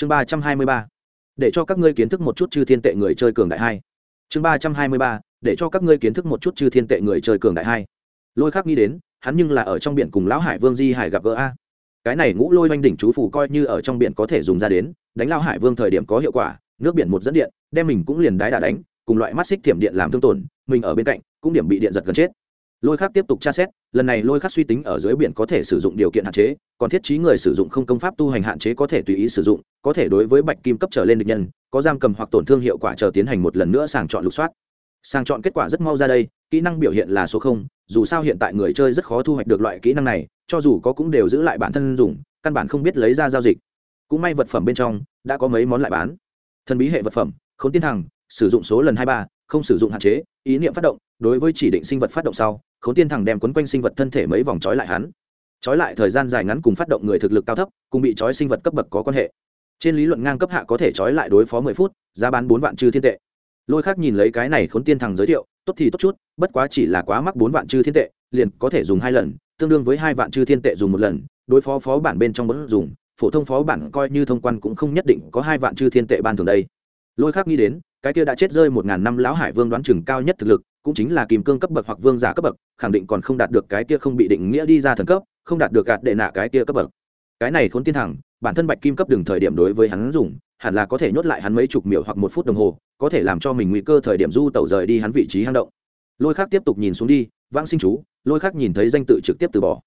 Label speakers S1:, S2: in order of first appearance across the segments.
S1: chương ba trăm hai mươi ba. Để cho các ngươi kiến thức một chút chư thiên tệ người chơi cường đại hai. Chương ba trăm hai mươi ba. Để cho các ngươi kiến thức một chút chư thiên tệ người chơi cường đại hai. Lôi khắc nghĩ đến, hắn nhưng là ở trong biển cùng lão hải vương di hải gặp gỡ a. Cái này ngũ lôi oanh đỉnh chú phủ coi như ở trong biển có thể dùng ra đến, đánh lão hải vương thời điểm có hiệu quả, nước biển một dẫn điện, đem mình cũng liền đái đà đánh, cùng loại mắt xích thiểm điện làm thương tổn, mình ở bên cạnh cũng điểm bị điện giật gần chết lôi khắc tiếp tục tra xét, lần này lôi khắc suy tính ở dưới biển có thể sử dụng điều kiện hạn chế, còn thiết trí người sử dụng không công pháp tu hành hạn chế có thể tùy ý sử dụng, có thể đối với bạch kim cấp trở lên địch nhân, có giam cầm hoặc tổn thương hiệu quả chờ tiến hành một lần nữa sàng chọn lục soát. Sàng chọn kết quả rất mau ra đây, kỹ năng biểu hiện là số không, dù sao hiện tại người chơi rất khó thu hoạch được loại kỹ năng này, cho dù có cũng đều giữ lại bản thân dùng, căn bản không biết lấy ra giao dịch. Cũng may vật phẩm bên trong đã có mấy món lại bán. Thần bí hệ vật phẩm không tiên thẳng sử dụng số lần hai ba không sử dụng hạn chế, ý niệm phát động, đối với chỉ định sinh vật phát động sau, khốn tiên thẳng đem quấn quanh sinh vật thân thể mấy vòng trói lại hắn. Trói lại thời gian dài ngắn cùng phát động người thực lực cao thấp, cùng bị trói sinh vật cấp bậc có quan hệ. Trên lý luận ngang cấp hạ có thể trói lại đối phó mười phút, giá bán bốn vạn chư thiên tệ. Lôi khác nhìn lấy cái này khốn tiên thẳng giới thiệu, tốt thì tốt chút, bất quá chỉ là quá mắc bốn vạn chư thiên tệ, liền có thể dùng hai lần, tương đương với hai vạn chư thiên tệ dùng một lần, đối phó phó bản bên trong vẫn dùng, phổ thông phó bản coi như thông quan cũng không nhất định có hai vạn chư thiên tệ ban thường đây. Lôi khác nghĩ đến cái kia đã chết rơi một ngàn năm lão hải vương đoán chừng cao nhất thực lực, cũng chính là kìm cương cấp bậc hoặc vương giả cấp bậc, khẳng định còn không đạt được cái kia không bị định nghĩa đi ra thần cấp, không đạt được gạt đệ nạ cái kia cấp bậc. Cái này khốn tiên thẳng bản thân bạch kim cấp đừng thời điểm đối với hắn dùng, hẳn là có thể nhốt lại hắn mấy chục miểu hoặc một phút đồng hồ, có thể làm cho mình nguy cơ thời điểm du tẩu rời đi hắn vị trí hang động. Lôi khác tiếp tục nhìn xuống đi, vãng sinh chú. Lôi khác nhìn thấy danh tự trực tiếp từ bỏ.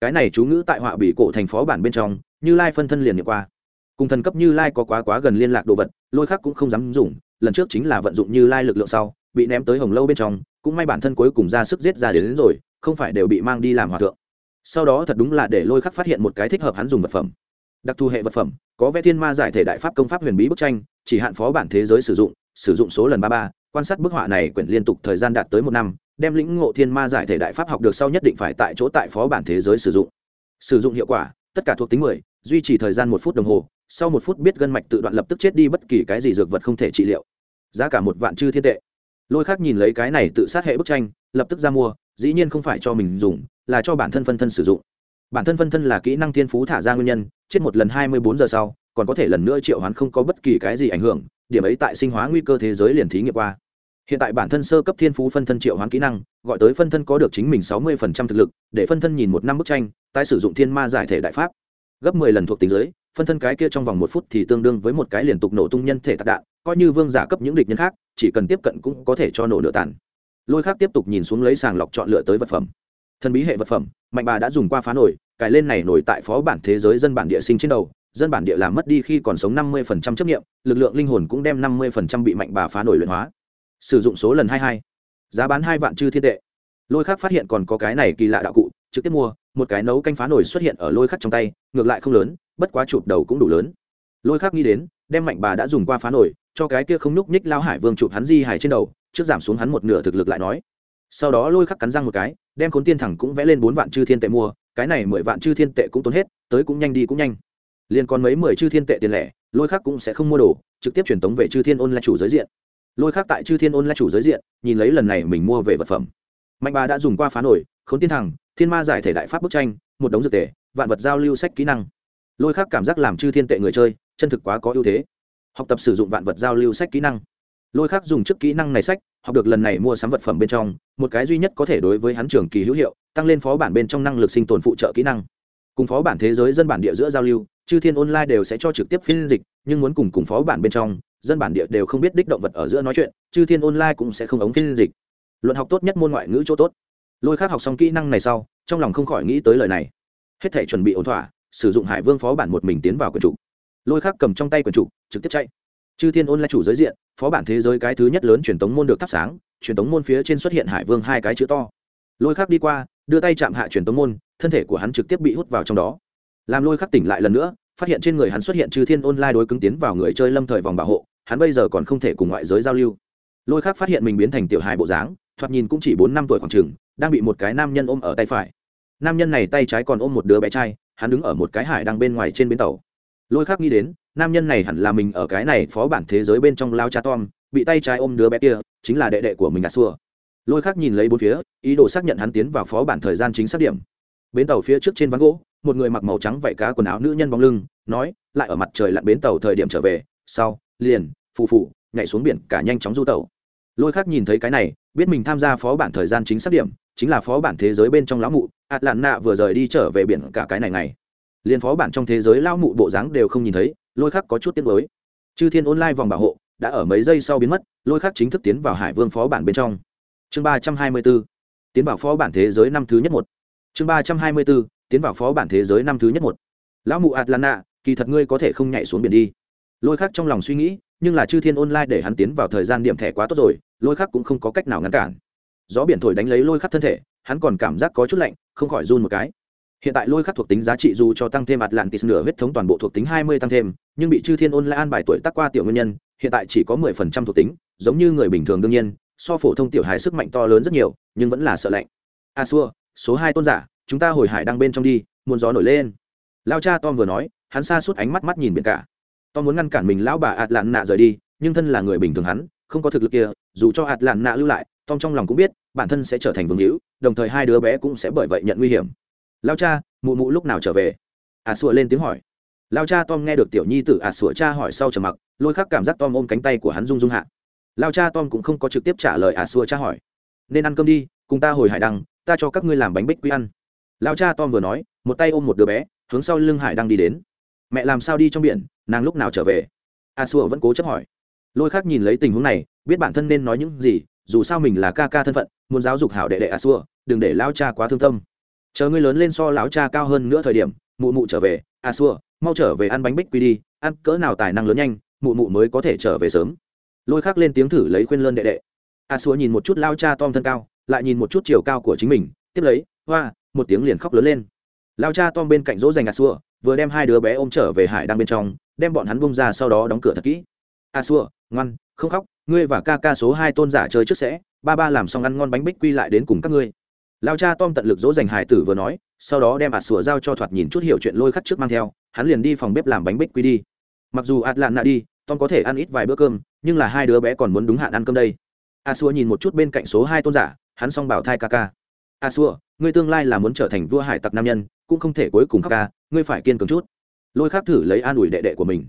S1: Cái này chú ngữ tại họa bị cổ thành phó bản bên trong, như lai phân thân liền nhận qua. Cùng thần cấp như lai có quá quá gần liên lạc đồ vật, lôi khác cũng không dám dùng lần trước chính là vận dụng như lai lực lượng sau bị ném tới hồng lâu bên trong cũng may bản thân cuối cùng ra sức giết ra đến, đến rồi không phải đều bị mang đi làm hòa thượng. Sau đó thật đúng là để lôi khắc phát hiện một cái thích hợp hắn dùng vật phẩm. Đặc thù hệ vật phẩm có vẽ thiên ma giải thể đại pháp công pháp huyền bí bức tranh chỉ hạn phó bản thế giới sử dụng sử dụng số lần ba ba quan sát bức họa này quyển liên tục thời gian đạt tới một năm đem lĩnh ngộ thiên ma giải thể đại pháp học được sau nhất định phải tại chỗ tại phó bản thế giới sử dụng. Sử dụng hiệu quả tất cả thuộc tính mười duy trì thời gian một phút đồng hồ, sau một phút biết gân mạch tự đoạn lập tức chết đi bất kỳ cái gì dược vật không thể trị liệu. Giá cả một vạn chư thiên tệ. Lôi khác nhìn lấy cái này tự sát hệ bức tranh, lập tức ra mua, dĩ nhiên không phải cho mình dùng, là cho bản thân phân thân sử dụng. Bản thân phân thân là kỹ năng thiên phú thả ra nguyên nhân, chết một lần hai mươi bốn giờ sau, còn có thể lần nữa triệu hoán không có bất kỳ cái gì ảnh hưởng, điểm ấy tại sinh hóa nguy cơ thế giới liền thí nghiệm qua. Hiện tại bản thân sơ cấp thiên phú phân thân triệu hoán kỹ năng, gọi tới phân thân có được chính mình sáu mươi thực lực, để phân thân nhìn một năm bức tranh, tái sử dụng thiên ma giải thể đại pháp gấp mười lần thuộc tính giới, phân thân cái kia trong vòng một phút thì tương đương với một cái liên tục nổ tung nhân thể tạc đạn, coi như vương giả cấp những địch nhân khác, chỉ cần tiếp cận cũng có thể cho nổ lửa tàn. Lôi khác tiếp tục nhìn xuống lấy sàng lọc chọn lựa tới vật phẩm. Thần bí hệ vật phẩm, mạnh bà đã dùng qua phá nổi cài lên này nổi tại phó bản thế giới dân bản địa sinh trên đầu, dân bản địa làm mất đi khi còn sống năm mươi phần trăm chấp nghiệm lực lượng linh hồn cũng đem năm mươi phần trăm bị mạnh bà phá nổi luyện hóa. Sử dụng số lần hai hai. Giá bán hai vạn chư thiên tệ. Lôi khác phát hiện còn có cái này kỳ lạ đạo cụ, trực tiếp mua, một cái nấu canh phá nổi xuất hiện ở lôi khắc trong tay ngược lại không lớn, bất quá chụp đầu cũng đủ lớn. Lôi khắc nghĩ đến, đem mạnh bà đã dùng qua phá nổi, cho cái kia không nhúc nhích lao hải vương chụp hắn di hải trên đầu, trước giảm xuống hắn một nửa thực lực lại nói. Sau đó lôi khắc cắn răng một cái, đem khốn tiên thẳng cũng vẽ lên bốn vạn chư thiên tệ mua, cái này mười vạn chư thiên tệ cũng tốn hết, tới cũng nhanh đi cũng nhanh. Liên còn mấy mười chư thiên tệ tiền lẻ, lôi khắc cũng sẽ không mua đồ, trực tiếp truyền tống về chư thiên ôn là chủ giới diện. Lôi khắc tại chư thiên ôn là chủ giới diện, nhìn lấy lần này mình mua về vật phẩm. Mạnh bà đã dùng qua phá nổi, khốn tiên thẳng, thiên ma giải thể đại pháp bức tranh, một đống dược tệ vạn vật giao lưu sách kỹ năng. Lôi khắc cảm giác làm chư thiên tệ người chơi, chân thực quá có ưu thế. Học tập sử dụng vạn vật giao lưu sách kỹ năng. Lôi khắc dùng trước kỹ năng này sách, học được lần này mua sắm vật phẩm bên trong, một cái duy nhất có thể đối với hắn trường kỳ hữu hiệu, tăng lên phó bản bên trong năng lực sinh tồn phụ trợ kỹ năng. Cùng phó bản thế giới dân bản địa giữa giao lưu, chư thiên online đều sẽ cho trực tiếp phiên dịch, nhưng muốn cùng cùng phó bản bên trong, dân bản địa đều không biết đích động vật ở giữa nói chuyện, chư thiên online cũng sẽ không ống phiên dịch. Luận học tốt nhất môn ngoại ngữ chỗ tốt. Lôi khác học xong kỹ năng này sau, trong lòng không khỏi nghĩ tới lời này hết thể chuẩn bị ổn thỏa, sử dụng hải vương phó bản một mình tiến vào quần chủ. Lôi khác cầm trong tay quần chủ, trực tiếp chạy. Chư thiên ôn là chủ giới diện, phó bản thế giới cái thứ nhất lớn truyền tống môn được thắp sáng, truyền tống môn phía trên xuất hiện hải vương hai cái chữ to. Lôi khác đi qua, đưa tay chạm hạ truyền tống môn, thân thể của hắn trực tiếp bị hút vào trong đó. Làm lôi khắc tỉnh lại lần nữa, phát hiện trên người hắn xuất hiện chư thiên ôn lai đối cứng tiến vào người chơi lâm thời vòng bảo hộ, hắn bây giờ còn không thể cùng ngoại giới giao lưu. Lôi khắc phát hiện mình biến thành tiểu hài bộ dáng, thoạt nhìn cũng chỉ bốn năm tuổi khoảng chừng, đang bị một cái nam nhân ôm ở tay phải nam nhân này tay trái còn ôm một đứa bé trai, hắn đứng ở một cái hải đang bên ngoài trên bến tàu. Lôi khác nghĩ đến, nam nhân này hẳn là mình ở cái này phó bản thế giới bên trong lao cha tom, bị tay trái ôm đứa bé kia, chính là đệ đệ của mình đã xua. Lôi khác nhìn lấy bốn phía, ý đồ xác nhận hắn tiến vào phó bản thời gian chính xác điểm. Bến tàu phía trước trên ván gỗ, một người mặc màu trắng vảy cá quần áo nữ nhân bóng lưng, nói, lại ở mặt trời lặn bến tàu thời điểm trở về, sau, liền, phù phù, nhảy xuống biển cả nhanh chóng du tàu. Lôi khác nhìn thấy cái này, biết mình tham gia phó bản thời gian chính xác điểm chính là phó bản thế giới bên trong lão mụ ạt lạn nạ vừa rời đi trở về biển cả cái này này liền phó bản trong thế giới lão mụ bộ dáng đều không nhìn thấy, lôi khắc có chút tiếng mới chư thiên online vòng bảo hộ, đã ở mấy giây sau biến mất, lôi khắc chính thức tiến vào hải vương phó bản bên trong. Chương ba trăm hai mươi b ố tiến vào phó bản thế giới năm thứ nhất một. Chương ba trăm hai mươi b ố tiến vào phó bản thế giới năm thứ nhất một. Lão mụ ạt lạn nạ kỳ thật ngươi có thể không nhảy xuống biển đi. Lôi khắc trong lòng suy nghĩ, nhưng là chư thiên online để hắn tiến vào thời gian điểm thẻ quá tốt rồi, lôi khắc cũng không có cách nào ngăn cản gió biển thổi đánh lấy lôi khắc thân thể, hắn còn cảm giác có chút lạnh, không khỏi run một cái. Hiện tại lôi khắc thuộc tính giá trị dù cho tăng thêm atlantis nửa huyết thống toàn bộ thuộc tính hai mươi tăng thêm, nhưng bị chư thiên ôn lại an bài tuổi tắc qua tiểu nguyên nhân, hiện tại chỉ có mười phần trăm thuộc tính, giống như người bình thường đương nhiên, so phổ thông tiểu hài sức mạnh to lớn rất nhiều, nhưng vẫn là sợ lạnh. A xua, số hai tôn giả, chúng ta hồi hải đang bên trong đi, muốn gió nổi lên. Lao cha tom vừa nói, hắn xa suốt ánh mắt mắt nhìn biển cả. Tom muốn ngăn cản mình lão bà ạt lạn nạ rời đi, nhưng thân là người bình thường hắn, không có thực lực kia, dù cho ạt lạn nạ lưu lại tom trong lòng cũng biết, bản thân sẽ trở thành vương hữu, đồng thời hai đứa bé cũng sẽ bởi vậy nhận nguy hiểm. Lao cha, mụ mụ lúc nào trở về? À sủa lên tiếng hỏi. Lao cha tom nghe được tiểu nhi t ử à sủa cha hỏi sau trầm mặc, lôi khắc cảm giác tom ôm cánh tay của hắn rung rung hạ. Lao cha tom cũng không có trực tiếp trả lời à sủa cha hỏi. Nên ăn cơm đi, cùng ta hồi hải đăng, ta cho các ngươi làm bánh bích quy ăn. Lao cha tom vừa nói, một tay ôm một đứa bé, hướng sau lưng hải đăng đi đến. Mẹ làm sao đi trong biển, nàng lúc nào trở về? A xua vẫn cố chấp hỏi. Lôi khác nhìn lấy tình huống này, biết bản thân nên nói những gì dù sao mình là ca ca thân phận, muốn giáo dục hảo đệ đệ a xua, đừng để lao cha quá thương tâm. Chờ ngươi lớn lên so lão cha cao hơn nữa thời điểm, mụ mụ trở về a xua, mau trở về ăn bánh bích quy đi, ăn cỡ nào tài năng lớn nhanh, mụ mụ mới có thể trở về sớm. Lôi khác lên tiếng thử lấy khuyên lơn đệ đệ. A xua nhìn một chút lao cha tom thân cao, lại nhìn một chút chiều cao của chính mình, tiếp lấy, hoa, một tiếng liền khóc lớn lên. Lao cha tom bên cạnh dỗ dành a xua, vừa đem hai đứa bé ôm trở về hải đang bên trong, đem bọn hắn bông ra sau đó đóng cửa thật kỹ. A xua, ngoan, không khóc ngươi và ca ca số hai tôn giả chơi trước sẽ, ba ba làm xong ăn ngon bánh bích quy lại đến cùng các ngươi. Lao cha tom tận lực dỗ dành hải tử vừa nói, sau đó đem ạt sủa giao cho thoạt nhìn chút hiểu chuyện lôi khắc trước mang theo, hắn liền đi phòng bếp làm bánh bích quy đi. Mặc dù ạt lạn nạ đi tom có thể ăn ít vài bữa cơm, nhưng là hai đứa bé còn muốn đúng hạn ăn cơm đây. A xua nhìn một chút bên cạnh số hai tôn giả, hắn xong bảo thai ca ca. A xua ngươi tương lai là muốn trở thành vua hải tặc nam nhân, cũng không thể cuối cùng khắc ca, ngươi phải kiên cường chút. Lôi khắc thử lấy an ủi đệ đệ của mình.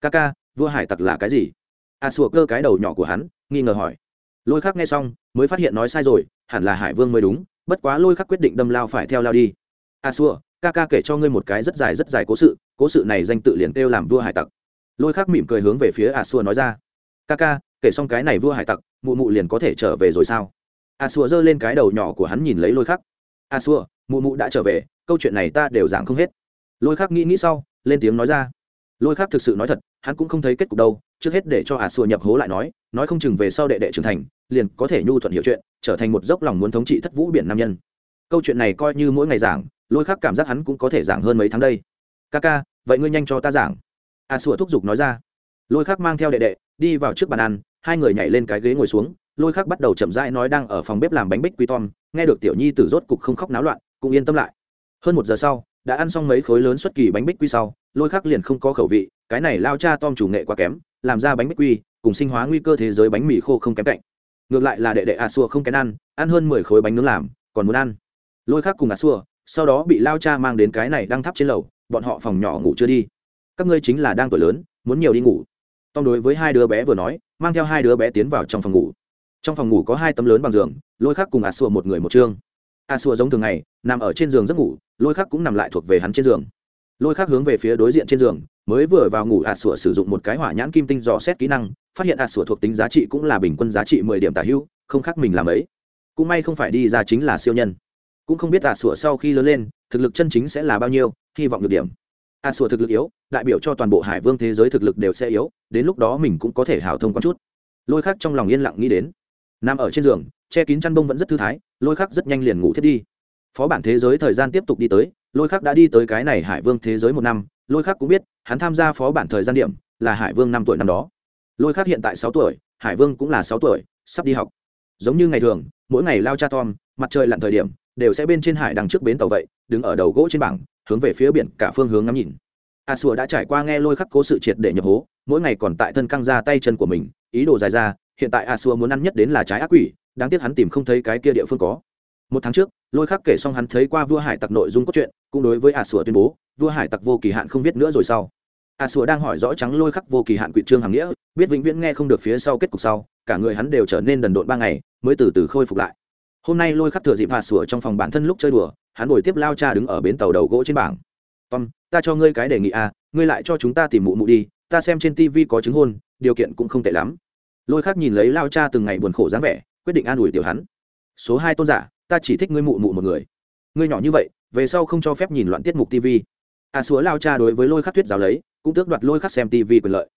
S1: Ca ca, vua hải tặc là cái gì? À, a sùa cơ cái đầu nhỏ của hắn, nghi ngờ hỏi. Lôi khắc nghe xong, mới phát hiện nói sai rồi, hẳn là hải vương mới đúng, bất quá lôi khắc quyết định đâm lao phải theo lao đi. À, a sùa ca ca kể cho ngươi một cái rất dài rất dài cố sự cố sự này danh tự liền kêu làm vua hải tặc. Lôi khắc mỉm cười hướng về phía à, a sùa nói ra. Ca ca, kể xong cái này vua hải tặc, mụ mụ liền có thể trở về rồi sao? A sùa giơ lên cái đầu nhỏ của hắn nhìn lấy lôi khắc. A sùa mụ mụ đã trở về, câu chuyện này ta đều giảng không hết. Lôi khắc nghĩ nghĩ sau, lên tiếng nói ra lôi khắc thực sự nói thật, hắn cũng không thấy kết cục đâu, trước hết để cho À xua nhập hố lại nói nói không chừng về sau đệ đệ trưởng thành, liền có thể nhu thuận hiểu chuyện, trở thành một dốc lòng muốn thống trị thất vũ biển nam nhân. Câu chuyện này coi như mỗi ngày giảng, lôi khắc cảm giác hắn cũng có thể giảng hơn mấy tháng đây. Ca ca, vậy ngươi nhanh cho ta giảng. À xua thúc giục nói ra. Lôi khắc mang theo đệ đệ, đi vào trước bàn ăn, hai người nhảy lên cái ghế ngồi xuống, lôi khắc bắt đầu chậm rãi nói đang ở phòng bếp làm bánh bích quy tom nghe được tiểu nhi tử rốt cục không khóc náo loạn, cũng yên tâm lại. Hơn một giờ sau, đã ăn xong mấy khối lớn xuất kỳ bánh bích quy sau lôi khắc liền không có khẩu vị, cái này lao cha tom chủ nghệ quá kém, làm ra bánh bích quy, cùng sinh hóa nguy cơ thế giới bánh mì khô không kém cạnh. Ngược lại là đệ đệ a xua không kén ăn ăn hơn mười khối bánh nướng làm, còn muốn ăn. Lôi khắc cùng a xua sau đó bị lao cha mang đến cái này đang thắp trên lầu, bọn họ phòng nhỏ ngủ chưa đi. Các ngươi chính là đang tuổi lớn, muốn nhiều đi ngủ. Tom đối với hai đứa bé vừa nói, mang theo hai đứa bé tiến vào trong phòng ngủ. Trong phòng ngủ có hai tấm lớn bằng giường, lôi khắc cùng a xua một người một chương. A xua giống thường ngày, nằm ở trên giường giấc ngủ, lôi khắc cũng nằm lại thuộc về hắn trên giường lôi khắc hướng về phía đối diện trên giường, mới vừa vào ngủ à sủa sử dụng một cái hỏa nhãn kim tinh dò xét kỹ năng, phát hiện à sủa thuộc tính giá trị cũng là bình quân giá trị mười điểm tả hữu, không khác mình làm ấy. Cũng may không phải đi ra chính là siêu nhân. Cũng không biết à sủa sau khi lớn lên, thực lực chân chính sẽ là bao nhiêu, hy vọng được điểm. Ạt sủa thực lực yếu, đại biểu cho toàn bộ hải vương thế giới thực lực đều sẽ yếu, đến lúc đó mình cũng có thể hào thông con chút. Lôi khắc trong lòng yên lặng nghĩ đến. Nằm ở trên giường, che kín chăn bông vẫn rất thư thái, lôi khắc rất nhanh liền ngủ thiết đi phó bản thế giới thời gian tiếp tục đi tới, lôi khắc đã đi tới cái này hải vương thế giới một năm. Lôi khắc cũng biết, hắn tham gia phó bản thời gian điểm là hải vương năm tuổi năm đó. Lôi khắc hiện tại sáu tuổi, hải vương cũng là sáu tuổi, sắp đi học. Giống như ngày thường, mỗi ngày lao cha tom, mặt trời lặn thời điểm, đều sẽ bên trên hải đằng trước bến tàu vậy, đứng ở đầu gỗ trên bảng, hướng về phía biển cả phương hướng ngắm nhìn. A sùa đã trải qua nghe lôi khắc cố sự triệt để nhập hố, mỗi ngày còn tại thân căng ra tay chân của mình, ý đồ dài ra, hiện tại a sùa muốn ăn nhất đến là trái ác quỷ, đáng tiếc hắn tìm không thấy cái kia địa phương có một tháng trước, lôi khắc kể xong hắn thấy qua vua hải tặc nội dung cốt truyện, cũng đối với ả sủa tuyên bố, vua hải tặc vô kỳ hạn không viết nữa rồi sau. Ả sủa đang hỏi rõ trắng lôi khắc vô kỳ hạn quỵ trương hàm nghĩa, biết vĩnh viễn nghe không được phía sau kết cục sau, cả người hắn đều trở nên đần độn ba ngày, mới từ từ khôi phục lại. Hôm nay lôi khắc thừa dịp ả sủa trong phòng bản thân lúc chơi đùa, hắn ngồi tiếp lao cha đứng ở bến tàu đầu gỗ trên bảng. Tom, ta cho ngươi cái đề nghị à ngươi lại cho chúng ta tìm mụ mụ đi, ta xem trên tv có chứng hôn, điều kiện cũng không tệ lắm. Lôi khắc nhìn lấy lao cha từng ngày buồn khổ dáng vẻ, quyết định an ủi tiểu hắn. Số hai tôn giả ta chỉ thích ngươi mụ mụ một người. Ngươi nhỏ như vậy về sau không cho phép nhìn loạn tiết mục tv a à, xúa lao cha đối với lôi khắc thuyết giáo lấy cũng tước đoạt lôi khắc xem tv quyền lợi.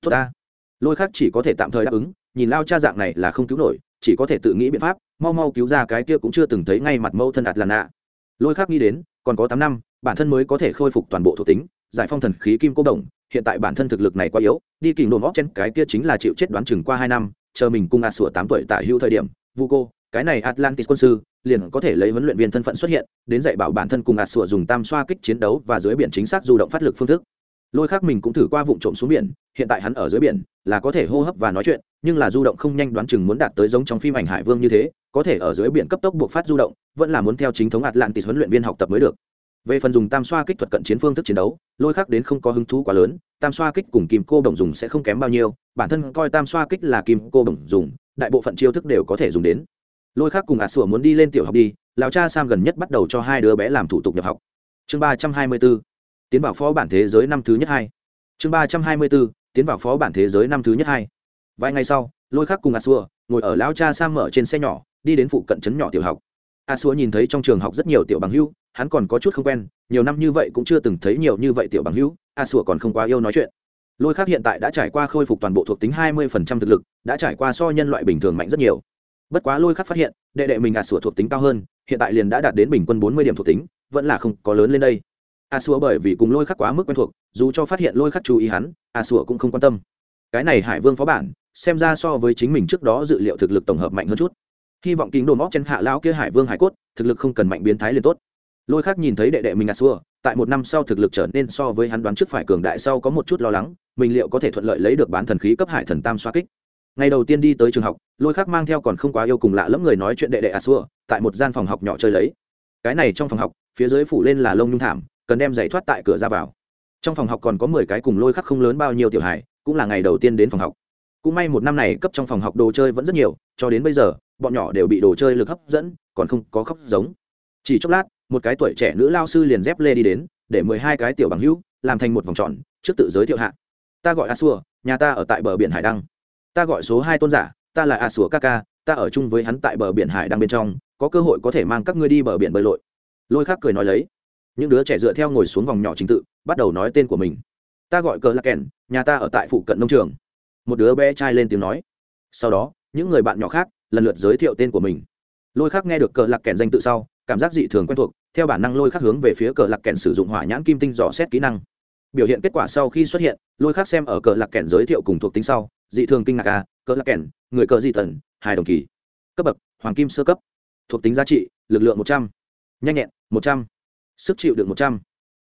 S1: Tốt ta. Lôi khắc chỉ có thể tạm thời đáp ứng nhìn lao cha dạng này là không cứu nổi chỉ có thể tự nghĩ biện pháp mau mau cứu ra cái kia cũng chưa từng thấy ngay mặt mâu thân ạt là nạ lôi khắc nghĩ đến còn có tám năm bản thân mới có thể khôi phục toàn bộ thuộc tính giải phong thần khí kim cô đồng hiện tại bản thân thực lực này quá yếu đi kìm đồn óc trên cái kia chính là chịu chết đoán chừng qua hai năm chờ mình cung a sủa tám tuổi tại hưu thời điểm vu cô cái này atlantis quân sư liền có thể lấy huấn luyện viên thân phận xuất hiện, đến dạy bảo bản thân cùng ạt sủa dùng tam xoa kích chiến đấu và dưới biển chính xác du động phát lực phương thức. Lôi khác mình cũng thử qua vụ trộm xuống biển, hiện tại hắn ở dưới biển, là có thể hô hấp và nói chuyện, nhưng là du động không nhanh đoán chừng muốn đạt tới giống trong phim ảnh hải vương như thế, có thể ở dưới biển cấp tốc buộc phát du động, vẫn là muốn theo chính thống atlantis huấn luyện viên học tập mới được. Về phần dùng tam xoa kích thuật cận chiến phương thức chiến đấu, lôi khác đến không có hứng thú quá lớn, tam xoa kích cùng kim cô đồng dùng sẽ không kém bao nhiêu, bản thân coi tam xoa kích là kim cô đồng dùng, đại bộ phận chiêu thức đều có thể dùng đến lôi khác cùng ạt sủa muốn đi lên tiểu học đi, lão cha sam gần nhất bắt đầu cho hai đứa bé làm thủ tục nhập học. Chương ba trăm hai mươi b ố tiến vào phó bản thế giới năm thứ nhất hai. Chương ba trăm hai mươi b ố tiến vào phó bản thế giới năm thứ nhất hai. Vài ngày sau, lôi khác cùng ạt sủa ngồi ở lão cha sam mở trên xe nhỏ, đi đến phụ cận trấn nhỏ tiểu học. A xúa nhìn thấy trong trường học rất nhiều tiểu bằng hữu, hắn còn có chút không quen, nhiều năm như vậy cũng chưa từng thấy nhiều như vậy tiểu bằng hữu a xúa còn không quá yêu nói chuyện. Lôi khác hiện tại đã trải qua khôi phục toàn bộ thuộc tính hai mươi phần trăm thực lực, đã trải qua so nhân loại bình thường mạnh rất nhiều bất quá lôi khắc phát hiện, đệ đệ mình a sủa thuộc tính cao hơn, hiện tại liền đã đạt đến bình quân bốn mươi điểm thuộc tính, vẫn là không có lớn lên đây. A sủa bởi vì cùng lôi khắc quá mức quen thuộc, dù cho phát hiện lôi khắc chú ý hắn a sủa cũng không quan tâm. Cái này hải vương phó bản, xem ra so với chính mình trước đó dự liệu thực lực tổng hợp mạnh hơn chút. Hy vọng kính đồn móc chân hạ lão kia hải vương hải cốt, thực lực không cần mạnh biến thái liền tốt. Lôi khác nhìn thấy đệ đệ mình a xua tại một năm sau thực lực trở nên so với hắn đoán trước phải cường đại sau có một chút lo lắng, mình liệu có thể thuận lợi lấy được bán thần khí cấp hải thần tam xoa kích ngày đầu tiên đi tới trường học lôi khắc mang theo còn không quá yêu cùng lạ lẫm người nói chuyện đệ đệ à xua tại một gian phòng học nhỏ chơi lấy. Cái này trong phòng học phía dưới phủ lên là lông nhung thảm cần đem giày thoát tại cửa ra vào. Trong phòng học còn có mười cái cùng lôi khắc không lớn bao nhiêu tiểu hài, cũng là ngày đầu tiên đến phòng học. Cũng may một năm này cấp trong phòng học đồ chơi vẫn rất nhiều cho đến bây giờ bọn nhỏ đều bị đồ chơi lực hấp dẫn còn không có khóc giống. Chỉ chốc lát một cái tuổi trẻ nữ lao sư liền dép lê đi đến để mười hai cái tiểu bằng hữu làm thành một vòng tròn trước tự giới thiệu hạ. Ta gọi a xua nhà ta ở tại bờ biển hải đăng ta gọi số hai tôn giả, ta là a sủa ca ca, ta ở chung với hắn tại bờ biển hải đăng bên trong, có cơ hội có thể mang các ngươi đi bờ biển bơi lội. Lôi khác cười nói lấy. Những đứa trẻ dựa theo ngồi xuống vòng nhỏ trình tự, bắt đầu nói tên của mình. Ta gọi cờ lạc kèn, nhà ta ở tại phụ cận nông trường. Một đứa bé trai lên tiếng nói. Sau đó, những người bạn nhỏ khác lần lượt giới thiệu tên của mình. Lôi khắc nghe được cờ lạc kèn danh tự sau, cảm giác dị thường quen thuộc, theo bản năng lôi khắc hướng về phía cờ lạc kèn sử dụng hỏa nhãn kim tinh dò xét kỹ năng biểu hiện kết quả sau khi xuất hiện, lôi khác xem ở cờ lạc kèn giới thiệu cùng thuộc tính sau, dị thường kinh ngạc a cờ lạc kèn, người cờ dị tần hai đồng kỳ. Cấp bậc, hoàng kim sơ cấp. Thuộc tính giá trị, lực lượng một trăm. N h a n h nhẹn, một trăm. Sức chịu được một trăm.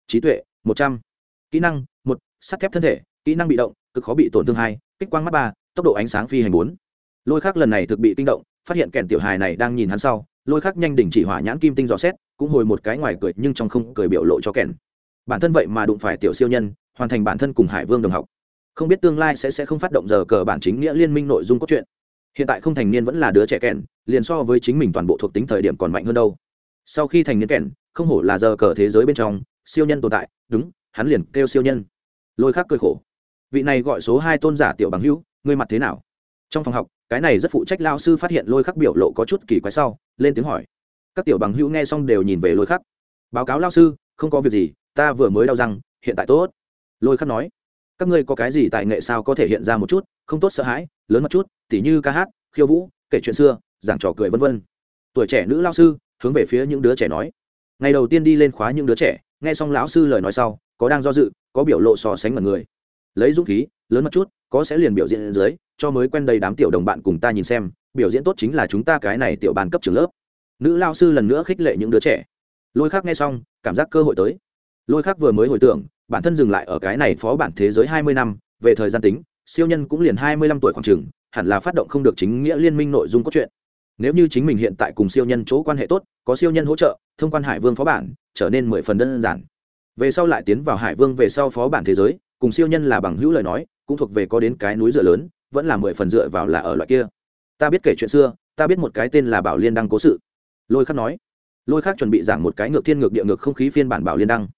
S1: Trí tuệ, một trăm. Kỹ năng, một, sắt thép thân thể, kỹ năng bị động, cực khó bị tổn thương hai, kích quang mắt ba, tốc độ ánh sáng phi hành bốn. Lôi khác lần này thực bị kinh động, phát hiện kèn tiểu hài này đang nhìn hắn sau, lôi khác nhanh đình chỉ hỏa nhãn kim tinh dò xét, cũng hồi một cái ngoài cười nhưng trong không cười biểu lộ cho kèn bản thân vậy mà đụng phải tiểu siêu nhân, hoàn thành bản thân cùng hải vương đồng học. Không biết tương lai sẽ sẽ không phát động giờ cờ bản chính nghĩa liên minh nội dung cốt truyện. Hiện tại không thành niên vẫn là đứa trẻ kèn, liền so với chính mình toàn bộ thuộc tính thời điểm còn mạnh hơn đâu. Sau khi thành niên kèn, không hổ là giờ cờ thế giới bên trong siêu nhân tồn tại, đúng, hắn liền kêu siêu nhân. Lôi khác cười khổ. Vị này gọi số hai tôn giả tiểu bằng hữu, ngươi mặt thế nào? Trong phòng học, cái này rất phụ trách lao sư phát hiện lôi khắc biểu lộ có chút kỳ quái sau, lên tiếng hỏi. Các tiểu bằng hữu nghe xong đều nhìn về lôi khắc. Báo cáo lao sư, không có việc gì ta vừa mới đau răng, hiện tại tốt. Lôi khắc nói, các ngươi có cái gì tài nghệ sao có thể hiện ra một chút, không tốt sợ hãi, lớn một chút, tỉ như ca hát, khiêu vũ, kể chuyện xưa, giảng trò cười vân vân. Tuổi trẻ nữ lao sư, hướng về phía những đứa trẻ nói. Ngày đầu tiên đi lên khóa những đứa trẻ, nghe xong lão sư lời nói sau, có đang do dự, có biểu lộ so sánh mọi người. Lấy dũng khí, lớn một chút, có sẽ liền biểu diễn dưới, cho mới quen đầy đám tiểu đồng bạn cùng ta nhìn xem, biểu diễn tốt chính là chúng ta cái này tiểu bàn cấp trường lớp. Nữ lao sư lần nữa khích lệ những đứa trẻ. Lôi khác nghe xong, cảm giác cơ hội tới lôi khác vừa mới hồi tưởng, bản thân dừng lại ở cái này phó bản thế giới hai mươi năm, về thời gian tính, siêu nhân cũng liền hai mươi lăm tuổi khoảng trường hẳn là phát động không được chính nghĩa liên minh nội dung cốt truyện. Nếu như chính mình hiện tại cùng siêu nhân chỗ quan hệ tốt, có siêu nhân hỗ trợ, thông quan hải vương phó bản, trở nên mười phần đơn giản. Về sau lại tiến vào hải vương về sau phó bản thế giới, cùng siêu nhân là bằng hữu lời nói, cũng thuộc về có đến cái núi dựa lớn, vẫn là mười phần dựa vào là ở loại kia. Ta biết kể chuyện xưa, ta biết một cái tên là bảo liên đăng cố sự. Lôi khắc nói. Lôi khắc chuẩn bị giảng một cái ngược thiên ngược địa ngược không khí phiên bản bảo liên đăng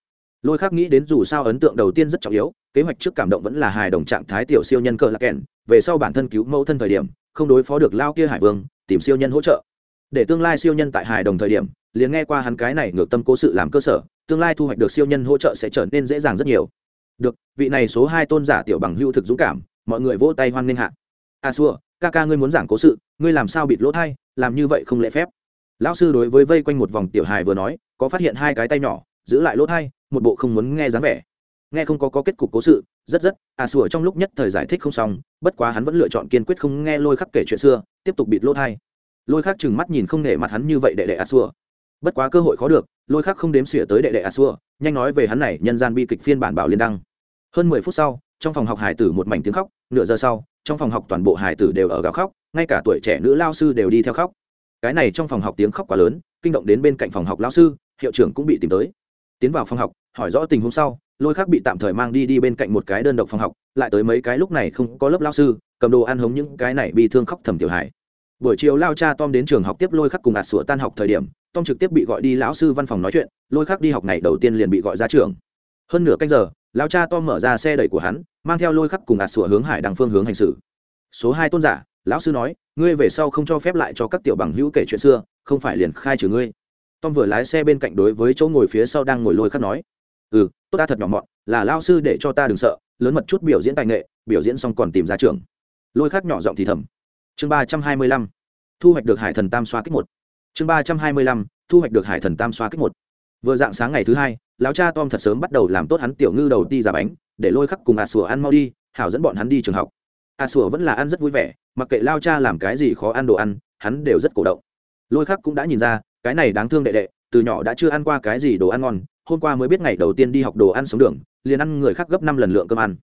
S1: lôi khác nghĩ đến dù sao ấn tượng đầu tiên rất trọng yếu, kế hoạch trước cảm động vẫn là hài đồng trạng thái tiểu siêu nhân cờ lạc kèn, về sau bản thân cứu mẫu thân thời điểm, không đối phó được lao kia hải vương, tìm siêu nhân hỗ trợ. Để tương lai siêu nhân tại hài đồng thời điểm, liền nghe qua hắn cái này ngược tâm cố sự làm cơ sở, tương lai thu hoạch được siêu nhân hỗ trợ sẽ trở nên dễ dàng rất nhiều. Được, vị này số hai tôn giả tiểu bằng hưu thực dũng cảm, mọi người vỗ tay hoan nghênh hạ. A xua, ca ca ngươi muốn giảng cố sự, ngươi làm sao bịt lỗ thai, làm như vậy không lễ phép. Lão sư đối với vây quanh một vòng tiểu hài vừa nói, có phát hiện hai cái tay nhỏ, giữ lại lỗ thai một bộ không muốn nghe dáng vẻ. Nghe không có, có kết cục cố sự rất rất à a xua trong lúc nhất thời giải thích không xong bất quá hắn vẫn lựa chọn kiên quyết không nghe lôi khắc kể chuyện xưa tiếp tục bịt lỗ thai. Lôi khắc chừng mắt nhìn không nể mặt hắn như vậy đệ đệ à a xua bất quá cơ hội khó được lôi khắc không đếm xỉa tới đệ đệ à a xua nhanh nói về hắn này nhân gian bi kịch phiên bản bảo liên đăng. Hơn mười phút sau trong phòng học hải tử một mảnh tiếng khóc nửa giờ sau trong phòng học toàn bộ hải tử đều ở gào khóc ngay cả tuổi trẻ nữ lao sư đều đi theo khóc. Cái này trong phòng học tiếng khóc quá lớn kinh động đến bên cạnh phòng học lao sư hiệu trưởng cũng bị tìm tới tiến vào phòng học, hỏi rõ tình huống sau, lôi khác bị tạm thời mang đi đi bên cạnh một cái đơn độc phòng học, lại tới mấy cái lúc này không có lớp lao sư, cầm đồ ăn hống những cái này bị thương khóc thầm tiểu hải buổi chiều lao cha tom đến trường học tiếp lôi khắc cùng ạt sủa tan học thời điểm, tom trực tiếp bị gọi đi lão sư văn phòng nói chuyện, lôi khắc đi học ngày đầu tiên liền bị gọi ra trường. Hơn nửa canh giờ, lao cha tom mở ra xe đẩy của hắn, mang theo lôi khắc cùng ạt sủa hướng hải đằng phương hướng hành xử. Số hai tôn giả, lão sư nói, ngươi về sau không cho phép lại cho các tiểu bằng hữu kể chuyện xưa, không phải liền khai trừ ngươi tom vừa lái xe bên cạnh đối với chỗ ngồi phía sau đang ngồi lôi khắc nói ừ tốt ta thật nhỏ mọn, là lao sư để cho ta đừng sợ, lớn mật chút biểu diễn tài nghệ, biểu diễn xong còn tìm ra trường. Lôi khắc nhỏ giọng thì thầm. Chương ba trăm hai mươi lăm, thu hoạch được hải thần tam xoa kích một. Chương ba trăm hai mươi lăm, thu hoạch được hải thần tam xoa kích một. Vừa dạng sáng ngày thứ hai, lão cha tom thật sớm bắt đầu làm tốt hắn tiểu ngư đầu ti giả bánh, để lôi khắc cùng a sùa ăn mau đi, hảo dẫn bọn hắn đi trường học. A sùa vẫn là ăn rất vui vẻ, mặc kệ lao cha làm cái gì khó ăn đồ ăn, hắn đều rất cổ động. Lôi khắc cũng đã nhìn ra cái này đáng thương đệ đệ, từ nhỏ đã chưa ăn qua cái gì đồ ăn ngon, hôm qua mới biết ngày đầu tiên đi học đồ ăn sống đường, liền ăn người khác gấp năm lần lượng cơm ăn.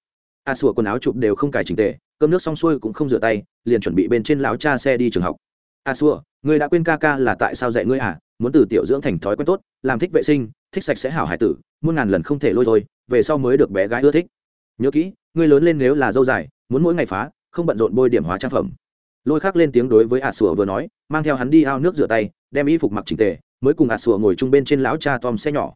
S1: A sủa quần áo chụp đều không cài trình tề, cơm nước xong xuôi cũng không rửa tay, liền chuẩn bị bên trên láo cha xe đi trường học. A sủa, người đã quên ca ca là tại sao dạy ngươi à? Muốn từ tiểu dưỡng thành thói quen tốt, làm thích vệ sinh, thích sạch sẽ hảo hải tử, muôn ngàn lần không thể lôi thôi, về sau mới được bé gái ưa thích. Nhớ kỹ, ngươi lớn lên nếu là dâu dài, muốn mỗi ngày phá, không bận rộn bôi điểm hóa trang phẩm. Lôi khắc lên tiếng đối với a sủa vừa nói, mang theo hắn đi ao nước rửa tay đem y phục mặc trình tề, mới cùng ả sủa ngồi chung bên trên lão cha tom xe nhỏ.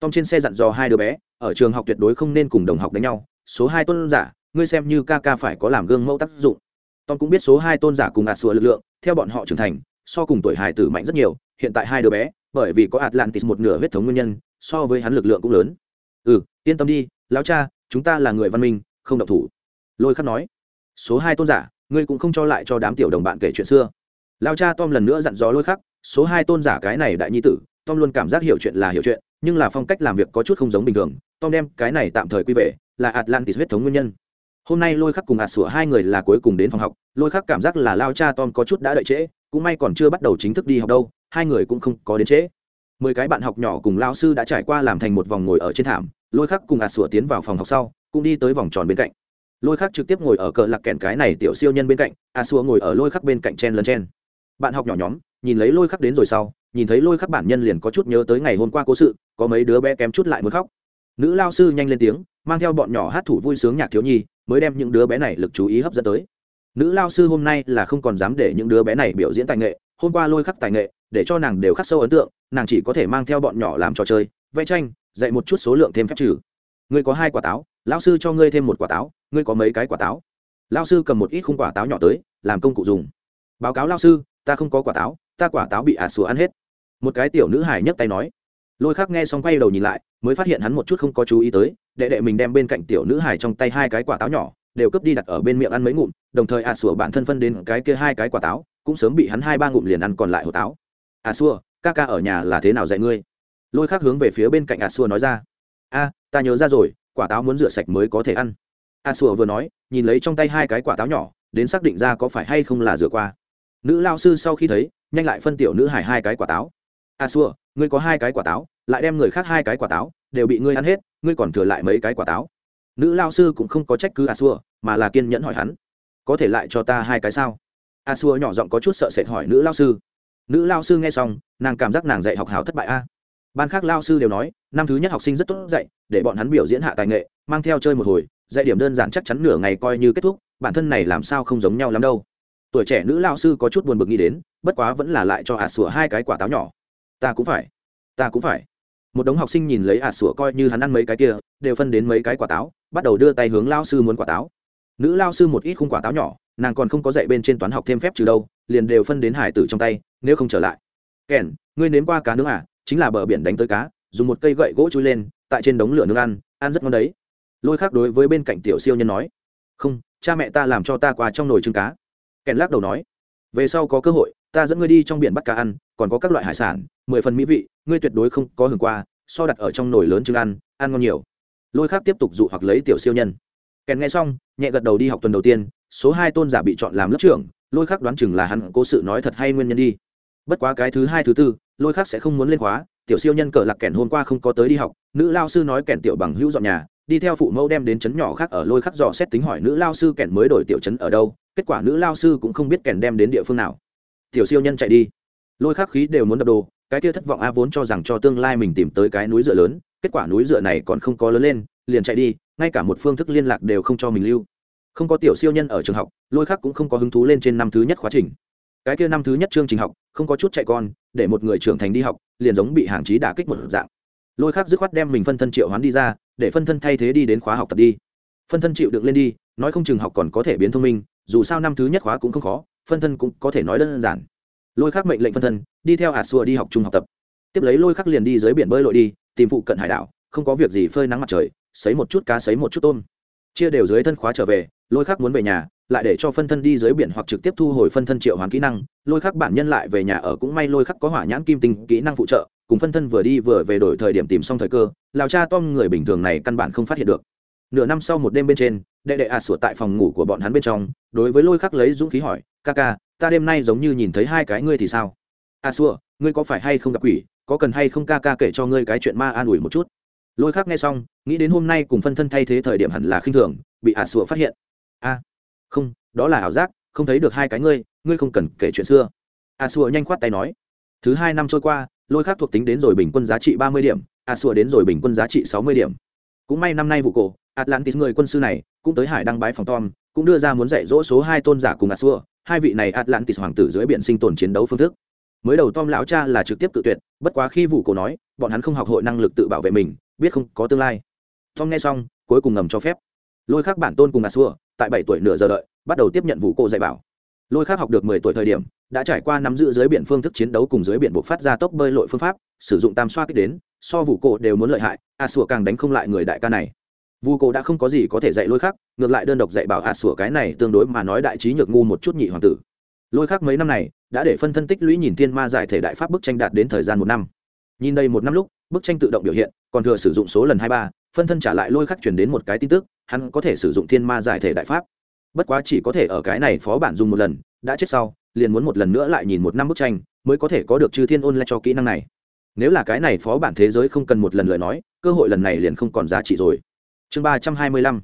S1: Tom trên xe dặn dò hai đứa bé, ở trường học tuyệt đối không nên cùng đồng học đánh nhau, số hai tôn giả, ngươi xem như ca ca phải có làm gương mẫu tác dụng. Tom cũng biết số hai tôn giả cùng ả sủa lực lượng, theo bọn họ trưởng thành, so cùng tuổi hài tử mạnh rất nhiều, hiện tại hai đứa bé, bởi vì có atlantis một nửa huyết thống nguyên nhân, so với hắn lực lượng cũng lớn. Ừ yên tâm đi, lão cha, chúng ta là người văn minh, không độc thủ. Lôi khắc nói. Số hai tôn giả, ngươi cũng không cho lại cho đám tiểu đồng bạn kể chuyện xưa. Lao cha tom lần nữa dặn dò lôi khắc số hai tôn giả cái này đại nhi tử, tom luôn cảm giác hiểu chuyện là hiểu chuyện, nhưng là phong cách làm việc có chút không giống bình thường. Tom đem cái này tạm thời quy về, là atlantis huyết thống nguyên nhân. Hôm nay lôi khắc cùng ạt sủa hai người là cuối cùng đến phòng học, lôi khắc cảm giác là lao cha tom có chút đã đợi trễ, cũng may còn chưa bắt đầu chính thức đi học đâu, hai người cũng không có đến trễ. Mười cái bạn học nhỏ cùng lao sư đã trải qua làm thành một vòng ngồi ở trên thảm, lôi khắc cùng ạt sủa tiến vào phòng học sau, cũng đi tới vòng tròn bên cạnh. Lôi khắc trực tiếp ngồi ở cờ lạc kẹn cái này tiểu siêu nhân bên cạnh, ạt sủa ngồi ở lôi khắc bên cạnh chen lấn chen. Bạn học nhỏ nhóm nhìn lấy lôi khắc đến rồi sau, nhìn thấy lôi khắc bản nhân liền có chút nhớ tới ngày hôm qua cố sự, có mấy đứa bé kém chút lại muốn khóc. Nữ lao sư nhanh lên tiếng, mang theo bọn nhỏ hát thủ vui sướng nhạc thiếu nhi, mới đem những đứa bé này lực chú ý hấp dẫn tới. Nữ lao sư hôm nay là không còn dám để những đứa bé này biểu diễn tài nghệ, hôm qua lôi khắc tài nghệ, để cho nàng đều khắc sâu ấn tượng, nàng chỉ có thể mang theo bọn nhỏ làm trò chơi, vẽ tranh, dạy một chút số lượng thêm phép trừ. Ngươi có hai quả táo, lão sư cho ngươi thêm một quả táo, ngươi có mấy cái quả táo? Lão sư cầm một ít khung quả táo nhỏ tới, làm công cụ dùng. Báo cáo lão sư, ta không có quả táo ta quả táo bị ả sủa ăn hết. Một cái tiểu nữ hải nhấc tay nói. Lôi khắc nghe xong quay đầu nhìn lại, mới phát hiện hắn một chút không có chú ý tới, đệ đệ mình đem bên cạnh tiểu nữ hải trong tay hai cái quả táo nhỏ, đều cướp đi đặt ở bên miệng ăn mấy ngụm, đồng thời ả sủa bản thân phân đến cái kia hai cái quả táo, cũng sớm bị hắn hai ba ngụm liền ăn còn lại hột táo. Ả sủa ca ca ở nhà là thế nào dạy ngươi? Lôi khắc hướng về phía bên cạnh ả sủa nói ra. A, ta nhớ ra rồi, quả táo muốn rửa sạch mới có thể ăn. A sùa vừa nói, nhìn lấy trong tay hai cái quả táo nhỏ, đến xác định ra có phải hay không là rửa qua. Nữ lao sư sau khi thấy nhanh lại phân tiểu nữ hải hai cái quả táo. A xua, ngươi có hai cái quả táo lại đem người khác hai cái quả táo đều bị ngươi ăn hết ngươi còn thừa lại mấy cái quả táo. Nữ lao sư cũng không có trách cứ a xua mà là kiên nhẫn hỏi hắn. Có thể lại cho ta hai cái sao? A xua nhỏ giọng có chút sợ sệt hỏi nữ lao sư. Nữ lao sư nghe xong nàng cảm giác nàng dạy học hào thất bại a. Ban khác lao sư đều nói năm thứ nhất học sinh rất tốt dạy để bọn hắn biểu diễn hạ tài nghệ mang theo chơi một hồi dạy điểm đơn giản chắc chắn nửa ngày coi như kết thúc bản thân này làm sao không giống nhau lắm đâu. Tuổi trẻ nữ lao sư có chút buồn bực nghĩ đến bất quá vẫn là lại cho à sủa hai cái quả táo nhỏ. Ta cũng phải, ta cũng phải. Một đống học sinh nhìn lấy à sủa coi như hắn ăn mấy cái kia, đều phân đến mấy cái quả táo, bắt đầu đưa tay hướng lao sư muốn quả táo. Nữ lao sư một ít khung quả táo nhỏ, nàng còn không có dạy bên trên toán học thêm phép trừ đâu, liền đều phân đến hải tử trong tay, nếu không trở lại. Kèn, ngươi nếm qua cá nướng à? Chính là bờ biển đánh tới cá, dùng một cây gậy gỗ chui lên, tại trên đống lửa nướng ăn ăn rất ngon đấy. Lôi khác đối với bên cạnh tiểu siêu nhân nói, không, cha mẹ ta làm cho ta qua trong nồi trứng cá. Kèn lắc đầu nói, về sau có cơ hội ta dẫn ngươi đi trong biển bắt cá ăn, còn có các loại hải sản, mười phần mỹ vị, ngươi tuyệt đối không có hưởng qua, so đặt ở trong nồi lớn chừng ăn ăn ngon nhiều. Lôi khác tiếp tục dụ hoặc lấy tiểu siêu nhân. Kèn nghe xong, nhẹ gật đầu đi học tuần đầu tiên, số hai tôn giả bị chọn làm lớp trưởng, lôi khác đoán chừng là hắn cố sự nói thật hay nguyên nhân đi. Bất quá cái thứ hai, thứ tư, lôi khác sẽ không muốn lên khóa, tiểu siêu nhân cờ lạc kèn hôm qua không có tới đi học, nữ lao sư nói kèn tiểu bằng hữu dọn nhà, đi theo phụ mẫu đem đến trấn nhỏ khác ở lôi khắc dò xét tính hỏi nữ lao sư kèn mới đổi tiểu trấn ở đâu, kết quả nữ lao sư cũng không biết kèn đem đến địa phương nào tiểu siêu nhân chạy đi. Lôi khắc khí đều muốn đập đồ, cái kia thất vọng a vốn cho rằng cho tương lai mình tìm tới cái núi dựa lớn, kết quả núi dựa này còn không có lớn lên, liền chạy đi, ngay cả một phương thức liên lạc đều không cho mình lưu. Không có tiểu siêu nhân ở trường học, lôi khắc cũng không có hứng thú lên trên năm thứ nhất khóa trình. Cái kia năm thứ nhất chương trình học, không có chút chạy con, để một người trưởng thành đi học, liền giống bị hàng chí đả kích một dạng. Lôi khắc dứt khoát đem mình phân thân triệu hoán đi ra, để phân thân thay thế đi đến khóa học tập đi. Phân thân chịu được lên đi, nói không chừng học còn có thể biến thông minh, dù sao năm thứ nhất khóa cũng không khó phân thân cũng có thể nói đơn giản. Lôi khắc mệnh lệnh phân thân, đi theo hạt xua đi học trung học tập. Tiếp lấy lôi khắc liền đi dưới biển bơi lội đi, tìm phụ cận hải đảo, không có việc gì phơi nắng mặt trời, sấy một chút cá sấy một chút tôm. Chia đều dưới thân khóa trở về, lôi khắc muốn về nhà, lại để cho phân thân đi dưới biển hoặc trực tiếp thu hồi phân thân triệu hoán kỹ năng. Lôi khắc bản nhân lại về nhà ở cũng may lôi khắc có hỏa nhãn kim tinh kỹ năng phụ trợ, cùng phân thân vừa đi vừa về đổi thời điểm tìm xong thời cơ lào cha tom người bình thường này căn bản không phát hiện được. Nửa năm sau một đêm bên trên, đệ đệ ạt sủa tại phòng ngủ của bọn hắn bên trong, đối với lôi khắc lấy dũng khí hỏi ca ca, ta đêm nay giống như nhìn thấy hai cái ngươi thì sao? A xua, ngươi có phải hay không gặp quỷ? Có cần hay không ca ca kể cho ngươi cái chuyện ma an ủi một chút? Lôi khắc nghe xong, nghĩ đến hôm nay cùng phân thân thay thế thời điểm hẳn là khinh thường, bị à, ả sủa phát hiện. A không, đó là ảo giác, không thấy được hai cái ngươi ngươi không cần kể chuyện xưa. A sủa nhanh khoát tay nói. Thứ hai năm trôi qua, lôi khắc thuộc tính đến rồi bình quân giá trị ba mươi điểm a sủa đến rồi bình quân giá trị sáu mươi điểm. Cũng may năm nay vụ cổ, atlantis người quân sư này, cũng tới hải đăng bái phòng tom, cũng đưa ra muốn dạy dỗ số hai tôn giả cùng a sủa hai vị này atlantis hoàng tử dưới biển sinh tồn chiến đấu phương thức. Mới đầu tom lão cha là trực tiếp tự tuyệt, bất quá khi vụ cổ nói, bọn hắn không học hội năng lực tự bảo vệ mình, biết không có tương lai. Tom nghe xong, cuối cùng ngầm cho phép. Lôi khác bản tôn cùng a xua tại bảy tuổi nửa giờ đợi, bắt đầu tiếp nhận vụ cổ dạy bảo. Lôi khác học được mười tuổi thời điểm, đã trải qua nắm giữ dưới biển phương thức chiến đấu cùng dưới biển buộc phát ra tốc bơi lội phương pháp, sử dụng tam xoa kích đến, so vụ cổ đều muốn lợi hại a xua càng đánh không lại người đại ca này vu cổ đã không có gì có thể dạy lôi khác ngược lại đơn độc dạy bảo hạ sủa cái này tương đối mà nói đại trí nhược ngu một chút nhị hoàng tử. Lôi khác mấy năm này, đã để phân thân tích lũy nhìn thiên ma giải thể đại pháp bức tranh đạt đến thời gian một năm. Nhìn đây một năm lúc, bức tranh tự động biểu hiện, còn thừa sử dụng số lần hai ba, phân thân trả lại lôi khắc chuyển đến một cái tin tức, hắn có thể sử dụng thiên ma giải thể đại pháp. Bất quá chỉ có thể ở cái này phó bản dùng một lần, đã chết sau, liền muốn một lần nữa lại nhìn một năm bức tranh, mới có thể có được chư thiên ôn lại cho kỹ năng này. Nếu là cái này phó bản thế giới không cần một lần lời nói, cơ hội lần này liền không còn giá trị rồi chương ba trăm hai mươi lăm,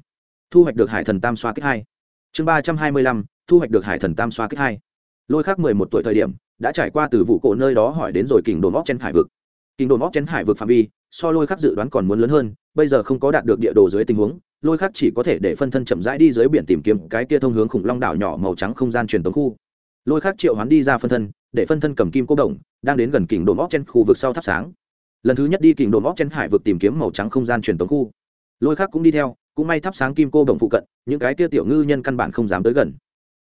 S1: thu hoạch được hải thần tam xoa kích hai. Chương ba trăm hai mươi lăm, thu hoạch được hải thần tam xoa kích hai. Lôi khác mười một tuổi thời điểm, đã trải qua từ vụ cổ nơi đó hỏi đến rồi kình đồn móc trên hải vực. Kình đồn móc trên hải vực phạm vi, so lôi khắc dự đoán còn muốn lớn hơn, bây giờ không có đạt được địa đồ dưới tình huống, lôi khắc chỉ có thể để phân thân chậm rãi đi dưới biển tìm kiếm cái kia thông hướng khủng long đảo nhỏ màu trắng không gian truyền tống khu. Lôi khắc triệu hoán đi ra phân thân, để phân thân cầm kim cố đồng, đang đến gần kình đồn móc trên khu vực sau thắp sáng. Lần thứ nhất đi kình đồn móc trên hải vực tìm kiếm màu trắng không gian truyền tống khu lôi khác cũng đi theo, cũng may thắp sáng kim cô đồng phụ cận, những cái kia tiểu ngư nhân căn bản không dám tới gần.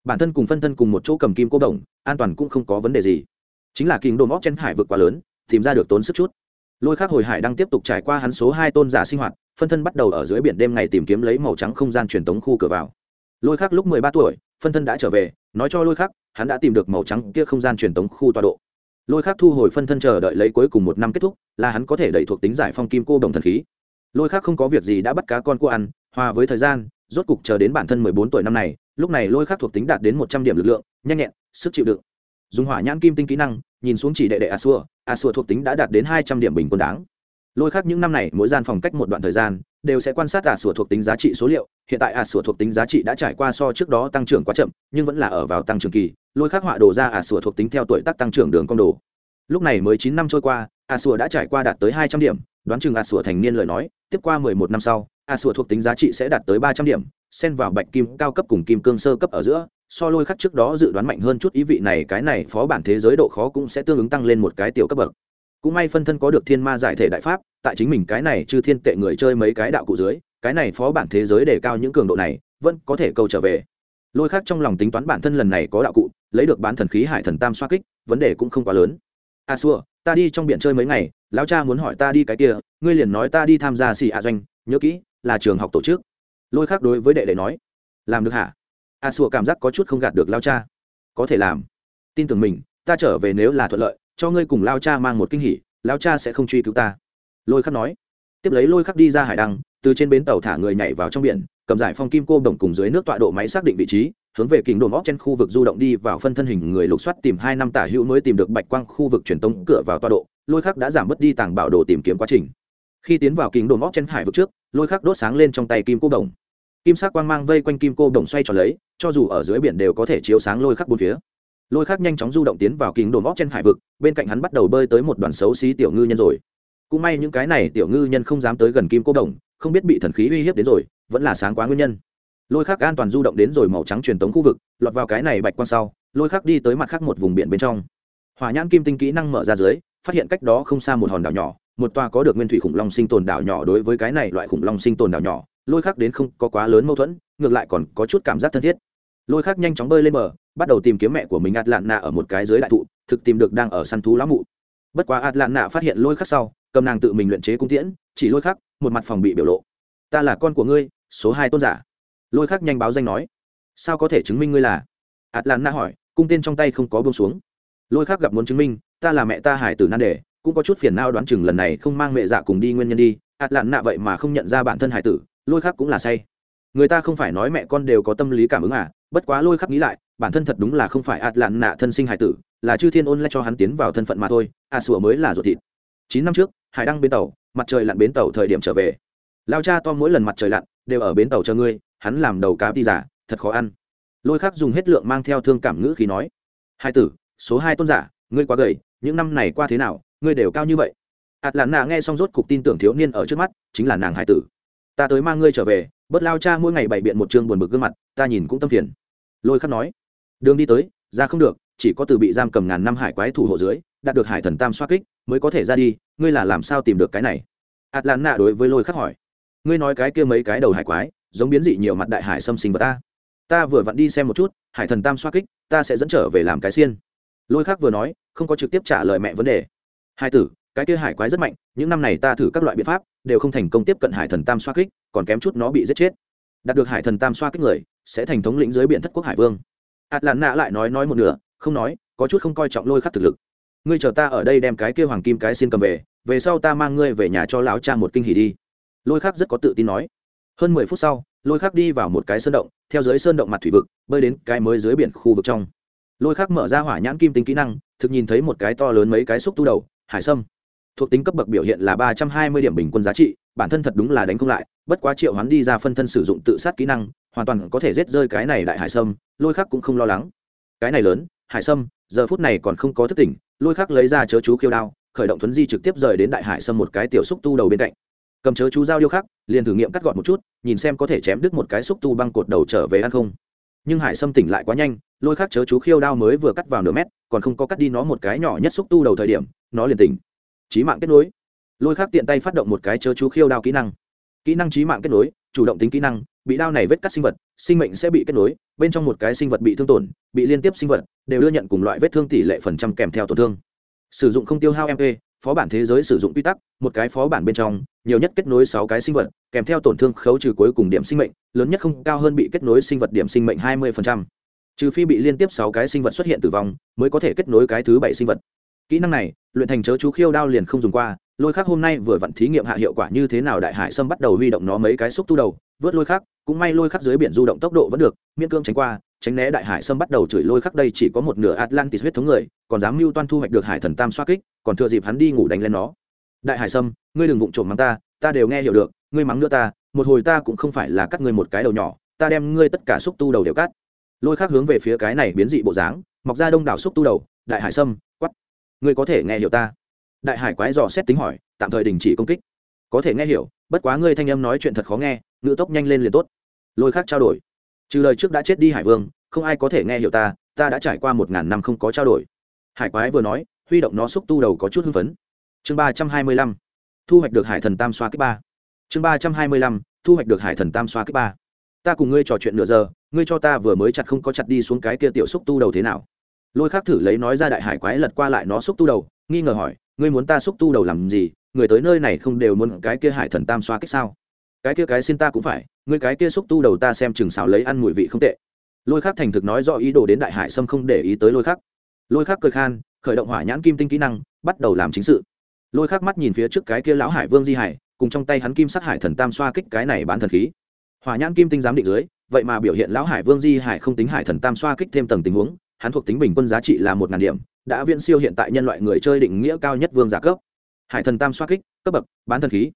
S1: Bản thân cùng phân thân cùng một chỗ cầm kim cô đồng, an toàn cũng không có vấn đề gì. Chính là kinh đồn móc trên hải vực quá lớn, tìm ra được tốn sức chút. Lôi khác hồi hải đang tiếp tục trải qua hắn số hai tôn giả sinh hoạt, phân thân bắt đầu ở dưới biển đêm ngày tìm kiếm lấy màu trắng không gian truyền tống khu cửa vào. Lôi khác lúc mười ba tuổi, phân thân đã trở về, nói cho lôi khác, hắn đã tìm được màu trắng kia không gian truyền tống khu tọa độ. Lôi khác thu hồi phân thân chờ đợi lấy cuối cùng một năm kết thúc, là hắn có thể đẩy thuộc tính giải phong kim cô đồng thần khí lôi khác không có việc gì đã bắt cá con cua ăn, hòa với thời gian, rốt cục chờ đến bản thân mười bốn tuổi năm này, lúc này lôi khác thuộc tính đạt đến một trăm điểm lực lượng, nhanh nhẹn, sức chịu đựng. Dùng hỏa nhãn kim tinh kỹ năng, nhìn xuống chỉ đệ đệ a xua a xua thuộc tính đã đạt đến hai trăm điểm bình quân đáng. Lôi khác những năm này, mỗi gian phòng cách một đoạn thời gian, đều sẽ quan sát a xua thuộc tính giá trị số liệu. Hiện tại a xua thuộc tính giá trị đã trải qua so trước đó tăng trưởng quá chậm, nhưng vẫn là ở vào tăng trưởng kỳ. Lôi khác họa đồ ra a sủa thuộc tính theo tuổi tác tăng trưởng đường công đồ. Lúc này mới chín năm trôi qua a sủa đã trải qua đạt tới hai trăm điểm đoán chừng A sủa thành niên lời nói, tiếp qua mười một năm sau A sủa thuộc tính giá trị sẽ đạt tới ba trăm điểm, xen vào bạch kim cao cấp cùng kim cương sơ cấp ở giữa, so lôi khắc trước đó dự đoán mạnh hơn chút ý vị này, cái này phó bản thế giới độ khó cũng sẽ tương ứng tăng lên một cái tiểu cấp bậc. Cũng may phân thân có được thiên ma giải thể đại pháp, tại chính mình cái này chư thiên tệ người chơi mấy cái đạo cụ dưới, cái này phó bản thế giới để cao những cường độ này, vẫn có thể câu trở về. Lôi khác trong lòng tính toán bản thân lần này có đạo cụ, lấy được bán thần khí hải thần tam xoa kích, vấn đề cũng không quá lớn. A xua ta đi trong biển chơi mấy ngày, lão cha muốn hỏi ta đi cái kia, ngươi liền nói ta đi tham gia xì a doanh, nhớ kỹ, là trường học tổ chức. Lôi khác đối với đệ đệ nói, làm được hả? A sùa cảm giác có chút không gạt được lao cha. Có thể làm. Tin tưởng mình, ta trở về nếu là thuận lợi, cho ngươi cùng lao cha mang một kinh hỉ lao cha sẽ không truy cứu ta. Lôi khắc nói, tiếp lấy lôi khắc đi ra hải đăng, từ trên bến tàu thả người nhảy vào trong biển, cầm giải phong kim cô đồng cùng dưới nước tọa độ máy xác định vị trí hướng về kình đồn óc trên khu vực du động đi vào phân thân hình người lục soát tìm hai năm tả hữu mới tìm được bạch quang khu vực truyền tống cửa vào tọa độ, lôi khắc đã giảm bớt đi tàng bảo đồ tìm kiếm quá trình. Khi tiến vào kình đồn óc trên hải vực trước, lôi khắc đốt sáng lên trong tay kim cô đồng. Kim sắc quang mang vây quanh kim cô đồng xoay tròn lấy, cho dù ở dưới biển đều có thể chiếu sáng lôi khắc bốn phía. Lôi khắc nhanh chóng du động tiến vào kính đồn óc trên hải vực, bên cạnh hắn bắt đầu bơi tới một đoàn xấu xí tiểu ngư nhân rồi. Cũng may những cái này tiểu ngư nhân không dám tới gần kim cô đồng, không biết bị thần khí uy hiếp đến rồi, vẫn là sáng quá nguyên nhân lôi khắc an toàn du động đến rồi màu trắng truyền tống khu vực, lọt vào cái này bạch quan sau, lôi khắc đi tới mặt khác một vùng biển bên trong. Hỏa nhãn kim tinh kỹ năng mở ra dưới, phát hiện cách đó không xa một hòn đảo nhỏ, một toa có được nguyên thủy khủng long sinh tồn đảo nhỏ đối với cái này loại khủng long sinh tồn đảo nhỏ, lôi khắc đến không có quá lớn mâu thuẫn, ngược lại còn có chút cảm giác thân thiết. Lôi khắc nhanh chóng bơi lên bờ, bắt đầu tìm kiếm mẹ của mình ạt lạn nạ ở một cái dưới đại thụ, thực tìm được đang ở săn thú lá mụ. Bất quá ạt lạn nạ phát hiện lôi khắc sau, cầm nàng tự mình luyện chế cung tiễn, chỉ lôi khắc, một mặt phòng bị biểu lộ. Ta là con của ngươi, số hai tôn giả lôi khắc nhanh báo danh nói, sao có thể chứng minh ngươi là? Atlanta hỏi, cung tên trong tay không có bông xuống. Lôi khắc gặp muốn chứng minh, ta là mẹ ta hải tử nan đề, cũng có chút phiền nao đoán chừng lần này không mang mẹ dạ cùng đi nguyên nhân đi, atlanta lạn vậy mà không nhận ra bản thân hải tử, lôi khắc cũng là say. Người ta không phải nói mẹ con đều có tâm lý cảm ứng à bất quá lôi khắc nghĩ lại, bản thân thật đúng là không phải atlanta lạn thân sinh hải tử, là chư thiên ôn lại cho hắn tiến vào thân phận mà thôi a sủa mới là ruột thịt. Chín năm trước, hải đăng bến tàu, mặt trời lặn bến tàu thời điểm trở về. Lao cha to mỗi lần mặt trời lặn, đều ở bến tàu chờ ngươi hắn làm đầu cá đi giả, thật khó ăn. Lôi khắc dùng hết lượng mang theo thương cảm ngữ khi nói, hai tử, số hai tôn giả, ngươi quá gầy, những năm này qua thế nào, ngươi đều cao như vậy? Ạt lạn nạ nghe xong rốt cục tin tưởng thiếu niên ở trước mắt, chính là nàng hải tử. Ta tới mang ngươi trở về, bớt lao cha mỗi ngày bày biện một chương buồn bực gương mặt, ta nhìn cũng tâm phiền. Lôi khắc nói, đường đi tới, ra không được, chỉ có từ bị giam cầm ngàn năm hải quái thủ hộ dưới, đạt được hải thần tam xoa kích, mới có thể ra đi, ngươi là làm sao tìm được cái này? Ạt lạn nạ đối với lôi khắc hỏi, ngươi nói cái kia mấy cái đầu hải quái giống biến dị nhiều mặt đại hải xâm sinh vật ta. Ta vừa vặn đi xem một chút, hải thần tam xoa kích, ta sẽ dẫn trở về làm cái xiên. Lôi khác vừa nói, không có trực tiếp trả lời mẹ vấn đề. Hai tử, cái kia hải quái rất mạnh, những năm này ta thử các loại biện pháp, đều không thành công tiếp cận hải thần tam xoa kích, còn kém chút nó bị giết chết. Đạt được hải thần tam xoa kích người, sẽ thành thống lĩnh dưới biển thất quốc hải vương. Ạt lạn nạ lại nói nói một nửa, không nói, có chút không coi trọng lôi khắc thực lực. Ngươi chờ ta ở đây đem cái kia hoàng kim cái xin cầm về về sau ta mang ngươi về nhà cho lão cha một kinh hỉ đi. Lôi khắc rất có tự tin nói hơn mười phút sau, lôi khắc đi vào một cái sơn động, theo dưới sơn động mặt thủy vực, bơi đến cái mới dưới biển khu vực trong. Lôi khắc mở ra hỏa nhãn kim tính kỹ năng, thực nhìn thấy một cái to lớn mấy cái xúc tu đầu, hải sâm. Thuộc tính cấp bậc biểu hiện là ba trăm hai mươi điểm bình quân giá trị, bản thân thật đúng là đánh không lại, bất quá triệu hắn đi ra phân thân sử dụng tự sát kỹ năng, hoàn toàn có thể rết rơi cái này đại hải sâm, lôi khắc cũng không lo lắng. Cái này lớn, hải sâm, giờ phút này còn không có thức tỉnh, lôi khắc lấy ra chớ chú khiêu đao, khởi động thuấn di trực tiếp rời đến đại hải sâm một cái tiểu xúc tu đầu bên cạnh cầm chớ chú dao điêu khắc, liền thử nghiệm cắt gọn một chút, nhìn xem có thể chém đứt một cái xúc tu băng cột đầu trở về ăn không. Nhưng hải sâm tỉnh lại quá nhanh, lôi khắc chớ chú khiêu đao mới vừa cắt vào nửa mét, còn không có cắt đi nó một cái nhỏ nhất xúc tu đầu thời điểm, nó liền tỉnh. Trí mạng kết nối. Lôi khắc tiện tay phát động một cái chớ chú khiêu đao kỹ năng. Kỹ năng trí mạng kết nối, chủ động tính kỹ năng, bị đao này vết cắt sinh vật, sinh mệnh sẽ bị kết nối, bên trong một cái sinh vật bị thương tổn, bị liên tiếp sinh vật, đều đưa nhận cùng loại vết thương tỷ lệ phần trăm kèm theo tổn thương. Sử dụng không tiêu hao mp phó bản thế giới sử dụng quy tắc, một cái phó bản bên trong, nhiều nhất kết nối sáu cái sinh vật, kèm theo tổn thương khấu trừ cuối cùng điểm sinh mệnh, lớn nhất không cao hơn bị kết nối sinh vật điểm sinh mệnh hai mươi trừ phi bị liên tiếp sáu cái sinh vật xuất hiện tử vong, mới có thể kết nối cái thứ bảy sinh vật. Kỹ năng này, luyện thành chớ chú khiêu đao liền không dùng qua, lôi khác hôm nay vừa vặn thí nghiệm hạ hiệu quả như thế nào đại hải sâm bắt đầu huy động nó mấy cái xúc tu đầu, vớt lôi khác cũng may lôi khắc dưới biển du động tốc độ vẫn được, miễn cưỡng tránh qua tránh né đại hải sâm bắt đầu chửi lôi khắc đây chỉ có một nửa atlantis huyết thống người, còn dám mưu toan thu hoạch được hải thần tam xoa kích, còn thừa dịp hắn đi ngủ đánh lên nó. Đại hải sâm ngươi đừng vụng trộm mắng ta ta đều nghe hiểu được, ngươi mắng nữa ta, một hồi ta cũng không phải là cắt ngươi một cái đầu nhỏ, ta đem ngươi tất cả xúc tu đầu đều cắt. Lôi khắc hướng về phía cái này biến dị bộ dáng, mọc ra đông đảo xúc tu đầu, đại hải sâm quắt ngươi có thể nghe hiểu ta? Đại hải quái dò xét tính hỏi, tạm thời đình chỉ công kích. Có thể nghe hiểu, bất quá ngươi thanh âm nói chuyện thật khó nghe, ngữ tốc nhanh lên liền tốt. Lôi khác trao đổi trừ lời trước đã chết đi hải vương, không ai có thể nghe hiểu ta ta đã trải qua một ngàn năm không có trao đổi. Hải quái vừa nói, huy động nó xúc tu đầu có chút hưng phấn. Chương ba trăm hai mươi lăm, thu hoạch được hải thần tam xoa kích ba. Chương ba trăm hai mươi lăm, thu hoạch được hải thần tam xoa kích ba. Ta cùng ngươi trò chuyện nửa giờ, ngươi cho ta vừa mới chặt không có chặt đi xuống cái kia tiểu xúc tu đầu thế nào? Lôi khác thử lấy nói ra đại hải quái lật qua lại nó xúc tu đầu, nghi ngờ hỏi, ngươi muốn ta xúc tu đầu làm gì? Người tới nơi này không đều muốn cái kia hải thần tam xoa kích sao? Cái kia cái xin ta cũng phải, ngươi cái kia xúc tu đầu ta xem chừng xào lấy ăn mùi vị không tệ. Lôi khác thành thực nói do ý đồ đến đại hải sâm không để ý tới lôi khác lôi khác cười khan, khởi động hỏa nhãn kim tinh kỹ năng, bắt đầu làm chính sự. Lôi khác mắt nhìn phía trước cái kia lão hải vương di hải, cùng trong tay hắn kim sát hải thần tam xoa kích cái này bán thần khí. Hỏa nhãn kim tinh giám định dưới, vậy mà biểu hiện lão hải vương di hải không tính hải thần tam xoa kích thêm tầng tình huống, hắn thuộc tính bình quân giá trị là một ngàn điểm, đã viễn siêu hiện tại nhân loại người chơi định nghĩa cao nhất vương giả cấp. Hải thần tam xoa kích, cấp bậc, bán thần khí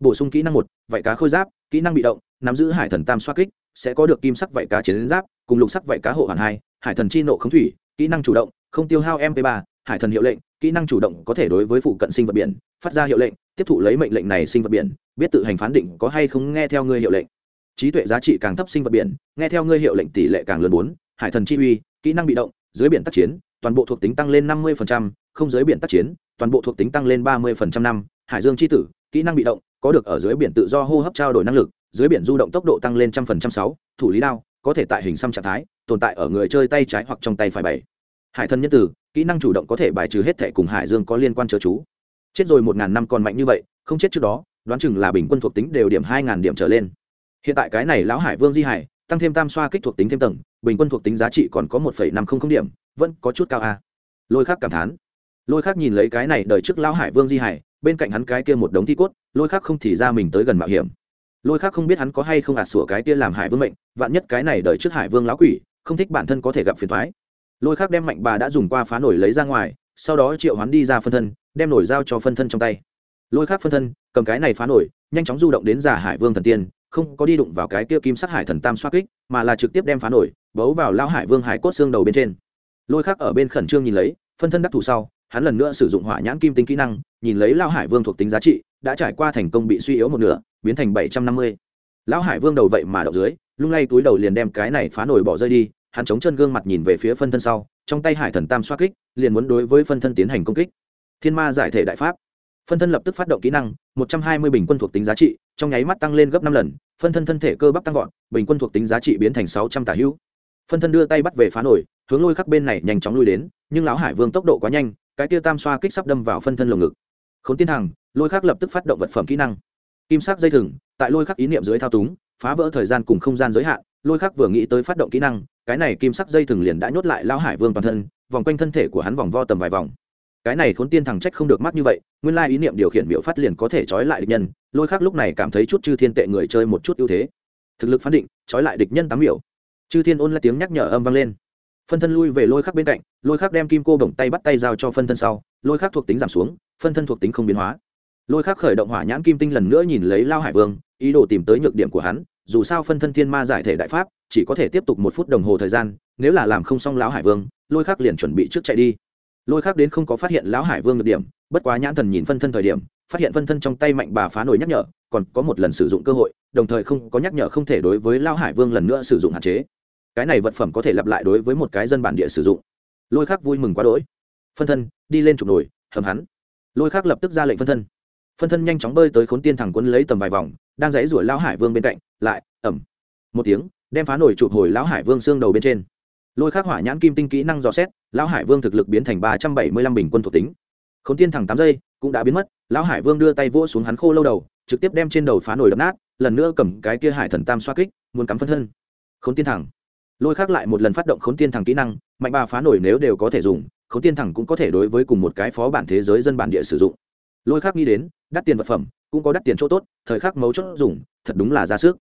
S1: bổ sung kỹ năng một vạy cá khôi giáp, kỹ năng bị động, nắm giữ hải thần tam xoa kích, sẽ có được kim sắc vạy cá chiến giáp, cùng lục sắc vạy cá hộ hoàn hai, hải thần chi nộ khống thủy, kỹ năng chủ động, không tiêu hao mp ba, hải thần hiệu lệnh, kỹ năng chủ động có thể đối với phụ cận sinh vật biển, phát ra hiệu lệnh, tiếp thụ lấy mệnh lệnh này sinh vật biển, biết tự hành phán định có hay không nghe theo ngươi hiệu lệnh. Trí tuệ giá trị càng thấp sinh vật biển, nghe theo ngươi hiệu lệnh tỷ lệ càng lớn bốn, hải thần chi uy, kỹ năng bị động, dưới biển tác chiến, toàn bộ thuộc tính tăng lên năm mươi không dưới biển tác chiến, toàn bộ thuộc tính tăng lên ba mươi năm, hải dương chi tử, kỹ năng bị động có được ở dưới biển tự do hô hấp trao đổi năng lực, dưới biển du động tốc độ tăng lên trăm phần trăm sáu, thủ lý đao, có thể tại hình xăm trạng thái, tồn tại ở người chơi tay trái hoặc trong tay phải bảy. Hải thần nhân tử, kỹ năng chủ động có thể bài trừ hết thẻ cùng hải dương có liên quan chớ chú. Chết rồi một ngàn năm còn mạnh như vậy, không chết trước đó, đoán chừng là bình quân thuộc tính đều điểm hai ngàn điểm trở lên. Hiện tại cái này lão hải vương di hải, tăng thêm tam xoa kích thuộc tính thêm tầng, bình quân thuộc tính giá trị còn có một phẩy năm không không điểm, vẫn có chút cao a. Lôi khác cảm thán. Lôi khác nhìn lấy cái này đời trước lão hải vương di hải bên cạnh hắn cái kia một đống thi cốt, lôi khác không thì ra mình tới gần mạo hiểm. Lôi khác không biết hắn có hay không ạt sủa cái kia làm hải vương mệnh, vạn nhất cái này đời trước hải vương lão quỷ, không thích bản thân có thể gặp phiền thoái lôi khác đem mạnh bà đã dùng qua phá nổi lấy ra ngoài, sau đó triệu hắn đi ra phân thân, đem nổi giao cho phân thân trong tay. Lôi khác phân thân, cầm cái này phá nổi, nhanh chóng du động đến giả hải vương thần tiên, không có đi đụng vào cái kia kim sắc hải thần tam xoa kích, mà là trực tiếp đem phá nổi, bấu vào lao hải vương hải cốt xương đầu bên trên. Lôi khác ở bên khẩn trương nhìn lấy, phân thân đắc thủ sau, hắn lần nữa sử dụng hỏa nhãn kim tính kỹ năng nhìn lấy lao hải vương thuộc tính giá trị, đã trải qua thành công bị suy yếu một nửa, biến thành bảy trăm năm mươi. Lão hải vương đầu vậy mà đậu dưới, lung lay túi đầu liền đem cái này phá nổi bỏ rơi đi, hắn chống chân gương mặt nhìn về phía phân thân sau, trong tay hải thần tam xoa kích, liền muốn đối với phân thân tiến hành công kích. Thiên ma giải thể đại pháp. Phân thân lập tức phát động kỹ năng, một trăm hai mươi bình quân thuộc tính giá trị, trong nháy mắt tăng lên gấp năm lần, phân thân thân thể cơ bắp tăng vọt, bình quân thuộc tính giá trị biến thành sáu trăm tả hữu. Phân thân đưa tay bắt về phá nổi, hướng lôi khắc bên này nhanh chóng lui đến, nhưng lão hải vương tốc độ quá nhanh, cái tia tam xoa kích sắp đâm vào phân thân lồng ngực k h ố n tiên thẳng lôi khắc lập tức phát động vật phẩm kỹ năng. Kim sắc dây thừng, tại lôi khắc ý niệm dưới thao túng, phá vỡ thời gian cùng không gian giới hạn, lôi khắc vừa nghĩ tới phát động kỹ năng, cái này kim sắc dây thừng liền đã nhốt lại lão hải vương toàn thân, vòng quanh thân thể của hắn vòng vo tầm vài vòng. Cái này khốn tiên thằng trách không được mắt như vậy, nguyên lai ý niệm điều khiển biểu phát liền có thể trói lại địch nhân, lôi khắc lúc này cảm thấy chút chư thiên tệ người chơi một chút ưu thế. Thực lực phán định, trói lại địch nhân tám biểu chư thiên ôn lại tiếng nhắc nhở âm vang lên. Phân thân lui về lôi khắc bên cạnh, lôi khắc đem kim cô bổng tay bắt tay giao cho phân thân sau lôi khắc thuộc tính giảm xuống, phân thân thuộc tính không biến hóa. Lôi khắc khởi động hỏa nhãn kim tinh lần nữa nhìn lấy lao hải vương, ý đồ tìm tới nhược điểm của hắn, dù sao phân thân thiên ma giải thể đại pháp, chỉ có thể tiếp tục một phút đồng hồ thời gian, nếu là làm không xong lão hải vương, lôi khắc liền chuẩn bị trước chạy đi. Lôi khác đến không có phát hiện lão hải vương được điểm, bất quá nhãn thần nhìn phân thân thời điểm, phát hiện phân thân trong tay mạnh bà phá nổi nhắc nhở, còn có một lần sử dụng cơ hội, đồng thời không có nhắc nhở không thể đối với lão hải vương lần nữa sử dụng hạn chế. Cái này vật phẩm có thể lặp lại đối với một cái dân bản địa sử dụng. Lôi khác vui mừng quá đỗi phân thân, đi lên chụp nổi, hầm hắn. Lôi khác lập tức ra lệnh phân thân. Phân thân nhanh chóng bơi tới khốn tiên thẳng quân lấy tầm vài vòng, đang dãy ruổi lão hải vương bên cạnh, lại ẩm một tiếng, đem phá nổi chụp hồi lão hải vương xương đầu bên trên. Lôi khắc hỏa nhãn kim tinh kỹ năng dò xét, lão hải vương thực lực biến thành ba trăm bảy mươi lăm bình quân thuộc tính. Khốn tiên thẳng tám giây, cũng đã biến mất, lão hải vương đưa tay vỗ xuống hắn khô lâu đầu, trực tiếp đem trên đầu phá nổi đập nát, lần nữa cầm cái kia hải thần tam xoa kích, muốn cắm phân thân. Khốn tiên thẳng. Lôi khắc lại một lần phát động khốn tiên thẳng kỹ năng, mạnh ba phá nổi nếu đều có thể dùng k h ố n tiên thẳng cũng có thể đối với cùng một cái phó bản thế giới dân bản địa sử dụng. Lôi khắc nghĩ đến, đắt tiền vật phẩm, cũng có đắt tiền chỗ tốt, thời khắc mấu chốt dùng, thật đúng là ra sức.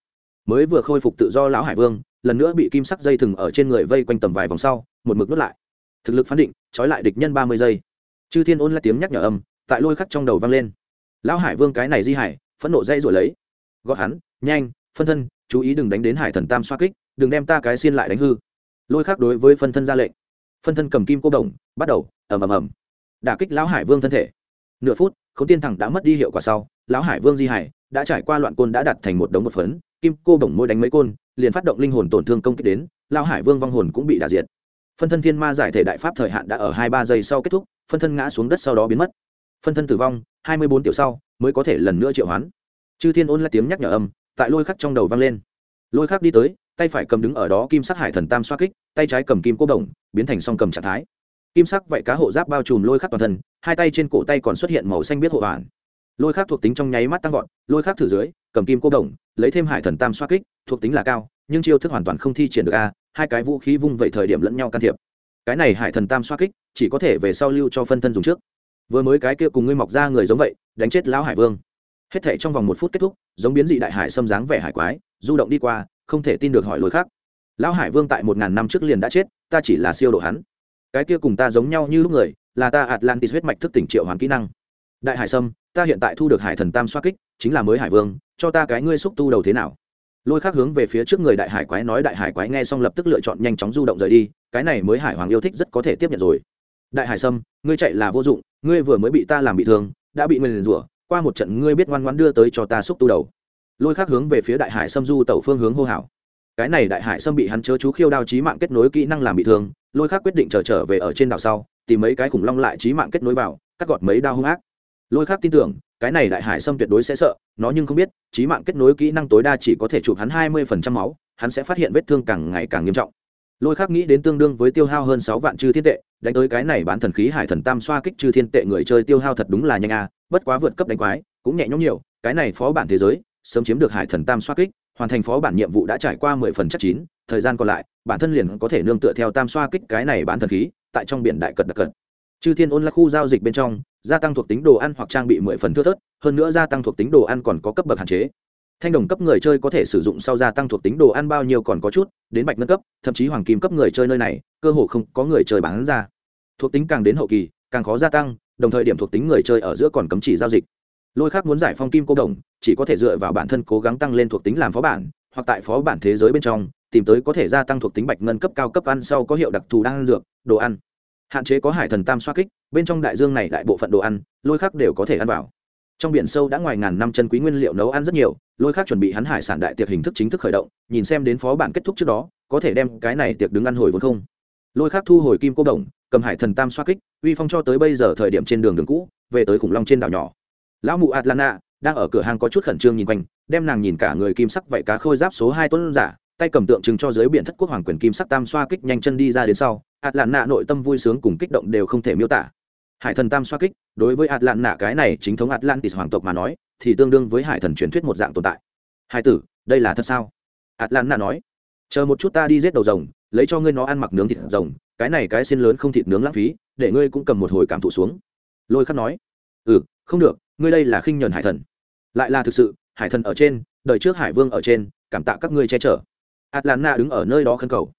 S1: Mới vừa khôi phục tự do lão hải vương, lần nữa bị kim sắc dây thừng ở trên người vây quanh tầm vài vòng sau, một mực nuốt lại. Thực lực phán định, trói lại địch nhân ba mươi giây. Chư thiên ôn lại tiếng nhắc nhở âm, tại lôi khắc trong đầu vang lên. Lão hải vương cái này di hải, phẫn nộ dây rồi lấy. Gọi hắn, nhanh, phân thân, chú ý đừng đánh đến hải thần tam xoa kích, đừng đem ta cái xiên lại đánh hư. Lôi khắc đối với phân thân ra lệnh phân thân cầm kim cô đồng, bắt đầu, ầm ầm ầm. Đả kích lão hải vương thân thể. Nửa phút không tiên thẳng đã mất đi hiệu quả sau, lão hải vương di hải đã trải qua loạn côn đã đặt thành một đống một phấn, kim cô đồng môi đánh mấy côn, liền phát động linh hồn tổn thương công kích đến, lão hải vương vong hồn cũng bị đả diệt. Phân thân thiên ma giải thể đại pháp thời hạn đã ở hai ba giây sau kết thúc, phân thân ngã xuống đất sau đó biến mất. Phân thân tử vong, hai mươi bốn tiểu sau, mới có thể lần nữa triệu hoán. Chư thiên ôn lại tiếng nhắc nhở âm, tại lôi khắc trong đầu vang lên. Lôi khắc đi tới tay phải cầm đứng ở đó kim sắc hải thần tam xoa kích, tay trái cầm kim cô đồng, biến thành song cầm trạng thái. Kim sắc vậy cá hộ giáp bao trùm lôi khắc toàn thân, hai tay trên cổ tay còn xuất hiện màu xanh biết hộ hoàn. Lôi khắc thuộc tính trong nháy mắt tăng vọt, lôi khắc thử dưới, cầm kim cô đồng, lấy thêm hải thần tam xoa kích, thuộc tính là cao, nhưng chiêu thức hoàn toàn không thi triển được a, hai cái vũ khí vung vậy thời điểm lẫn nhau can thiệp. Cái này hải thần tam xoa kích, chỉ có thể về sau lưu cho phân thân dùng trước. Vừa mới cái kia cùng ngươi mọc ra người giống vậy, đánh chết lão hải vương. Hết thể trong vòng một phút kết thúc, giống biến dị đại hải xâm dáng vẻ hải quái, du động đi qua không thể tin được hỏi lối khác lão hải vương tại một ngàn năm trước liền đã chết, ta chỉ là siêu độ hắn. Cái kia cùng ta giống nhau như lúc người, là ta atlantis huyết mạch thức tỉnh triệu hoàn kỹ năng. Đại hải sâm, ta hiện tại thu được hải thần tam xoa kích, chính là mới hải vương, cho ta cái ngươi xúc tu đầu thế nào? Lôi khác hướng về phía trước người đại hải quái nói, đại hải quái nghe xong lập tức lựa chọn nhanh chóng du động rời đi, cái này mới hải hoàng yêu thích rất có thể tiếp nhận rồi. Đại hải sâm, ngươi chạy là vô dụng, ngươi vừa mới bị ta làm bị thương, đã bị nguyền rủa, qua một trận ngươi biết ngoan ngoãn đưa tới cho ta xúc tu đầu lôi khác hướng về phía đại hải sâm du tẩu phương hướng hô hào. Cái này đại hải sâm bị hắn chớ chú khiêu đao trí mạng kết nối kỹ năng làm bị thương lôi khác quyết định chờ trở, trở về ở trên đảo sau tìm mấy cái khủng long lại trí mạng kết nối vào cắt gọt mấy đao hung ác. Lôi khác tin tưởng cái này đại hải sâm tuyệt đối sẽ sợ nó nhưng không biết trí mạng kết nối kỹ năng tối đa chỉ có thể chụp hắn hai mươi phần trăm máu hắn sẽ phát hiện vết thương càng ngày càng nghiêm trọng. Lôi khác nghĩ đến tương đương với tiêu hao hơn sáu vạn chư thiên tệ đánh tới cái này bán thần khí hải thần tam xoa kích chư thiên tệ người chơi tiêu hao thật đúng là nhanh a bất quá vượt cấp đánh quái cũng nhẹ nhõm nhiều cái này phó bản thế giới sớm chiếm được hải thần tam xoa kích, hoàn thành phó bản nhiệm vụ đã trải qua mười phần chắc chín, thời gian còn lại, bản thân liền có thể nương tựa theo tam xoa kích cái này bán thần khí, tại trong biển đại cật đặc cật. Chư thiên ôn là khu giao dịch bên trong, gia tăng thuộc tính đồ ăn hoặc trang bị mười phần thưa thớt, hơn nữa gia tăng thuộc tính đồ ăn còn có cấp bậc hạn chế. Thanh đồng cấp người chơi có thể sử dụng sau gia tăng thuộc tính đồ ăn bao nhiêu còn có chút, đến bạch nâng cấp, thậm chí hoàng kim cấp người chơi nơi này, cơ hồ không có người chơi bán ra. Thuộc tính càng đến hậu kỳ, càng khó gia tăng, đồng thời điểm thuộc tính người chơi ở giữa còn cấm chỉ giao dịch lôi khác muốn giải phong kim cô đồng, chỉ có thể dựa vào bản thân cố gắng tăng lên thuộc tính làm phó bản, hoặc tại phó bản thế giới bên trong, tìm tới có thể gia tăng thuộc tính bạch ngân cấp cao cấp ăn sau có hiệu đặc thù đang dược, đồ ăn. Hạn chế có hải thần tam xoa kích, bên trong đại dương này đại bộ phận đồ ăn, lôi khác đều có thể ăn vào. Trong biển sâu đã ngoài ngàn năm chân quý nguyên liệu nấu ăn rất nhiều, lôi khác chuẩn bị hắn hải sản đại tiệc hình thức chính thức khởi động, nhìn xem đến phó bản kết thúc trước đó, có thể đem cái này tiệc đứng ăn hồi vốn không. Lôi khác thu hồi kim cô đồng, cầm hải thần tam xoa kích, uy phong cho tới bây giờ thời điểm trên đường đường cũ, về tới khủng long trên đảo nhỏ lão mụ atlana đang ở cửa hàng có chút khẩn trương nhìn quanh, đem nàng nhìn cả người kim sắc vậy cá khôi giáp số hai tuấn giả, tay cầm tượng trưng cho dưới biển thất quốc hoàng quyền kim sắc tam xoa kích nhanh chân đi ra đến sau atlana nội tâm vui sướng cùng kích động đều không thể miêu tả. Hải thần tam xoa kích, đối với atlanta cái này chính thống atlantis hoàng tộc mà nói, thì tương đương với hải thần truyền thuyết một dạng tồn tại. Hai tử, đây là thật sao? Atlanta nói, chờ một chút ta đi giết đầu rồng, lấy cho ngươi nó ăn mặc nướng thịt rồng, cái này cái xin lớn không thịt nướng lãng phí, để ngươi cũng cầm một hồi cảm thụ xuống. Lôi khắc nói ừ không được ngươi đây là khinh nhẫn hải thần. Lại là thực sự, hải thần ở trên, đời trước hải vương ở trên, cảm tạ các ngươi che chở. Atlanta đứng ở nơi đó khấn cầu.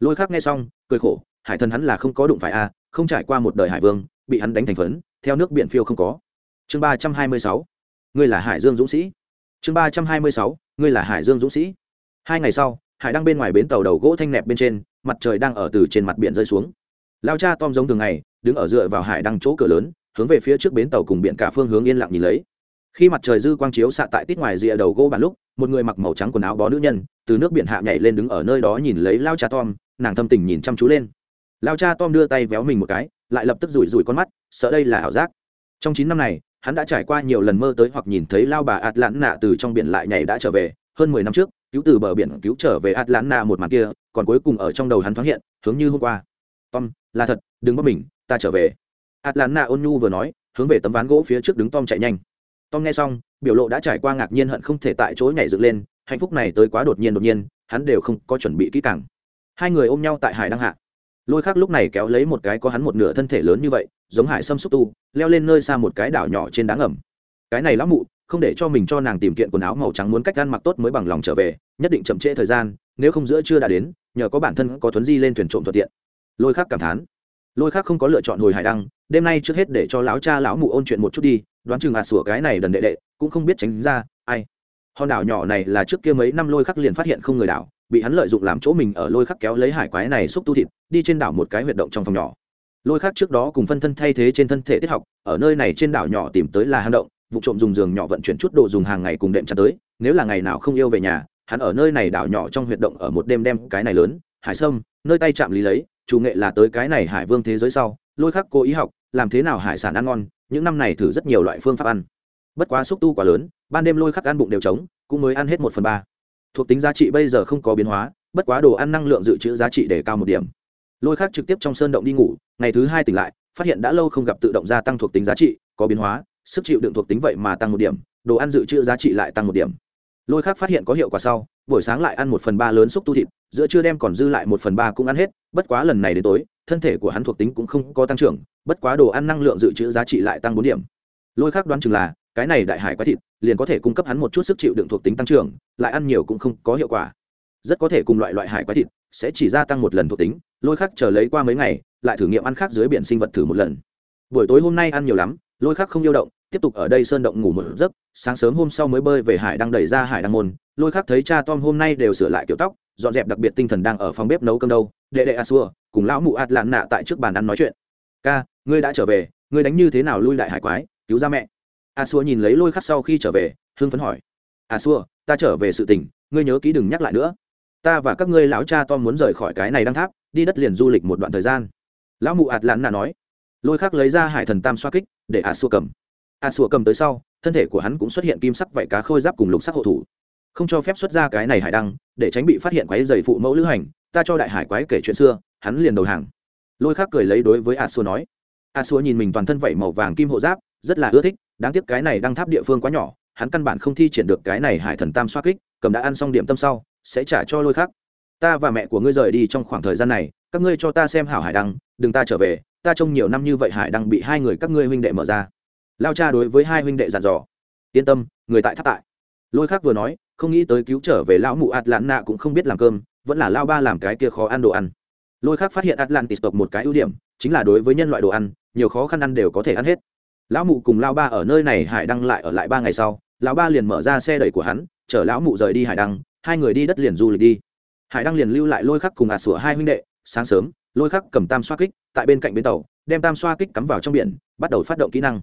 S1: Lôi khắc nghe xong, cười khổ, hải thần hắn là không có đụng phải a, không trải qua một đời hải vương, bị hắn đánh thành phấn, theo nước biển phiêu không có. Chương ba trăm hai mươi sáu, ngươi là hải dương dũng sĩ. Chương ba trăm hai mươi sáu, ngươi là hải dương dũng sĩ. Hai ngày sau, hải đang bên ngoài bến tàu đầu gỗ thanh nẹp bên trên, mặt trời đang ở từ trên mặt biển rơi xuống. Lao cha tom giống thường ngày, đứng ở dựa vào hải đăng chỗ cửa lớn hướng về phía trước bến tàu cùng biển cả phương hướng yên lặng nhìn lấy. Khi mặt trời dư quang chiếu xạ tại tít ngoài rìa đầu gỗ bàn lúc, một người mặc màu trắng quần áo bó nữ nhân, từ nước biển hạ nhảy lên đứng ở nơi đó nhìn lấy lao cha tom, nàng thâm tình nhìn chăm chú lên. Lao cha tom đưa tay véo mình một cái, lại lập tức rủi rủi con mắt, sợ đây là ảo giác. Trong chín năm này, hắn đã trải qua nhiều lần mơ tới hoặc nhìn thấy lao bà ạt lãn nạ từ trong biển lại nhảy đã trở về. Hơn mười năm trước, cứu từ bờ biển cứu trở về ạt lãn nạ một màn kia, còn cuối cùng ở trong đầu hắn thoáng hiện, hướng như hôm qua. Tom, là thật, đừng bắt mình, ta trở về. Atlanta lãn ôn nhu vừa nói, hướng về tấm ván gỗ phía trước đứng tom chạy nhanh. Tom nghe xong, biểu lộ đã trải qua ngạc nhiên hận không thể tại chỗ nhảy dựng lên, hạnh phúc này tới quá đột nhiên đột nhiên, hắn đều không có chuẩn bị kỹ càng. Hai người ôm nhau tại hải đăng hạ. Lôi Khắc lúc này kéo lấy một cái có hắn một nửa thân thể lớn như vậy, giống hải sâm xúc tu, leo lên nơi xa một cái đảo nhỏ trên đá ngầm. Cái này lão mụ, không để cho mình cho nàng tìm kiện quần áo màu trắng muốn cách ăn mặc tốt mới bằng lòng trở về, nhất định chậm trễ thời gian, nếu không giữa chưa đã đến, nhờ có bản thân có thuấn di lên thuyền trộm thuận tiện. Lôi Khắc cảm thán. Lôi Khắc không có lựa chọn hồi hải đăng đêm nay trước hết để cho lão cha lão mụ ôn chuyện một chút đi, đoán chừng ạt sủa cái này đần đệ đệ, cũng không biết tránh ra, ai. Hòn đảo nhỏ này là trước kia mấy năm lôi khắc liền phát hiện không người đảo, bị hắn lợi dụng làm chỗ mình ở lôi khắc kéo lấy hải quái này xúc tu thịt, đi trên đảo một cái huyệt động trong phòng nhỏ. Lôi khắc trước đó cùng phân thân thay thế trên thân thể tiết học, ở nơi này trên đảo nhỏ tìm tới là hang động, vụ trộm dùng giường nhỏ vận chuyển chút đồ dùng hàng ngày cùng đệm chặt tới, nếu là ngày nào không yêu về nhà, hắn ở nơi này đảo nhỏ trong huyệt động ở một đêm đem cái này lớn, hải sâm, nơi tay chạm lý lấy, chủ nghệ là tới cái này hải vương thế giới sau lôi khắc cố ý học, làm thế nào hải sản ăn ngon, những năm này thử rất nhiều loại phương pháp ăn. Bất quá xúc tu quá lớn, ban đêm lôi khắc ăn bụng đều trống, cũng mới ăn hết một phần ba. Thuộc tính giá trị bây giờ không có biến hóa, bất quá đồ ăn năng lượng dự trữ giá trị để cao một điểm. Lôi khắc trực tiếp trong sơn động đi ngủ, ngày thứ hai tỉnh lại, phát hiện đã lâu không gặp tự động gia tăng thuộc tính giá trị, có biến hóa, sức chịu đựng thuộc tính vậy mà tăng một điểm, đồ ăn dự trữ giá trị lại tăng một điểm. Lôi khắc phát hiện có hiệu quả sau, buổi sáng lại ăn một phần ba lớn xúc tu thịt giữa trưa đem còn dư lại một phần ba cũng ăn hết, bất quá lần này đến tối, thân thể của hắn thuộc tính cũng không có tăng trưởng, bất quá đồ ăn năng lượng dự trữ giá trị lại tăng bốn điểm. Lôi khắc đoán chừng là, cái này đại hải quái thịt, liền có thể cung cấp hắn một chút sức chịu đựng thuộc tính tăng trưởng, lại ăn nhiều cũng không có hiệu quả. Rất có thể cùng loại loại hải quái thịt, sẽ chỉ gia tăng một lần thuộc tính, lôi khắc chờ lấy qua mấy ngày, lại thử nghiệm ăn khác dưới biển sinh vật thử một lần. Buổi tối hôm nay ăn nhiều lắm, lôi khắc không yêu động tiếp tục ở đây sơn động ngủ một giấc, sáng sớm hôm sau mới bơi về hải đang đẩy ra hải đăng môn, lôi khắc thấy cha tom hôm nay đều sửa lại kiểu tóc, dọn dẹp đặc biệt tinh thần đang ở phòng bếp nấu cơm đâu, đệ đệ a xua, cùng lão mụ ạt lạn nạ tại trước bàn ăn nói chuyện. Ca, ngươi đã trở về, ngươi đánh như thế nào lui lại hải quái, cứu ra mẹ. A xua nhìn lấy lôi khắc sau khi trở về, hưng phấn hỏi. A xua, ta trở về sự tình, ngươi nhớ kỹ đừng nhắc lại nữa. Ta và các ngươi lão cha tom muốn rời khỏi cái này đang tháp, đi đất liền du lịch một đoạn thời gian. Lão mụ ạt lạn nạ nói. Lôi khắc lấy ra hải thần tam xoa kích, để a xua cầm. À, a xua cầm tới sau, thân thể của hắn cũng xuất hiện kim sắc vảy cá khôi giáp cùng lục sắc hộ thủ. Không cho phép xuất ra cái này hải đăng, để tránh bị phát hiện quái dày phụ mẫu lữ hành, ta cho đại hải quái kể chuyện xưa, hắn liền đầu hàng. Lôi khác cười lấy đối với à a xua nói. À a xua nhìn mình toàn thân vẩy màu vàng kim hộ giáp, rất là ưa thích, đáng tiếc cái này đang tháp địa phương quá nhỏ, hắn căn bản không thi triển được cái này hải thần tam xoa kích, cầm đã ăn xong điểm tâm sau, sẽ trả cho lôi khác. Ta và mẹ của ngươi rời đi trong khoảng thời gian này, các ngươi cho ta xem hảo hải đăng, đừng ta trở về, ta trông nhiều năm như vậy hải đăng bị hai người các ngươi huynh đệ mở ra lao cha đối với hai huynh đệ dặn dò. Yên tâm, người tại tháp tại. Lôi khác vừa nói, không nghĩ tới cứu trở về lão mụ atlanta cũng không biết làm cơm, vẫn là lao ba làm cái kia khó ăn đồ ăn. Lôi khác phát hiện atlantis tộc một cái ưu điểm, chính là đối với nhân loại đồ ăn, nhiều khó khăn ăn đều có thể ăn hết. Lão mụ cùng lao ba ở nơi này hải đăng lại ở lại ba ngày sau, lão ba liền mở ra xe đẩy của hắn, chở lão mụ rời đi hải đăng, hai người đi đất liền du lịch đi. Hải đăng liền lưu lại lôi khắc cùng ạt sủa hai huynh đệ, sáng sớm, lôi khắc cầm tam xoa kích, tại bên cạnh bến tàu, đem tam xoa kích cắm vào trong biển, bắt đầu phát động kỹ năng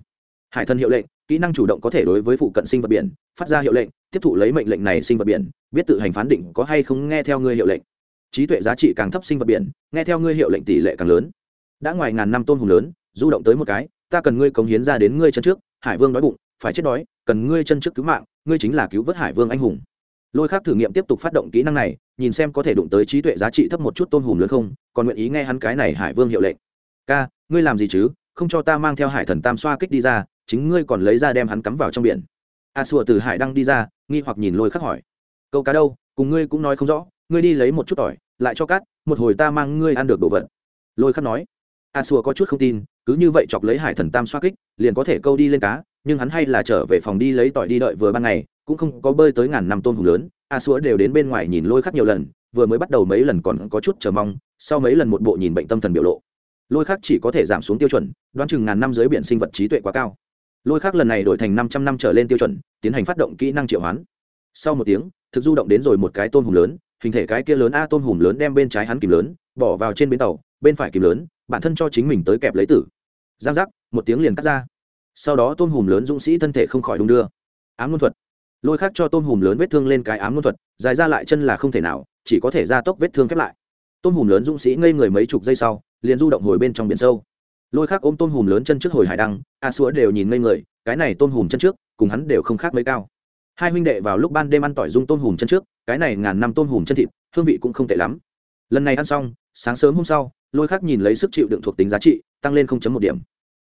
S1: hải thần hiệu lệnh, kỹ năng chủ động có thể đối với phụ cận sinh vật biển, phát ra hiệu lệnh, tiếp thụ lấy mệnh lệnh này sinh vật biển, biết tự hành phán định có hay không nghe theo ngươi hiệu lệnh. Trí tuệ giá trị càng thấp sinh vật biển, nghe theo ngươi hiệu lệnh tỷ lệ càng lớn. Đã ngoài ngàn năm tôn hùng lớn, du động tới một cái, ta cần ngươi cống hiến ra đến ngươi chân trước, hải vương đói bụng, phải chết đói, cần ngươi chân trước cứu mạng, ngươi chính là cứu vớt hải vương anh hùng. Lôi khác thử nghiệm tiếp tục phát động kỹ năng này, nhìn xem có thể đụng tới trí tuệ giá trị thấp một chút tôn hùng lớn không, còn nguyện ý nghe hắn cái này hải vương hiệu lệnh. Ca, ngươi làm gì chứ? Không cho ta mang theo hải thần tam xoa kích đi ra chính ngươi còn lấy ra đem hắn cắm vào trong biển. A sùa từ hải đăng đi ra, nghi hoặc nhìn lôi khắc hỏi. Câu cá đâu, cùng ngươi cũng nói không rõ, ngươi đi lấy một chút tỏi, lại cho cát một hồi ta mang ngươi ăn được đồ vật. Lôi khắc nói. A sùa có chút không tin, cứ như vậy chọc lấy hải thần tam xoa kích, liền có thể câu đi lên cá, nhưng hắn hay là trở về phòng đi lấy tỏi đi đợi vừa ban ngày, cũng không có bơi tới ngàn năm tôm hùm lớn. A sùa đều đến bên ngoài nhìn lôi khắc nhiều lần, vừa mới bắt đầu mấy lần còn có chút chờ mong, sau mấy lần một bộ nhìn bệnh tâm thần biểu lộ. Lôi khắc chỉ có thể giảm xuống tiêu chuẩn, đoán chừng ngàn năm dưới biển sinh vật trí tuệ quá cao lôi khác lần này đổi thành năm trăm năm trở lên tiêu chuẩn, tiến hành phát động kỹ năng triệu hoán. Sau một tiếng, thực du động đến rồi một cái tôm hùm lớn, hình thể cái kia lớn a tôm hùm lớn đem bên trái hắn kìm lớn, bỏ vào trên bến tàu, bên phải kìm lớn, bản thân cho chính mình tới kẹp lấy tử. Giang giác, một tiếng liền cắt ra. Sau đó tôm hùm lớn dũng sĩ thân thể không khỏi đung đưa. Ám luân thuật. Lôi khác cho tôm hùm lớn vết thương lên cái ám luân thuật, dài ra lại chân là không thể nào, chỉ có thể ra tốc vết thương khép lại. Tôm hùm lớn dũng sĩ ngây người mấy chục giây sau, liền du động hồi bên trong biển sâu lôi khác ôm tôm hùm lớn chân trước hồi hải đăng, a xúa đều nhìn ngây người, cái này tôm hùm chân trước, cùng hắn đều không khác mấy cao. Hai huynh đệ vào lúc ban đêm ăn tỏi dung tôm hùm chân trước, cái này ngàn năm tôm hùm chân thịt, hương vị cũng không tệ lắm. Lần này ăn xong, sáng sớm hôm sau, lôi khác nhìn lấy sức chịu đựng thuộc tính giá trị, tăng lên một điểm.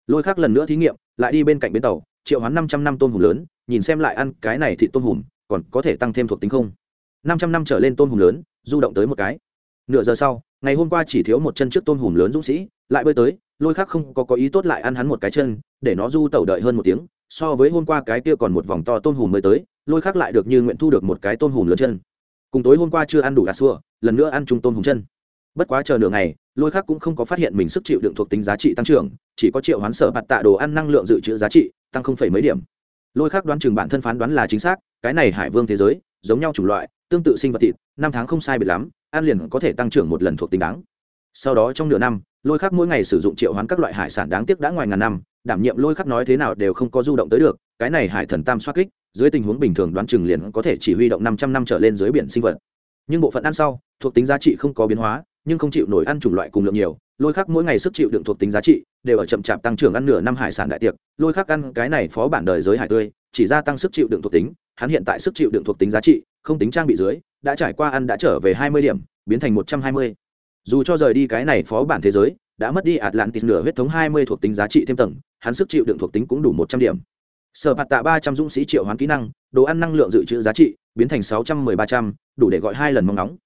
S1: Lôi khác lần nữa thí nghiệm, lại đi bên cạnh bến tàu, triệu hoán năm trăm năm tôm hùm lớn, nhìn xem lại ăn cái này thịt tôm hùm, còn có thể tăng thêm thuộc tính không? Năm trăm năm trở lên tôm hùm lớn, du động tới một cái. Nửa giờ sau, ngày hôm qua chỉ thiếu một chân trước tôm hùm lớn dũng sĩ, lại bơi tới lôi khác không có có ý tốt lại ăn hắn một cái chân, để nó du tẩu đợi hơn một tiếng, so với hôm qua cái kia còn một vòng to tôm hùm mới tới, lôi khác lại được như nguyện thu được một cái tôm hùm lớn chân. Cùng tối hôm qua chưa ăn đủ gà xua, lần nữa ăn chung tôm hùm chân. Bất quá chờ nửa ngày, lôi khác cũng không có phát hiện mình sức chịu đựng thuộc tính giá trị tăng trưởng, chỉ có triệu hoán sở bạt tạ đồ ăn năng lượng dự trữ giá trị, tăng không phẩy mấy điểm. Lôi khác đoán chừng bản thân phán đoán là chính xác, cái này hải vương thế giới, giống nhau chủng loại, tương tự sinh vật thịt, năm tháng không sai biệt lắm, ăn liền có thể tăng trưởng một lần thuộc tính đáng sau đó trong nửa năm, lôi khắc mỗi ngày sử dụng triệu hoán các loại hải sản đáng tiếc đã ngoài ngàn năm, đảm nhiệm lôi khắc nói thế nào đều không có du động tới được, cái này hải thần tam xoát kích, dưới tình huống bình thường đoán chừng liền có thể chỉ huy động năm trăm năm trở lên dưới biển sinh vật. Nhưng bộ phận ăn sau, thuộc tính giá trị không có biến hóa, nhưng không chịu nổi ăn chủng loại cùng lượng nhiều, lôi khắc mỗi ngày sức chịu đựng thuộc tính giá trị đều ở chậm chạp tăng trưởng ăn nửa năm hải sản đại tiệc, lôi khắc ăn cái này phó bản đời giới hải tươi, chỉ gia tăng sức chịu đựng thuộc tính, hắn hiện tại sức chịu đựng thuộc tính giá trị, không tính trang bị dưới, đã trải qua ăn đã trở về hai mươi điểm, biến thành một trăm hai mươi dù cho rời đi cái này phó bản thế giới, đã mất đi atlantis nửa huyết thống hai mươi thuộc tính giá trị thêm tầng, hắn sức chịu đựng thuộc tính cũng đủ một trăm điểm. Sở phạt tạ ba trăm dũng sĩ triệu hoán kỹ năng, đồ ăn năng lượng dự trữ giá trị, biến thành sáu trăm mười ba trăm, đủ để gọi hai lần mong nóng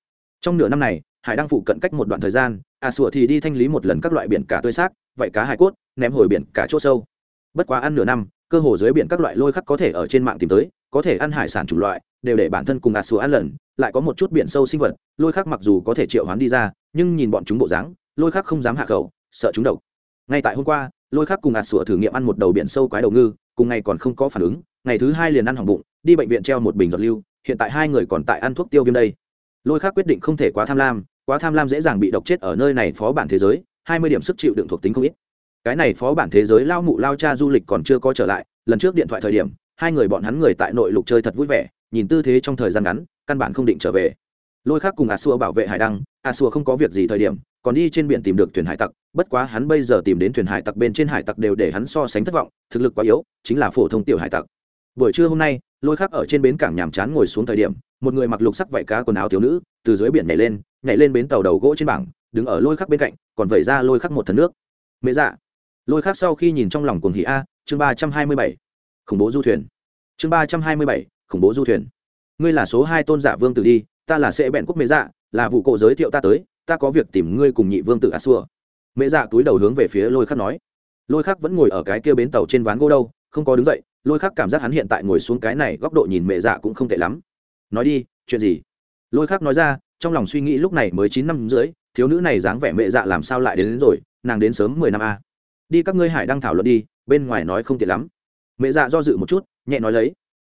S1: trong nửa năm này, hải đang phụ cận cách một đoạn thời gian à sủa thì đi thanh lý một lần các loại biển cả tươi xác vậy cá hải cốt, ném hồi biển cả chỗ sâu. Bất quá ăn nửa năm, cơ hồ dưới biển các loại lôi khắc có thể ở trên mạng tìm tới, có thể ăn hải sản chủng loại, đều để bản thân cùng à sủa ăn lần, lại có một chút biển sâu sinh vật, lôi khắc mặc dù có thể triệu hoán đi ra nhưng nhìn bọn chúng bộ dáng, lôi khắc không dám hạ khẩu, sợ chúng độc. Ngay tại hôm qua, lôi khắc cùng ạt sủa thử nghiệm ăn một đầu biển sâu quái đầu ngư, cùng ngày còn không có phản ứng, ngày thứ hai liền ăn hỏng bụng, đi bệnh viện treo một bình giọt lưu, hiện tại hai người còn tại ăn thuốc tiêu viêm đây. Lôi khắc quyết định không thể quá tham lam, quá tham lam dễ dàng bị độc chết ở nơi này phó bản thế giới, hai mươi điểm sức chịu đựng thuộc tính không ít. Cái này phó bản thế giới lao mụ lao cha du lịch còn chưa có trở lại, lần trước điện thoại thời điểm, hai người bọn hắn người tại nội lục chơi thật vui vẻ, nhìn tư thế trong thời gian ngắn, căn bản không định trở về lôi khác cùng a xua bảo vệ hải đăng. A xua không có việc gì thời điểm, còn đi trên biển tìm được thuyền hải tặc. Bất quá hắn bây giờ tìm đến thuyền hải tặc bên trên hải tặc đều để hắn so sánh thất vọng, thực lực quá yếu, chính là phổ thông tiểu hải tặc. Buổi trưa hôm nay, lôi khác ở trên bến cảng nhàm chán ngồi xuống thời điểm, một người mặc lục sắc vải cá quần áo thiếu nữ, từ dưới biển nhảy lên nhảy lên bến tàu đầu gỗ trên bảng, đứng ở lôi khắc bên cạnh, còn vẩy ra lôi khắc một thần nước. Mẹ dạ. Lôi khắc sau khi nhìn trong lòng cuồng hỉ a, chương ba trăm hai mươi bảy. Khủng bố du thuyền. Chương ba trăm hai mươi bảy, khủng bố du thuyền. Ngươi là số hai tôn giả vương tử đi ta là sẽ bẹn quốc mẹ dạ là vụ cộ giới thiệu ta tới ta có việc tìm ngươi cùng nhị vương tử a xua. Mẹ dạ túi đầu hướng về phía lôi khắc nói. Lôi khắc vẫn ngồi ở cái kia bến tàu trên ván gỗ đâu không có đứng dậy lôi khắc cảm giác hắn hiện tại ngồi xuống cái này góc độ nhìn mẹ dạ cũng không tệ lắm. Nói đi chuyện gì? Lôi khắc nói ra trong lòng suy nghĩ lúc này mới chín năm dưới thiếu nữ này dáng vẻ mẹ dạ làm sao lại đến, đến rồi nàng đến sớm mười năm a đi các ngươi hải đang thảo luận đi bên ngoài nói không tiện lắm. Mẹ dạ do dự một chút nhẹ nói lấy.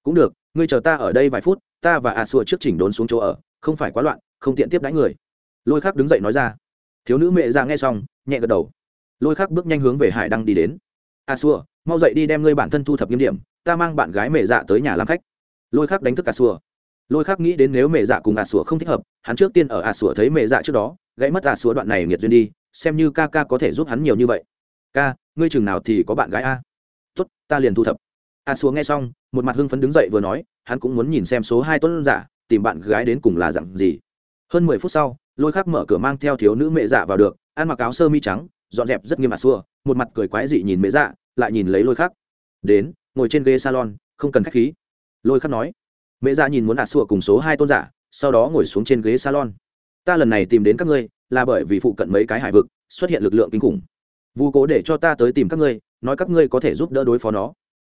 S1: Cũng được ngươi chờ ta ở đây vài phút ta và a xua trước chỉnh đốn xuống chỗ ở, không phải quá loạn, không tiện tiếp đãi người. Lôi khắc đứng dậy nói ra. Thiếu nữ mẹ ra nghe xong, nhẹ gật đầu. Lôi khắc bước nhanh hướng về hải đăng đi đến. A xua, mau dậy đi đem ngươi bản thân thu thập nghiêm điểm, ta mang bạn gái mẹ dạ tới nhà làm khách. Lôi khắc đánh thức a xua. Lôi khắc nghĩ đến nếu mẹ dạ cùng a xua không thích hợp, hắn trước tiên ở a xua thấy mẹ dạ trước đó, gãy mất a xua đoạn này nghiệt duyên đi, xem như ca ca có thể giúp hắn nhiều như vậy. Ca, ngươi chừng nào thì có bạn gái a? Tốt, ta liền thu thập. À, a xua nghe xong, một mặt hưng phấn đứng dậy vừa nói, hắn cũng muốn nhìn xem số hai tuấn giả, tìm bạn gái đến cùng là dặn gì. Hơn mười phút sau, lôi khắc mở cửa mang theo thiếu nữ mẹ dạ vào được, ăn mặc áo sơ mi trắng, dọn dẹp rất nghiêm mặt xua một mặt cười quái dị nhìn mẹ dạ lại nhìn lấy lôi khắc. Đến, ngồi trên ghế salon, không cần khách khí. Lôi khắc nói, mẹ dạ nhìn muốn à ạt xua cùng số hai tôn giả, sau đó ngồi xuống trên ghế salon. Ta lần này tìm đến các ngươi, là bởi vì phụ cận mấy cái hải vực, xuất hiện lực lượng kinh khủng. Vu cố để cho ta tới tìm các ngươi, nói các ngươi có thể giúp đỡ đối phó nó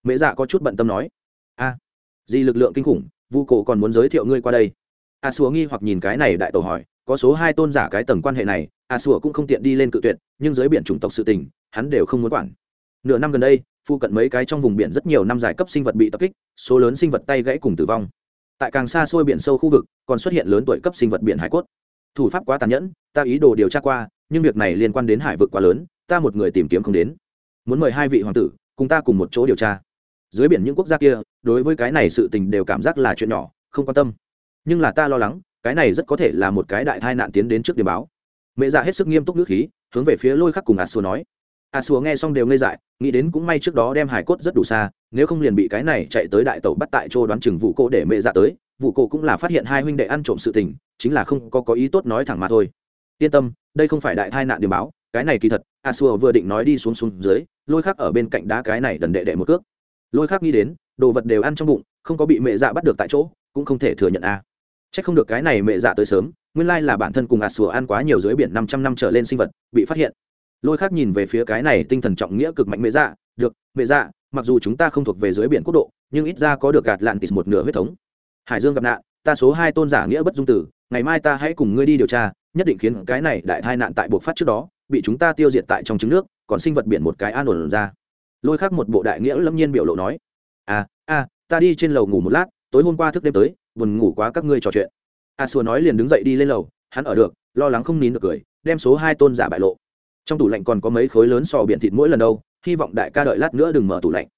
S1: mẹ dạ có chút bận tâm nói, a, gì lực lượng kinh khủng, vu cổ còn muốn giới thiệu ngươi qua đây? A xúa nghi hoặc nhìn cái này đại tổ hỏi, có số hai tôn giả cái tầng quan hệ này, a xúa cũng không tiện đi lên cự tuyệt, nhưng dưới biển chủng tộc sự tình, hắn đều không muốn quản. Nửa năm gần đây phụ cận mấy cái trong vùng biển rất nhiều năm giải cấp sinh vật bị tập kích, số lớn sinh vật tay gãy cùng tử vong. Tại càng xa xôi biển sâu khu vực, còn xuất hiện lớn tuổi cấp sinh vật biển hải cốt. Thủ pháp quá tàn nhẫn, ta ý đồ điều tra qua, nhưng việc này liên quan đến hải vực quá lớn, ta một người tìm kiếm không đến. Muốn mời hai vị hoàng tử, cùng ta cùng một chỗ điều tra dưới biển những quốc gia kia, đối với cái này sự tình đều cảm giác là chuyện nhỏ, không quan tâm. Nhưng là ta lo lắng, cái này rất có thể là một cái đại tai nạn tiến đến trước điểm báo. Mẹ dạ hết sức nghiêm túc nước khí, hướng về phía lôi khắc cùng a xua nói. A xua nghe xong đều ngây dại, nghĩ đến cũng may trước đó đem hải cốt rất đủ xa, nếu không liền bị cái này chạy tới đại tàu bắt tại chỗ đoán chừng vụ cô để mẹ dạ tới, vụ cô cũng là phát hiện hai huynh đệ ăn trộm sự tình, chính là không có có ý tốt nói thẳng mà thôi. Yên tâm, đây không phải đại tai nạn điểm báo, cái này kỳ thật a xua vừa định nói đi xuống xuống dưới, lôi khắc ở bên cạnh đá cái này đần đệ đệ một cước lôi khác nghĩ đến, đồ vật đều ăn trong bụng, không có bị mẹ dạ bắt được tại chỗ, cũng không thể thừa nhận a. À. c h ắ c không được cái này mẹ dạ tới sớm, nguyên lai là bản thân cùng ạt sùa ăn quá nhiều dưới biển năm trăm năm trở lên sinh vật, bị phát hiện. Lôi khác nhìn về phía cái này tinh thần trọng nghĩa cực mạnh mẹ dạ được, mẹ dạ mặc dù chúng ta không thuộc về dưới biển quốc độ, nhưng ít ra có được gạt lạn tịt một nửa huyết thống. Hải dương gặp nạn, ta số hai tôn giả nghĩa bất dung tử, ngày mai ta hãy cùng ngươi đi điều tra, nhất định khiến cái này đại tai nạn tại buộc phát trước đó, bị chúng ta tiêu diệt tại trong trứng nước, còn sinh vật biển một cái an ổn ra lôi khắc một bộ đại nghĩa lâm nhiên biểu lộ nói à à ta đi trên lầu ngủ một lát, tối hôm qua thức đêm tới, buồn ngủ quá các ngươi trò chuyện. A xua nói liền đứng dậy đi lên lầu, hắn ở được, lo lắng không nín được cười, đem số hai tôn giả bại lộ. Trong tủ lạnh còn có mấy khối lớn sò biển thịt mỗi lần đâu, hy vọng đại ca đợi lát nữa đừng mở tủ lạnh.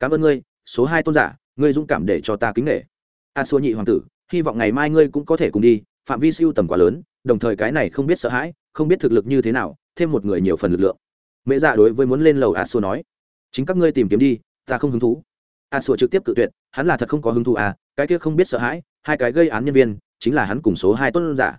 S1: Cảm ơn ngươi, số hai tôn giả, ngươi dũng cảm để cho ta kính nghệ a xua nhị hoàng tử, hy vọng ngày mai ngươi cũng có thể cùng đi, phạm vi siêu tầm quá lớn, đồng thời cái này không biết sợ hãi, không biết thực lực như thế nào, thêm một người nhiều phần lực lượng. Mẹ dạ đối với muốn lên lầu a xua nói chính các ngươi tìm kiếm đi, ta không hứng thú. A Sủa trực tiếp cự tuyệt, hắn là thật không có hứng thú à cái kia không biết sợ hãi, hai cái gây án nhân viên, chính là hắn cùng số hai tôn giả.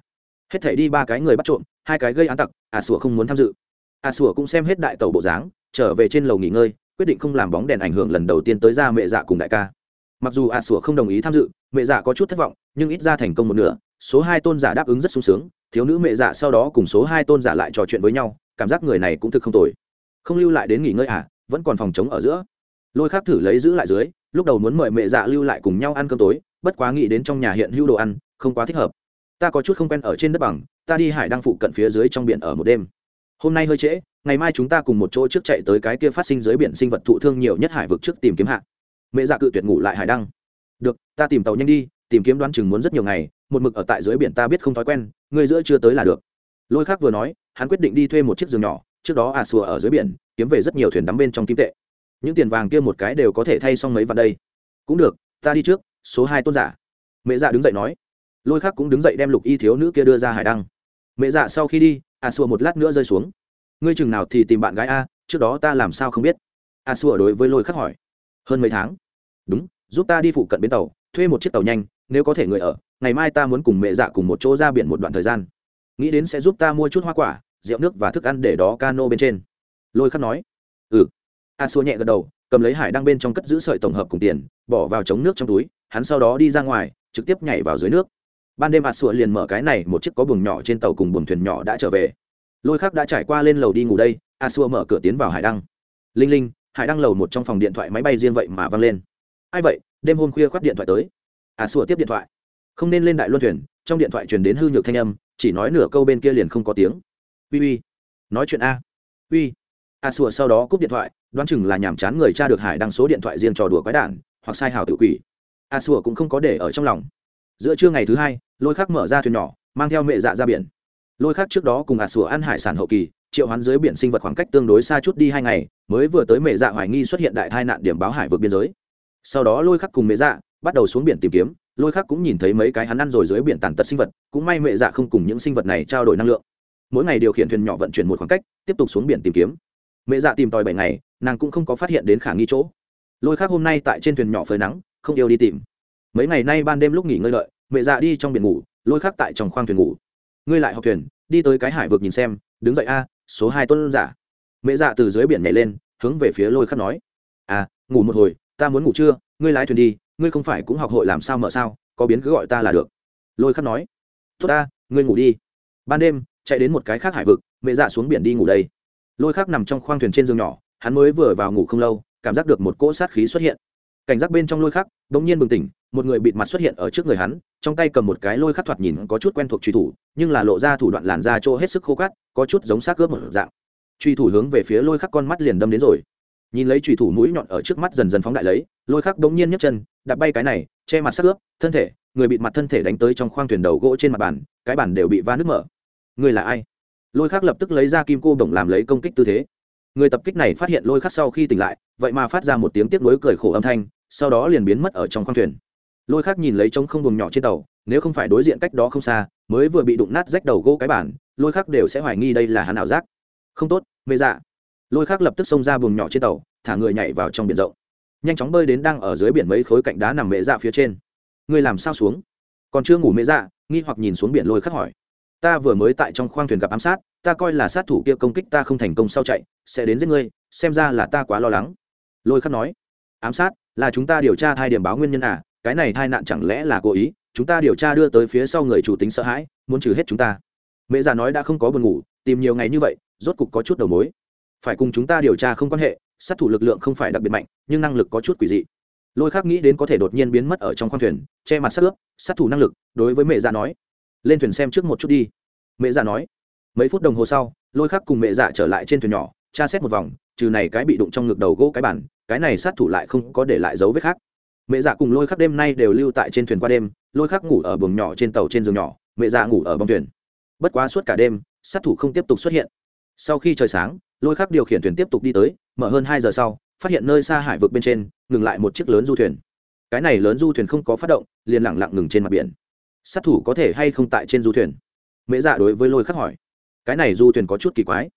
S1: Hết thể đi ba cái người bắt trộm, hai cái gây án tặc, a Sủa không muốn tham dự. A Sủa cũng xem hết đại tàu bộ dáng, trở về trên lầu nghỉ ngơi, quyết định không làm bóng đèn ảnh hưởng lần đầu tiên tới ra mẹ dạ cùng đại ca. Mặc dù a Sủa không đồng ý tham dự, mẹ dạ có chút thất vọng, nhưng ít ra thành công một nửa, số hai tôn giả đáp ứng rất sung sướng, thiếu nữ mẹ dạ sau đó cùng số hai tôn giả lại trò chuyện với nhau, cảm giác người này cũng thực không tồi. Không lưu lại đến nghỉ ngơi à vẫn còn phòng chống ở giữa. Lôi khác thử lấy giữ lại dưới, lúc đầu muốn mời mẹ dạ lưu lại cùng nhau ăn cơm tối, bất quá nghĩ đến trong nhà hiện hữu đồ ăn, không quá thích hợp. Ta có chút không quen ở trên đất bằng, ta đi hải đang phụ cận phía dưới trong biển ở một đêm. Hôm nay hơi trễ, ngày mai chúng ta cùng một chỗ trước chạy tới cái kia phát sinh dưới biển sinh vật thụ thương nhiều nhất hải vực trước tìm kiếm hạ. Mẹ dạ cự tuyệt ngủ lại hải đăng. Được, ta tìm tàu nhanh đi, tìm kiếm đoán chừng muốn rất nhiều ngày, một mực ở tại dưới biển ta biết không thói quen người giữa chưa tới là được. Lôi khác vừa nói, hắn quyết định đi thuê một chiếc giường nhỏ, trước đó à sùa ở dưới biển kiếm về rất nhiều thuyền đắm bên trong kim tệ. Những tiền vàng kia một cái đều có thể thay xong mấy vạn đây. Cũng được, ta đi trước, số hai tôn giả. Mẹ dạ đứng dậy nói. Lôi khác cũng đứng dậy đem lục y thiếu nữ kia đưa ra hải đăng. Mẹ dạ sau khi đi, a xua một lát nữa rơi xuống. Ngươi chừng nào thì tìm bạn gái a, trước đó ta làm sao không biết? A xua đối với lôi khắc hỏi. Hơn mấy tháng. Đúng, giúp ta đi phụ cận bến tàu, thuê một chiếc tàu nhanh, nếu có thể người ở, ngày mai ta muốn cùng mẹ dạ cùng một chỗ ra biển một đoạn thời gian. Nghĩ đến sẽ giúp ta mua chút hoa quả, rượu nước và thức ăn để đó cano bên trên lôi khắc nói ừ. A xua nhẹ gật đầu, cầm lấy hải đăng bên trong cất giữ sợi tổng hợp cùng tiền, bỏ vào chống nước trong túi, hắn sau đó đi ra ngoài, trực tiếp nhảy vào dưới nước. Ban đêm a xua liền mở cái này một chiếc có buồng nhỏ trên tàu cùng buồng thuyền nhỏ đã trở về. Lôi khắc đã trải qua lên lầu đi ngủ đây, a xua mở cửa tiến vào hải đăng. Linh linh, hải đăng lầu một trong phòng điện thoại máy bay riêng vậy mà văng lên. Ai vậy? Đêm hôm khuya khoác điện thoại tới. A xua tiếp điện thoại. Không nên lên đại luân thuyền, trong điện thoại truyền đến hư nhược thanh âm, chỉ nói nửa câu bên kia liền không có tiếng. Uy uy, nói chuyện a. Uy. À, a sùa sau đó cúp điện thoại, đoán chừng là nhàm chán người cha được hải đăng số điện thoại riêng trò đùa quái đản, hoặc sai hào tự quỷ. À, a sùa cũng không có để ở trong lòng. Giữa trưa ngày thứ hai, lôi khắc mở ra thuyền nhỏ, mang theo mẹ dạ ra biển. Lôi khắc trước đó cùng à, a sùa ăn hải sản hậu kỳ, triệu hoán dưới biển sinh vật khoảng cách tương đối xa chút đi hai ngày, mới vừa tới mẹ dạ hoài nghi xuất hiện đại tai nạn điểm báo hải vượt biên giới. Sau đó lôi khắc cùng mẹ dạ bắt đầu xuống biển tìm kiếm, lôi khắc cũng nhìn thấy mấy cái hắn ăn rồi dưới biển tàn tật sinh vật, cũng may mẹ dạ không cùng những sinh vật này trao đổi năng lượng. Mỗi ngày điều khiển thuyền nhỏ vận chuyển một khoảng cách, tiếp tục xuống biển tìm kiếm mẹ dạ tìm tòi bảy ngày, nàng cũng không có phát hiện đến khả nghi chỗ. Lôi khác hôm nay tại trên thuyền nhỏ phơi nắng, không yêu đi tìm. Mấy ngày nay ban đêm lúc nghỉ ngơi lợi mẹ dạ đi trong biển ngủ, lôi khác tại trong khoang thuyền ngủ. Ngươi lại học thuyền, đi tới cái hải vực nhìn xem, đứng dậy a, số hai tuân giả. Mẹ dạ từ dưới biển nhảy lên, hướng về phía lôi khắc nói. À ngủ một hồi, ta muốn ngủ trưa, ngươi lái thuyền đi, ngươi không phải cũng học hội làm sao mở sao, có biến cứ gọi ta là được. Lôi khắc nói. Tốt ta, ngươi ngủ đi. Ban đêm, chạy đến một cái khác hải vực, mẹ dạ xuống biển đi ngủ đây lôi khác nằm trong khoang thuyền trên giường nhỏ, hắn mới vừa vào ngủ không lâu, cảm giác được một cỗ sát khí xuất hiện. Cảnh giác bên trong lôi khắc đ ỗ n g nhiên bừng tỉnh, một người bịt mặt xuất hiện ở trước người hắn, trong tay cầm một cái lôi khắc thoạt nhìn có chút quen thuộc truy thủ, nhưng là lộ ra thủ đoạn làn ra chỗ hết sức khô cát, có chút giống xác ướp một dạng. Truy thủ hướng về phía lôi khắc con mắt liền đâm đến rồi. Nhìn lấy truy thủ mũi nhọn ở trước mắt dần dần phóng đại lấy, lôi khắc đ ỗ n g nhiên nhấc chân, đạp bay cái này, che mặt xác ướp, thân thể, người bịt mặt thân thể đánh tới trong khoang thuyền đầu gỗ trên mặt bàn, cái bàn đều bị va nước mở. Người là ai? Lôi khắc lập tức lấy ra kim cô đồng làm lấy công kích tư thế. Người tập kích này phát hiện lôi khắc sau khi tỉnh lại, vậy mà phát ra một tiếng tiếc nuối cười khổ âm thanh, sau đó liền biến mất ở trong khoang thuyền. Lôi khắc nhìn lấy trống không buồng nhỏ trên tàu, nếu không phải đối diện cách đó không xa, mới vừa bị đụng nát rách đầu gỗ cái bản, lôi khắc đều sẽ hoài nghi đây là hắn ảo giác. Không tốt, mê dạ. Lôi khắc lập tức xông ra buồng nhỏ trên tàu, thả người nhảy vào trong biển rộng. Nhanh chóng bơi đến đang ở dưới biển mấy khối cạnh đá nằm mệ dạ phía trên. Ngươi làm sao xuống? Còn chưa ngủ mệ dạ nghi hoặc nhìn xuống biển lôi khắc hỏi ta vừa mới tại trong khoang thuyền gặp ám sát, ta coi là sát thủ kia công kích ta không thành công sau chạy, sẽ đến giết ngươi, xem ra là ta quá lo lắng. Lôi khắc nói. Ám sát, là chúng ta điều tra thai điểm báo nguyên nhân à cái này thai nạn chẳng lẽ là cố ý, chúng ta điều tra đưa tới phía sau người chủ tính sợ hãi, muốn trừ hết chúng ta. Mẹ già nói đã không có buồn ngủ, tìm nhiều ngày như vậy, rốt cục có chút đầu mối. Phải cùng chúng ta điều tra không quan hệ, sát thủ lực lượng không phải đặc biệt mạnh, nhưng năng lực có chút quỷ dị. Lôi khác nghĩ đến có thể đột nhiên biến mất ở trong khoang thuyền, che mặt sát ướp, sát thủ năng lực, đối với mẹ già nói lên thuyền xem trước một chút đi. Mẹ dạ nói. Mấy phút đồng hồ sau, lôi khắc cùng mẹ dạ trở lại trên thuyền nhỏ, tra xét một vòng, trừ này cái bị đụng trong ngực đầu gỗ cái bản cái này sát thủ lại không có để lại dấu vết khác. Mẹ dạ cùng lôi khắc đêm nay đều lưu tại trên thuyền qua đêm, lôi khắc ngủ ở buồng nhỏ trên tàu trên giường nhỏ, mẹ dạ ngủ ở bong thuyền. Bất quá suốt cả đêm, sát thủ không tiếp tục xuất hiện. Sau khi trời sáng, lôi khắc điều khiển thuyền tiếp tục đi tới, mở hơn hai giờ sau, phát hiện nơi xa hải vực bên trên, ngừng lại một chiếc lớn du thuyền. Cái này lớn du thuyền không có phát động, liền lẳng lặng ngừng trên mặt biển sát thủ có thể hay không tại trên du thuyền? Mẹ dạ đối với lôi khắc hỏi. Cái này du thuyền có chút kỳ quái.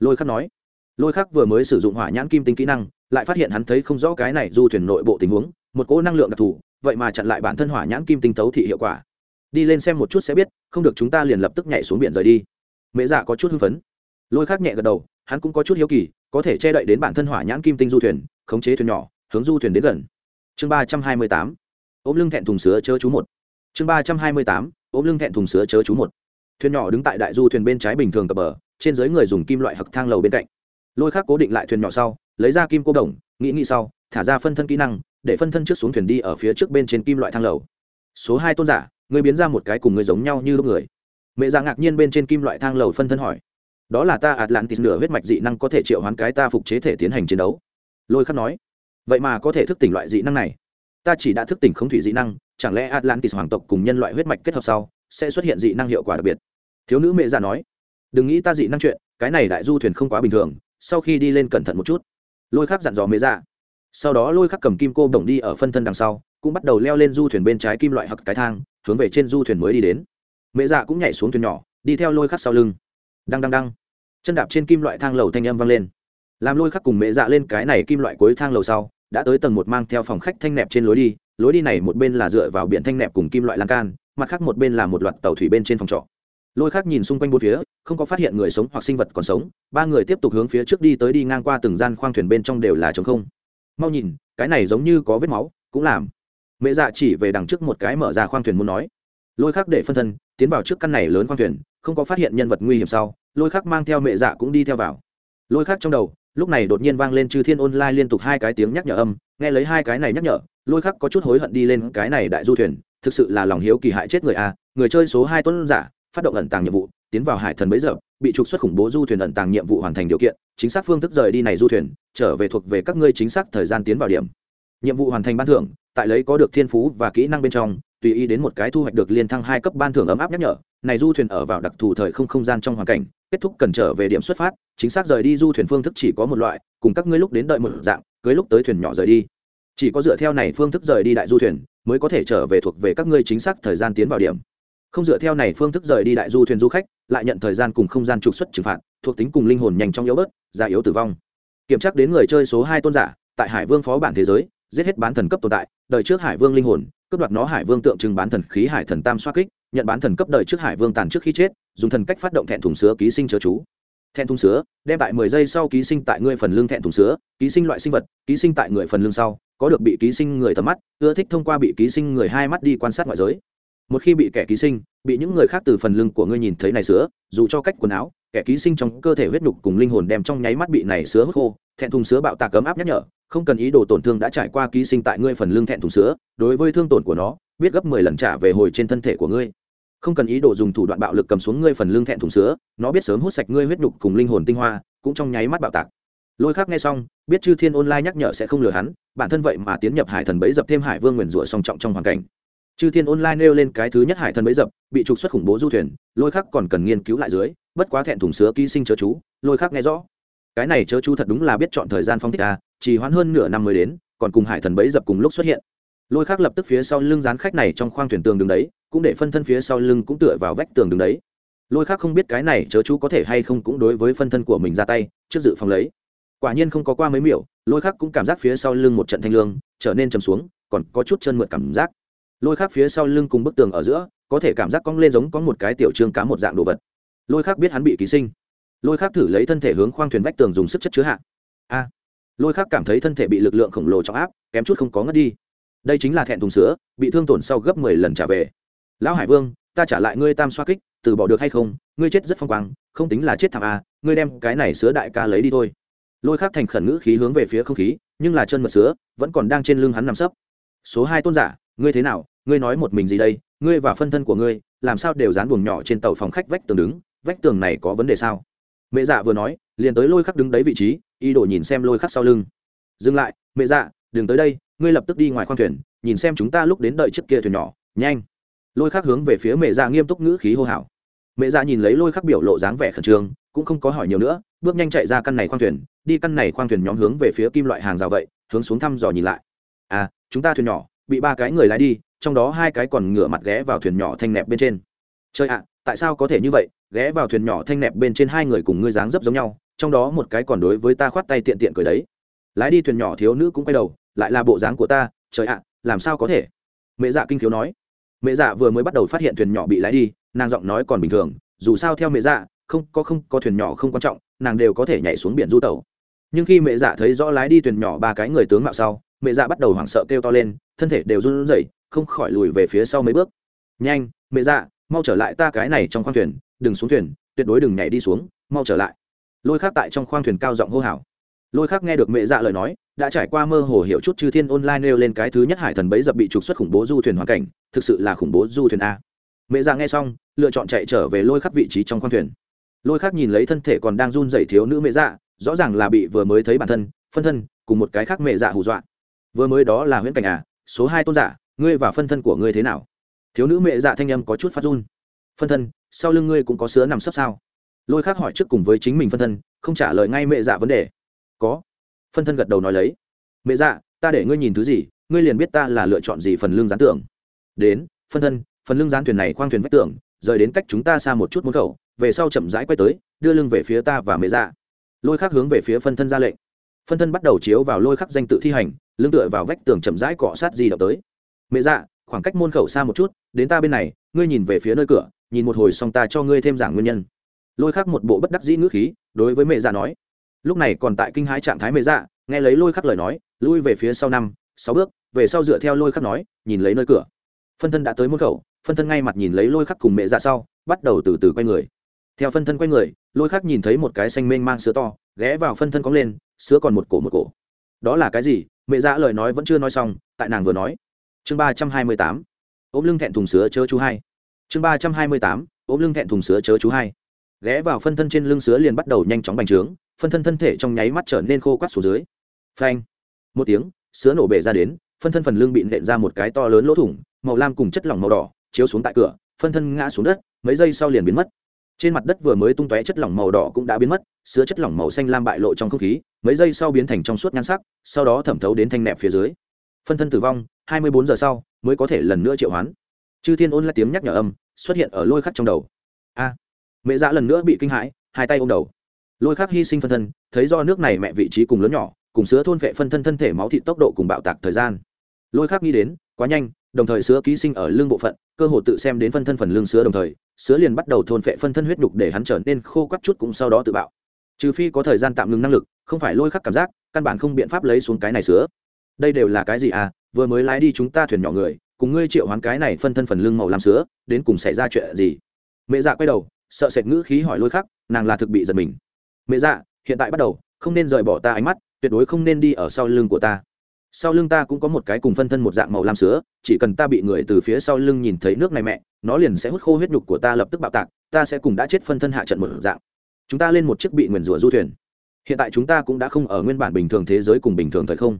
S1: Lôi khắc nói. Lôi khắc vừa mới sử dụng hỏa nhãn kim tinh kỹ năng, lại phát hiện hắn thấy không rõ cái này du thuyền nội bộ tình huống, một cỗ năng lượng đặc thù, vậy mà chặn lại bản thân hỏa nhãn kim tinh tấu thị hiệu quả. Đi lên xem một chút sẽ biết, không được chúng ta liền lập tức nhảy xuống biển rời đi. Mẹ dạ có chút hưng phấn. Lôi khắc nhẹ gật đầu, hắn cũng có chút hiếu kỳ, có thể che đậy đến bản thân hỏa nhãn kim tinh du thuyền, khống chế thuyền nhỏ, hướng du thuyền đến gần. Chương ba trăm hai mươi tám. Ôm lưng thẹn thùng sứa chớ chú một chương ba trăm hai mươi tám ốm lưng thẹn thùng sứa chớ chú một. Thuyền nhỏ đứng tại đại du thuyền bên trái bình thường cập bờ, trên dưới người dùng kim loại hậc thang lầu bên cạnh. Lôi khác cố định lại thuyền nhỏ sau, lấy ra kim cô đồng, nghĩ nghĩ sau, thả ra phân thân kỹ năng, để phân thân trước xuống thuyền đi ở phía trước bên trên kim loại thang lầu. Số hai tôn giả người biến ra một cái cùng người giống nhau như lúc người. Mẹ già ngạc nhiên bên trên kim loại thang lầu phân thân hỏi. Đó là ta atlantis nửa huyết mạch dị năng có thể triệu hoán cái ta phục chế thể tiến hành chiến đấu. Lôi khắc nói. Vậy mà có thể thức tỉnh loại dị năng này. Ta chỉ đã thức tỉnh không thủy dị năng chẳng lẽ atlantis hoàng tộc cùng nhân loại huyết mạch kết hợp sau, sẽ xuất hiện dị năng hiệu quả đặc biệt? Thiếu nữ mẹ già nói, đừng nghĩ ta dị năng chuyện, cái này đại du thuyền không quá bình thường, sau khi đi lên cẩn thận một chút. Lôi khắc dặn dò mẹ già. Sau đó lôi khắc cầm kim cô bổng đi ở phân thân đằng sau, cũng bắt đầu leo lên du thuyền bên trái kim loại hoặc cái thang, hướng về trên du thuyền mới đi đến. Mẹ dạ cũng nhảy xuống thuyền nhỏ, đi theo lôi khắc sau lưng. Đăng đăng đăng. Chân đạp trên kim loại thang lầu thanh âm vang lên. Làm lôi khắc cùng mẹ dạ lên cái này kim loại cuối thang lầu sau, đã tới tầng một mang theo phòng khách thanh nẹp trên lối đi lối đi này một bên là dựa vào biển thanh nẹp cùng kim loại lan can, mặt khác một bên là một loạt tàu thủy bên trên phòng trọ. Lôi khác nhìn xung quanh bốn phía, không có phát hiện người sống hoặc sinh vật còn sống, ba người tiếp tục hướng phía trước đi tới đi ngang qua từng gian khoang thuyền bên trong đều là trống không. Mau nhìn, cái này giống như có vết máu, cũng làm. Mẹ dạ chỉ về đằng trước một cái mở ra khoang thuyền muốn nói. Lôi khác để phân thân, tiến vào trước căn này lớn khoang thuyền, không có phát hiện nhân vật nguy hiểm sau, lôi khác mang theo mẹ dạ cũng đi theo vào. Lôi khác trong đầu, lúc này đột nhiên vang lên chư thiên online liên tục hai cái tiếng nhắc nhở âm, nghe lấy hai cái này nhắc nhở lôi khắc có chút hối hận đi lên cái này đại du thuyền, thực sự là lòng hiếu kỳ hại chết người a người chơi số hai tuấn giả, phát động ẩn tàng nhiệm vụ, tiến vào hải thần bấy giờ, bị trục xuất khủng bố du thuyền ẩn tàng nhiệm vụ hoàn thành điều kiện, chính xác phương thức rời đi này du thuyền, trở về thuộc về các ngươi chính xác thời gian tiến vào điểm. Nhiệm vụ hoàn thành ban thưởng, tại lấy có được thiên phú và kỹ năng bên trong, tùy ý đến một cái thu hoạch được liên thăng hai cấp ban thưởng ấm áp nhắc nhở, này du thuyền ở vào đặc thù thời không không gian trong hoàn cảnh, kết thúc cần trở về điểm xuất phát, chính xác rời đi du thuyền phương thức chỉ có một loại, cùng các ngươi lúc đến đợi một dạng, cưới lúc tới thuyền nhỏ rời đi chỉ có dựa theo này phương thức rời đi đại du thuyền, mới có thể trở về thuộc về các ngươi chính xác thời gian tiến vào điểm. Không dựa theo này phương thức rời đi đại du thuyền du khách, lại nhận thời gian cùng không gian trục xuất trừng phạt, thuộc tính cùng linh hồn nhanh trong yếu bớt, già yếu tử vong. Kiểm tra đến người chơi số hai tôn giả, tại hải vương phó bản thế giới, giết hết bán thần cấp tồn tại, đời trước hải vương linh hồn, cướp đoạt nó hải vương tượng trưng bán thần khí hải thần tam xoa kích, nhận bán thần cấp đời trước hải vương tàn trước khi chết, dùng thần cách phát động thẹn thùng sứa ký sinh chớ chú. Thẹn thùng sứa, đem tại mười giây sau ký sinh tại người phần lương thẹn thùng sứa, ký sinh loại sinh vật, ký sinh tại người phần lương sau có được bị ký sinh người tầm mắt, ưa thích thông qua bị ký sinh người hai mắt đi quan sát ngoại giới. Một khi bị kẻ ký sinh, bị những người khác từ phần lưng của ngươi nhìn thấy này sứa dù cho cách quần áo, kẻ ký sinh trong cơ thể huyết nhục cùng linh hồn đem trong nháy mắt bị này sứa hút khô, thẹn thùng sứa bạo tạc cấm áp nhắc nhở, không cần ý đồ tổn thương đã trải qua ký sinh tại ngươi phần lưng thẹn thùng sứa đối với thương tổn của nó, biết gấp mười lần trả về hồi trên thân thể của ngươi. Không cần ý đồ dùng thủ đoạn bạo lực cầm xuống ngươi phần lưng thẹn thùng sứa nó biết sớm hút sạch ngươi huyết nhục cùng linh hồn tinh hoa, cũng trong nháy mắt bạo tạc lôi khác nghe xong, biết chư thiên online nhắc nhở sẽ không lừa hắn, bản thân vậy mà tiến nhập hải thần bẫy dập thêm hải vương nguyền rủa song trọng trong hoàn cảnh. Chư thiên online nêu lên cái thứ nhất hải thần bấy dập, bị trục xuất khủng bố du thuyền, lôi khắc còn cần nghiên cứu lại dưới, bất quá thẹn thùng sứa ký sinh chớ chú, lôi khắc nghe rõ. Cái này chớ chú thật đúng là biết chọn thời gian phong thích à chỉ hoãn hơn nửa năm mới đến, còn cùng hải thần bấy dập cùng lúc xuất hiện. Lôi khắc lập tức phía sau lưng dán khách này trong khoang thuyền tường đường đấy, cũng để phân thân phía sau lưng cũng tựa vào vách tường đường đấy. Lôi khắc không biết cái này chớ chú có thể hay không cũng đối với phân thân của mình ra tay, trước dự phòng lấy quả nhiên không có qua mấy miểu, lôi khắc cũng cảm giác phía sau lưng một trận thanh lương, trở nên chầm xuống, còn có chút chân mượt cảm giác. Lôi khác phía sau lưng cùng bức tường ở giữa, có thể cảm giác cong lên giống có một cái tiểu trương cá một dạng đồ vật. Lôi khác biết hắn bị ký sinh. Lôi khác thử lấy thân thể hướng khoang thuyền vách tường dùng sức chất chứa hạ. A! Lôi khác cảm thấy thân thể bị lực lượng khổng lồ trọng áp, kém chút không có ngất đi. Đây chính là thẹn thùng sữa, bị thương tổn sau gấp mười lần trả về. Lão hải vương, ta trả lại ngươi tam xoa kích, từ bỏ được hay không? Ngươi chết rất phong quang, không tính là chết thảm a ngươi đem cái này sữa đại ca lấy đi thôi lôi khác thành khẩn ngữ khí hướng về phía không khí, nhưng là chân mật sữa vẫn còn đang trên lưng hắn nằm sấp. Số hai tôn giả, ngươi thế nào? Ngươi nói một mình gì đây? Ngươi và phân thân của ngươi, làm sao đều dán buồng nhỏ trên tàu phòng khách vách tường đứng? Vách tường này có vấn đề sao? Mẹ dạ vừa nói, liền tới lôi khắc đứng đấy vị trí y đổ nhìn xem lôi khắc sau lưng. Dừng lại, mẹ dạ đừng tới đây, ngươi lập tức đi ngoài khoang thuyền, nhìn xem chúng ta lúc đến đợi chiếc kia thuyền nhỏ. Nhanh. Lôi khắc hướng về phía mẹ dạ nghiêm túc ngữ khí hô hào. Mẹ dạ nhìn lấy lôi khắc biểu lộ dáng vẻ khẩn trương cũng không có hỏi nhiều nữa, bước nhanh chạy ra căn này khoang thuyền, đi căn này khoang thuyền nhóm hướng về phía kim loại hàng rào vậy, hướng xuống thăm dò nhìn lại. À chúng ta thuyền nhỏ, bị ba cái người lái đi, trong đó hai cái còn ngửa mặt ghé vào thuyền nhỏ thanh nẹp bên trên. Chơi ạ, tại sao có thể như vậy? Ghé vào thuyền nhỏ thanh nẹp bên trên hai người cùng ngươi dáng dấp giống nhau, trong đó một cái còn đối với ta khoát tay tiện tiện cười đấy. Lái đi thuyền nhỏ thiếu nữ cũng quay đầu, lại là bộ dáng của ta, trời ạ, làm sao có thể? Mẹ dạ kinh thiếu nói. Mẹ dạ vừa mới bắt đầu phát hiện thuyền nhỏ bị lái đi, nàng giọng nói còn bình thường, dù sao theo mẹ dạ không, có không, có thuyền nhỏ không quan trọng, nàng đều có thể nhảy xuống biển du tàu nhưng khi mẹ dạ thấy rõ lái đi thuyền nhỏ ba cái người tướng mạo sau, mẹ dạ bắt đầu hoảng sợ kêu to lên, thân thể đều run rẩy, không khỏi lùi về phía sau mấy bước. Nhanh, mẹ dạ mau trở lại ta cái này trong khoang thuyền, đừng xuống thuyền, tuyệt đối đừng nhảy đi xuống, mau trở lại. Lôi khác tại trong khoang thuyền cao giọng hô hào. Lôi khác nghe được mẹ dạ lời nói, đã trải qua mơ hồ hiểu chút chư thiên online nêu lên cái thứ nhất hải thần bấy dập bị trục xuất khủng bố du thuyền hoàn cảnh, thực sự là khủng bố du thuyền a. Mẹ dạ nghe xong, lựa chọn chạy trở về lôi khắc vị trí trong khoang thuyền lôi khắc nhìn lấy thân thể còn đang run dậy thiếu nữ mẹ dạ rõ ràng là bị vừa mới thấy bản thân phân thân cùng một cái khác mẹ dạ hù dọa. Vừa mới đó là huyễn cảnh à số hai tôn giả ngươi và phân thân của ngươi thế nào? Thiếu nữ mẹ dạ thanh âm có chút phát run. Phân thân sau lưng ngươi cũng có sứa nằm sấp sao? Lôi khác hỏi trước cùng với chính mình phân thân không trả lời ngay mẹ dạ vấn đề. Có. Phân thân gật đầu nói lấy. Mẹ dạ ta để ngươi nhìn thứ gì ngươi liền biết ta là lựa chọn gì phần lương gián tưởng. Đến phân thân phần lương gián thuyền này khoang thuyền vách tưởng, rời đến cách chúng ta xa một chút môn khẩu về sau chậm rãi quay tới, đưa lưng về phía ta và mẹ ra lôi khắc hướng về phía phân thân ra lệnh. Phân thân bắt đầu chiếu vào lôi khắc danh tự thi hành, lưng tựa vào vách tường chậm rãi cọ sát di động tới. Mẹ dạ khoảng cách môn khẩu xa một chút, đến ta bên này, ngươi nhìn về phía nơi cửa, nhìn một hồi xong ta cho ngươi thêm giảng nguyên nhân. Lôi khắc một bộ bất đắc dĩ ngữ khí, đối với mẹ dạ nói. Lúc này còn tại kinh hãi trạng thái mẹ dạ nghe lấy lôi khắc lời nói, lui về phía sau năm, sáu bước, về sau dựa theo lôi khắc nói, nhìn lấy nơi cửa. Phân thân đã tới môn khẩu, phân thân ngay mặt nhìn lấy lôi khắc cùng mẹ dạ sau, bắt đầu từ từ quay người theo phân thân quay người, lôi khác nhìn thấy một cái xanh mênh mang sữa to, ghé vào phân thân cóng lên sữa còn một cổ một cổ. Đó là cái gì? Mẹ dạ lời nói vẫn chưa nói xong, tại nàng vừa nói. Chương ba trăm hai mươi tám. Ôm lưng thẹn thùng sữa chớ chú hai. Chương ba trăm hai mươi tám. Ôm lưng thẹn thùng sữa chớ chú hai. Ghé vào phân thân trên lưng sứa liền bắt đầu nhanh chóng bành trướng, phân thân thân thể trong nháy mắt trở nên khô quắt xuống dưới. Phanh. Một tiếng, sứa nổ bể ra đến, phân thân phần lưng bị nện ra một cái to lớn lỗ thủng, màu lam cùng chất lỏng màu đỏ, chiếu xuống tại cửa, phân thân ngã xuống đất, mấy giây sau liền biến mất trên mặt đất vừa mới tung tóe chất lỏng màu đỏ cũng đã biến mất, sứa chất lỏng màu xanh lam bại lộ trong không khí, mấy giây sau biến thành trong suốt nhan sắc, sau đó thẩm thấu đến thanh nẹp phía dưới. Phân thân tử vong, hai mươi bốn giờ sau, mới có thể lần nữa triệu hoán. Chư thiên ôn là tiếng nhắc nhở âm, xuất hiện ở lôi khắc trong đầu. A. Mẹ dạ lần nữa bị kinh hãi, hai tay ôm đầu. Lôi khắc hy sinh phân thân, thấy do nước này mẹ vị trí cùng lớn nhỏ, cùng sứa thôn vệ phân thân thân thể máu thịt tốc độ cùng bạo tạc thời gian. Lôi khắc nghĩ đến, quá nhanh, đồng thời sứa ký sinh ở lưng bộ phận, cơ hồ tự xem đến phân thân phần lưng sứa đồng thời sứa liền bắt đầu thôn phệ phân thân huyết đục để hắn trở nên khô quắt chút cũng sau đó tự bạo. Trừ phi có thời gian tạm ngừng năng lực, không phải lôi khắc cảm giác, căn bản không biện pháp lấy xuống cái này sứa. Đây đều là cái gì à? Vừa mới lái đi chúng ta thuyền nhỏ người, cùng ngươi triệu hoán cái này phân thân phần lưng màu làm sứa, đến cùng xảy ra chuyện gì? Mẹ dạ quay đầu, sợ sệt ngữ khí hỏi lôi khắc, nàng là thực bị giật mình. Mẹ dạ hiện tại bắt đầu, không nên rời bỏ ta ánh mắt, tuyệt đối không nên đi ở sau lưng của ta sau lưng ta cũng có một cái cùng phân thân một dạng màu lam sữa, chỉ cần ta bị người từ phía sau lưng nhìn thấy nước này mẹ, nó liền sẽ hút khô huyết nhục của ta lập tức bạo tạc, ta sẽ cùng đã chết phân thân hạ trận một dạng. Chúng ta lên một chiếc bị nguyền rủa du thuyền. Hiện tại chúng ta cũng đã không ở nguyên bản bình thường thế giới cùng bình thường thời không.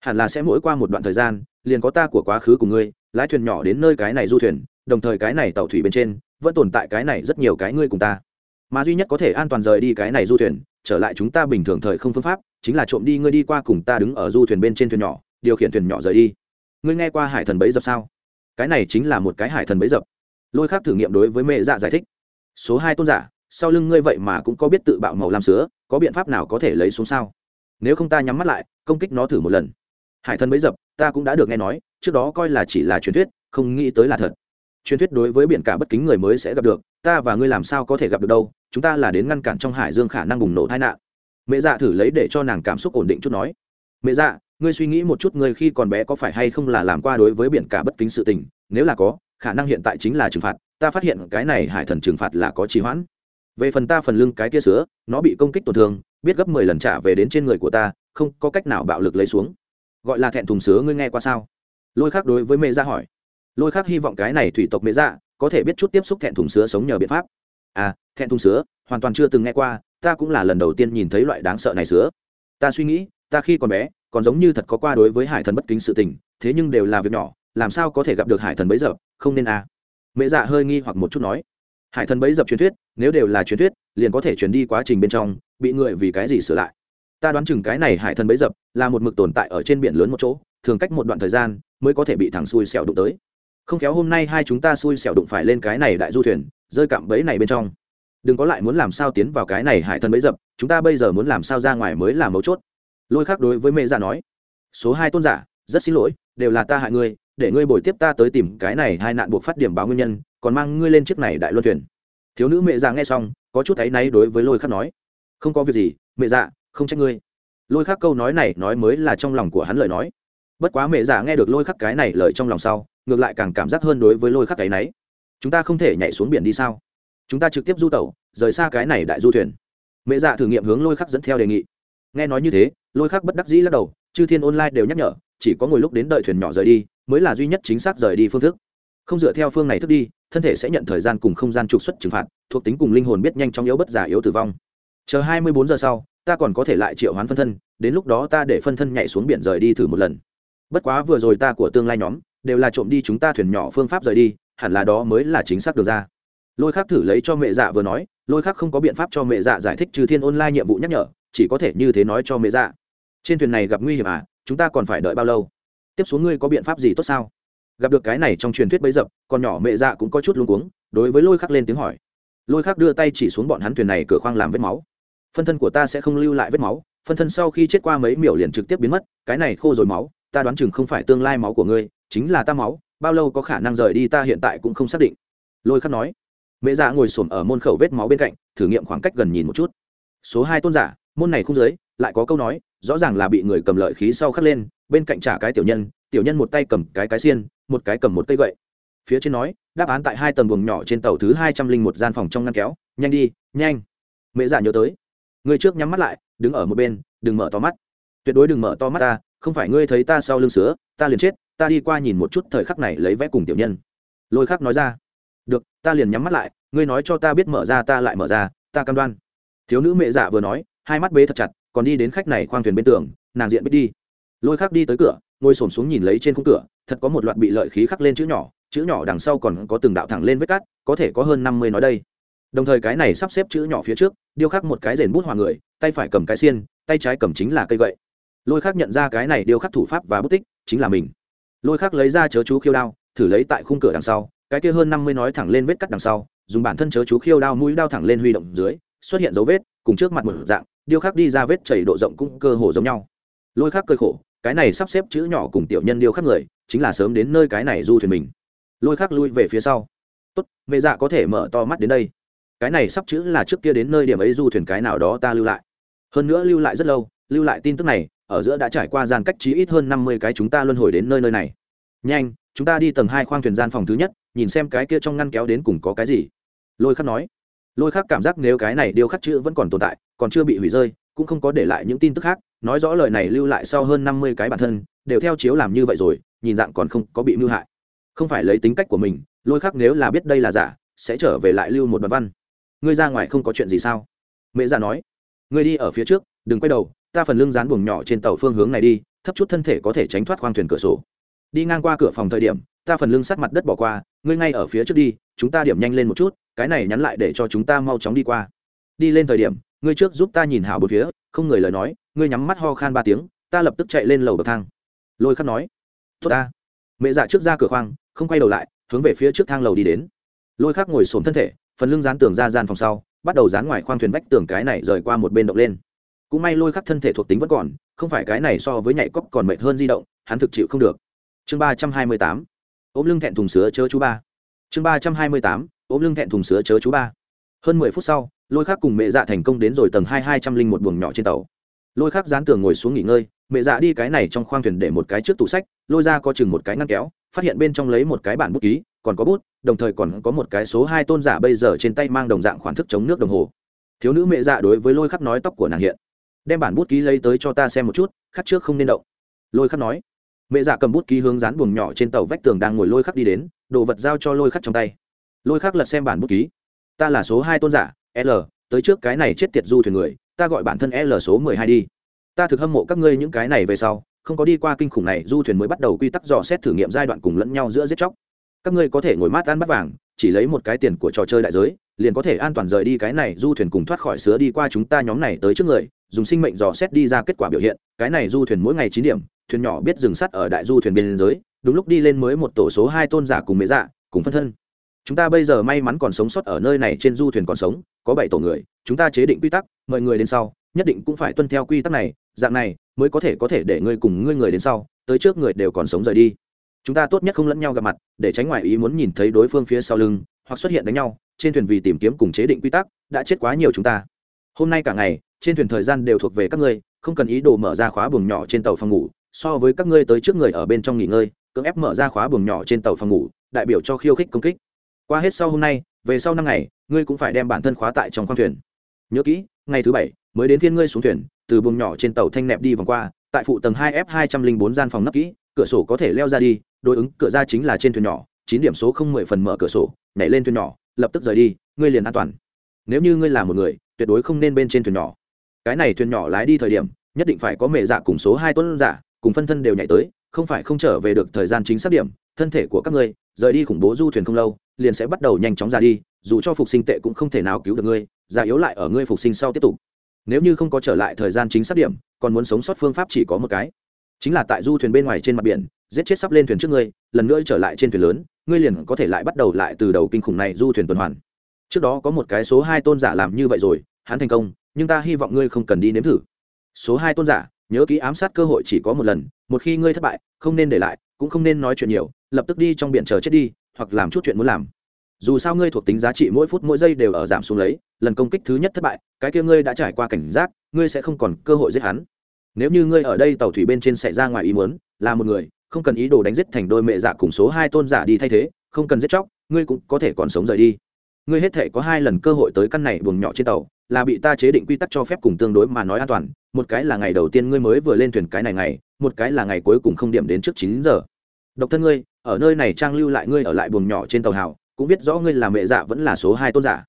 S1: Hẳn là sẽ mỗi qua một đoạn thời gian, liền có ta của quá khứ của ngươi, lái thuyền nhỏ đến nơi cái này du thuyền, đồng thời cái này tàu thủy bên trên, vẫn tồn tại cái này rất nhiều cái ngươi cùng ta. Mà duy nhất có thể an toàn rời đi cái này du thuyền trở lại chúng ta bình thường thời không phương pháp, chính là trộm đi ngươi đi qua cùng ta đứng ở du thuyền bên trên thuyền nhỏ, điều khiển thuyền nhỏ rời đi. Ngươi nghe qua hải thần bấy dập sao? Cái này chính là một cái hải thần bấy dập. Lôi khác thử nghiệm đối với mẹ dạ giải thích. Số hai tôn giả, sau lưng ngươi vậy mà cũng có biết tự bạo màu làm sứa, có biện pháp nào có thể lấy xuống sao? Nếu không ta nhắm mắt lại, công kích nó thử một lần. Hải thần bấy dập, ta cũng đã được nghe nói, trước đó coi là chỉ là truyền thuyết, không nghĩ tới là thật truyền thuyết đối với biển cả bất kính người mới sẽ gặp được, ta và ngươi làm sao có thể gặp được đâu, chúng ta là đến ngăn cản trong hải dương khả năng bùng nổ tai nạn. Mẹ dạ thử lấy để cho nàng cảm xúc ổn định chút nói. Mẹ dạ ngươi suy nghĩ một chút ngươi khi còn bé có phải hay không là làm qua đối với biển cả bất kính sự tình, nếu là có, khả năng hiện tại chính là trừng phạt, ta phát hiện cái này hải thần trừng phạt là có trì hoãn. Về phần ta phần lưng cái kia sữa, nó bị công kích tổn thương, biết gấp mười lần trả về đến trên người của ta, không có cách nào bạo lực lấy xuống. Gọi là thẹn thùng sứa ngươi nghe qua sao? Lôi khác đối với mẹ dạ hỏi lôi khác hy vọng cái này thủy tộc mễ dạ có thể biết chút tiếp xúc thẹn thùng sứa sống nhờ biện pháp. À thẹn thùng sứa, hoàn toàn chưa từng nghe qua, ta cũng là lần đầu tiên nhìn thấy loại đáng sợ này sứa. Ta suy nghĩ, ta khi còn bé, còn giống như thật có qua đối với hải thần bất kính sự tình, thế nhưng đều là việc nhỏ, làm sao có thể gặp được hải thần bấy giờ, không nên à. Mẹ dạ hơi nghi hoặc một chút nói. Hải thần bấy dập truyền thuyết, nếu đều là truyền thuyết, liền có thể truyền đi quá trình bên trong, bị người vì cái gì sửa lại. Ta đoán chừng cái này hải thần bấy dập là một mực tồn tại ở trên biển lớn một chỗ, thường cách một đoạn thời gian, mới có thể bị thằng xui xẻo đụng tới không khéo hôm nay hai chúng ta xui xẻo đụng phải lên cái này đại du thuyền, rơi cạm bẫy này bên trong. Đừng có lại muốn làm sao tiến vào cái này hải thần bẫy dập, chúng ta bây giờ muốn làm sao ra ngoài mới là mấu chốt. Lôi khác đối với mẹ giả dạ nói, số hai tôn giả, rất xin lỗi, đều là ta hại ngươi, để ngươi bồi tiếp ta tới tìm cái này hai nạn buộc phát điểm báo nguyên nhân, còn mang ngươi lên chiếc này đại luân thuyền. Thiếu nữ mẹ già dạ nghe xong, có chút thấy náy đối với lôi khắc nói, không có việc gì mẹ dạ không trách ngươi. Lôi khắc câu nói này nói mới là trong lòng của hắn lời nói. Bất quá mẹ già dạ nghe được lôi khắc cái này lời trong lòng sau ngược lại càng cảm giác hơn đối với lôi khắc cái náy. Chúng ta không thể nhảy xuống biển đi sao? Chúng ta trực tiếp du tẩu, rời xa cái này đại du thuyền. Mẹ dạ thử nghiệm hướng lôi khắc dẫn theo đề nghị. Nghe nói như thế, lôi khắc bất đắc dĩ lắc đầu, chư thiên online đều nhắc nhở, chỉ có ngồi lúc đến đợi thuyền nhỏ rời đi, mới là duy nhất chính xác rời đi phương thức. Không dựa theo phương này thức đi, thân thể sẽ nhận thời gian cùng không gian trục xuất trừng phạt, thuộc tính cùng linh hồn biết nhanh chóng yếu bất giả yếu tử vong. Chờ hai mươi bốn giờ sau, ta còn có thể lại triệu hoán phân thân, đến lúc đó ta để phân thân nhảy xuống biển rời đi thử một lần. Bất quá vừa rồi ta của tương lai nhóm đều là trộm đi chúng ta thuyền nhỏ phương pháp rời đi, hẳn là đó mới là chính xác được ra. Lôi khác thử lấy cho mẹ dạ vừa nói, lôi khác không có biện pháp cho mẹ dạ giải thích trừ thiên online nhiệm vụ nhắc nhở, chỉ có thể như thế nói cho mẹ dạ. Trên thuyền này gặp nguy hiểm à chúng ta còn phải đợi bao lâu? Tiếp xuống ngươi có biện pháp gì tốt sao? Gặp được cái này trong truyền thuyết bấy dập còn nhỏ mẹ dạ cũng có chút luống cuống, đối với lôi khắc lên tiếng hỏi. Lôi khắc đưa tay chỉ xuống bọn hắn thuyền này cửa khoang làm vết máu. Phân thân của ta sẽ không lưu lại vết máu, phân thân sau khi chết qua mấy miểu liền trực tiếp biến mất, cái này khô rồi máu, ta đoán chừng không phải tương lai máu của ngươi chính là ta máu, bao lâu có khả năng rời đi ta hiện tại cũng không xác định. Lôi khắc nói. Mẹ dạ ngồi xổm ở môn khẩu vết máu bên cạnh, thử nghiệm khoảng cách gần nhìn một chút. Số hai tôn giả, môn này không dưới lại có câu nói, rõ ràng là bị người cầm lợi khí sau khắc lên, bên cạnh trả cái tiểu nhân tiểu nhân một tay cầm cái cái xiên, một cái cầm một cây gậy. Phía trên nói, đáp án tại hai tầng buồng nhỏ trên tàu thứ hai trăm linh một gian phòng trong ngăn kéo, nhanh đi, nhanh. Mẹ giả dạ nhớ tới. Người trước nhắm mắt lại, đứng ở một bên, đừng mở to mắt. Tuyệt đối đừng mở to mắt ta, không phải ngươi thấy ta sau lưng sứa ta liền chết ta đi qua nhìn một chút thời khắc này lấy vẽ cùng tiểu nhân. Lôi khắc nói ra, được, ta liền nhắm mắt lại, ngươi nói cho ta biết mở ra ta lại mở ra, ta cam đoan. Thiếu nữ mẹ dạ vừa nói, hai mắt bế thật chặt, còn đi đến khách này khoang thuyền bên tường, nàng diện biết đi. Lôi khắc đi tới cửa, ngồi xổm xuống nhìn lấy trên khung cửa, thật có một loạt bị lợi khí khắc lên chữ nhỏ chữ nhỏ đằng sau còn có từng đạo thẳng lên vết cát có thể có hơn năm mươi nói đây. Đồng thời cái này sắp xếp chữ nhỏ phía trước, điêu khắc một cái rền bút hòa người, tay phải cầm cái xiên, tay trái cầm chính là cây gậy. Lôi khắc nhận ra cái này điêu khắc thủ pháp và bút tích, chính là mình lôi khắc lấy ra chớ chú khiêu đao, thử lấy tại khung cửa đằng sau, cái kia hơn năm mươi nói thẳng lên vết cắt đằng sau, dùng bản thân chớ chú khiêu đao mũi đao thẳng lên huy động dưới, xuất hiện dấu vết, cùng trước mặt một dạng, điêu khắc đi ra vết chảy độ rộng cũng cơ hồ giống nhau. Lôi khắc cơ khổ, cái này sắp xếp chữ nhỏ cùng tiểu nhân điêu khắc người, chính là sớm đến nơi cái này du thuyền mình. Lôi khắc lui về phía sau. Tốt, mẹ dạ có thể mở to mắt đến đây. Cái này sắp chữ là trước kia đến nơi điểm ấy du thuyền cái nào đó ta lưu lại. Hơn nữa lưu lại rất lâu lưu lại tin tức này, ở giữa đã trải qua gian cách trí ít hơn năm mươi cái chúng ta luân hồi đến nơi nơi này. Nhanh, chúng ta đi tầng hai khoang thuyền gian phòng thứ nhất, nhìn xem cái kia trong ngăn kéo đến cùng có cái gì. Lôi khắc nói. Lôi khắc cảm giác nếu cái này điêu khắc chữ vẫn còn tồn tại, còn chưa bị hủy rơi, cũng không có để lại những tin tức khác, nói rõ lời này lưu lại sau hơn năm mươi cái bản thân, đều theo chiếu làm như vậy rồi, nhìn dạng còn không có bị mưu hại. Không phải lấy tính cách của mình, lôi khắc nếu là biết đây là giả, sẽ trở về lại lưu một đoạn văn. Ngươi ra ngoài không có chuyện gì sao? Mẹ già nói. Ngươi đi ở phía trước, đừng quay đầu ta phần lưng dán buồng nhỏ trên tàu phương hướng này đi, thấp chút thân thể có thể tránh thoát khoang thuyền cửa sổ. Đi ngang qua cửa phòng thời điểm, ta phần lưng sát mặt đất bỏ qua, ngươi ngay ở phía trước đi, chúng ta điểm nhanh lên một chút, cái này nhắn lại để cho chúng ta mau chóng đi qua. Đi lên thời điểm, ngươi trước giúp ta nhìn hảo bốn phía, không người lời nói, ngươi nhắm mắt ho khan ba tiếng, ta lập tức chạy lên lầu bậc thang. Lôi khắc nói, tốt ta. Mẹ dạ trước ra cửa khoang, không quay đầu lại, hướng về phía trước thang lầu đi đến. Lôi khắc ngồi xổm thân thể, phần lưng dán tường ra gian phòng sau, bắt đầu dán ngoài khoang thuyền vách tường cái này rời qua một bên động lên cũng may lôi khắc thân thể thuộc tính vẫn còn, không phải cái này so với nhảy cóc còn mệt hơn di động, hắn thực chịu không được. Chương ba trăm hai mươi tám, ôm lưng thẹn thùng sứa chớ chú ba. Chương ba trăm hai mươi tám, ôm lưng thẹn thùng sứa chớ chú ba. Hơn mười phút sau, lôi khắc cùng mẹ dạ thành công đến rồi tầng hai hai trăm linh một buồng nhỏ trên tàu. Lôi khắc dán tường ngồi xuống nghỉ ngơi, mẹ dạ đi cái này trong khoang thuyền để một cái trước tủ sách, lôi ra có chừng một cái ngăn kéo, phát hiện bên trong lấy một cái bản bút ký, còn có bút, đồng thời còn có một cái số hai tôn giả bây giờ trên tay mang đồng dạng khoản thức chống nước đồng hồ. Thiếu nữ mẹ dạ đối với lôi khắc nói tóc của nàng hiện đem bản bút ký lấy tới cho ta xem một chút, khắc trước không nên động. Lôi khắc nói. Mẹ dạ cầm bút ký hướng dán buồng nhỏ trên tàu vách tường đang ngồi lôi khắc đi đến, đồ vật giao cho lôi khắc trong tay. Lôi khắc lật xem bản bút ký. Ta là số hai tôn giả, l, tới trước cái này chết tiệt du thuyền người, ta gọi bản thân l số mười hai đi. Ta thực hâm mộ các ngươi những cái này về sau, không có đi qua kinh khủng này, du thuyền mới bắt đầu quy tắc dò xét thử nghiệm giai đoạn cùng lẫn nhau giữa giết chóc. Các ngươi có thể ngồi mát ăn bắt vàng, chỉ lấy một cái tiền của trò chơi đại giới, liền có thể an toàn rời đi cái này, du thuyền cùng thoát khỏi sứa đi qua chúng ta nhóm này tới trước người dùng sinh mệnh dò xét đi ra kết quả biểu hiện, cái này du thuyền mỗi ngày chín điểm, thuyền nhỏ biết dừng sắt ở đại du thuyền biên giới, đúng lúc đi lên mới một tổ số hai tôn giả cùng mễ dạ cùng phân thân. Chúng ta bây giờ may mắn còn sống sót ở nơi này trên du thuyền còn sống, có bảy tổ người, chúng ta chế định quy tắc, mời người đến sau, nhất định cũng phải tuân theo quy tắc này, dạng này mới có thể có thể để ngươi cùng ngươi người đến sau, tới trước người đều còn sống rời đi. Chúng ta tốt nhất không lẫn nhau gặp mặt, để tránh ngoại ý muốn nhìn thấy đối phương phía sau lưng, hoặc xuất hiện đánh nhau, trên thuyền vì tìm kiếm cùng chế định quy tắc, đã chết quá nhiều chúng ta. Hôm nay cả ngày trên thuyền thời gian đều thuộc về các ngươi, không cần ý đồ mở ra khóa buồng nhỏ trên tàu phòng ngủ, so với các ngươi tới trước người ở bên trong nghỉ ngơi, cưỡng ép mở ra khóa buồng nhỏ trên tàu phòng ngủ, đại biểu cho khiêu khích công kích. Qua hết sau hôm nay, về sau năm ngày, ngươi cũng phải đem bản thân khóa tại trong khoang thuyền. Nhớ kỹ, ngày thứ bảy mới đến thiên ngươi xuống thuyền, từ buồng nhỏ trên tàu thanh nẹp đi vòng qua, tại phụ tầng hai f hai trăm linh bốn gian phòng nấp kỹ, cửa sổ có thể leo ra đi, đối ứng, cửa ra chính là trên thuyền nhỏ, chín điểm số không mười phần mở cửa sổ, nhảy lên thuyền nhỏ, lập tức rời đi, ngươi liền an toàn. Nếu như ngươi là một người, tuyệt đối không nên bên trên thuyền nhỏ cái này thuyền nhỏ lái đi thời điểm, nhất định phải có mẹ dạ cùng số hai tuấn giả, cùng phân thân đều nhảy tới, không phải không trở về được thời gian chính xác điểm, thân thể của các ngươi, rời đi khủng bố du thuyền không lâu, liền sẽ bắt đầu nhanh chóng ra đi, dù cho phục sinh tệ cũng không thể nào cứu được ngươi, già yếu lại ở ngươi phục sinh sau tiếp tục. Nếu như không có trở lại thời gian chính xác điểm, còn muốn sống sót phương pháp chỉ có một cái. Chính là tại du thuyền bên ngoài trên mặt biển, giết chết sắp lên thuyền trước ngươi, lần nữa trở lại trên thuyền lớn, ngươi liền có thể lại bắt đầu lại từ đầu kinh khủng này du thuyền tuần hoàn. Trước đó có một cái số hai tôn giả làm như vậy rồi, hắn thành công nhưng ta hy vọng ngươi không cần đi nếm thử. Số hai tôn giả, nhớ kỹ ám sát cơ hội chỉ có một lần, một khi ngươi thất bại, không nên để lại, cũng không nên nói chuyện nhiều, lập tức đi trong biển chờ chết đi, hoặc làm chút chuyện muốn làm. Dù sao ngươi thuộc tính giá trị mỗi phút mỗi giây đều ở giảm xuống lấy, lần công kích thứ nhất thất bại, cái kia ngươi đã trải qua cảnh giác, ngươi sẽ không còn cơ hội giết hắn. Nếu như ngươi ở đây tàu thủy bên trên xảy ra ngoài ý muốn, là một người, không cần ý đồ đánh giết thành đôi mẹ dạ cùng số hai tôn giả đi thay thế, không cần giết chóc, ngươi cũng có thể còn sống rời đi. Ngươi hết thể có hai lần cơ hội tới căn này buồng nhỏ trên tàu là bị ta chế định quy tắc cho phép cùng tương đối mà nói an toàn, một cái là ngày đầu tiên ngươi mới vừa lên thuyền cái này ngày, một cái là ngày cuối cùng không điểm đến trước chín giờ. Độc thân ngươi, ở nơi này trang lưu lại ngươi ở lại buồng nhỏ trên tàu hào, cũng biết rõ ngươi là mẹ dạ vẫn là số hai tôn giả.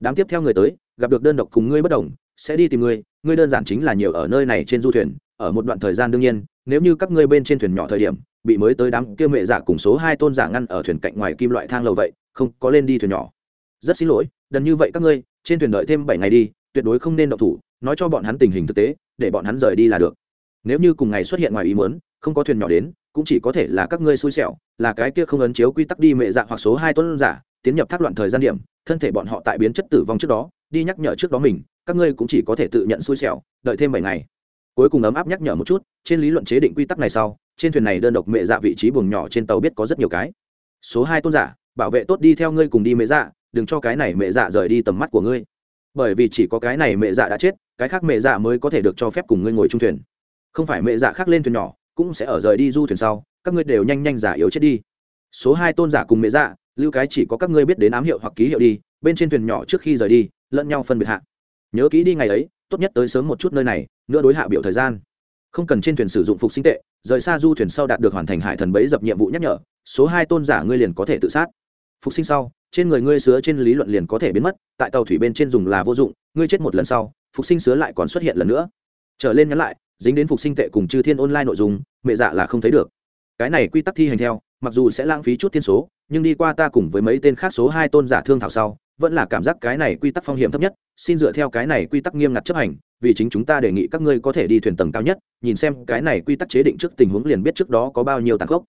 S1: Đám tiếp theo người tới, gặp được đơn độc cùng ngươi bất đồng, sẽ đi tìm ngươi ngươi đơn giản chính là nhiều ở nơi này trên du thuyền, ở một đoạn thời gian đương nhiên, nếu như các ngươi bên trên thuyền nhỏ thời điểm, bị mới tới đám kia mẹ dạ cùng số hai tôn giả ngăn ở thuyền cạnh ngoài kim loại thang lầu vậy, không có lên đi thuyền nhỏ. Rất xin lỗi, đần như vậy các ngươi trên thuyền đợi thêm bảy ngày đi, tuyệt đối không nên động thủ, nói cho bọn hắn tình hình thực tế, để bọn hắn rời đi là được. Nếu như cùng ngày xuất hiện ngoài ý muốn, không có thuyền nhỏ đến, cũng chỉ có thể là các ngươi xui xẻo, là cái kia không ấn chiếu quy tắc đi mệ dạ hoặc số hai tuấn giả, tiến nhập thác loạn thời gian điểm, thân thể bọn họ tại biến chất tử vong trước đó, đi nhắc nhở trước đó mình, các ngươi cũng chỉ có thể tự nhận xui xẻo, đợi thêm bảy ngày. Cuối cùng ấm áp nhắc nhở một chút, trên lý luận chế định quy tắc này sau, trên thuyền này đơn độc mệ dạ vị trí buồng nhỏ trên tàu biết có rất nhiều cái. Số hai tôn giả, bảo vệ tốt đi theo ngươi cùng đi mệ dạ đừng cho cái này mẹ dạ rời đi tầm mắt của ngươi. Bởi vì chỉ có cái này mẹ dạ đã chết, cái khác mẹ dạ mới có thể được cho phép cùng ngươi ngồi chung thuyền. Không phải mẹ dạ khác lên thuyền nhỏ, cũng sẽ ở rời đi du thuyền sau, các ngươi đều nhanh nhanh giả yếu chết đi. Số hai tôn giả cùng mẹ dạ lưu cái chỉ có các ngươi biết đến ám hiệu hoặc ký hiệu đi, bên trên thuyền nhỏ trước khi rời đi, lẫn nhau phân biệt hạ. Nhớ kỹ đi ngày ấy, tốt nhất tới sớm một chút nơi này, nữa đối hạ biểu thời gian. Không cần trên thuyền sử dụng phục sinh tệ, rời xa du thuyền sau đạt được hoàn thành hải thần bấy dập nhiệm vụ nhắc nhở, số hai tôn giả ngươi liền có thể tự sát. Phục sinh sau trên người ngươi sứa trên lý luận liền có thể biến mất, tại tàu thủy bên trên dùng là vô dụng, ngươi chết một lần sau, phục sinh sứa lại còn xuất hiện lần nữa. Trở lên nhắn lại, dính đến phục sinh tệ cùng chư thiên online nội dung, mẹ dạ là không thấy được. Cái này quy tắc thi hành theo, mặc dù sẽ lãng phí chút thiên số, nhưng đi qua ta cùng với mấy tên khác số hai tôn giả thương thảo sau, vẫn là cảm giác cái này quy tắc phong hiểm thấp nhất, xin dựa theo cái này quy tắc nghiêm ngặt chấp hành, vì chính chúng ta đề nghị các ngươi có thể đi thuyền tầng cao nhất, nhìn xem cái này quy tắc chế định trước tình huống liền biết trước đó có bao nhiêu tàn khốc.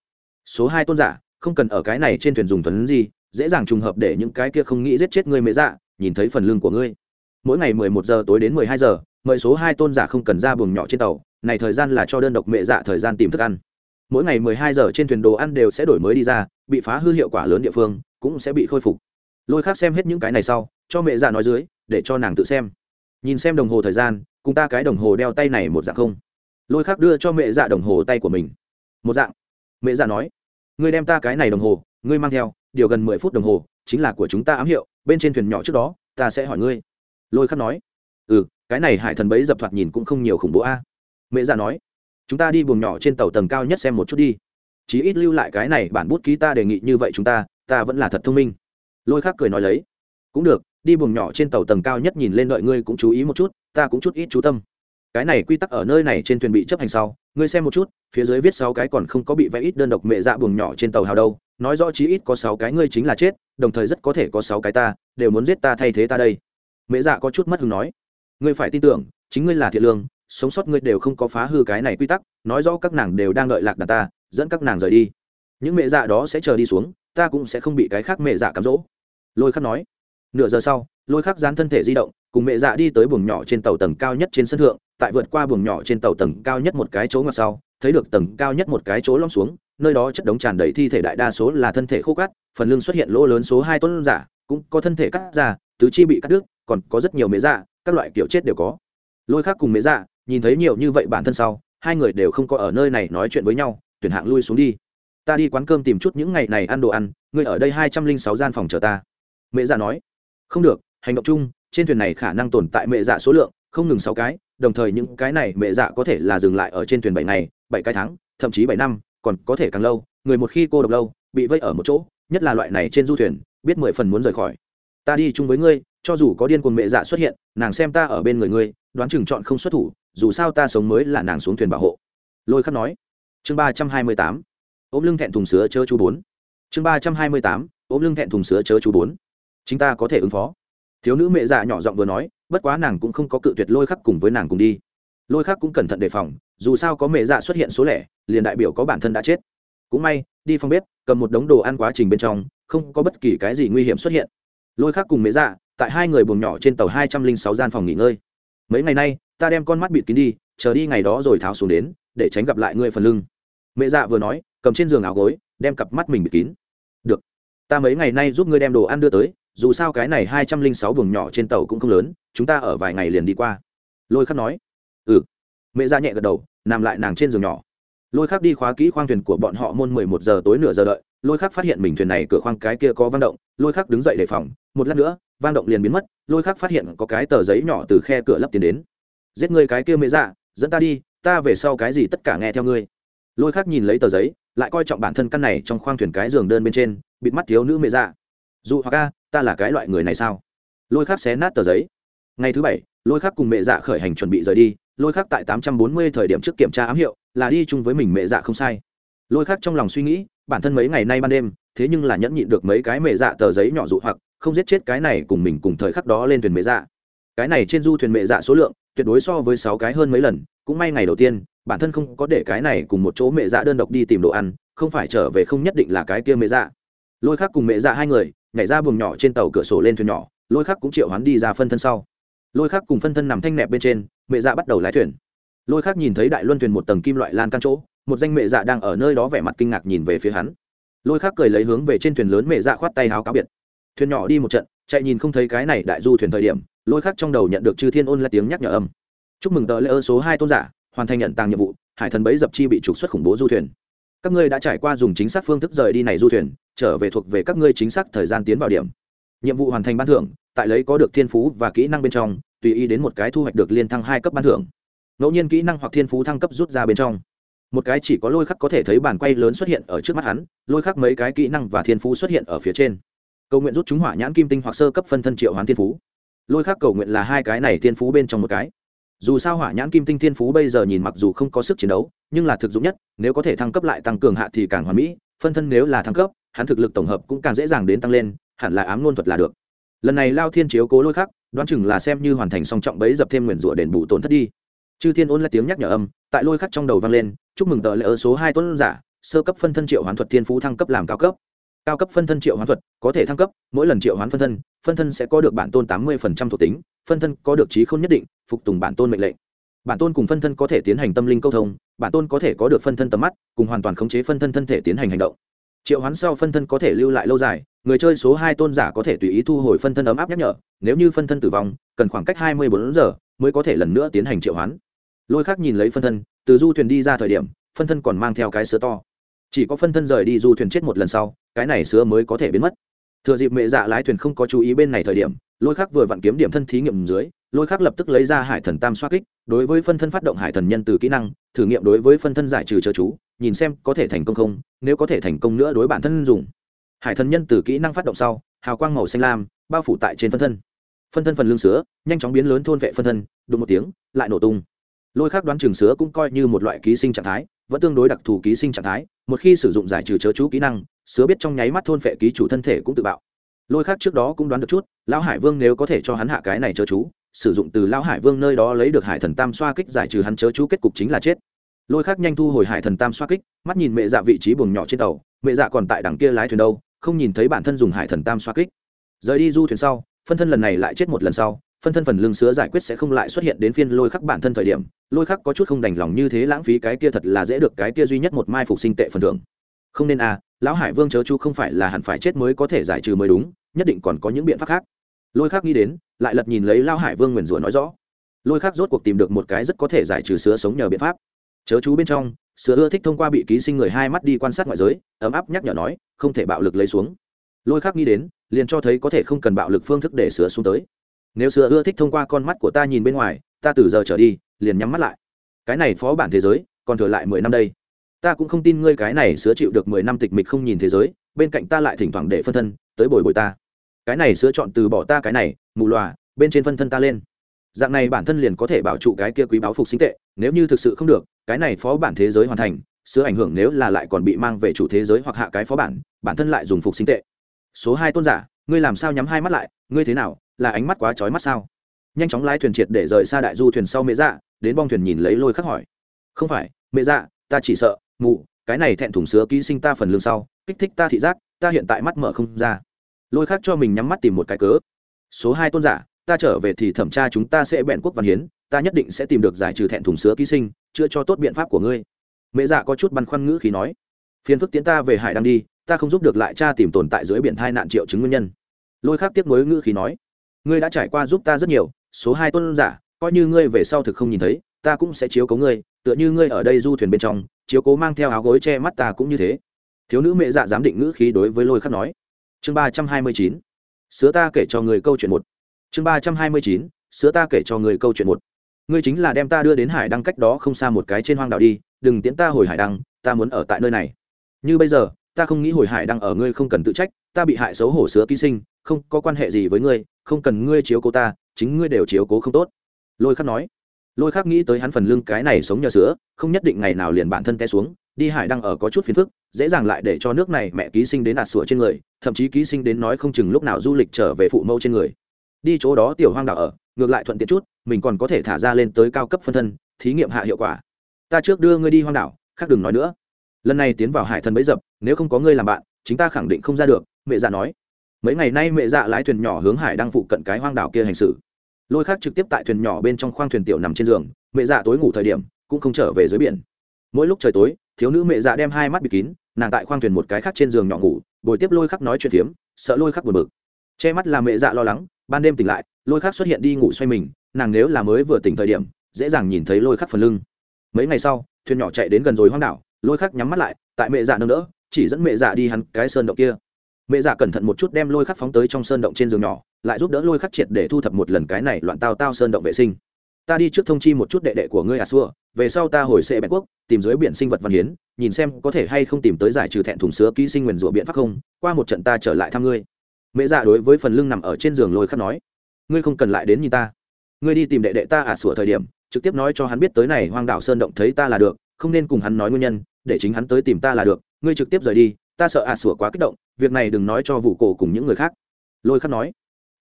S1: Số hai tôn giả, không cần ở cái này trên thuyền dùng thuấn gì dễ dàng trùng hợp để những cái kia không nghĩ giết chết ngươi mẹ dạ nhìn thấy phần lưng của ngươi. Mỗi ngày mười một giờ tối đến mười hai giờ, mời số hai tôn giả không cần ra buồng nhỏ trên tàu, này thời gian là cho đơn độc mẹ dạ thời gian tìm thức ăn. Mỗi ngày mười hai giờ trên thuyền đồ ăn đều sẽ đổi mới đi ra, bị phá hư hiệu quả lớn địa phương, cũng sẽ bị khôi phục. Lôi khác xem hết những cái này sau, cho mẹ dạ nói dưới, để cho nàng tự xem. Nhìn xem đồng hồ thời gian, cùng ta cái đồng hồ đeo tay này một dạng không? Lôi khác đưa cho mẹ dạ đồng hồ tay của mình. Một dạng. Mẹ dạ nói, ngươi đem ta cái này đồng hồ, ngươi mang theo điều gần mười phút đồng hồ, chính là của chúng ta ám hiệu, bên trên thuyền nhỏ trước đó, ta sẽ hỏi ngươi. Lôi khắc nói. Ừ cái này hải thần bấy dập thoạt nhìn cũng không nhiều khủng bố a. Mẹ già nói. Chúng ta đi buồng nhỏ trên tàu tầng cao nhất xem một chút đi. Chí ít lưu lại cái này bản bút ký ta đề nghị như vậy chúng ta ta vẫn là thật thông minh. Lôi khắc cười nói lấy. Cũng được, đi buồng nhỏ trên tàu tầng cao nhất nhìn lên đợi ngươi cũng chú ý một chút, ta cũng chút ít chú tâm. Cái này quy tắc ở nơi này trên thuyền bị chấp hành sau, ngươi xem một chút, phía dưới viết sáu cái còn không có bị vẽ ít đơn độc mẹ dạ buồng nhỏ trên tàu hào đâu nói rõ chí ít có sáu cái ngươi chính là chết, đồng thời rất có thể có sáu cái ta, đều muốn giết ta thay thế ta đây. Mẹ dạ có chút mất hứng nói. Ngươi phải tin tưởng, chính ngươi là thiện lương, sống sót ngươi đều không có phá hư cái này quy tắc, nói rõ các nàng đều đang đợi lạc đàn ta, dẫn các nàng rời đi. Những mẹ dạ đó sẽ chờ đi xuống, ta cũng sẽ không bị cái khác mẹ dạ cám dỗ. Lôi khắc nói. Nửa giờ sau, lôi khắc dán thân thể di động, cùng mẹ dạ đi tới buồng nhỏ trên tàu tầng cao nhất trên sân thượng, tại vượt qua buồng nhỏ trên tàu tầng cao nhất một cái chỗ ngoặt sau, thấy được tầng cao nhất một cái chỗ lom xuống nơi đó chất đống tràn đầy thi thể đại đa số là thân thể khô cắt phần lưng xuất hiện lỗ lớn số hai tuấn giả, cũng có thân thể cắt ra, tứ chi bị cắt đứt, còn có rất nhiều mế dạ các loại kiểu chết đều có. Lôi khác cùng mế dạ nhìn thấy nhiều như vậy bản thân sau, hai người đều không có ở nơi này nói chuyện với nhau, tuyển hạng lui xuống đi. Ta đi quán cơm tìm chút những ngày này ăn đồ ăn, ngươi ở đây hai trăm linh sáu gian phòng chờ ta. Mẹ dạ nói, không được, hành động chung, trên thuyền này khả năng tồn tại mẹ dạ số lượng, không ngừng sáu cái, đồng thời những cái này mẹ dạ có thể là dừng lại ở trên thuyền bảy ngày, bảy cái tháng, thậm chí bảy năm còn có thể càng lâu, người một khi cô độc lâu, bị vây ở một chỗ, nhất là loại này trên du thuyền, biết mười phần muốn rời khỏi. Ta đi chung với ngươi, cho dù có điên cuồng mẹ dạ xuất hiện, nàng xem ta ở bên người ngươi, đoán chừng chọn không xuất thủ, dù sao ta sống mới là nàng xuống thuyền bảo hộ. Lôi khắc nói. Chương ba trăm hai mươi tám. Ôm lưng thẹn thùng sứa chớ chú bốn. Chương ba trăm hai mươi tám. Ôm lưng thẹn thùng sứa chớ chú bốn. Chúng ta có thể ứng phó. Thiếu nữ mẹ dạ nhỏ giọng vừa nói, bất quá nàng cũng không có cự tuyệt lôi khắc cùng với nàng cùng đi. Lôi khắc cũng cẩn thận đề phòng, dù sao có mẹ dạ xuất hiện số lẻ liền đại biểu có bản thân đã chết. Cũng may, đi phòng bếp, cầm một đống đồ ăn quá trình bên trong, không có bất kỳ cái gì nguy hiểm xuất hiện. Lôi khác cùng mẹ dạ tại hai người buồng nhỏ trên tàu hai trăm linh sáu gian phòng nghỉ ngơi. Mấy ngày nay, ta đem con mắt bịt kín đi, chờ đi ngày đó rồi tháo xuống đến, để tránh gặp lại ngươi phần lưng. Mẹ dạ vừa nói, cầm trên giường áo gối, đem cặp mắt mình bịt kín. Được, ta mấy ngày nay giúp ngươi đem đồ ăn đưa tới, dù sao cái này hai trăm linh sáu buồng nhỏ trên tàu cũng không lớn, chúng ta ở vài ngày liền đi qua. Lôi khắc nói. Ừ. Mẹ ra dạ nhẹ gật đầu, nằm lại nàng trên giường nhỏ lôi khắc đi khóa kỹ khoang thuyền của bọn họ môn mười một giờ tối nửa giờ đợi. Lôi khắc phát hiện mình thuyền này cửa khoang cái kia có vang động. Lôi khắc đứng dậy đề phòng. Một lát nữa, vang động liền biến mất. Lôi khắc phát hiện có cái tờ giấy nhỏ từ khe cửa lấp tiền đến. Giết ngươi cái kia mẹ dạ dẫn ta đi, ta về sau cái gì tất cả nghe theo ngươi. Lôi khắc nhìn lấy tờ giấy, lại coi trọng bản thân căn này trong khoang thuyền cái giường đơn bên trên, bịt mắt thiếu nữ mẹ dạ. Dù hoặc ca ta là cái loại người này sao? Lôi khắc xé nát tờ giấy. Ngày thứ bảy, lôi khắc cùng mẹ dạ khởi hành chuẩn bị rời đi. Lôi khắc tại tám trăm bốn mươi thời điểm trước kiểm tra ám hiệu là đi chung với mình mẹ dạ không sai. Lôi khắc trong lòng suy nghĩ, bản thân mấy ngày nay ban đêm, thế nhưng là nhẫn nhịn được mấy cái mẹ dạ tờ giấy nhỏ dụ hoặc, không giết chết cái này cùng mình cùng thời khắc đó lên thuyền mẹ dạ. Cái này trên du thuyền mẹ dạ số lượng, tuyệt đối so với sáu cái hơn mấy lần, cũng may ngày đầu tiên, bản thân không có để cái này cùng một chỗ mẹ dạ đơn độc đi tìm đồ ăn, không phải trở về không nhất định là cái kia mẹ dạ. Lôi khắc cùng mẹ dạ hai người, nhảy ra buồng nhỏ trên tàu cửa sổ lên thuyền nhỏ, lôi khắc cũng triệu hoán đi ra phân thân sau. Lôi khắc cùng phân thân nằm thanh nẹp bên trên, mẹ dạ bắt đầu lái thuyền lôi khắc nhìn thấy đại luân thuyền một tầng kim loại lan căn chỗ, một danh mẹ dạ đang ở nơi đó vẻ mặt kinh ngạc nhìn về phía hắn. Lôi khắc cười lấy hướng về trên thuyền lớn mẹ dạ khoát tay háo cáo biệt. Thuyền nhỏ đi một trận, chạy nhìn không thấy cái này đại du thuyền thời điểm, lôi khắc trong đầu nhận được chư thiên ôn là tiếng nhắc nhở âm. Chúc mừng tờ lễ ơ số hai tôn giả, hoàn thành nhận tàng nhiệm vụ, hải thần bấy dập chi bị trục xuất khủng bố du thuyền. Các ngươi đã trải qua dùng chính xác phương thức rời đi này du thuyền, trở về thuộc về các ngươi chính xác thời gian tiến vào điểm. Nhiệm vụ hoàn thành ban thưởng, tại lấy có được thiên phú và kỹ năng bên trong, tùy ý đến một cái thu hoạch được liên thăng hai cấp ban thưởng ngẫu nhiên kỹ năng hoặc thiên phú thăng cấp rút ra bên trong. Một cái chỉ có lôi khắc có thể thấy bàn quay lớn xuất hiện ở trước mắt hắn, lôi khắc mấy cái kỹ năng và thiên phú xuất hiện ở phía trên. Cầu nguyện rút chúng hỏa nhãn kim tinh hoặc sơ cấp phân thân triệu hoán thiên phú. Lôi khắc cầu nguyện là hai cái này thiên phú bên trong một cái. Dù sao hỏa nhãn kim tinh thiên phú bây giờ nhìn mặc dù không có sức chiến đấu, nhưng là thực dụng nhất, nếu có thể thăng cấp lại tăng cường hạ thì càng hoàn mỹ, phân thân nếu là thăng cấp, hắn thực lực tổng hợp cũng càng dễ dàng đến tăng lên, hẳn là ám ngôn thuật là được. Lần này lao thiên chiếu cố lôi khắc, đoán chừng là xem như hoàn thành song trọng bấy dập thêm nguyền rủa đền bù tổn thất đi chư thiên ôn lại tiếng nhắc nhở âm tại lôi khắc trong đầu vang lên chúc mừng tờ lễ ở số hai tuấn giả sơ cấp phân thân triệu hoán thuật thiên phú thăng cấp làm cao cấp cao cấp phân thân triệu hoán thuật có thể thăng cấp mỗi lần triệu hoán phân thân phân thân sẽ có được bản tôn tám mươi thuộc tính phân thân có được trí không nhất định phục tùng bản tôn mệnh lệnh bản tôn cùng phân thân có thể tiến hành tâm linh câu thông bản tôn có thể có được phân thân tầm mắt cùng hoàn toàn khống chế phân thân thân thể tiến hành hành động triệu hoán sau phân thân có thể lưu lại lâu dài người chơi số hai tôn giả có thể tùy ý thu hồi phân thân ấm áp nhắc nhở nếu như phân thân tử vong cần khoảng cách hai mươi bốn giờ mới có thể lần nữa tiến hành triệu hoán lôi khác nhìn lấy phân thân, từ du thuyền đi ra thời điểm, phân thân còn mang theo cái sứa to. Chỉ có phân thân rời đi du thuyền chết một lần sau, cái này sứa mới có thể biến mất. Thừa dịp mẹ dạ lái thuyền không có chú ý bên này thời điểm, lôi khác vừa vặn kiếm điểm thân thí nghiệm dưới, lôi khác lập tức lấy ra hải thần tam xoa kích, đối với phân thân phát động hải thần nhân từ kỹ năng, thử nghiệm đối với phân thân giải trừ chớ chú, nhìn xem có thể thành công không, nếu có thể thành công nữa đối bản thân dùng. Hải thần nhân từ kỹ năng phát động sau, hào quang màu xanh lam, bao phủ tại trên phân thân. Phân thân phần lương sứa, nhanh chóng biến lớn thôn vệ phân thân, đụng một tiếng, lại nổ tung lôi khác đoán trường sứa cũng coi như một loại ký sinh trạng thái, vẫn tương đối đặc thù ký sinh trạng thái, một khi sử dụng giải trừ chớ chú kỹ năng, sứa biết trong nháy mắt thôn phệ ký chủ thân thể cũng tự bạo. Lôi khác trước đó cũng đoán được chút, lão hải vương nếu có thể cho hắn hạ cái này chớ chú, sử dụng từ lão hải vương nơi đó lấy được hải thần tam xoa kích giải trừ hắn chớ chú kết cục chính là chết. Lôi khác nhanh thu hồi hải thần tam xoa kích, mắt nhìn mẹ dạ vị trí buồng nhỏ trên tàu, mẹ dạ còn tại đằng kia lái thuyền đâu, không nhìn thấy bản thân dùng hải thần tam xoa kích. Rời đi du thuyền sau, phân thân lần này lại chết một lần sau, phân thân phần lương sứa giải quyết sẽ không lại xuất hiện đến phiên lôi khắc bản thân thời điểm lôi khắc có chút không đành lòng như thế, lãng phí cái kia thật là dễ được cái kia duy nhất một mai phục sinh tệ phần thưởng. Không nên à lão hải vương chớ chú không phải là hẳn phải chết mới có thể giải trừ mới đúng, nhất định còn có những biện pháp khác. Lôi khắc nghĩ đến, lại lật nhìn lấy lão hải vương nguyền rủa nói rõ. Lôi khắc rốt cuộc tìm được một cái rất có thể giải trừ sứa sống nhờ biện pháp. Chớ chú bên trong, sứa ưa thích thông qua bị ký sinh người hai mắt đi quan sát ngoại giới, ấm áp nhắc nhở nói, không thể bạo lực lấy xuống. Lôi khắc nghĩ đến, liền cho thấy có thể không cần bạo lực phương thức để sửa xuống tới. Nếu sửa ưa thích thông qua con mắt của ta nhìn bên ngoài ta từ giờ trở đi, liền nhắm mắt lại. Cái này phó bản thế giới, còn thừa lại mười năm đây. Ta cũng không tin ngươi cái này sửa chịu được mười năm tịch mịch không nhìn thế giới, bên cạnh ta lại thỉnh thoảng để phân thân, tới bồi bồi ta. Cái này sửa chọn từ bỏ ta cái này, mù loà, bên trên phân thân ta lên. Dạng này bản thân liền có thể bảo trụ cái kia quý báo phục sinh tệ, nếu như thực sự không được, cái này phó bản thế giới hoàn thành sửa ảnh hưởng nếu là lại còn bị mang về chủ thế giới hoặc hạ cái phó bản bản thân lại dùng phục sinh tệ. Số hai tôn giả, ngươi làm sao nhắm hai mắt lại, ngươi thế nào, là ánh mắt quá trói mắt sao? Nhanh chóng lái thuyền triệt để rời xa đại du thuyền sau mẹ dạ đến bong thuyền nhìn lấy lôi khắc hỏi. Không phải, mẹ dạ ta chỉ sợ, mụ, cái này thẹn thùng sứa ký sinh ta phần lương sau, kích thích ta thị giác, ta hiện tại mắt mở không ra. Lôi khắc cho mình nhắm mắt tìm một cái cớ. Số hai tôn giả, ta trở về thì thẩm tra chúng ta sẽ bẹn quốc văn hiến, ta nhất định sẽ tìm được giải trừ thẹn thùng sứa ký sinh, chữa cho tốt biện pháp của ngươi. Mẹ dạ có chút băn khoăn ngữ khí nói. Phiền phức tiến ta về hải đang đi, ta không giúp được lại cha tìm tồn tại dưới biển thai nạn triệu chứng nguyên nhân. Lôi khác tiếp nối ngữ khí nói. Ngươi đã trải qua giúp ta rất nhiều số hai tôn giả, coi như ngươi về sau thực không nhìn thấy, ta cũng sẽ chiếu cố ngươi, tựa như ngươi ở đây du thuyền bên trong, chiếu cố mang theo áo gối che mắt ta cũng như thế. Thiếu nữ mẹ dạ giám định ngữ khí đối với lôi khắc nói. Chương ba trăm hai mươi chín, sứa ta kể cho người câu chuyện một. Chương ba trăm hai mươi chín, sứa ta kể cho người câu chuyện một. Ngươi chính là đem ta đưa đến hải đăng cách đó không xa một cái trên hoang đảo đi, đừng tiễn ta hồi hải đăng, ta muốn ở tại nơi này. Như bây giờ, ta không nghĩ hồi hải đăng ở ngươi không cần tự trách, ta bị hại xấu hổ sứa ký sinh, không có quan hệ gì với ngươi, không cần ngươi chiếu cố ta chính ngươi đều chiếu cố không tốt. Lôi khắc nói. Lôi khắc nghĩ tới hắn phần lưng cái này sống nhờ sữa, không nhất định ngày nào liền bản thân té xuống, đi hải đăng ở có chút phiền phức, dễ dàng lại để cho nước này mẹ ký sinh đến đạt sủa trên người, thậm chí ký sinh đến nói không chừng lúc nào du lịch trở về phụ mâu trên người. Đi chỗ đó tiểu hoang đảo ở, ngược lại thuận tiện chút, mình còn có thể thả ra lên tới cao cấp phân thân, thí nghiệm hạ hiệu quả. Ta trước đưa ngươi đi hoang đảo khác đừng nói nữa. Lần này tiến vào hải thần bấy dập, nếu không có ngươi làm bạn chính ta khẳng định không ra được, mẹ dạ nói. Mấy ngày nay mẹ dạ lái thuyền nhỏ hướng hải đang phụ cận cái hoang đảo kia hành xử lôi khác trực tiếp tại thuyền nhỏ bên trong khoang thuyền tiểu nằm trên giường, mẹ dạ tối ngủ thời điểm, cũng không trở về dưới biển. Mỗi lúc trời tối, thiếu nữ mẹ dạ đem hai mắt bịt kín, nàng tại khoang thuyền một cái khác trên giường nhỏ ngủ, bồi tiếp lôi khắc nói chuyện phiếm, sợ lôi khắc buồn bực. Che mắt là mẹ dạ lo lắng, ban đêm tỉnh lại, lôi khắc xuất hiện đi ngủ xoay mình, nàng nếu là mới vừa tỉnh thời điểm, dễ dàng nhìn thấy lôi khắc phần lưng. Mấy ngày sau, thuyền nhỏ chạy đến gần rồi hoang đảo, lôi khắc nhắm mắt lại, tại mẹ dạ nâng đỡ, chỉ dẫn mẹ dạ đi hắn cái sơn động kia. Mẹ dạ cẩn thận một chút đem lôi khắc phóng tới trong sơn động trên giường nhỏ lại giúp đỡ lôi khắc triệt để thu thập một lần cái này loạn tao tao sơn động vệ sinh. Ta đi trước thông chi một chút đệ đệ của ngươi à xua, về sau ta hồi xệ bẹn quốc, tìm dưới biển sinh vật văn hiến, nhìn xem có thể hay không tìm tới giải trừ thẹn thùng sứa ký sinh nguyền rủa biện pháp không, qua một trận ta trở lại thăm ngươi. Mẹ dạ đối với phần lưng nằm ở trên giường lôi khắc nói. Ngươi không cần lại đến nhìn ta. Ngươi đi tìm đệ đệ ta à sủa thời điểm, trực tiếp nói cho hắn biết tới này hoang đảo sơn động thấy ta là được, không nên cùng hắn nói nguyên nhân, để chính hắn tới tìm ta là được, ngươi trực tiếp rời đi, ta sợ à sủa quá kích động, việc này đừng nói cho vụ cổ cùng những người khác. Lôi khắc nói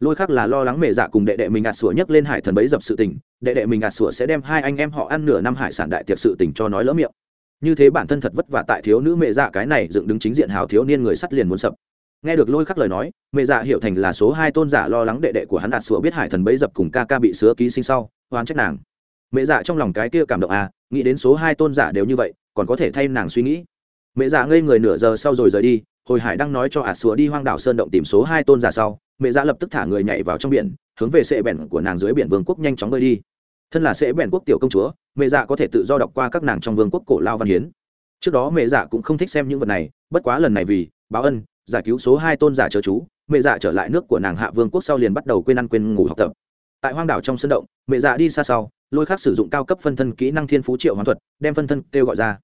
S1: lôi khác là lo lắng mẹ dạ cùng đệ đệ mình ạt sủa nhấc lên hải thần bấy dập sự tình, đệ đệ mình ạt sủa sẽ đem hai anh em họ ăn nửa năm hải sản đại tiệc sự tình cho nói lỡ miệng. Như thế bản thân thật vất vả tại thiếu nữ mẹ dạ cái này dựng đứng chính diện hào thiếu niên người sắt liền muốn sập. Nghe được lôi khắc lời nói, mẹ dạ hiểu thành là số hai tôn giả lo lắng đệ đệ của hắn đạt sủa biết hải thần bấy dập cùng ca ca bị sứa ký sinh sau oan trách nàng. Mẹ dạ trong lòng cái kia cảm động à nghĩ đến số hai tôn giả đều như vậy, còn có thể thay nàng suy nghĩ. Mẹ dạ ngây người nửa giờ sau rồi rời đi, hồi hải đang nói cho ạt sủa đi hoang đảo sơn động tìm số hai tôn giả sau mẹ dạ lập tức thả người nhảy vào trong biển, hướng về sệ bèn của nàng dưới biển vương quốc nhanh chóng bơi đi. Thân là sệ bèn quốc tiểu công chúa, mẹ dạ có thể tự do đọc qua các nàng trong vương quốc cổ lao văn hiến. Trước đó mẹ dạ cũng không thích xem những vật này, bất quá lần này vì, báo ân, giải cứu số hai tôn giả chớ chú, mẹ dạ trở lại nước của nàng hạ vương quốc sau liền bắt đầu quên ăn quên ngủ học tập. Tại hoang đảo trong sân động, mẹ dạ đi xa sau, lôi khác sử dụng cao cấp phân thân kỹ năng thiên phú triệu hoán thuật, đem phân thân kêu gọi ra.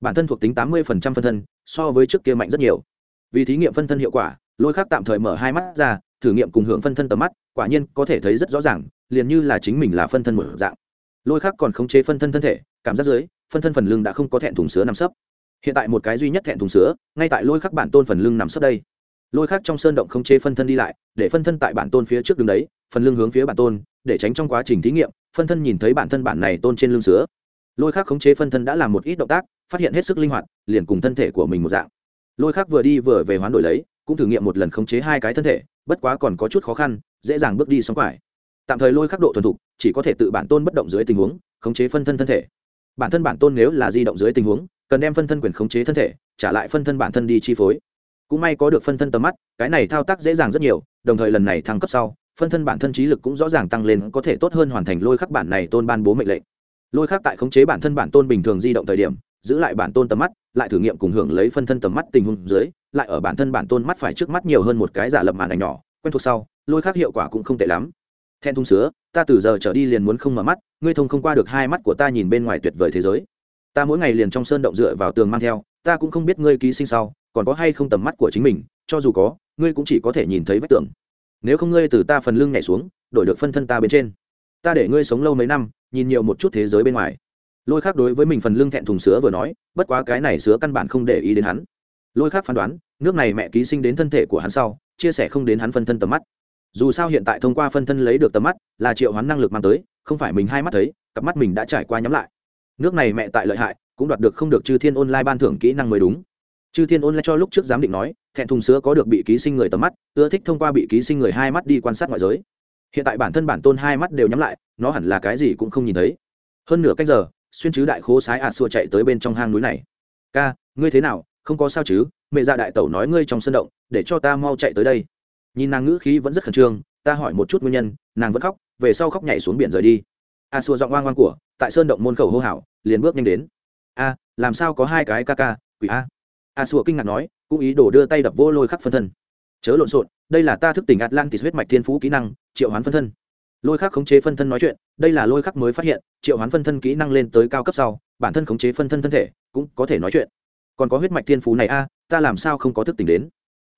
S1: Bản thân thuộc tính tám mươi phân thân, so với trước kia mạnh rất nhiều. Vì thí nghiệm phân thân hiệu quả, lôi khác tạm thời mở hai mắt ra thử nghiệm cùng hưởng phân thân tầm mắt quả nhiên có thể thấy rất rõ ràng liền như là chính mình là phân thân một dạng. Lôi khác còn khống chế phân thân thân thể cảm giác dưới phân thân phần lưng đã không có thẹn thùng sứa nằm sấp. Hiện tại một cái duy nhất thẹn thùng sứa, ngay tại lôi khắc bản tôn phần lưng nằm sấp đây. Lôi khắc trong sơn động không chế phân thân đi lại để phân thân tại bản tôn phía trước đường đấy phần lưng hướng phía bản tôn để tránh trong quá trình thí nghiệm phân thân nhìn thấy bản thân bản này tôn trên lưng sứa. lôi khắc khống chế phân thân đã làm một ít động tác phát hiện hết sức linh hoạt liền cùng thân thể của mình một dạng. Lôi khắc vừa đi vừa về hoán đổi lấy cũng thử nghiệm một lần khống chế hai cái thân thể bất quá còn có chút khó khăn, dễ dàng bước đi xong quải. Tạm thời lôi khắc độ thuần thục, chỉ có thể tự bản tôn bất động dưới tình huống, khống chế phân thân thân thể. Bản thân bản tôn nếu là di động dưới tình huống, cần đem phân thân quyền khống chế thân thể, trả lại phân thân bản thân đi chi phối. Cũng may có được phân thân tầm mắt, cái này thao tác dễ dàng rất nhiều, đồng thời lần này thăng cấp sau, phân thân bản thân trí lực cũng rõ ràng tăng lên, có thể tốt hơn hoàn thành lôi khắc bản này tôn ban bố mệnh lệnh. Lôi khắc tại khống chế bản thân bản tôn bình thường di động thời điểm, giữ lại bản tôn tầm mắt, lại thử nghiệm cùng hưởng lấy phân thân tầm mắt tình huống dưới lại ở bản thân bản tôn mắt phải trước mắt nhiều hơn một cái giả lập màn ảnh nhỏ, quen thuộc sau, lôi khắc hiệu quả cũng không tệ lắm. Then thung sứa, ta từ giờ trở đi liền muốn không mở mắt, ngươi thông không qua được hai mắt của ta nhìn bên ngoài tuyệt vời thế giới. Ta mỗi ngày liền trong sơn động dựa vào tường mang theo, ta cũng không biết ngươi ký sinh sau, còn có hay không tầm mắt của chính mình, cho dù có, ngươi cũng chỉ có thể nhìn thấy vách tường. Nếu không ngươi từ ta phần lưng nhảy xuống, đổi được phân thân ta bên trên. Ta để ngươi sống lâu mấy năm, nhìn nhiều một chút thế giới bên ngoài. Lôi khác đối với mình phần lưng thẹn thùng sứa vừa nói, bất quá cái này sứa căn bản không để ý đến hắn lôi khác phán đoán, nước này mẹ ký sinh đến thân thể của hắn sau, chia sẻ không đến hắn phân thân tầm mắt. Dù sao hiện tại thông qua phân thân lấy được tầm mắt, là triệu hắn năng lực mang tới, không phải mình hai mắt thấy, cặp mắt mình đã trải qua nhắm lại. Nước này mẹ tại lợi hại, cũng đoạt được không được chư thiên online ban thưởng kỹ năng mới đúng. Chư thiên online cho lúc trước giám định nói, thẹn thùng sứa có được bị ký sinh người tầm mắt, ưa thích thông qua bị ký sinh người hai mắt đi quan sát ngoại giới. Hiện tại bản thân bản tôn hai mắt đều nhắm lại, nó hẳn là cái gì cũng không nhìn thấy. Hơn nửa cách giờ, xuyên chứ đại khố sái ạ xua chạy tới bên trong hang núi này. Ca, ngươi thế nào? Không có sao chứ, mẹ ra đại tẩu nói ngươi trong sân động, để cho ta mau chạy tới đây. Nhìn nàng ngữ khí vẫn rất khẩn trương, ta hỏi một chút nguyên nhân, nàng vẫn khóc, về sau khóc nhảy xuống biển rời đi. À, a xua giọng oang oang của, tại sơn động môn khẩu hô hào, liền bước nhanh đến. A làm sao có hai cái ca ca, quỷ a? À, a xua kinh ngạc nói, cũng ý đồ đưa tay đập vô lôi khắc phân thân. Chớ lộn xộn, đây là ta thức tỉnh atlantis huyết mạch thiên phú kỹ năng, triệu hoán phân thân. Lôi khắc khống chế phân thân nói chuyện, đây là lôi khắc mới phát hiện, triệu hoán phân thân kỹ năng lên tới cao cấp sau, bản thân khống chế phân thân thân thể, cũng có thể nói chuyện còn có huyết mạch thiên phú này a, ta làm sao không có thức tỉnh đến?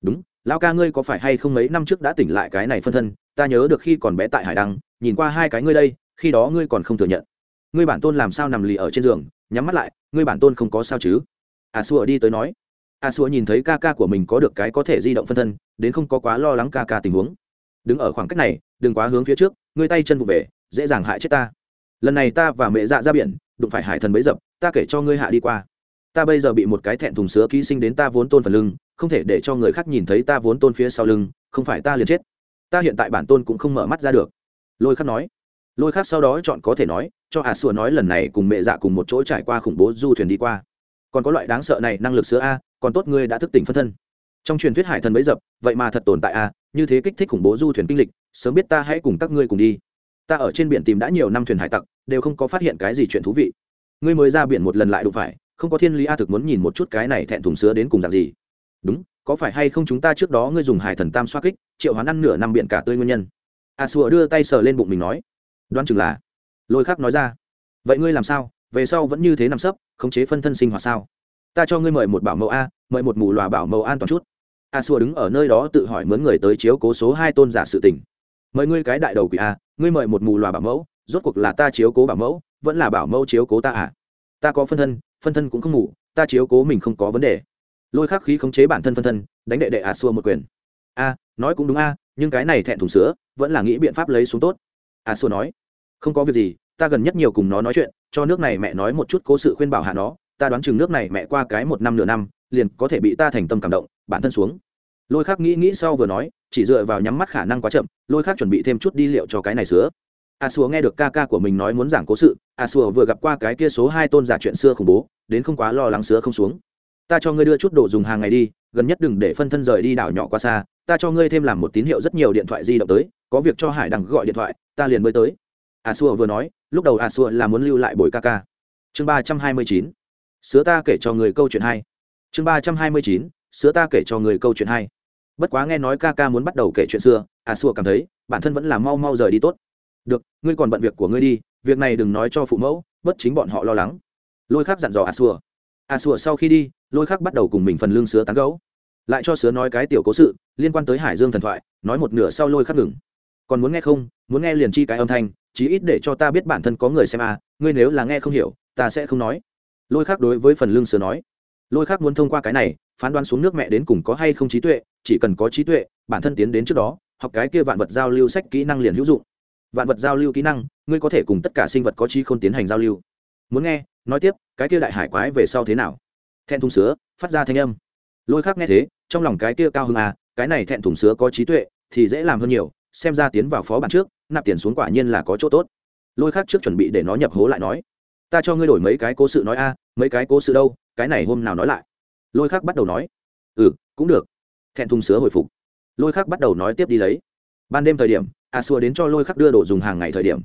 S1: Đúng, lão ca ngươi có phải hay không mấy năm trước đã tỉnh lại cái này phân thân? Ta nhớ được khi còn bé tại hải đăng, nhìn qua hai cái ngươi đây, khi đó ngươi còn không thừa nhận. Ngươi bản tôn làm sao nằm lì ở trên giường, nhắm mắt lại, ngươi bản tôn không có sao chứ? A xua đi tới nói. A xua nhìn thấy ca ca của mình có được cái có thể di động phân thân, đến không có quá lo lắng ca ca tình huống. Đứng ở khoảng cách này, đừng quá hướng phía trước, ngươi tay chân vụ về, dễ dàng hại chết ta. Lần này ta và mẹ dạ ra biển, đụng phải hải thần bấy dập, ta kể cho ngươi hạ đi qua ta bây giờ bị một cái thẹn thùng sứa ký sinh đến ta vốn tôn phần lưng, không thể để cho người khác nhìn thấy ta vốn tôn phía sau lưng, không phải ta liền chết. Ta hiện tại bản tôn cũng không mở mắt ra được. Lôi khắc nói. Lôi khắc sau đó chọn có thể nói, cho ả à sùa nói lần này cùng mẹ dạ cùng một chỗ trải qua khủng bố du thuyền đi qua. Còn có loại đáng sợ này năng lực sứa a, còn tốt ngươi đã thức tỉnh phân thân. Trong truyền thuyết hải thần bấy dập, vậy mà thật tồn tại a, như thế kích thích khủng bố du thuyền kinh lịch, sớm biết ta hãy cùng các ngươi cùng đi. Ta ở trên biển tìm đã nhiều năm thuyền hải tặc, đều không có phát hiện cái gì chuyện thú vị. Ngươi mới ra biển một lần lại đụng phải không có thiên lý a thực muốn nhìn một chút cái này thẹn thùng sữa đến cùng dạng gì. Đúng, có phải hay không chúng ta trước đó ngươi dùng hải thần tam xoa kích, triệu hoán ăn nửa năm biện cả tươi nguyên nhân? A sùa đưa tay sờ lên bụng mình nói. Đoán chừng là. Lôi khắc nói ra. Vậy ngươi làm sao? Về sau vẫn như thế nằm sấp, khống chế phân thân sinh hoạt sao? Ta cho ngươi mời một bảo mẫu a, mời một mù lòa bảo mẫu an toàn chút. A sùa đứng ở nơi đó tự hỏi mướn người tới chiếu cố số hai tôn giả sự tình. Mời ngươi cái đại đầu quỷ a, ngươi mời một mù lòa bảo mẫu, rốt cuộc là ta chiếu cố bảo mẫu, vẫn là bảo mẫu chiếu cố ta à? Ta có phân thân phân thân cũng không ngủ, ta chiếu cố mình không có vấn đề. Lôi khắc khí khống chế bản thân phân thân, đánh đệ đệ À xua một quyền. A, nói cũng đúng a, nhưng cái này thẹn thùng sữa, vẫn là nghĩ biện pháp lấy xuống tốt. A xua nói, không có việc gì, ta gần nhất nhiều cùng nó nói chuyện, cho nước này mẹ nói một chút cố sự khuyên bảo hạ nó, ta đoán chừng nước này mẹ qua cái một năm nửa năm, liền có thể bị ta thành tâm cảm động, bản thân xuống. Lôi khắc nghĩ nghĩ sau vừa nói, chỉ dựa vào nhắm mắt khả năng quá chậm, lôi khắc chuẩn bị thêm chút đi liệu cho cái này sữa a xua nghe được ca ca của mình nói muốn giảng cố sự, a xua vừa gặp qua cái kia số hai tôn giả chuyện xưa khủng bố, đến không quá lo lắng sứa không xuống. Ta cho ngươi đưa chút đồ dùng hàng ngày đi, gần nhất đừng để phân thân rời đi đảo nhỏ qua xa, ta cho ngươi thêm làm một tín hiệu rất nhiều điện thoại di động tới, có việc cho hải đằng gọi điện thoại, ta liền mới tới. A xua vừa nói, lúc đầu a xua là muốn lưu lại bồi ca ca. Chương ba trăm hai mươi chín, sứa ta kể cho người câu chuyện hai chương ba trăm hai mươi chín, sứa ta kể cho người câu chuyện hai bất quá nghe nói ca ca muốn bắt đầu kể chuyện xưa, a xua cảm thấy, bản thân vẫn là mau mau rời đi tốt được, ngươi còn bận việc của ngươi đi, việc này đừng nói cho phụ mẫu, bất chính bọn họ lo lắng. Lôi khắc dặn dò a xua a xua sau khi đi, lôi khắc bắt đầu cùng mình phần lương sứa tán gấu lại cho sứa nói cái tiểu cố sự, liên quan tới hải dương thần thoại, nói một nửa sau lôi khắc ngừng. Còn muốn nghe không? Muốn nghe liền chi cái âm thanh, chí ít để cho ta biết bản thân có người xem à ngươi nếu là nghe không hiểu, ta sẽ không nói. Lôi khác đối với phần lương sứa nói. Lôi khác muốn thông qua cái này, phán đoán xuống nước mẹ đến cùng có hay không trí tuệ, chỉ cần có trí tuệ, bản thân tiến đến trước đó, học cái kia vạn vật giao lưu sách kỹ năng liền hữu dụng vạn vật giao lưu kỹ năng, ngươi có thể cùng tất cả sinh vật có trí không tiến hành giao lưu. Muốn nghe, nói tiếp, cái kia đại hải quái về sau thế nào? Thẹn thùng sứa, phát ra thanh âm. Lôi khác nghe thế, trong lòng cái kia cao hơn à cái này thẹn thùng sứa có trí tuệ, thì dễ làm hơn nhiều, xem ra tiến vào phó bản trước, nạp tiền xuống quả nhiên là có chỗ tốt. Lôi khác trước chuẩn bị để nó nhập hố lại nói, ta cho ngươi đổi mấy cái cố sự nói a, mấy cái cố sự đâu, cái này hôm nào nói lại. Lôi khác bắt đầu nói ừ cũng được. Thẹn thùng sứa hồi phục. Lôi khác bắt đầu nói tiếp đi lấy. Ban đêm thời điểm À a xua đến cho lôi khắc đưa đồ dùng hàng ngày thời điểm.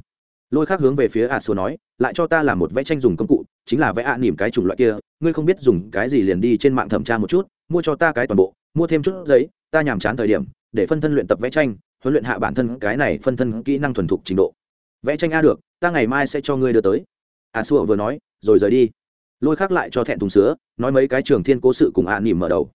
S1: Lôi khắc hướng về phía à a xua nói, lại cho ta làm một vẽ tranh dùng công cụ, chính là vẽ ạ nỉm cái chủng loại kia, ngươi không biết dùng cái gì liền đi trên mạng thẩm tra một chút, mua cho ta cái toàn bộ, mua thêm chút giấy, ta nhàm chán thời điểm, để phân thân luyện tập vẽ tranh, huấn luyện hạ bản thân cái này phân thân kỹ năng thuần thục trình độ. Vẽ tranh a được, ta ngày mai sẽ cho ngươi đưa tới. À a xua vừa nói, rồi rời đi. Lôi khắc lại cho thẹn thùng sứa nói mấy cái trường thiên cố sự cùng ạ nỉm mở đầu.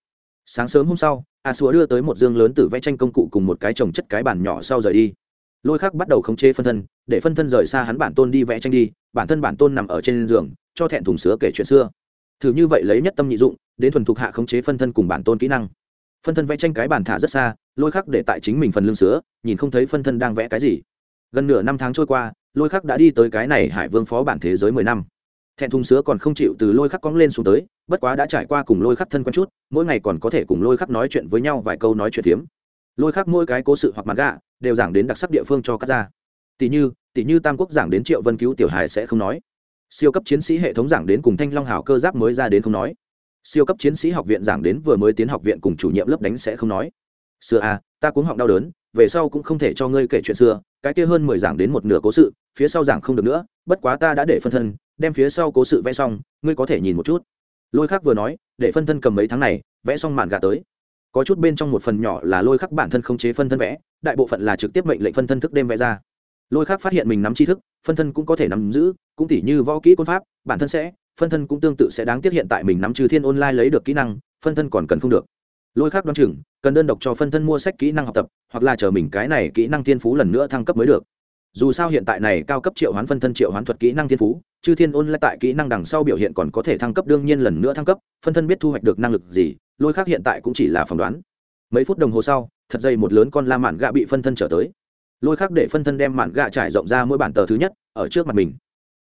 S1: Sáng sớm hôm sau a xua đưa tới một dương lớn từ vẽ tranh công cụ cùng một cái trồng chất cái bàn nhỏ sau rời đi lôi khắc bắt đầu khống chế phân thân, để phân thân rời xa hắn bản tôn đi vẽ tranh đi, bản thân bản tôn nằm ở trên giường, cho thẹn thùng sứa kể chuyện xưa. Thử như vậy lấy nhất tâm nhị dụng, đến thuần thục hạ khống chế phân thân cùng bản tôn kỹ năng. Phân thân vẽ tranh cái bản thả rất xa, lôi khắc để tại chính mình phần lương sứa, nhìn không thấy phân thân đang vẽ cái gì. Gần nửa năm tháng trôi qua, lôi khắc đã đi tới cái này hải vương phó bản thế giới mười năm. Thẹn thùng sứa còn không chịu từ lôi khắc cóng lên xuống tới, bất quá đã trải qua cùng lôi khắc thân quen chút, mỗi ngày còn có thể cùng lôi khắc nói chuyện với nhau vài câu nói chuyện phiếm lôi khắc mỗi cái cố sự hoặc mặt gạ đều giảng đến đặc sắc địa phương cho cắt ra tỷ như tỷ như tam quốc giảng đến triệu vân cứu tiểu hải sẽ không nói. Siêu cấp chiến sĩ hệ thống giảng đến cùng thanh long hảo cơ giáp mới ra đến không nói. Siêu cấp chiến sĩ học viện giảng đến vừa mới tiến học viện cùng chủ nhiệm lớp đánh sẽ không nói. Xưa à ta cũng họng đau đớn, về sau cũng không thể cho ngươi kể chuyện xưa, cái kia hơn mười giảng đến một nửa cố sự, phía sau giảng không được nữa, bất quá ta đã để phân thân, đem phía sau cố sự vẽ xong, ngươi có thể nhìn một chút. Lôi khác vừa nói, để phân thân cầm mấy tháng này, vẽ xong màn gà tới có chút bên trong một phần nhỏ là lôi khắc bản thân không chế phân thân vẽ, đại bộ phận là trực tiếp mệnh lệnh phân thân thức đêm vẽ ra. Lôi khắc phát hiện mình nắm tri thức, phân thân cũng có thể nắm giữ, cũng tỉ như võ kỹ quân pháp, bản thân sẽ, phân thân cũng tương tự sẽ đáng tiếc hiện tại mình nắm trừ thiên online lấy được kỹ năng, phân thân còn cần không được. Lôi khắc đoán chừng, cần đơn độc cho phân thân mua sách kỹ năng học tập, hoặc là chờ mình cái này kỹ năng thiên phú lần nữa thăng cấp mới được dù sao hiện tại này cao cấp triệu hoán phân thân triệu hoán thuật kỹ năng thiên phú, chư thiên ôn lại tại kỹ năng đằng sau biểu hiện còn có thể thăng cấp, đương nhiên lần nữa thăng cấp, phân thân biết thu hoạch được năng lực gì, lôi khác hiện tại cũng chỉ là phỏng đoán. Mấy phút đồng hồ sau, thật dây một lớn con la mạn gạ bị phân thân trở tới. Lôi khắc để phân thân đem mạn gạ trải rộng ra mỗi bản tờ thứ nhất, ở trước mặt mình.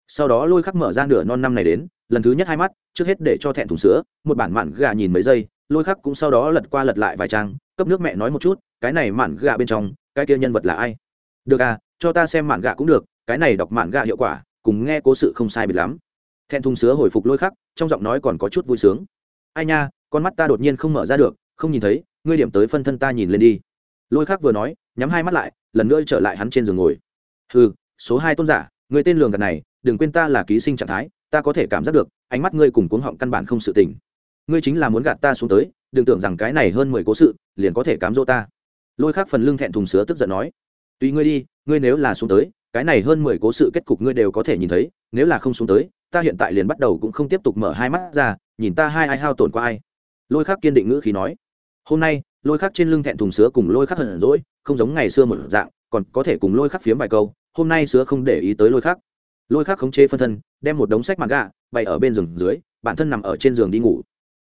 S1: Sau đó lôi khắc mở ra nửa non năm này đến, lần thứ nhất hai mắt, trước hết để cho thẹn thùng sữa, một bản mạn gạ nhìn mấy giây, lôi khắc cũng sau đó lật qua lật lại vài trang, cấp nước mẹ nói một chút, cái này mạn gạ bên trong, cái kia nhân vật là ai? Được à cho ta xem mạn gạ cũng được, cái này đọc mạn gạ hiệu quả, cùng nghe cố sự không sai biệt lắm. Thẹn thùng sứa hồi phục lôi khắc, trong giọng nói còn có chút vui sướng. Ai nha, con mắt ta đột nhiên không mở ra được, không nhìn thấy, ngươi điểm tới phân thân ta nhìn lên đi. Lôi khắc vừa nói, nhắm hai mắt lại, lần nữa trở lại hắn trên giường ngồi. Ừ số hai tôn giả người tên lường gạt này, đừng quên ta là ký sinh trạng thái, ta có thể cảm giác được, ánh mắt ngươi cùng cuống họng căn bản không sự tình. Ngươi chính là muốn gạt ta xuống tới, đừng tưởng rằng cái này hơn mười cố sự, liền có thể cám dỗ ta. Lôi khắc phần lưng thẹn thùng sứa tức giận nói, tùy ngươi đi ngươi nếu là xuống tới, cái này hơn mười cố sự kết cục ngươi đều có thể nhìn thấy, nếu là không xuống tới, ta hiện tại liền bắt đầu cũng không tiếp tục mở hai mắt ra, nhìn ta hai ai hao tổn qua ai. Lôi khắc kiên định ngữ khí nói. Hôm nay, lôi khắc trên lưng thẹn thùng sứa cùng lôi khắc hận rỗi không giống ngày xưa một dạng, còn có thể cùng lôi khắc phiếm vài câu, hôm nay sứa không để ý tới lôi khắc. Lôi khắc khống chế phân thân, đem một đống sách mặt gà bày ở bên giường dưới, bản thân nằm ở trên giường đi ngủ.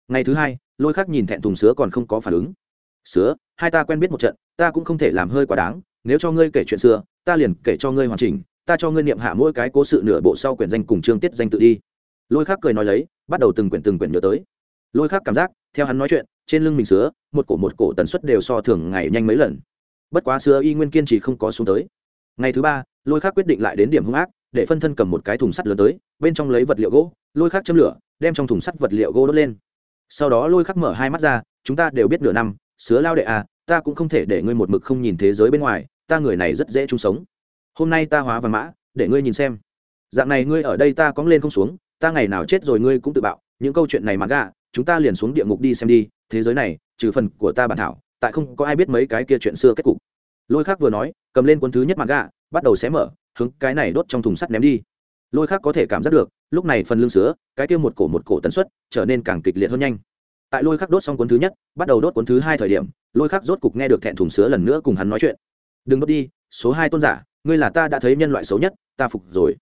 S1: Ngày thứ hai, lôi khắc nhìn thẹn thùng sứa còn không có phản ứng. Sứa, hai ta quen biết một trận, ta cũng không thể làm hơi quá đáng nếu cho ngươi kể chuyện xưa, ta liền kể cho ngươi hoàn chỉnh, ta cho ngươi niệm hạ mỗi cái cố sự nửa bộ sau quyển danh cùng chương tiết danh tự đi. Lôi khác cười nói lấy, bắt đầu từng quyển từng quyển nhớ tới. Lôi khác cảm giác, theo hắn nói chuyện, trên lưng mình sứa, một cổ một cổ tần suất đều so thường ngày nhanh mấy lần. Bất quá sứa y nguyên kiên trì không có xuống tới. Ngày thứ ba, lôi khác quyết định lại đến điểm hung ác, để phân thân cầm một cái thùng sắt lớn tới, bên trong lấy vật liệu gỗ, lôi khác châm lửa, đem trong thùng sắt vật liệu gỗ đốt lên. Sau đó lôi khắc mở hai mắt ra, chúng ta đều biết nửa năm, sứa lao đệ à ta cũng không thể để ngươi một mực không nhìn thế giới bên ngoài, ta người này rất dễ chung sống. Hôm nay ta hóa vàng mã, để ngươi nhìn xem. Dạng này ngươi ở đây ta cóng lên không xuống, ta ngày nào chết rồi ngươi cũng tự bạo, những câu chuyện này mà gạ, chúng ta liền xuống địa ngục đi xem đi, thế giới này, trừ phần của ta bản thảo, tại không có ai biết mấy cái kia chuyện xưa kết cục. Lôi khác vừa nói, cầm lên cuốn thứ nhất mặt gạ, bắt đầu xé mở, hướng cái này đốt trong thùng sắt ném đi. Lôi khác có thể cảm giác được, lúc này phần lương sứa cái kia một cổ một cổ tần suất, trở nên càng kịch liệt hơn nhanh tại lôi khắc đốt xong cuốn thứ nhất, bắt đầu đốt cuốn thứ hai thời điểm, lôi khắc rốt cục nghe được thẹn thùng sứa lần nữa cùng hắn nói chuyện. Đừng đốt đi, số hai tôn giả, ngươi là ta đã thấy nhân loại xấu nhất, ta phục rồi.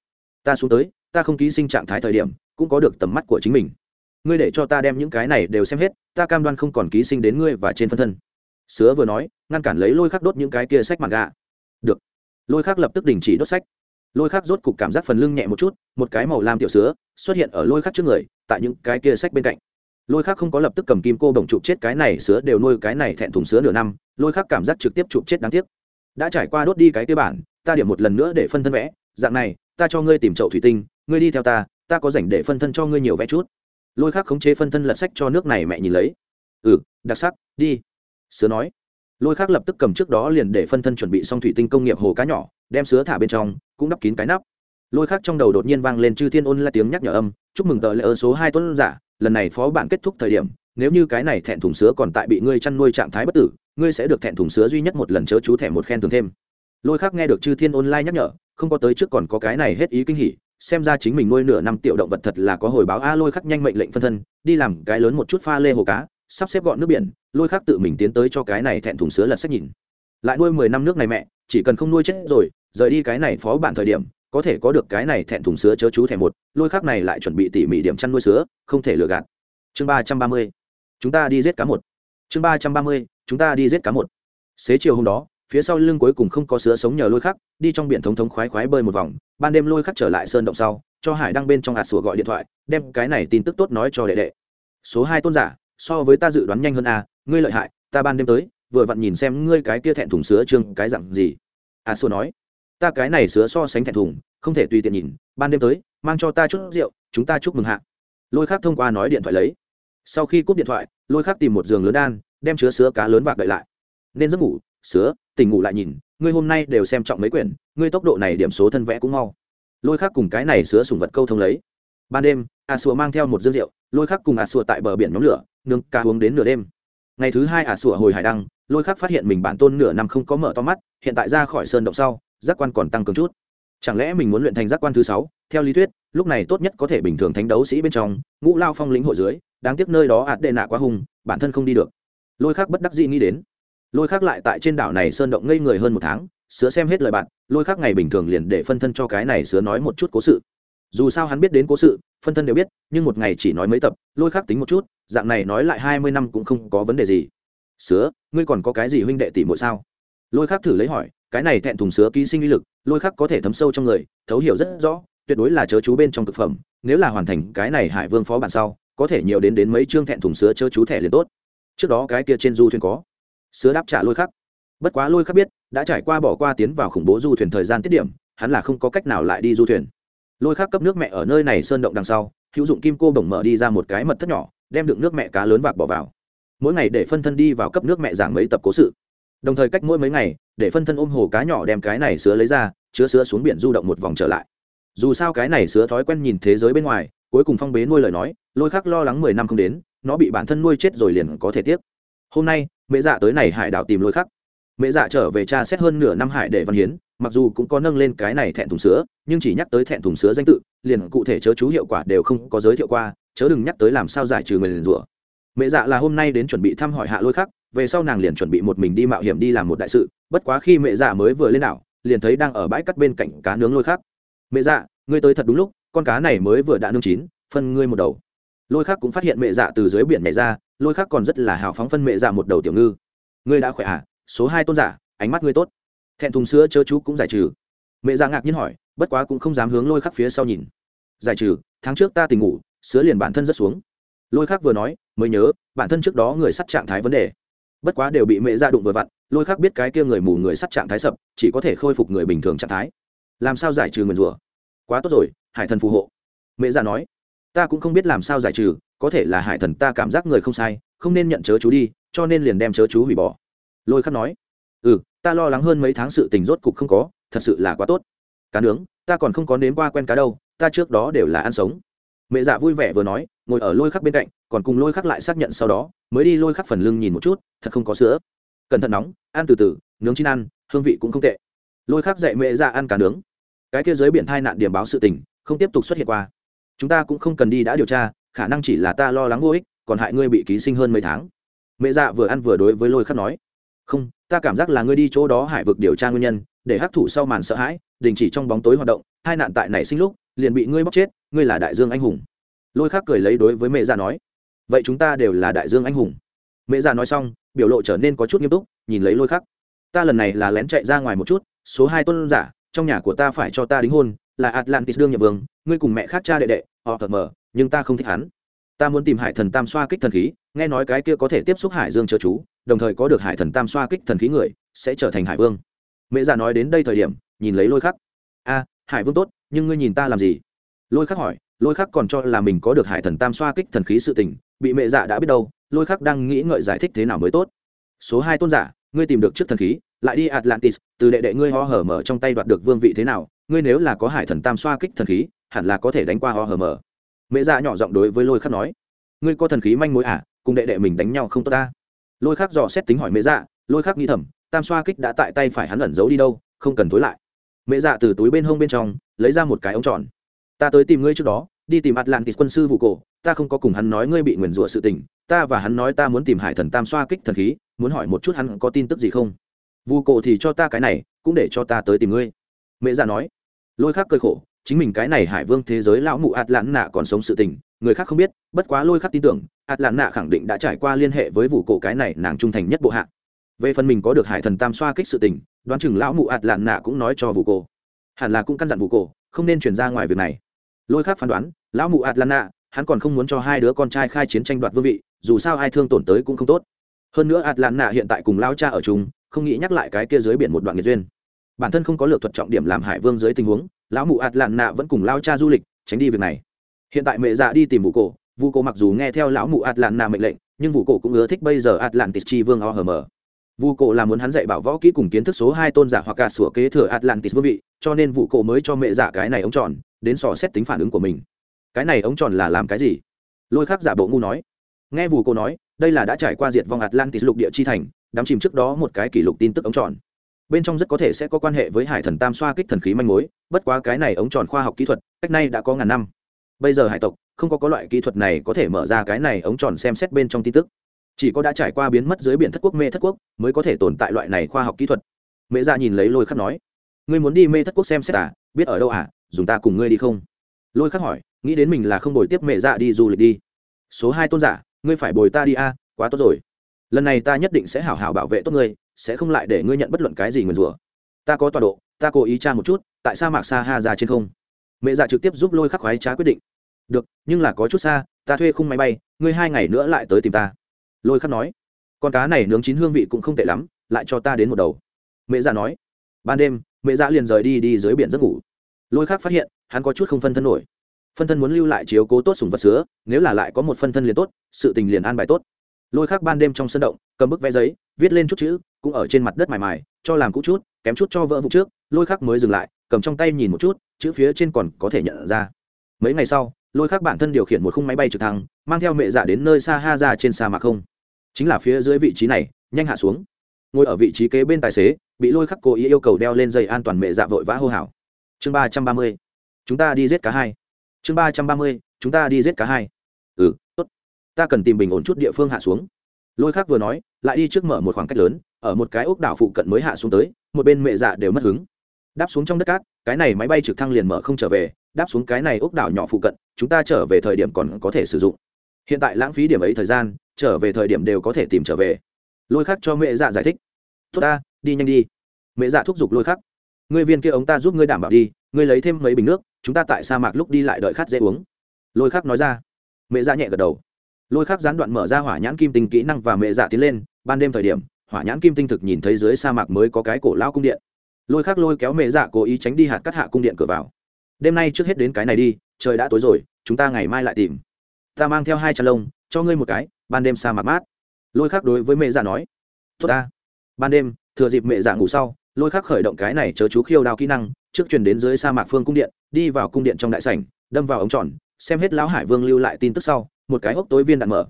S1: Ta xuống tới, ta không ký sinh trạng thái thời điểm, cũng có được tầm mắt của chính mình. Ngươi để cho ta đem những cái này đều xem hết, ta cam đoan không còn ký sinh đến ngươi và trên phân thân. Sứa vừa nói, ngăn cản lấy lôi khắc đốt những cái kia sách mặt gà được. Lôi khắc lập tức đình chỉ đốt sách. Lôi khắc rốt cục cảm giác phần lưng nhẹ một chút, một cái màu lam tiểu sứa xuất hiện ở lôi khắc trước người, tại những cái kia sách bên cạnh lôi khác không có lập tức cầm kim cô đồng chụp chết cái này sứa đều nuôi cái này thẹn thùng sứa nửa năm, lôi khác cảm giác trực tiếp chụp chết đáng tiếc. Đã trải qua đốt đi cái kia bản, ta điểm một lần nữa để phân thân vẽ, dạng này, ta cho ngươi tìm chậu thủy tinh, ngươi đi theo ta ta có rảnh để phân thân cho ngươi nhiều vẽ chút. Lôi khác khống chế phân thân lật sách cho nước này mẹ nhìn lấy. Ừ đặc sắc, đi. Sứa nói. Lôi khác lập tức cầm trước đó liền để phân thân chuẩn bị xong thủy tinh công nghiệp hồ cá nhỏ, đem sứa thả bên trong, cũng đắp kín cái nắp. Lôi khác trong đầu đột nhiên vang lên chư thiên ôn là tiếng nhắc nhở âm, chúc mừng tờ lễ ơn số hai tuấn giả lần này phó bản kết thúc thời điểm, nếu như cái này thẹn thùng sứa còn tại bị ngươi chăn nuôi trạng thái bất tử, ngươi sẽ được thẹn thùng sứa duy nhất một lần chớ chú thẻ một khen thường thêm. Lôi khắc nghe được chư thiên online nhắc nhở, không có tới trước còn có cái này hết ý kinh hỉ, xem ra chính mình nuôi nửa năm tiểu động vật thật là có hồi báo. A, lôi khắc nhanh mệnh lệnh phân thân, đi làm cái lớn một chút pha lê hồ cá, sắp xếp gọn nước biển, lôi khắc tự mình tiến tới cho cái này thẹn thùng sứa lật sách nhìn. Lại nuôi mười năm nước này mẹ, chỉ cần không nuôi chết rồi, rời đi cái này phó bản thời điểm có thể có được cái này thẹn thùng sứa chớ chú thẻ một, lôi khắc này lại chuẩn bị tỉ mỉ điểm chăn nuôi sứa, không thể lừa gạt. Chương ba trăm ba mươi, chúng ta đi giết cá một. Chương ba trăm ba mươi, chúng ta đi giết cá một. Xế chiều hôm đó, phía sau lưng cuối cùng không có sứa sống nhờ lôi khắc, đi trong biển thống thống khoái khoái bơi một vòng, ban đêm lôi khắc trở lại sơn động sau, cho hải đăng bên trong hạt sủa gọi điện thoại, đem cái này tin tức tốt nói cho đệ đệ. Số hai tôn giả, so với ta dự đoán nhanh hơn a, ngươi lợi hại, ta ban đêm tới, vừa vặn nhìn xem ngươi cái kia thẹn thùng sứa trương cái dặn gì. Hạt sủa nói ta cái này sứa so sánh thẹn thùng, không thể tùy tiện nhìn, ban đêm tới, mang cho ta chút rượu, chúng ta chúc mừng hạ. Lôi khắc thông qua nói điện thoại lấy. Sau khi cúp điện thoại, lôi khắc tìm một giường lớn đan, đem chứa sứa cá lớn vạc đợi lại. Nên giấc ngủ, sứa, tỉnh ngủ lại nhìn, ngươi hôm nay đều xem trọng mấy quyển, ngươi tốc độ này điểm số thân vẽ cũng mau. Lôi khắc cùng cái này sứa sùng vật câu thông lấy. Ban đêm, a sùa mang theo một dương rượu, lôi khắc cùng a sùa tại bờ biển nhóm lửa, nướng cá uống đến nửa đêm. Ngày thứ hai a sùa hồi hải đăng, lôi khắc phát hiện mình bản tôn nửa năm không có mở to mắt, hiện tại ra khỏi sơn động sau giác quan còn tăng cường chút. Chẳng lẽ mình muốn luyện thành giác quan thứ sáu? Theo lý thuyết, lúc này tốt nhất có thể bình thường thánh đấu sĩ bên trong, ngũ lao phong lĩnh hội dưới, đáng tiếc nơi đó ạt đệ nạ quá hung, bản thân không đi được. Lôi khắc bất đắc dĩ nghĩ đến. Lôi khắc lại tại trên đảo này sơn động ngây người hơn một tháng sứa xem hết lời bạn, lôi khắc ngày bình thường liền để phân thân cho cái này sứa nói một chút cố sự. Dù sao hắn biết đến cố sự, phân thân đều biết, nhưng một ngày chỉ nói mấy tập, lôi khắc tính một chút, dạng này nói lại hai mươi năm cũng không có vấn đề gì. Sứa, ngươi còn có cái gì huynh đệ tỷ muội sao? Lôi khắc thử lấy hỏi cái này thẹn thùng sứa ký sinh uy lực, lôi khắc có thể thấm sâu trong người, thấu hiểu rất rõ, tuyệt đối là chớ chú bên trong thực phẩm, nếu là hoàn thành cái này hải vương phó bản sau, có thể nhiều đến đến mấy chương thẹn thùng sứa chớ chú thẻ liền tốt. Trước đó cái kia trên du thuyền có sứa đáp trả lôi khắc. Bất quá lôi khắc biết, đã trải qua bỏ qua tiến vào khủng bố du thuyền thời gian tiết điểm, hắn là không có cách nào lại đi du thuyền. Lôi khắc cấp nước mẹ ở nơi này sơn động đằng sau, hữu dụng kim cô bổng mở đi ra một cái mật thất nhỏ, đem đựng nước mẹ cá lớn vạc bỏ vào. Mỗi ngày để phân thân đi vào cấp nước mẹ giảng mấy tập cố sự đồng thời cách mỗi mấy ngày, để phân thân ôm hồ cá nhỏ đem cái này sứa lấy ra, chứa sứa xuống biển du động một vòng trở lại. Dù sao cái này sứa thói quen nhìn thế giới bên ngoài, cuối cùng phong bế nuôi lời nói, lôi khắc lo lắng mười năm không đến, nó bị bản thân nuôi chết rồi liền có thể tiếc. Hôm nay, mẹ dạ tới này hải đảo tìm lôi khắc. Mẹ dạ trở về cha xét hơn nửa năm hải để văn hiến, mặc dù cũng có nâng lên cái này thẹn thùng sữa nhưng chỉ nhắc tới thẹn thùng sữa danh tự, liền cụ thể chớ chú hiệu quả đều không có giới thiệu qua, chớ đừng nhắc tới làm sao giải trừ người liền rủa. Mẹ dạ là hôm nay đến chuẩn bị thăm hỏi hạ lôi khắc về sau nàng liền chuẩn bị một mình đi mạo hiểm đi làm một đại sự, bất quá khi mẹ dạ mới vừa lên đảo, liền thấy đang ở bãi cắt bên cạnh cá nướng lôi khác. mẹ dạ ngươi tới thật đúng lúc, con cá này mới vừa đã nướng chín, phân ngươi một đầu. Lôi khác cũng phát hiện mẹ dạ từ dưới biển nhảy ra, lôi khác còn rất là hào phóng phân mẹ dạ một đầu tiểu ngư. Ngươi đã khỏe à? Số hai tôn giả, ánh mắt ngươi tốt. Thẹn thùng sữa chớ chú cũng giải trừ. Mẹ dạ ngạc nhiên hỏi, bất quá cũng không dám hướng lôi khắc phía sau nhìn. Giải trừ, tháng trước ta tỉnh ngủ, sữa liền bản thân rất xuống. Lôi khắc vừa nói, mới nhớ, bản thân trước đó người sắt trạng thái vấn đề bất quá đều bị mẹ ra đụng vừa vặn, lôi khắc biết cái kia người mù người sắt trạng thái sập, chỉ có thể khôi phục người bình thường trạng thái. Làm sao giải trừ nguyền rủa? Quá tốt rồi, hải thần phù hộ. Mẹ ra nói, ta cũng không biết làm sao giải trừ, có thể là hải thần ta cảm giác người không sai, không nên nhận chớ chú đi, cho nên liền đem chớ chú hủy bỏ. Lôi khắc nói ừ ta lo lắng hơn mấy tháng sự tình rốt cục không có, thật sự là quá tốt. Cá nướng, ta còn không có nếm qua quen cá đâu, ta trước đó đều là ăn sống mẹ dạ vui vẻ vừa nói, ngồi ở lôi khắc bên cạnh, còn cùng lôi khắc lại xác nhận sau đó, mới đi lôi khắc phần lưng nhìn một chút, thật không có sữa. Cẩn thận nóng, ăn từ từ, nướng chín ăn, hương vị cũng không tệ. Lôi khắc dạy mẹ dạ ăn cả nướng. Cái kia giới biển thai nạn điểm báo sự tình, không tiếp tục xuất hiện qua. Chúng ta cũng không cần đi đã điều tra, khả năng chỉ là ta lo lắng vô ích, còn hại ngươi bị ký sinh hơn mấy tháng. Mẹ dạ vừa ăn vừa đối với lôi khắc nói. Không, ta cảm giác là ngươi đi chỗ đó hải vực điều tra nguyên nhân, để hắc thủ sau màn sợ hãi đình chỉ trong bóng tối hoạt động, hai nạn tại nảy sinh lúc, liền bị ngươi bóc chết, ngươi là đại dương anh hùng. Lôi khác cười lấy đối với mẹ già nói, vậy chúng ta đều là đại dương anh hùng. Mẹ già nói xong, biểu lộ trở nên có chút nghiêm túc, nhìn lấy lôi khắc, ta lần này là lén chạy ra ngoài một chút, số hai tôn giả, trong nhà của ta phải cho ta đính hôn, là atlantis đương nhậm vương, ngươi cùng mẹ khác cha đệ đệ, họ thật mờ, nhưng ta không thích hắn. Ta muốn tìm hải thần tam xoa kích thần khí, nghe nói cái kia có thể tiếp xúc hải dương chớ chú, đồng thời có được hải thần tam xoa kích thần khí người, sẽ trở thành hải vương. Mẹ già nói đến đây thời điểm nhìn lấy lôi khắc. A, hải vương tốt, nhưng ngươi nhìn ta làm gì? Lôi khắc hỏi, lôi khắc còn cho là mình có được hải thần tam xoa kích thần khí sự tình, bị mẹ dạ đã biết đâu, lôi khắc đang nghĩ ngợi giải thích thế nào mới tốt. Số hai tôn giả, ngươi tìm được trước thần khí, lại đi atlantis, từ đệ đệ ngươi ho hở mở trong tay đoạt được vương vị thế nào, ngươi nếu là có hải thần tam xoa kích thần khí, hẳn là có thể đánh qua ho hở mở. Mẹ dạ nhỏ giọng đối với lôi khắc nói. Ngươi có thần khí manh mối à cùng đệ đệ mình đánh nhau không tốt ta. Lôi khắc dò xét tính hỏi mẹ dạ lôi khắc nghĩ thầm, tam xoa kích đã tại tay phải hắn ẩn giấu đi đâu, không cần tối lại mẹ dạ từ túi bên hông bên trong, lấy ra một cái ống tròn. Ta tới tìm ngươi trước đó, đi tìm atlantis quân sư vụ cổ, ta không có cùng hắn nói ngươi bị nguyền rủa sự tình, ta và hắn nói ta muốn tìm hải thần tam xoa kích thần khí, muốn hỏi một chút hắn có tin tức gì không? Vụ cổ thì cho ta cái này, cũng để cho ta tới tìm ngươi. Mẹ già nói. Lôi khác cơi khổ, chính mình cái này hải vương thế giới lão mụ ạt lãn nạ còn sống sự tình, người khác không biết, bất quá lôi khắc tin tưởng ạt lãn nạ khẳng định đã trải qua liên hệ với vụ cổ cái này nàng trung thành nhất bộ hạ. Về phần mình có được hải thần tam xoa kích sự tình đoán chừng lão mụ ạt Lạn nạ cũng nói cho vụ cổ hẳn là cũng căn dặn vụ cổ không nên chuyển ra ngoài việc này. Lôi khác phán đoán lão mụ At Lạn Nạ, hắn còn không muốn cho hai đứa con trai khai chiến tranh đoạt vương vị dù sao ai thương tổn tới cũng không tốt. Hơn nữa At Lạn Nạ hiện tại cùng lao cha ở chung không nghĩ nhắc lại cái kia dưới biển một đoạn nghiệt duyên. Bản thân không có lược thuật trọng điểm làm hải vương dưới tình huống lão mụ At Lạn Nạ vẫn cùng lao cha du lịch tránh đi việc này. Hiện tại mẹ già đi tìm vụ cổ vụ cổ mặc dù nghe theo lão mụ At Lạn Nạ mệnh lệnh nhưng vụ cổ cũng ưa thích bây giờ At Lạn Tịch chi vương o hờ mờ vụ cổ là muốn hắn dạy bảo võ kỹ cùng kiến thức số hai tôn giả hoặc cả sửa kế thừa atlantis vương vị, cho nên vụ cổ mới cho mẹ giả cái này ống tròn, đến sò xét tính phản ứng của mình. Cái này ống tròn là làm cái gì? Lôi khắc giả bộ ngu nói. Nghe vụ cổ nói, đây là đã trải qua diệt vong atlantis lục địa chi thành đám chìm trước đó một cái kỷ lục tin tức ống tròn. Bên trong rất có thể sẽ có quan hệ với hải thần tam xoa kích thần khí manh mối, bất quá cái này ống tròn khoa học kỹ thuật, cách nay đã có ngàn năm. Bây giờ hải tộc, không có có loại kỹ thuật này có thể mở ra cái này ống tròn xem xét bên trong tin tức chỉ có đã trải qua biến mất dưới biển thất quốc mê thất quốc mới có thể tồn tại loại này khoa học kỹ thuật. Mẹ ra nhìn lấy lôi khắc nói ngươi muốn đi mê thất quốc xem xét à? Biết ở đâu à? Dùng ta cùng ngươi đi không? Lôi khắc hỏi nghĩ đến mình là không đổi tiếp mẹ dạ đi du lịch đi. Số hai tôn giả ngươi phải bồi ta đi a à, quá tốt rồi. Lần này ta nhất định sẽ hảo hảo bảo vệ tốt ngươi sẽ không lại để ngươi nhận bất luận cái gì nguyền rủa. Ta có tọa độ ta cố ý tra một chút tại sa mạc sa ha ra trên không. Mẹ dạ trực tiếp giúp lôi khắc khoái trá quyết định. Được nhưng là có chút xa ta thuê khung máy bay ngươi hai ngày nữa lại tới tìm ta lôi khắc nói, con cá này nướng chín hương vị cũng không tệ lắm, lại cho ta đến một đầu. Mẹ già nói, ban đêm, mẹ già liền rời đi đi dưới biển giấc ngủ. Lôi khắc phát hiện, hắn có chút không phân thân nổi. Phân thân muốn lưu lại chiếu cố tốt sùng vật sứa, nếu là lại có một phân thân liền tốt, sự tình liền an bài tốt. Lôi khắc ban đêm trong sân động, cầm bức vẽ giấy, viết lên chút chữ, cũng ở trên mặt đất mài mài cho làm cũ chút, kém chút cho vỡ vụ trước, lôi khắc mới dừng lại, cầm trong tay nhìn một chút, chữ phía trên còn có thể nhận ra. Mấy ngày sau, lôi khắc bản thân điều khiển một khung máy bay trực thăng, mang theo mẹ dạ đến nơi xa ha ra trên sa mạc không chính là phía dưới vị trí này, nhanh hạ xuống. Ngồi ở vị trí kế bên tài xế, bị lôi khắc cố ý yêu cầu đeo lên dây an toàn mẹ dạ vội vã hô hào. Chương ba trăm ba mươi, chúng ta đi giết cá hai. Chương ba trăm ba mươi, chúng ta đi giết cá hai. Ừ tốt. Ta cần tìm bình ổn chút địa phương hạ xuống. Lôi khắc vừa nói, lại đi trước mở một khoảng cách lớn, ở một cái ốc đảo phụ cận mới hạ xuống tới, một bên mẹ dạ đều mất hứng. Đáp xuống trong đất cát, cái này máy bay trực thăng liền mở không trở về, đáp xuống cái này ốc đảo nhỏ phụ cận, chúng ta trở về thời điểm còn có thể sử dụng. Hiện tại lãng phí điểm ấy thời gian trở về thời điểm đều có thể tìm trở về. Lôi khắc cho mẹ dạ giải thích. Tốt ta, đi nhanh đi. Mẹ dạ thúc giục lôi khắc. Ngươi viên kia ống ta giúp ngươi đảm bảo đi, ngươi lấy thêm mấy bình nước, chúng ta tại sa mạc lúc đi lại đợi khát dễ uống. Lôi khắc nói ra. Mẹ dạ nhẹ gật đầu. Lôi khắc gián đoạn mở ra hỏa nhãn kim tinh kỹ năng và mẹ dạ tiến lên, ban đêm thời điểm, hỏa nhãn kim tinh thực nhìn thấy dưới sa mạc mới có cái cổ lao cung điện. Lôi khắc lôi kéo mẹ dạ cố ý tránh đi hạt cắt hạ cung điện cửa vào. Đêm nay trước hết đến cái này đi, trời đã tối rồi, chúng ta ngày mai lại tìm. Ta mang theo hai chăn lông, cho ngươi một cái ban đêm sa mạc mát. Lôi khắc đối với mẹ dạ nói, tốt ta. Ban đêm, thừa dịp mẹ dạ ngủ sau, lôi khắc khởi động cái này chớ chú khiêu đao kỹ năng, trước truyền đến dưới sa mạc phương cung điện, đi vào cung điện trong đại sảnh, đâm vào ống tròn, xem hết lão hải vương lưu lại tin tức sau, một cái hốc tối viên đạn mở.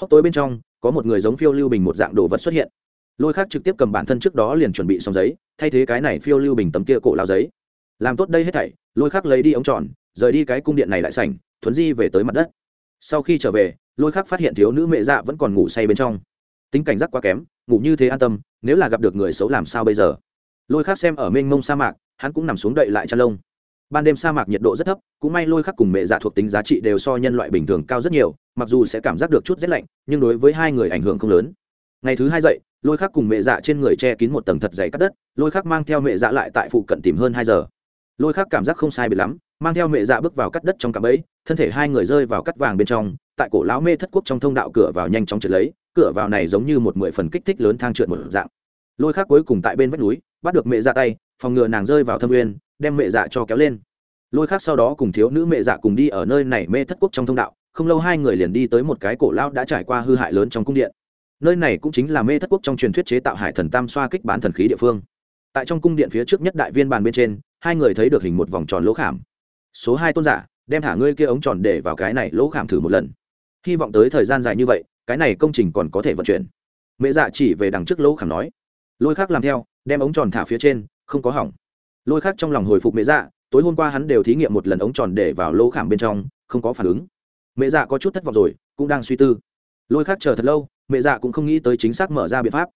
S1: Hốc tối bên trong, có một người giống phiêu lưu bình một dạng đồ vật xuất hiện. Lôi khắc trực tiếp cầm bản thân trước đó liền chuẩn bị xong giấy, thay thế cái này phiêu lưu bình tấm kia cổ lao giấy. Làm tốt đây hết thảy, lôi khắc lấy đi ống tròn, rời đi cái cung điện này lại sảnh, thuấn di về tới mặt đất. Sau khi trở về lôi khắc phát hiện thiếu nữ mẹ dạ vẫn còn ngủ say bên trong. Tính cảnh giác quá kém, ngủ như thế an tâm, nếu là gặp được người xấu làm sao bây giờ? Lôi Khắc xem ở mênh mông sa mạc, hắn cũng nằm xuống đậy lại chăn lông. Ban đêm sa mạc nhiệt độ rất thấp, cũng may lôi khắc cùng mẹ dạ thuộc tính giá trị đều so nhân loại bình thường cao rất nhiều, mặc dù sẽ cảm giác được chút rét lạnh, nhưng đối với hai người ảnh hưởng không lớn. Ngày thứ hai dậy, lôi khắc cùng mẹ dạ trên người che kín một tầng thật dày cắt đất, lôi khắc mang theo mẹ dạ lại tại phụ cận tìm hơn hai giờ. Lôi khắc cảm giác không sai biệt lắm, mang theo mẹ dạ bước vào cắt đất trong cạm ấy thân thể hai người rơi vào cắt vàng bên trong tại cổ lão mê thất quốc trong thông đạo cửa vào nhanh chóng trượt lấy, cửa vào này giống như một mười phần kích thích lớn thang trượt một dạng. Lôi khắc cuối cùng tại bên vách núi, bắt được mẹ dạ tay, phòng ngừa nàng rơi vào thâm uyên, đem mẹ dạ cho kéo lên. Lôi khác sau đó cùng thiếu nữ mẹ dạ cùng đi ở nơi này mê thất quốc trong thông đạo, không lâu hai người liền đi tới một cái cổ lão đã trải qua hư hại lớn trong cung điện. Nơi này cũng chính là mê thất quốc trong truyền thuyết chế tạo hải thần tam xoa kích bán thần khí địa phương. Tại trong cung điện phía trước nhất đại viên bàn bên trên, hai người thấy được hình một vòng tròn lỗ khảm. Số hai tôn giả, đem thả ngươi kia ống tròn để vào cái này lỗ khảm thử một lần hy vọng tới thời gian dài như vậy, cái này công trình còn có thể vận chuyển. Mẹ dạ chỉ về đằng trước lỗ khảm nói. Lôi khác làm theo, đem ống tròn thả phía trên, không có hỏng. Lôi khác trong lòng hồi phục mẹ dạ tối hôm qua hắn đều thí nghiệm một lần ống tròn để vào lỗ khảm bên trong, không có phản ứng. Mẹ dạ có chút thất vọng rồi, cũng đang suy tư. Lôi khác chờ thật lâu, mẹ dạ cũng không nghĩ tới chính xác mở ra biện pháp.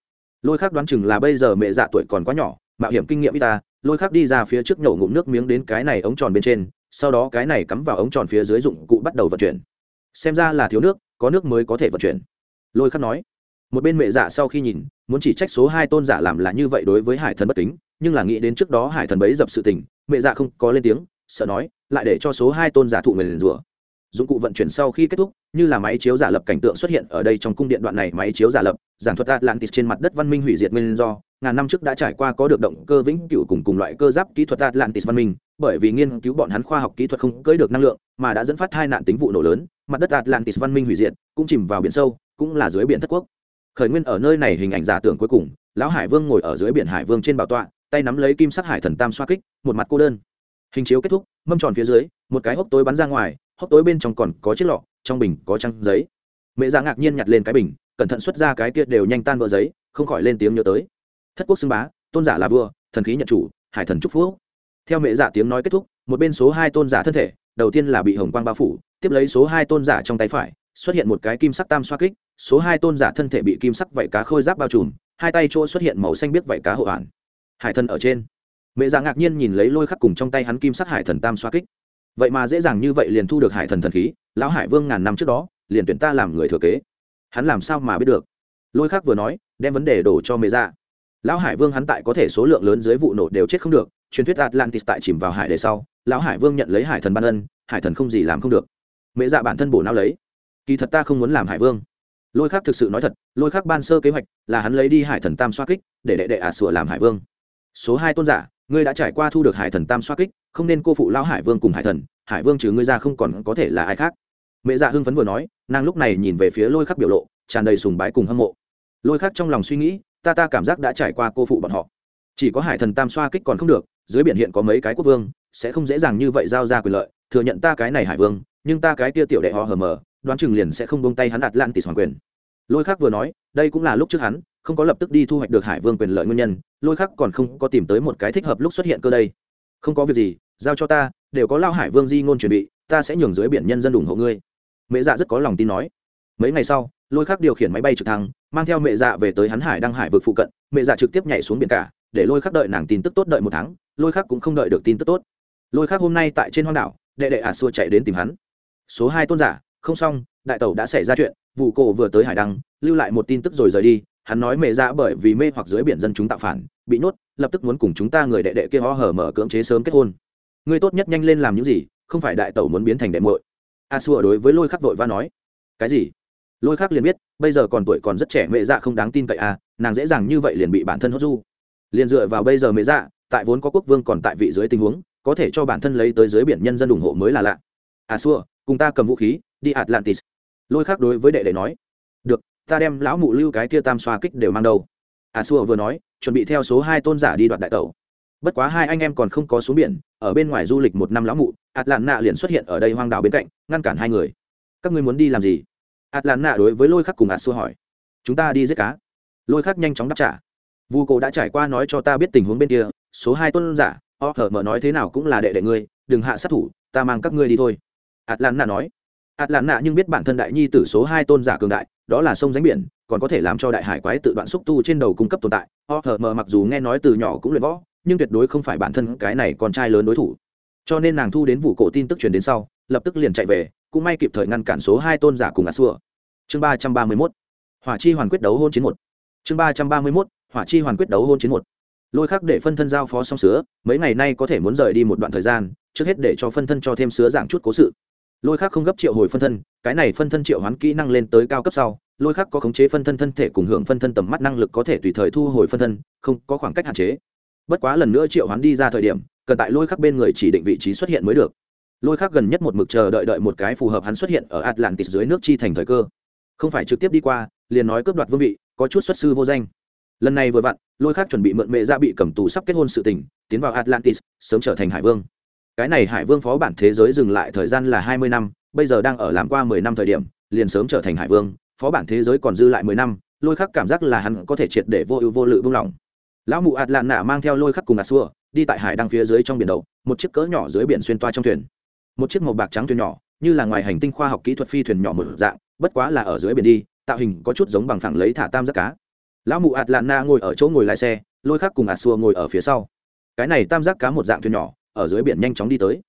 S1: Lôi khác đoán chừng là bây giờ mẹ dạ tuổi còn quá nhỏ, mạo hiểm kinh nghiệm y ta, lôi khác đi ra phía trước nhổ ngụm nước miếng đến cái này ống tròn bên trên, sau đó cái này cắm vào ống tròn phía dưới dụng cụ bắt đầu vận chuyển xem ra là thiếu nước, có nước mới có thể vận chuyển. Lôi khắc nói. Một bên mẹ dạ sau khi nhìn, muốn chỉ trách số hai tôn giả làm là như vậy đối với hải thần bất kính, nhưng là nghĩ đến trước đó hải thần bấy dập sự tình, mẹ dạ không có lên tiếng, sợ nói, lại để cho số hai tôn giả thụ người liền rủa. Dụng cụ vận chuyển sau khi kết thúc, như là máy chiếu giả lập cảnh tượng xuất hiện ở đây trong cung điện đoạn này, máy chiếu giả lập, giảng thuật atlantis trên mặt đất văn minh hủy diệt nguyên do ngàn năm trước đã trải qua có được động cơ vĩnh cửu cùng cùng loại cơ giáp kỹ thuật atlantis văn minh, bởi vì nghiên cứu bọn hắn khoa học kỹ thuật không cưỡi được năng lượng, mà đã dẫn phát hai nạn tính vụ nổ lớn, mặt đất atlantis văn minh hủy diệt, cũng chìm vào biển sâu, cũng là dưới biển thất quốc. Khởi nguyên ở nơi này hình ảnh giả tưởng cuối cùng, lão hải vương ngồi ở dưới biển hải vương trên bảo tọa, tay nắm lấy kim sắc hải thần tam xoa kích, một mặt cô đơn. Hình chiếu kết thúc, mâm tròn phía dưới, một cái hốc tối bắn ra ngoài, hốc tối bên trong còn có chiếc lọ, trong bình có trăng giấy. Mẹ già ngạc nhiên nhặt lên cái bình, cẩn thận xuất ra cái kia đều nhanh tan vỡ giấy, không khỏi lên tiếng nhớ tới thất quốc xưng bá, tôn giả là vua, thần khí nhận chủ, hải thần trúc phúc theo mẹ giả tiếng nói kết thúc, một bên số hai tôn giả thân thể, đầu tiên là bị hồng quang bao phủ, tiếp lấy số hai tôn giả trong tay phải, xuất hiện một cái kim sắc tam xoa kích, số hai tôn giả thân thể bị kim sắc vảy cá khôi giáp bao trùm, hai tay chỗ xuất hiện màu xanh biết vảy cá hộ hoàn. Hải thần ở trên. Mẹ già ngạc nhiên nhìn lấy lôi khắc cùng trong tay hắn kim sắc hải thần tam xoa kích. Vậy mà dễ dàng như vậy liền thu được hải thần thần khí, lão hải vương ngàn năm trước đó, liền tuyển ta làm người thừa kế. Hắn làm sao mà biết được? Lôi khắc vừa nói, đem vấn đề đổ cho mẹ giả lão hải vương hắn tại có thể số lượng lớn dưới vụ nổ đều chết không được, truyền thuyết atlantis tại chìm vào hải đề sau, lão hải vương nhận lấy hải thần ban ân, hải thần không gì làm không được. Mẹ dạ bản thân bổ não lấy. Kỳ thật ta không muốn làm hải vương. Lôi khắc thực sự nói thật, lôi khắc ban sơ kế hoạch là hắn lấy đi hải thần tam xoa kích, để đệ đệ ả à sửa làm hải vương. Số hai tôn giả, ngươi đã trải qua thu được hải thần tam xoa kích, không nên cô phụ lão hải vương cùng hải thần, hải vương trừ ngươi ra không còn có thể là ai khác. Mẹ dạ hưng phấn vừa nói, nàng lúc này nhìn về phía lôi khắc biểu lộ, tràn đầy sùng bái cùng hâm mộ. Lôi khắc trong lòng suy nghĩ ta ta cảm giác đã trải qua cô phụ bọn họ. Chỉ có hải thần tam xoa kích còn không được, dưới biển hiện có mấy cái quốc vương, sẽ không dễ dàng như vậy giao ra quyền lợi, thừa nhận ta cái này hải vương, nhưng ta cái kia tiểu đệ họ hờ mờ, đoán chừng liền sẽ không bông tay hắn atlantis hoàn quyền. Lôi khắc vừa nói, đây cũng là lúc trước hắn, không có lập tức đi thu hoạch được hải vương quyền lợi nguyên nhân, lôi khắc còn không có tìm tới một cái thích hợp lúc xuất hiện cơ đây. Không có việc gì, giao cho ta, đều có lao hải vương di ngôn chuẩn bị, ta sẽ nhường dưới biển nhân dân ủng hộ ngươi. Mẹ dạ rất có lòng tin nói. Mấy ngày sau lôi khắc điều khiển máy bay trực thăng, mang theo mẹ dạ về tới hắn hải đăng hải vực phụ cận. Mẹ dạ trực tiếp nhảy xuống biển cả, để lôi khắc đợi nàng tin tức tốt đợi một tháng. Lôi khắc cũng không đợi được tin tức tốt. Lôi khắc hôm nay tại trên hoang đảo, đệ đệ ả xua chạy đến tìm hắn. Số hai tôn giả, không xong, đại tẩu đã xảy ra chuyện, vụ cổ vừa tới hải đăng, lưu lại một tin tức rồi rời đi. Hắn nói mẹ dạ bởi vì mê hoặc dưới biển dân chúng tạo phản, bị nhốt, lập tức muốn cùng chúng ta người đệ đệ kia ho hở mở cưỡng chế sớm kết hôn. Ngươi tốt nhất nhanh lên làm những gì, không phải đại tẩu muốn biến thành đệ muội. A xua đối với lôi khắc vội va nói. Cái gì? Lôi khác liền biết, bây giờ còn tuổi còn rất trẻ mẹ dạ không đáng tin cậy à nàng dễ dàng như vậy liền bị bản thân hốt du. Liền dựa vào bây giờ mẹ dạ tại vốn có quốc vương còn tại vị dưới tình huống, có thể cho bản thân lấy tới dưới biển nhân dân ủng hộ mới là lạ. À xua, cùng ta cầm vũ khí, đi atlantis. Lôi khác đối với đệ đệ nói, được, ta đem lão mụ lưu cái kia tam xoa kích đều mang đầu. À xua vừa nói, chuẩn bị theo số hai tôn giả đi đoạt đại tẩu. Bất quá hai anh em còn không có xuống biển, ở bên ngoài du lịch một năm lão mụ atlanta liền xuất hiện ở đây hoang đảo bên cạnh, ngăn cản hai người. Các ngươi muốn đi làm gì? Atlanta đối với lôi khắc cùng ạt xua hỏi. Chúng ta đi giết cá. Lôi khắc nhanh chóng đáp trả. Vu cổ đã trải qua nói cho ta biết tình huống bên kia, số hai tôn giả o hở mở nói thế nào cũng là đệ đệ ngươi, đừng hạ sát thủ, ta mang các ngươi đi thôi. Atlanta nói. Atlanta nhưng biết bản thân đại nhi tử số hai tôn giả cường đại, đó là sông ránh biển, còn có thể làm cho đại hải quái tự đoạn xúc tu trên đầu cung cấp tồn tại. O mở mặc dù nghe nói từ nhỏ cũng luyện võ, nhưng tuyệt đối không phải bản thân cái này con trai lớn đối thủ. Cho nên nàng thu đến vụ cổ tin tức truyền đến sau, lập tức liền chạy về cũng may kịp thời ngăn cản số hai tôn giả cùng ngã xua. Chương ba trăm ba mươi mốt. Hỏa chi hoàn quyết đấu hôn chiến một. Chương ba trăm ba mươi mốt. Hỏa chi hoàn quyết đấu hôn chiến một. Lôi khắc để phân thân giao phó xong sứa, mấy ngày nay có thể muốn rời đi một đoạn thời gian, trước hết để cho phân thân cho thêm sứa dạng chút cố sự. Lôi khắc không gấp triệu hồi phân thân, cái này phân thân triệu hoán kỹ năng lên tới cao cấp sau, lôi khắc có khống chế phân thân thân thể cùng hưởng phân thân tầm mắt năng lực có thể tùy thời thu hồi phân thân, không có khoảng cách hạn chế. Bất quá lần nữa triệu hoán đi ra thời điểm, cần tại lôi khắc bên người chỉ định vị trí xuất hiện mới được lôi khắc gần nhất một mực chờ đợi đợi một cái phù hợp hắn xuất hiện ở atlantis dưới nước chi thành thời cơ. Không phải trực tiếp đi qua, liền nói cướp đoạt vương vị, có chút xuất sư vô danh. Lần này vừa vặn, lôi khắc chuẩn bị mượn mẹ ra bị cầm tù sắp kết hôn sự tình, tiến vào atlantis, sớm trở thành hải vương. Cái này hải vương phó bản thế giới dừng lại thời gian là hai mươi năm, bây giờ đang ở làm qua mười năm thời điểm, liền sớm trở thành hải vương, phó bản thế giới còn dư lại mười năm, lôi khắc cảm giác là hắn có thể triệt để vô ưu vô lự buông lỏng. Lão mụ ạt lạn nạ mang theo lôi khắc cùng ạt xua đi tại hải đăng phía dưới trong biển đầu, một chiếc cỡ nhỏ dưới biển xuyên toa trong thuyền một chiếc màu bạc trắng thuyền nhỏ, như là ngoài hành tinh khoa học kỹ thuật phi thuyền nhỏ một dạng, bất quá là ở dưới biển đi, tạo hình có chút giống bằng phẳng lấy thả tam giác cá. Lão mụ ạt lạn na ngồi ở chỗ ngồi lái xe, lôi khắc cùng ạt xua ngồi ở phía sau. Cái này tam giác cá một dạng thuyền nhỏ, ở dưới biển nhanh chóng đi tới.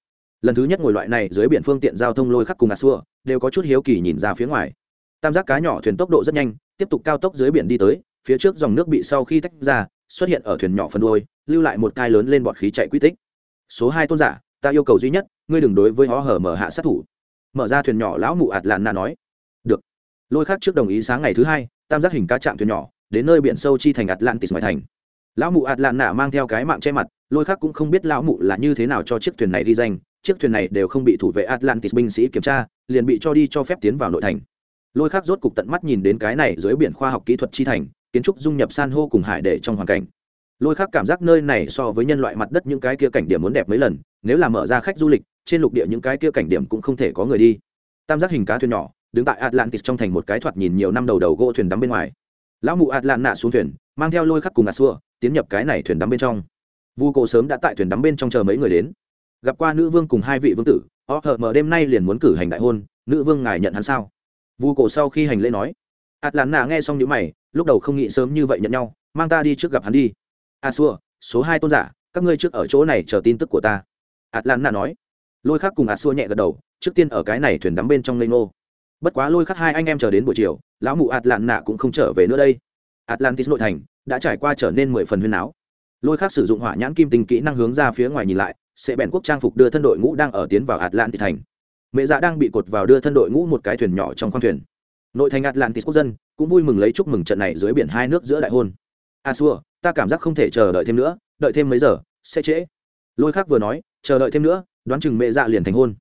S1: Lần thứ nhất ngồi loại này dưới biển phương tiện giao thông lôi khắc cùng ạt xua đều có chút hiếu kỳ nhìn ra phía ngoài. Tam giác cá nhỏ thuyền tốc độ rất nhanh, tiếp tục cao tốc dưới biển đi tới, phía trước dòng nước bị sau khi tách ra, xuất hiện ở thuyền nhỏ phân đôi, lưu lại một cai lớn lên bọt khí chạy quy tích. Số hai tôn giả ta yêu cầu duy nhất, ngươi đừng đối với họ hở mở hạ sát thủ. Mở ra thuyền nhỏ lão mụ ạt lạn nà nói. Được. Lôi khác trước đồng ý sáng ngày thứ hai, tam giác hình cá chạm thuyền nhỏ, đến nơi biển sâu chi thành ạt lạng tịt ngoài thành. Lão mụ ạt lạn nà mang theo cái mạng che mặt, lôi khác cũng không biết lão mụ là như thế nào cho chiếc thuyền này đi danh, chiếc thuyền này đều không bị thủ vệ atlantis binh sĩ kiểm tra, liền bị cho đi cho phép tiến vào nội thành. Lôi khác rốt cục tận mắt nhìn đến cái này dưới biển khoa học kỹ thuật chi thành, kiến trúc dung nhập san hô cùng hải để trong hoàn cảnh. Lôi khác cảm giác nơi này so với nhân loại mặt đất những cái kia cảnh điểm muốn đẹp mấy lần nếu là mở ra khách du lịch, trên lục địa những cái kia cảnh điểm cũng không thể có người đi. Tam giác hình cá thuyền nhỏ, đứng tại atlantis trong thành một cái thoạt nhìn nhiều năm đầu đầu gỗ thuyền đắm bên ngoài. Lão mụ atlan nạ xuống thuyền, mang theo lôi khắc cùng ngạt xua, tiến nhập cái này thuyền đắm bên trong. Vu cổ sớm đã tại thuyền đắm bên trong chờ mấy người đến. Gặp qua nữ vương cùng hai vị vương tử họ hờ mở đêm nay liền muốn cử hành đại hôn, nữ vương ngài nhận hắn sao? Vu cổ sau khi hành lễ nói. Atlan nạ nghe xong những mày, lúc đầu không nghĩ sớm như vậy nhận nhau, mang ta đi trước gặp hắn đi. A xua, số hai tôn giả, các ngươi trước ở chỗ này chờ tin tức của ta atlanna nói. Lôi khắc cùng a xua nhẹ gật đầu, trước tiên ở cái này thuyền đắm bên trong lây ngô. Bất quá lôi khắc hai anh em chờ đến buổi chiều, lão mụ atlanna cũng không trở về nữa đây. Atlantis nội thành đã trải qua trở nên mười phần huyên áo lôi khắc sử dụng hỏa nhãn kim tinh kỹ năng hướng ra phía ngoài nhìn lại, sẽ bèn quốc trang phục đưa thân đội ngũ đang ở tiến vào atlantis thành. Mẹ dạ đang bị cột vào đưa thân đội ngũ một cái thuyền nhỏ trong khoang thuyền. Nội thành atlantis quốc dân cũng vui mừng lấy chúc mừng trận này dưới biển hai nước giữa đại hôn. A xua, ta cảm giác không thể chờ đợi thêm nữa, đợi thêm mấy giờ, sẽ trễ. Lôi khác vừa nói chờ đợi thêm nữa, đoán chừng mẹ dạ liền thành hôn.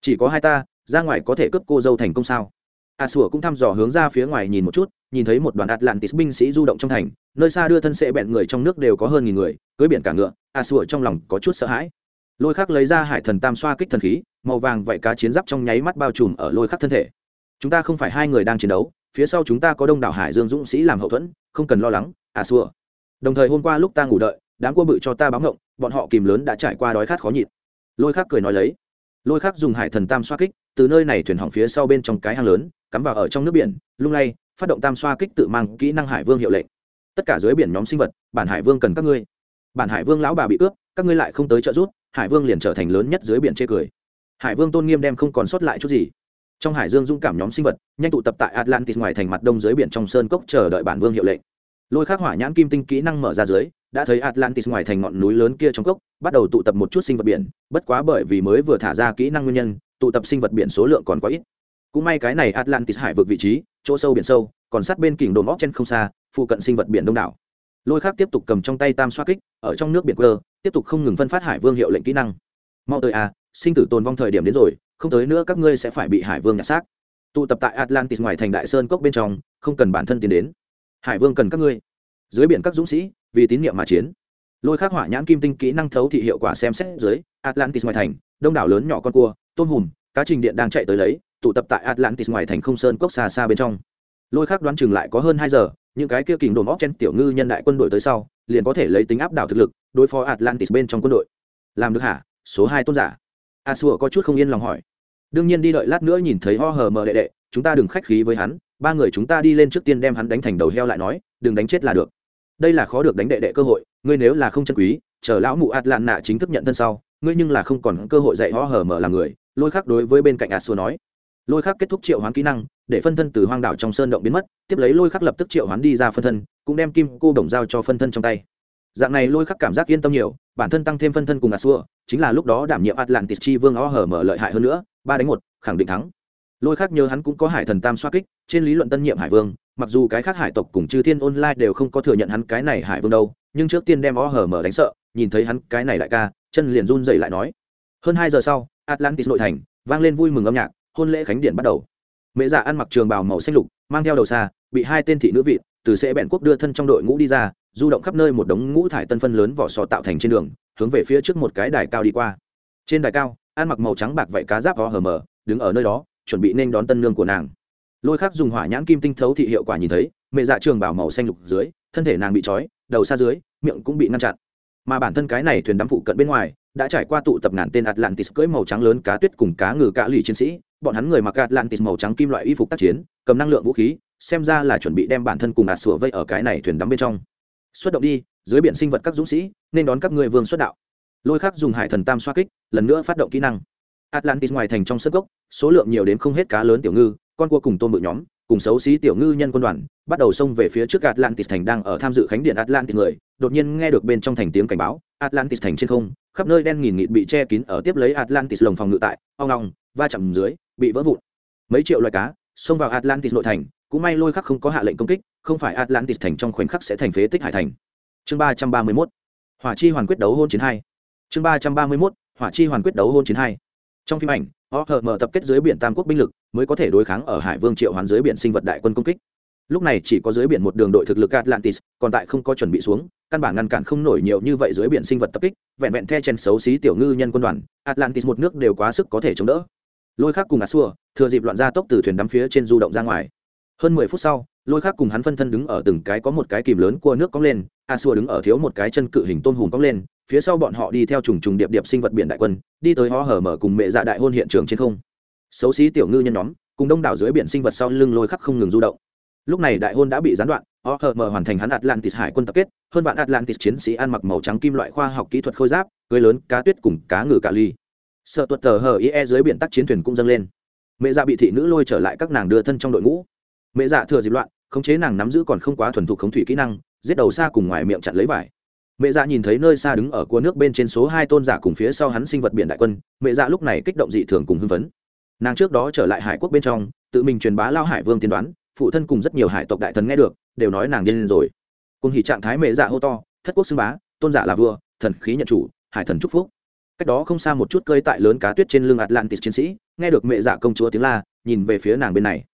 S1: Chỉ có hai ta, ra ngoài có thể cướp cô dâu thành công sao? A sủa cũng thăm dò hướng ra phía ngoài nhìn một chút, nhìn thấy một đoàn atlantis binh sĩ du động trong thành, nơi xa đưa thân sệ bẹn người trong nước đều có hơn nghìn người, cưới biển cả ngựa, a sủa trong lòng có chút sợ hãi. Lôi khắc lấy ra hải thần tam xoa kích thần khí, màu vàng vạy cá chiến giáp trong nháy mắt bao trùm ở lôi khắc thân thể. Chúng ta không phải hai người đang chiến đấu, phía sau chúng ta có đông đảo hải dương dũng sĩ làm hậu thuẫn, không cần lo lắng, a sủa. Đồng thời hôm qua lúc ta ngủ đợi, đám cua bự cho ta báo ngộng bọn họ kìm lớn đã trải qua đói khát khó nhịn. Lôi khắc cười nói lấy. Lôi khắc dùng hải thần tam xoa kích, từ nơi này thuyền hỏng phía sau bên trong cái hang lớn, cắm vào ở trong nước biển, lung lay, phát động tam xoa kích tự mang kỹ năng hải vương hiệu lệnh. Tất cả dưới biển nhóm sinh vật, bản hải vương cần các ngươi. Bản hải vương lão bà bị cướp các ngươi lại không tới trợ giúp, hải vương liền trở thành lớn nhất dưới biển chê cười. Hải vương tôn nghiêm đem không còn sót lại chút gì. Trong hải dương dũng cảm nhóm sinh vật, nhanh tụ tập tại atlantis ngoài thành mặt đông dưới biển trong sơn cốc chờ đợi bản vương hiệu lệnh. Lôi khắc hỏa nhãn kim tinh kỹ năng mở ra dưới đã thấy atlantis ngoài thành ngọn núi lớn kia trong cốc, bắt đầu tụ tập một chút sinh vật biển, bất quá bởi vì mới vừa thả ra kỹ năng nguyên nhân, tụ tập sinh vật biển số lượng còn quá ít. Cũng may cái này atlantis hải vực vị trí, chỗ sâu biển sâu, còn sát bên kỉnh đồn óc trên không xa, phụ cận sinh vật biển đông đảo. Lôi khác tiếp tục cầm trong tay tam xoa kích, ở trong nước biển cơ tiếp tục không ngừng phân phát hải vương hiệu lệnh kỹ năng. Mau tới à sinh tử tồn vong thời điểm đến rồi, không tới nữa các ngươi sẽ phải bị hải vương nhặt xác. Tụ tập tại atlantis ngoài thành đại sơn cốc bên trong, không cần bản thân tiến đến. Hải vương cần các ngươi. Dưới biển các dũng sĩ vì tín nhiệm mà chiến. Lôi khắc hỏa nhãn kim tinh kỹ năng thấu thị hiệu quả xem xét dưới, atlantis ngoài thành, đông đảo lớn nhỏ con cua, tôm hùm, cá trình điện đang chạy tới lấy, tụ tập tại atlantis ngoài thành không sơn cốc xa xa bên trong. Lôi khắc đoán chừng lại có hơn hai giờ, những cái kia kình đồn óc trên tiểu ngư nhân đại quân đội tới sau, liền có thể lấy tính áp đảo thực lực, đối phó atlantis bên trong quân đội. Làm được hả? Số hai tôn giả. A sùa có chút không yên lòng hỏi. Đương nhiên đi đợi lát nữa nhìn thấy ho hờ mờ đệ đệ, chúng ta đừng khách khí với hắn, ba người chúng ta đi lên trước tiên đem hắn đánh thành đầu heo lại nói, đừng đánh chết là được đây là khó được đánh đệ đệ cơ hội, ngươi nếu là không chân quý, chờ lão mụ ạt lạn nạ chính thức nhận thân sau, ngươi nhưng là không còn cơ hội dạy ho hở mở làm người, lôi khác đối với bên cạnh ạt xua nói. Lôi khác kết thúc triệu hoán kỹ năng, để phân thân từ hoang đảo trong sơn động biến mất, tiếp lấy lôi khắc lập tức triệu hoán đi ra phân thân, cũng đem kim cô đồng giao cho phân thân trong tay. Dạng này lôi khắc cảm giác yên tâm nhiều, bản thân tăng thêm phân thân cùng ạt xua, chính là lúc đó đảm nhiệm atlantis chi vương o hở mở lợi hại hơn nữa, ba đánh một, khẳng định thắng. Lôi khắc nhớ hắn cũng có hải thần tam xoa kích, trên lý luận tân nhiệm hải vương mặc dù cái khác hải tộc cùng chư thiên online đều không có thừa nhận hắn cái này hải vương đâu, nhưng trước tiên đem o hở mở đánh sợ, nhìn thấy hắn cái này đại ca, chân liền run dậy lại nói. Hơn hai giờ sau, atlantis nội thành, vang lên vui mừng âm nhạc, hôn lễ khánh điện bắt đầu. Mẹ già ăn mặc trường bào màu xanh lục, mang theo đầu xa, bị hai tên thị nữ vị từ sẽ bẹn quốc đưa thân trong đội ngũ đi ra, du động khắp nơi một đống ngũ thải tân phân lớn vỏ sò tạo thành trên đường, hướng về phía trước một cái đài cao đi qua. Trên đài cao, ăn mặc màu trắng bạc vậy cá giáp vỏ hờ mờ đứng ở nơi đó, chuẩn bị nên đón tân nương của nàng lôi khác dùng hỏa nhãn kim tinh thấu thị hiệu quả nhìn thấy, mẹ dạ trường bảo màu xanh lục dưới, thân thể nàng bị trói, đầu xa dưới, miệng cũng bị ngăn chặn. Mà bản thân cái này thuyền đắm phụ cận bên ngoài, đã trải qua tụ tập ngàn tên atlantis cưỡi màu trắng lớn cá tuyết cùng cá ngừ cá lì chiến sĩ. Bọn hắn người mặc atlantis màu trắng kim loại y phục tác chiến, cầm năng lượng vũ khí, xem ra là chuẩn bị đem bản thân cùng ạt sủa vây ở cái này thuyền đắm bên trong. Xuất động đi, dưới biển sinh vật các dũng sĩ, nên đón các người vương xuất đạo. Lôi khắc dùng hải thần tam xoa kích, lần nữa phát động kỹ năng. Atlantis ngoài thành trong sân gốc, số lượng nhiều đến không hết cá lớn tiểu ngư con cua cùng tôm bự nhóm, cùng xấu xí tiểu ngư nhân quân đoàn, bắt đầu xông về phía trước atlantis thành đang ở tham dự khánh điện atlantis người, đột nhiên nghe được bên trong thành tiếng cảnh báo, atlantis thành trên không, khắp nơi đen nghìn nghịt bị che kín ở tiếp lấy atlantis lồng phòng ngự tại, ong ong, va chạm dưới, bị vỡ vụn. Mấy triệu loài cá xông vào atlantis nội thành, cũng may lôi khắc không có hạ lệnh công kích, không phải atlantis thành trong khoảnh khắc sẽ thành phế tích hải thành. Chương ba trăm ba mươi mốt, hỏa chi hoàn quyết đấu hôn chiến hai. Chương ba trăm ba mươi mốt, hỏa chi hoàn quyết đấu hôn chiến hai trong phim ảnh họ hờ mở tập kết dưới biển tam quốc binh lực, mới có thể đối kháng ở hải vương triệu hoán dưới biển sinh vật đại quân công kích. Lúc này chỉ có dưới biển một đường đội thực lực atlantis, còn tại không có chuẩn bị xuống, căn bản ngăn cản không nổi nhiều như vậy dưới biển sinh vật tập kích, vẹn vẹn the chen xấu xí tiểu ngư nhân quân đoàn, atlantis một nước đều quá sức có thể chống đỡ. Lôi khác cùng ngạt xua thừa dịp loạn ra tốc từ thuyền đắm phía trên du động ra ngoài. Hơn mười phút sau, lôi khác cùng hắn phân thân đứng ở từng cái có một cái kìm lớn cua nước cong lên a xua đứng ở thiếu một cái chân cự hình tôn hùm cong lên phía sau bọn họ đi theo trùng trùng điệp điệp sinh vật biển đại quân, đi tới ho hở mở cùng mẹ dạ đại hôn hiện trường trên không. Xấu xí tiểu ngư nhân nhóm, cùng đông đảo dưới biển sinh vật sau lưng lôi khắc không ngừng du động. Lúc này đại hôn đã bị gián đoạn ho hở mở hoàn thành hắn atlantis hải quân tập kết, hơn vạn atlantis chiến sĩ ăn mặc màu trắng kim loại khoa học kỹ thuật khôi giáp, cưới lớn, cá tuyết cùng cá ngừ cà ly. Sợ tuật tờ hờ ie dưới biển tắc chiến thuyền cũng dâng lên. Mẹ dạ bị thị nữ lôi trở lại các nàng đưa thân trong đội ngũ. Mẹ dạ thừa dịp loạn, khống chế nàng nắm giữ còn không quá thuần thục khống thủy kỹ năng, giết đầu xa cùng ngoài miệng chặn lấy vải mẹ dạ nhìn thấy nơi xa đứng ở cua nước bên trên số hai tôn giả cùng phía sau hắn sinh vật biển đại quân, mẹ dạ lúc này kích động dị thường cùng hưng phấn. Nàng trước đó trở lại hải quốc bên trong, tự mình truyền bá lao hải vương tiên đoán, phụ thân cùng rất nhiều hải tộc đại thần nghe được, đều nói nàng điên rồi. Cùng hỉ trạng thái mẹ dạ hô to, thất quốc xưng bá, tôn giả là vua, thần khí nhận chủ, hải thần chúc phúc. Cách đó không xa một chút cơi tại lớn cá tuyết trên lưng atlantis chiến sĩ, nghe được mẹ dạ công chúa tiếng la, nhìn về phía nàng bên này.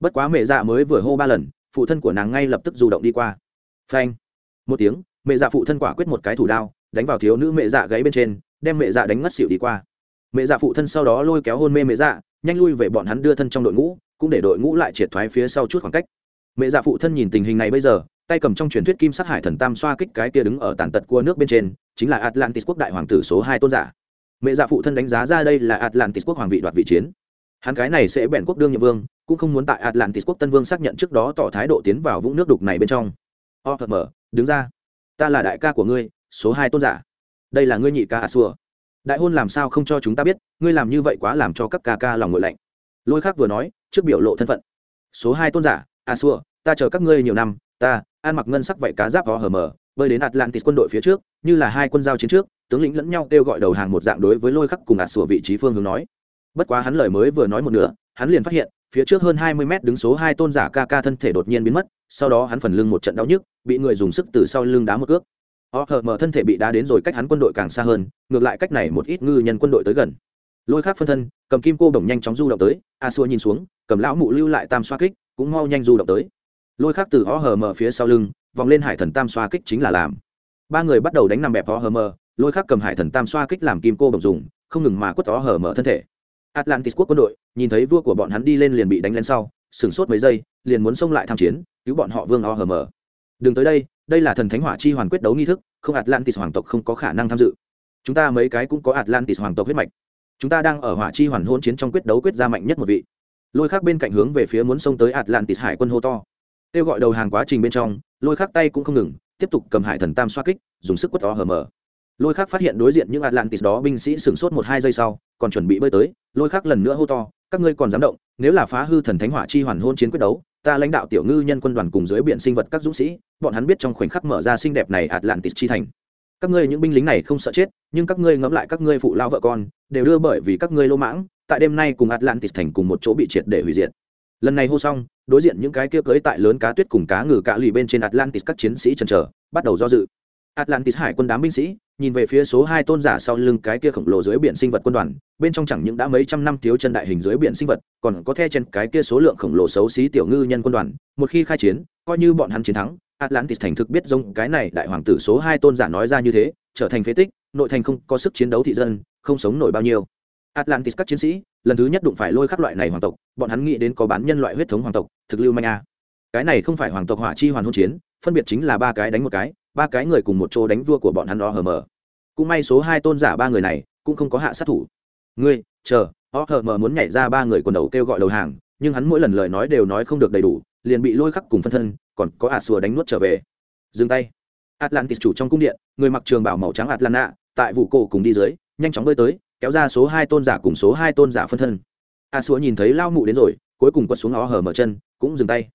S1: Bất quá mẹ dạ mới vừa hô ba lần, phụ thân của nàng ngay lập tức du động đi qua. Phanh! Một tiếng mẹ dạ phụ thân quả quyết một cái thủ đao, đánh vào thiếu nữ mẹ dạ gáy bên trên, đem mẹ dạ đánh ngất xỉu đi qua. Mẹ dạ phụ thân sau đó lôi kéo hôn mê mẹ dạ nhanh lui về bọn hắn đưa thân trong đội ngũ, cũng để đội ngũ lại triệt thoái phía sau chút khoảng cách. Mẹ dạ phụ thân nhìn tình hình này bây giờ, tay cầm trong truyền thuyết kim sát hải thần tam xoa kích cái kia đứng ở tàn tật cua nước bên trên, chính là atlantis quốc đại hoàng tử số hai tôn giả. Mẹ dạ phụ thân đánh giá ra đây là atlantis quốc hoàng vị đoạt vị chiến. Hắn cái này sẽ bèn quốc đương nhiệm vương, cũng không muốn tại atlantis quốc tân vương xác nhận trước đó tỏ thái độ tiến vào vũng nước đục này bên trong. O thật mở, đứng ra ta là đại ca của ngươi, số hai tôn giả. Đây là ngươi nhị ca a xua đại hôn làm sao không cho chúng ta biết, ngươi làm như vậy quá làm cho các ca ca lòng ngội lạnh. Lôi khác vừa nói, trước biểu lộ thân phận. Số hai tôn giả a xua ta chờ các ngươi nhiều năm, ta ăn mặc ngân sắc vậy cá giáp vó hờ mờ, bơi đến atlantis quân đội phía trước, như là hai quân giao chiến trước, tướng lĩnh lẫn nhau kêu gọi đầu hàng một dạng đối với lôi khắc cùng ạt sủa vị trí phương hướng nói. Bất quá hắn lời mới vừa nói một nửa, hắn liền phát hiện, phía trước hơn hai mươi mét đứng số hai tôn giả ca ca thân thể đột nhiên biến mất, sau đó hắn phần lưng một trận đau nhức bị người dùng sức từ sau lưng đá một cước. Họ hờ mở thân thể bị đá đến rồi cách hắn quân đội càng xa hơn, ngược lại cách này một ít ngư nhân quân đội tới gần. Lôi khác phân thân, cầm kim cô bổng nhanh chóng du động tới, a xua nhìn xuống, cầm lão mụ lưu lại tam xoa kích, cũng mau nhanh du động tới. Lôi khác từ họ hờ mở phía sau lưng, vòng lên hải thần tam xoa kích chính là làm. Ba người bắt đầu đánh nằm bẹp họ hờ mở lôi khác cầm hải thần tam xoa kích làm kim cô bổng dùng, không ngừng mà quất họ hờ mở thân thể. Atlantis quốc quân đội, nhìn thấy vua của bọn hắn đi lên liền bị đánh lên sau, sửng sốt mấy giây, liền muốn xông lại tham chiến, cứu bọn họ vương o hờ, mờ đừng tới đây đây là thần thánh hỏa chi hoàn quyết đấu nghi thức, không atlantis hoàng tộc không có khả năng tham dự. Chúng ta mấy cái cũng có atlantis hoàng tộc huyết mạch. Chúng ta đang ở hỏa chi hoàn hôn chiến trong quyết đấu quyết ra mạnh nhất một vị. Lôi khác bên cạnh hướng về phía muốn xông tới atlantis hải quân hô to. Kêu gọi đầu hàng quá trình bên trong, lôi khác tay cũng không ngừng, tiếp tục cầm hải thần tam xoa kích, dùng sức quất to hở mở lôi khác phát hiện đối diện những atlantis đó binh sĩ sửng sốt một hai giây sau, còn chuẩn bị bơi tới, lôi khác lần nữa hô to, các ngươi còn dám động, nếu là phá hư thần thánh hỏa chi hoàn hôn chiến quyết đấu ta lãnh đạo tiểu ngư nhân quân đoàn cùng dưới biển sinh vật các dũng sĩ, bọn hắn biết trong khoảnh khắc mở ra xinh đẹp này atlantis chi thành. Các ngươi những binh lính này không sợ chết, nhưng các ngươi ngẫm lại các ngươi phụ lao vợ con, đều đưa bởi vì các ngươi lô mãng, tại đêm nay cùng atlantis thành cùng một chỗ bị triệt để hủy diệt. Lần này hô xong, đối diện những cái kia cưới tại lớn cá tuyết cùng cá ngừ cả lì bên trên atlantis các chiến sĩ chần chờ, bắt đầu do dự. Atlantis hải quân đám binh sĩ nhìn về phía số hai tôn giả sau lưng cái kia khổng lồ dưới biển sinh vật quân đoàn, bên trong chẳng những đã mấy trăm năm thiếu chân đại hình dưới biển sinh vật, còn có the trên cái kia số lượng khổng lồ xấu xí tiểu ngư nhân quân đoàn, một khi khai chiến, coi như bọn hắn chiến thắng, atlantis thành thực biết giống cái này đại hoàng tử số hai tôn giả nói ra như thế, trở thành phế tích, nội thành không có sức chiến đấu thị dân, không sống nổi bao nhiêu. Atlantis các chiến sĩ, lần thứ nhất đụng phải lôi khắc loại này hoàng tộc, bọn hắn nghĩ đến có bán nhân loại huyết thống hoàng tộc, thực lưu manh a. Cái này không phải hoàng tộc hỏa chi hoàn hôn chiến, phân biệt chính là ba cái đánh một cái ba cái người cùng một chỗ đánh vua của bọn hắn o hờ mờ. Cũng may số hai tôn giả ba người này cũng không có hạ sát thủ. Ngươi, chờ o hờ mờ muốn nhảy ra ba người quần đầu kêu gọi đầu hàng, nhưng hắn mỗi lần lời nói đều nói không được đầy đủ, liền bị lôi khắc cùng phân thân, còn có ạt xùa đánh nuốt trở về. Dừng tay. Atlantis chủ trong cung điện, người mặc trường bảo màu trắng atlanta, tại vụ cổ cùng đi dưới, nhanh chóng bơi tới, kéo ra số hai tôn giả cùng số hai tôn giả phân thân. A xúa nhìn thấy lao mụ đến rồi, cuối cùng quật xuống ó hở mở chân, cũng dừng tay.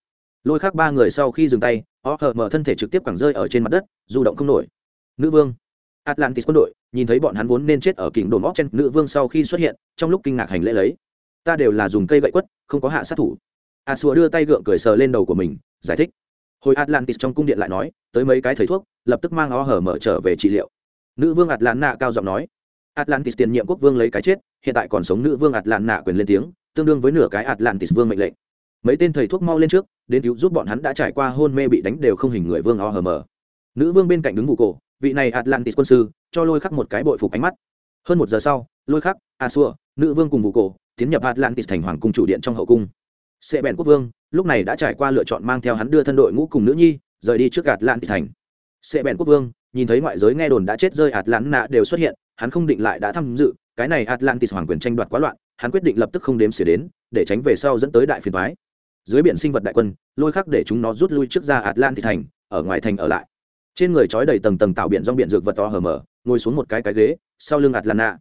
S1: Lôi khác ba người sau khi dừng tay o hờ mở thân thể trực tiếp quẳng rơi ở trên mặt đất, du động không nổi. Nữ vương. Atlantis quân đội, nhìn thấy bọn hắn vốn nên chết ở kỉnh đồn óc trên nữ vương sau khi xuất hiện, trong lúc kinh ngạc hành lễ lấy. Ta đều là dùng cây gậy quất, không có hạ sát thủ. A xua đưa tay gượng cười sờ lên đầu của mình, giải thích. Hồi atlantis trong cung điện lại nói, tới mấy cái thầy thuốc, lập tức mang o hờ mở trở về trị liệu. Nữ vương atlanta cao giọng nói. Atlantis tiền nhiệm quốc vương lấy cái chết, hiện tại còn sống nữ vương atlanta quyền lên tiếng, tương đương với nửa cái atlantis vương mệnh lệnh mấy tên thầy thuốc mau lên trước, đến cứu giúp bọn hắn đã trải qua hôn mê bị đánh đều không hình người vương o hờ mờ. Nữ vương bên cạnh đứng vụ cổ, vị này atlantis quân sư, cho lôi khắc một cái bội phục ánh mắt. Hơn một giờ sau, lôi khắc a xua nữ vương cùng vụ cổ, tiến nhập atlantis thành hoàng cung chủ điện trong hậu cung. Sệ bèn quốc vương, lúc này đã trải qua lựa chọn mang theo hắn đưa thân đội ngũ cùng nữ nhi, rời đi trước atlantis thành. Sệ bèn quốc vương, nhìn thấy ngoại giới nghe đồn đã chết rơi atlanta đều xuất hiện, hắn không định lại đã tham dự, cái này atlantis hoàng quyền tranh đoạt quá loạn, hắn quyết định lập tức không đếm xỉa đến, để tránh về sau dẫn tới đại phiền thoái dưới biển sinh vật đại quân, lôi khắc để chúng nó rút lui trước ra atlantis thành, ở ngoài thành ở lại. Trên người trói đầy tầng tầng tạo biển rong biển dược vật to hở mở ngồi xuống một cái cái ghế, sau lưng atlanta.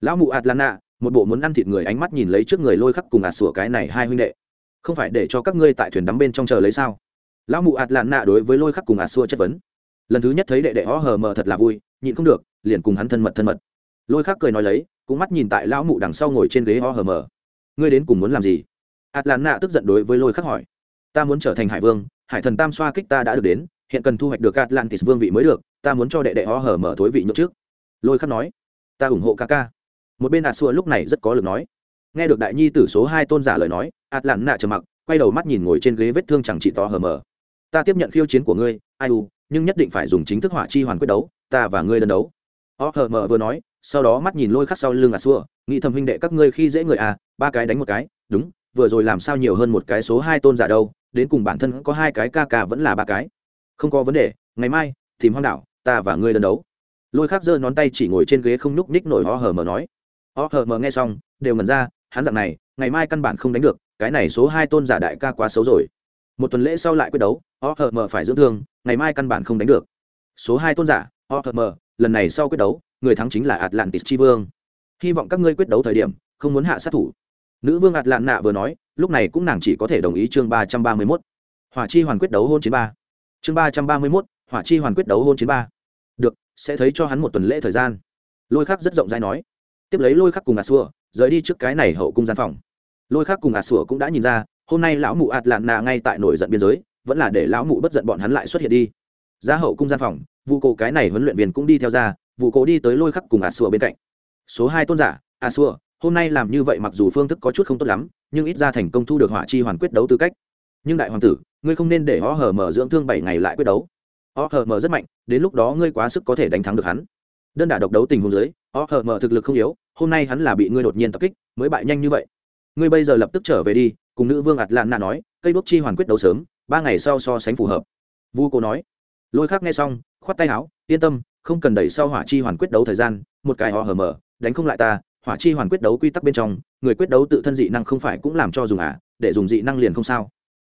S1: Lão mụ atlanta, một bộ muốn ăn thịt người ánh mắt nhìn lấy trước người lôi khắc cùng ạt sủa cái này hai huynh đệ. Không phải để cho các ngươi tại thuyền đắm bên trong chờ lấy sao? Lão mụ ạt lan nạ đối với lôi khắc cùng ạt sủa chất vấn. Lần thứ nhất thấy đệ đệ ho hờ mờ thật là vui, nhịn không được, liền cùng hắn thân mật thân mật. Lôi khắc cười nói lấy, cũng mắt nhìn tại lão mụ đằng sau ngồi trên ghế ho hờ mờ. Ngươi đến cùng muốn làm gì? Atlanta tức giận đối với lôi khắc hỏi, ta muốn trở thành hải vương, hải thần tam xoa kích ta đã được đến, hiện cần thu hoạch được atlantis vương vị mới được, ta muốn cho đệ đệ ho hở mở thối vị nhượng trước. Lôi khắc nói, ta ủng hộ ca ca. Một bên ạt xua lúc này rất có lực nói, nghe được đại nhi tử số hai tôn giả lời nói atlanta trầm mặc, quay đầu mắt nhìn ngồi trên ghế vết thương chẳng chỉ to hờ mờ ta tiếp nhận khiêu chiến của ngươi, ai u, nhưng nhất định phải dùng chính thức hỏa chi hoàn quyết đấu, ta và ngươi đơn đấu. O hờ mờ vừa nói, sau đó mắt nhìn lôi khắc sau lưng ạt xua, nghĩ thầm huynh đệ các ngươi khi dễ người à ba cái đánh một cái, đúng vừa rồi làm sao nhiều hơn một cái số hai tôn giả đâu, đến cùng bản thân có hai cái ca ca vẫn là ba cái. Không có vấn đề, ngày mai, tìm hoang đảo, ta và ngươi đơn đấu. Lôi khắc giơ nón tay chỉ ngồi trên ghế không nhúc ních nổi ho hờ mờ nói. Ho hờ mờ nghe xong, đều ngẩn ra, hắn dặn này, ngày mai căn bản không đánh được, cái này số hai tôn giả đại ca quá xấu rồi. Một tuần lễ sau lại quyết đấu ho hờ mờ phải dưỡng thương, ngày mai căn bản không đánh được. Số hai tôn giả ho hờ mờ lần này sau quyết đấu, người thắng chính là atlantis tri vương. Hy vọng các ngươi quyết đấu thời điểm, không muốn hạ sát thủ nữ vương ạt lạn nạ vừa nói, lúc này cũng nàng chỉ có thể đồng ý chương ba trăm ba mươi mốt. Hỏa chi hoàn quyết đấu hôn chiến ba. Chương ba trăm ba mươi mốt, hỏa chi hoàn quyết đấu hôn chiến ba. Được, sẽ thấy cho hắn một tuần lễ thời gian. Lôi khắc rất rộng rãi nói. Tiếp lấy lôi khắc cùng ạt xua rời đi trước cái này hậu cung gian phòng. Lôi khắc cùng ạt xua cũng đã nhìn ra, hôm nay lão mụ ạt lạn nạ ngay tại nổi giận biên giới, vẫn là để lão mụ bất giận bọn hắn lại xuất hiện đi. Ra hậu cung gian phòng vụ cổ cái này huấn luyện viên cũng đi theo ra vụ cổ đi tới lôi khắc cùng ạt xua bên cạnh. Số hai tôn giả, ạt xua hôm nay làm như vậy mặc dù phương thức có chút không tốt lắm, nhưng ít ra thành công thu được hỏa chi hoàn quyết đấu tư cách. Nhưng đại hoàng tử, ngươi không nên để họ hở mở dưỡng thương bảy ngày lại quyết đấu. Họ hở mở rất mạnh, đến lúc đó ngươi quá sức có thể đánh thắng được hắn. Đơn đả độc đấu tình huống dưới họ hở mở thực lực không yếu, hôm nay hắn là bị ngươi đột nhiên tập kích, mới bại nhanh như vậy. Ngươi bây giờ lập tức trở về đi, cùng nữ vương ạt lạn na nói, cây đốt chi hoàn quyết đấu sớm, ba ngày sau so sánh phù hợp. Vu cô nói. Lôi khác nghe xong, khoát tay áo, yên tâm, không cần đẩy sau hỏa chi hoàn quyết đấu thời gian, một cái họ hờ mờ, đánh không lại ta hỏa chi hoàn quyết đấu quy tắc bên trong, người quyết đấu tự thân dị năng không phải cũng làm cho dùng à? Để dùng dị năng liền không sao.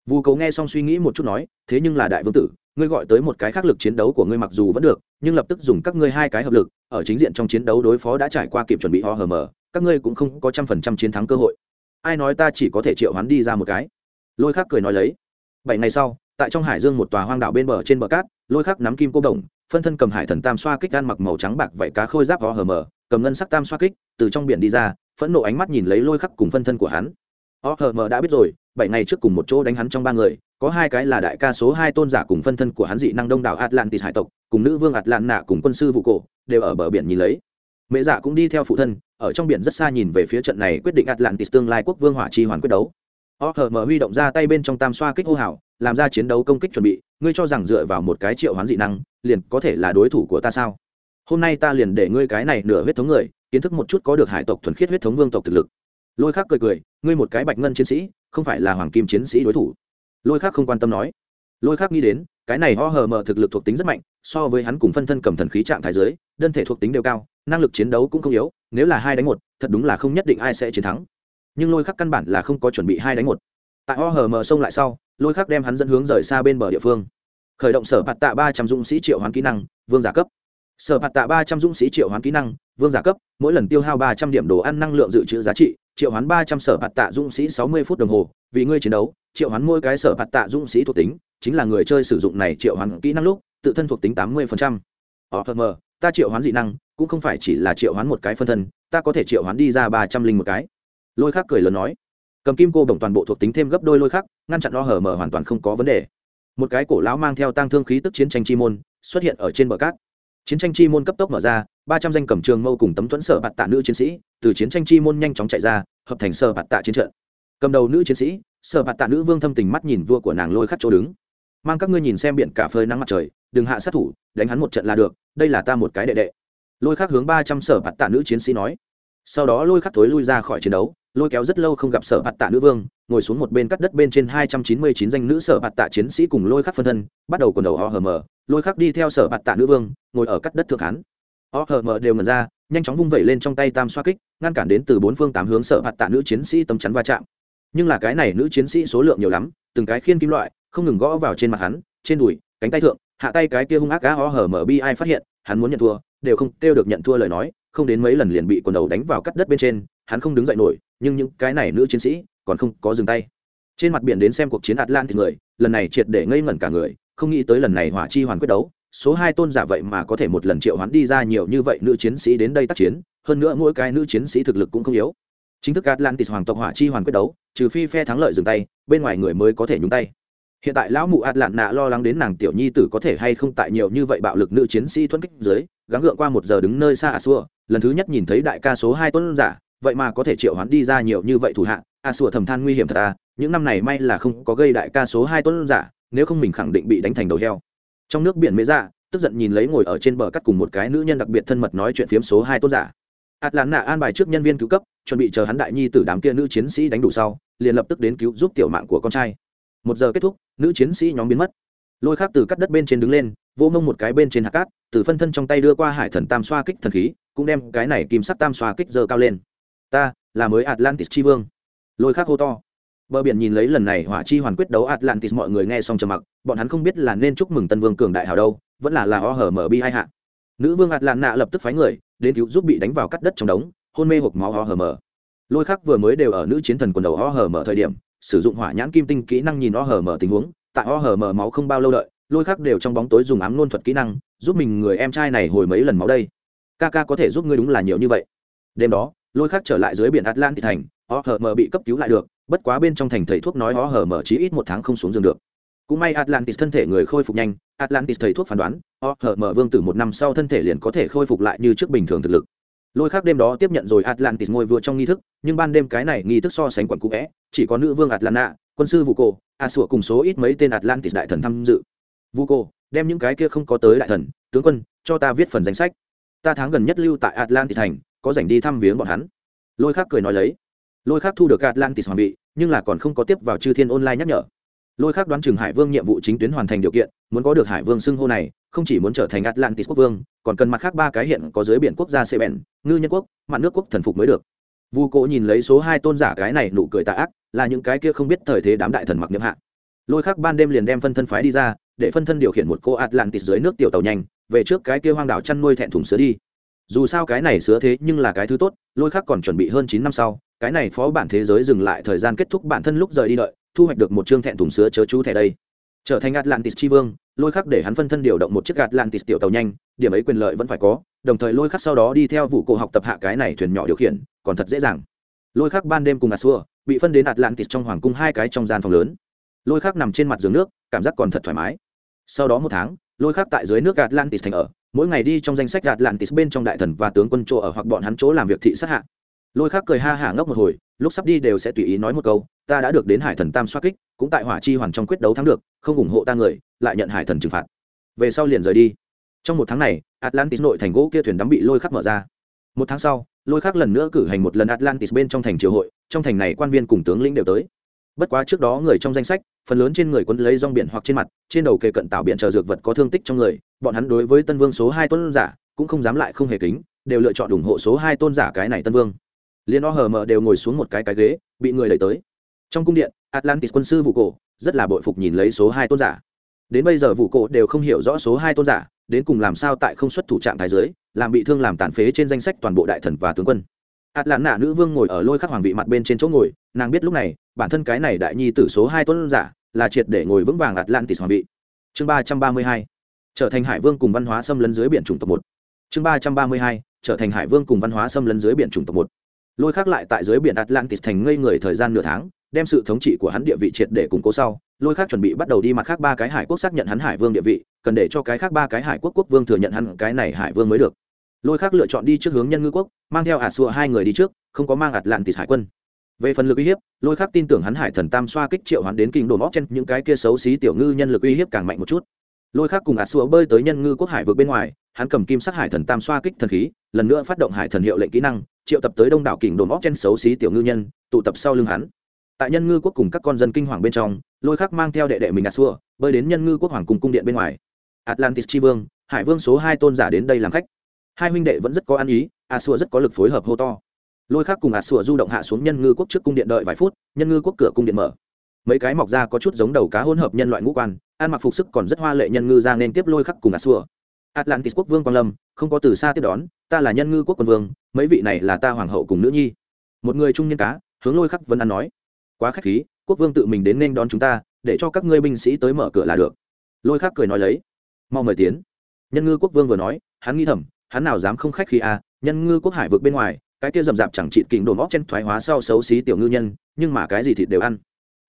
S1: Vu cấu nghe xong suy nghĩ một chút nói, thế nhưng là đại vương tử, ngươi gọi tới một cái khác lực chiến đấu của ngươi mặc dù vẫn được, nhưng lập tức dùng các ngươi hai cái hợp lực, ở chính diện trong chiến đấu đối phó đã trải qua kịp chuẩn bị ho hờ mờ, các ngươi cũng không có trăm phần trăm chiến thắng cơ hội. Ai nói ta chỉ có thể triệu hoán đi ra một cái? Lôi khác cười nói lấy. Bảy ngày sau, tại trong hải dương một tòa hoang đảo bên bờ trên bờ cát, lôi khắc nắm kim cô đồng, phân thân cầm hải thần tam xoa kích gan mặc màu trắng bạc vảy cá khôi giáp ho hờ mờ cầm ngân sắc tam xoa kích từ trong biển đi ra phẫn nộ ánh mắt nhìn lấy lôi khắc cùng phân thân của hắn. O hờ mờ đã biết rồi bảy ngày trước cùng một chỗ đánh hắn trong ba người có hai cái là đại ca số hai tôn giả cùng phân thân của hắn dị năng đông đảo atlantis hải tộc cùng nữ vương atlanta cùng quân sư vụ cổ đều ở bờ biển nhìn lấy. Mẹ dạ cũng đi theo phụ thân ở trong biển rất xa nhìn về phía trận này quyết định atlantis tương lai quốc vương hỏa chi hoàn quyết đấu. OHM huy động ra tay bên trong tam xoa kích hô hào, làm ra chiến đấu công kích chuẩn bị, ngươi cho rằng dựa vào một cái triệu hoán dị năng, liền có thể là đối thủ của ta sao? Hôm nay ta liền để ngươi cái này nửa huyết thống người, kiến thức một chút có được hải tộc thuần khiết huyết thống vương tộc thực lực. Lôi Khắc cười cười, ngươi một cái bạch ngân chiến sĩ, không phải là hoàng kim chiến sĩ đối thủ. Lôi Khắc không quan tâm nói. Lôi Khắc nghĩ đến, cái này OHM thực lực thuộc tính rất mạnh, so với hắn cùng phân thân cầm thần khí trạng thái giới, đơn thể thuộc tính đều cao, năng lực chiến đấu cũng không yếu, nếu là hai đánh một, thật đúng là không nhất định ai sẽ chiến thắng nhưng lôi khắc căn bản là không có chuẩn bị hai đánh một tại o hờ mờ xông lại sau lôi khắc đem hắn dẫn hướng rời xa bên bờ địa phương khởi động sở bạt tạ ba trăm dũng sĩ triệu hoán kỹ năng vương giả cấp sở phạt tạ ba trăm dũng sĩ triệu hoán kỹ năng, vương giả cấp, mỗi lần tiêu hao ba trăm điểm đồ ăn năng lượng dự trữ giá trị, triệu hoán ba trăm sở phạt tạ dũng sĩ sáu mươi phút đồng hồ. Vì ngươi chiến đấu, triệu hoán mỗi cái sở phạt tạ dũng sĩ thuộc tính, chính là người chơi sử dụng này triệu hoán kỹ năng lúc, tự thân thuộc tính tám mươi phần trăm. Ở hờ mờ, ta triệu hoán dị năng, cũng không phải chỉ là triệu hoán một cái phân thân, ta có thể triệu hoán đi ra ba trăm linh một cái. Lôi khắc cười lớn nói. Cầm kim cô bổng toàn bộ thuộc tính thêm gấp đôi lôi khắc, ngăn chặn lo hở mở hoàn toàn không có vấn đề. Một cái cổ lão mang theo tăng thương khí tức chiến tranh chi môn, xuất hiện ở trên bờ cát chiến tranh chi môn cấp tốc mở ra, ba trăm danh cầm trường mâu cùng tấm thuẫn sở bạt tạ nữ chiến sĩ từ chiến tranh chi môn nhanh chóng chạy ra, hợp thành sở bạt tạ chiến trận. Cầm đầu nữ chiến sĩ, sở bạt tạ nữ vương thâm tình mắt nhìn vua của nàng lôi khắc chỗ đứng. Mang các ngươi nhìn xem biển cả phơi nắng mặt trời, đừng hạ sát thủ, đánh hắn một trận là được, đây là ta một cái đệ đệ. Lôi khắc hướng ba trăm sở bạt tạ nữ chiến sĩ nói. Sau đó lôi khắc thối lui ra khỏi chiến đấu lôi kéo rất lâu không gặp sở bạt tạ nữ vương, ngồi xuống một bên cắt đất bên trên hai trăm chín mươi chín danh nữ sở bạt tạ chiến sĩ cùng lôi khắc phân thân, bắt đầu quần đầu o hờ mờ, lôi khắc đi theo sở bạt tạ nữ vương, ngồi ở cắt đất thượng hán o hờ mờ đều ngần ra, nhanh chóng vung vẩy lên trong tay tam xoa kích, ngăn cản đến từ bốn phương tám hướng sở bạt tạ nữ chiến sĩ tấm chắn va chạm. Nhưng là cái này nữ chiến sĩ số lượng nhiều lắm, từng cái khiên kim loại, không ngừng gõ vào trên mặt hắn, trên đùi, cánh tay thượng, hạ tay cái kia hung ác cá o hờ mờ bi ai phát hiện, hắn muốn nhận thua, đều không kêu được nhận thua lời nói không đến mấy lần liền bị quần đầu đánh vào cắt đất bên trên, hắn không đứng dậy nổi, nhưng những cái này nữ chiến sĩ còn không có dừng tay. Trên mặt biển đến xem cuộc chiến atlantis người, lần này triệt để ngây ngẩn cả người, không nghĩ tới lần này hỏa chi hoàn quyết đấu, số hai tôn giả vậy mà có thể một lần triệu hoán đi ra nhiều như vậy nữ chiến sĩ đến đây tác chiến, hơn nữa mỗi cái nữ chiến sĩ thực lực cũng không yếu. Chính thức atlantis hoàng tộc hỏa chi hoàn quyết đấu, trừ phi phe thắng lợi dừng tay, bên ngoài người mới có thể nhúng tay. Hiện tại lão mụ ạt lạn nạ lo lắng đến nàng tiểu nhi tử có thể hay không tại nhiều như vậy bạo lực nữ chiến sĩ thuẫn kích dưới, gắng gượng qua một giờ đứng nơi xa à xua lần thứ nhất nhìn thấy đại ca số hai tuấn giả, vậy mà có thể triệu hoán đi ra nhiều như vậy thủ hạ. A sủa thầm than nguy hiểm thật à những năm này may là không có gây đại ca số hai tuấn giả, nếu không mình khẳng định bị đánh thành đầu heo. Trong nước biển mễ dạ tức giận nhìn lấy ngồi ở trên bờ cắt cùng một cái nữ nhân đặc biệt thân mật nói chuyện phiếm số hai tuấn giả. Nạ an bài trước nhân viên cứu cấp, chuẩn bị chờ hắn đại nhi tử đám kia nữ chiến sĩ đánh đủ sau, liền lập tức đến cứu giúp tiểu mạng của con trai. Một giờ kết thúc, nữ chiến sĩ nhóm biến mất. Lôi khác từ cắt đất bên trên đứng lên vô mông một cái bên trên hạt cát, từ phân thân trong tay đưa qua hải thần tam xoa kích thần khí, cũng đem cái này kim sắc tam xoa kích giờ cao lên. Ta, là mới atlantis chi vương. Lôi khác hô to. Bờ biển nhìn lấy lần này hỏa chi hoàn quyết đấu atlantis, mọi người nghe xong trầm mặc, bọn hắn không biết là nên chúc mừng tân vương cường đại hào đâu, vẫn là là o hở mở bi hai hạ. Nữ vương atlanta lập tức phái người, đến cứu giúp bị đánh vào cắt đất trong đống, hôn mê hộp máu o hở mở. Lôi khác vừa mới đều ở nữ chiến thần quần đầu o hở mở thời điểm, sử dụng hỏa nhãn kim tinh kỹ năng nhìn o hở mở tình huống, tại o hở mở máu không bao lâu đợi lôi khác đều trong bóng tối dùng ám nôn thuật kỹ năng, giúp mình người em trai này hồi mấy lần máu đây. Ca ca có thể giúp ngươi đúng là nhiều như vậy. Đêm đó, lôi khác trở lại dưới biển atlantic thành, o hờ mờ bị cấp cứu lại được, bất quá bên trong thành thầy thuốc nói o hờ mờ chỉ ít một tháng không xuống giường được. Cũng may atlantis thân thể người khôi phục nhanh, atlantis thầy thuốc phán đoán, o hờ mờ vương tử một năm sau thân thể liền có thể khôi phục lại như trước bình thường thực lực. Lôi khác đêm đó tiếp nhận rồi atlantis ngôi vua trong nghi thức, nhưng ban đêm cái này nghi thức so sánh quận cũ vẽ, chỉ có nữ vương atlanta, quân sư vụ cổ a sủa cùng số ít mấy tên atlantis đại thần tham dự vu cô, đem những cái kia không có tới đại thần, tướng quân, cho ta viết phần danh sách. Ta tháng gần nhất lưu tại atlantis thành, có dành đi thăm viếng bọn hắn. Lôi khác cười nói lấy. Lôi khác thu được atlantis hoàng vị, nhưng là còn không có tiếp vào chư thiên online nhắc nhở. Lôi khác đoán chừng hải vương nhiệm vụ chính tuyến hoàn thành điều kiện, muốn có được hải vương xưng hô này, không chỉ muốn trở thành atlantis quốc vương, còn cần mặt khác ba cái hiện có dưới biển quốc gia xe bèn, ngư nhân quốc mặt nước quốc thần phục mới được. Vu cổ nhìn lấy số hai tôn giả cái này nụ cười tà ác, là những cái kia không biết thời thế đám đại thần mặc nhậm hạ. Lôi khắc ban đêm liền đem phân thân phái đi ra để phân thân điều khiển một cô atlantis dưới nước tiểu tàu nhanh, về trước cái kia hoang đảo chăn nuôi thẹn thùng sứa đi. Dù sao cái này sứa thế nhưng là cái thứ tốt, lôi khắc còn chuẩn bị hơn chín năm sau, cái này phó bản thế giới dừng lại thời gian kết thúc bản thân lúc rời đi đợi, thu hoạch được một chương thẹn thùng sứa chớ chú thẻ đây. Trở thành atlantis tri vương, lôi khắc để hắn phân thân điều động một chiếc atlantis tiểu tàu nhanh, điểm ấy quyền lợi vẫn phải có, đồng thời lôi khắc sau đó đi theo vụ cổ học tập hạ cái này thuyền nhỏ điều khiển, còn thật dễ dàng. Lôi khắc ban đêm cùng a xua bị phân đến atlantis trong hoàng cung hai cái trong gian phòng lớn. Lôi khắc nằm trên mặt giường nước, cảm giác còn thật thoải mái sau đó một tháng, lôi khắc tại dưới nước atlantis thành ở, mỗi ngày đi trong danh sách atlantis bên trong đại thần và tướng quân chỗ ở hoặc bọn hắn chỗ làm việc thị sát hạ. Lôi khắc cười ha hả ngốc một hồi, lúc sắp đi đều sẽ tùy ý nói một câu, ta đã được đến hải thần tam xoa kích, cũng tại hỏa chi hoàn trong quyết đấu thắng được, không ủng hộ ta người, lại nhận hải thần trừng phạt. Về sau liền rời đi. Trong một tháng này, atlantis nội thành gỗ kia thuyền đắm bị lôi khắc mở ra. Một tháng sau, lôi khắc lần nữa cử hành một lần atlantis bên trong thành triều hội, trong thành này quan viên cùng tướng lĩnh đều tới bất quá trước đó người trong danh sách, phần lớn trên người quấn lấy rong biển hoặc trên mặt, trên đầu kề cận tạo biển chờ dược vật có thương tích trong người, bọn hắn đối với tân vương số hai tôn giả cũng không dám lại không hề kính, đều lựa chọn ủng hộ số hai tôn giả cái này tân vương. Liên o hờ mờ đều ngồi xuống một cái cái ghế, bị người đẩy tới. Trong cung điện, atlantis quân sư vụ cổ rất là bội phục nhìn lấy số hai tôn giả. Đến bây giờ vụ cổ đều không hiểu rõ số hai tôn giả, đến cùng làm sao tại không xuất thủ trạng thái giới làm bị thương làm tàn phế trên danh sách toàn bộ đại thần và tướng quân ạt lạn nạ nữ vương ngồi ở lôi khắc hoàng vị mặt bên trên chỗ ngồi, nàng biết lúc này, bản thân cái này đại nhi tử số hai tuấn giả, là triệt để ngồi vững vàng ạt lạn tịt hoàng vị. Chương ba trăm ba mươi hai, trở thành hải vương cùng văn hóa xâm lấn dưới biển chủng tộc một. Chương ba trăm ba mươi hai, trở thành hải vương cùng văn hóa xâm lấn dưới biển chủng tộc một. Lôi khắc lại tại dưới biển atlantis thành ngây người thời gian nửa tháng, đem sự thống trị của hắn địa vị triệt để củng cố sau, lôi khắc chuẩn bị bắt đầu đi mặt khác ba cái hải quốc xác nhận hắn hải vương địa vị, cần để cho cái khác ba cái hải quốc quốc vương thừa nhận hắn cái này hải vương mới được lôi khác lựa chọn đi trước hướng nhân ngư quốc, mang theo ả xua hai người đi trước, không có mang ạt lạn tịt hải quân. Về phần lực uy hiếp, lôi khác tin tưởng hắn hải thần tam xoa kích triệu hắn đến kinh đồ móc trên, những cái kia xấu xí tiểu ngư nhân lực uy hiếp càng mạnh một chút. Lôi khác cùng ạt xua bơi tới nhân ngư quốc hải vượt bên ngoài, hắn cầm kim sắc hải thần tam xoa kích thần khí, lần nữa phát động hải thần hiệu lệnh kỹ năng, triệu tập tới đông đảo kình đồ móc trên xấu xí tiểu ngư nhân, tụ tập sau lưng hắn. Tại nhân ngư quốc cùng các con dân kinh hoàng bên trong, lôi khắc mang theo đệ đệ mình ạt xua bơi đến nhân ngư quốc hoàng cùng cung điện bên ngoài. Atlantis tri vương, hải vương số hai tôn giả đến đây làm khách hai huynh đệ vẫn rất có ăn ý, a xua rất có lực phối hợp hô to. Lôi khắc cùng a xua du động hạ xuống nhân ngư quốc trước cung điện đợi vài phút, nhân ngư quốc cửa cung điện mở. Mấy cái mọc ra có chút giống đầu cá hỗn hợp nhân loại ngũ quan, ăn mặc phục sức còn rất hoa lệ nhân ngư ra nên tiếp lôi khắc cùng a xua atlantis quốc vương quang lâm, không có từ xa tiếp đón, ta là nhân ngư quốc quân vương, mấy vị này là ta hoàng hậu cùng nữ nhi. Một người trung nhân cá, hướng lôi khắc vân ăn nói. Quá khách khí, quốc vương tự mình đến nên đón chúng ta, để cho các ngươi binh sĩ tới mở cửa là được. Lôi khắc cười nói lấy. Mau mời tiến. Nhân ngư quốc vương vừa nói, hắn nghi thầm hắn nào dám không khách khi à nhân ngư quốc hải vượt bên ngoài, cái kia rậm rạp chẳng trị kình đồn óc chen thoái hóa sau xấu xí tiểu ngư nhân, nhưng mà cái gì thịt đều ăn.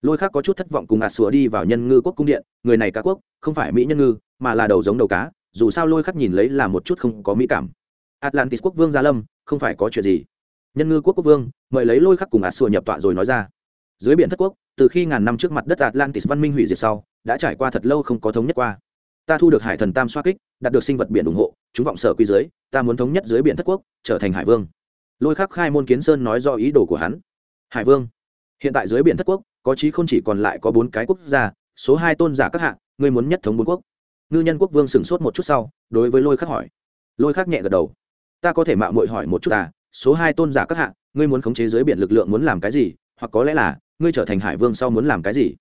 S1: Lôi khắc có chút thất vọng cùng ạt sủa đi vào nhân ngư quốc cung điện, người này cá quốc, không phải mỹ nhân ngư, mà là đầu giống đầu cá, dù sao lôi khắc nhìn lấy là một chút không có mỹ cảm. Atlantis quốc vương gia lâm, không phải có chuyện gì. Nhân ngư quốc quốc vương, mời lấy lôi khắc cùng ạt sủa nhập tọa rồi nói ra. Dưới biển thất quốc, từ khi ngàn năm trước mặt đất atlantis văn minh hủy diệt sau, đã trải qua thật lâu không có thống nhất qua ta thu được hải thần tam xoa kích, đạt được sinh vật biển ủng hộ, chúng vọng sở quy giới, ta muốn thống nhất dưới biển thất quốc, trở thành hải vương. Lôi khắc khai môn kiến sơn nói do ý đồ của hắn. Hải vương. Hiện tại dưới biển thất quốc, có chí không chỉ còn lại có bốn cái quốc gia, số hai tôn giả các hạng ngươi muốn nhất thống bốn quốc. Ngư nhân quốc vương sửng sốt một chút sau, đối với lôi khắc hỏi. Lôi khắc nhẹ gật đầu. Ta có thể mạo mội hỏi một chút à số hai tôn giả các hạng ngươi muốn khống chế dưới biển lực lượng muốn làm cái gì, hoặc có lẽ là, ngươi trở thành hải vương sau muốn làm cái gì?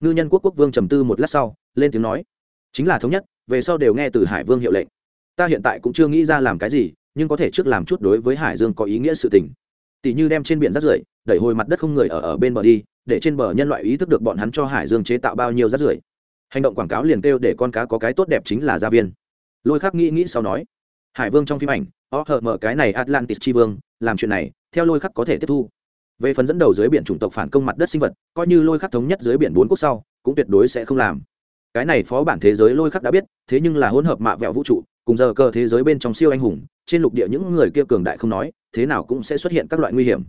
S1: Ngư nhân quốc quốc vương trầm tư một lát sau, lên tiếng nói chính là thống nhất, về sau đều nghe từ hải vương hiệu lệnh. Ta hiện tại cũng chưa nghĩ ra làm cái gì, nhưng có thể trước làm chút đối với hải dương có ý nghĩa sự tình. Tỷ như đem trên biển rác rưởi, đẩy hồi mặt đất không người ở ở bên bờ đi, để trên bờ nhân loại ý thức được bọn hắn cho hải dương chế tạo bao nhiêu rác rưởi. Hành động quảng cáo liền kêu để con cá có cái tốt đẹp chính là gia viên. Lôi khắc nghĩ nghĩ sau nói, hải vương trong phim ảnh, ó hờ mở cái này atlantis tri vương, làm chuyện này, theo lôi khắc có thể tiếp thu. Về phần dẫn đầu dưới biển chủng tộc phản công mặt đất sinh vật, coi như lôi khắc thống nhất dưới biển bốn quốc sau, cũng tuyệt đối sẽ không làm cái này phó bản thế giới lôi khắc đã biết, thế nhưng là hỗn hợp mạ vẹo vũ trụ, cùng giờ cơ thế giới bên trong siêu anh hùng, trên lục địa những người kia cường đại không nói, thế nào cũng sẽ xuất hiện các loại nguy hiểm.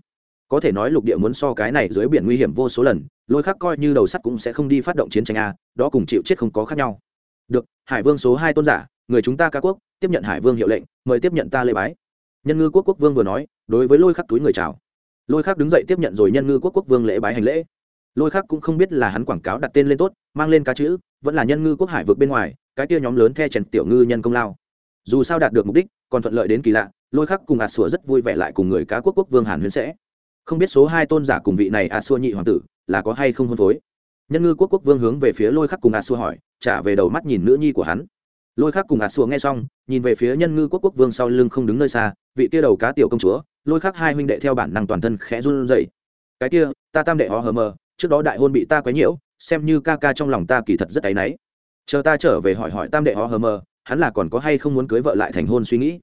S1: Có thể nói lục địa muốn so cái này dưới biển nguy hiểm vô số lần, lôi khắc coi như đầu sắt cũng sẽ không đi phát động chiến tranh a, đó cùng chịu chết không có khác nhau. Được, hải vương số hai tôn giả, người chúng ta ca quốc, tiếp nhận hải vương hiệu lệnh, mời tiếp nhận ta lê bái. Nhân ngư quốc quốc vương vừa nói, đối với lôi khắc túi người chào. Lôi khắc đứng dậy tiếp nhận rồi nhân ngư quốc quốc vương lễ bái hành lễ. Lôi khắc cũng không biết là hắn quảng cáo đặt tên lên tốt mang lên cá chữ, vẫn là nhân ngư quốc hải vượt bên ngoài, cái kia nhóm lớn the chèn tiểu ngư nhân công lao. Dù sao đạt được mục đích, còn thuận lợi đến kỳ lạ, lôi khắc cùng ạt sủa rất vui vẻ lại cùng người cá quốc quốc vương hàn huyến sẽ. Không biết số hai tôn giả cùng vị này ạt xua nhị hoàng tử, là có hay không hôn phối? Nhân ngư quốc quốc vương hướng về phía lôi khắc cùng ạt xua hỏi, trả về đầu mắt nhìn nữ nhi của hắn. Lôi khắc cùng ạt xua nghe xong, nhìn về phía nhân ngư quốc quốc vương sau lưng không đứng nơi xa, vị kia đầu cá tiểu công chúa, lôi khắc hai huynh đệ theo bản năng toàn thân khẽ run rẩy. Cái kia, ta tam đệ họ hờ mờ, trước đó đại hôn bị ta quấy nhiễu xem như ca ca trong lòng ta kỳ thật rất áy náy. Chờ ta trở về hỏi hỏi tam đệ họ hờ mờ, hắn là còn có hay không muốn cưới vợ lại thành hôn suy nghĩ.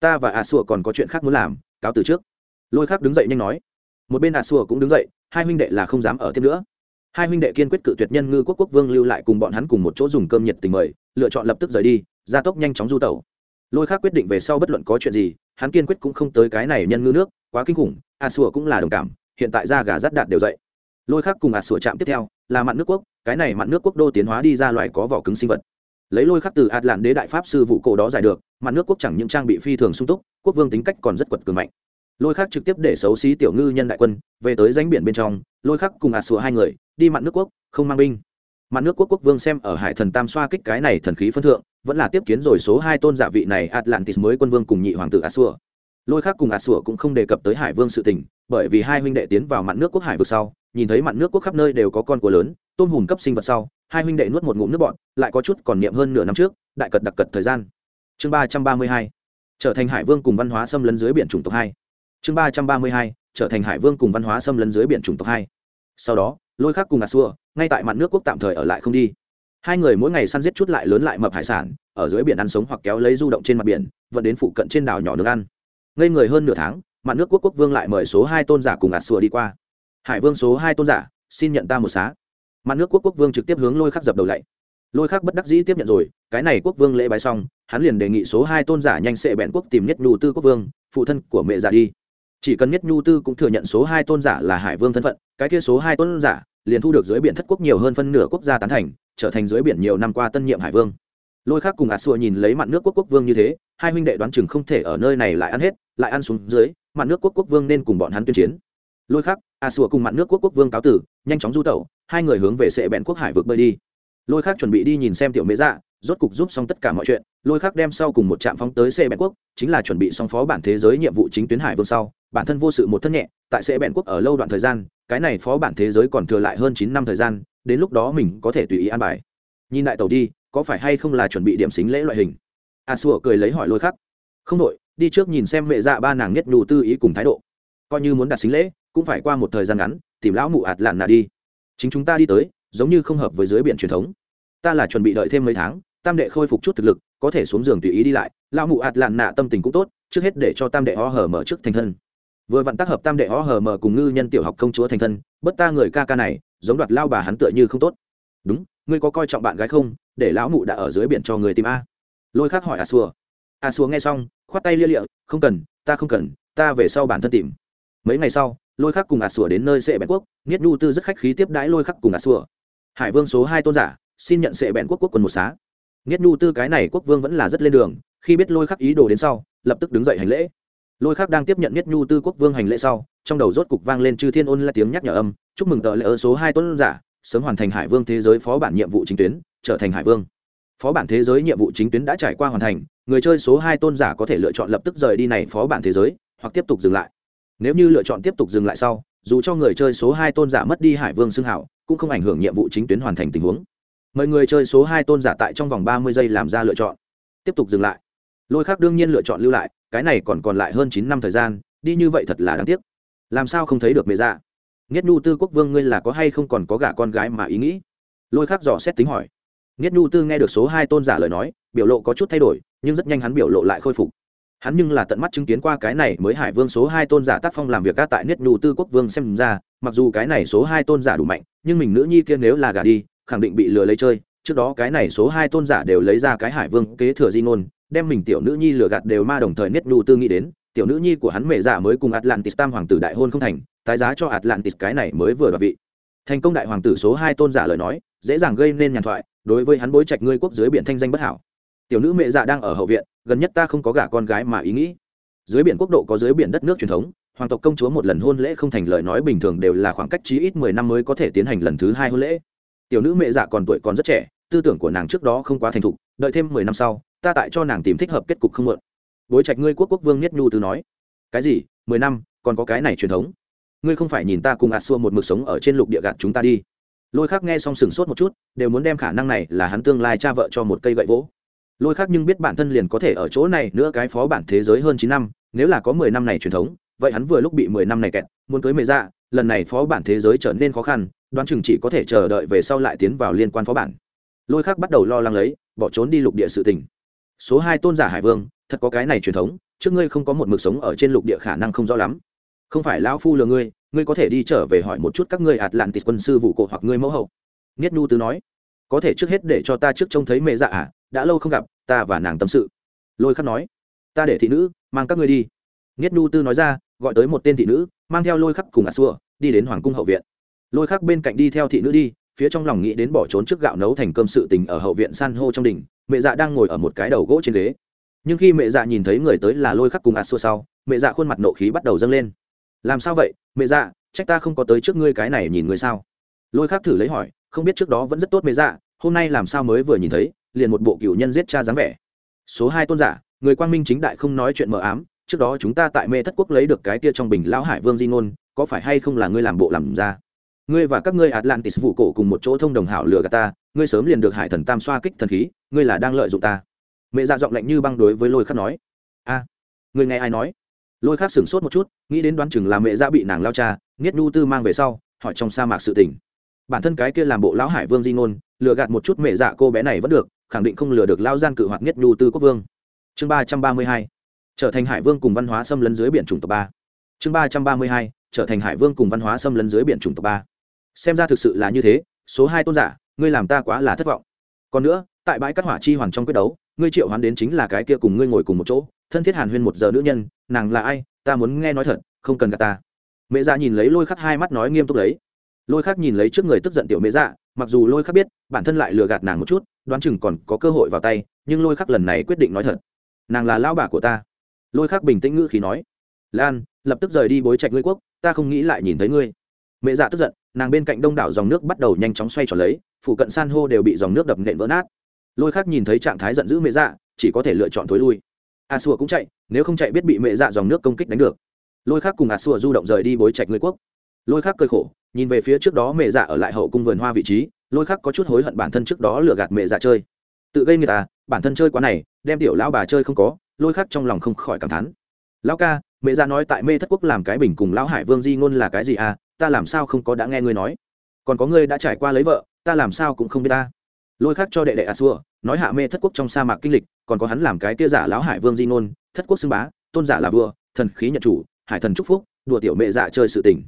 S1: Ta và a xua còn có chuyện khác muốn làm, cáo từ trước. Lôi khắc đứng dậy nhanh nói. Một bên a xua cũng đứng dậy, hai huynh đệ là không dám ở tiếp nữa. Hai huynh đệ kiên quyết cự tuyệt nhân ngư quốc quốc vương lưu lại cùng bọn hắn cùng một chỗ dùng cơm nhiệt tình mời, lựa chọn lập tức rời đi, gia tốc nhanh chóng du tẩu. Lôi khác quyết định về sau bất luận có chuyện gì, hắn kiên quyết cũng không tới cái này nhân ngư nước, quá kinh khủng, a sủa cũng là đồng cảm, hiện tại ra gà rắt đạt đều dậy lôi khác cùng ạt sủa chạm tiếp theo, là mặn nước quốc, cái này mặn nước quốc đô tiến hóa đi ra loại có vỏ cứng sinh vật. Lấy lôi khắc từ ạt lạn đế đại pháp sư vụ cổ đó giải được mặn nước quốc chẳng những trang bị phi thường sung túc, quốc vương tính cách còn rất quật cường mạnh. Lôi khắc trực tiếp để xấu xí tiểu ngư nhân đại quân, về tới danh biển bên trong, lôi khắc cùng ạt sủa hai người, đi mặn nước quốc, không mang binh. Mặn nước quốc quốc vương xem ở hải thần tam xoa kích cái này thần khí phân thượng, vẫn là tiếp kiến rồi số hai tôn giả vị này atlantis mới quân vương cùng nhị hoàng tử ạt sủa. Lôi khác cùng ạt sủa cũng không đề cập tới hải vương sự tình, bởi vì hai huynh đệ tiến vào mặn nước quốc hải vực sau nhìn thấy mặn nước quốc khắp nơi đều có con của lớn, tôm hùm cấp sinh vật sau, hai huynh đệ nuốt một ngụm nước bọn, lại có chút còn niệm hơn nửa năm trước, đại cật đặc cật thời gian. Chương ba trăm ba mươi hai, trở thành hải vương cùng văn hóa xâm lấn dưới biển chủng tộc hai. Chương ba trăm ba mươi hai, trở thành hải vương cùng văn hóa xâm lấn dưới biển chủng tộc hai. Sau đó, lôi khác cùng ngạt xua, ngay tại mặt nước quốc tạm thời ở lại không đi. Hai người mỗi ngày săn giết chút lại lớn lại mập hải sản, ở dưới biển ăn sống hoặc kéo lấy du động trên mặt biển, vận đến phụ cận trên đảo nhỏ nước ăn. Ngây người hơn nửa tháng mặt nước quốc quốc vương lại mời số hai tôn giả cùng ngạt xua đi qua hải vương số hai tôn giả, xin nhận ta một xá. Mặt nước quốc quốc vương trực tiếp hướng lôi khắc dập đầu lạy. Lôi khắc bất đắc dĩ tiếp nhận rồi, cái này quốc vương lễ bái xong, hắn liền đề nghị số hai tôn giả nhanh sệ bẹn quốc tìm nhất nhu tư quốc vương, phụ thân của mẹ già đi. Chỉ cần nhất nhu tư cũng thừa nhận số hai tôn giả là hải vương thân phận, cái kia số hai tôn giả liền thu được dưới biển thất quốc nhiều hơn phân nửa quốc gia tán thành, trở thành dưới biển nhiều năm qua tân nhiệm hải vương. Lôi khác cùng ạt xua nhìn lấy mặt nước quốc quốc vương như thế, hai huynh đệ đoán chừng không thể ở nơi này lại ăn hết, lại ăn xuống dưới, Mặt nước quốc quốc vương nên cùng bọn hắn tuyên chiến. Lôi khác À, A xua cùng mặn nước quốc quốc vương cáo tử, nhanh chóng du tẩu, hai người hướng về sệ bẹn quốc hải vượt bơi đi. Lôi khác chuẩn bị đi nhìn xem tiểu mễ dạ rốt cục giúp xong tất cả mọi chuyện. Lôi khác đem sau cùng một trạm phóng tới sệ bẹn quốc, chính là chuẩn bị xong phó bản thế giới nhiệm vụ chính tuyến hải vương sau. Bản thân vô sự một thân nhẹ, tại sệ bẹn quốc ở lâu đoạn thời gian, cái này phó bản thế giới còn thừa lại hơn chín năm thời gian, đến lúc đó mình có thể tùy ý an bài. Nhìn đại tàu đi, có phải hay không là chuẩn bị điểm xính lễ loại hình? À, A xua cười lấy hỏi lôi khắc. Không đội đi trước nhìn xem mẹ dạ ba nàng nhất nhu tư ý cùng thái độ. Coi như muốn đặt xính lễ cũng phải qua một thời gian ngắn, tìm lão mụ ạt lạn nạ đi. Chính chúng ta đi tới, giống như không hợp với dưới biển truyền thống. Ta là chuẩn bị đợi thêm mấy tháng, tam đệ khôi phục chút thực lực, có thể xuống giường tùy ý đi lại. Lão mụ ạt lạn nạ tâm tình cũng tốt, trước hết để cho tam đệ ho hở mở trước thành thân. Vừa vặn tác hợp tam đệ ho hở mở cùng ngư nhân tiểu học công chúa thành thân, bất ta người ca ca này, giống đoạt lao bà hắn tựa như không tốt. Đúng, ngươi có coi trọng bạn gái không? Để lão mụ đã ở dưới biển cho người tìm a. Lôi khác hỏi a xua a xua nghe xong, khoát tay lia lịa, không cần, ta không cần, ta về sau bản thân tìm. Mấy ngày sau lôi khắc cùng ạt xua đến nơi sệ bẹn quốc, niết nhu tư rất khách khí tiếp đãi lôi khắc cùng ạt xua hải vương số hai tôn giả, xin nhận sệ bẹn quốc quốc quân một xá. Niết nhu tư cái này quốc vương vẫn là rất lên đường, khi biết lôi khắc ý đồ đến sau, lập tức đứng dậy hành lễ. Lôi khắc đang tiếp nhận niết nhu tư quốc vương hành lễ sau, trong đầu rốt cục vang lên chư thiên ôn là tiếng nhắc nhở âm, chúc mừng tờ lễ ở số hai tôn giả, sớm hoàn thành hải vương thế giới phó bản nhiệm vụ chính tuyến, trở thành hải vương. Phó bản thế giới nhiệm vụ chính tuyến đã trải qua hoàn thành, người chơi số hai tôn giả có thể lựa chọn lập tức rời đi này phó bản thế giới, hoặc tiếp tục dừng lại nếu như lựa chọn tiếp tục dừng lại sau, dù cho người chơi số hai tôn giả mất đi hải vương xưng hảo cũng không ảnh hưởng nhiệm vụ chính tuyến hoàn thành tình huống. Mời người chơi số hai tôn giả tại trong vòng ba mươi giây làm ra lựa chọn. Tiếp tục dừng lại. Lôi khác đương nhiên lựa chọn lưu lại, cái này còn còn lại hơn chín năm thời gian, đi như vậy thật là đáng tiếc. Làm sao không thấy được mẹ ra nghiết nhu tư quốc vương ngươi là có hay không còn có gả con gái mà ý nghĩ? Lôi khắc dò xét tính hỏi. Nghiết nhu tư nghe được số hai tôn giả lời nói, biểu lộ có chút thay đổi, nhưng rất nhanh hắn biểu lộ lại khôi phục hắn nhưng là tận mắt chứng kiến qua cái này mới hải vương số hai tôn giả tác phong làm việc ca tại niết nhu tư quốc vương xem ra, mặc dù cái này số hai tôn giả đủ mạnh, nhưng mình nữ nhi kia nếu là gả đi, khẳng định bị lừa lấy chơi. Trước đó cái này số hai tôn giả đều lấy ra cái hải vương kế thừa di ngôn, đem mình tiểu nữ nhi lừa gạt đều ma đồng thời niết nhu tư nghĩ đến, tiểu nữ nhi của hắn mẹ giả mới cùng atlantis tam hoàng tử đại hôn không thành, tái giá cho atlantis cái này mới vừa đoạt vị. Thành công đại hoàng tử số hai tôn giả lời nói, dễ dàng gây nên nhàn thoại, đối với hắn bối trạch ngươi quốc dưới biển thanh danh bất hảo tiểu nữ mẹ dạ đang ở hậu viện, gần nhất ta không có gả con gái mà ý nghĩ. Dưới biển quốc độ có dưới biển đất nước truyền thống, hoàng tộc công chúa một lần hôn lễ không thành lời nói bình thường đều là khoảng cách chí ít mười năm mới có thể tiến hành lần thứ hai hôn lễ. Tiểu nữ mẹ dạ còn tuổi còn rất trẻ, tư tưởng của nàng trước đó không quá thành thục, đợi thêm mười năm sau, ta tại cho nàng tìm thích hợp kết cục không mượn bối trạch ngươi quốc quốc vương nhất nhu từ nói. Cái gì? Mười năm? Còn có cái này truyền thống? Ngươi không phải nhìn ta cùng ạt xua một mực sống ở trên lục địa gạt chúng ta đi. Lôi khác nghe xong sừng sốt một chút, đều muốn đem khả năng này là hắn tương lai cha vợ cho một cây gậy vỗ lôi khác nhưng biết bản thân liền có thể ở chỗ này nữa cái phó bản thế giới hơn chín năm, nếu là có mười năm này truyền thống, vậy hắn vừa lúc bị mười năm này kẹt, muốn cưới mề dạ lần này phó bản thế giới trở nên khó khăn, đoán chừng chỉ có thể chờ đợi về sau lại tiến vào liên quan phó bản. Lôi khác bắt đầu lo lắng lấy, bỏ trốn đi lục địa sự tình. Số hai tôn giả hải vương, thật có cái này truyền thống, trước ngươi không có một mực sống ở trên lục địa khả năng không rõ lắm. Không phải lão phu lừa ngươi ngươi có thể đi trở về hỏi một chút các ngươi atlantis quân sư vụ cổ hoặc ngươi mẫu hậu. Nghiết nhu tứ nói, có thể trước hết để cho ta trước trông thấy mẹ dạ à? Đã lâu không gặp, ta và nàng tâm sự. Lôi khắc nói, ta để thị nữ, mang các ngươi đi. Nghiết nhu tư nói ra, gọi tới một tên thị nữ, mang theo lôi khắc cùng ả xua đi đến hoàng cung hậu viện. Lôi khắc bên cạnh đi theo thị nữ đi, phía trong lòng nghĩ đến bỏ trốn trước gạo nấu thành cơm sự tình ở hậu viện san hô trong đình, mẹ dạ đang ngồi ở một cái đầu gỗ trên ghế. Nhưng khi mẹ dạ nhìn thấy người tới là lôi khắc cùng ạt xua sau, mẹ dạ khuôn mặt nộ khí bắt đầu dâng lên. Làm sao vậy, mẹ dạ trách ta không có tới trước ngươi cái này nhìn ngươi sao? Lôi khắc thử lấy hỏi, không biết trước đó vẫn rất tốt mẹ dạ hôm nay làm sao mới vừa nhìn thấy liền một bộ cựu nhân giết cha dáng vẻ. Số hai tôn giả người quang minh chính đại không nói chuyện mờ ám trước đó chúng ta tại mê thất quốc lấy được cái kia trong bình lão hải vương di ngôn có phải hay không là ngươi làm bộ làm ra? Ngươi và các ngươi atlantis vụ cổ cùng một chỗ thông đồng hảo lừa gạt ta ngươi sớm liền được hải thần tam xoa kích thần khí ngươi là đang lợi dụng ta. Mẹ dạ giọng lạnh như băng đối với lôi khắc nói. A à, ngươi nghe ai nói? Lôi khắc sửng sốt một chút nghĩ đến đoán chừng là mẹ dạ bị nàng lao cha nghiết nhu tư mang về sau hỏi trong sa mạc sự tình. Bản thân cái kia làm bộ lão hải vương di ngôn lừa gạt một chút mẹ dạ cô bé này vẫn được khẳng định không lừa được lao gian cự hoặc Nhất nhu tư quốc vương. Chương ba trăm ba mươi hai, trở thành hải vương cùng văn hóa xâm lấn dưới biển chủng tộc ba. Chương ba trăm ba mươi hai, trở thành hải vương cùng văn hóa xâm lấn dưới biển chủng tộc ba. Xem ra thực sự là như thế, số hai tôn giả, ngươi làm ta quá là thất vọng. Còn nữa, tại bãi cát hỏa chi hoàng trong quyết đấu, ngươi triệu hoán đến chính là cái kia cùng ngươi ngồi cùng một chỗ, thân thiết hàn huyên một giờ nữ nhân, nàng là ai, ta muốn nghe nói thật, không cần cả ta. Mẹ ra nhìn lấy lôi khắc hai mắt nói nghiêm túc lấy lôi khắc nhìn lấy trước người tức giận tiểu Mễ dạ mặc dù lôi khắc biết, bản thân lại lừa gạt nàng một chút, đoán chừng còn có cơ hội vào tay, nhưng lôi khắc lần này quyết định nói thật. Nàng là lao bà của ta. Lôi khắc bình tĩnh ngữ khí nói, lan, lập tức rời đi bối trạch ngươi quốc, ta không nghĩ lại nhìn thấy ngươi. Mẹ dạ tức giận, nàng bên cạnh đông đảo dòng nước bắt đầu nhanh chóng xoay tròn lấy phụ cận san hô đều bị dòng nước đập nện vỡ nát. Lôi khác nhìn thấy trạng thái giận dữ mẹ dạ chỉ có thể lựa chọn thối lui. A xua cũng chạy, nếu không chạy biết bị mẹ dạ dòng nước công kích đánh được. Lôi khác cùng a xua du động rời đi bối trạch người quốc. Lôi khác cơi khổ nhìn về phía trước đó mẹ dạ ở lại hậu cung vườn hoa vị trí, lôi khắc có chút hối hận bản thân trước đó lừa gạt mẹ dạ chơi. Tự gây người ta, bản thân chơi quá này, đem tiểu lão bà chơi không có, lôi khắc trong lòng không khỏi cảm thán. Lão ca, mẹ dạ nói tại mê thất quốc làm cái bình cùng lão hải vương di ngôn là cái gì à ta làm sao không có đã nghe ngươi nói. Còn có ngươi đã trải qua lấy vợ, ta làm sao cũng không biết ta. Lôi khắc cho đệ đệ a xua, nói hạ mê thất quốc trong sa mạc kinh lịch, còn có hắn làm cái tia giả lão hải vương di ngôn, thất quốc xưng bá, tôn giả là vua, thần khí nhận chủ, hải thần trúc phúc, đùa tiểu mẹ dạ chơi sự tình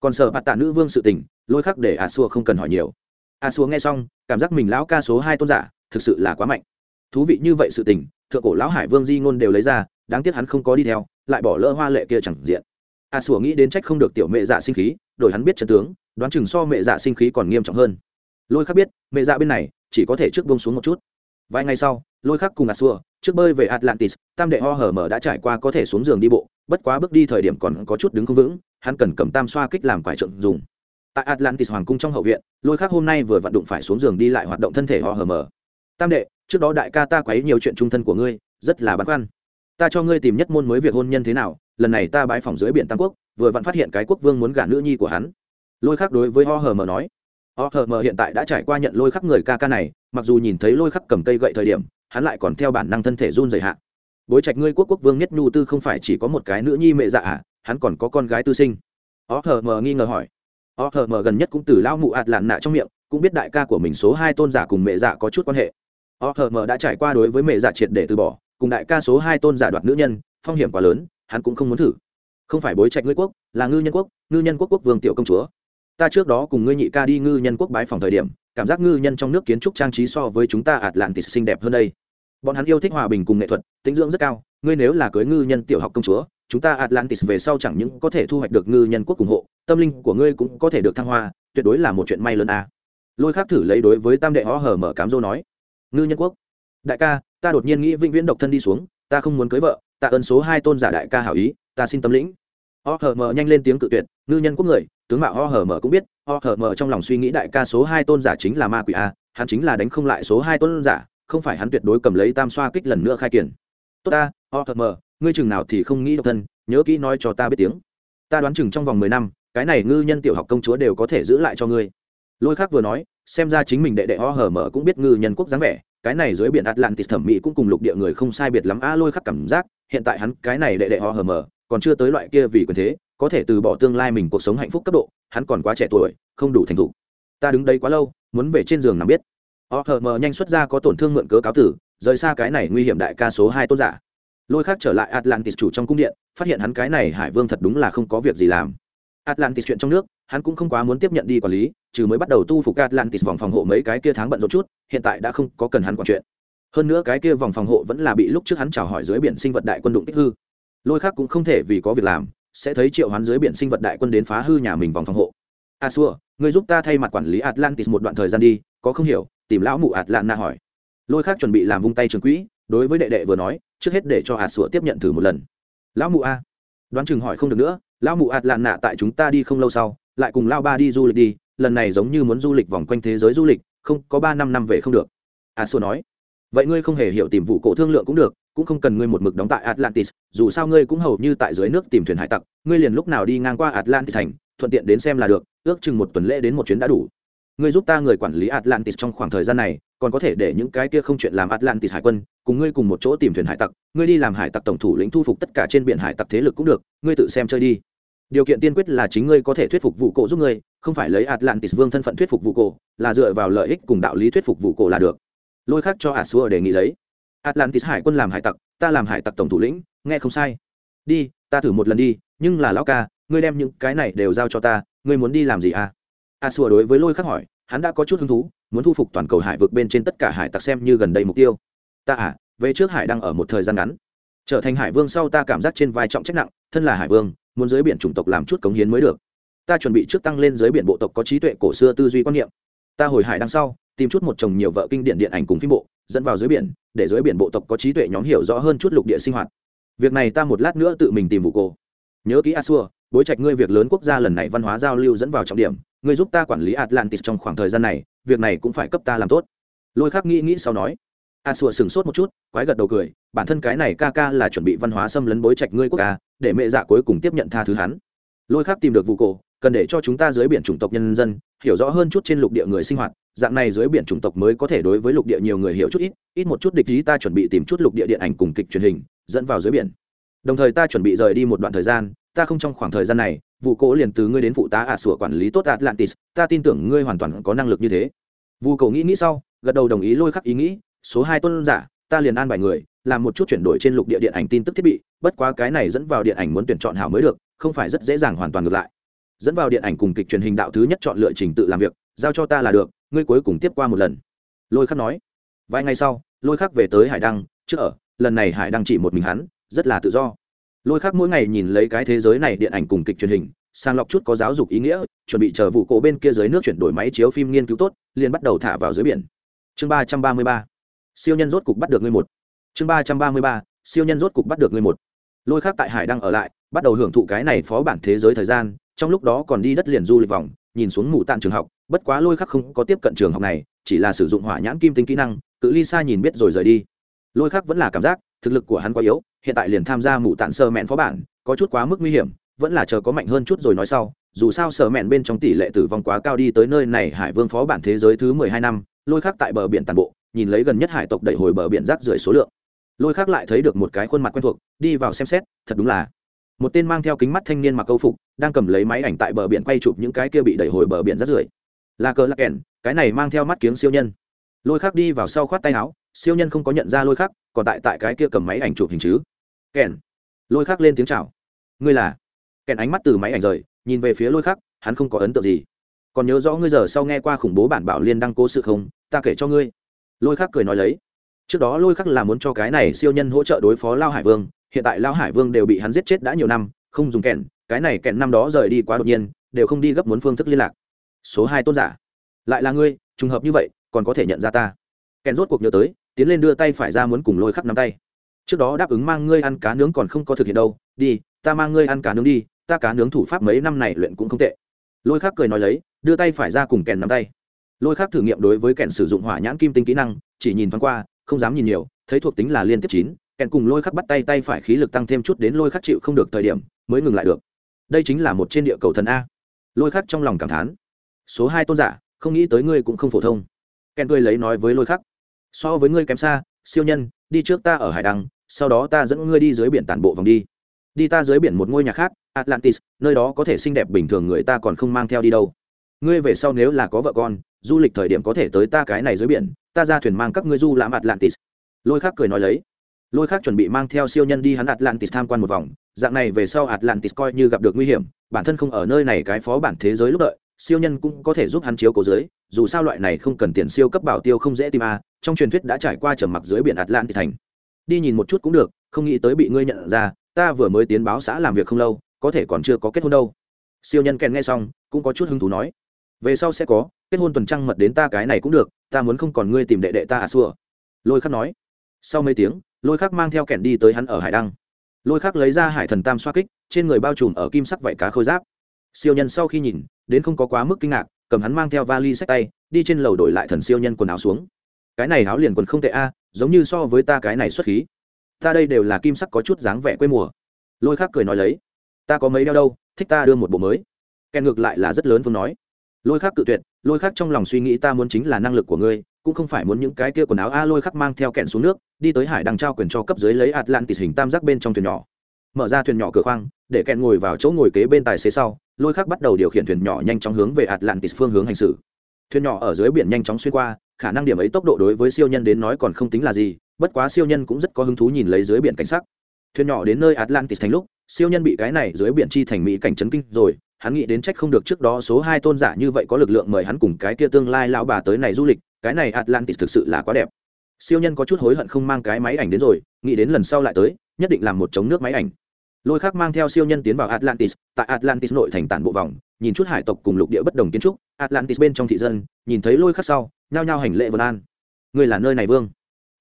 S1: còn sợ bạt tạ nữ vương sự tình, lôi khắc để a xua không cần hỏi nhiều. A xua nghe xong, cảm giác mình lão ca số hai tôn giả, thực sự là quá mạnh. Thú vị như vậy sự tình, thượng cổ lão hải vương di ngôn đều lấy ra, đáng tiếc hắn không có đi theo, lại bỏ lỡ hoa lệ kia chẳng diện. A xua nghĩ đến trách không được tiểu mẹ dạ sinh khí, đổi hắn biết trận tướng, đoán chừng so mẹ dạ sinh khí còn nghiêm trọng hơn. Lôi khắc biết, mẹ dạ bên này, chỉ có thể trước bông xuống một chút. Vài ngày sau, lôi khắc cùng a xua, trước bơi về atlantis, tam đệ ho hở mở đã trải qua có thể xuống giường đi bộ, bất quá bước đi thời điểm còn có chút đứng không vững hắn cần cầm tam xoa kích làm quải trượng dùng. Tại atlantis hoàng cung trong hậu viện, lôi khắc hôm nay vừa vận động phải xuống giường đi lại hoạt động thân thể họ hờ mờ. Tam đệ, trước đó đại ca ta quấy nhiều chuyện trung thân của ngươi, rất là băn khoăn. Ta cho ngươi tìm nhất môn mới việc hôn nhân thế nào, lần này ta bãi phòng dưới biển tam quốc, vừa vặn phát hiện cái quốc vương muốn gả nữ nhi của hắn. Lôi khắc đối với ho hờ mờ nói. Ho hờ mờ hiện tại đã trải qua nhận lôi khắc người ca ca này, mặc dù nhìn thấy lôi khắc cầm cây gậy thời điểm, hắn lại còn theo bản năng thân thể run dày hạ. Bối trạch ngươi quốc quốc vương nhất nhu tư không phải chỉ có một cái nữ nhi mẹ dạ à? Hắn còn có con gái tư sinh. Ho hờ mờ nghi ngờ hỏi. Ho hờ mờ gần nhất cũng từ lao mụ ạt lạn nạ trong miệng, cũng biết đại ca của mình số hai tôn giả cùng mẹ dạ có chút quan hệ. Ho hờ mờ đã trải qua đối với mẹ dạ triệt để từ bỏ, cùng đại ca số hai tôn giả đoạt nữ nhân, phong hiểm quá lớn, hắn cũng không muốn thử. Không phải bối trạch ngươi quốc, là ngư nhân quốc, ngư nhân quốc quốc vương tiểu công chúa. Ta trước đó cùng ngươi nhị ca đi ngư nhân quốc bái phòng thời điểm, cảm giác ngư nhân trong nước kiến trúc trang trí so với chúng ta atlantis xinh đẹp hơn đây. Bọn hắn yêu thích hòa bình cùng nghệ thuật, tính dưỡng rất cao, ngươi nếu là cưới ngư nhân tiểu học công chúa chúng ta atlantis về sau chẳng những có thể thu hoạch được ngư nhân quốc ủng hộ, tâm linh của ngươi cũng có thể được thăng hoa, tuyệt đối là một chuyện may lớn à. lôi khác thử lấy đối với tam đệ ho hở mở cám dô nói, ngư nhân quốc, đại ca, ta đột nhiên nghĩ vĩnh viễn độc thân đi xuống, ta không muốn cưới vợ tạ ơn số hai tôn giả đại ca hảo ý, ta xin tâm lĩnh o hờ mở nhanh lên tiếng cự tuyệt, ngư nhân quốc người, tướng mạo o hờ mở cũng biết o hờ mở trong lòng suy nghĩ đại ca số hai tôn giả chính là ma quỷ a, hắn chính là đánh không lại số hai tôn giả, không phải hắn tuyệt đối cầm lấy tam xoa kích lần nữa khai kiển tốt ta o hờ mở ngươi chừng nào thì không nghĩ độc thân, nhớ kỹ nói cho ta biết tiếng. Ta đoán chừng trong vòng mười năm, cái này ngư nhân tiểu học công chúa đều có thể giữ lại cho ngươi. Lôi khác vừa nói, xem ra chính mình đệ đệ ho hở mở cũng biết ngư nhân quốc dáng vẻ, cái này dưới biển atlantis thẩm mỹ cũng cùng lục địa người không sai biệt lắm. A, lôi khắc cảm giác, hiện tại hắn, cái này đệ đệ ho hở mở, còn chưa tới loại kia vì quyền thế, có thể từ bỏ tương lai mình cuộc sống hạnh phúc cấp độ, hắn còn quá trẻ tuổi, không đủ thành thục. Ta đứng đây quá lâu, muốn về trên giường nằm biết. Ho hở mở nhanh xuất ra có tổn thương mượn cớ cáo tử, rời xa cái này nguy hiểm đại ca số hai tôn giả lôi khác trở lại atlantis chủ trong cung điện, phát hiện hắn cái này hải vương thật đúng là không có việc gì làm. Atlantis chuyện trong nước, hắn cũng không quá muốn tiếp nhận đi quản lý, trừ mới bắt đầu tu phục atlantis vòng phòng hộ mấy cái kia tháng bận rộn chút, hiện tại đã không có cần hắn quản chuyện. Hơn nữa cái kia vòng phòng hộ vẫn là bị lúc trước hắn chào hỏi dưới biển sinh vật đại quân đụng tích hư. Lôi khác cũng không thể vì có việc làm, sẽ thấy triệu hắn dưới biển sinh vật đại quân đến phá hư nhà mình vòng phòng hộ. A xua, người giúp ta thay mặt quản lý atlantis một đoạn thời gian đi, có không hiểu? Tìm lão mụ atlanta hỏi. Lôi khác chuẩn bị làm vung tay trường quỹ, đối với đệ đệ vừa nói trước hết để cho hạt sủa tiếp nhận thử một lần. Lão mụ a. Đoán chừng hỏi không được nữa, lão mụ ạt lạn nạ tại chúng ta đi không lâu sau, lại cùng lao ba đi du lịch đi, lần này giống như muốn du lịch vòng quanh thế giới du lịch, không, có ba năm năm về không được. A sô nói. Vậy ngươi không hề hiểu tìm vụ cổ thương lượng cũng được, cũng không cần ngươi một mực đóng tại atlantis, dù sao ngươi cũng hầu như tại dưới nước tìm thuyền hải tặc, ngươi liền lúc nào đi ngang qua atlantis thành, thuận tiện đến xem là được, ước chừng một tuần lễ đến một chuyến đã đủ. Ngươi giúp ta người quản lý atlantis trong khoảng thời gian này còn có thể để những cái kia không chuyện làm atlantis hải quân, cùng ngươi cùng một chỗ tìm thuyền hải tặc, ngươi đi làm hải tặc tổng thủ lĩnh thu phục tất cả trên biển hải tặc thế lực cũng được, ngươi tự xem chơi đi. Điều kiện tiên quyết là chính ngươi có thể thuyết phục vụ cổ giúp ngươi, không phải lấy atlantis vương thân phận thuyết phục vụ cổ, là dựa vào lợi ích cùng đạo lý thuyết phục vụ cổ là được. Lôi khác cho ả xua đề nghị lấy. Atlantis hải quân làm hải tặc, ta làm hải tặc tổng thủ lĩnh, nghe không sai. Đi, ta thử một lần đi, nhưng là lão ca, ngươi đem những cái này đều giao cho ta, ngươi muốn đi làm gì à? A xua đối với lôi khắc hỏi hắn đã có chút hứng thú, muốn thu phục toàn cầu hải vực bên trên tất cả hải tặc xem như gần đây mục tiêu. Ta à về trước hải đang ở một thời gian ngắn. Trở thành hải vương sau ta cảm giác trên vai trọng trách nặng, thân là hải vương, muốn dưới biển chủng tộc làm chút cống hiến mới được. Ta chuẩn bị trước tăng lên dưới biển bộ tộc có trí tuệ cổ xưa tư duy quan niệm. Ta hồi hải đằng sau, tìm chút một chồng nhiều vợ kinh điển điện ảnh cùng phim bộ, dẫn vào dưới biển, để dưới biển bộ tộc có trí tuệ nhóm hiểu rõ hơn chút lục địa sinh hoạt. Việc này ta một lát nữa tự mình tìm vụ cô nhớ kỹ a xua, bối trạch ngươi việc lớn quốc gia lần này văn hóa giao lưu dẫn vào trọng điểm ngươi giúp ta quản lý atlantis trong khoảng thời gian này, việc này cũng phải cấp ta làm tốt. Lôi khắc nghĩ nghĩ sau nói. A xua sửng sốt một chút, quái gật đầu cười, bản thân cái này ca ca là chuẩn bị văn hóa xâm lấn bối trạch ngươi quốc ca, để mẹ dạ cuối cùng tiếp nhận tha thứ hắn. Lôi khắc tìm được vụ cổ, cần để cho chúng ta dưới biển chủng tộc nhân dân, hiểu rõ hơn chút trên lục địa người sinh hoạt, dạng này dưới biển chủng tộc mới có thể đối với lục địa nhiều người hiểu chút ít ít một chút địch ý ta chuẩn bị tìm chút lục địa điện ảnh cùng kịch truyền hình, dẫn vào dưới biển. Đồng thời ta chuẩn bị rời đi một đoạn thời gian, ta không trong khoảng thời gian này vụ cổ liền từ ngươi đến phụ tá ả sủa quản lý tốt atlantis, ta tin tưởng ngươi hoàn toàn có năng lực như thế. Vụ cổ nghĩ nghĩ sau, gật đầu đồng ý lôi khắc ý nghĩ, số hai tuân giả, ta liền an bài người, làm một chút chuyển đổi trên lục địa điện ảnh tin tức thiết bị, bất quá cái này dẫn vào điện ảnh muốn tuyển chọn hảo mới được, không phải rất dễ dàng hoàn toàn ngược lại. Dẫn vào điện ảnh cùng kịch truyền hình đạo thứ nhất chọn lựa trình tự làm việc, giao cho ta là được, ngươi cuối cùng tiếp qua một lần. Lôi khắc nói. Vài ngày sau, lôi khắc về tới hải đăng, trước ở, lần này hải đăng chỉ một mình hắn, rất là tự do lôi khắc mỗi ngày nhìn lấy cái thế giới này điện ảnh cùng kịch truyền hình sang lọc chút có giáo dục ý nghĩa, chuẩn bị chờ vụ cổ bên kia dưới nước chuyển đổi máy chiếu phim nghiên cứu tốt, liền bắt đầu thả vào dưới biển. Chương ba trăm ba mươi ba. Siêu nhân rốt cục bắt được người một. Chương ba trăm ba mươi ba. Siêu nhân rốt cục bắt được người một. Lôi khác tại hải đang ở lại, bắt đầu hưởng thụ cái này phó bản thế giới thời gian, trong lúc đó còn đi đất liền du lịch vòng, nhìn xuống mù tạng trường học, bất quá lôi khắc không có tiếp cận trường học này, chỉ là sử dụng hỏa nhãn kim tinh kỹ năng, cự ly xa nhìn biết rồi rời đi. Lôi khắc vẫn là cảm giác, thực lực của hắn quá yếu hiện tại liền tham gia mụ tản sơ mẹn phó bản, có chút quá mức nguy hiểm, vẫn là chờ có mạnh hơn chút rồi nói sau. Dù sao sở mẹn bên trong tỷ lệ tử vong quá cao đi tới nơi này, hải vương phó bản thế giới thứ mười hai năm, lôi khắc tại bờ biển tàn bộ, nhìn lấy gần nhất hải tộc đẩy hồi bờ biển rác rưởi số lượng. Lôi khác lại thấy được một cái khuôn mặt quen thuộc, đi vào xem xét, thật đúng là một tên mang theo kính mắt thanh niên mặc câu phục, đang cầm lấy máy ảnh tại bờ biển quay chụp những cái kia bị đẩy hồi bờ biển rác rưởi. Là cờ lạc kèn, cái này mang theo mắt kiếng siêu nhân. Lôi khác đi vào sau khoát tay áo siêu nhân không có nhận ra lôi Khắc, còn tại tại cái kia cầm máy ảnh chụp hình chứ. Kèn. Lôi Khắc lên tiếng chào. Ngươi là? Kèn ánh mắt từ máy ảnh rời nhìn về phía lôi Khắc, hắn không có ấn tượng gì. Còn nhớ rõ ngươi giờ sau nghe qua khủng bố bản bảo liên đăng cố sự không? Ta kể cho ngươi. Lôi Khắc cười nói lấy. Trước đó lôi khắc là muốn cho cái này siêu nhân hỗ trợ đối phó lao hải vương hiện tại lao hải vương đều bị hắn giết chết đã nhiều năm không dùng kèn cái này kèn năm đó rời đi quá đột nhiên đều không đi gấp muốn phương thức liên lạc. Số hai tôn giả. Lại là ngươi trùng hợp như vậy còn có thể nhận ra ta kèn rốt cuộc nhớ tới, tiến lên đưa tay phải ra muốn cùng lôi khắc nắm tay. Trước đó đáp ứng mang ngươi ăn cá nướng còn không có thực hiện đâu, đi, ta mang ngươi ăn cá nướng đi, ta cá nướng thủ pháp mấy năm này luyện cũng không tệ. Lôi khắc cười nói lấy, đưa tay phải ra cùng kèn nắm tay. Lôi khắc thử nghiệm đối với kèn sử dụng hỏa nhãn kim tinh kỹ năng, chỉ nhìn thoáng qua, không dám nhìn nhiều, thấy thuộc tính là liên tiếp chín, kèn cùng lôi khắc bắt tay tay phải khí lực tăng thêm chút đến lôi khắc chịu không được thời điểm, mới ngừng lại được. Đây chính là một trên địa cầu thần a. Lôi khắc trong lòng cảm thán. Số hai tôn giả, không nghĩ tới ngươi cũng không phổ thông. Kèn cười lấy nói với lôi khắc so với ngươi kém xa, siêu nhân, đi trước ta ở hải đăng, sau đó ta dẫn ngươi đi dưới biển tản bộ vòng đi. Đi ta dưới biển một ngôi nhà khác, atlantis, nơi đó có thể xinh đẹp bình thường người ta còn không mang theo đi đâu. Ngươi về sau nếu là có vợ con, du lịch thời điểm có thể tới ta cái này dưới biển, ta ra thuyền mang các ngươi du lãm atlantis. Lôi khác cười nói lấy. Lôi khác chuẩn bị mang theo siêu nhân đi hắn atlantis tham quan một vòng, dạng này về sau atlantis coi như gặp được nguy hiểm, bản thân không ở nơi này cái phó bản thế giới lúc đợi, siêu nhân cũng có thể giúp hắn chiếu cố dưới dù sao loại này không cần tiền siêu cấp bảo tiêu không dễ tìm a trong truyền thuyết đã trải qua trầm mặc dưới biển atlantis thành. Đi nhìn một chút cũng được, không nghĩ tới bị ngươi nhận ra, ta vừa mới tiến báo xã làm việc không lâu, có thể còn chưa có kết hôn đâu. Siêu nhân kèn nghe xong, cũng có chút hứng thú nói. Về sau sẽ có, kết hôn tuần trăng mật đến ta cái này cũng được, ta muốn không còn ngươi tìm đệ đệ ta à xua. Lôi khắc nói. Sau mấy tiếng, lôi khắc mang theo kèn đi tới hắn ở hải đăng. Lôi khắc lấy ra hải thần tam xoa kích, trên người bao trùm ở kim sắc vảy cá khôi giáp. Siêu nhân sau khi nhìn, đến không có quá mức kinh ngạc, cầm hắn mang theo vali sách tay, đi trên lầu đổi lại thần siêu nhân quần áo xuống cái này áo liền quần không tệ a, giống như so với ta cái này xuất khí. Ta đây đều là kim sắc có chút dáng vẻ quê mùa. Lôi khắc cười nói lấy, ta có mấy đeo đâu, thích ta đưa một bộ mới. Kèn ngược lại là rất lớn phương nói. Lôi khắc cự tuyệt, lôi khắc trong lòng suy nghĩ ta muốn chính là năng lực của ngươi, cũng không phải muốn những cái kia quần áo. A, lôi khắc mang theo kẹn xuống nước, đi tới hải đăng trao quyền cho cấp dưới lấy atlantis hình tam giác bên trong thuyền nhỏ. Mở ra thuyền nhỏ cửa khoang, để kẹn ngồi vào chỗ ngồi kế bên tài xế sau, lôi khắc bắt đầu điều khiển thuyền nhỏ nhanh chóng hướng về atlantis phương hướng hành xử. Thuyền nhỏ ở dưới biển nhanh chóng xuyên qua khả năng điểm ấy tốc độ đối với siêu nhân đến nói còn không tính là gì, bất quá siêu nhân cũng rất có hứng thú nhìn lấy dưới biển cảnh sắc. Thuyền nhỏ đến nơi atlantis thành lúc, siêu nhân bị cái này dưới biển chi thành mỹ cảnh chấn kinh rồi, hắn nghĩ đến trách không được trước đó số hai tôn giả như vậy có lực lượng mời hắn cùng cái kia tương lai lão bà tới này du lịch, cái này atlantis thực sự là quá đẹp. Siêu nhân có chút hối hận không mang cái máy ảnh đến rồi, nghĩ đến lần sau lại tới, nhất định làm một chống nước máy ảnh lôi khác mang theo siêu nhân tiến vào atlantis, tại atlantis nội thành tản bộ vòng, nhìn chút hải tộc cùng lục địa bất đồng kiến trúc, atlantis bên trong thị dân, nhìn thấy lôi khắc sau, nhao nhao hành lệ vân an. Người là nơi này vương?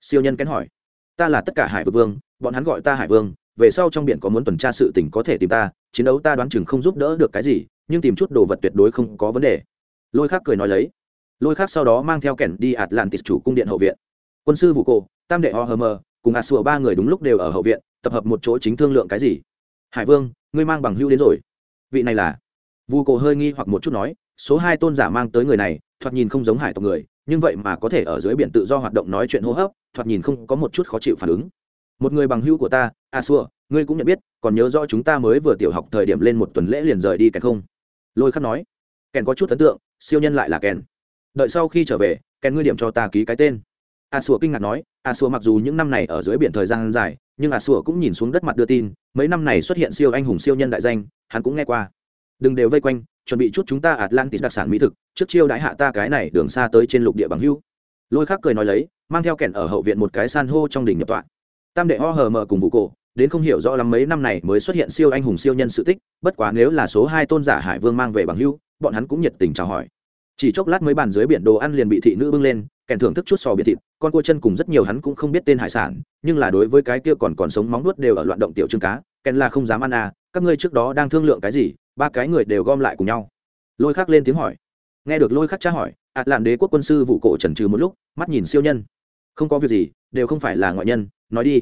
S1: Siêu nhân kén hỏi. Ta là tất cả hải vực vương, bọn hắn gọi ta hải vương, về sau trong biển có muốn tuần tra sự tình có thể tìm ta, chiến đấu ta đoán chừng không giúp đỡ được cái gì, nhưng tìm chút đồ vật tuyệt đối không có vấn đề. Lôi khác cười nói lấy. Lôi khác sau đó mang theo kẻn đi atlantis chủ cung điện hậu viện. Quân sư vụ cổ, tam đệ ho hờ mờ cùng a sùa ba người đúng lúc đều ở hậu viện tập hợp một chỗ chính thương lượng cái gì? Hải vương, ngươi mang bằng hưu đến rồi. Vị này là? Vu cổ hơi nghi hoặc một chút nói, số hai tôn giả mang tới người này, thoạt nhìn không giống hải tộc người, nhưng vậy mà có thể ở dưới biển tự do hoạt động nói chuyện hô hấp, thoạt nhìn không có một chút khó chịu phản ứng. Một người bằng hữu của ta, a xua, ngươi cũng nhận biết, còn nhớ rõ chúng ta mới vừa tiểu học thời điểm lên một tuần lễ liền rời đi kèn không? Lôi khắc nói. Kèn có chút ấn tượng, siêu nhân lại là kèn. Đợi sau khi trở về, kèn ngươi điểm cho ta ký cái tên. A xua kinh ngạc nói, a xua mặc dù những năm này ở dưới biển thời gian dài nhưng a sủa cũng nhìn xuống đất mặt đưa tin, mấy năm này xuất hiện siêu anh hùng siêu nhân đại danh, hắn cũng nghe qua. Đừng đều vây quanh, chuẩn bị chút chúng ta atlantis đặc sản mỹ thực, trước chiêu đãi hạ ta cái này đường xa tới trên lục địa bằng hưu. Lôi khắc cười nói lấy, mang theo kẻn ở hậu viện một cái san hô trong đỉnh nhập tọa. Tam đệ ho hờ mờ cùng vụ cổ, đến không hiểu rõ lắm mấy năm này mới xuất hiện siêu anh hùng siêu nhân sự tích, bất quá nếu là số hai tôn giả hải vương mang về bằng hưu, bọn hắn cũng nhiệt tình chào hỏi. Chỉ chốc lát mấy bàn dưới biển đồ ăn liền bị thị nữ bưng lên kèn thưởng thức chút sò biển thịt con cua chân cùng rất nhiều hắn cũng không biết tên hải sản, nhưng là đối với cái kia còn còn sống móng nuốt đều ở loạn động tiểu trưng cá kèn là không dám ăn à các ngươi trước đó đang thương lượng cái gì, ba cái người đều gom lại cùng nhau. Lôi khắc lên tiếng hỏi. Nghe được lôi khắc tra hỏi ạt làn đế quốc quân sư vụ cổ trần trừ một lúc, mắt nhìn siêu nhân. Không có việc gì, đều không phải là ngoại nhân, nói đi.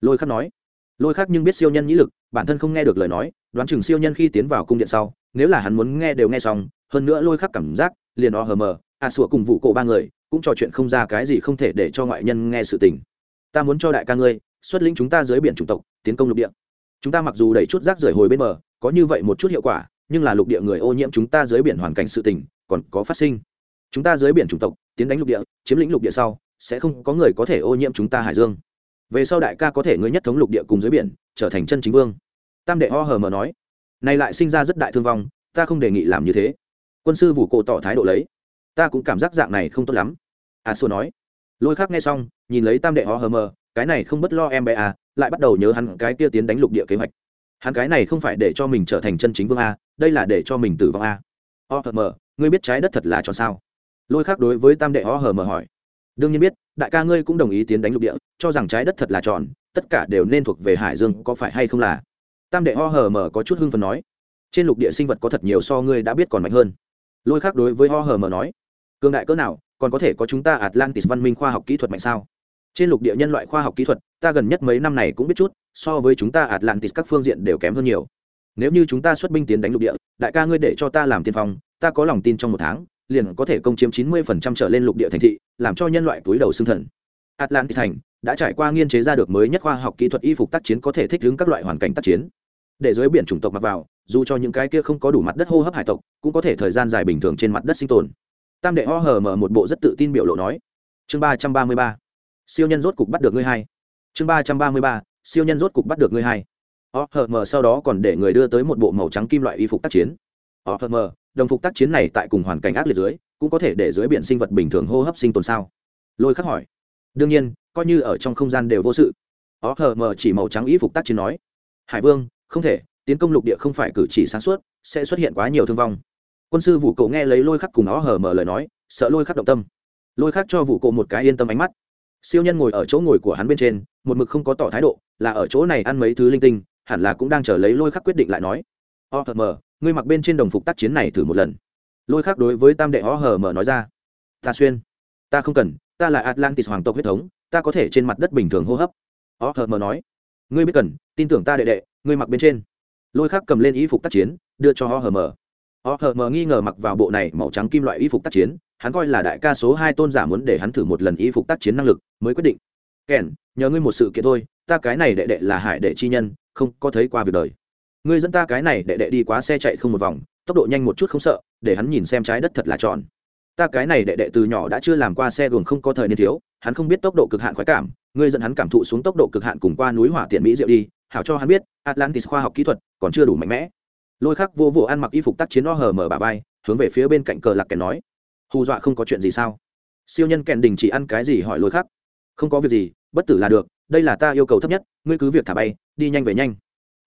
S1: Lôi khắc nói. Lôi khắc nhưng biết siêu nhân nhĩ lực, bản thân không nghe được lời nói, đoán chừng siêu nhân khi tiến vào cung điện sau, nếu là hắn muốn nghe đều nghe xong, hơn nữa lôi khắc cảm giác, liền o hờ mờ à sủa cùng vụ cổ ba người cũng trò chuyện không ra cái gì không thể để cho ngoại nhân nghe sự tình. Ta muốn cho đại ca ngươi, xuất lĩnh chúng ta dưới biển chủng tộc, tiến công lục địa. Chúng ta mặc dù đẩy chút rác rưởi hồi bên bờ, có như vậy một chút hiệu quả, nhưng là lục địa người ô nhiễm chúng ta dưới biển hoàn cảnh sự tình, còn có phát sinh. Chúng ta dưới biển chủng tộc, tiến đánh lục địa, chiếm lĩnh lục địa sau, sẽ không có người có thể ô nhiễm chúng ta hải dương. Về sau đại ca có thể ngươi nhất thống lục địa cùng dưới biển, trở thành chân chính vương. Tam đệ ho hờ mờ nói. Này lại sinh ra rất đại thương vong, ta không đề nghị làm như thế. Quân sư vũ cổ tỏ thái độ lấy. Ta cũng cảm giác dạng này không tốt lắm. À, a xô nói. Lôi khác nghe xong, nhìn lấy tam đệ ho hờ mờ, cái này không bất lo em bé à lại bắt đầu nhớ hắn cái kia tiến đánh lục địa kế hoạch. Hắn cái này không phải để cho mình trở thành chân chính vương a, đây là để cho mình tử vong a. O hờ mờ, ngươi biết trái đất thật là cho sao? Lôi khác đối với tam đệ họ hờ mờ hỏi. Đương nhiên biết, đại ca ngươi cũng đồng ý tiến đánh lục địa, cho rằng trái đất thật là tròn, tất cả đều nên thuộc về hải dương, có phải hay không là? Tam đệ ho hờ mờ có chút hưng phần nói. Trên lục địa sinh vật có thật nhiều so ngươi đã biết còn mạnh hơn. Lôi khác đối với ho hờ mờ nói cường đại cỡ nào, còn có thể có chúng ta atlantis văn minh khoa học kỹ thuật mạnh sao? Trên lục địa nhân loại khoa học kỹ thuật, ta gần nhất mấy năm này cũng biết chút, so với chúng ta atlantis các phương diện đều kém hơn nhiều. Nếu như chúng ta xuất binh tiến đánh lục địa, đại ca ngươi để cho ta làm tiên phong, ta có lòng tin trong một tháng, liền có thể công chiếm chín mươi phần trăm trở lên lục địa thành thị, làm cho nhân loại túi đầu xương thần. Atlantis thành đã trải qua nghiên chế ra được mới nhất khoa học kỹ thuật y phục tác chiến có thể thích ứng các loại hoàn cảnh tác chiến. Để dưới biển chủng tộc mặc vào, dù cho những cái kia không có đủ mặt đất hô hấp hải tộc, cũng có thể thời gian dài bình thường trên mặt đất sinh tồn tam đệ ho hờ mở một bộ rất tự tin biểu lộ nói. Chương ba trăm ba mươi ba. Siêu nhân rốt cục bắt được ngươi hai. Chương ba trăm ba mươi ba. Siêu nhân rốt cục bắt được ngươi hai. Ho hờ mở sau đó còn để người đưa tới một bộ màu trắng kim loại y phục tác chiến. Ho hờ mở, đồng phục tác chiến này tại cùng hoàn cảnh ác liệt dưới, cũng có thể để dưới biển sinh vật bình thường hô hấp sinh tồn sao? Lôi khắc hỏi. Đương nhiên, coi như ở trong không gian đều vô sự. Ó hờ mờ chỉ màu trắng y phục tác chiến nói. Hải vương, không thể, tiến công lục địa không phải cử chỉ sáng suốt, sẽ xuất hiện quá nhiều thương vong quân sư vũ cậu nghe lấy lôi khắc cùng nó hờ mờ lời nói, sợ lôi khắc động tâm. Lôi khắc cho vũ cậu một cái yên tâm ánh mắt. Siêu nhân ngồi ở chỗ ngồi của hắn bên trên, một mực không có tỏ thái độ, là ở chỗ này ăn mấy thứ linh tinh, hẳn là cũng đang chờ lấy lôi khắc quyết định lại nói. O hờ mờ ngươi mặc bên trên đồng phục tác chiến này thử một lần. Lôi khắc đối với tam đệ o hờ mờ nói ra. Ta xuyên. Ta không cần, ta là atlantis hoàng tộc huyết thống, ta có thể trên mặt đất bình thường hô hấp. O hờ mờ nói. Ngươi biết cần, tin tưởng ta đệ đệ, ngươi mặc bên trên. Lôi khắc cầm lên ý phục tác chiến, đưa cho o hờ mờ ho hờ mờ nghi ngờ mặc vào bộ này màu trắng kim loại y phục tác chiến, hắn coi là đại ca số hai tôn giả muốn để hắn thử một lần y phục tác chiến năng lực, mới quyết định. Kèn, nhờ ngươi một sự kiện thôi, ta cái này đệ đệ là hải đệ chi nhân, không có thấy qua việc đời. Ngươi dẫn ta cái này đệ đệ đi quá xe chạy không một vòng, tốc độ nhanh một chút không sợ, để hắn nhìn xem trái đất thật là tròn. Ta cái này đệ đệ từ nhỏ đã chưa làm qua xe gồm không có thời niên thiếu, hắn không biết tốc độ cực hạn khoái cảm, ngươi dẫn hắn cảm thụ xuống tốc độ cực hạn cùng qua núi hỏa tiện mỹ diệu đi, hảo cho hắn biết, atlantis khoa học kỹ thuật còn chưa đủ mạnh mẽ lôi khắc vô vụ ăn mặc y phục tác chiến o hờ mở bà vai, hướng về phía bên cạnh cờ lạc kèn nói, hù dọa không có chuyện gì sao? Siêu nhân kèn đình chỉ ăn cái gì hỏi lôi khắc? Không có việc gì, bất tử là được, đây là ta yêu cầu thấp nhất, ngươi cứ việc thả bay, đi nhanh về nhanh.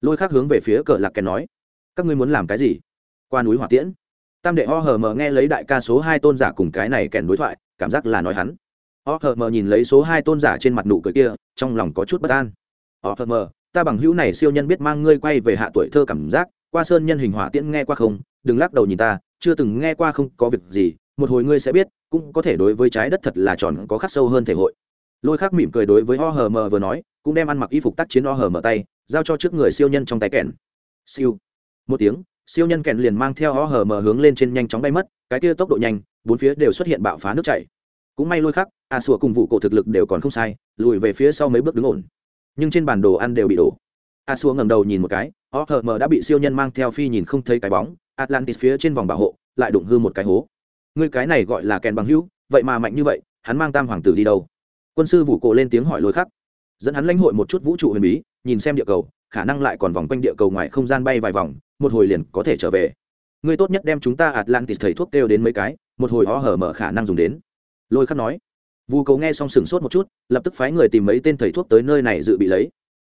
S1: Lôi khắc hướng về phía cờ lạc kèn nói, các ngươi muốn làm cái gì? Qua núi hỏa tiễn. Tam đệ o hờ mờ nghe lấy đại ca số hai tôn giả cùng cái này kèn đối thoại, cảm giác là nói hắn. O hờ mờ nhìn lấy số hai tôn giả trên mặt nụ cười kia, trong lòng có chút bất an. O hờ mờ ta bằng hữu này siêu nhân biết mang ngươi quay về hạ tuổi thơ cảm giác qua sơn nhân hình hỏa tiễn nghe qua không, đừng lắc đầu nhìn ta, chưa từng nghe qua không có việc gì, một hồi ngươi sẽ biết, cũng có thể đối với trái đất thật là tròn có khắc sâu hơn thể hội. Lôi khắc mỉm cười đối với o hờ mờ vừa nói, cũng đem ăn mặc y phục tác chiến o hờ mờ tay, giao cho trước người siêu nhân trong tay kèn siêu. Một tiếng, siêu nhân kèn liền mang theo o hờ mờ hướng lên trên nhanh chóng bay mất, cái kia tốc độ nhanh, bốn phía đều xuất hiện bạo phá nước chảy. Cũng may lôi khắc, a sủa cùng vụ cổ thực lực đều còn không sai, lùi về phía sau mấy bước đứng ổn. Nhưng trên bản đồ ăn đều bị đổ a xua ngầm đầu nhìn một cái o hờ, mờ đã bị siêu nhân mang theo phi nhìn không thấy cái bóng, atlantis phía trên vòng bảo hộ, lại đụng hư một cái hố. Người cái này gọi là kèn bằng hữu, vậy mà mạnh như vậy, hắn mang tam hoàng tử đi đâu? Quân sư vũ cổ lên tiếng hỏi lối khắc. Dẫn hắn lãnh hội một chút vũ trụ huyền bí, nhìn xem địa cầu, khả năng lại còn vòng quanh địa cầu ngoài không gian bay vài vòng, một hồi liền có thể trở về. Ngươi tốt nhất đem chúng ta atlantis thầy thuốc kêu đến mấy cái, một hồi ho hở mở khả năng dùng đến. Lôi khắc nói. Vu cầu nghe xong sừng sốt một chút, lập tức phái người tìm mấy tên thầy thuốc tới nơi này dự bị lấy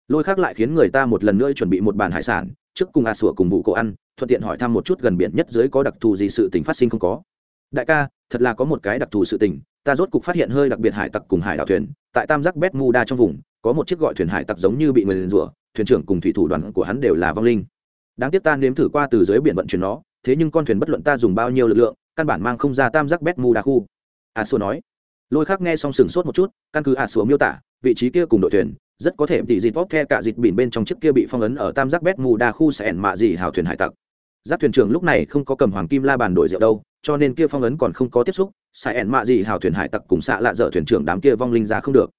S1: lôi khác lại khiến người ta một lần nữa chuẩn bị một bàn hải sản, trước cùng a sủa cùng vụ cổ ăn, thuận tiện hỏi thăm một chút gần biển nhất dưới có đặc thù gì sự tình phát sinh không có. Đại ca, thật là có một cái đặc thù sự tình, ta rốt cục phát hiện hơi đặc biệt hải tặc cùng hải đảo thuyền, tại tam giác bét mu đa trong vùng, có một chiếc gọi thuyền hải tặc giống như bị người liền rủa, thuyền trưởng cùng thủy thủ đoàn của hắn đều là vong linh. Đáng tiếc ta nếm thử qua từ dưới biển vận chuyển nó, thế nhưng con thuyền bất luận ta dùng bao nhiêu lực lượng, căn bản mang không ra tam giác bét mu đa khu. A sủa nói. Lôi khác nghe xong sừng sốt một chút, căn cứ a sủa miêu tả, vị trí kia cùng đội thuyền rất có thể tỷ dịt vót the cả dịt bỉn bên trong chiếc kia bị phong ấn ở tam giác bét mù đa khu sẻn mạ gì hào thuyền hải tặc. Giáp thuyền trưởng lúc này không có cầm hoàng kim la bàn đổi rượu đâu, cho nên kia phong ấn còn không có tiếp xúc sẻn mạ gì hào thuyền hải tặc cùng xạ lạ dở thuyền trưởng đám kia vong linh ra không được.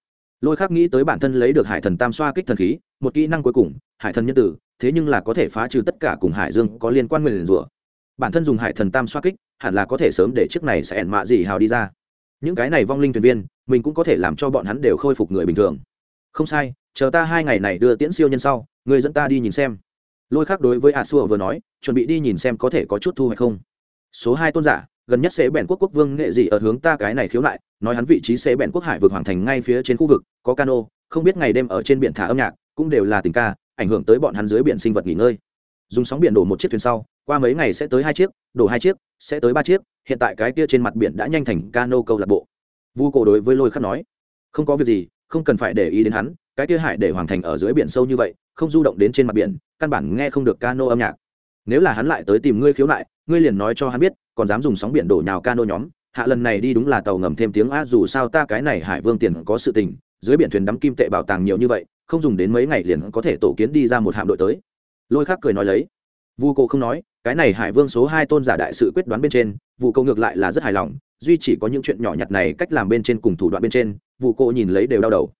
S1: Lôi khác nghĩ tới bản thân lấy được hải thần tam xoa kích thần khí, một kỹ năng cuối cùng, hải thần nhân tử, thế nhưng là có thể phá trừ tất cả cùng hải dương có liên quan nguyền rủa. Bản thân dùng hải thần tam xoa kích, hẳn là có thể sớm để chiếc này sẽ ẻn mạ gì hào đi ra. Những cái này vong linh thuyền viên, mình cũng có thể làm cho bọn hắn đều khôi phục người bình thường không sai, chờ ta hai ngày này đưa tiễn siêu nhân sau người dẫn ta đi nhìn xem. Lôi khác đối với a xua vừa nói, chuẩn bị đi nhìn xem có thể có chút thu hoạch không. Số hai tôn giả, gần nhất sẽ bèn quốc quốc vương nghệ dị ở hướng ta cái này khiếu lại nói hắn vị trí sẽ bèn quốc hải vực hoàng thành ngay phía trên khu vực, có cano, không biết ngày đêm ở trên biển thả âm nhạc, cũng đều là tình ca, ảnh hưởng tới bọn hắn dưới biển sinh vật nghỉ ngơi. Dùng sóng biển đổ một chiếc thuyền sau, qua mấy ngày sẽ tới hai chiếc, đổ hai chiếc, sẽ tới ba chiếc, hiện tại cái kia trên mặt biển đã nhanh thành cano câu lạc bộ. Vu cổ đối với lôi khắc nói, không có việc gì không cần phải để ý đến hắn, cái kia hải để hoàng thành ở dưới biển sâu như vậy, không du động đến trên mặt biển, căn bản nghe không được cano âm nhạc. Nếu là hắn lại tới tìm ngươi khiếu nại, ngươi liền nói cho hắn biết, còn dám dùng sóng biển đổ nhào cano nhóm, hạ lần này đi đúng là tàu ngầm thêm tiếng a dù sao ta cái này hải vương tiền có sự tình, dưới biển thuyền đắm kim tệ bảo tàng nhiều như vậy, không dùng đến mấy ngày liền có thể tổ kiến đi ra một hạm đội tới. Lôi khác cười nói lấy. Vu cô không nói, cái này hải vương số hai tôn giả đại sự quyết đoán bên trên vụ câu ngược lại là rất hài lòng, duy chỉ có những chuyện nhỏ nhặt này cách làm bên trên cùng thủ đoạn bên trên vụ cô nhìn lấy đều đau đầu.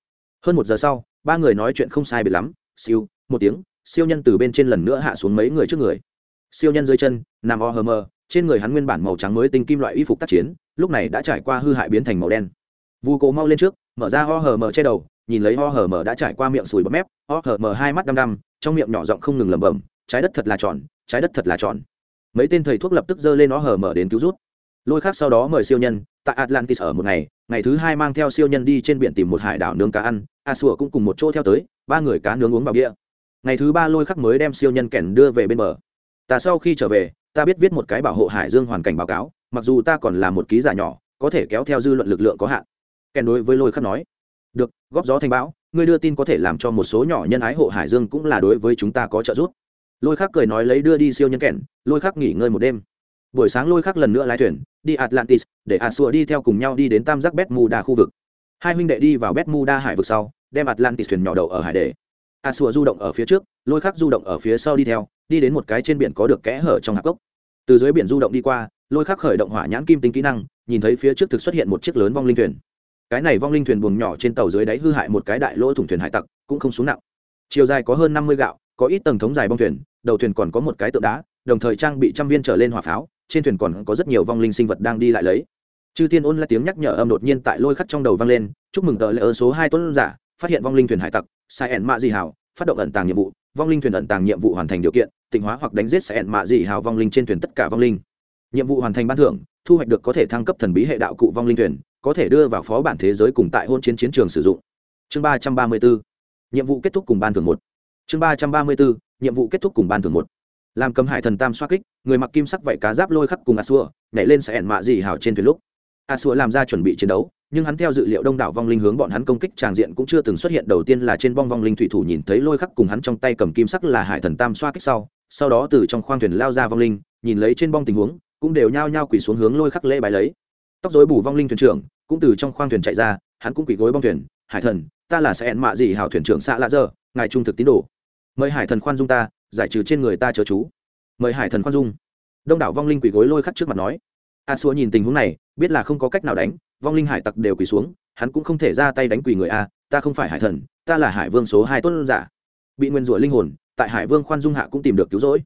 S1: Hơn một giờ sau, ba người nói chuyện không sai biệt lắm, siêu, một tiếng, siêu nhân từ bên trên lần nữa hạ xuống mấy người trước người. Siêu nhân dưới chân, nằm o hờ mờ, trên người hắn nguyên bản màu trắng mới tinh kim loại y phục tác chiến, lúc này đã trải qua hư hại biến thành màu đen. Vu cổ mau lên trước, mở ra ho hờ mờ che đầu, nhìn lấy ho hờ mờ đã trải qua miệng sùi bấm mép ho hờ mờ hai mắt đăm đăm, trong miệng nhỏ giọng không ngừng lẩm bẩm, trái đất thật là tròn, trái đất thật là tròn. Mấy tên thầy thuốc lập tức giơ lên ho hờ mờ đến cứu rút. Lôi khác sau đó mời siêu nhân tại atlantis ở một ngày ngày thứ hai mang theo siêu nhân đi trên biển tìm một hải đảo nướng cá ăn, a sủa cũng cùng một chỗ theo tới, ba người cá nướng uống vào bia. Ngày thứ ba lôi khắc mới đem siêu nhân kèn đưa về bên bờ. Ta sau khi trở về, ta biết viết một cái bảo hộ hải dương hoàn cảnh báo cáo, mặc dù ta còn là một ký giả nhỏ, có thể kéo theo dư luận lực lượng có hạn. Kèn đối với lôi khắc nói, được, góp gió thành bão, ngươi đưa tin có thể làm cho một số nhỏ nhân ái hộ hải dương cũng là đối với chúng ta có trợ giúp. Lôi khắc cười nói lấy đưa đi siêu nhân kèn lôi khắc nghỉ ngơi một đêm buổi sáng lôi khắc lần nữa lái thuyền, đi atlantis, để a sùa đi theo cùng nhau đi đến tam giác bet đa khu vực. Hai huynh đệ đi vào bet đa hải vực sau, đem atlantis thuyền nhỏ đậu ở hải đề a sùa du động ở phía trước, lôi khắc du động ở phía sau đi theo, đi đến một cái trên biển có được kẽ hở trong hạp cốc. Từ dưới biển du động đi qua, lôi khắc khởi động hỏa nhãn kim tính kỹ năng, nhìn thấy phía trước thực xuất hiện một chiếc lớn vong linh thuyền. Cái này vong linh thuyền buồng nhỏ trên tàu dưới đáy hư hại một cái đại lỗ thủng thuyền hải tặc, cũng không xuống nặng. Chiều dài có hơn năm mươi gạo, có ít tầng thống dài bong thuyền, đầu thuyền còn có một cái tượng đá, đồng thời trang bị trăm viên trở lên hỏa pháo trên thuyền còn có rất nhiều vong linh sinh vật đang đi lại lấy. Chư thiên ôn là tiếng nhắc nhở âm đột nhiên tại lôi khắc trong đầu vang lên, chúc mừng tờ lễ ơ số hai tuấn giả, phát hiện vong linh thuyền hải tặc, sai ẻn mạ di hảo phát động ẩn tàng nhiệm vụ, vong linh thuyền ẩn tàng nhiệm vụ hoàn thành điều kiện, tịnh hóa hoặc đánh giết sai ẻn mạ di hào vong linh trên thuyền tất cả vong linh. Nhiệm vụ hoàn thành ban thưởng, thu hoạch được có thể thăng cấp thần bí hệ đạo cụ vong linh thuyền, có thể đưa vào phó bản thế giới cùng tại hôn chiến chiến trường sử dụng. Chương ba trăm ba mươi bốn, nhiệm vụ kết thúc cùng ban thưởng một. Chương ba trăm ba mươi bốn, nhiệm vụ kết thúc cùng ban thưởng một làm cầm hải thần tam xoa kích, người mặc kim sắc vảy cá giáp lôi khắc cùng a xua nhảy lên sẽ ẻn mạ dị hào trên thuyền lúc. A xua làm ra chuẩn bị chiến đấu, nhưng hắn theo dự liệu đông đảo vong linh hướng bọn hắn công kích tràng diện cũng chưa từng xuất hiện. Đầu tiên là trên bong vong linh thủy thủ nhìn thấy lôi khắc cùng hắn trong tay cầm kim sắc là hải thần tam xoa kích sau sau đó từ trong khoang thuyền lao ra vong linh, nhìn lấy trên bong tình huống, cũng đều nhao nhao quỳ xuống hướng lôi khắc lễ bài lấy. Tóc dối bù vong linh thuyền trưởng cũng từ trong khoang thuyền chạy ra, hắn cũng quỳ gối bong thuyền, hải thần, ta là sẽ ẹn mạ gì hào thuyền trưởng xạ lạ dơ ngài trung thực tín đồ. Mời hải thần khoan dung ta giải trừ trên người ta chớ chú. Mời hải thần khoan dung. Đông đảo vong linh quỳ gối lôi khắc trước mặt nói. A xua nhìn tình huống này, biết là không có cách nào đánh, vong linh hải tặc đều quỳ xuống, hắn cũng không thể ra tay đánh quỳ người a, ta không phải hải thần, ta là hải vương số hai tuân giả. Bị nguyên rủa linh hồn, tại hải vương khoan dung hạ cũng tìm được cứu rỗi.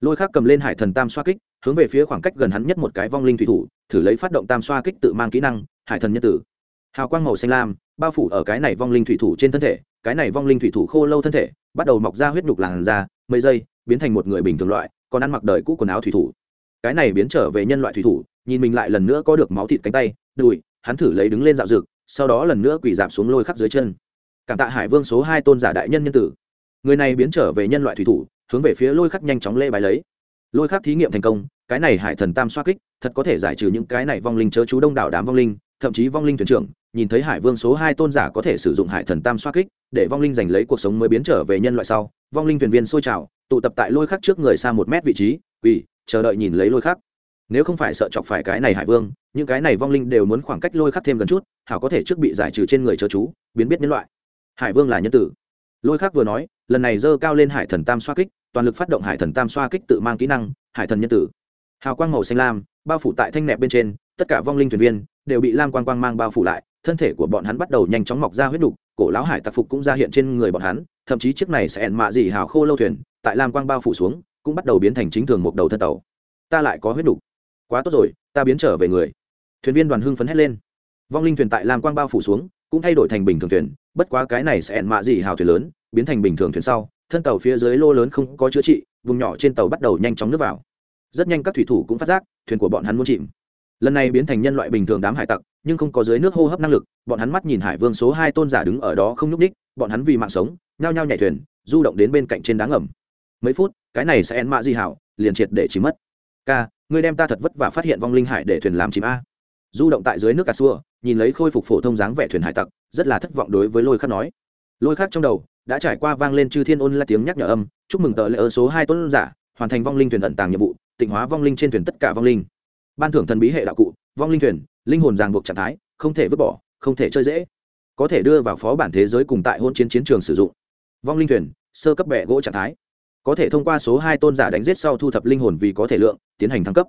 S1: Lôi khắc cầm lên hải thần tam xoa kích, hướng về phía khoảng cách gần hắn nhất một cái vong linh thủy thủ, thử lấy phát động tam xoa kích tự mang kỹ năng, hải thần nhân tử. Hào quang màu xanh lam, bao phủ ở cái này vong linh thủy thủ trên thân thể, cái này vong linh thủy thủ khô lâu thân thể, bắt đầu mọc ra huyết nhục làn da mấy giây biến thành một người bình thường loại, còn ăn mặc đời cũ quần áo thủy thủ. Cái này biến trở về nhân loại thủy thủ, nhìn mình lại lần nữa có được máu thịt cánh tay, đùi, hắn thử lấy đứng lên dạo rực sau đó lần nữa quỳ dạp xuống lôi khắc dưới chân. Cảm tạ hải vương số hai tôn giả đại nhân nhân tử. Người này biến trở về nhân loại thủy thủ, hướng về phía lôi khắc nhanh chóng lê bài lấy. Lôi khắc thí nghiệm thành công, cái này hải thần tam xoa kích, thật có thể giải trừ những cái này vong linh chớ chú đông đảo đám vong linh, thậm chí vong linh thuyền trưởng nhìn thấy hải vương số hai tôn giả có thể sử dụng hải thần tam xoa kích, để vong linh giành lấy cuộc sống mới biến trở về nhân loại sau, vong linh thuyền viên sôi trào, tụ tập tại lôi khắc trước người xa một mét vị trí, quỳ, chờ đợi nhìn lấy lôi khắc. Nếu không phải sợ chọc phải cái này hải vương, những cái này vong linh đều muốn khoảng cách lôi khắc thêm gần chút, hảo có thể trước bị giải trừ trên người chớ chú, biến biết nhân loại. Hải vương là nhân tử. Lôi khắc vừa nói, lần này dơ cao lên hải thần tam xoa kích, toàn lực phát động hải thần tam xoa kích tự mang kỹ năng, hải thần nhân tử. Hào quang màu xanh lam, bao phủ tại thanh nẹp bên trên tất cả vong linh thuyền viên đều bị lam quang quang mang bao phủ lại, thân thể của bọn hắn bắt đầu nhanh chóng mọc ra huyết đục cổ lão hải tặc phục cũng ra hiện trên người bọn hắn, thậm chí chiếc này sẽ ẹn mạ gì hào khô lâu thuyền tại lam quang bao phủ xuống, cũng bắt đầu biến thành chính thường một đầu thân tàu. Ta lại có huyết đục quá tốt rồi, ta biến trở về người. Thuyền viên đoàn hưng phấn hét lên. Vong linh thuyền tại lam quang bao phủ xuống, cũng thay đổi thành bình thường thuyền, bất quá cái này sẽ ẹn mạ gì hào thuyền lớn, biến thành bình thường thuyền sau, thân tàu phía dưới lô lớn không có chữa trị, vùng nhỏ trên tàu bắt đầu nhanh chóng nước vào. Rất nhanh các thủy thủ cũng phát giác, thuyền của bọn hắn muốn chìm lần này biến thành nhân loại bình thường đám hải tặc, nhưng không có dưới nước hô hấp năng lực, bọn hắn mắt nhìn hải vương số hai tôn giả đứng ở đó không nhúc ních bọn hắn vì mạng sống, nhao nhao nhảy thuyền, du động đến bên cạnh trên đá ngầm. Mấy phút, cái này sẽ en mạ di hảo, liền triệt để chỉ mất. Ca, ngươi đem ta thật vất vả phát hiện vong linh hải để thuyền làm chìm a. Du động tại dưới nước cà xua, nhìn lấy khôi phục phổ thông dáng vẻ thuyền hải tặc, rất là thất vọng đối với lôi khắc nói. Lôi khắc trong đầu, đã trải qua vang lên chư thiên ôn là tiếng nhắc nhở âm, chúc mừng tờ lễ ơ số hai tuấn giả, hoàn thành vong linh thuyền ẩn tàng nhiệm vụ, tịnh hóa vong linh trên thuyền tất cả vong linh ban thưởng thần bí hệ đạo cụ, vong linh thuyền, linh hồn ràng buộc trạng thái, không thể vứt bỏ, không thể chơi dễ. Có thể đưa vào phó bản thế giới cùng tại hôn chiến chiến trường sử dụng. Vong linh thuyền, sơ cấp bẹ gỗ trạng thái. Có thể thông qua số hai tôn giả đánh giết sau thu thập linh hồn vì có thể lượng, tiến hành thăng cấp.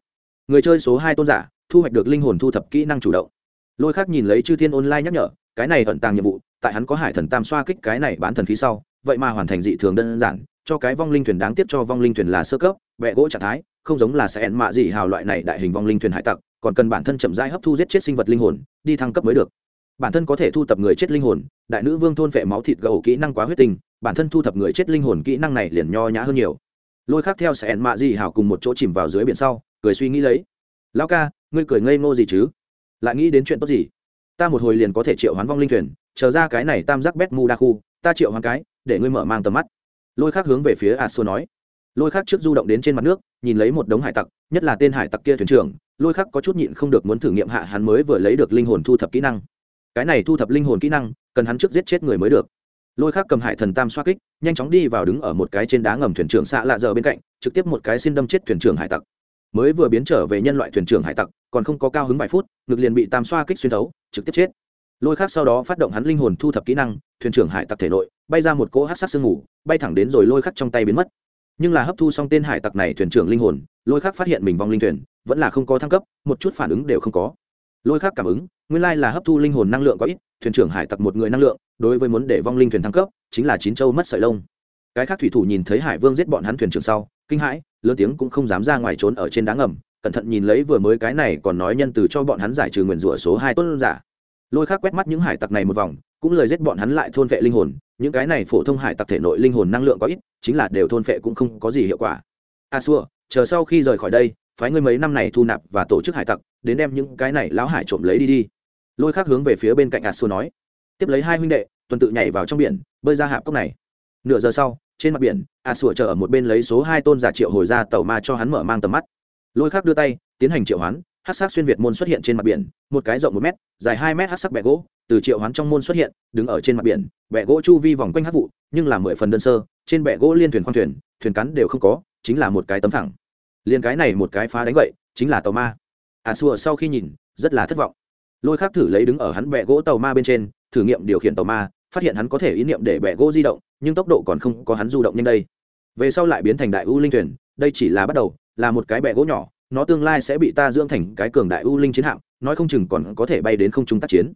S1: Người chơi số hai tôn giả, thu hoạch được linh hồn thu thập kỹ năng chủ động. Lôi khác nhìn lấy chư thiên online nhắc nhở, cái này ẩn tàng nhiệm vụ, tại hắn có hải thần tam xoa kích cái này bán thần khí sau, vậy mà hoàn thành dị thường đơn giản cho cái vong linh thuyền đáng tiếp cho vong linh thuyền là sơ cấp vẽ gỗ trạng thái, không giống là sẽ ẹn mạ gì hào loại này đại hình vong linh thuyền hải tặc, còn cần bản thân chậm rãi hấp thu giết chết sinh vật linh hồn, đi thăng cấp mới được. Bản thân có thể thu thập người chết linh hồn, đại nữ vương thôn vệ máu thịt gầu kỹ năng quá huyết tình bản thân thu thập người chết linh hồn kỹ năng này liền nho nhã hơn nhiều. Lôi khác theo sẽ ẹn mạ gì hào cùng một chỗ chìm vào dưới biển sau, cười suy nghĩ lấy. Lão ca, ngươi cười ngây ngô gì chứ? Lại nghĩ đến chuyện tốt gì? Ta một hồi liền có thể triệu hoán vong linh thuyền, chờ ra cái này tam giác bét mu đa khu, ta triệu hoán cái, để ngươi mở mang tầm mắt lôi khác hướng về phía a xua nói. Lôi khác trước du động đến trên mặt nước, nhìn lấy một đống hải tặc, nhất là tên hải tặc kia thuyền trưởng, lôi khác có chút nhịn không được muốn thử nghiệm hạ hắn mới vừa lấy được linh hồn thu thập kỹ năng. Cái này thu thập linh hồn kỹ năng, cần hắn trước giết chết người mới được. Lôi khác cầm hải thần tam xoa kích, nhanh chóng đi vào đứng ở một cái trên đá ngầm thuyền trưởng xạ lạ giờ bên cạnh, trực tiếp một cái xin đâm chết thuyền trưởng hải tặc. Mới vừa biến trở về nhân loại thuyền trưởng hải tặc, còn không có cao hứng vài phút, ngực liền bị tam xoa kích xuyên thấu, trực tiếp chết lôi khác sau đó phát động hắn linh hồn thu thập kỹ năng, thuyền trưởng hải tặc thể nội, bay ra một cỗ hát sắc sương mù, bay thẳng đến rồi lôi khắc trong tay biến mất. Nhưng là hấp thu xong tên hải tặc này thuyền trưởng linh hồn, lôi khắc phát hiện mình vong linh thuyền, vẫn là không có thăng cấp, một chút phản ứng đều không có. Lôi khắc cảm ứng, nguyên lai là hấp thu linh hồn năng lượng có ít, thuyền trưởng hải tặc một người năng lượng, đối với muốn để vong linh thuyền thăng cấp, chính là chín châu mất sợi lông. Cái khác thủy thủ nhìn thấy hải vương giết bọn hắn thuyền trưởng sau, kinh hãi, lớn tiếng cũng không dám ra ngoài trốn ở trên đá ngầm, cẩn thận nhìn lấy vừa mới cái này còn nói nhân từ cho bọn hắn giải trừ nguyền rủa số hai tốt giả lôi khác quét mắt những hải tặc này một vòng, cũng lời giết bọn hắn lại thôn vệ linh hồn, những cái này phổ thông hải tặc thể nội linh hồn năng lượng có ít, chính là đều thôn vệ cũng không có gì hiệu quả. A xua, chờ sau khi rời khỏi đây, phái ngươi mấy năm này thu nạp và tổ chức hải tặc, đến đem những cái này lão hải trộm lấy đi đi. Lôi khác hướng về phía bên cạnh a xua nói. Tiếp lấy hai huynh đệ, tuần tự nhảy vào trong biển, bơi ra hạp cốc này. Nửa giờ sau, trên mặt biển a xua chờ ở một bên lấy số hai tôn giả triệu hồi ra tàu ma cho hắn mở mang tầm mắt. Lôi khác đưa tay, tiến hành triệu hoán hát sắc xuyên việt môn xuất hiện trên mặt biển, một cái rộng một mét, dài hai mét hát sắc bẹ gỗ, từ triệu hoán trong môn xuất hiện, đứng ở trên mặt biển bẹ gỗ chu vi vòng quanh hát vụ, nhưng là mười phần đơn sơ, trên bẹ gỗ liên thuyền khoang thuyền thuyền cắn đều không có, chính là một cái tấm thẳng. Liên cái này một cái phá đánh vậy chính là tàu ma. À xua, sau khi nhìn, rất là thất vọng. Lôi khác thử lấy đứng ở hắn bẹ gỗ tàu ma bên trên, thử nghiệm điều khiển tàu ma, phát hiện hắn có thể ý niệm để bẹ gỗ di động, nhưng tốc độ còn không có hắn du động nhanh đây. Về sau lại biến thành đại u linh thuyền, đây chỉ là bắt đầu, là một cái bẹ gỗ nhỏ nó tương lai sẽ bị ta dưỡng thành cái cường đại u linh chiến hạm, nói không chừng còn có thể bay đến không trung tác chiến.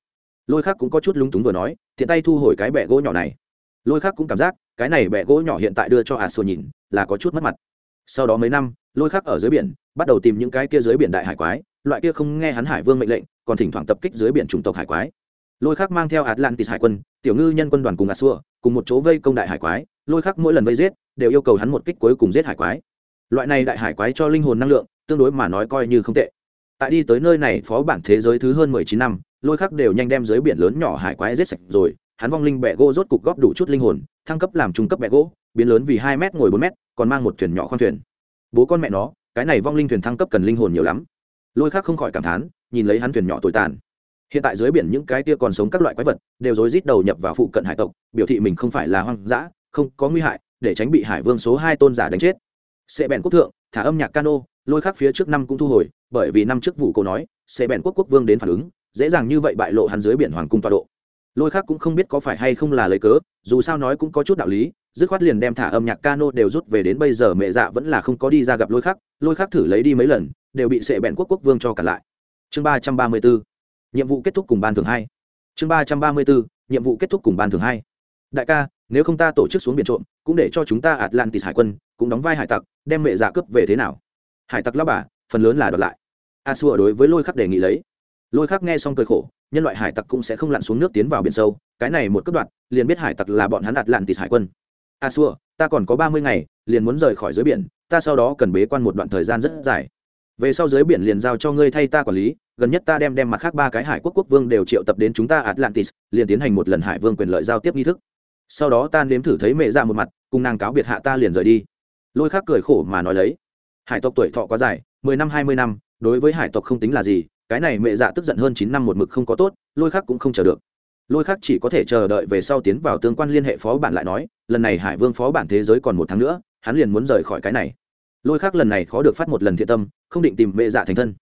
S1: Lôi khác cũng có chút lúng túng vừa nói thiện tay thu hồi cái bẹ gỗ nhỏ này. Lôi khác cũng cảm giác, cái này bẹ gỗ nhỏ hiện tại đưa cho ả sô nhìn, là có chút mất mặt. Sau đó mấy năm, lôi khác ở dưới biển, bắt đầu tìm những cái kia dưới biển đại hải quái, loại kia không nghe hắn hải vương mệnh lệnh, còn thỉnh thoảng tập kích dưới biển chủng tộc hải quái. Lôi khác mang theo atlantis hải quân, tiểu ngư nhân quân đoàn cùng ả xua cùng một chỗ vây công đại hải quái. Lôi khác mỗi lần vây giết, đều yêu cầu hắn một kích cuối cùng giết hải quái. Loại này đại hải quái cho linh hồn năng lượng tương đối mà nói coi như không tệ. Tại đi tới nơi này phó bản thế giới thứ hơn mười chín năm, lôi khắc đều nhanh đem dưới biển lớn nhỏ hải quái giết sạch rồi, hắn vong linh bẹ gỗ rốt cục góp đủ chút linh hồn, thăng cấp làm trung cấp bẹ gỗ, biến lớn vì hai m ngồi bốn m còn mang một thuyền nhỏ khoang thuyền. Bố con mẹ nó, cái này vong linh thuyền thăng cấp cần linh hồn nhiều lắm. Lôi khắc không khỏi cảm thán, nhìn lấy hắn thuyền nhỏ tồi tàn. Hiện tại dưới biển những cái tia còn sống các loại quái vật, đều rối rít đầu nhập vào phụ cận hải tộc, biểu thị mình không phải là hoang dã, không có nguy hại, để tránh bị hải vương số hai tôn giả đánh chết sẽ bèn quốc thượng, thả âm nhạc cano, lôi khắc phía trước năm cũng thu hồi, bởi vì năm trước vụ cô nói, sẽ bèn quốc quốc vương đến phản ứng, dễ dàng như vậy bại lộ hắn dưới biển hoàng cung tọa độ. Lôi khắc cũng không biết có phải hay không là lấy cớ, dù sao nói cũng có chút đạo lý, dứt khoát liền đem thả âm nhạc cano đều rút về đến bây giờ mẹ dạ vẫn là không có đi ra gặp lôi khắc lôi khắc thử lấy đi mấy lần, đều bị sệ bẹn quốc quốc vương cho cả lại. Chương ba trăm ba mươi bốn, nhiệm vụ kết thúc cùng ban thường hai. Chương ba trăm ba mươi bốn, nhiệm vụ kết thúc cùng ban thường hai. Đại ca nếu không ta tổ chức xuống biển trộm, cũng để cho chúng ta atlantis hải quân cũng đóng vai hải tặc, đem mẹ giả cướp về thế nào? Hải tặc lao bà, phần lớn là đoạt lại. A xua đối với lôi khắc đề nghị lấy. Lôi khắc nghe xong cười khổ, nhân loại hải tặc cũng sẽ không lặn xuống nước tiến vào biển sâu, cái này một cấp đoạn liền biết hải tặc là bọn hắn atlantis lặn tịt hải quân. A xua ta còn có ba mươi ngày, liền muốn rời khỏi dưới biển, ta sau đó cần bế quan một đoạn thời gian rất dài. Về sau dưới biển liền giao cho ngươi thay ta quản lý, gần nhất ta đem đem mặt khác ba cái hải quốc quốc vương đều triệu tập đến chúng ta atlantis, liền tiến hành một lần hải vương quyền lợi giao tiếp nghi thức sau đó ta nếm thử thấy mẹ ra dạ một mặt, cùng nàng cáo biệt hạ ta liền rời đi. Lôi khác cười khổ mà nói lấy, hải tộc tuổi thọ quá dài, mười năm, hai mươi năm, đối với hải tộc không tính là gì, cái này mẹ dạ tức giận hơn chín năm một mực không có tốt, lôi khác cũng không chờ được. Lôi khác chỉ có thể chờ đợi về sau tiến vào tương quan liên hệ phó bản lại nói, lần này hải vương phó bản thế giới còn một tháng nữa, hắn liền muốn rời khỏi cái này. Lôi khác lần này khó được phát một lần thiện tâm, không định tìm mẹ dạ thành thân.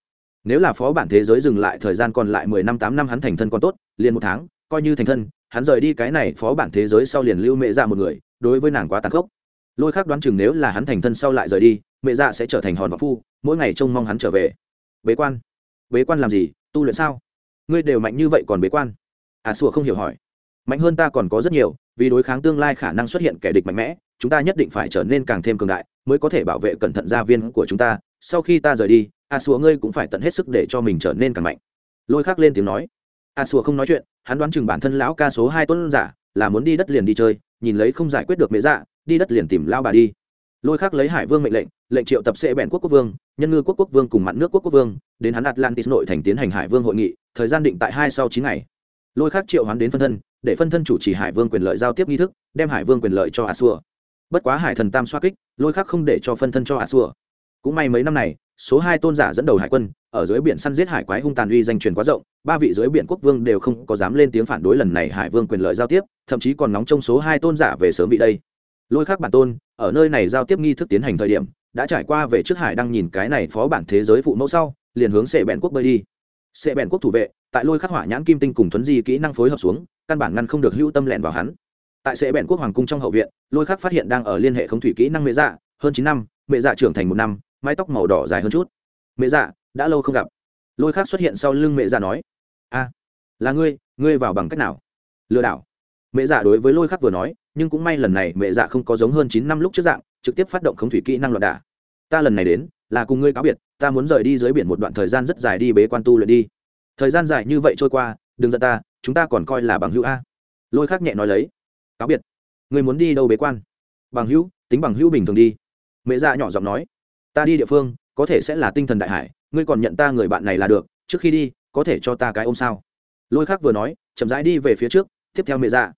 S1: Nếu là phó bản thế giới dừng lại thời gian còn lại mười năm, tám năm hắn thành thân còn tốt, liền một tháng, coi như thành thân hắn rời đi cái này phó bản thế giới sau liền lưu mẹ dạ một người, đối với nàng quá tàn khốc. Lôi khác đoán chừng nếu là hắn thành thân sau lại rời đi, mẹ dạ sẽ trở thành hòn vọng phu, mỗi ngày trông mong hắn trở về. Bế quan. Bế quan làm gì? Tu luyện sao? Ngươi đều mạnh như vậy còn bế quan? À sủa không hiểu hỏi. Mạnh hơn ta còn có rất nhiều, vì đối kháng tương lai khả năng xuất hiện kẻ địch mạnh mẽ, chúng ta nhất định phải trở nên càng thêm cường đại, mới có thể bảo vệ cẩn thận gia viên của chúng ta. Sau khi ta rời đi à, a xua ngươi cũng phải tận hết sức để cho mình trở nên càng mạnh. Lôi khắc lên tiếng nói. À, a sùa không nói chuyện, hắn đoán chừng bản thân lão ca số hai tuấn giả, là muốn đi đất liền đi chơi, nhìn lấy không giải quyết được mễ dạ đi đất liền tìm lao bà đi. Lôi khắc lấy hải vương mệnh lệnh lệnh triệu tập sệ bèn quốc quốc vương, nhân ngư quốc quốc vương cùng mặn nước quốc quốc vương, đến hắn atlantis nội thành tiến hành hải vương hội nghị, thời gian định tại hai sau chín ngày. Lôi khắc triệu hắn đến phân thân, để phân thân chủ trì hải vương quyền lợi giao tiếp nghi thức, đem hải vương quyền lợi cho à a xua bất quá hải thần tam xoa kích, lôi khắc không để cho phân thân cho à a xua cũng may mấy năm này số hai tôn giả dẫn đầu hải quân, ở dưới biển săn giết hải quái hung tàn uy danh truyền quá rộng, ba vị dưới biển quốc vương đều không có dám lên tiếng phản đối lần này hải vương quyền lợi giao tiếp, thậm chí còn nóng trong số hai tôn giả về sớm vị đây. Lôi khác bản tôn, ở nơi này giao tiếp nghi thức tiến hành thời điểm, đã trải qua về trước hải đang nhìn cái này phó bản thế giới phụ mẫu sau, liền hướng sệ bẹn quốc bơi đi. Sệ bẹn quốc thủ vệ, tại lôi khắc hỏa nhãn kim tinh cùng thuấn di kỹ năng phối hợp xuống, căn bản ngăn không được hưu tâm lẹn vào hắn. Tại sệ bẹn quốc hoàng cung trong hậu viện, lôi khắc phát hiện đang ở liên hệ khống thủy kỹ năng mệ dạ hơn chín năm mệ dạ trưởng thành một năm mái tóc màu đỏ dài hơn chút. Mẹ dạ đã lâu không gặp. Lôi khác xuất hiện sau lưng mẹ dạ nói, a, là ngươi ngươi vào bằng cách nào? Lừa đảo. Mẹ dạ đối với lôi khắc vừa nói, nhưng cũng may lần này mẹ dạ không có giống hơn chín năm lúc trước dạng, trực tiếp phát động khống thủy kỹ năng loạn đả. Ta lần này đến, là cùng ngươi cáo biệt, ta muốn rời đi dưới biển một đoạn thời gian rất dài đi bế quan tu luyện đi. Thời gian dài như vậy trôi qua, đừng giận ta, chúng ta còn coi là bằng hữu a. Lôi khắc nhẹ nói lấy, cáo biệt, ngươi muốn đi đâu bế quan? Bằng hữu, tính bằng hữu bình thường đi. Mẹ dạ nhỏ giọng nói ta đi địa phương, có thể sẽ là tinh thần đại hải, ngươi còn nhận ta người bạn này là được, trước khi đi, có thể cho ta cái ôm sao? Lôi khác vừa nói, chậm rãi đi về phía trước, tiếp theo mẹ dạ.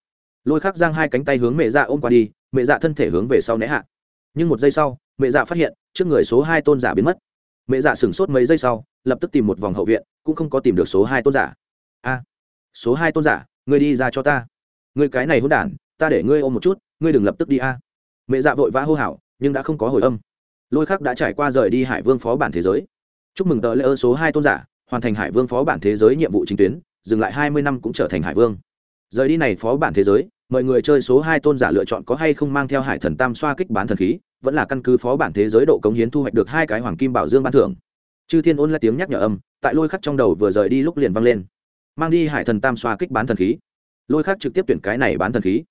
S1: Lôi khác giang hai cánh tay hướng mẹ dạ ôm qua đi, mẹ dạ thân thể hướng về sau né hạ. Nhưng một giây sau, mẹ dạ phát hiện, trước người số hai tôn giả biến mất. Mẹ dạ sửng sốt mấy giây sau, lập tức tìm một vòng hậu viện, cũng không có tìm được số hai tôn giả. A, số hai tôn giả, ngươi đi ra cho ta. Ngươi cái này hôn đản, ta để ngươi ôm một chút, ngươi đừng lập tức đi a. Mẹ dạ vội vã hô hào, nhưng đã không có hồi âm lôi khắc đã trải qua rời đi hải vương phó bản thế giới. Chúc mừng tờ lễ ơ số hai tôn giả, hoàn thành hải vương phó bản thế giới nhiệm vụ chính tuyến, dừng lại hai mươi năm cũng trở thành hải vương. Rời đi này phó bản thế giới mời người chơi số hai tôn giả lựa chọn có hay không mang theo hải thần tam xoa kích bán thần khí, vẫn là căn cứ phó bản thế giới độ cống hiến thu hoạch được hai cái hoàng kim bảo dương ban thưởng. Chư thiên ôn là tiếng nhắc nhở âm, tại lôi khắc trong đầu vừa rời đi lúc liền vang lên. Mang đi hải thần tam xoa kích bán thần khí. Lôi khắc trực tiếp tuyển cái này bán thần khí.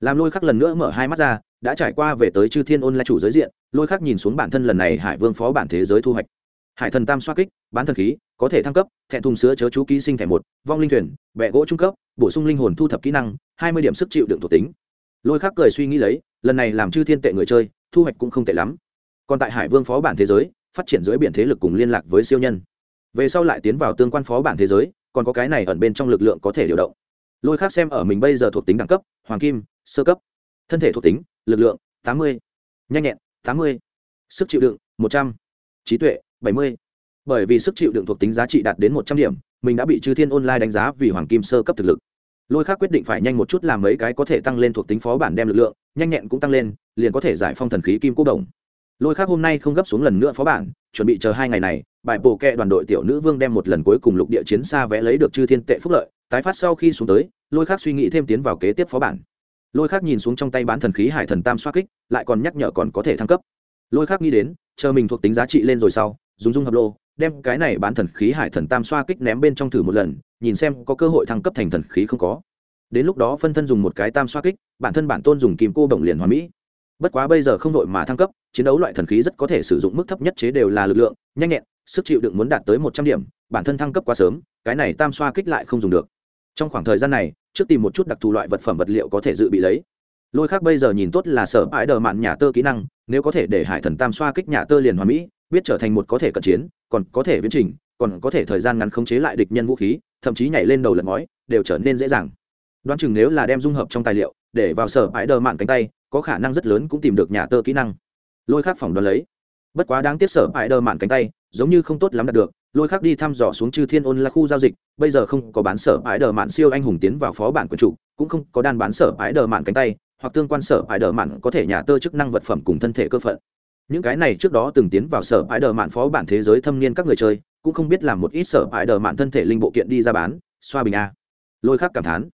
S1: Làm lôi khắc lần nữa mở hai mắt ra đã trải qua về tới chư thiên ôn là chủ giới diện, lôi khắc nhìn xuống bản thân lần này hải vương phó bản thế giới thu hoạch. Hải thần tam xoa kích, bán thần khí, có thể thăng cấp, thẹn thùng sữa chớ chú ký sinh thẻ một, vong linh thuyền bẹ gỗ trung cấp, bổ sung linh hồn thu thập kỹ năng, hai mươi điểm sức chịu đựng thuộc tính. Lôi khắc cười suy nghĩ lấy, lần này làm chư thiên tệ người chơi, thu hoạch cũng không tệ lắm. Còn tại hải vương phó bản thế giới, phát triển dưới biển thế lực cùng liên lạc với siêu nhân. Về sau lại tiến vào tương quan phó bản thế giới, còn có cái này ẩn bên trong lực lượng có thể điều động. Lôi khác xem ở mình bây giờ thuộc tính đẳng cấp, hoàng kim, sơ cấp thân thể thuộc tính, lực lượng, tám mươi. Nhanh nhẹn, tám mươi. Sức chịu đựng, một trăm. Trí tuệ, bảy mươi. Bởi vì sức chịu đựng thuộc tính giá trị đạt đến một trăm điểm, mình đã bị chư thiên online đánh giá vì hoàng kim sơ cấp thực lực. Lôi khác quyết định phải nhanh một chút làm mấy cái có thể tăng lên thuộc tính phó bản đem lực lượng, nhanh nhẹn cũng tăng lên, liền có thể giải phong thần khí kim cố đồng. Lôi khác hôm nay không gấp xuống lần nữa phó bản, chuẩn bị chờ hai ngày này, bài bổ kẹ đoàn đội tiểu nữ vương đem một lần cuối cùng lục địa chiến xa vẽ lấy được chư thiên tệ phúc lợi, tái phát sau khi xuống tới, lôi khác suy nghĩ thêm tiến vào kế tiếp phó bản lôi khác nhìn xuống trong tay bán thần khí hải thần tam xoa kích, lại còn nhắc nhở còn có thể thăng cấp. Lôi khác nghĩ đến, chờ mình thuộc tính giá trị lên rồi sau, dùng dung hợp lô, đem cái này bán thần khí hải thần tam xoa kích ném bên trong thử một lần, nhìn xem có cơ hội thăng cấp thành thần khí không có. Đến lúc đó phân thân dùng một cái tam xoa kích, bản thân bản tôn dùng kim cô bổng liền hoàn mỹ. Bất quá bây giờ không đội mà thăng cấp, chiến đấu loại thần khí rất có thể sử dụng mức thấp nhất chế đều là lực lượng, nhanh nhẹn, sức chịu đựng muốn đạt tới một trăm điểm, bản thân thăng cấp quá sớm, cái này tam xoa kích lại không dùng được trong khoảng thời gian này, trước tìm một chút đặc thù loại vật phẩm vật liệu có thể dự bị lấy. Lôi khác bây giờ nhìn tốt là sở bãi đờ mạn nhà tơ kỹ năng, nếu có thể để hải thần tam xoa kích nhà tơ liền hoàn mỹ, biết trở thành một có thể cận chiến, còn có thể viễn trình, còn có thể thời gian ngắn khống chế lại địch nhân vũ khí, thậm chí nhảy lên đầu lật ngói, đều trở nên dễ dàng. Đoán chừng nếu là đem dung hợp trong tài liệu, để vào sở bãi đờ mạn cánh tay, có khả năng rất lớn cũng tìm được nhà tơ kỹ năng. Lôi khác phỏng đoán lấy. Bất quá đáng tiếc sở bãi đờ mạn cánh tay, giống như không tốt lắm đạt được lôi khắc đi thăm dò xuống chư thiên ôn là khu giao dịch, bây giờ không có bán sở ái đờ mạn siêu anh hùng tiến vào phó bản quân chủ, cũng không có đan bán sở ái đờ mạn cánh tay, hoặc tương quan sở ái đờ mạn có thể nhà tơ chức năng vật phẩm cùng thân thể cơ phận. Những cái này trước đó từng tiến vào sở ái đờ mạn phó bản thế giới thâm niên các người chơi, cũng không biết làm một ít sở ái đờ mạn thân thể linh bộ kiện đi ra bán, xoa bình a. Lôi khắc cảm thán.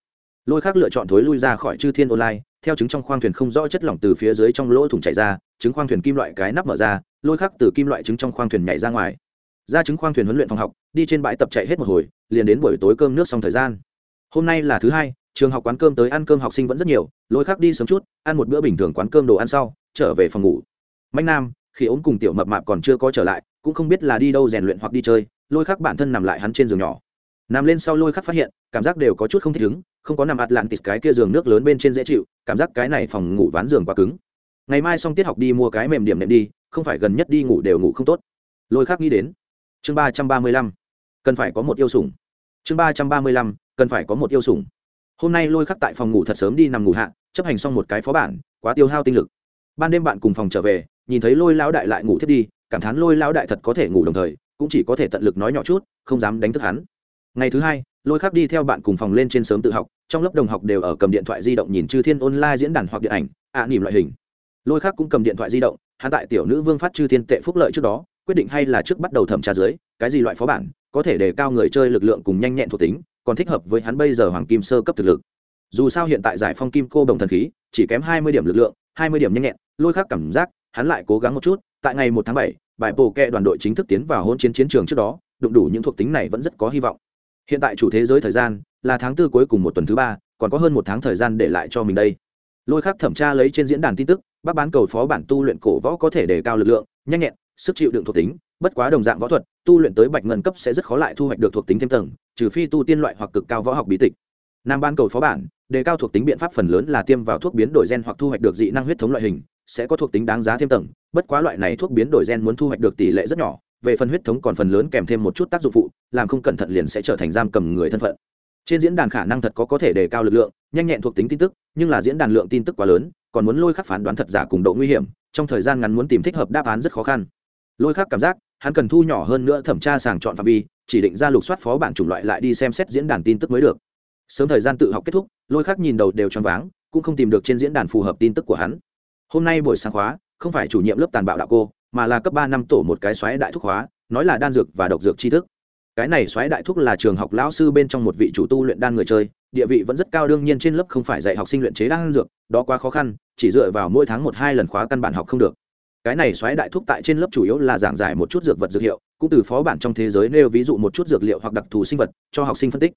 S1: Lôi khắc lựa chọn thối lui ra khỏi chư thiên online, theo trứng trong khoang thuyền không rõ chất lỏng từ phía dưới trong lỗ thủng chảy ra trứng khoang thuyền kim loại cái nắp mở ra, lôi khắc từ kim loại trứng trong khoang thuyền nhảy ra ngoài ra chứng khoang thuyền huấn luyện phòng học, đi trên bãi tập chạy hết một hồi, liền đến buổi tối cơm nước xong thời gian. Hôm nay là thứ hai, trường học quán cơm tới ăn cơm học sinh vẫn rất nhiều, lôi khắc đi sớm chút, ăn một bữa bình thường quán cơm đồ ăn sau, trở về phòng ngủ. Mạnh nam, khi ốm cùng tiểu mập mạp còn chưa có trở lại, cũng không biết là đi đâu rèn luyện hoặc đi chơi, lôi khắc bản thân nằm lại hắn trên giường nhỏ. Nằm lên sau lôi khắc phát hiện, cảm giác đều có chút không thích ứng, không có nằm ạt lãng tịt cái kia giường nước lớn bên trên dễ chịu, cảm giác cái này phòng ngủ ván giường quá cứng. Ngày mai xong tiết học đi mua cái mềm điểm nệm đi, không phải gần nhất đi ngủ đều ngủ không tốt. Lôi khắc nghĩ đến chương ba trăm ba mươi lăm cần phải có một yêu sủng. Chương ba trăm ba mươi lăm cần phải có một yêu sủng. Hôm nay lôi khắc tại phòng ngủ thật sớm đi nằm ngủ hạ chấp hành xong một cái phó bản quá tiêu hao tinh lực. Ban đêm bạn cùng phòng trở về nhìn thấy lôi lão đại lại ngủ thiết đi cảm thán lôi lão đại thật có thể ngủ đồng thời cũng chỉ có thể tận lực nói nhỏ chút không dám đánh thức hắn. Ngày thứ hai lôi khắc đi theo bạn cùng phòng lên trên sớm tự học trong lớp đồng học đều ở cầm điện thoại di động nhìn chư thiên online diễn đàn hoặc điện ảnh ạ à, nỉm loại hình. Lôi khắc cũng cầm điện thoại di động hắn tại tiểu nữ vương phát chư thiên tệ phúc lợi trước đó quyết định hay là trước bắt đầu thẩm tra dưới, cái gì loại phó bản có thể đề cao người chơi lực lượng cùng nhanh nhẹn thuộc tính, còn thích hợp với hắn bây giờ hoàng kim sơ cấp thực lực. Dù sao hiện tại giải phong kim cô đồng thần khí chỉ kém hai mươi điểm lực lượng, hai mươi điểm nhanh nhẹn, lôi khắc cảm giác, hắn lại cố gắng một chút, tại ngày một tháng bảy, bài bồ kẹ đoàn đội chính thức tiến vào hôn chiến chiến trường trước đó, đụng đủ những thuộc tính này vẫn rất có hy vọng. Hiện tại chủ thế giới thời gian là tháng tư cuối cùng một tuần thứ ba, còn có hơn một tháng thời gian để lại cho mình đây. Lôi khắc thẩm tra lấy trên diễn đàn tin tức, bác bán cầu phó bản tu luyện cổ võ có thể đề cao lực lượng, nhanh nhẹn sức chịu đựng thuộc tính, bất quá đồng dạng võ thuật, tu luyện tới bạch ngân cấp sẽ rất khó lại thu hoạch được thuộc tính thêm tầng, trừ phi tu tiên loại hoặc cực cao võ học bí tịch. Nam ban cầu phó bản, đề cao thuộc tính biện pháp phần lớn là tiêm vào thuốc biến đổi gen hoặc thu hoạch được dị năng huyết thống loại hình, sẽ có thuộc tính đáng giá thêm tầng, bất quá loại này thuốc biến đổi gen muốn thu hoạch được tỷ lệ rất nhỏ, về phần huyết thống còn phần lớn kèm thêm một chút tác dụng phụ, làm không cẩn thận liền sẽ trở thành giam cầm người thân phận. Trên diễn đàn khả năng thật có có thể đề cao lực lượng, nhanh nhẹn thuộc tính tin tức, nhưng là diễn đàn lượng tin tức quá lớn, còn muốn lôi khắc phán đoán thật giả cùng độ nguy hiểm, trong thời gian ngắn muốn tìm thích hợp đáp án rất khó khăn lôi khắc cảm giác hắn cần thu nhỏ hơn nữa thẩm tra sàng chọn phạm vi chỉ định ra lục soát phó bản chủng loại lại đi xem xét diễn đàn tin tức mới được. Sớm thời gian tự học kết thúc lôi khắc nhìn đầu đều choáng váng cũng không tìm được trên diễn đàn phù hợp tin tức của hắn. Hôm nay buổi sáng khóa không phải chủ nhiệm lớp tàn bạo đạo cô mà là cấp ba năm tổ một cái xoáy đại thúc hóa, nói là đan dược và độc dược tri thức. Cái này xoáy đại thúc là trường học lão sư bên trong một vị chủ tu luyện đan người chơi địa vị vẫn rất cao đương nhiên trên lớp không phải dạy học sinh luyện chế đan dược đó quá khó khăn chỉ dựa vào mỗi tháng một hai lần khóa căn bản học không được cái này xoáy đại thúc tại trên lớp chủ yếu là giảng giải một chút dược vật dược hiệu, cũng từ phó bản trong thế giới nêu ví dụ một chút dược liệu hoặc đặc thù sinh vật cho học sinh phân tích.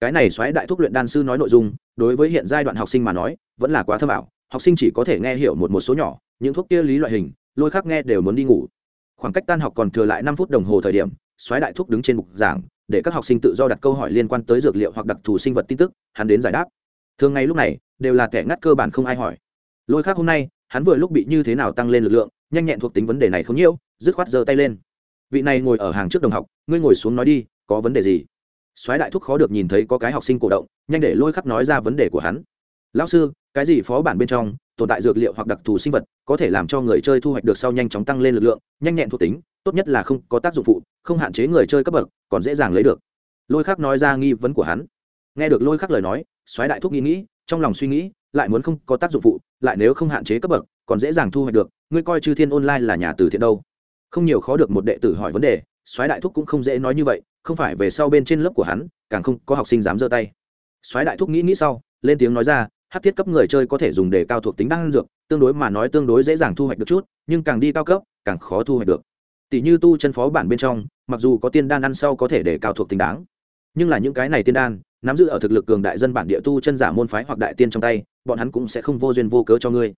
S1: Cái này xoáy đại thúc luyện đan sư nói nội dung, đối với hiện giai đoạn học sinh mà nói, vẫn là quá thâm ảo, học sinh chỉ có thể nghe hiểu một một số nhỏ, những thuốc kia lý loại hình, lôi khác nghe đều muốn đi ngủ. Khoảng cách tan học còn thừa lại năm phút đồng hồ thời điểm, xoáy đại thúc đứng trên bục giảng, để các học sinh tự do đặt câu hỏi liên quan tới dược liệu hoặc đặc thù sinh vật tin tức, hắn đến giải đáp. Thường ngày lúc này, đều là kẻ ngắt cơ bản không ai hỏi. Lôi khác hôm nay, hắn vừa lúc bị như thế nào tăng lên lực lượng nhanh nhẹn thuộc tính vấn đề này không nhiễu, dứt khoát giơ tay lên. Vị này ngồi ở hàng trước đồng học, ngươi ngồi xuống nói đi, có vấn đề gì? Soái đại thúc khó được nhìn thấy có cái học sinh cổ động, nhanh để lôi khắc nói ra vấn đề của hắn. Lão sư, cái gì phó bản bên trong, tồn tại dược liệu hoặc đặc thù sinh vật, có thể làm cho người chơi thu hoạch được sau nhanh chóng tăng lên lực lượng, nhanh nhẹn thuộc tính, tốt nhất là không có tác dụng phụ, không hạn chế người chơi cấp bậc, còn dễ dàng lấy được. Lôi khắc nói ra nghi vấn của hắn. Nghe được lôi khắc lời nói, soái đại thúc nghĩ nghĩ, trong lòng suy nghĩ lại muốn không có tác dụng phụ, lại nếu không hạn chế cấp bậc, còn dễ dàng thu hoạch được, ngươi coi chư thiên online là nhà từ thiện đâu. Không nhiều khó được một đệ tử hỏi vấn đề, soái đại thúc cũng không dễ nói như vậy, không phải về sau bên trên lớp của hắn, càng không có học sinh dám giơ tay. Soái đại thúc nghĩ nghĩ sau, lên tiếng nói ra, hát thiết cấp người chơi có thể dùng để cao thuộc tính đan dược, tương đối mà nói tương đối dễ dàng thu hoạch được chút, nhưng càng đi cao cấp, càng khó thu hoạch được. Tỷ như tu chân phó bản bên trong, mặc dù có tiên đan ăn sau có thể để cao thuộc tính đáng, nhưng là những cái này tiên đan, nắm giữ ở thực lực cường đại dân bản địa tu chân giả môn phái hoặc đại tiên trong tay bọn hắn cũng sẽ không vô duyên vô cớ cho ngươi.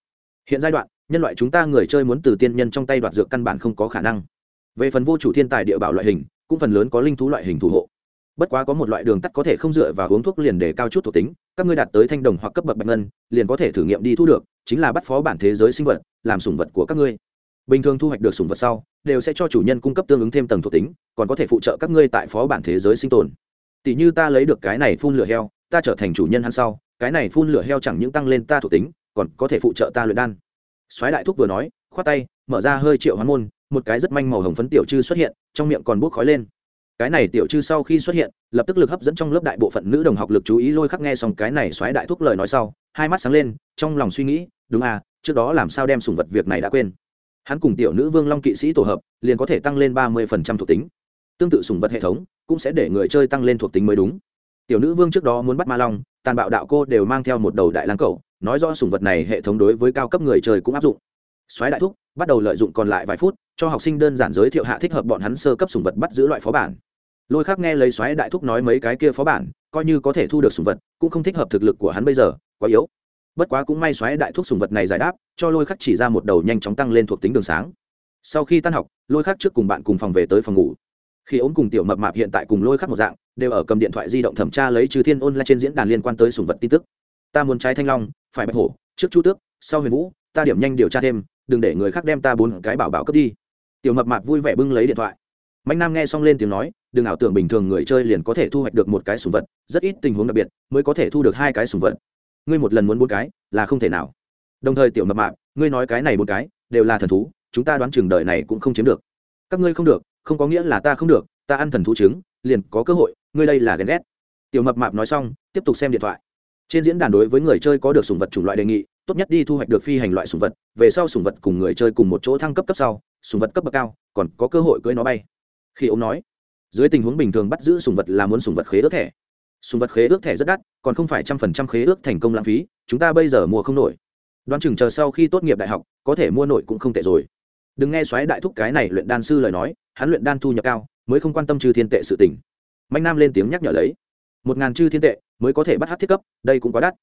S1: Hiện giai đoạn, nhân loại chúng ta người chơi muốn từ tiên nhân trong tay đoạt dược căn bản không có khả năng. Về phần vô chủ thiên tài địa bảo loại hình, cũng phần lớn có linh thú loại hình thủ hộ. Bất quá có một loại đường tắt có thể không dựa vào uống thuốc liền để cao chút thuộc tính, các ngươi đạt tới thanh đồng hoặc cấp bậc bạch ngân, liền có thể thử nghiệm đi thu được, chính là bắt phó bản thế giới sinh vật, làm sủng vật của các ngươi. Bình thường thu hoạch được sủng vật sau, đều sẽ cho chủ nhân cung cấp tương ứng thêm tầng thuộc tính, còn có thể phụ trợ các ngươi tại phó bản thế giới sinh tồn. Tỷ như ta lấy được cái này phun lửa heo ta trở thành chủ nhân hắn sau, cái này phun lửa heo chẳng những tăng lên ta thuộc tính, còn có thể phụ trợ ta luyện đan. Soái đại thúc vừa nói, khoát tay, mở ra hơi triệu hoán môn, một cái rất manh màu hồng phấn tiểu chư xuất hiện, trong miệng còn bốc khói lên. Cái này tiểu chư sau khi xuất hiện, lập tức lực hấp dẫn trong lớp đại bộ phận nữ đồng học lực chú ý lôi khắc nghe xong cái này xoáy đại thúc lời nói sau, hai mắt sáng lên, trong lòng suy nghĩ, đúng à trước đó làm sao đem sùng vật việc này đã quên. Hắn cùng tiểu nữ vương long kỵ sĩ tổ hợp, liền có thể tăng lên ba mươi phần trăm thuộc tính. Tương tự sùng vật hệ thống, cũng sẽ để người chơi tăng lên thuộc tính mới đúng tiểu nữ vương trước đó muốn bắt ma long, tàn bạo đạo cô đều mang theo một đầu đại lang cầu nói rõ sủng vật này hệ thống đối với cao cấp người chơi cũng áp dụng. Xoáy đại thúc, bắt đầu lợi dụng còn lại vài phút, cho học sinh đơn giản giới thiệu hạ thích hợp bọn hắn sơ cấp sủng vật bắt giữ loại phó bản. Lôi khác nghe lấy xoáy đại thúc nói mấy cái kia phó bản, coi như có thể thu được sủng vật, cũng không thích hợp thực lực của hắn bây giờ, quá yếu. Bất quá cũng may xoáy đại thúc sùng vật này giải đáp, cho lôi khắc chỉ ra một đầu nhanh chóng tăng lên thuộc tính đường sáng. Sau khi tan học, lôi khắc trước cùng bạn cùng phòng về tới phòng ngủ khi ốm cùng tiểu mập mạp hiện tại cùng lôi khắc một dạng, đều ở cầm điện thoại di động thẩm tra lấy trừ thiên ôn lại trên diễn đàn liên quan tới sùng vật tin tức. Ta muốn trái thanh long, phải bạch hổ, trước chu tước, sau huyền vũ, ta điểm nhanh điều tra thêm, đừng để người khác đem ta bốn cái bảo bảo cấp đi. Tiểu mập mạp vui vẻ bưng lấy điện thoại. Mạnh nam nghe xong lên tiếng nói, đừng ảo tưởng bình thường người chơi liền có thể thu hoạch được một cái sùng vật, rất ít tình huống đặc biệt mới có thể thu được hai cái sùng vật. Ngươi một lần muốn bốn cái, là không thể nào. Đồng thời tiểu mập mạp, ngươi nói cái này bốn cái, đều là thần thú, chúng ta đoán chừng đời này cũng không chiếm được. Các ngươi không được không có nghĩa là ta không được, ta ăn thần thú trứng, liền có cơ hội, ngươi đây là ghen ghét. Tiểu mập mạp nói xong, tiếp tục xem điện thoại. Trên diễn đàn đối với người chơi có được sùng vật chủng loại đề nghị, tốt nhất đi thu hoạch được phi hành loại sùng vật, về sau sùng vật cùng người chơi cùng một chỗ thăng cấp cấp sau sùng vật cấp bậc cao, còn có cơ hội cưỡi nó bay. Khi ông nói, dưới tình huống bình thường bắt giữ sùng vật là muốn sùng vật khế ước thẻ. Sùng vật khế ước thẻ rất đắt, còn không phải trăm phần trăm khế ước thành công lãng phí, chúng ta bây giờ mua không nổi. Đoán chừng chờ sau khi tốt nghiệp đại học, có thể mua nổi cũng không tệ rồi. Đừng nghe xoáy đại thúc cái này luyện đan sư lời nói hắn luyện đan thu nhập cao, mới không quan tâm trừ thiên tệ sự tình. Mạnh nam lên tiếng nhắc nhở lấy. Một ngàn chư thiên tệ mới có thể bắt hát thiết cấp, đây cũng quá đắt.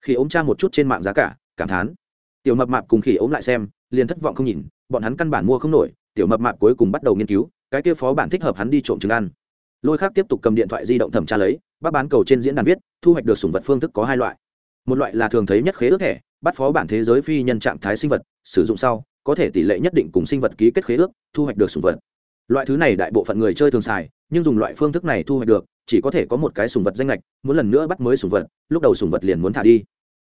S1: Khi ốm cha một chút trên mạng giá cả, cảm thán. Tiểu mập mạp cùng khi ốm lại xem, liền thất vọng không nhìn, bọn hắn căn bản mua không nổi, tiểu mập mạp cuối cùng bắt đầu nghiên cứu, cái kia phó bản thích hợp hắn đi trộm trứng ăn lôi khác tiếp tục cầm điện thoại di động thẩm tra lấy, bác bán cầu trên diễn đàn viết, thu hoạch được sủng vật phương thức có hai loại. Một loại là thường thấy nhất khế ước thẻ, bắt phó bản thế giới phi nhân trạng thái sinh vật, sử dụng sau, có thể tỷ lệ nhất định cùng sinh vật ký kết khế ước, thu hoạch được sủng vật loại thứ này đại bộ phận người chơi thường xài, nhưng dùng loại phương thức này thu hoạch được, chỉ có thể có một cái sùng vật danh lệch, muốn lần nữa bắt mới sùng vật, lúc đầu sùng vật liền muốn thả đi.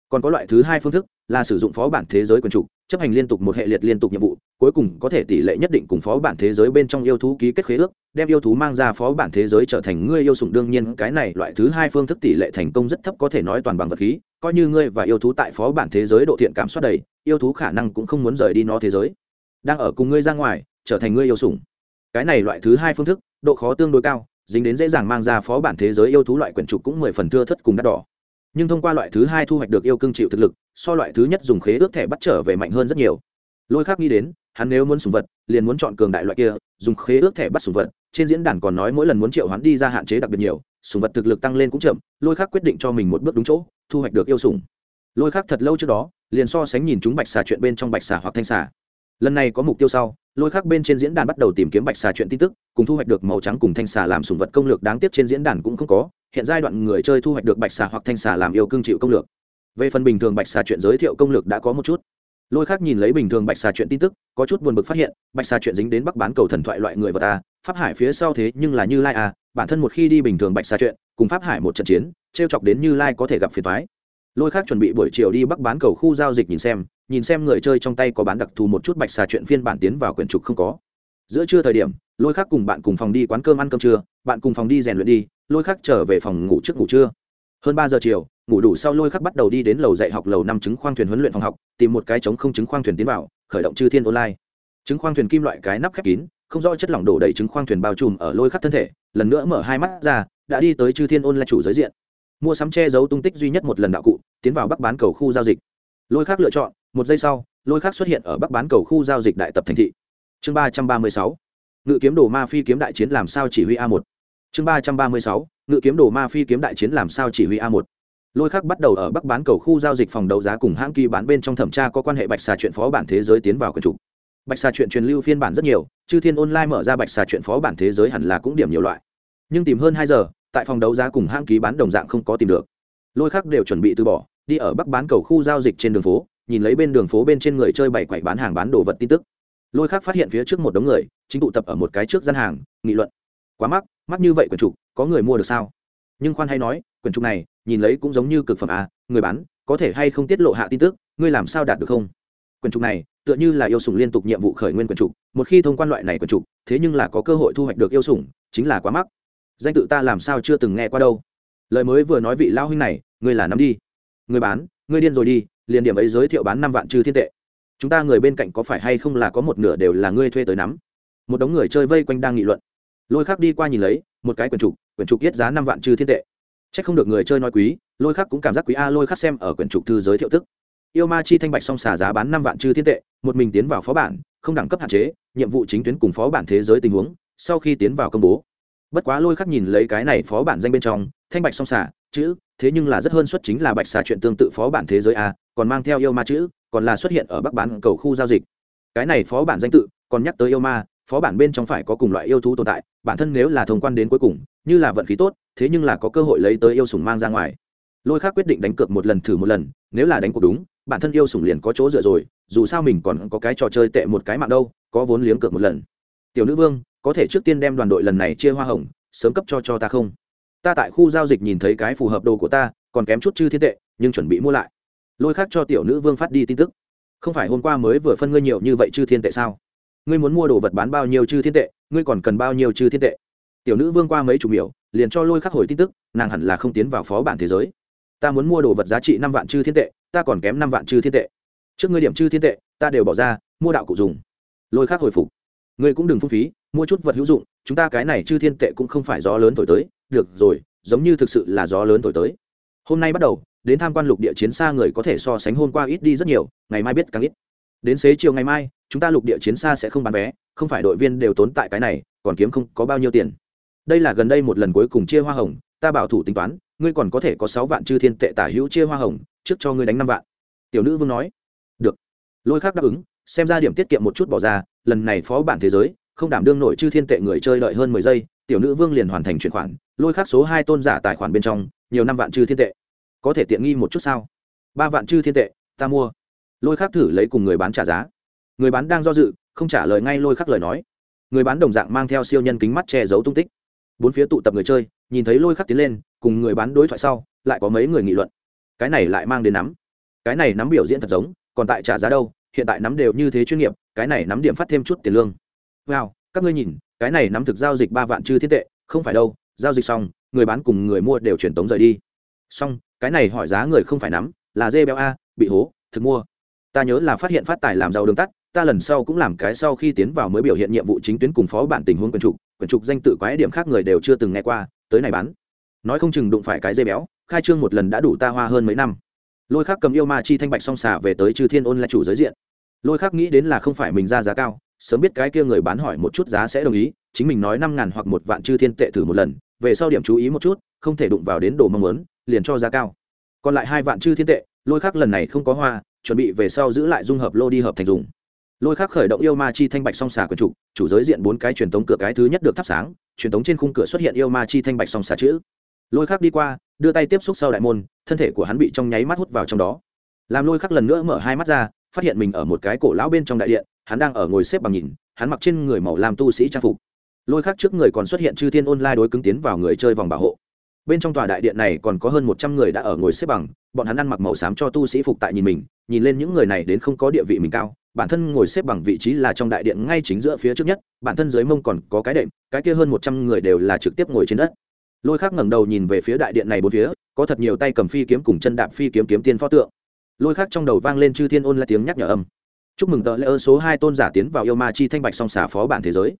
S1: Còn có loại thứ hai phương thức là sử dụng phó bản thế giới quần trục, chấp hành liên tục một hệ liệt liên tục nhiệm vụ, cuối cùng có thể tỷ lệ nhất định cùng phó bản thế giới bên trong yêu thú ký kết khế ước, đem yêu thú mang ra phó bản thế giới trở thành ngươi yêu sủng đương nhiên, cái này loại thứ hai phương thức tỷ lệ thành công rất thấp, có thể nói toàn bằng vật khí, coi như ngươi và yêu thú tại phó bản thế giới độ thiện cảm soát đầy, yêu thú khả năng cũng không muốn rời đi nó thế giới. Đang ở cùng ngươi ra ngoài, trở thành ngươi yêu sủng cái này loại thứ hai phương thức, độ khó tương đối cao, dính đến dễ dàng mang ra phó bản thế giới yêu thú loại quyển trục cũng mười phần thưa thất cùng đắt đỏ. Nhưng thông qua loại thứ hai thu hoạch được yêu cưng chịu thực lực, so loại thứ nhất dùng khế ước thẻ bắt trở về mạnh hơn rất nhiều. Lôi khác nghĩ đến, hắn nếu muốn sùng vật, liền muốn chọn cường đại loại kia, dùng khế ước thẻ bắt sùng vật, trên diễn đàn còn nói mỗi lần muốn triệu hắn đi ra hạn chế đặc biệt nhiều sùng vật thực lực tăng lên cũng chậm, lôi khác quyết định cho mình một bước đúng chỗ, thu hoạch được yêu sùng lôi khác thật lâu trước đó, liền so sánh nhìn chúng bạch xà chuyện bên trong bạch xà hoặc thanh xà. Lần này có mục tiêu sau lôi khác bên trên diễn đàn bắt đầu tìm kiếm bạch xà chuyện tin tức, cùng thu hoạch được màu trắng cùng thanh xà làm sùng vật công lược đáng tiếc trên diễn đàn cũng không có, hiện giai đoạn người chơi thu hoạch được bạch xà hoặc thanh xà làm yêu cương chịu công lược. Về phần bình thường bạch xà chuyện giới thiệu công lược đã có một chút. Lôi khác nhìn lấy bình thường bạch xà chuyện tin tức, có chút buồn bực phát hiện, bạch xà chuyện dính đến bắc bán cầu thần thoại loại người vật a, pháp hải phía sau thế nhưng là như lai a, bản thân một khi đi bình thường bạch xà chuyện, cùng pháp hải một trận chiến t r e o chọc đến như lai có thể gặp phiền thoái lôi khác chuẩn bị buổi chiều đi bắc bán cầu khu giao dịch nhìn xem nhìn xem người chơi trong tay có bán đặc thù một chút bạch xà chuyện phiên bản tiến vào quyển trục không có. Giữa trưa thời điểm, lôi khác cùng bạn cùng phòng đi quán cơm ăn cơm trưa, bạn cùng phòng đi rèn luyện đi, lôi khác trở về phòng ngủ trước ngủ trưa. Hơn ba giờ chiều, ngủ đủ sau lôi khắc bắt đầu đi đến lầu dạy học lầu năm chứng khoang thuyền huấn luyện phòng học, tìm một cái trống không chứng khoang thuyền tiến vào, khởi động chư thiên online. Chứng khoang thuyền kim loại cái nắp khép kín, không rõ chất lỏng đổ đầy chứng khoang thuyền bao trùm ở lôi khắc thân thể, lần nữa mở hai mắt ra, đã đi tới chư thiên online chủ giới diện. Mua sắm che giấu tung tích duy nhất một lần đạo cụ tiến vào bắc bán cầu khu giao dịch. Lôi khác lựa chọn, một giây sau, lôi khác xuất hiện ở bắc bán cầu khu giao dịch đại tập thành thị. Chương ba trăm ba mươi sáu, ngự kiếm đồ ma phi kiếm đại chiến làm sao chỉ huy a một. Chương ba trăm ba mươi sáu, ngự kiếm đồ ma phi kiếm đại chiến làm sao chỉ huy a một. Lôi khác bắt đầu ở bắc bán cầu khu giao dịch phòng đấu giá cùng hãng kỳ bán bên trong thẩm tra có quan hệ bạch xà chuyện phó bản thế giới tiến vào quần trục bạch xà chuyện truyền lưu phiên bản rất nhiều, chư thiên online mở ra bạch xà chuyện phó bản thế giới hẳn là cũng điểm nhiều loại. Nhưng tìm hơn hai giờ, tại phòng đấu giá cùng hãng ký bán đồng dạng không có tìm được. Lôi khác đều chuẩn bị từ bỏ đi ở bắc bán cầu khu giao dịch trên đường phố, nhìn lấy bên đường phố bên trên người chơi bày quậy bán hàng bán đồ vật tin tức. Lôi khác phát hiện phía trước một đống người, chính tụ tập ở một cái trước gian hàng, nghị luận. Quá mắc mắc như vậy quyển trục, có người mua được sao? Nhưng khoan hay nói quyển trục này, nhìn lấy cũng giống như cực phẩm a người bán, có thể hay không tiết lộ hạ tin tức, ngươi làm sao đạt được không? Quyển trục này, tựa như là yêu sủng liên tục nhiệm vụ khởi nguyên quyển trục, một khi thông quan loại này quyển trục, thế nhưng là có cơ hội thu hoạch được yêu sủng, chính là quá mắc. Danh tự ta làm sao chưa từng nghe qua đâu. Lời mới vừa nói vị lao huynh này, ngươi là nắm đi người bán người điên rồi đi, liền điểm ấy giới thiệu bán năm vạn trừ thiên tệ. Chúng ta người bên cạnh có phải hay không là có một nửa đều là ngươi thuê tới nắm? Một đống người chơi vây quanh đang nghị luận. Lôi khắc đi qua nhìn lấy, một cái quyển trục quyển trục yết giá năm vạn trừ thiên tệ. C h ắ c không được người chơi nói quý, lôi khắc cũng cảm giác quý a, lôi khắc xem ở quyển trục thư giới thiệu tức. Yêu ma chi thanh bạch song xà giá bán năm vạn chư thiên tệ, một mình tiến vào phó bản, không đẳng cấp hạn chế, nhiệm vụ chính tuyến cùng phó bản thế giới tình huống, sau khi tiến vào công bố. Bất quá lôi khắc nhìn lấy cái này phó bản danh bên trong, thanh bạch song xà, chữ thế nhưng là rất hơn xuất chính là bạch xà chuyện tương tự phó bản thế giới a, còn mang theo yêu ma chữ, còn là xuất hiện ở bắc bán cầu khu giao dịch. Cái này phó bản danh tự, còn nhắc tới yêu ma, phó bản bên trong phải có cùng loại yêu thú tồn tại, bản thân nếu là thông quan đến cuối cùng, như là vận khí tốt, thế nhưng là có cơ hội lấy tới yêu sủng mang ra ngoài. Lôi khác quyết định đánh cược một lần thử một lần, nếu là đánh cuộc đúng, bản thân yêu sủng liền có chỗ dựa rồi, dù sao mình còn có cái trò chơi tệ một cái mạng đâu, có vốn liếng cược một lần. Tiểu nữ vương, có thể trước tiên đem đoàn đội lần này chia hoa hồng, sớm cấp cho cho ta không? Ta tại khu giao dịch nhìn thấy cái phù hợp đồ của ta, còn kém chút chư thiên tệ, nhưng chuẩn bị mua lại. Lôi khác cho tiểu nữ vương phát đi tin tức. Không phải hôm qua mới vừa phân ngươi nhiều như vậy chư thiên tệ sao? Ngươi muốn mua đồ vật bán bao nhiêu chư thiên tệ, ngươi còn cần bao nhiêu chư thiên tệ? Tiểu nữ vương qua mấy chục miểu, liền cho lôi khắc hồi tin tức, nàng hẳn là không tiến vào phó bản thế giới. Ta muốn mua đồ vật giá trị năm vạn chư thiên tệ, ta còn kém năm vạn chư thiên tệ. Trước ngươi điểm chư thiên tệ, ta đều bỏ ra, mua đạo cụ dùng. Lôi khắc hồi phục. Ngươi cũng đừng phung phí, mua chút vật hữu dụng, chúng ta cái này chư thiên tệ cũng không phải gió lớn thổi tới được rồi, giống như thực sự là gió lớn thổi tới. Hôm nay bắt đầu, đến tham quan lục địa chiến xa người có thể so sánh hôm qua ít đi rất nhiều, ngày mai biết càng ít. Đến xế chiều ngày mai, chúng ta lục địa chiến xa sẽ không bán vé, không phải đội viên đều tốn tại cái này, còn kiếm không có bao nhiêu tiền. Đây là gần đây một lần cuối cùng chia hoa hồng, ta bảo thủ tính toán, ngươi còn có thể có sáu vạn chư thiên tệ tả hữu chia hoa hồng, trước cho ngươi đánh năm vạn. Tiểu nữ vương nói. Được. Lôi khác đáp ứng, xem ra điểm tiết kiệm một chút bỏ ra, lần này phó bản thế giới, không đảm đương nổi chư thiên tệ người chơi đợi hơn mười giây, tiểu nữ vương liền hoàn thành chuyển khoản lôi khác số hai tôn giả tài khoản bên trong, nhiều năm vạn chư thiên tệ. Có thể tiện nghi một chút sao? Ba vạn chư thiên tệ, ta mua. Lôi khác thử lấy cùng người bán trả giá. Người bán đang do dự, không trả lời ngay lôi khắc lời nói. Người bán đồng dạng mang theo siêu nhân kính mắt che giấu tung tích. Bốn phía tụ tập người chơi, nhìn thấy lôi khắc tiến lên, cùng người bán đối thoại sau, lại có mấy người nghị luận. Cái này lại mang đến nắm. Cái này nắm biểu diễn thật giống, còn tại trả giá đâu, hiện tại nắm đều như thế chuyên nghiệp, cái này nắm điểm phát thêm chút tiền lương. Wow, các ngươi nhìn, cái này nắm thực giao dịch ba vạn chư thiên tệ, không phải đâu giao dịch xong, người bán cùng người mua đều chuyển tống rời đi. Xong, cái này hỏi giá người không phải nắm, là dê béo a, bị hố, thực mua. Ta nhớ là phát hiện phát tài làm giàu đường tắt, ta lần sau cũng làm cái sau khi tiến vào mới biểu hiện nhiệm vụ chính tuyến cùng phó bản tình huống quyền trục quyền trục danh tự quái điểm khác người đều chưa từng nghe qua, tới này bán. Nói không chừng đụng phải cái dây béo, khai trương một lần đã đủ ta hoa hơn mấy năm. Lôi khác cầm yêu ma chi thanh bạch song xả về tới chư thiên ôn là chủ giới diện. Lôi khác nghĩ đến là không phải mình ra giá cao sớm biết cái kia người bán hỏi một chút giá sẽ đồng ý, chính mình nói năm ngàn hoặc một vạn chư thiên tệ thử một lần, về sau điểm chú ý một chút, không thể đụng vào đến đồ mong muốn, liền cho giá cao. Còn lại hai vạn chư thiên tệ, lôi khác lần này không có hoa, chuẩn bị về sau giữ lại dung hợp lô đi hợp thành dùng. Lôi khác khởi động yêu ma chi thanh bạch song xà quần trục chủ giới diện bốn cái truyền tống cửa cái thứ nhất được thắp sáng, truyền tống trên khung cửa xuất hiện yêu ma chi thanh bạch song xà chữ. Lôi khác đi qua, đưa tay tiếp xúc sau đại môn, thân thể của hắn bị trong nháy mắt hút vào trong đó. Làm lôi khắc lần nữa mở hai mắt ra, phát hiện mình ở một cái cổ lão bên trong đại điện hắn đang ở ngồi xếp bằng nhìn, hắn mặc trên người màu làm tu sĩ trang phục. Lôi khắc trước người còn xuất hiện chư thiên ôn lai đối cứng tiến vào người chơi vòng bảo hộ. Bên trong tòa đại điện này còn có hơn một trăm người đã ở ngồi xếp bằng, bọn hắn ăn mặc màu xám cho tu sĩ phục tại nhìn mình, nhìn lên những người này đến không có địa vị mình cao, bản thân ngồi xếp bằng vị trí là trong đại điện ngay chính giữa phía trước nhất, bản thân dưới mông còn có cái đệm, cái kia hơn một trăm người đều là trực tiếp ngồi trên đất. Lôi khác ngẩng đầu nhìn về phía đại điện này bốn phía, có thật nhiều tay cầm phi kiếm cùng chân đạp phi kiếm kiếm tiên pho tượng. Lôi khác trong đầu vang lên chư thiên ôn là tiếng nhắc nhở âm chúc mừng tờ lễ ơn số hai tôn giả tiến vào yêu ma chi thanh bạch song xả phó bản thế giới.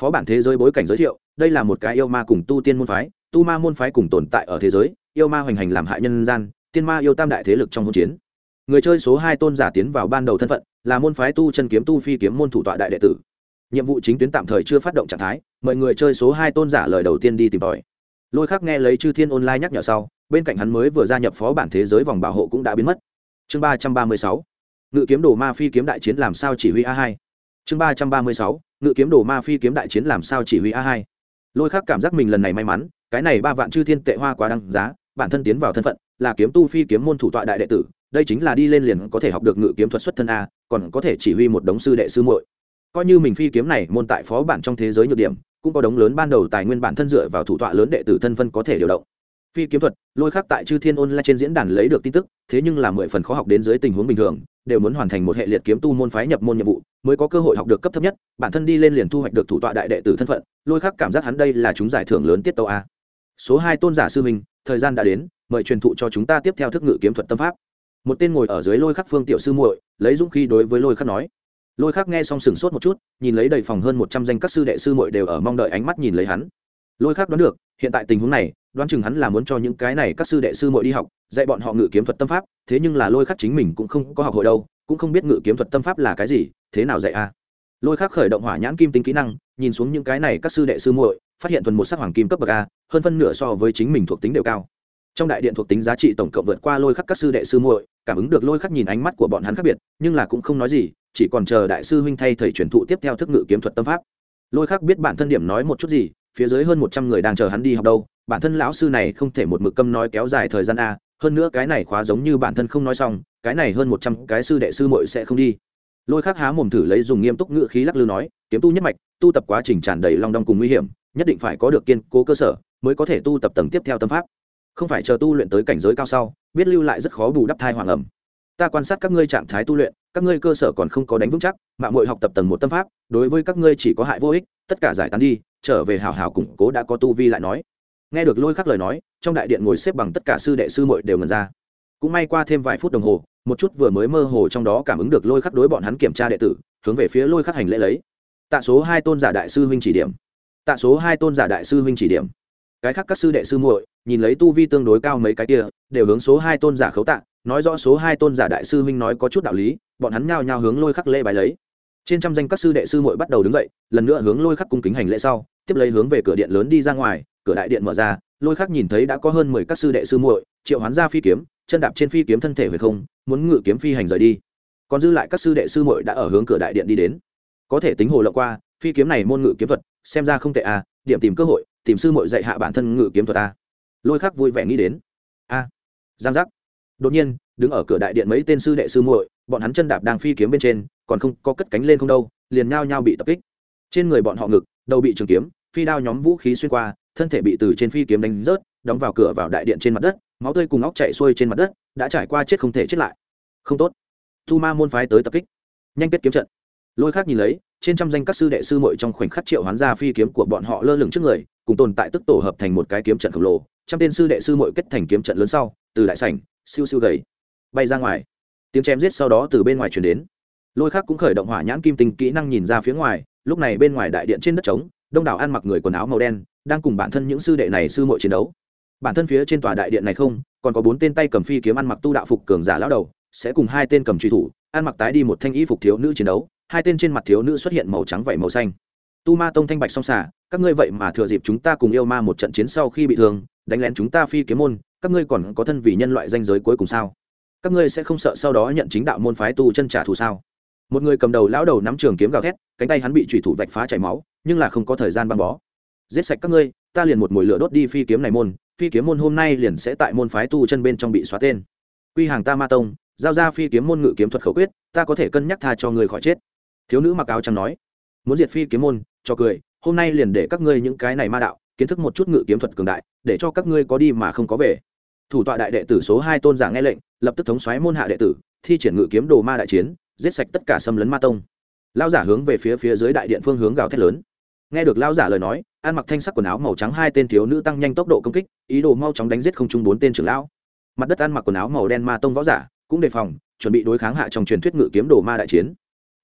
S1: Phó bản thế giới bối cảnh giới thiệu, đây là một cái yêu ma cùng tu tiên môn phái, tu ma môn phái cùng tồn tại ở thế giới, yêu ma hoành hành làm hại nhân gian, tiên ma yêu tam đại thế lực trong hỗn chiến. Người chơi số hai tôn giả tiến vào ban đầu thân phận, là môn phái tu chân kiếm tu phi kiếm môn thủ tọa đại đệ tử. Nhiệm vụ chính tuyến tạm thời chưa phát động trạng thái, mời người chơi số hai tôn giả lời đầu tiên đi tìm tòi. Lôi khắc nghe lấy chư thiên online nhắc nhở sau, bên cạnh hắn mới vừa gia nhập phó bản thế giới vòng bảo hộ cũng đã biến mất. Chương ba trăm ba mươi sáu ngự kiếm đồ ma phi kiếm đại chiến làm sao chỉ huy a hai? Chương ba trăm ba mươi sáu, ngự kiếm đồ ma phi kiếm đại chiến làm sao chỉ huy a hai? Lôi khắc cảm giác mình lần này may mắn, cái này ba vạn chư thiên tệ hoa quá đăng giá, bản thân tiến vào thân phận, là kiếm tu phi kiếm môn thủ tọa đại đệ tử, đây chính là đi lên liền có thể học được ngự kiếm thuật xuất thân a, còn có thể chỉ huy một đống sư đệ sư muội. Coi như mình phi kiếm này môn tại phó bản trong thế giới nhược điểm, cũng có đống lớn ban đầu tài nguyên bản thân dựa vào thủ tọa lớn đệ tử thân phân có thể điều động phi kiếm thuật, lôi khắc tại chư thiên ôn lại trên diễn đàn lấy được tin tức, thế nhưng là mười phần khó học đến dưới tình huống bình thường, đều muốn hoàn thành một hệ liệt kiếm tu môn phái nhập môn nhiệm vụ, mới có cơ hội học được cấp thấp nhất, bản thân đi lên liền thu hoạch được thủ tọa đại đệ tử thân phận, lôi khắc cảm giác hắn đây là chúng giải thưởng lớn tiết tâu a. Số hai tôn giả sư minh thời gian đã đến, mời truyền thụ cho chúng ta tiếp theo thức ngự kiếm thuật tâm pháp. Một tên ngồi ở dưới lôi khắc phương tiểu sư muội, lấy dũng khí đối với lôi khắc nói. Lôi khắc nghe xong sừng sốt một chút, nhìn lấy đầy phòng hơn một trăm danh các sư đệ sư muội đều ở mong đợi ánh mắt nhìn lấy hắn. Lôi khắc đoán được, hiện tại tình huống này đoán chừng hắn là muốn cho những cái này các sư đệ sư muội đi học, dạy bọn họ ngự kiếm thuật tâm pháp, thế nhưng là lôi khắc chính mình cũng không có học hội đâu, cũng không biết ngự kiếm thuật tâm pháp là cái gì, thế nào dạy a? À? Lôi khắc khởi động hỏa nhãn kim tính kỹ năng, nhìn xuống những cái này các sư đệ sư muội, phát hiện thuần một sắc hoàng kim cấp bậc a, hơn phân nửa so với chính mình thuộc tính đều cao. Trong đại điện thuộc tính giá trị tổng cộng vượt qua lôi khắc các sư đệ sư muội, cảm ứng được lôi khắc nhìn ánh mắt của bọn hắn khác biệt, nhưng là cũng không nói gì, chỉ còn chờ đại sư huynh thay thầy truyền thụ tiếp theo thức ngự kiếm thuật tâm pháp. Lôi khắc biết bản thân điểm nói một chút gì, phía dưới hơn một trăm người đang chờ hắn đi học đâu bản thân lão sư này không thể một mực câm nói kéo dài thời gian a, hơn nữa cái này khóa giống như bản thân không nói xong, cái này hơn một trăm cái sư đệ sư muội sẽ không đi. Lôi khắc há mồm thử lấy dùng nghiêm túc ngựa khí lắc lư nói, kiếm tu nhất mạch, tu tập quá trình tràn đầy long đong cùng nguy hiểm, nhất định phải có được kiên cố cơ sở, mới có thể tu tập tầng tiếp theo tâm pháp. Không phải chờ tu luyện tới cảnh giới cao sau, biết lưu lại rất khó bù đắp thai hoàng ẩm. Ta quan sát các ngươi trạng thái tu luyện, các ngươi cơ sở còn không có đánh vững chắc mạng mội học tập tầng một tâm pháp, đối với các ngươi chỉ có hại vô ích, tất cả giải tán đi, trở về hào hào củng cố đã có tu vi lại nói nghe được lôi khắc lời nói, trong đại điện ngồi xếp bằng tất cả sư đệ sư mội đều ngần ra. Cũng may qua thêm vài phút đồng hồ, một chút vừa mới mơ hồ trong đó cảm ứng được lôi khắc đối bọn hắn kiểm tra đệ tử, hướng về phía lôi khắc hành lễ lấy. Tạ số hai tôn giả đại sư huynh chỉ điểm. Tạ số hai tôn giả đại sư huynh chỉ điểm. Cái khác các sư đệ sư muội, nhìn lấy tu vi tương đối cao mấy cái kia, đều hướng số hai tôn giả khấu tạ, nói rõ số hai tôn giả đại sư huynh nói có chút đạo lý, bọn hắn nhao nhao hướng lôi khắc lễ bài lấy. Trên trăm danh các sư đệ sư muội bắt đầu đứng dậy, lần nữa hướng lôi khắc cung kính hành lễ sau, tiếp lấy hướng về cửa điện lớn đi ra ngoài cửa đại điện mở ra, lôi khắc nhìn thấy đã có hơn mười các sư đệ sư muội, triệu hoán ra phi kiếm, chân đạp trên phi kiếm thân thể về không, muốn ngự kiếm phi hành rời đi. Còn dư lại các sư đệ sư muội đã ở hướng cửa đại điện đi đến. Có thể tính hồ lộng qua, phi kiếm này môn ngự kiếm thuật, xem ra không tệ à điểm tìm cơ hội, tìm sư muội dạy hạ bản thân ngự kiếm thuật à? lôi khắc vui vẻ nghĩ đến. A giang giác. Đột nhiên, đứng ở cửa đại điện mấy tên sư đệ sư muội, bọn hắn chân đạp đang phi kiếm bên trên, còn không có cất cánh lên không đâu, liền nhao nhao bị tập kích. Trên người bọn họ ngực, đầu bị trường kiếm phi đao nhóm vũ khí xuyên qua, thân thể bị từ trên phi kiếm đánh rớt, đóng vào cửa vào đại điện trên mặt đất, máu tươi cùng óc chạy xuôi trên mặt đất, đã trải qua chết không thể chết lại. Không tốt. Thu ma môn phái tới tập kích. Nhanh kết kiếm trận. Lôi khác nhìn lấy, trên trăm danh các sư đệ sư muội trong khoảnh khắc triệu hoán ra phi kiếm của bọn họ lơ lửng trước người, cùng tồn tại tức tổ hợp thành một cái kiếm trận khổng lồ, trăm tên sư đệ sư muội kết thành kiếm trận lớn sau, từ đại sảnh, siêu siêu gầy, bay ra ngoài. Tiếng chém giết sau đó từ bên ngoài truyền đến. Lôi khác cũng khởi động hỏa nhãn kim tinh kỹ năng nhìn ra phía ngoài, lúc này bên ngoài đại điện trên đất trống đông đảo ăn mặc người quần áo màu đen, đang cùng bản thân những sư đệ này sư muội chiến đấu. Bản thân phía trên tòa đại điện này không, còn có bốn tên tay cầm phi kiếm ăn mặc tu đạo phục cường giả lão đầu, sẽ cùng hai tên cầm truy thủ, ăn mặc tái đi một thanh y phục thiếu nữ chiến đấu, hai tên trên mặt thiếu nữ xuất hiện màu trắng vảy màu xanh. Tu ma tông thanh bạch song xả các ngươi vậy mà thừa dịp chúng ta cùng yêu ma một trận chiến sau khi bị thương, đánh lén chúng ta phi kiếm môn, các ngươi còn có thân vì nhân loại danh giới cuối cùng sao? Các ngươi sẽ không sợ sau đó nhận chính đạo môn phái tu chân trả thù sao? Một người cầm đầu lão đầu nắm trường kiếm gào thét, cánh tay hắn bị trùy thủ vạch phá chảy máu nhưng là không có thời gian băng bó. Giết sạch các ngươi, ta liền một mồi lửa đốt đi phi kiếm này môn, phi kiếm môn hôm nay liền sẽ tại môn phái tu chân bên trong bị xóa tên. Quy hàng ta ma tông, giao ra phi kiếm môn ngự kiếm thuật khẩu quyết, ta có thể cân nhắc tha cho người khỏi chết. Thiếu nữ mặc áo trắng nói, muốn diệt phi kiếm môn, cho cười, hôm nay liền để các ngươi những cái này ma đạo, kiến thức một chút ngự kiếm thuật cường đại, để cho các ngươi có đi mà không có về. Thủ tọa đại đệ tử số hai tôn giả nghe lệnh, lập tức thống xoáy môn hạ đệ tử, thi triển ngự kiếm đồ ma đại chiến, giết sạch tất cả xâm lấn ma tông. Lao giả hướng về phía phía dưới đại điện phương hướng gào thét lớn nghe được lao giả lời nói ăn mặc thanh sắc quần áo màu trắng hai tên thiếu nữ tăng nhanh tốc độ công kích, ý đồ mau chóng đánh giết không chung bốn tên trưởng lão. Mặt đất ăn mặc quần áo màu đen ma tông võ giả cũng đề phòng, chuẩn bị đối kháng hạ trong truyền thuyết ngự kiếm đồ ma đại chiến.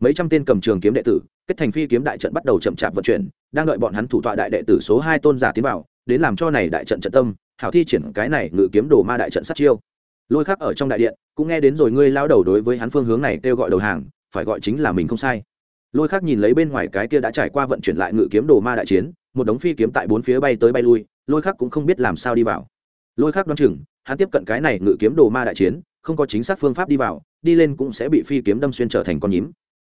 S1: Mấy trăm tên cầm trường kiếm đệ tử, kết thành phi kiếm đại trận bắt đầu chậm chạp vận chuyển, đang đợi bọn hắn thủ tọa đại đệ tử số hai tôn giả tiến vào, đến làm cho này đại trận trận tâm, hảo thi triển cái này ngự kiếm đồ ma đại trận sát chiêu. Lôi khắc ở trong đại điện, cũng nghe đến rồi ngươi lao đầu đối với hắn phương hướng này kêu gọi đầu hàng, phải gọi chính là mình không sai lôi khắc nhìn lấy bên ngoài cái kia đã trải qua vận chuyển lại ngự kiếm đồ ma đại chiến, một đống phi kiếm tại bốn phía bay tới bay lui, lôi khắc cũng không biết làm sao đi vào. Lôi khắc đoán chừng, hắn tiếp cận cái này ngự kiếm đồ ma đại chiến, không có chính xác phương pháp đi vào, đi lên cũng sẽ bị phi kiếm đâm xuyên trở thành con nhím.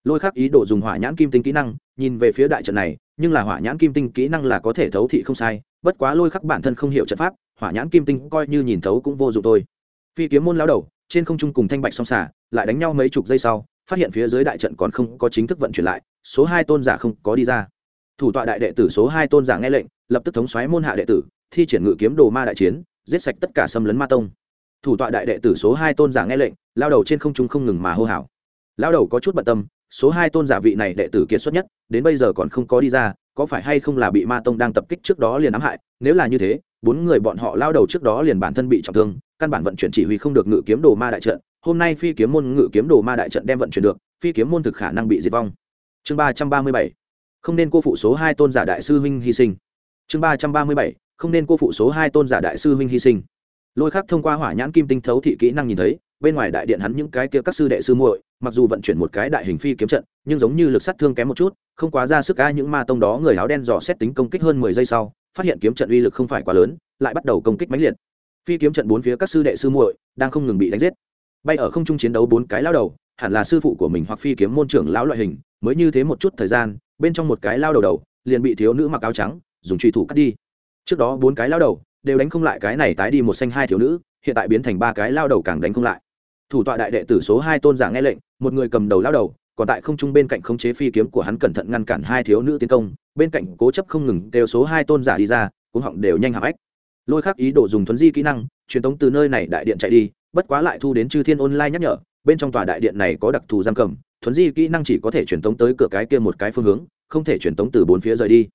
S1: Lôi khắc ý đồ dùng hỏa nhãn kim tinh kỹ năng, nhìn về phía đại trận này, nhưng là hỏa nhãn kim tinh kỹ năng là có thể thấu thị không sai, bất quá lôi khắc bản thân không hiểu trận pháp, hỏa nhãn kim tinh coi như nhìn thấu cũng vô dụng thôi. Phi kiếm môn lao đầu, trên không trung cùng thanh bạch song xả lại đánh nhau mấy chục giây sau phát hiện phía dưới đại trận còn không có chính thức vận chuyển lại, số hai tôn giả không có đi ra. Thủ tọa đại đệ tử số hai tôn giả nghe lệnh, lập tức thống xoáy môn hạ đệ tử, thi triển ngự kiếm đồ ma đại chiến, giết sạch tất cả xâm lấn ma tông. Thủ tọa đại đệ tử số hai tôn giả nghe lệnh, lao đầu trên không trung không ngừng mà hô hào. Lao đầu có chút bận tâm, số hai tôn giả vị này đệ tử kiệt xuất nhất, đến bây giờ còn không có đi ra, có phải hay không là bị ma tông đang tập kích trước đó liền ám hại? Nếu là như thế, bốn người bọn họ lao đầu trước đó liền bản thân bị trọng thương, căn bản vận chuyển chỉ huy không được ngự kiếm đồ ma đại trận hôm nay phi kiếm môn ngự kiếm đồ ma đại trận đem vận chuyển được, phi kiếm môn thực khả năng bị diệt vong. Chương ba trăm ba mươi bảy, không nên cô phụ số hai tôn giả đại sư huynh hy sinh. Chương ba trăm ba mươi bảy, không nên cô phụ số hai tôn giả đại sư huynh hy sinh. Lôi khắc thông qua hỏa nhãn kim tinh thấu thị kỹ năng nhìn thấy, bên ngoài đại điện hắn những cái kia các sư đệ sư muội, mặc dù vận chuyển một cái đại hình phi kiếm trận, nhưng giống như lực sát thương kém một chút, không quá ra sức ca những ma tông đó người áo đen dò xét tính công kích hơn mười giây sau, phát hiện kiếm trận uy lực không phải quá lớn, lại bắt đầu công kích mãnh liệt. Phi kiếm trận bốn phía các sư đệ sư muội đang không ngừng bị đánh giết bay ở không trung chiến đấu bốn cái lao đầu, hẳn là sư phụ của mình hoặc phi kiếm môn trưởng lão loại hình, mới như thế một chút thời gian, bên trong một cái lao đầu đầu, liền bị thiếu nữ mặc áo trắng, dùng truy thủ cắt đi. Trước đó bốn cái lao đầu đều đánh không lại cái này tái đi một xanh hai thiếu nữ, hiện tại biến thành ba cái lao đầu càng đánh không lại. Thủ tọa đại đệ tử số hai tôn giả nghe lệnh, một người cầm đầu lao đầu, còn tại không trung bên cạnh khống chế phi kiếm của hắn cẩn thận ngăn cản hai thiếu nữ tiến công, bên cạnh cố chấp không ngừng đều số hai tôn giả đi ra cũng họng đều nhanh hạ ách lôi khắc ý đồ dùng thuấn di kỹ năng, truyền tống từ nơi này đại điện chạy đi bất quá lại thu đến chư thiên online nhắc nhở, bên trong tòa đại điện này có đặc thù giam cầm thuấn di kỹ năng chỉ có thể truyền tống tới cửa cái kia một cái phương hướng, không thể truyền tống từ bốn phía rời đi.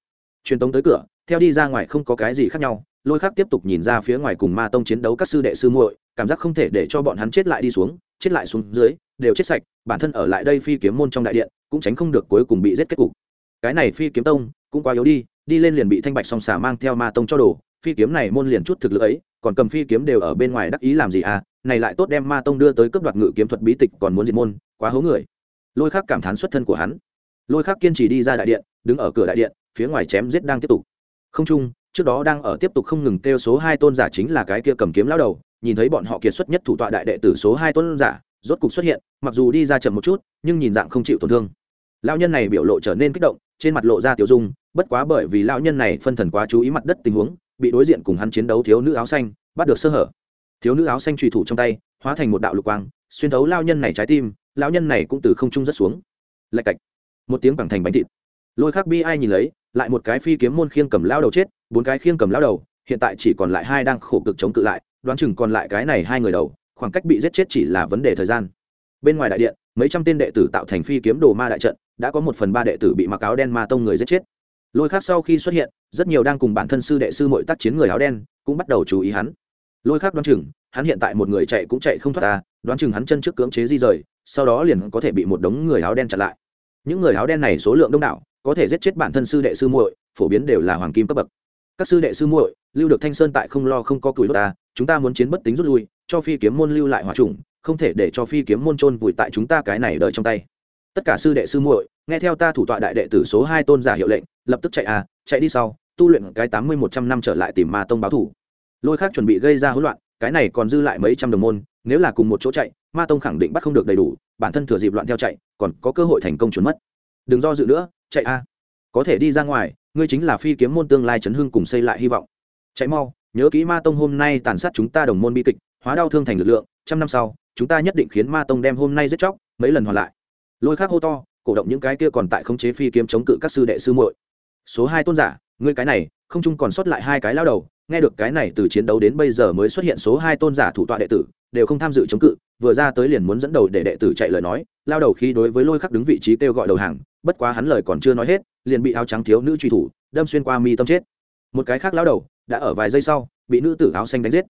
S1: Truyền tống tới cửa, theo đi ra ngoài không có cái gì khác nhau, lôi khắc tiếp tục nhìn ra phía ngoài cùng ma tông chiến đấu các sư đệ sư muội, cảm giác không thể để cho bọn hắn chết lại đi xuống, chết lại xuống dưới, đều chết sạch, bản thân ở lại đây phi kiếm môn trong đại điện, cũng tránh không được cuối cùng bị giết kết cục. Cái này phi kiếm tông, cũng quá yếu đi đi lên liền bị thanh bạch song xà mang theo ma tông cho đồ, phi kiếm này môn liền chút thực lực ấy, còn cầm phi kiếm đều ở bên ngoài đắc ý làm gì à này lại tốt đem ma tông đưa tới cấp đoạt ngự kiếm thuật bí tịch còn muốn diệt môn, quá hố người. Lôi khắc cảm thán xuất thân của hắn. Lôi khắc kiên trì đi ra đại điện, đứng ở cửa đại điện, phía ngoài chém giết đang tiếp tục. Không chung, trước đó đang ở tiếp tục không ngừng kêu số hai tôn giả chính là cái kia cầm kiếm lao đầu, nhìn thấy bọn họ kiệt xuất nhất thủ tọa đại đệ tử số hai tôn giả, rốt cục xuất hiện, mặc dù đi ra chậm một chút, nhưng nhìn dạng không chịu tổn thương. Lao nhân này biểu lộ trở nên kích động, trên mặt lộ ra tiểu dung, bất quá bởi vì lao nhân này phân thần quá chú ý mặt đất tình huống, bị đối diện cùng hắn chiến đấu thiếu nữ áo xanh, bắt được sơ hở thiếu nữ áo xanh trùy thủ trong tay, hóa thành một đạo lục quang, xuyên thấu lao nhân này trái tim lao nhân này cũng từ không trung rất xuống. Lạch cạch. Một tiếng bằng thành bánh thịt. Lôi khắc bi ai nhìn lấy, lại một cái phi kiếm môn khiêng cầm lao đầu chết, bốn cái khiêng cầm lao đầu, hiện tại chỉ còn lại hai đang khổ cực chống cự lại, đoán chừng còn lại cái này hai người đầu, khoảng cách bị giết chết chỉ là vấn đề thời gian. Bên ngoài đại điện, mấy trăm tên đệ tử tạo thành phi kiếm đồ ma đại trận, đã có một phần ba đệ tử bị mặc áo đen ma tông người giết chết. Lôi khác sau khi xuất hiện, rất nhiều đang cùng bản thân sư đệ sư mội tác chiến người áo đen, cũng bắt đầu chú ý hắn lôi khác đoán chừng, hắn hiện tại một người chạy cũng chạy không thoát ta, đoán chừng hắn chân trước cưỡng chế di rời, sau đó liền có thể bị một đống người áo đen chặn lại. Những người áo đen này số lượng đông đảo, có thể giết chết bản thân sư đệ sư muội, phổ biến đều là hoàng kim cấp bậc. Các sư đệ sư muội, lưu được thanh sơn tại không lo không có cùi đốt ta, chúng ta muốn chiến bất tính rút lui, cho phi kiếm môn lưu lại hòa trùng không thể để cho phi kiếm môn trôn vùi tại chúng ta cái này đợi trong tay. Tất cả sư đệ sư muội, nghe theo ta thủ tọa đại đệ tử số hai tôn giả hiệu lệnh, lập tức chạy à chạy đi sau, tu luyện cái tám mươi một trăm năm trở lại tìm ma tông báo thủ lôi khác chuẩn bị gây ra hỗn loạn, cái này còn dư lại mấy trăm đồng môn, nếu là cùng một chỗ chạy, ma tông khẳng định bắt không được đầy đủ, bản thân thừa dịp loạn theo chạy, còn có cơ hội thành công trốn mất. Đừng do dự nữa, chạy a. Có thể đi ra ngoài, ngươi chính là phi kiếm môn tương lai chấn hưng cùng xây lại hy vọng. Chạy mau, nhớ kỹ ma tông hôm nay tàn sát chúng ta đồng môn bi kịch, hóa đau thương thành lực lượng, trăm năm sau, chúng ta nhất định khiến ma tông đem hôm nay giết chóc, mấy lần hoàn lại. Lôi khác hô to, cổ động những cái kia còn tại khống chế phi kiếm chống cự các sư đệ sư muội. Số hai tôn giả, ngươi cái này, không chung còn sót lại hai cái lao đầu nghe được cái này từ chiến đấu đến bây giờ mới xuất hiện số hai tôn giả thủ tọa đệ tử, đều không tham dự chống cự, vừa ra tới liền muốn dẫn đầu để đệ tử chạy lời nói, lao đầu khi đối với lôi khắc đứng vị trí kêu gọi đầu hàng, bất quá hắn lời còn chưa nói hết, liền bị áo trắng thiếu nữ truy thủ, đâm xuyên qua mi tâm chết. Một cái khác lao đầu, đã ở vài giây sau, bị nữ tử áo xanh đánh giết.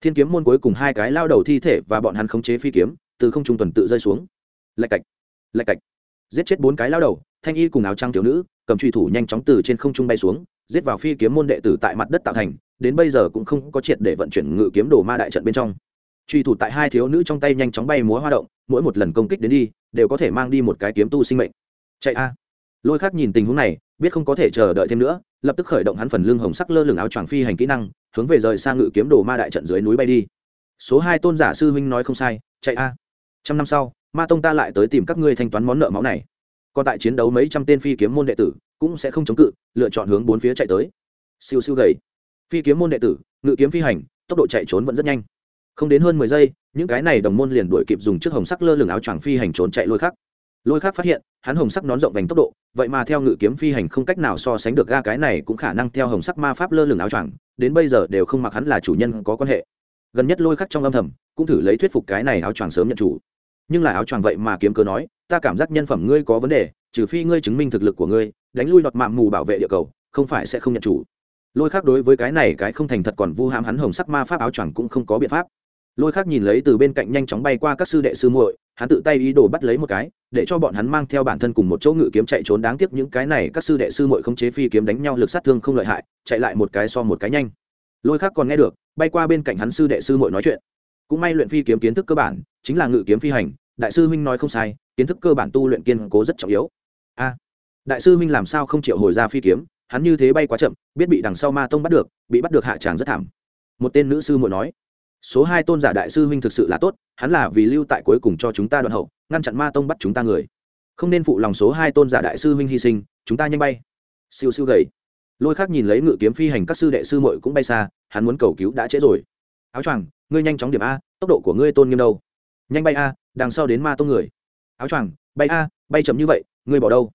S1: Thiên kiếm môn cuối cùng hai cái lao đầu thi thể và bọn hắn khống chế phi kiếm, từ không trung tuần tự rơi xuống. Lạch cạch lạch cạch. Giết chết bốn cái lao đầu, thanh y cùng áo trắng thiếu nữ, cầm truy thủ nhanh chóng từ trên không trung bay xuống, giết vào phi kiếm môn đệ tử tại mặt đất tạo thành đến bây giờ cũng không có triệt để vận chuyển ngự kiếm đồ ma đại trận bên trong. Truy thủ tại hai thiếu nữ trong tay nhanh chóng bay múa hoa động, mỗi một lần công kích đến đi, đều có thể mang đi một cái kiếm tu sinh mệnh. Chạy a. Lôi khác nhìn tình huống này, biết không có thể chờ đợi thêm nữa, lập tức khởi động hắn phần lưng hồng sắc lơ lửng áo choàng phi hành kỹ năng, hướng về rời sang ngự kiếm đồ ma đại trận dưới núi bay đi. Số hai tôn giả sư huynh nói không sai, chạy a. Trăm năm sau, ma tông ta lại tới tìm các ngươi thanh toán món nợ máu này. Còn tại chiến đấu mấy trăm tên phi kiếm môn đệ tử, cũng sẽ không chống cự, lựa chọn hướng bốn phía chạy tới. Siêu siêu gầy phi kiếm môn đệ tử, ngự kiếm phi hành, tốc độ chạy trốn vẫn rất nhanh. Không đến hơn mười giây, những cái này đồng môn liền đuổi kịp dùng chiếc hồng sắc lơ lửng áo choàng phi hành trốn chạy lôi khắc. Lôi khắc phát hiện, hắn hồng sắc nón rộng vành tốc độ, vậy mà theo ngự kiếm phi hành không cách nào so sánh được ga cái này cũng khả năng theo hồng sắc ma pháp lơ lửng áo choàng, đến bây giờ đều không mặc hắn là chủ nhân có quan hệ. Gần nhất lôi khắc trong âm thầm, cũng thử lấy thuyết phục cái này áo choàng sớm nhận chủ. Nhưng là áo choàng vậy mà kiếm cớ nói, ta cảm giác nhân phẩm ngươi có vấn đề, trừ phi ngươi chứng minh thực lực của ngươi, đánh lui đọt mạng mù bảo vệ địa cầu, không phải sẽ không nhận chủ lôi khác đối với cái này cái không thành thật còn vu hãm hắn hồng sắc ma pháp áo choàng cũng không có biện pháp. Lôi khác nhìn lấy từ bên cạnh nhanh chóng bay qua các sư đệ sư muội, hắn tự tay ý đồ bắt lấy một cái, để cho bọn hắn mang theo bản thân cùng một chỗ ngự kiếm chạy trốn. Đáng tiếc những cái này các sư đệ sư muội không chế phi kiếm đánh nhau lực sát thương không lợi hại, chạy lại một cái so một cái nhanh. Lôi khác còn nghe được, bay qua bên cạnh hắn sư đệ sư muội nói chuyện. Cũng may luyện phi kiếm kiến thức cơ bản, chính là ngự kiếm phi hành, đại sư huynh nói không sai, kiến thức cơ bản tu luyện kiên cố rất trọng yếu. A, đại sư huynh làm sao không chịu hồi ra phi kiếm? Hắn như thế bay quá chậm, biết bị đằng sau ma tông bắt được, bị bắt được hạ tràng rất thảm. Một tên nữ sư muội nói, số hai tôn giả đại sư huynh thực sự là tốt, hắn là vì lưu tại cuối cùng cho chúng ta đoạn hậu, ngăn chặn ma tông bắt chúng ta người. Không nên phụ lòng số hai tôn giả đại sư huynh hy sinh, chúng ta nhanh bay. Siêu siêu gầy. Lôi khác nhìn lấy ngự kiếm phi hành các sư đệ sư muội cũng bay xa, hắn muốn cầu cứu đã trễ rồi. Áo choàng, ngươi nhanh chóng điểm a, tốc độ của ngươi tôn nghiêm đâu? Nhanh bay a, đằng sau đến ma tông người. Áo choàng, bay a, bay chậm như vậy, ngươi bỏ đâu?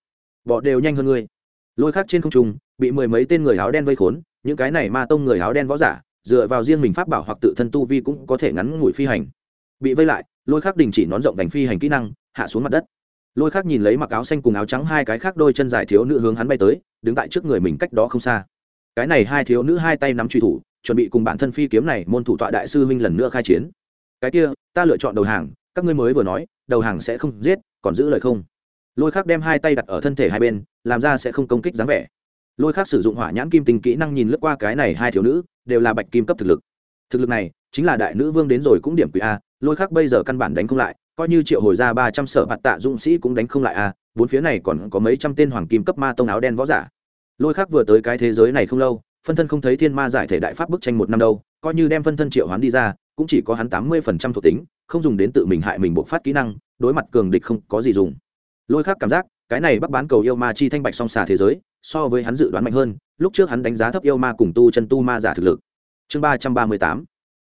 S1: Bỏ đều nhanh hơn ngươi lôi khác trên không trung, bị mười mấy tên người áo đen vây khốn, những cái này ma tông người áo đen võ giả, dựa vào riêng mình pháp bảo hoặc tự thân tu vi cũng có thể ngắn ngủi phi hành. Bị vây lại, lôi khác đình chỉ nón rộng thành phi hành kỹ năng, hạ xuống mặt đất. Lôi khác nhìn lấy mặc áo xanh cùng áo trắng hai cái khác đôi chân dài thiếu nữ hướng hắn bay tới, đứng tại trước người mình cách đó không xa. Cái này hai thiếu nữ hai tay nắm truy thủ, chuẩn bị cùng bản thân phi kiếm này môn thủ tọa đại sư huynh lần nữa khai chiến. Cái kia, ta lựa chọn đầu hàng, các ngươi mới vừa nói, đầu hàng sẽ không giết, còn giữ lời không? Lôi khác đem hai tay đặt ở thân thể hai bên, làm ra sẽ không công kích dáng vẻ. Lôi khác sử dụng hỏa nhãn kim tình kỹ năng nhìn lướt qua cái này hai thiếu nữ, đều là bạch kim cấp thực lực. Thực lực này, chính là đại nữ vương đến rồi cũng điểm quỷ a, lôi khác bây giờ căn bản đánh không lại, coi như triệu hồi ra ba trăm sở bạt tạ dũng sĩ cũng đánh không lại a, bốn phía này còn có mấy trăm tên hoàng kim cấp ma tông áo đen võ giả. Lôi khác vừa tới cái thế giới này không lâu, phân thân không thấy thiên ma giải thể đại pháp bức tranh một năm đâu, coi như đem phân thân triệu hoán đi ra, cũng chỉ có hắn tám mươi phần trăm thuộc tính, không dùng đến tự mình hại mình bộc phát kỹ năng, đối mặt cường địch không có gì dùng lôi khác cảm giác, cái này bắc bán cầu yêu ma chi thanh bạch song xà thế giới, so với hắn dự đoán mạnh hơn, lúc trước hắn đánh giá thấp yêu ma cùng tu chân tu ma giả thực lực. Chương ba trăm ba mươi tám,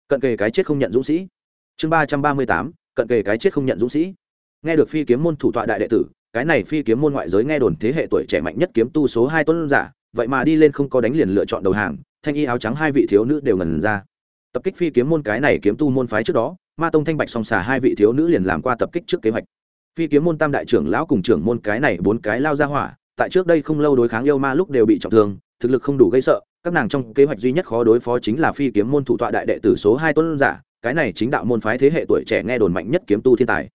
S1: cận kề cái chết không nhận dũng sĩ. Chương ba trăm ba mươi tám, cận kề cái chết không nhận dũng sĩ. Nghe được phi kiếm môn thủ tọa đại đệ tử, cái này phi kiếm môn ngoại giới nghe đồn thế hệ tuổi trẻ mạnh nhất kiếm tu số hai tuấn giả, vậy mà đi lên không có đánh liền lựa chọn đầu hàng, thanh y áo trắng hai vị thiếu nữ đều ngần ra. Tập kích phi kiếm môn cái này kiếm tu môn phái trước đó, ma tông thanh bạch song xà hai vị thiếu nữ liền làm qua tập kích trước kế hoạch phi kiếm môn tam đại trưởng lão cùng trưởng môn cái này bốn cái lao ra hỏa, tại trước đây không lâu đối kháng yêu ma lúc đều bị trọng thương, thực lực không đủ gây sợ, các nàng trong kế hoạch duy nhất khó đối phó chính là phi kiếm môn thủ tọa đại đệ tử số hai tuấn giả, cái này chính đạo môn phái thế hệ tuổi trẻ nghe đồn mạnh nhất kiếm tu thiên tài.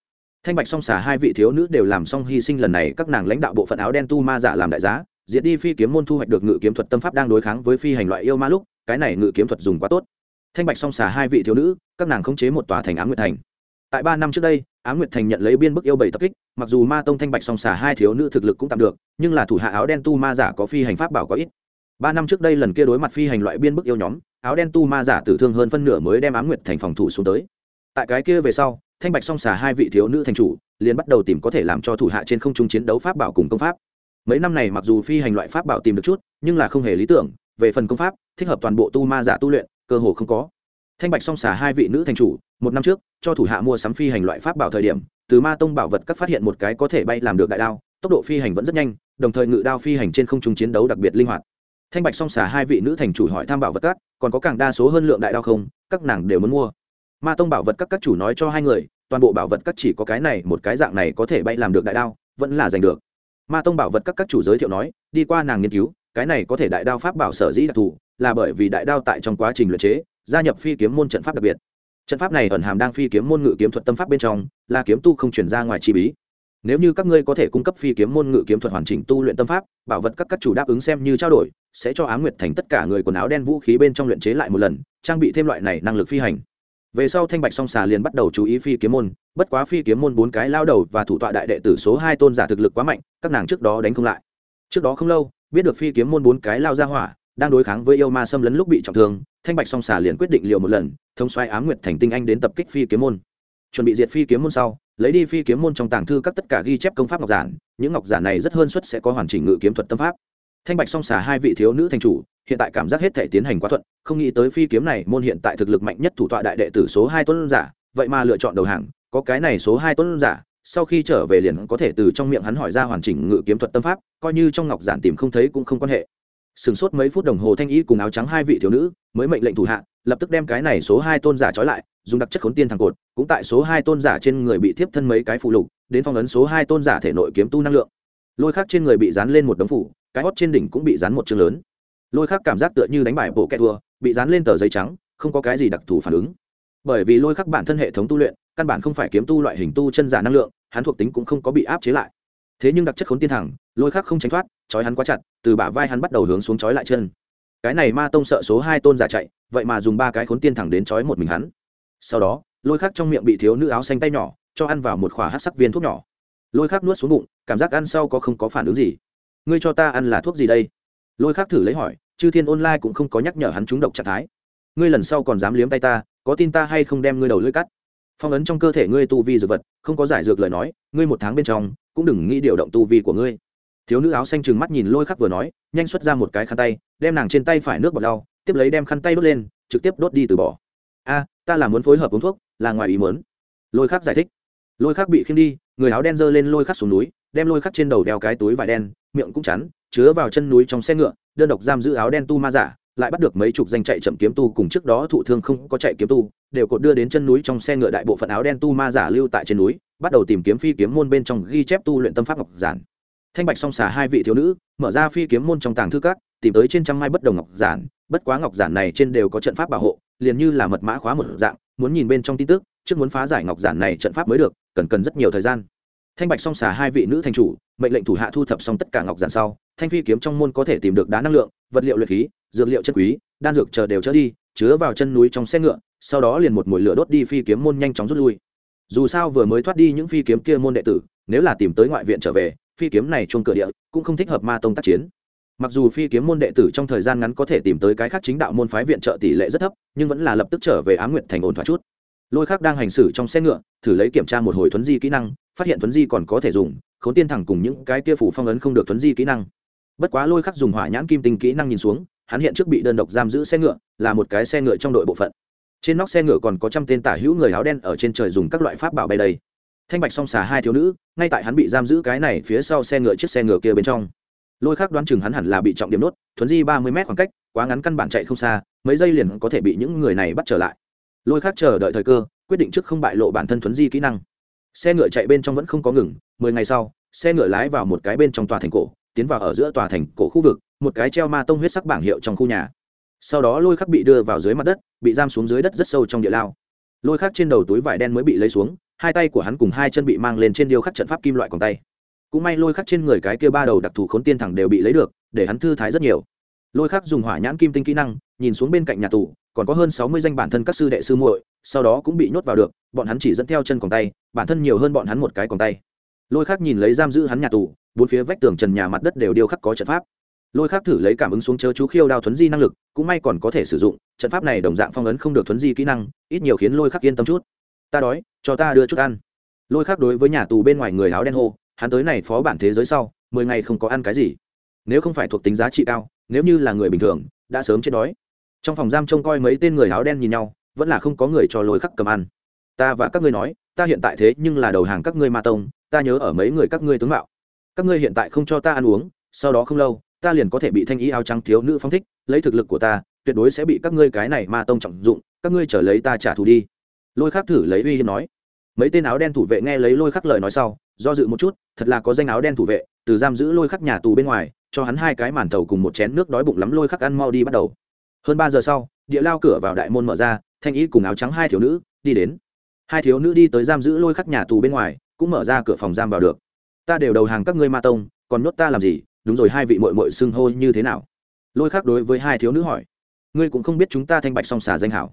S1: Thanh bạch song xả hai vị thiếu nữ đều làm xong hy sinh lần này, các nàng lãnh đạo bộ phận áo đen tu ma giả làm đại giá, diệt đi phi kiếm môn thu hoạch được ngự kiếm thuật tâm pháp đang đối kháng với phi hành loại yêu ma lúc, cái này ngự kiếm thuật dùng quá tốt. Thanh bạch song xả hai vị thiếu nữ, các nàng khống chế một tòa thành ám nguyệt thành tại ba năm trước đây ám nguyệt thành nhận lấy biên bức yêu bảy tập kích, mặc dù ma tông thanh bạch song xà hai thiếu nữ thực lực cũng tạm được, nhưng là thủ hạ áo đen tu ma giả có phi hành pháp bảo có ít. Ba năm trước đây lần kia đối mặt phi hành loại biên bức yêu nhóm, áo đen tu ma giả tử thương hơn phân nửa mới đem ám nguyệt thành phòng thủ xuống tới. Tại cái kia về sau, thanh bạch song xà hai vị thiếu nữ thành chủ, liền bắt đầu tìm có thể làm cho thủ hạ trên không trung chiến đấu pháp bảo cùng công pháp. Mấy năm này mặc dù phi hành loại pháp bảo tìm được chút, nhưng là không hề lý tưởng, về phần công pháp, thích hợp toàn bộ tu ma giả tu luyện, cơ hồ không có. Thanh bạch song xà hai vị nữ thành chủ một năm trước, cho thủ hạ mua sắm phi hành loại pháp bảo thời điểm, từ ma tông bảo vật các phát hiện một cái có thể bay làm được đại đao, tốc độ phi hành vẫn rất nhanh, đồng thời ngự đao phi hành trên không trung chiến đấu đặc biệt linh hoạt. Thanh bạch song xả hai vị nữ thành chủ hỏi tham bảo vật các, còn có càng đa số hơn lượng đại đao không, các nàng đều muốn mua. Ma tông bảo vật các các chủ nói cho hai người, toàn bộ bảo vật các chỉ có cái này, một cái dạng này có thể bay làm được đại đao, vẫn là giành được. Ma tông bảo vật các các chủ giới thiệu nói, đi qua nàng nghiên cứu, cái này có thể đại đao pháp bảo sở dĩ đặc thù, là bởi vì đại đao tại trong quá trình luyện chế, gia nhập phi kiếm môn trận pháp đặc biệt trận pháp này ẩn hàm đang phi kiếm môn ngự kiếm thuật tâm pháp bên trong, là kiếm tu không chuyển ra ngoài chi bí. Nếu như các ngươi có thể cung cấp phi kiếm môn ngự kiếm thuật hoàn chỉnh tu luyện tâm pháp, bảo vật các các chủ đáp ứng xem như trao đổi, sẽ cho á nguyệt thành tất cả người quần áo đen vũ khí bên trong luyện chế lại một lần, trang bị thêm loại này năng lực phi hành. Về sau thanh bạch song xà liền bắt đầu chú ý phi kiếm môn, bất quá phi kiếm môn bốn cái lao đầu và thủ tọa đại đệ tử số hai tôn giả thực lực quá mạnh, các nàng trước đó đánh không lại. Trước đó không lâu, biết được phi kiếm môn bốn cái lao ra hỏa, đang đối kháng với yêu ma xâm lấn lúc bị trọng thương thanh bạch song xà liền quyết định liều một lần thông xoay á nguyệt thành tinh anh đến tập kích phi kiếm môn. Chuẩn bị diệt phi kiếm môn sau, lấy đi phi kiếm môn trong tàng thư các tất cả ghi chép công pháp ngọc giản, những ngọc giản này rất hơn suất sẽ có hoàn chỉnh ngự kiếm thuật tâm pháp. Thanh bạch song xà hai vị thiếu nữ thành chủ, hiện tại cảm giác hết thể tiến hành quá thuận, không nghĩ tới phi kiếm này môn hiện tại thực lực mạnh nhất thủ tọa đại đệ tử số hai tuấn giả, vậy mà lựa chọn đầu hàng, có cái này số hai tuấn giả, sau khi trở về liền có thể từ trong miệng hắn hỏi ra hoàn chỉnh ngự kiếm thuật tâm pháp, coi như trong ngọc giản tìm không thấy cũng không quan hệ sừng sốt mấy phút đồng hồ thanh y cùng áo trắng hai vị thiếu nữ, mới mệnh lệnh thủ hạ, lập tức đem cái này số hai tôn giả trói lại, dùng đặc chất khốn tiên thằng cột, cũng tại số hai tôn giả trên người bị thiếp thân mấy cái phụ lục, đến phong ấn số hai tôn giả thể nội kiếm tu năng lượng. Lôi khác trên người bị dán lên một đống phủ, cái hót trên đỉnh cũng bị dán một chương lớn. Lôi khác cảm giác tựa như đánh bài bộ kẹt thua, bị dán lên tờ giấy trắng, không có cái gì đặc thù phản ứng. Bởi vì lôi khắc bản thân hệ thống tu luyện, căn bản không phải kiếm tu loại hình tu chân giả năng lượng, hắn thuộc tính cũng không có bị áp chế lại thế nhưng đặc chất khốn tiên thẳng, lôi khắc không tránh thoát, trói hắn quá chặt, từ bả vai hắn bắt đầu hướng xuống trói lại chân. Cái này ma tông sợ số hai tôn giả chạy, vậy mà dùng ba cái khốn tiên thẳng đến trói một mình hắn. Sau đó, lôi khắc trong miệng bị thiếu nữ áo xanh tay nhỏ, cho ăn vào một khỏa hát sắc viên thuốc nhỏ. Lôi khắc nuốt xuống bụng, cảm giác ăn sau có không có phản ứng gì. Ngươi cho ta ăn là thuốc gì đây? Lôi khắc thử lấy hỏi, chư thiên online cũng không có nhắc nhở hắn trúng độc trạng thái. Ngươi lần sau còn dám liếm tay ta, có tin ta hay không đem ngươi đầu lưỡi cắt? Phong ấn trong cơ thể ngươi tu vi dược vật, không có giải dược lời nói, ngươi một tháng bên trong cũng đừng nghĩ điều động tu vi của ngươi. Thiếu nữ áo xanh trừng mắt nhìn lôi khắc vừa nói, nhanh xuất ra một cái khăn tay, đem nàng trên tay phải nước bọt lau, tiếp lấy đem khăn tay đốt lên, trực tiếp đốt đi từ bỏ. A, ta là muốn phối hợp uống thuốc, là ngoài ý muốn. Lôi khắc giải thích. Lôi khắc bị khiêm đi, người áo đen giơ lên lôi khắc xuống núi, đem lôi khắc trên đầu đeo cái túi vải đen, miệng cũng chắn, chứa vào chân núi trong xe ngựa, đơn độc giam giữ áo đen tu ma giả, lại bắt được mấy chục danh chạy chậm kiếm tu cùng trước đó thụ thương không có chạy kiếm tu, đều cột đưa đến chân núi trong xe ngựa đại bộ phận áo đen tu ma giả lưu tại trên núi bắt đầu tìm kiếm phi kiếm môn bên trong ghi chép tu luyện tâm pháp ngọc giản. Thanh bạch song xà hai vị thiếu nữ, mở ra phi kiếm môn trong tàng thư các, tìm tới trên trăm mai bất đồng ngọc giản, bất quá ngọc giản này trên đều có trận pháp bảo hộ, liền như là mật mã khóa một dạng, muốn nhìn bên trong tin tức, trước muốn phá giải ngọc giản này trận pháp mới được, cần cần rất nhiều thời gian. Thanh bạch song xà hai vị nữ thành chủ, mệnh lệnh thủ hạ thu thập xong tất cả ngọc giản sau, thanh phi kiếm trong môn có thể tìm được đá năng lượng, vật liệu luyện khí, dược liệu chất quý, đan dược chờ đều chở đi, chứa vào chân núi trong xe ngựa, sau đó liền một mồi lửa đốt đi phi kiếm môn nhanh chóng rút lui dù sao vừa mới thoát đi những phi kiếm kia môn đệ tử, nếu là tìm tới ngoại viện trở về, phi kiếm này chung cửa địa cũng không thích hợp ma tông tác chiến. Mặc dù phi kiếm môn đệ tử trong thời gian ngắn có thể tìm tới cái khác chính đạo môn phái viện trợ tỷ lệ rất thấp, nhưng vẫn là lập tức trở về á nguyện thành ổn thỏa chút. Lôi khác đang hành xử trong xe ngựa, thử lấy kiểm tra một hồi thuấn di kỹ năng, phát hiện thuấn di còn có thể dùng, khốn tiên thẳng cùng những cái kia phủ phong ấn không được thuấn di kỹ năng. Bất quá lôi khắc dùng hỏa nhãn kim tinh kỹ năng nhìn xuống, hắn hiện trước bị đơn độc giam giữ xe ngựa, là một cái xe ngựa trong đội bộ phận trên nóc xe ngựa còn có trăm tên tả hữu người áo đen ở trên trời dùng các loại pháp bảo bay đây. Thanh bạch song xà hai thiếu nữ, ngay tại hắn bị giam giữ cái này phía sau xe ngựa chiếc xe ngựa kia bên trong. Lôi khác đoán chừng hắn hẳn là bị trọng điểm nốt, thuấn di ba mươi mét khoảng cách, quá ngắn căn bản chạy không xa, mấy giây liền có thể bị những người này bắt trở lại. Lôi khác chờ đợi thời cơ, quyết định trước không bại lộ bản thân thuấn di kỹ năng. Xe ngựa chạy bên trong vẫn không có ngừng, mười ngày sau, xe ngựa lái vào một cái bên trong tòa thành cổ, tiến vào ở giữa tòa thành cổ khu vực, một cái treo ma tông huyết sắc bảng hiệu trong khu nhà sau đó lôi khắc bị đưa vào dưới mặt đất, bị giam xuống dưới đất rất sâu trong địa lao. Lôi khắc trên đầu túi vải đen mới bị lấy xuống, hai tay của hắn cùng hai chân bị mang lên trên điêu khắc trận pháp kim loại còn tay. Cũng may lôi khắc trên người cái kia ba đầu đặc thù khốn tiên thẳng đều bị lấy được, để hắn thư thái rất nhiều. Lôi khắc dùng hỏa nhãn kim tinh kỹ năng, nhìn xuống bên cạnh nhà tù, còn có hơn sáu mươi danh bản thân các sư đệ sư muội, sau đó cũng bị nhốt vào được, bọn hắn chỉ dẫn theo chân còn tay, bản thân nhiều hơn bọn hắn một cái còn tay. Lôi khắc nhìn lấy giam giữ hắn nhà tù, bốn phía vách tường trần nhà mặt đất đều điêu khắc có trận pháp lôi khắc thử lấy cảm ứng xuống chớ chú khiêu đao thuấn di năng lực, cũng may còn có thể sử dụng, trận pháp này đồng dạng phong ấn không được thuấn di kỹ năng, ít nhiều khiến lôi khắc yên tâm chút. Ta đói, cho ta đưa chút ăn. Lôi khắc đối với nhà tù bên ngoài người áo đen hô, hắn tới này phó bản thế giới sau, mười ngày không có ăn cái gì. Nếu không phải thuộc tính giá trị cao, nếu như là người bình thường, đã sớm chết đói. Trong phòng giam trông coi mấy tên người áo đen nhìn nhau, vẫn là không có người cho lôi khắc cầm ăn. Ta và các ngươi nói, ta hiện tại thế nhưng là đầu hàng các ngươi ma tông, ta nhớ ở mấy người các ngươi tướng mạo. Các ngươi hiện tại không cho ta ăn uống, sau đó không lâu ta liền có thể bị thanh ý áo trắng thiếu nữ phong thích, lấy thực lực của ta, tuyệt đối sẽ bị các ngươi cái này ma tông trọng dụng, các ngươi trở lấy ta trả thù đi. Lôi khắc thử lấy uy hiếp nói. Mấy tên áo đen thủ vệ nghe lấy lôi khắc lời nói sau, do dự một chút, thật là có danh áo đen thủ vệ, từ giam giữ lôi khắc nhà tù bên ngoài, cho hắn hai cái màn thầu cùng một chén nước đói bụng lắm lôi khắc ăn mau đi bắt đầu. Hơn ba giờ sau, địa lao cửa vào đại môn mở ra, thanh ý cùng áo trắng hai thiếu nữ đi đến. Hai thiếu nữ đi tới giam giữ lôi khắc nhà tù bên ngoài, cũng mở ra cửa phòng giam vào được. Ta đều đầu hàng các ngươi ma tông, còn nhốt ta làm gì? Đúng rồi, hai vị mội mội xưng hô như thế nào? Lôi khắc đối với hai thiếu nữ hỏi. Ngươi cũng không biết chúng ta thanh bạch song xà danh hảo.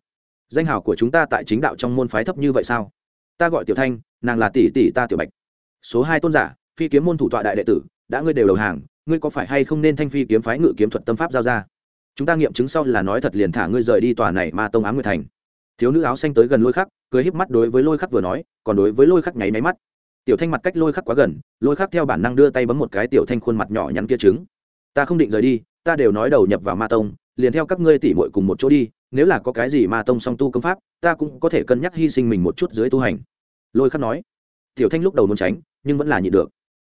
S1: Danh hảo của chúng ta tại chính đạo trong môn phái thấp như vậy sao? Ta gọi tiểu thanh, nàng là tỷ tỷ ta tiểu bạch. Số hai tôn giả, phi kiếm môn thủ tọa đại đệ tử, đã ngươi đều đầu hàng, ngươi có phải hay không nên thanh phi kiếm phái ngự kiếm thuật tâm pháp giao ra? Chúng ta nghiệm chứng sau là nói thật liền thả ngươi rời đi tòa này mà tông ám nguyệt thành. Thiếu nữ áo xanh tới gần lôi khắc, cười híp mắt đối với lôi khắc vừa nói, còn đối với lôi khắc nháy máy mắt tiểu thanh mặt cách lôi khắc quá gần, lôi khắc theo bản năng đưa tay bấm một cái tiểu thanh khuôn mặt nhỏ nhắn kia trứng. Ta không định rời đi, ta đều nói đầu nhập vào ma tông, liền theo các ngươi tỉ mội cùng một chỗ đi, nếu là có cái gì ma tông song tu công pháp, ta cũng có thể cân nhắc hy sinh mình một chút dưới tu hành. Lôi khắc nói. Tiểu thanh lúc đầu muốn tránh, nhưng vẫn là nhịn được.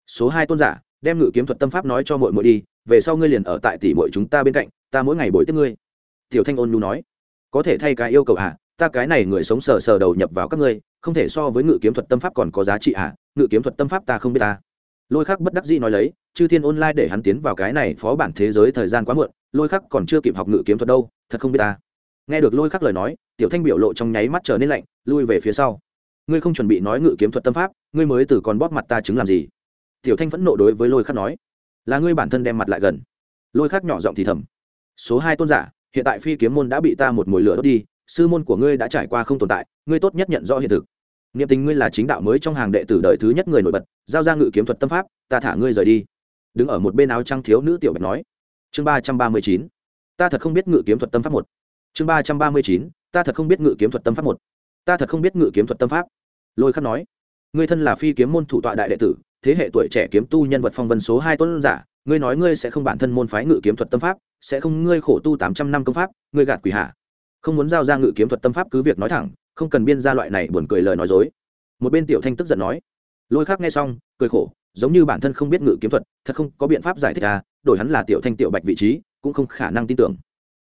S1: Số hai tôn giả, đem ngự kiếm thuật tâm pháp nói cho mội mội đi, về sau ngươi liền ở tại tỉ mội chúng ta bên cạnh, ta mỗi ngày bồi tiếp ngươi. Tiểu thanh ôn nhu nói. Có thể thay cái yêu cầu à ta cái này người sống sờ sờ đầu nhập vào các ngươi, không thể so với ngự kiếm thuật tâm pháp còn có giá trị à ngự kiếm thuật tâm pháp ta không biết ta. Lôi khắc bất đắc dĩ nói lấy, chư thiên online để hắn tiến vào cái này phó bản thế giới thời gian quá muộn, lôi khắc còn chưa kịp học ngự kiếm thuật đâu, thật không biết ta. Nghe được lôi khắc lời nói, tiểu thanh biểu lộ trong nháy mắt trở nên lạnh, lui về phía sau. Ngươi không chuẩn bị nói ngự kiếm thuật tâm pháp, ngươi mới từ còn bóp mặt ta chứng làm gì? Tiểu thanh vẫn nộ đối với lôi khắc nói, là ngươi bản thân đem mặt lại gần. Lôi khắc nhỏ giọng thì thầm, số hai tôn giả, hiện tại phi kiếm môn đã bị ta một mồi lửa đốt đi sư môn của ngươi đã trải qua không tồn tại, ngươi tốt nhất nhận rõ hiện thực. Niệm tình ngươi là chính đạo mới trong hàng đệ tử đời thứ nhất người nổi bật, giao ra ngự kiếm thuật tâm pháp, ta thả ngươi rời đi. Đứng ở một bên áo trăng thiếu nữ tiểu bạch nói. Chương ba trăm ba mươi chín. Ta thật không biết ngự kiếm thuật tâm pháp một. Chương ba trăm ba mươi chín. Ta thật không biết ngự kiếm thuật tâm pháp một. Ta thật không biết ngự kiếm thuật tâm pháp. Lôi khắc nói. Ngươi thân là phi kiếm môn thủ tọa đại đệ tử, thế hệ tuổi trẻ kiếm tu nhân vật phong vân số hai tuấn giả, ngươi nói ngươi sẽ không bản thân môn phái ngự kiếm thuật tâm pháp, sẽ không ngươi khổ tu tám trăm năm công pháp, ngươi gạt quỷ hạ không muốn giao ra ngự kiếm thuật tâm pháp cứ việc nói thẳng, không cần biên ra loại này buồn cười lời nói dối. Một bên tiểu thanh tức giận nói, lôi khác nghe xong, cười khổ, giống như bản thân không biết ngự kiếm thuật, thật không có biện pháp giải thích à đổi hắn là tiểu thanh tiểu bạch vị trí, cũng không khả năng tin tưởng.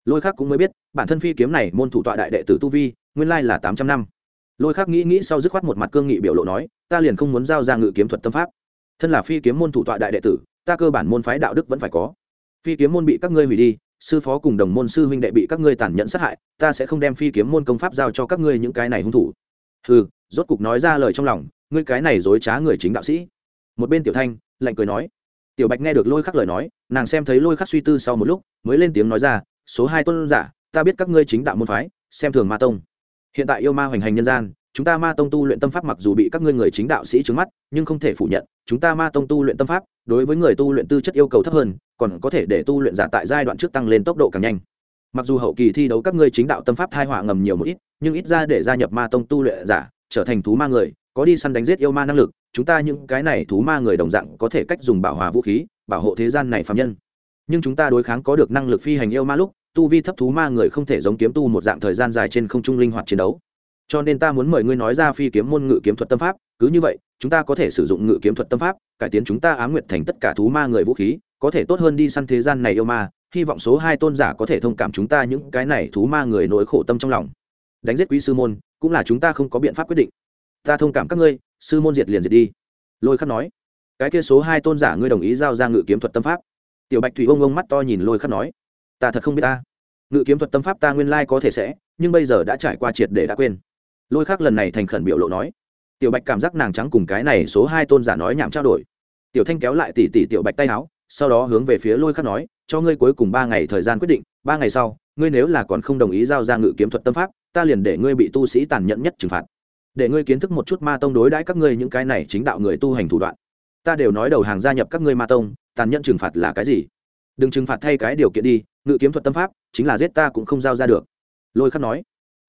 S1: Lôi khác cũng mới biết, bản thân phi kiếm này môn thủ tọa đại đệ tử tu vi, nguyên lai là tám trăm năm. Lôi khác nghĩ nghĩ sau dứt khoát một mặt cương nghị biểu lộ nói, ta liền không muốn giao ra ngự kiếm thuật tâm pháp. Thân là phi kiếm môn thủ tọa đại đệ tử, ta cơ bản môn phái đạo đức vẫn phải có. Phi kiếm môn bị các ngươi hủy đi sư phó cùng đồng môn sư huynh đệ bị các ngươi tàn nhẫn sát hại ta sẽ không đem phi kiếm môn công pháp giao cho các ngươi những cái này hung thủ. Hừ, rốt cục nói ra lời trong lòng ngươi cái này dối trá người chính đạo sĩ. Một bên tiểu thanh lạnh cười nói. Tiểu bạch nghe được lôi khắc lời nói nàng xem thấy lôi khắc suy tư sau một lúc mới lên tiếng nói ra số hai tuân giả ta biết các ngươi chính đạo môn phái xem thường ma tông. Hiện tại yêu ma hoành hành nhân gian chúng ta ma tông tu luyện tâm pháp mặc dù bị các ngươi người chính đạo sĩ trứng mắt nhưng không thể phủ nhận chúng ta ma tông tu luyện tâm pháp, đối với người tu luyện tư chất yêu cầu thấp hơn, còn có thể để tu luyện giả tại giai đoạn trước tăng lên tốc độ càng nhanh. Mặc dù hậu kỳ thi đấu các ngươi chính đạo tâm pháp thai họa ngầm nhiều một ít, nhưng ít ra để gia nhập ma tông tu luyện giả, trở thành thú ma người, có đi săn đánh giết yêu ma năng lực, chúng ta những cái này thú ma người đồng dạng có thể cách dùng bảo hòa vũ khí, bảo hộ thế gian này phạm nhân. Nhưng chúng ta đối kháng có được năng lực phi hành yêu ma lúc, tu vi thấp thú ma người không thể giống kiếm tu một dạng thời gian dài trên không trung linh hoạt chiến đấu cho nên ta muốn mời ngươi nói ra phi kiếm môn ngự kiếm thuật tâm pháp, cứ như vậy, chúng ta có thể sử dụng ngự kiếm thuật tâm pháp, cải tiến chúng ta á nguyệt thành tất cả thú ma người vũ khí, có thể tốt hơn đi săn thế gian này yêu ma, hy vọng số hai tôn giả có thể thông cảm chúng ta những cái này thú ma người nỗi khổ tâm trong lòng. Đánh giết quý sư môn, cũng là chúng ta không có biện pháp quyết định. Ta thông cảm các ngươi, sư môn diệt liền diệt đi. Lôi khắc nói. Cái kia số hai tôn giả ngươi đồng ý giao ra ngự kiếm thuật tâm pháp? Tiểu bạch thủy ông ông mắt to nhìn lôi khắc nói. Ta thật không biết ta. Ngự kiếm thuật tâm pháp ta nguyên lai có thể sẽ, nhưng bây giờ đã trải qua triệt để đã quên lôi khắc lần này thành khẩn biểu lộ nói, tiểu bạch cảm giác nàng trắng cùng cái này số hai tôn giả nói nhảm trao đổi. Tiểu thanh kéo lại tỉ tỉ tiểu bạch tay áo, sau đó hướng về phía lôi khắc nói, cho ngươi cuối cùng ba ngày thời gian quyết định, ba ngày sau, ngươi nếu là còn không đồng ý giao ra ngự kiếm thuật tâm pháp, ta liền để ngươi bị tu sĩ tàn nhẫn nhất trừng phạt. Để ngươi kiến thức một chút ma tông đối đãi các ngươi những cái này chính đạo người tu hành thủ đoạn. Ta đều nói đầu hàng gia nhập các ngươi ma tông, tàn nhẫn trừng phạt là cái gì? Đừng trừng phạt thay cái điều kiện đi, ngự kiếm thuật tâm pháp, chính là giết ta cũng không giao ra được. Lôi khắc nói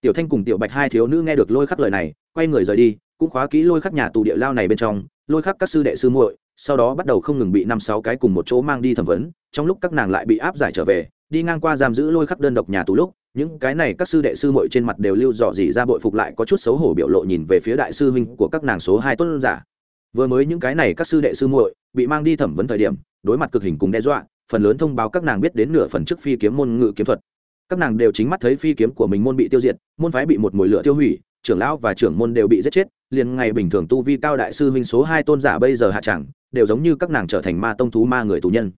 S1: tiểu thanh cùng tiểu bạch hai thiếu nữ nghe được lôi khắc lời này, quay người rời đi, cũng khóa kỹ lôi khắc nhà tù địa lao này bên trong. Lôi khắc các sư đệ sư muội, sau đó bắt đầu không ngừng bị năm sáu cái cùng một chỗ mang đi thẩm vấn. Trong lúc các nàng lại bị áp giải trở về, đi ngang qua giam giữ lôi khắc đơn độc nhà tù lúc, những cái này các sư đệ sư muội trên mặt đều lưu dọ dỉ ra bội phục lại có chút xấu hổ biểu lộ nhìn về phía đại sư huynh của các nàng số hai tuấn giả. Vừa mới những cái này các sư đệ sư muội bị mang đi thẩm vấn thời điểm, đối mặt cực hình cùng đe dọa, phần lớn thông báo các nàng biết đến nửa phần trước phi kiếm môn ngự kiếm thuật các nàng đều chính mắt thấy phi kiếm của mình môn bị tiêu diệt, môn phái bị một mồi lửa tiêu hủy, trưởng lão và trưởng môn đều bị giết chết, liền ngày bình thường tu vi cao đại sư huynh số hai tôn giả bây giờ hạ chẳng, đều giống như các nàng trở thành ma tông thú ma người tù nhân.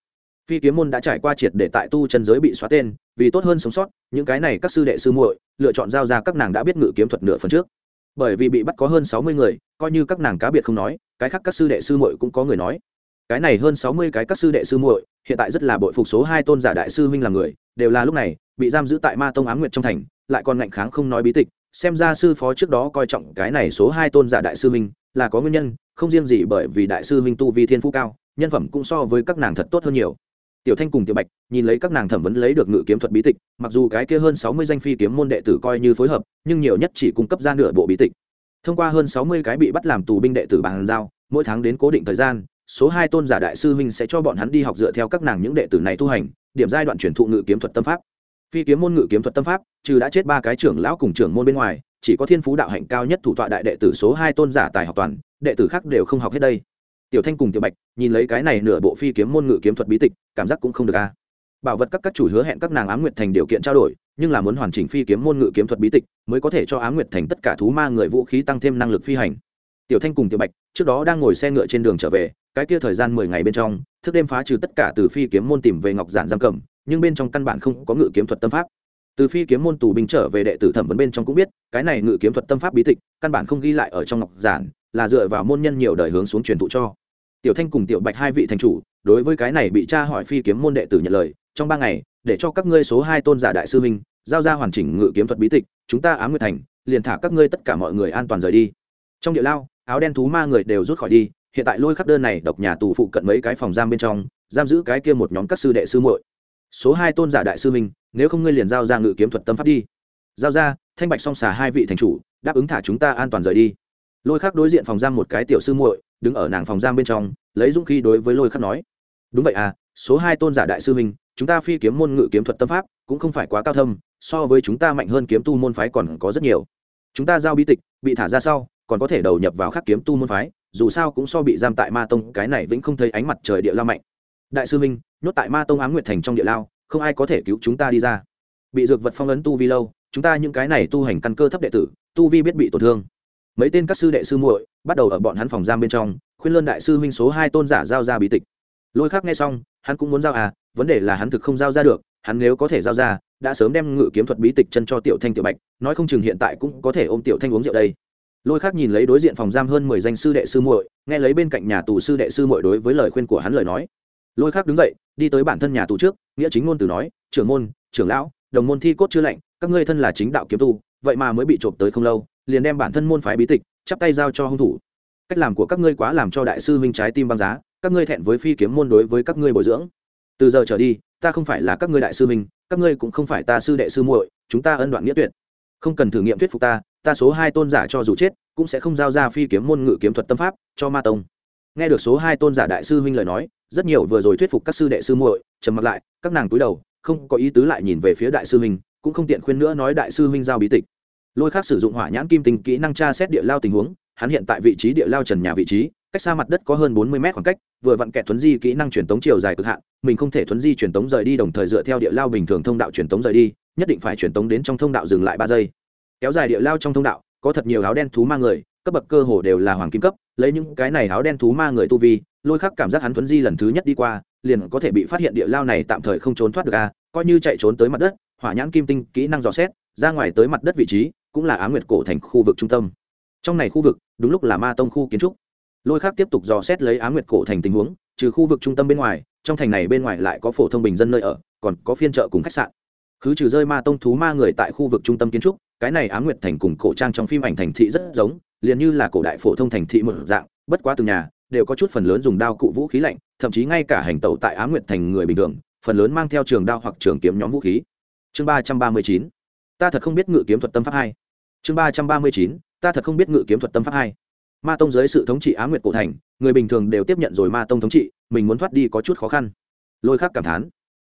S1: Phi kiếm môn đã trải qua triệt để tại tu chân giới bị xóa tên, vì tốt hơn sống sót, những cái này các sư đệ sư muội, lựa chọn giao ra các nàng đã biết ngự kiếm thuật nửa phần trước. Bởi vì bị bắt có hơn sáu mươi người, coi như các nàng cá biệt không nói, cái khác các sư đệ sư muội cũng có người nói cái này hơn sáu mươi cái các sư đệ sư muội, hiện tại rất là bội phục số hai tôn giả đại sư huynh là người, đều là lúc này, bị giam giữ tại ma tông ám nguyệt trong thành, lại còn ngạnh kháng không nói bí tịch, xem ra sư phó trước đó coi trọng cái này số hai tôn giả đại sư huynh, là có nguyên nhân, không riêng gì bởi vì đại sư huynh tu vi thiên phú cao, nhân phẩm cũng so với các nàng thật tốt hơn nhiều. Tiểu thanh cùng tiểu bạch nhìn lấy các nàng thẩm vấn lấy được ngự kiếm thuật bí tịch, mặc dù cái kia hơn sáu mươi danh phi kiếm môn đệ tử coi như phối hợp, nhưng nhiều nhất chỉ cung cấp ra nửa bộ bí tịch. Thông qua hơn sáu mươi cái bị bắt làm tù binh đệ tử bàn giao, mỗi tháng đến cố định thời gian số hai tôn giả đại sư huynh sẽ cho bọn hắn đi học dựa theo các nàng những đệ tử này tu hành, điểm giai đoạn chuyển thụ ngự kiếm thuật tâm pháp. Phi kiếm môn ngự kiếm thuật tâm pháp, trừ đã chết ba cái trưởng lão cùng trưởng môn bên ngoài, chỉ có thiên phú đạo hạnh cao nhất thủ tọa đại đệ tử số hai tôn giả tài học toàn, đệ tử khác đều không học hết đây. Tiểu thanh cùng tiểu bạch, nhìn lấy cái này nửa bộ phi kiếm môn ngự kiếm thuật bí tịch, cảm giác cũng không được a. Bảo vật các các chủ hứa hẹn các nàng ám nguyệt thành điều kiện trao đổi, nhưng là muốn hoàn chỉnh phi kiếm môn ngự kiếm thuật bí tịch, mới có thể cho ám nguyệt thành tất cả thú ma người vũ khí tăng thêm năng lực phi hành. Tiểu thanh cùng tiểu bạch trước đó đang ngồi xe ngựa trên đường trở về, cái kia thời gian mười ngày bên trong, thức đêm phá trừ tất cả từ phi kiếm môn tìm về ngọc giản giam cầm, nhưng bên trong căn bản không có ngự kiếm thuật tâm pháp. Từ phi kiếm môn tù binh trở về đệ tử thẩm vấn bên trong cũng biết, cái này ngự kiếm thuật tâm pháp bí tịch, căn bản không ghi lại ở trong ngọc giản, là dựa vào môn nhân nhiều đời hướng xuống truyền thụ cho. Tiểu thanh cùng tiểu bạch hai vị thành chủ, đối với cái này bị cha hỏi phi kiếm môn đệ tử nhận lời, trong ba ngày, để cho các ngươi số hai tôn giả đại sư minh giao ra hoàn chỉnh ngự kiếm thuật bí tịch, chúng ta ám nguyệt thành, liền thả các ngươi tất cả mọi người an toàn rời đi. Trong địa lao áo đen thú ma người đều rút khỏi đi, hiện tại lôi khắc đơn này độc nhà tù phụ cận mấy cái phòng giam bên trong, giam giữ cái kia một nhóm các sư đệ sư muội. Số hai tôn giả đại sư minh, nếu không ngươi liền giao ra ngự kiếm thuật tâm pháp đi. Giao ra, thanh bạch song xà hai vị thành chủ, đáp ứng thả chúng ta an toàn rời đi. Lôi khắc đối diện phòng giam một cái tiểu sư muội, đứng ở nàng phòng giam bên trong, lấy dũng khí đối với lôi khắc nói. Đúng vậy à số hai tôn giả đại sư minh, chúng ta phi kiếm môn ngự kiếm thuật tâm pháp, cũng không phải quá cao thâm, so với chúng ta mạnh hơn kiếm tu môn phái còn có rất nhiều. Chúng ta giao bi tịch, bị thả ra sau còn có thể đầu nhập vào khắc kiếm tu môn phái, dù sao cũng so bị giam tại ma tông, cái này vĩnh không thấy ánh mặt trời địa lao mạnh. Đại sư minh, nhốt tại ma tông ám nguyệt thành trong địa lao, không ai có thể cứu chúng ta đi ra. Bị dược vật phong ấn tu vi lâu, chúng ta những cái này tu hành căn cơ thấp đệ tử, tu vi biết bị tổn thương. Mấy tên các sư đệ sư muội, bắt đầu ở bọn hắn phòng giam bên trong, khuyên lơn đại sư huynh số hai tôn giả giao ra bí tịch. Lôi khắc nghe xong, hắn cũng muốn giao à vấn đề là hắn thực không giao ra được, hắn nếu có thể giao ra, đã sớm đem ngự kiếm thuật bí tịch chân cho tiểu thanh tiểu bạch, nói không chừng hiện tại cũng có thể ôm tiểu thanh uống rượu đây lôi khác nhìn lấy đối diện phòng giam hơn mười danh sư đệ sư muội, nghe lấy bên cạnh nhà tù sư đệ sư muội đối với lời khuyên của hắn lời nói. Lôi khác đứng dậy, đi tới bản thân nhà tù trước, nghĩa chính ngôn từ nói, trưởng môn, trưởng lão, đồng môn thi cốt chưa lạnh các ngươi thân là chính đạo kiếm tu, vậy mà mới bị trộm tới không lâu, liền đem bản thân môn phái bí tịch, chắp tay giao cho hung thủ. Cách làm của các ngươi quá làm cho đại sư huynh trái tim băng giá, các ngươi thẹn với phi kiếm môn đối với các ngươi bồi dưỡng. Từ giờ trở đi, ta không phải là các ngươi đại sư huynh, các ngươi cũng không phải ta sư đệ sư muội, chúng ta ân đoạn nghĩa tuyệt. Không cần thử nghiệm thuyết phục ta ta số hai tôn giả cho dù chết, cũng sẽ không giao ra phi kiếm môn ngự kiếm thuật tâm pháp cho ma tông. Nghe được số hai tôn giả đại sư huynh lời nói, rất nhiều vừa rồi thuyết phục các sư đệ sư muội, trầm mặc lại, các nàng túi đầu, không có ý tứ lại nhìn về phía đại sư huynh, cũng không tiện khuyên nữa nói đại sư huynh giao bí tịch. Lôi khác sử dụng hỏa nhãn kim tình kỹ năng tra xét địa lao tình huống, hắn hiện tại vị trí địa lao trần nhà vị trí, cách xa mặt đất có hơn bốn mươi mét khoảng cách, vừa vặn kẹt thuấn di kỹ năng truyền tống chiều dài cực hạn, mình không thể thuấn di truyền tống rời đi, đồng thời dựa theo địa lao bình thường thông đạo truyền tống rời đi, nhất định phải truyền tống đến trong thông đạo dừng lại ba giây kéo dài địa lao trong thông đạo, có thật nhiều áo đen thú ma người, cấp bậc cơ hồ đều là hoàng kim cấp, lấy những cái này áo đen thú ma người tu vi, lôi khắc cảm giác hắn thuấn di lần thứ nhất đi qua, liền có thể bị phát hiện địa lao này tạm thời không trốn thoát được a, coi như chạy trốn tới mặt đất, hỏa nhãn kim tinh kỹ năng dò xét, ra ngoài tới mặt đất vị trí, cũng là á nguyệt cổ thành khu vực trung tâm. Trong này khu vực, đúng lúc là ma tông khu kiến trúc. Lôi khác tiếp tục dò xét lấy á nguyệt cổ thành tình huống, trừ khu vực trung tâm bên ngoài, trong thành này bên ngoài lại có phổ thông bình dân nơi ở, còn có phiên chợ cùng khách sạn. Cứ trừ rơi ma tông thú ma người tại khu vực trung tâm kiến trúc cái này á nguyệt thành cùng cổ trang trong phim ảnh thành thị rất giống, liền như là cổ đại phổ thông thành thị một dạng, bất quá từng nhà đều có chút phần lớn dùng đao cụ vũ khí lạnh, thậm chí ngay cả hành tẩu tại á nguyệt thành người bình thường, phần lớn mang theo trường đao hoặc trường kiếm nhóm vũ khí. Chương ba trăm ba mươi chín, ta thật không biết ngự kiếm thuật tâm pháp hai. Chương ba trăm ba mươi chín, ta thật không biết ngự kiếm thuật tâm pháp hai. Ma tông dưới sự thống trị á nguyệt cổ thành, người bình thường đều tiếp nhận rồi ma tông thống trị, mình muốn thoát đi có chút khó khăn. Lôi khác cảm thán.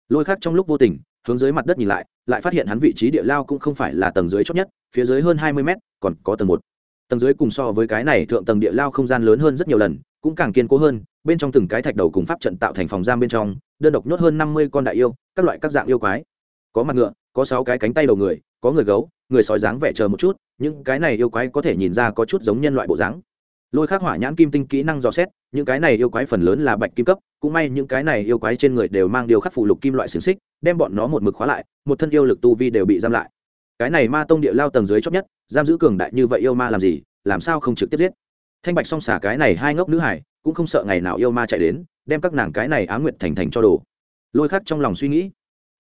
S1: Lôi khác trong lúc vô tình hướng dưới mặt đất nhìn lại lại phát hiện hắn vị trí địa lao cũng không phải là tầng dưới chót nhất, phía dưới hơn hai mươi mét, còn có tầng một. Tầng dưới cùng so với cái này thượng tầng địa lao không gian lớn hơn rất nhiều lần, cũng càng kiên cố hơn, bên trong từng cái thạch đầu cùng pháp trận tạo thành phòng giam bên trong, đơn độc nhốt hơn năm mươi con đại yêu, các loại các dạng yêu quái. Có mặt ngựa, có sáu cái cánh tay đầu người, có người gấu, người sói dáng vẻ chờ một chút, những cái này yêu quái có thể nhìn ra có chút giống nhân loại bộ dáng. Lôi khắc hỏa nhãn kim tinh kỹ năng dò xét những cái này yêu quái phần lớn là bạch kim cấp, cũng may những cái này yêu quái trên người đều mang điều khắc phụ lục kim loại xiềng xích, đem bọn nó một mực khóa lại, một thân yêu lực tu vi đều bị giam lại. Cái này ma tông địa lao tầng dưới chót nhất, giam giữ cường đại như vậy yêu ma làm gì, làm sao không trực tiếp giết? Thanh bạch song xả cái này hai ngốc nữ hải, cũng không sợ ngày nào yêu ma chạy đến, đem các nàng cái này á nguyệt thành thành cho đồ. Lôi khắc trong lòng suy nghĩ,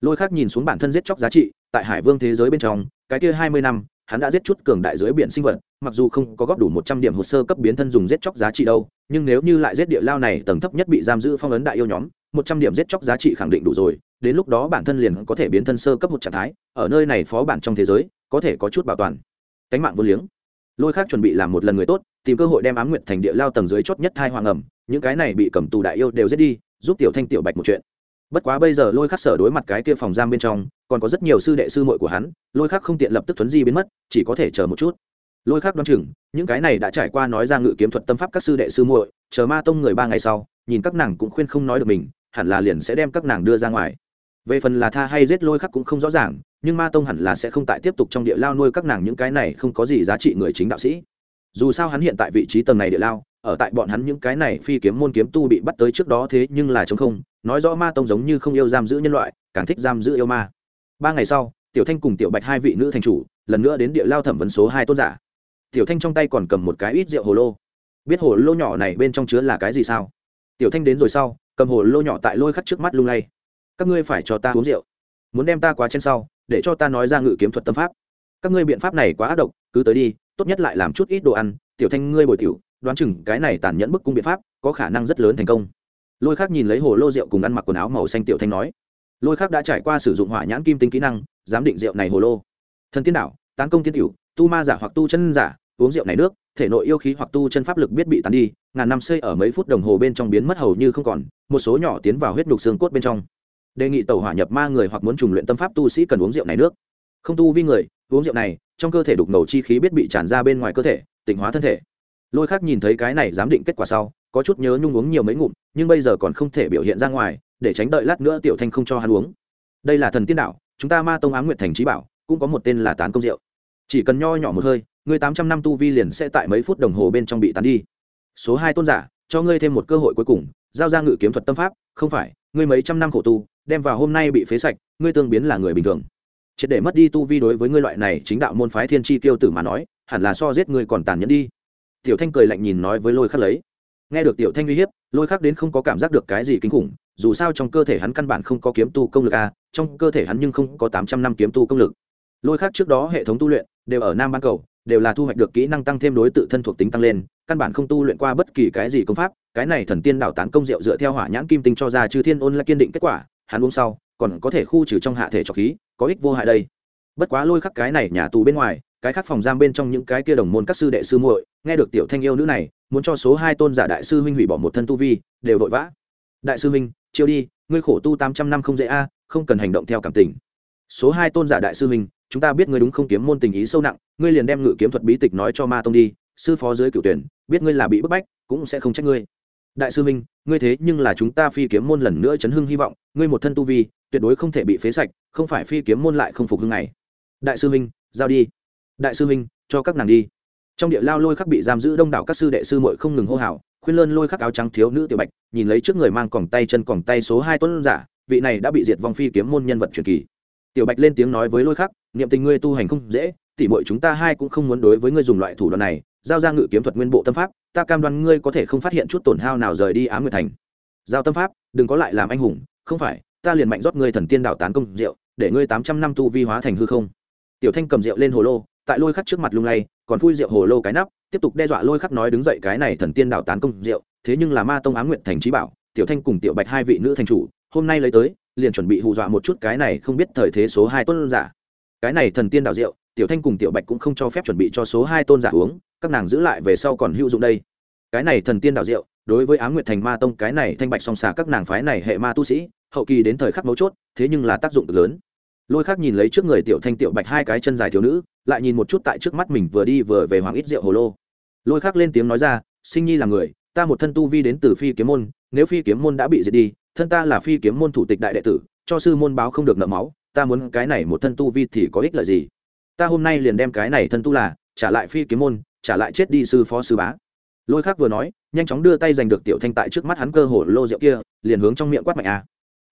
S1: lôi khắc nhìn xuống bản thân giết chóc giá trị, tại hải vương thế giới bên trong, cái kia hai mươi năm hắn đã giết chút cường đại dưới biển sinh vật, mặc dù không có góp đủ một trăm điểm hồ sơ cấp biến thân dùng giết chóc giá trị đâu, nhưng nếu như lại giết địa lao này tầng thấp nhất bị giam giữ phong ấn đại yêu nhóm, một trăm điểm giết chóc giá trị khẳng định đủ rồi, đến lúc đó bản thân liền có thể biến thân sơ cấp một trạng thái, ở nơi này phó bản trong thế giới, có thể có chút bảo toàn. Cánh mạng vô liếng. Lôi khác chuẩn bị làm một lần người tốt, tìm cơ hội đem ám nguyện thành địa lao tầng dưới chót nhất thai hoàng ẩm, những cái này bị cầm tù đại yêu đều giết đi, giúp tiểu thanh tiểu bạch một chuyện. Bất quá bây giờ lôi khắc sở đối mặt cái kia phòng giam bên trong còn có rất nhiều sư đệ sư muội của hắn, lôi khắc không tiện lập tức thuấn di biến mất, chỉ có thể chờ một chút. Lôi khắc đoán chừng, những cái này đã trải qua nói ra ngự kiếm thuật tâm pháp các sư đệ sư muội, chờ ma tông người ba ngày sau, nhìn các nàng cũng khuyên không nói được mình, hẳn là liền sẽ đem các nàng đưa ra ngoài. Về phần là tha hay giết lôi khắc cũng không rõ ràng, nhưng ma tông hẳn là sẽ không tại tiếp tục trong địa lao nuôi các nàng những cái này không có gì giá trị người chính đạo sĩ. Dù sao hắn hiện tại vị trí tầng này địa lao, ở tại bọn hắn những cái này phi kiếm môn kiếm tu bị bắt tới trước đó thế nhưng là chống không, nói rõ ma tông giống như không yêu giam giữ nhân loại, càng thích giam giữ yêu ma ba ngày sau, tiểu thanh cùng tiểu bạch hai vị nữ thành chủ, lần nữa đến địa lao thẩm vấn số hai tôn giả. Tiểu thanh trong tay còn cầm một cái ít rượu hồ lô. Biết hồ lô nhỏ này bên trong chứa là cái gì sao? Tiểu thanh đến rồi sau, cầm hồ lô nhỏ tại lôi khắt trước mắt lung lay. Các ngươi phải cho ta uống rượu. Muốn đem ta quá trên sau, để cho ta nói ra ngự kiếm thuật tâm pháp. Các ngươi biện pháp này quá ác độc, cứ tới đi, tốt nhất lại làm chút ít đồ ăn. Tiểu thanh, ngươi bồi tiểu, đoán chừng cái này tàn nhẫn bức cung biện pháp, có khả năng rất lớn thành công. Lôi khác nhìn lấy hồ lô rượu cùng ăn mặc quần áo màu xanh tiểu thanh nói lôi khác đã trải qua sử dụng hỏa nhãn kim tinh kỹ năng, giám định rượu này hồ lô. Thần tiên đạo tán công tiên tiểu, tu ma giả hoặc tu chân giả, uống rượu này nước, thể nội yêu khí hoặc tu chân pháp lực biết bị tán đi, ngàn năm xây ở mấy phút đồng hồ bên trong biến mất hầu như không còn, một số nhỏ tiến vào huyết nhục xương cốt bên trong. Đề nghị tàu hỏa nhập ma người hoặc muốn trùng luyện tâm pháp tu sĩ cần uống rượu này nước. Không tu vi người, uống rượu này, trong cơ thể đục ngầu chi khí biết bị tràn ra bên ngoài cơ thể tỉnh hóa thân thể. Lôi khác nhìn thấy cái này giám định kết quả sau, có chút nhớ nhung uống nhiều mấy ngụm, nhưng bây giờ còn không thể biểu hiện ra ngoài để tránh đợi lát nữa tiểu thanh không cho hắn uống. Đây là thần tiên đạo, chúng ta ma tông á nguyệt thành trí bảo, cũng có một tên là tán công rượu chỉ cần nho nhỏ một hơi, người tám trăm năm tu vi liền sẽ tại mấy phút đồng hồ bên trong bị tán đi. Số hai tôn giả, cho ngươi thêm một cơ hội cuối cùng, giao ra ngự kiếm thuật tâm pháp, không phải, ngươi mấy trăm năm khổ tu, đem vào hôm nay bị phế sạch, ngươi tương biến là người bình thường. Triệt để mất đi tu vi đối với ngươi loại này chính đạo môn phái thiên tri tiêu tử mà nói, hẳn là so giết ngươi còn tàn nhẫn đi. Tiểu thanh cười lạnh nhìn nói với lôi khắc lấy nghe được tiểu thanh uy hiếp, lôi khắc đến không có cảm giác được cái gì kinh khủng, dù sao trong cơ thể hắn căn bản không có kiếm tu công lực a trong cơ thể hắn nhưng không có tám trăm năm kiếm tu công lực. Lôi khắc trước đó hệ thống tu luyện đều ở nam ban cầu, đều là thu hoạch được kỹ năng tăng thêm đối tự thân thuộc tính tăng lên, căn bản không tu luyện qua bất kỳ cái gì công pháp, cái này thần tiên đảo tán công diệu dựa theo hỏa nhãn kim tinh cho ra chư thiên ôn là kiên định kết quả, hắn uống sau, còn có thể khu trừ trong hạ thể trọc khí, có ích vô hại đây. Bất quá lôi khắc cái này nhà tù bên ngoài, cái khác phòng giam bên trong những cái kia đồng môn các sư đệ sư muội, nghe được tiểu thanh yêu nữ này muốn cho số hai tôn giả đại sư huynh hủy bỏ một thân tu vi, đều vội vã. Đại sư huynh, chiêu đi, ngươi khổ tu tám trăm năm không dễ a, không cần hành động theo cảm tình. Số hai tôn giả đại sư huynh, chúng ta biết ngươi đúng không kiếm môn tình ý sâu nặng, ngươi liền đem ngự kiếm thuật bí tịch nói cho ma tông đi, sư phó dưới cựu tuyển, biết ngươi là bị bức bách, cũng sẽ không trách ngươi. Đại sư minh ngươi thế nhưng là chúng ta phi kiếm môn lần nữa chấn hưng hy vọng, ngươi một thân tu vi, tuyệt đối không thể bị phế sạch, không phải phi kiếm môn lại không phục hưng này đại sư minh giao đi. Đại sư minh cho các nàng đi trong địa lao lôi khắc bị giam giữ đông đảo các sư đệ sư muội không ngừng hô hào, khuyên lơn lôi khắc áo trắng thiếu nữ tiểu bạch, nhìn lấy trước người mang còng tay chân còng tay số hai tuấn giả, vị này đã bị diệt vong phi kiếm môn nhân vật truyền kỳ. Tiểu bạch lên tiếng nói với lôi khắc, niệm tình ngươi tu hành không dễ, tỉ muội chúng ta hai cũng không muốn đối với ngươi dùng loại thủ đoạn này, giao ra ngự kiếm thuật nguyên bộ tâm pháp, ta cam đoan ngươi có thể không phát hiện chút tổn hao nào rời đi ám nguyệt thành. Giao tâm pháp, đừng có lại làm anh hùng, không phải, ta liền mạnh rót ngươi thần tiên đạo tán công rượu để ngươi tám trăm năm tu vi hóa thành hư không. Tiểu thanh cầm rượu lên hồ lô tại lôi khắc trước mặt lung lay còn thui rượu hồ lô cái nắp tiếp tục đe dọa lôi khắc nói đứng dậy cái này thần tiên đảo tán công rượu thế nhưng là ma tông á nguyện thành trí bảo tiểu thanh cùng tiểu bạch hai vị nữ thành chủ hôm nay lấy tới liền chuẩn bị hù dọa một chút cái này không biết thời thế số hai tôn giả. Cái này thần tiên đảo rượu tiểu thanh cùng tiểu bạch cũng không cho phép chuẩn bị cho số hai tôn giả uống các nàng giữ lại về sau còn hữu dụng đây. Cái này thần tiên đảo rượu, đối với á nguyệt thành ma tông cái này thanh bạch song xà các nàng phái này hệ ma tu sĩ hậu kỳ đến thời khắc mấu chốt thế nhưng là tác dụng cực lớn lôi khác nhìn lấy trước người tiểu thanh tiểu bạch hai cái chân dài thiếu nữ, lại nhìn một chút tại trước mắt mình vừa đi vừa về hoàng ít rượu hồ lô. Lôi khác lên tiếng nói ra, sinh nhi là người, ta một thân tu vi đến từ phi kiếm môn, nếu phi kiếm môn đã bị diệt đi, thân ta là phi kiếm môn thủ tịch đại đệ tử, cho sư môn báo không được nợ máu, ta muốn cái này một thân tu vi thì có ích lợi gì? Ta hôm nay liền đem cái này thân tu là, trả lại phi kiếm môn, trả lại chết đi sư phó sư bá. Lôi khác vừa nói, nhanh chóng đưa tay giành được tiểu thanh tại trước mắt hắn cơ hồ lô rượu kia, liền hướng trong miệng quát mạnh a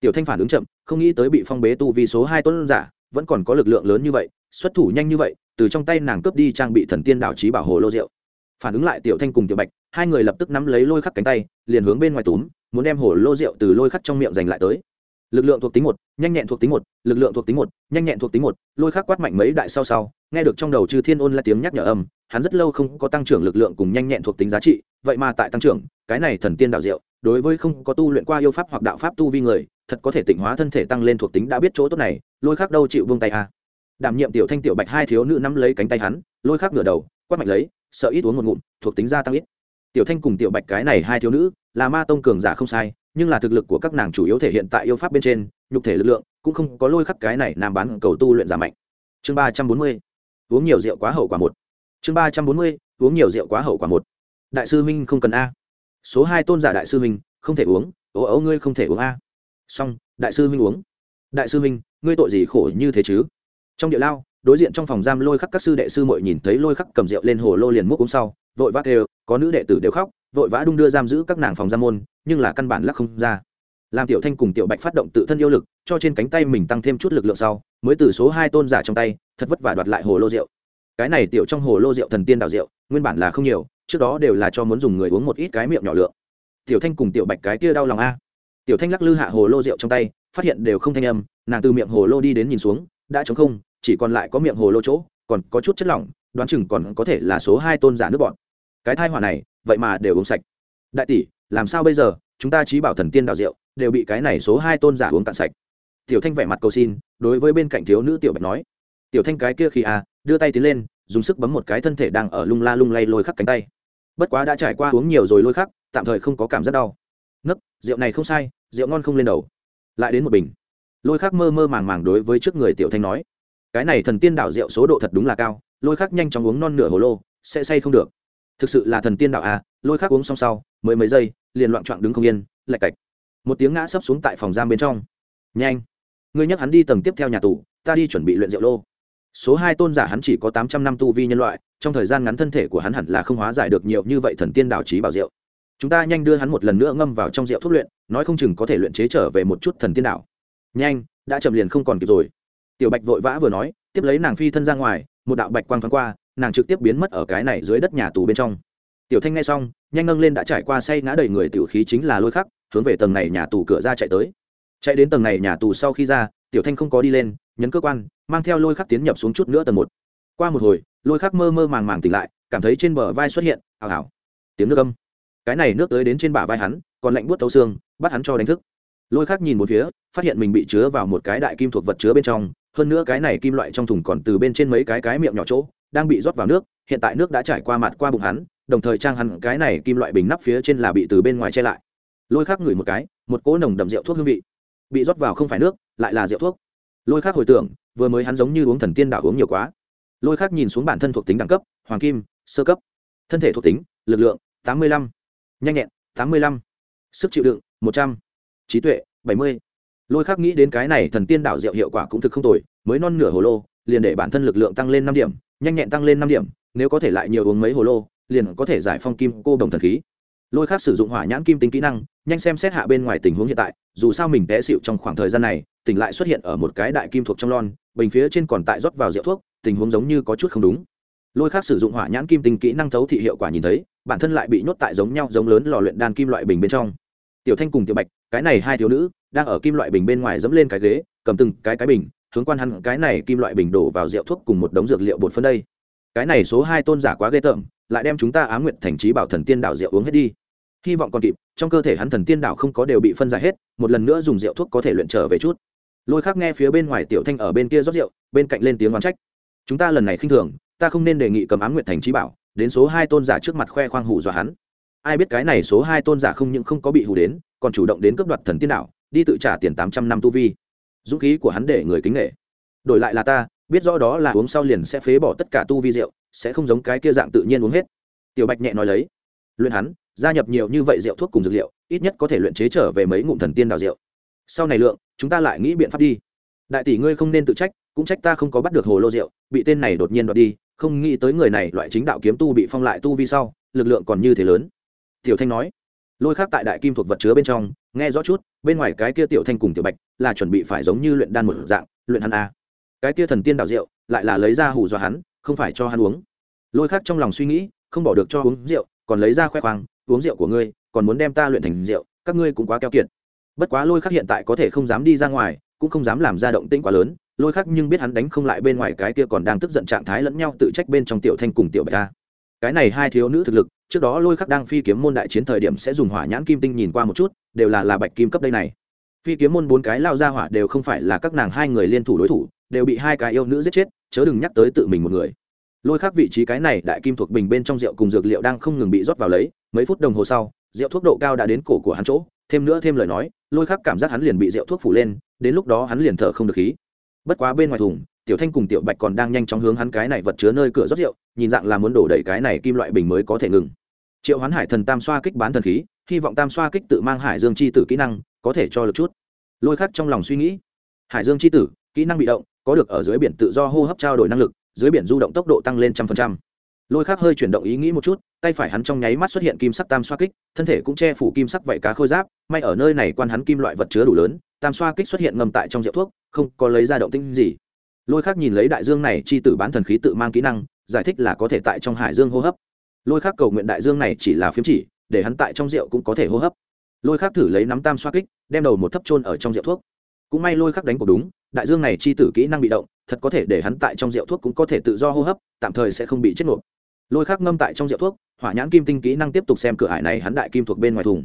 S1: tiểu thanh phản ứng chậm, không nghĩ tới bị phong bế tu vì số hai tuấn giả, vẫn còn có lực lượng lớn như vậy, xuất thủ nhanh như vậy, từ trong tay nàng cướp đi trang bị thần tiên đảo trí bảo hồ lô rượu. Phản ứng lại tiểu thanh cùng tiểu bạch, hai người lập tức nắm lấy lôi khắc cánh tay, liền hướng bên ngoài túm, muốn đem hồ lô rượu từ lôi khắc trong miệng giành lại tới. Lực lượng thuộc tính một, nhanh nhẹn thuộc tính một, lực lượng thuộc tính một, nhanh nhẹn thuộc tính một, lôi khắc quát mạnh mấy đại sau sau, nghe được trong đầu chư thiên ôn là tiếng nhắc nhở âm, hắn rất lâu không có tăng trưởng lực lượng cùng nhanh nhẹn thuộc tính giá trị, vậy mà tại tăng trưởng cái này thần tiên đạo diệu, đối với không có tu luyện qua yêu pháp hoặc đạo pháp tu vi người, thật có thể tịnh hóa thân thể tăng lên thuộc tính đã biết chỗ tốt này, lôi khắc đâu chịu vung tay à. đảm nhiệm tiểu thanh tiểu bạch hai thiếu nữ nắm lấy cánh tay hắn, lôi khắc ngửa đầu, quát mạnh lấy, sợ ít uống một ngụm, thuộc tính gia tăng ít. Tiểu thanh cùng tiểu bạch cái này hai thiếu nữ, là ma tông cường giả không sai, nhưng là thực lực của các nàng chủ yếu thể hiện tại yêu pháp bên trên, nhục thể lực lượng, cũng không có lôi khắc cái này nam bán cầu tu luyện giả mạnh. Chương ba trăm bốn mươi, uống nhiều rượu quá hậu quả một. Chương ba trăm bốn mươi, uống nhiều rượu quá hậu quả một. Đại sư minh không cần a số hai tôn giả đại sư minh không thể uống. Ố ấu ngươi không thể uống a. Xong, đại sư minh uống. Đại sư minh ngươi tội gì khổ như thế chứ? Trong địa lao, đối diện trong phòng giam lôi khắc các sư đệ sư mội nhìn thấy lôi khắc cầm rượu lên hồ lô liền múc uống sau, vội vã đều có nữ đệ tử đều khóc, vội vã đung đưa giam giữ các nàng phòng giam môn, nhưng là căn bản lắc không ra. Làm tiểu thanh cùng tiểu bạch phát động tự thân yêu lực, cho trên cánh tay mình tăng thêm chút lực lượng sau, mới từ số hai tôn giả trong tay, thật vất vả đoạt lại hồ lô rượu. Cái này tiểu trong hồ lô rượu thần tiên đào rượu, nguyên bản là không nhiều trước đó đều là cho muốn dùng người uống một ít cái miệng nhỏ lượng. Tiểu thanh cùng tiểu bạch cái kia đau lòng a. Tiểu thanh lắc lư hạ hồ lô rượu trong tay, phát hiện đều không thanh âm, nàng từ miệng hồ lô đi đến nhìn xuống, đã chống không, chỉ còn lại có miệng hồ lô chỗ, còn có chút chất lỏng, đoán chừng còn có thể là số hai tôn giả nước bọn. Cái thai hỏa này, vậy mà đều uống sạch. Đại tỷ, làm sao bây giờ? Chúng ta trí bảo thần tiên đào rượu, đều bị cái này số hai tôn giả uống cạn sạch. Tiểu thanh vẻ mặt cầu xin, đối với bên cạnh thiếu nữ tiểu bạch nói. Tiểu thanh cái kia khi à đưa tay tiến lên dùng sức bấm một cái thân thể đang ở lung la lung lay lôi khắc cánh tay. Bất quá đã trải qua uống nhiều rồi lôi khắc, tạm thời không có cảm giác đau. Nấc, rượu này không sai, rượu ngon không lên đầu. Lại đến một bình. Lôi khắc mơ mơ màng màng đối với trước người tiểu thanh nói. Cái này thần tiên đảo rượu số độ thật đúng là cao, lôi khắc nhanh chóng uống non nửa hồ lô, sẽ say không được. Thực sự là thần tiên đạo à lôi khắc uống xong sau, mới mấy giây, liền loạn trọn đứng không yên, lạch cạch. Một tiếng ngã sấp xuống tại phòng giam bên trong. Nhanh. Ngươi nhắc hắn đi tầng tiếp theo nhà tù, ta đi chuẩn bị luyện rượu lô số hai tôn giả hắn chỉ có tám trăm năm tu vi nhân loại, trong thời gian ngắn thân thể của hắn hẳn là không hóa giải được nhiều như vậy thần tiên đảo trí bảo rượu chúng ta nhanh đưa hắn một lần nữa ngâm vào trong rượu thuốc luyện, nói không chừng có thể luyện chế trở về một chút thần tiên đảo nhanh, đã chậm liền không còn kịp rồi. Tiểu bạch vội vã vừa nói, tiếp lấy nàng phi thân ra ngoài, một đạo bạch quang thoáng qua, nàng trực tiếp biến mất ở cái này dưới đất nhà tù bên trong. Tiểu thanh nghe xong, nhanh nâng lên đã trải qua say ngã đầy người, tiểu khí chính là lôi khắc, hướng về tầng này nhà tù cửa ra chạy tới chạy đến tầng này nhà tù sau khi ra, tiểu thanh không có đi lên, nhấn cơ quan, mang theo lôi khắc tiến nhập xuống chút nữa tầng một. Qua một hồi, lôi khắc mơ mơ màng màng tỉnh lại, cảm thấy trên bờ vai xuất hiện ảo ảo tiếng nước âm. Cái này nước tới đến trên bả vai hắn, còn lạnh buốt thấu xương, bắt hắn cho đánh thức. Lôi khắc nhìn một phía, phát hiện mình bị chứa vào một cái đại kim thuộc vật chứa bên trong, hơn nữa cái này kim loại trong thùng còn từ bên trên mấy cái cái miệng nhỏ chỗ, đang bị rót vào nước, hiện tại nước đã trải qua mặt qua bụng hắn, đồng thời trang hắn cái này kim loại bình nắp phía trên là bị từ bên ngoài che lại. Lôi khắc ngửi một cái, một cỗ nồng đậm rượu thuốc hương vị bị rót vào không phải nước, lại là rượu thuốc. Lôi khắc hồi tưởng, vừa mới hắn giống như uống thần tiên đảo uống nhiều quá. Lôi khắc nhìn xuống bản thân thuộc tính đẳng cấp, hoàng kim, sơ cấp. Thân thể thuộc tính, lực lượng, tám mươi lăm. Nhanh nhẹn, tám mươi lăm. Sức chịu đựng, một trăm. Trí tuệ, bảy mươi. Lôi khắc nghĩ đến cái này thần tiên đảo rượu hiệu quả cũng thực không tồi, mới non nửa hồ lô, liền để bản thân lực lượng tăng lên năm điểm, nhanh nhẹn tăng lên năm điểm, nếu có thể lại nhiều uống mấy hồ lô, liền có thể giải phong kim cô đồng thần khí lôi khác sử dụng hỏa nhãn kim tính kỹ năng, nhanh xem xét hạ bên ngoài tình huống hiện tại, dù sao mình té xịu trong khoảng thời gian này, tỉnh lại xuất hiện ở một cái đại kim thuộc trong lon, bình phía trên còn tại rót vào rượu thuốc, tình huống giống như có chút không đúng. Lôi khác sử dụng hỏa nhãn kim tính kỹ năng thấu thị hiệu quả nhìn thấy, bản thân lại bị nhốt tại giống nhau giống lớn lò luyện đan kim loại bình bên trong. Tiểu thanh cùng tiểu bạch, cái này hai thiếu nữ, đang ở kim loại bình bên ngoài dẫm lên cái ghế, cầm từng cái cái bình, hướng quan hắn cái này kim loại bình đổ vào rượu thuốc cùng một đống dược liệu bột phân đây. Cái này số hai tôn giả quá ghê tởm, lại đem chúng ta á nguyện thành trí bảo thần tiên đạo rượu uống hết đi hy vọng còn kịp, trong cơ thể hắn thần tiên đạo không có đều bị phân giải hết, một lần nữa dùng rượu thuốc có thể luyện trở về chút. Lôi khác nghe phía bên ngoài tiểu thanh ở bên kia rót rượu, bên cạnh lên tiếng oán trách. Chúng ta lần này khinh thường, ta không nên đề nghị cầm ám nguyện thành trí bảo, đến số hai tôn giả trước mặt khoe khoang hù dọa hắn. Ai biết cái này số hai tôn giả không những không có bị hù đến, còn chủ động đến cướp đoạt thần tiên đạo đi tự trả tiền tám trăm năm tu vi. Dũng khí của hắn để người kính nghệ đổi lại là ta, biết rõ đó là uống sau liền sẽ phế bỏ tất cả tu vi rượu, sẽ không giống cái kia dạng tự nhiên uống hết. Tiểu bạch nhẹ nói lấy. Luyện hắn gia nhập nhiều như vậy rượu thuốc cùng dược liệu, ít nhất có thể luyện chế trở về mấy ngụm thần tiên đào rượu. Sau này lượng, chúng ta lại nghĩ biện pháp đi. Đại tỷ ngươi không nên tự trách, cũng trách ta không có bắt được hồ lô rượu, bị tên này đột nhiên đoạt đi, không nghĩ tới người này loại chính đạo kiếm tu bị phong lại tu vi sau, lực lượng còn như thế lớn. Tiểu thanh nói, lôi khác tại đại kim thuộc vật chứa bên trong, nghe rõ chút, bên ngoài cái kia tiểu thanh cùng tiểu bạch là chuẩn bị phải giống như luyện đan một dạng, luyện hắn a cái kia thần tiên đào rượu, lại là lấy ra hù dọa hắn, không phải cho hắn uống. Lôi khác trong lòng suy nghĩ, không bỏ được cho uống rượu còn lấy ra khoe khoang, uống rượu của ngươi, còn muốn đem ta luyện thành rượu, các ngươi cũng quá keo kiệt. Bất quá lôi khắc hiện tại có thể không dám đi ra ngoài, cũng không dám làm ra động tĩnh quá lớn. Lôi khắc nhưng biết hắn đánh không lại bên ngoài cái kia còn đang tức giận trạng thái lẫn nhau tự trách bên trong tiểu thanh cùng tiểu bạch ta cái này hai thiếu nữ thực lực, trước đó lôi khắc đang phi kiếm môn đại chiến thời điểm sẽ dùng hỏa nhãn kim tinh nhìn qua một chút, đều là là bạch kim cấp đây này. Phi kiếm môn bốn cái lao ra hỏa đều không phải là các nàng hai người liên thủ đối thủ, đều bị hai cái yêu nữ giết chết, chớ đừng nhắc tới tự mình một người lôi khác vị trí cái này đại kim thuộc bình bên trong rượu cùng dược liệu đang không ngừng bị rót vào lấy, mấy phút đồng hồ sau, rượu thuốc độ cao đã đến cổ của hắn chỗ, thêm nữa thêm lời nói, lôi khác cảm giác hắn liền bị rượu thuốc phủ lên, đến lúc đó hắn liền thở không được khí. Bất quá bên ngoài thùng, tiểu thanh cùng tiểu bạch còn đang nhanh chóng hướng hắn cái này vật chứa nơi cửa rót rượu, nhìn dạng là muốn đổ đầy cái này kim loại bình mới có thể ngừng. Triệu hoán hải thần tam xoa kích bán thần khí, hy vọng tam xoa kích tự mang hải dương chi tử kỹ năng, có thể cho lực chút. Lôi khắc trong lòng suy nghĩ. Hải dương chi tử, kỹ năng bị động, có được ở dưới biển tự do hô hấp trao đổi năng lực dưới biển du động tốc độ tăng lên trăm phần trăm. Lôi khác hơi chuyển động ý nghĩ một chút, tay phải hắn trong nháy mắt xuất hiện kim sắc tam xoa kích, thân thể cũng che phủ kim sắc vảy cá khôi giáp, may ở nơi này quan hắn kim loại vật chứa đủ lớn, tam xoa kích xuất hiện ngầm tại trong rượu thuốc, không có lấy ra động tinh gì. Lôi khác nhìn lấy đại dương này, chi tử bán thần khí tự mang kỹ năng, giải thích là có thể tại trong hải dương hô hấp. Lôi khác cầu nguyện đại dương này chỉ là phiếm chỉ, để hắn tại trong rượu cũng có thể hô hấp. Lôi khác thử lấy nắm tam xoa kích, đem đầu một thấp trôn ở trong rượu thuốc cũng may lôi khắc đánh cuộc đúng, đại dương này chi tử kỹ năng bị động, thật có thể để hắn tại trong rượu thuốc cũng có thể tự do hô hấp, tạm thời sẽ không bị chết nộp lôi khắc ngâm tại trong rượu thuốc, hỏa nhãn kim tinh kỹ năng tiếp tục xem cửa hải này hắn đại kim thuộc bên ngoài thùng.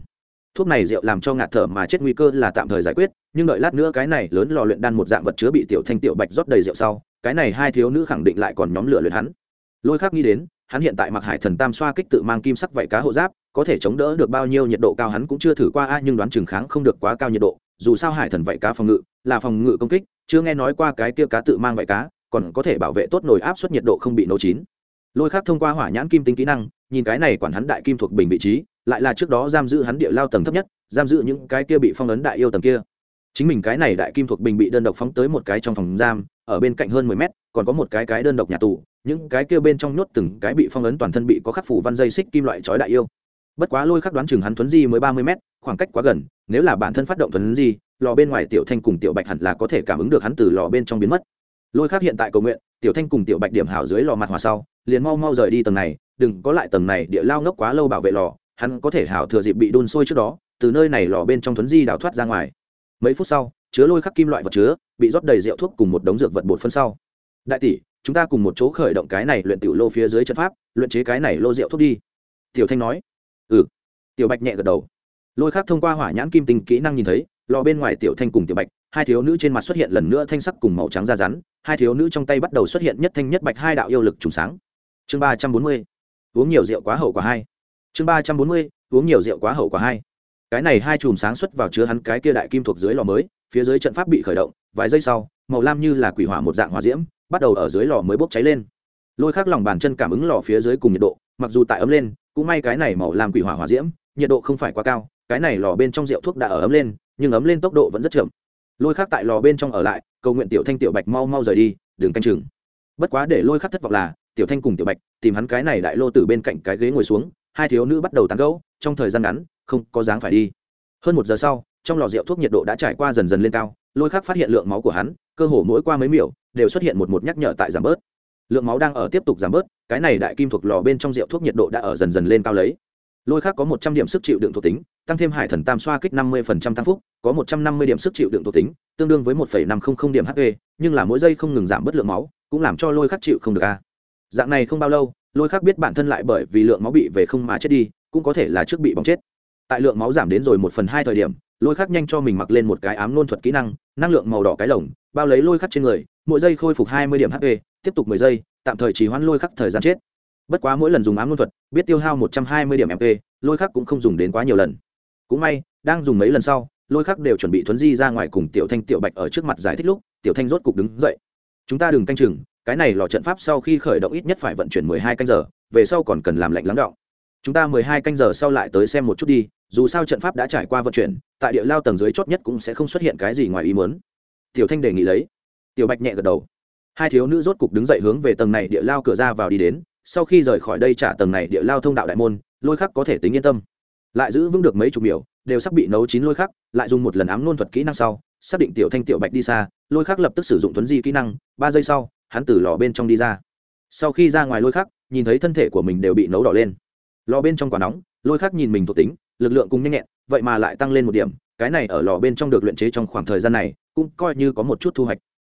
S1: Thuốc này rượu làm cho ngạt thở mà chết nguy cơ là tạm thời giải quyết, nhưng đợi lát nữa cái này lớn lò luyện đan một dạng vật chứa bị tiểu thanh tiểu bạch rót đầy rượu sau, cái này hai thiếu nữ khẳng định lại còn nhóm lửa luyện hắn. Lôi khắc nghĩ đến, hắn hiện tại mặc hải thần tam xoa kích tự mang kim sắc vảy cá hộ giáp, có thể chống đỡ được bao nhiêu nhiệt độ cao hắn cũng chưa thử qua a, nhưng đoán chừng kháng không được quá cao nhiệt độ dù sao hải thần vậy cá phòng ngự, là phòng ngự công kích, chưa nghe nói qua cái kia cá tự mang vậy cá, còn có thể bảo vệ tốt nồi áp suất nhiệt độ không bị nấu chín. Lôi khác thông qua hỏa nhãn kim tính kỹ năng, nhìn cái này quản hắn đại kim thuộc bình vị trí, lại là trước đó giam giữ hắn địa lao tầng thấp nhất, giam giữ những cái kia bị phong ấn đại yêu tầng kia. Chính mình cái này đại kim thuộc bình bị đơn độc phóng tới một cái trong phòng giam, ở bên cạnh hơn mười mét, còn có một cái cái đơn độc nhà tù, những cái kia bên trong nhốt từng cái bị phong ấn toàn thân bị có khắc phủ văn dây xích kim loại trói đại yêu. Bất quá lôi khắc đoán chừng hắn thuấn di mới ba mươi mét khoảng cách quá gần, nếu là bản thân phát động thuấn di, lò bên ngoài tiểu thanh cùng tiểu bạch hẳn là có thể cảm ứng được hắn từ lò bên trong biến mất. Lôi khắc hiện tại cầu nguyện, tiểu thanh cùng tiểu bạch điểm hảo dưới lò mặt hòa sau, liền mau mau rời đi tầng này, đừng có lại tầng này địa lao ngốc quá lâu bảo vệ lò, hắn có thể hảo thừa dịp bị đun sôi trước đó, từ nơi này lò bên trong thuấn di đào thoát ra ngoài. Mấy phút sau, chứa lôi khắc kim loại vật chứa, bị rót đầy rượu thuốc cùng một đống dược vật bột phân sau. Đại tỷ, chúng ta cùng một chỗ khởi động cái này luyện tiểu lô phía dưới trận pháp, luyện chế cái này lô rượu thuốc đi. Tiểu thanh nói. Ừ. Tiểu bạch nhẹ gật đầu lôi khác thông qua hỏa nhãn kim tinh kỹ năng nhìn thấy, lò bên ngoài tiểu thanh cùng tiểu bạch, hai thiếu nữ trên mặt xuất hiện lần nữa thanh sắc cùng màu trắng da rắn, hai thiếu nữ trong tay bắt đầu xuất hiện nhất thanh nhất bạch hai đạo yêu lực trùng sáng. Chương ba trăm bốn mươi, uống nhiều rượu quá hậu quả hai. Chương ba trăm bốn mươi, uống nhiều rượu quá hậu quả hai. Cái này hai chùm sáng xuất vào chứa hắn cái kia đại kim thuộc dưới lò mới, phía dưới trận pháp bị khởi động, vài giây sau, màu lam như là quỷ hỏa một dạng hỏa diễm, bắt đầu ở dưới lò mới bốc cháy lên. Lôi khắc lòng bàn chân cảm ứng lò phía dưới cùng nhiệt độ, mặc dù tại ấm lên, cũng may cái này màu lam quỷ hỏa hỏa diễm, nhiệt độ không phải quá cao cái này lò bên trong rượu thuốc đã ở ấm lên, nhưng ấm lên tốc độ vẫn rất chậm. Lôi khắc tại lò bên trong ở lại, cầu nguyện tiểu thanh tiểu bạch mau mau rời đi, đừng canh chừng. Bất quá để lôi khắc thất vọng là, tiểu thanh cùng tiểu bạch tìm hắn cái này đại lô từ bên cạnh cái ghế ngồi xuống, hai thiếu nữ bắt đầu tán gẫu, trong thời gian ngắn, không có dáng phải đi. Hơn một giờ sau, trong lò rượu thuốc nhiệt độ đã trải qua dần dần lên cao, lôi khắc phát hiện lượng máu của hắn, cơ hồ mỗi qua mấy miểu, đều xuất hiện một một nhắc nhở tại giảm bớt. Lượng máu đang ở tiếp tục giảm bớt, cái này đại kim thuộc lò bên trong rượu thuốc nhiệt độ đã ở dần dần lên cao lấy lôi khác có một trăm điểm sức chịu đựng thuộc tính, tăng thêm hải thần tam xoa kích năm mươi phần trăm tăng phúc, có một trăm năm mươi điểm sức chịu đựng thuộc tính, tương đương với một phẩy năm không không điểm hp nhưng là mỗi giây không ngừng giảm bớt lượng máu, cũng làm cho lôi khắc chịu không được a. Dạng này không bao lâu, lôi khắc biết bản thân lại bởi vì lượng máu bị về không mà chết đi, cũng có thể là trước bị bóng chết. Tại lượng máu giảm đến rồi một phần hai thời điểm, lôi khắc nhanh cho mình mặc lên một cái ám nôn thuật kỹ năng năng lượng màu đỏ cái lồng, bao lấy lôi khắc trên người, mỗi giây khôi phục hai mươi điểm hp tiếp tục mười giây, tạm thời chỉ hoãn lôi khắc thời gian chết bất quá mỗi lần dùng ám nôn thuật, biết tiêu hao một trăm hai mươi điểm mp lôi khắc cũng không dùng đến quá nhiều lần. Cũng may, đang dùng mấy lần sau, lôi khắc đều chuẩn bị thuấn di ra ngoài cùng tiểu thanh, tiểu bạch ở trước mặt giải thích lúc, tiểu thanh rốt cục đứng dậy. Chúng ta đừng canh chừng, cái này lò trận pháp sau khi khởi động ít nhất phải vận chuyển mười hai canh giờ, về sau còn cần làm lạnh lắng động. Chúng ta mười hai canh giờ sau lại tới xem một chút đi, dù sao trận pháp đã trải qua vận chuyển, tại địa lao tầng dưới chót nhất cũng sẽ không xuất hiện cái gì ngoài ý muốn. Tiểu thanh đề nghị lấy. Tiểu bạch nhẹ gật đầu. Hai thiếu nữ rốt cục đứng dậy hướng về tầng này địa lao cửa ra vào đi đến sau khi rời khỏi đây trả tầng này địa lao thông đạo đại môn, lôi khắc có thể tính yên tâm. Lại giữ vững được mấy chục miểu, đều sắp bị nấu chín lôi khắc, lại dùng một lần ám nôn thuật kỹ năng sau, xác định tiểu thanh tiểu bạch đi xa, lôi khắc lập tức sử dụng tuấn di kỹ năng, ba giây sau, hắn từ lò bên trong đi ra. Sau khi ra ngoài lôi khắc, nhìn thấy thân thể của mình đều bị nấu đỏ lên. Lò bên trong quả nóng, lôi khắc nhìn mình thuộc tính, lực lượng cũng nhanh nhẹn, vậy mà lại tăng lên một điểm, cái này ở lò bên trong được luyện chế trong khoảng thời gian này, cũng coi như có một chút thu hoạch.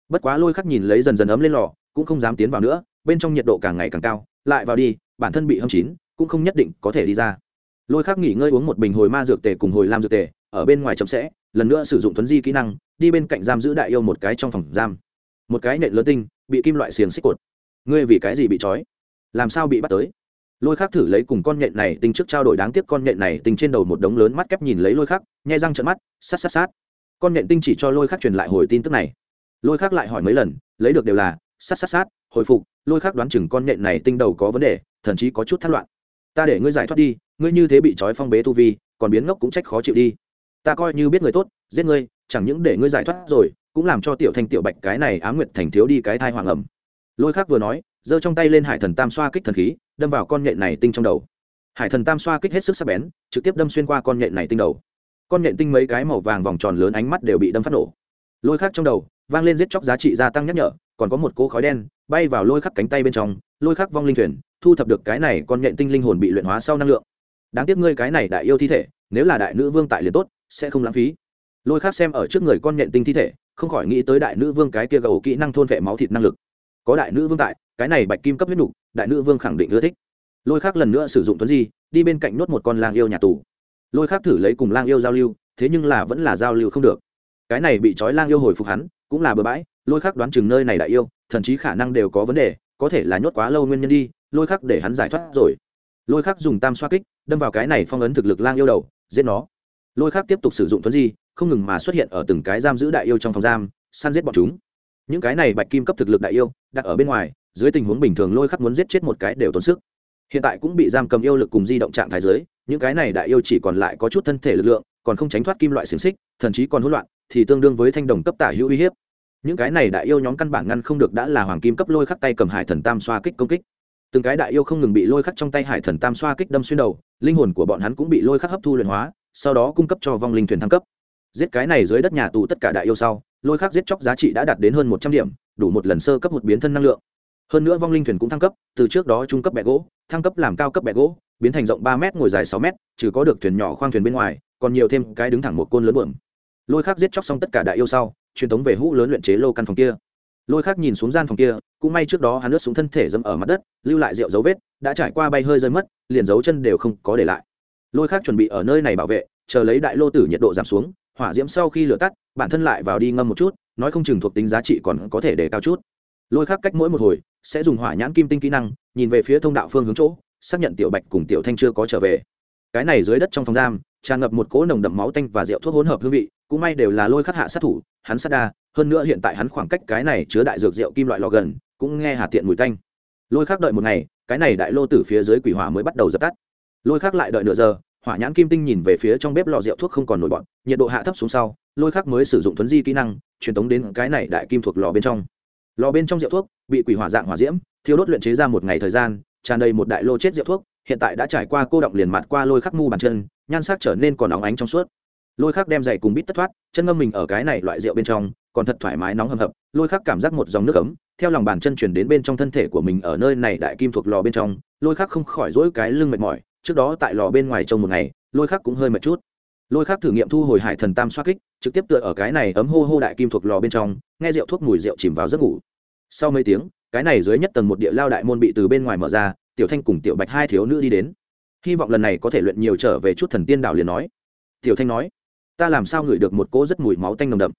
S1: Bất quá lôi khắc nhìn lấy dần dần ấm lên lò, cũng không dám tiến vào nữa, bên trong nhiệt độ càng ngày càng cao lại vào đi, bản thân bị hâm chín, cũng không nhất định có thể đi ra. Lôi khắc nghỉ ngơi uống một bình hồi ma dược tề cùng hồi lam dược tề, ở bên ngoài chậm sẽ, lần nữa sử dụng thuấn di kỹ năng, đi bên cạnh giam giữ đại yêu một cái trong phòng giam. Một cái nện lớn tinh, bị kim loại xiềng xích cột. Ngươi vì cái gì bị trói? Làm sao bị bắt tới? Lôi khắc thử lấy cùng con nhện này tinh trước trao đổi đáng tiếc con nhện này tinh trên đầu một đống lớn mắt kép nhìn lấy lôi khắc, nhai răng trận mắt, sát sát sát. Con nhện tinh chỉ cho lôi khắc truyền lại hồi tin tức này. Lôi khắc lại hỏi mấy lần, lấy được đều là, sát sát sát, hồi phục lôi khắc đoán chừng con nhện này tinh đầu có vấn đề, thậm chí có chút thất loạn. Ta để ngươi giải thoát đi, ngươi như thế bị trói phong bế tu vi, còn biến ngốc cũng trách khó chịu đi. Ta coi như biết người tốt, giết ngươi, chẳng những để ngươi giải thoát rồi, cũng làm cho tiểu thanh tiểu bạch cái này á nguyệt thành thiếu đi cái thai hoàng ẩm. Lôi khắc vừa nói, giơ trong tay lên hải thần tam xoa kích thần khí, đâm vào con nhện này tinh trong đầu. Hải thần tam xoa kích hết sức sắc bén, trực tiếp đâm xuyên qua con nhện này tinh đầu. Con nhện tinh mấy cái màu vàng vòng tròn lớn ánh mắt đều bị đâm phát nổ. Lôi khắc trong đầu, vang lên giết chóc giá trị gia tăng nhắc nhở còn có một cỗ khói đen bay vào lôi khắc cánh tay bên trong, lôi khắc vong linh thuyền, thu thập được cái này con nhện tinh linh hồn bị luyện hóa sau năng lượng. Đáng tiếc ngươi cái này đại yêu thi thể, nếu là đại nữ vương tại liền tốt, sẽ không lãng phí. Lôi khắc xem ở trước người con nhện tinh thi thể, không khỏi nghĩ tới đại nữ vương cái kia gầu kỹ năng thôn vệ máu thịt năng lực. Có đại nữ vương tại, cái này bạch kim cấp huyết nục, đại nữ vương khẳng định ưa thích. Lôi khắc lần nữa sử dụng tuấn di, đi bên cạnh nuốt một con lang yêu nhà tù. Lôi khắc thử lấy cùng lang yêu giao lưu, thế nhưng là vẫn là giao lưu không được. Cái này bị trói lang yêu hồi phục hắn, cũng là bừa bãi lôi khắc đoán chừng nơi này đại yêu thậm chí khả năng đều có vấn đề, có thể là nhốt quá lâu nguyên nhân đi, lôi khắc để hắn giải thoát rồi. Lôi khắc dùng tam xoa kích, đâm vào cái này phong ấn thực lực lang yêu đầu, giết nó. Lôi khắc tiếp tục sử dụng tuấn di, không ngừng mà xuất hiện ở từng cái giam giữ đại yêu trong phòng giam, săn giết bọn chúng. Những cái này bạch kim cấp thực lực đại yêu, đặt ở bên ngoài, dưới tình huống bình thường lôi khắc muốn giết chết một cái đều tốn sức. Hiện tại cũng bị giam cầm yêu lực cùng di động trạng thái giới những cái này đại yêu chỉ còn lại có chút thân thể lực lượng, còn không tránh thoát kim loại xiềng xích, thậm chí còn hỗn loạn, thì tương đương với thanh đồng cấp tả hữu uy hiếp những cái này đại yêu nhóm căn bản ngăn không được đã là hoàng kim cấp lôi khắc tay cầm hải thần tam xoa kích công kích. Từng cái đại yêu không ngừng bị lôi khắc trong tay hải thần tam xoa kích đâm xuyên đầu, linh hồn của bọn hắn cũng bị lôi khắc hấp thu luyện hóa, sau đó cung cấp cho vong linh thuyền thăng cấp. Giết cái này dưới đất nhà tù tất cả đại yêu sau, lôi khắc giết chóc giá trị đã đạt đến hơn một trăm điểm, đủ một lần sơ cấp một biến thân năng lượng. Hơn nữa vong linh thuyền cũng thăng cấp, từ trước đó trung cấp bẹ gỗ, thăng cấp làm cao cấp bẹ gỗ, biến thành rộng ba m ngồi dài sáu m trừ có được thuyền nhỏ khoang thuyền bên ngoài, còn nhiều thêm cái đứng thẳng một côn lớn bượm lôi khắc giết chóc xong tất cả đại yêu sau, truyền thống về hũ lớn luyện chế lô căn phòng kia. Lôi khắc nhìn xuống gian phòng kia, cũng may trước đó hắn lướt xuống thân thể dẫm ở mặt đất, lưu lại rượu dấu vết, đã trải qua bay hơi rơi mất, liền dấu chân đều không có để lại. Lôi khắc chuẩn bị ở nơi này bảo vệ, chờ lấy đại lô tử nhiệt độ giảm xuống, hỏa diễm sau khi lửa tắt, bản thân lại vào đi ngâm một chút, nói không chừng thuộc tính giá trị còn có thể để cao chút. Lôi khắc cách mỗi một hồi, sẽ dùng hỏa nhãn kim tinh kỹ năng, nhìn về phía thông đạo phương hướng chỗ, xác nhận tiểu bạch cùng tiểu thanh chưa có trở về cái này dưới đất trong phòng giam, tràn ngập một cỗ nồng đậm máu tanh và rượu thuốc hỗn hợp hương vị, cũng may đều là lôi khắc hạ sát thủ, hắn sát đa, hơn nữa hiện tại hắn khoảng cách cái này chứa đại dược rượu kim loại lò gần, cũng nghe hà tiện mùi tanh. Lôi khắc đợi một ngày, cái này đại lô tử phía dưới quỷ hỏa mới bắt đầu dập tắt. Lôi khắc lại đợi nửa giờ, hỏa nhãn kim tinh nhìn về phía trong bếp lò rượu thuốc không còn nổi bọn nhiệt độ hạ thấp xuống sau, lôi khắc mới sử dụng thuấn di kỹ năng, truyền tống đến cái này đại kim thuộc lò bên trong. Lò bên trong rượu thuốc, bị quỷ hỏa dạng hỏa diễm, thiêu đốt luyện chế ra một ngày thời gian, tràn đầy một đại lô chết rượu thuốc hiện tại đã trải qua cô động liền mặt qua lôi khắc mu bàn chân, nhan sắc trở nên còn óng ánh trong suốt. Lôi khắc đem giày cùng bít tất thoát, chân ngâm mình ở cái này loại rượu bên trong, còn thật thoải mái nóng hầm hập, lôi khắc cảm giác một dòng nước ấm, theo lòng bàn chân chuyển đến bên trong thân thể của mình ở nơi này đại kim thuộc lò bên trong, lôi khắc không khỏi dỗi cái lưng mệt mỏi, trước đó tại lò bên ngoài trong một ngày, lôi khắc cũng hơi mệt chút. Lôi khắc thử nghiệm thu hồi hải thần tam xoa kích, trực tiếp tựa ở cái này ấm hô hô đại kim thuộc lò bên trong, nghe rượu thuốc mùi rượu chìm vào giấc ngủ. Sau mấy tiếng, cái này dưới nhất tầng một địa lao đại môn bị từ bên ngoài mở ra tiểu thanh cùng tiểu bạch hai thiếu nữ đi đến. Hy vọng lần này có thể luyện nhiều trở về chút thần tiên đảo liền nói. Tiểu thanh nói, ta làm sao ngửi được một cỗ rất mùi máu tanh nồng đậm?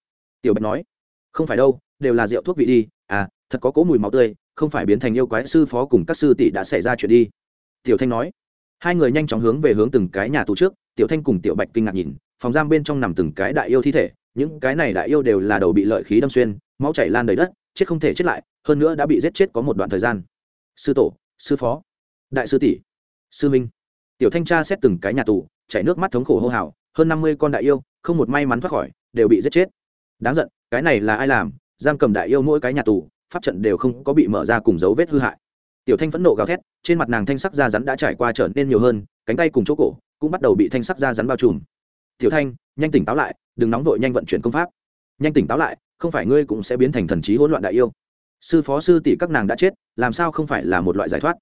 S1: Tiểu bạch nói, không phải đâu, đều là rượu thuốc vị đi. À thật có cỗ mùi máu tươi, không phải biến thành yêu quái sư phó cùng các sư tỷ đã xảy ra chuyện đi. Tiểu thanh nói. Hai người nhanh chóng hướng về hướng từng cái nhà tù trước, tiểu thanh cùng tiểu bạch kinh ngạc nhìn, phòng giam bên trong nằm từng cái đại yêu thi thể, những cái này đại yêu đều là đầu bị lợi khí đâm xuyên, máu chảy lan đầy đất, chết không thể chết lại, hơn nữa đã bị giết chết có một đoạn thời gian. Sư tổ, sư phó đại sư tỷ. Sư minh. Tiểu thanh tra xét từng cái nhà tù, chảy nước mắt thống khổ hô hào, hơn năm mươi con đại yêu, không một may mắn thoát khỏi, đều bị giết chết. Đáng giận, cái này là ai làm? Giam cầm đại yêu mỗi cái nhà tù, pháp trận đều không có bị mở ra cùng dấu vết hư hại. Tiểu thanh phẫn nộ gào thét, trên mặt nàng thanh sắc da rắn đã trải qua trở nên nhiều hơn, cánh tay cùng chỗ cổ cũng bắt đầu bị thanh sắc da rắn bao trùm. Tiểu thanh, nhanh tỉnh táo lại, đừng nóng vội nhanh vận chuyển công pháp. Nhanh tỉnh táo lại, không phải ngươi cũng sẽ biến thành thần trí hỗn loạn đại yêu. Sư phó sư tỷ các nàng đã chết, làm sao không phải là một loại giải thoát?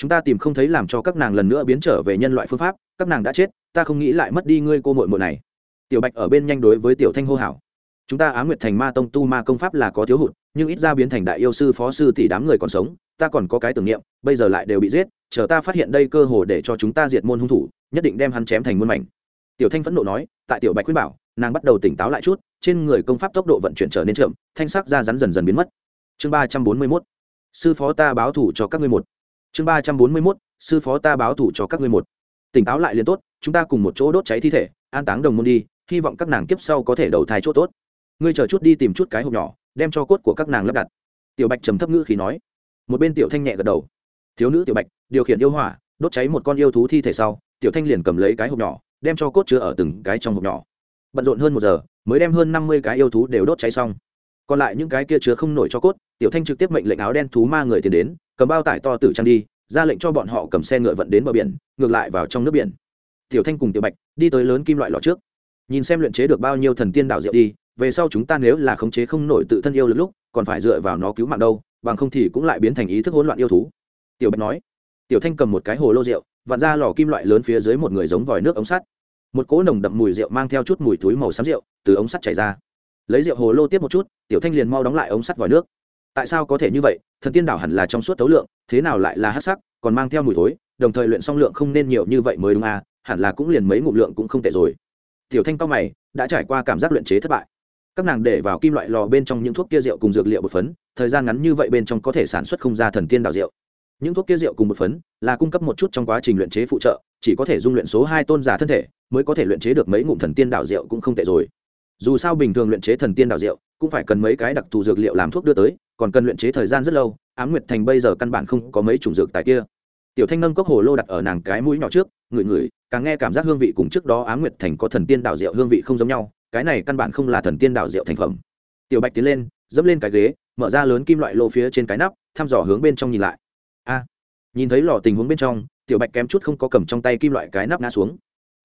S1: Chúng ta tìm không thấy làm cho các nàng lần nữa biến trở về nhân loại phương pháp, các nàng đã chết, ta không nghĩ lại mất đi ngươi cô mội mội này. Tiểu bạch ở bên nhanh đối với tiểu thanh hô hảo chúng ta á nguyệt thành ma tông tu ma công pháp là có thiếu hụt, nhưng ít ra biến thành đại yêu sư, phó sư tỷ đám người còn sống, ta còn có cái tưởng niệm, bây giờ lại đều bị giết, chờ ta phát hiện đây cơ hồ để cho chúng ta diệt môn hung thủ, nhất định đem hắn chém thành muôn mảnh. Tiểu thanh phẫn nộ nói, tại tiểu bạch khuyên bảo, nàng bắt đầu tỉnh táo lại chút, trên người công pháp tốc độ vận chuyển trở nên chậm, thanh sắc ra rắn dần dần biến mất. Chương ba trăm bốn mươi mốt, sư phó ta báo thủ cho các ngươi một chương ba trăm bốn mươi mốt, sư phó ta báo thủ cho các ngươi một. Tỉnh táo lại liền tốt, chúng ta cùng một chỗ đốt cháy thi thể, an táng đồng môn đi, hy vọng các nàng kiếp sau có thể đầu thai chỗ tốt. Ngươi chờ chút đi tìm chút cái hộp nhỏ, đem cho cốt của các nàng lắp đặt. Tiểu bạch trầm thấp ngữ khi nói. Một bên tiểu thanh nhẹ gật đầu. Thiếu nữ tiểu bạch, điều khiển yêu hỏa, đốt cháy một con yêu thú thi thể sau, tiểu thanh liền cầm lấy cái hộp nhỏ, đem cho cốt chứa ở từng cái trong hộp nhỏ. Bận rộn hơn một giờ, mới đem hơn năm mươi cái yêu thú đều đốt cháy xong. Còn lại những cái kia chứa không nổi cho cốt, tiểu thanh trực tiếp mệnh lệnh áo đen thú ma người tiền đến cầm bao tải to tử trang đi, ra lệnh cho bọn họ cầm xe ngựa vận đến bờ biển, ngược lại vào trong nước biển. Tiểu thanh cùng tiểu bạch đi tới lớn kim loại lò trước. Nhìn xem luyện chế được bao nhiêu thần tiên đảo rượu đi, về sau chúng ta nếu là khống chế không nổi tự thân yêu lực lúc, còn phải dựa vào nó cứu mạng đâu, bằng không thì cũng lại biến thành ý thức hỗn loạn yêu thú. Tiểu bạch nói. Tiểu thanh cầm một cái hồ lô rượu, vặn ra lò kim loại lớn phía dưới một người giống vòi nước ống sắt. Một cỗ nồng đậm mùi rượu mang theo chút mùi túi màu xám rượu từ ống sắt chảy ra. Lấy rượu hồ lô tiếp một chút, tiểu thanh liền mau đóng lại ống sắt vòi nước tại sao có thể như vậy? Thần tiên đảo hẳn là trong suốt tấu lượng, thế nào lại là hát sắc, còn mang theo mùi thối, đồng thời luyện song lượng không nên nhiều như vậy mới đúng à hẳn là cũng liền mấy ngụm lượng cũng không tệ rồi. Tiểu thanh cao mày, đã trải qua cảm giác luyện chế thất bại. Các nàng để vào kim loại lò bên trong những thuốc kia rượu cùng dược liệu bột phấn, thời gian ngắn như vậy bên trong có thể sản xuất không ra thần tiên đảo rượu. Những thuốc kia rượu cùng bột phấn là cung cấp một chút trong quá trình luyện chế phụ trợ, chỉ có thể dung luyện số hai tôn giả thân thể, mới có thể luyện chế được mấy ngụm thần tiên đảo rượu cũng không tệ rồi. Dù sao bình thường luyện chế thần tiên đảo rượu, cũng phải cần mấy cái đặc thù dược liệu làm thuốc đưa tới còn cần luyện chế thời gian rất lâu, ám nguyệt thành bây giờ căn bản không có mấy chủng dược tại kia. Tiểu thanh nâng cốc hồ lô đặt ở nàng cái mũi nhỏ trước, ngửi ngửi, càng nghe cảm giác hương vị cùng trước đó ám nguyệt thành có thần tiên đạo rượu hương vị không giống nhau, cái này căn bản không là thần tiên đạo rượu thành phẩm. Tiểu bạch tiến lên, dẫm lên cái ghế, mở ra lớn kim loại lô phía trên cái nắp, thăm dò hướng bên trong nhìn lại. A, nhìn thấy lò tình huống bên trong, tiểu bạch kém chút không có cầm trong tay kim loại cái nắp ngã xuống.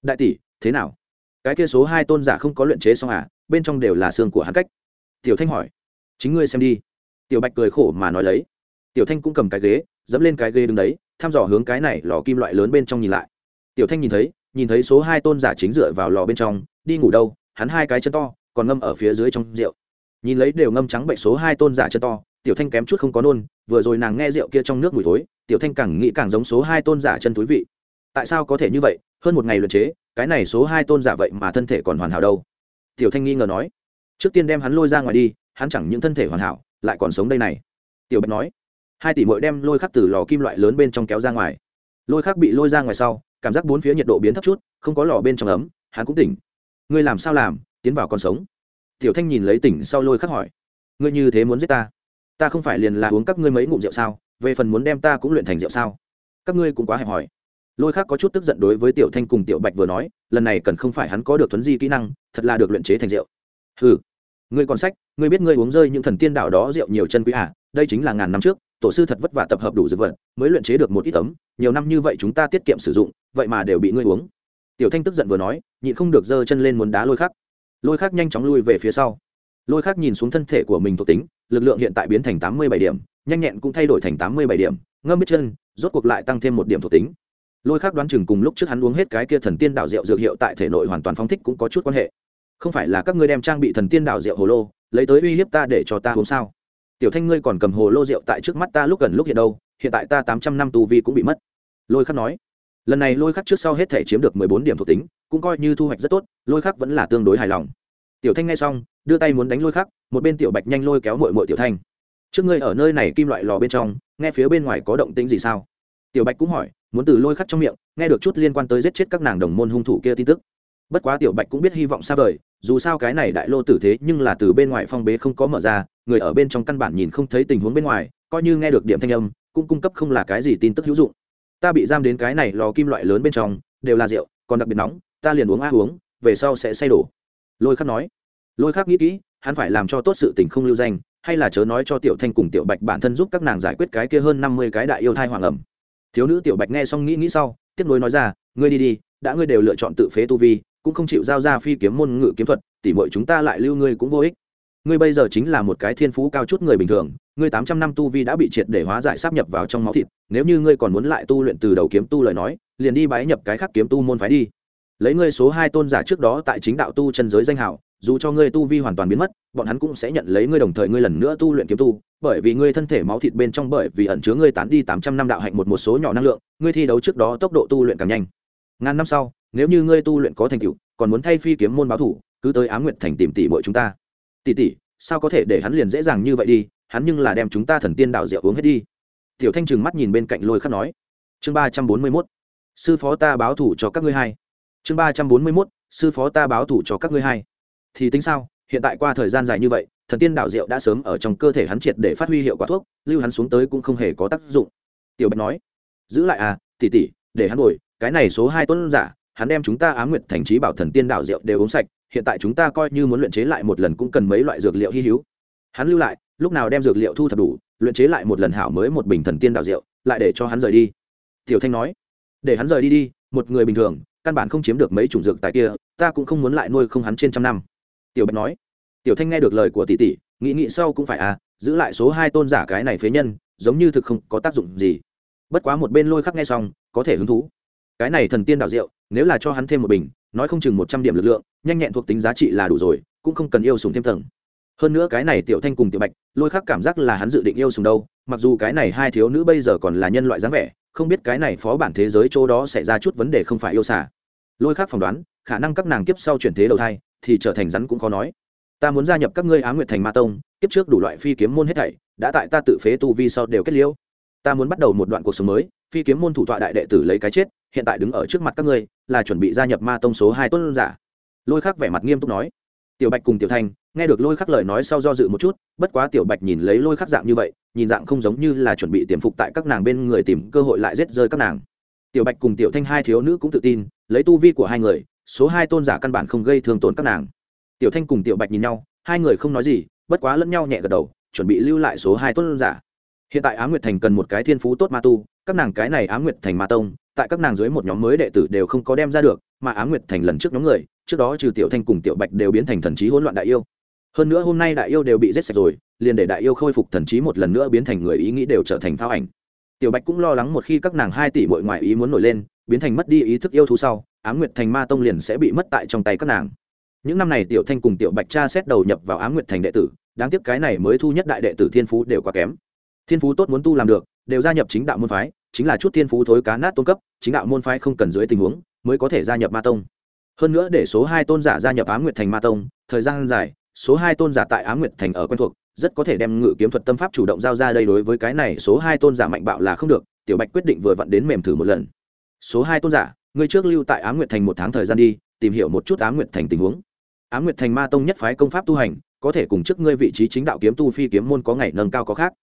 S1: Đại tỷ, thế nào? Cái kia số hai tôn giả không có luyện chế xong à? Bên trong đều là xương của hắn cách. Tiểu thanh hỏi. Chính ngươi xem đi tiểu bạch cười khổ mà nói lấy. Tiểu thanh cũng cầm cái ghế, dẫm lên cái ghế đứng đấy, thăm dò hướng cái này lò kim loại lớn bên trong nhìn lại. Tiểu thanh nhìn thấy nhìn thấy số hai tôn giả chính dựa vào lò bên trong, đi ngủ đâu, hắn hai cái chân to, còn ngâm ở phía dưới trong rượu. Nhìn lấy đều ngâm trắng bệnh số hai tôn giả chân to, tiểu thanh kém chút không có nôn, vừa rồi nàng nghe rượu kia trong nước mùi thối, tiểu thanh càng nghĩ càng giống số hai tôn giả chân túi vị. Tại sao có thể như vậy? Hơn một ngày luyện chế, cái này số hai tôn giả vậy mà thân thể còn hoàn hảo đâu? Tiểu thanh nghi ngờ nói. Trước tiên đem hắn lôi ra ngoài đi hắn chẳng những thân thể hoàn hảo, lại còn sống đây này. Tiểu bạch nói. Hai tỷ mội đem lôi khắc từ lò kim loại lớn bên trong kéo ra ngoài. Lôi khắc bị lôi ra ngoài sau, cảm giác bốn phía nhiệt độ biến thấp chút, không có lò bên trong ấm, hắn cũng tỉnh. Ngươi làm sao làm, tiến vào còn sống? Tiểu thanh nhìn lấy tỉnh sau lôi khắc hỏi. Ngươi như thế muốn giết ta? Ta không phải liền là uống các ngươi mấy ngụm rượu sao? Về phần muốn đem ta cũng luyện thành rượu sao? Các ngươi cũng quá hẹp hòi. Lôi khắc có chút tức giận đối với tiểu thanh cùng tiểu bạch vừa nói, lần này cần không phải hắn có được thuấn di kỹ năng, thật là được luyện chế thành rượu. Ừ ngươi còn sách, ngươi biết ngươi uống rơi những thần tiên đạo đó rượu nhiều chân quý à đây chính là ngàn năm trước, tổ sư thật vất vả tập hợp đủ dược vật, mới luyện chế được một ít tấm, nhiều năm như vậy chúng ta tiết kiệm sử dụng, vậy mà đều bị ngươi uống. Tiểu thanh tức giận vừa nói, nhịn không được giơ chân lên muốn đá lôi khắc. Lôi khắc nhanh chóng lui về phía sau. Lôi khắc nhìn xuống thân thể của mình thuộc tính, lực lượng hiện tại biến thành tám mươi bảy điểm, nhanh nhẹn cũng thay đổi thành tám mươi bảy điểm, ngâm biết chân, rốt cuộc lại tăng thêm một điểm thuộc tính. Lôi khắc đoán chừng cùng lúc trước hắn uống hết cái kia thần tiên đạo rượu dược hiệu tại thể nội hoàn toàn phong thích cũng có chút quan hệ không phải là các ngươi đem trang bị thần tiên đảo rượu hồ lô, lấy tới uy hiếp ta để cho ta uống sao? Tiểu thanh ngươi còn cầm hồ lô rượu tại trước mắt ta lúc gần lúc hiện đâu, hiện tại ta tám trăm năm tu vi cũng bị mất. Lôi khắc nói, lần này lôi khắc trước sau hết thể chiếm được mười bốn điểm thuộc tính, cũng coi như thu hoạch rất tốt, lôi khắc vẫn là tương đối hài lòng. Tiểu thanh nghe xong, đưa tay muốn đánh lôi khắc, một bên tiểu bạch nhanh lôi kéo mội mội tiểu thanh. Trước ngươi ở nơi này kim loại lò bên trong, nghe phía bên ngoài có động tĩnh gì sao? Tiểu bạch cũng hỏi, muốn từ lôi khắc trong miệng, nghe được chút liên quan tới giết chết các nàng đồng môn hung thủ kia tin tức bất quá tiểu bạch cũng biết hy vọng xa vời, dù sao cái này đại lô tử thế nhưng là từ bên ngoài phong bế không có mở ra, người ở bên trong căn bản nhìn không thấy tình huống bên ngoài, coi như nghe được điểm thanh âm, cũng cung cấp không là cái gì tin tức hữu dụng. Ta bị giam đến cái này lò kim loại lớn bên trong, đều là rượu, còn đặc biệt nóng, ta liền uống a uống, về sau sẽ say đổ. Lôi khắc nói. Lôi khắc nghĩ kỹ, hắn phải làm cho tốt sự tình không lưu danh, hay là chớ nói cho tiểu thanh cùng tiểu bạch bản thân giúp các nàng giải quyết cái kia hơn năm mươi cái đại yêu thai hoàng ẩm. Thiếu nữ tiểu bạch nghe xong nghĩ nghĩ sau, tiếp nối nói ra, ngươi đi đi, đã ngươi đều lựa chọn tự phế tu vi cũng không chịu giao ra phi kiếm môn ngự kiếm thuật, tỉ mọi chúng ta lại lưu ngươi cũng vô ích. Ngươi bây giờ chính là một cái thiên phú cao chút người bình thường, ngươi tám trăm năm tu vi đã bị triệt để hóa giải sắp nhập vào trong máu thịt, nếu như ngươi còn muốn lại tu luyện từ đầu kiếm tu lời nói, liền đi bái nhập cái khác kiếm tu môn phái đi. Lấy ngươi số hai tôn giả trước đó tại chính đạo tu chân giới danh hào, dù cho ngươi tu vi hoàn toàn biến mất, bọn hắn cũng sẽ nhận lấy ngươi đồng thời ngươi lần nữa tu luyện kiếm tu, bởi vì ngươi thân thể máu thịt bên trong bởi vì ẩn chứa ngươi tán đi tám trăm năm đạo hạnh một một số nhỏ năng lượng, ngươi thi đấu trước đó tốc độ tu luyện càng nhanh. Ngàn năm sau nếu như ngươi tu luyện có thành tựu, còn muốn thay phi kiếm môn báo thủ, cứ tới á nguyện thành tìm tỷ bội chúng ta. Tỷ tỷ, sao có thể để hắn liền dễ dàng như vậy đi? Hắn nhưng là đem chúng ta thần tiên đạo rượu uống hết đi. Tiểu thanh trừng mắt nhìn bên cạnh lôi khắc nói. Chương ba trăm bốn mươi mốt. Sư phó ta báo thủ cho các ngươi hai. Chương ba trăm bốn mươi mốt. Sư phó ta báo thủ cho các ngươi hai. Thì tính sao? Hiện tại qua thời gian dài như vậy, thần tiên đạo rượu đã sớm ở trong cơ thể hắn triệt để phát huy hiệu quả thuốc, lưu hắn xuống tới cũng không hề có tác dụng. Tiểu bạch nói. Giữ lại à tỷ tỷ, để hắn ngồi cái này số hai tuấn giả hắn đem chúng ta á nguyệt thành trí bảo thần tiên đạo rượu đều uống sạch, hiện tại chúng ta coi như muốn luyện chế lại một lần cũng cần mấy loại dược liệu hi hữu. Hắn lưu lại, lúc nào đem dược liệu thu thập đủ, luyện chế lại một lần hảo mới một bình thần tiên đạo rượu, lại để cho hắn rời đi. Tiểu thanh nói, để hắn rời đi đi, một người bình thường, căn bản không chiếm được mấy chủng dược tại kia, ta cũng không muốn lại nuôi không hắn trên trăm năm. Tiểu bạch nói, tiểu thanh nghe được lời của tỷ tỷ, nghĩ nghĩ sau cũng phải à giữ lại số hai tôn giả cái này phế nhân, giống như thực không có tác dụng gì. Bất quá một bên lôi khắc nghe xong, có thể hứng thú. Cái này thần tiên đạo rượu nếu là cho hắn thêm một bình, nói không chừng một trăm điểm lực lượng, nhanh nhẹn thuộc tính giá trị là đủ rồi, cũng không cần yêu sùng thêm tầng. Hơn nữa cái này tiểu thanh cùng tiểu bạch, lôi khắc cảm giác là hắn dự định yêu sùng đâu, mặc dù cái này hai thiếu nữ bây giờ còn là nhân loại dáng vẻ, không biết cái này phó bản thế giới chỗ đó xảy ra chút vấn đề không phải yêu xả lôi khắc phỏng đoán, khả năng các nàng kiếp sau chuyển thế đầu thai, thì trở thành rắn cũng khó nói. Ta muốn gia nhập các ngươi á nguyệt thành ma tông, kiếp trước đủ loại phi kiếm môn hết thảy, đã tại ta tự phế tu vi sau đều kết liễu. Ta muốn bắt đầu một đoạn cuộc sống mới, phi kiếm môn thủ tọa đại đệ tử lấy cái chết, hiện tại đứng ở trước mặt các ngươi là chuẩn bị gia nhập ma tông số hai tôn giả. Lôi khắc vẻ mặt nghiêm túc nói. Tiểu bạch cùng tiểu thanh, nghe được lôi khắc lời nói sau do dự một chút, bất quá tiểu bạch nhìn lấy lôi khắc dạng như vậy, nhìn dạng không giống như là chuẩn bị tiềm phục tại các nàng bên người tìm cơ hội lại giết rơi các nàng. Tiểu bạch cùng tiểu thanh hai thiếu nữ cũng tự tin, lấy tu vi của hai người, số hai tôn giả căn bản không gây thương tổn các nàng. Tiểu thanh cùng tiểu bạch nhìn nhau, hai người không nói gì, bất quá lẫn nhau nhẹ gật đầu, chuẩn bị lưu lại số hai tôn giả. Hiện tại á nguyệt thành cần một cái thiên phú tốt ma tu các nàng cái này á nguyệt thành ma tông, tại các nàng dưới một nhóm mới đệ tử đều không có đem ra được, mà á nguyệt thành lần trước nhóm người, trước đó trừ tiểu thanh cùng tiểu bạch đều biến thành thần trí hỗn loạn đại yêu. Hơn nữa hôm nay đại yêu đều bị giết sạch rồi, liền để đại yêu khôi phục thần trí một lần nữa biến thành người ý nghĩ đều trở thành phao ảnh. Tiểu bạch cũng lo lắng một khi các nàng hai tỷ bội ngoại ý muốn nổi lên, biến thành mất đi ý thức yêu thú sau, á nguyệt thành ma tông liền sẽ bị mất tại trong tay các nàng. Những năm này tiểu thanh cùng tiểu bạch cha xét đầu nhập vào á nguyệt thành đệ tử, đáng tiếc cái này mới thu nhất đại đệ tử thiên phú đều quá kém. Thiên phú tốt muốn tu làm được đều gia nhập chính đạo môn phái, chính là chút thiên phú thối cá nát tôn cấp, chính đạo môn phái không cần dưới tình huống mới có thể gia nhập ma tông. Hơn nữa để số hai tôn giả gia nhập á nguyệt thành ma tông, thời gian dài, số hai tôn giả tại á nguyệt thành ở quen thuộc, rất có thể đem ngự kiếm thuật tâm pháp chủ động giao ra đây đối với cái này số hai tôn giả mạnh bạo là không được, tiểu bạch quyết định vừa vặn đến mềm thử một lần. Số hai tôn giả, ngươi trước lưu tại á nguyệt thành một tháng thời gian đi, tìm hiểu một chút á nguyệt thành tình huống. Á nguyệt thành ma tông nhất phái công pháp tu hành, có thể cùng trước ngươi vị trí chính đạo kiếm tu phi kiếm môn có ngày nâng cao có khác.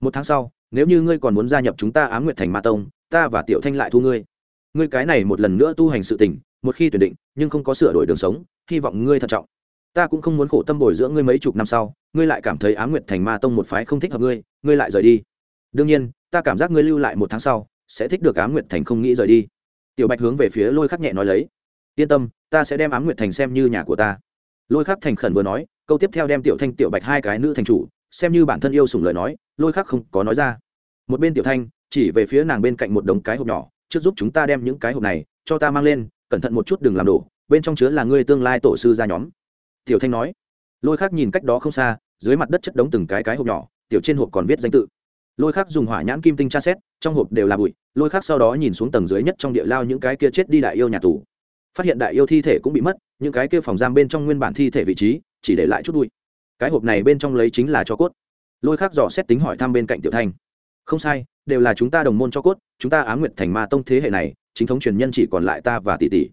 S1: Một tháng sau nếu như ngươi còn muốn gia nhập chúng ta á nguyệt thành ma tông ta và tiểu thanh lại thu ngươi. Ngươi cái này một lần nữa tu hành sự tỉnh, một khi tuyển định nhưng không có sửa đổi đường sống hy vọng ngươi thận trọng. Ta cũng không muốn khổ tâm bồi dưỡng ngươi mấy chục năm sau ngươi lại cảm thấy á nguyệt thành ma tông một phái không thích hợp ngươi ngươi lại rời đi. Đương nhiên ta cảm giác ngươi lưu lại một tháng sau sẽ thích được á nguyệt thành không nghĩ rời đi. Tiểu bạch hướng về phía lôi khắc nhẹ nói lấy. Yên tâm ta sẽ đem á nguyệt thành xem như nhà của ta. Lôi khắc thành khẩn vừa nói câu tiếp theo đem tiểu thanh tiểu bạch hai cái nữ thành chủ xem như bản thân yêu sủng lời nói lôi khắc không có nói ra một bên tiểu thanh chỉ về phía nàng bên cạnh một đống cái hộp nhỏ, trước giúp chúng ta đem những cái hộp này cho ta mang lên, cẩn thận một chút đừng làm đổ, bên trong chứa là ngươi tương lai tổ sư ra nhóm. Tiểu thanh nói. Lôi khắc nhìn cách đó không xa, dưới mặt đất chất đống từng cái cái hộp nhỏ, tiểu trên hộp còn viết danh tự. Lôi khắc dùng hỏa nhãn kim tinh tra xét, trong hộp đều là bụi, lôi khắc sau đó nhìn xuống tầng dưới nhất trong địa lao những cái kia chết đi đại yêu nhà tù. Phát hiện đại yêu thi thể cũng bị mất, những cái kia phòng giam bên trong nguyên bản thi thể vị trí, chỉ để lại chút bụi. Cái hộp này bên trong lấy chính là cho cốt. Lôi khắc dò xét tính hỏi thăm bên cạnh tiểu thanh không sai, đều là chúng ta đồng môn cho cốt, chúng ta á nguyệt thành ma tông thế hệ này, chính thống truyền nhân chỉ còn lại ta và tỷ tỷ.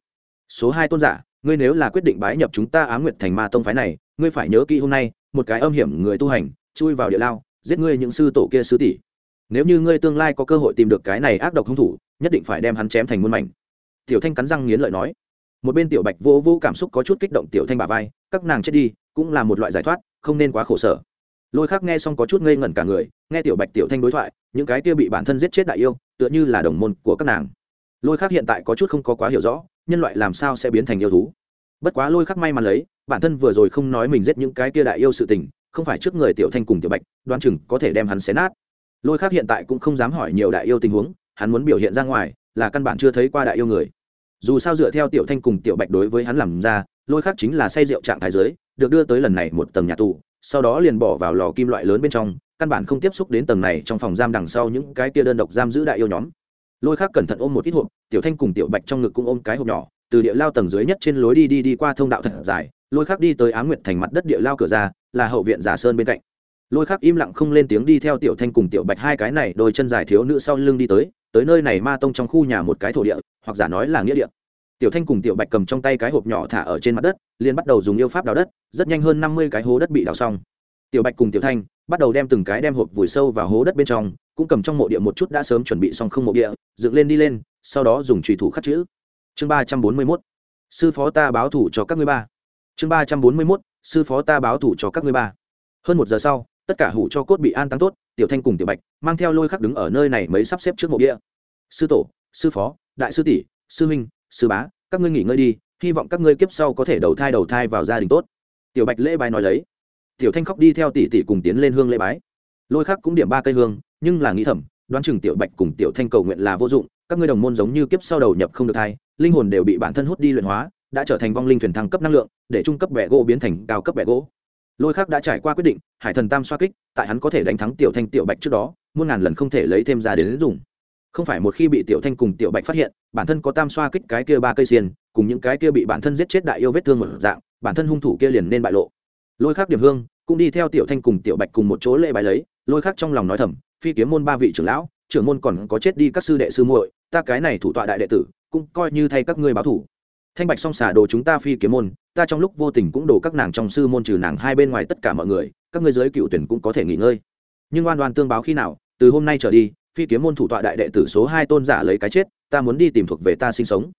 S1: Số hai tôn giả, ngươi nếu là quyết định bái nhập chúng ta á nguyệt thành ma tông phái này, ngươi phải nhớ kỹ hôm nay, một cái âm hiểm người tu hành, chui vào địa lao, giết ngươi những sư tổ kia sư tỷ. Nếu như ngươi tương lai có cơ hội tìm được cái này ác độc hung thủ, nhất định phải đem hắn chém thành muôn mảnh. Tiểu thanh cắn răng nghiến lợi nói. Một bên tiểu bạch vô vô cảm xúc có chút kích động tiểu thanh bà vai, các nàng chết đi, cũng là một loại giải thoát, không nên quá khổ sở. Lôi khác nghe xong có chút ngây ngẩn cả người nghe tiểu bạch tiểu thanh đối thoại, những cái kia bị bản thân giết chết đại yêu, tựa như là đồng môn của các nàng. Lôi khác hiện tại có chút không có quá hiểu rõ, nhân loại làm sao sẽ biến thành yêu thú? Bất quá lôi khắc may mắn lấy, bản thân vừa rồi không nói mình giết những cái kia đại yêu sự tình, không phải trước người tiểu thanh cùng tiểu bạch, đoán chừng có thể đem hắn xé nát. Lôi khắc hiện tại cũng không dám hỏi nhiều đại yêu tình huống, hắn muốn biểu hiện ra ngoài, là căn bản chưa thấy qua đại yêu người. Dù sao dựa theo tiểu thanh cùng tiểu bạch đối với hắn làm ra, lôi khắc chính là say rượu trạng thái giới, được đưa tới lần này một tầng nhà tù, sau đó liền bỏ vào lò kim loại lớn bên trong căn bản không tiếp xúc đến tầng này trong phòng giam đằng sau những cái kia đơn độc giam giữ đại yêu nhóm. Lôi khắc cẩn thận ôm một ít hộp, tiểu thanh cùng tiểu bạch trong ngực cũng ôm cái hộp nhỏ, từ địa lao tầng dưới nhất trên lối đi đi đi qua thông đạo thật dài, lôi khắc đi tới á nguyệt thành mặt đất địa lao cửa ra, là hậu viện giả sơn bên cạnh. Lôi khắc im lặng không lên tiếng đi theo tiểu thanh cùng tiểu bạch hai cái này đôi chân dài thiếu nữ sau lưng đi tới tới nơi này ma tông trong khu nhà một cái thổ địa, hoặc giả nói là nghĩa địa. Tiểu thanh cùng tiểu bạch cầm trong tay cái hộp nhỏ thả ở trên mặt đất, liền bắt đầu dùng yêu pháp đào đất, rất nhanh hơn năm mươi cái hố đất bị đào xong tiểu bạch cùng tiểu thanh bắt đầu đem từng cái đem hộp vùi sâu vào hố đất bên trong, cũng cầm trong mộ địa một chút đã sớm chuẩn bị xong không mộ địa, dựng lên đi lên, sau đó dùng trùy thủ khắc chữ. Chương ba trăm bốn mươi mốt, sư phó ta báo thủ cho các ngươi ba. Chương ba trăm bốn mươi mốt, sư phó ta báo thủ cho các ngươi ba. Hơn một giờ sau, tất cả hủ cho cốt bị an táng tốt, tiểu thanh cùng tiểu bạch mang theo lôi khắc đứng ở nơi này mới sắp xếp trước mộ địa. Sư tổ, sư phó, đại sư tỷ, sư huynh, sư bá, các ngươi nghỉ ngơi đi, hy vọng các ngươi kiếp sau có thể đầu thai đầu thai vào gia đình tốt. Tiểu bạch lễ bài nói lấy tiểu thanh khóc đi theo tỷ tỷ cùng tiến lên hương lễ bái. Lôi khắc cũng điểm ba cây hương, nhưng là nghĩ thầm, đoán chừng tiểu bạch cùng tiểu thanh cầu nguyện là vô dụng, các ngươi đồng môn giống như kiếp sau đầu nhập không được thai, linh hồn đều bị bản thân hút đi luyện hóa, đã trở thành vong linh thuyền thăng cấp năng lượng, để trung cấp bẻ gỗ biến thành cao cấp bẻ gỗ. Lôi khắc đã trải qua quyết định, hải thần tam xoa kích, tại hắn có thể đánh thắng tiểu thanh tiểu bạch trước đó, muôn ngàn lần không thể lấy thêm ra đến dùng không phải một khi bị tiểu thanh cùng tiểu bạch phát hiện, bản thân có tam xoa kích cái kia ba cây xiên, cùng những cái kia bị bản thân giết chết đại yêu vết thương một dạng, bản thân hung thủ kia liền nên bại lộ lôi khác điểm hương cũng đi theo tiểu thanh cùng tiểu bạch cùng một chỗ lễ bài lấy, lôi khác trong lòng nói thầm, phi kiếm môn ba vị trưởng lão, trưởng môn còn có chết đi các sư đệ sư muội, ta cái này thủ tọa đại đệ tử, cũng coi như thay các ngươi báo thủ. Thanh bạch song xả đồ chúng ta phi kiếm môn, ta trong lúc vô tình cũng đổ các nàng trong sư môn trừ nàng hai bên ngoài tất cả mọi người, các ngươi giới cựu tuyển cũng có thể nghỉ ngơi. Nhưng oan oan tương báo khi nào, từ hôm nay trở đi, phi kiếm môn thủ tọa đại đệ tử số hai tôn giả lấy cái chết, ta muốn đi tìm thuộc về ta sinh sống.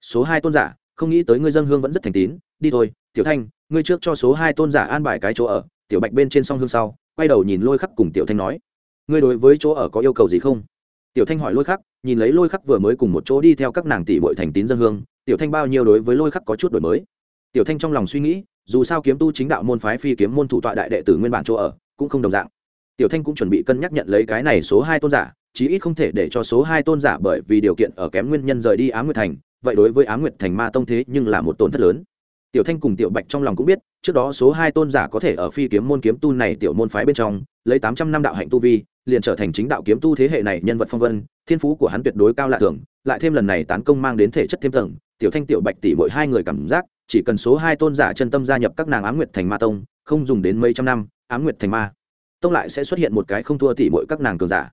S1: Số hai tôn giả, không nghĩ tới ngươi dân hương vẫn rất thành tín, đi thôi tiểu thanh, ngươi trước cho số hai tôn giả an bài cái chỗ ở, tiểu bạch bên trên song hương sau, quay đầu nhìn lôi khắc cùng tiểu thanh nói, ngươi đối với chỗ ở có yêu cầu gì không? Tiểu thanh hỏi lôi khắc, nhìn lấy lôi khắc vừa mới cùng một chỗ đi theo các nàng tỷ bội thành tín dân hương, tiểu thanh bao nhiêu đối với lôi khắc có chút đổi mới. Tiểu thanh trong lòng suy nghĩ, dù sao kiếm tu chính đạo môn phái phi kiếm môn thủ tọa đại đệ tử nguyên bản chỗ ở, cũng không đồng dạng. Tiểu thanh cũng chuẩn bị cân nhắc nhận lấy cái này số hai tôn giả, chí ít không thể để cho số hai tôn giả bởi vì điều kiện ở kém nguyên nhân rời đi á nguyệt thành, vậy đối với á nguyệt thành ma tông thế nhưng là một tổn thất lớn tiểu thanh cùng tiểu bạch trong lòng cũng biết, trước đó số hai tôn giả có thể ở phi kiếm môn kiếm tu này tiểu môn phái bên trong, lấy tám trăm năm đạo hạnh tu vi, liền trở thành chính đạo kiếm tu thế hệ này nhân vật phong vân, thiên phú của hắn tuyệt đối cao lạ thường, lại thêm lần này tán công mang đến thể chất thêm tầng, tiểu thanh, tiểu bạch tỷ mỗi hai người cảm giác, chỉ cần số hai tôn giả chân tâm gia nhập các nàng á nguyệt thành ma tông, không dùng đến mấy trăm năm á nguyệt thành ma tông lại sẽ xuất hiện một cái không thua tỷ mỗi các nàng cường giả.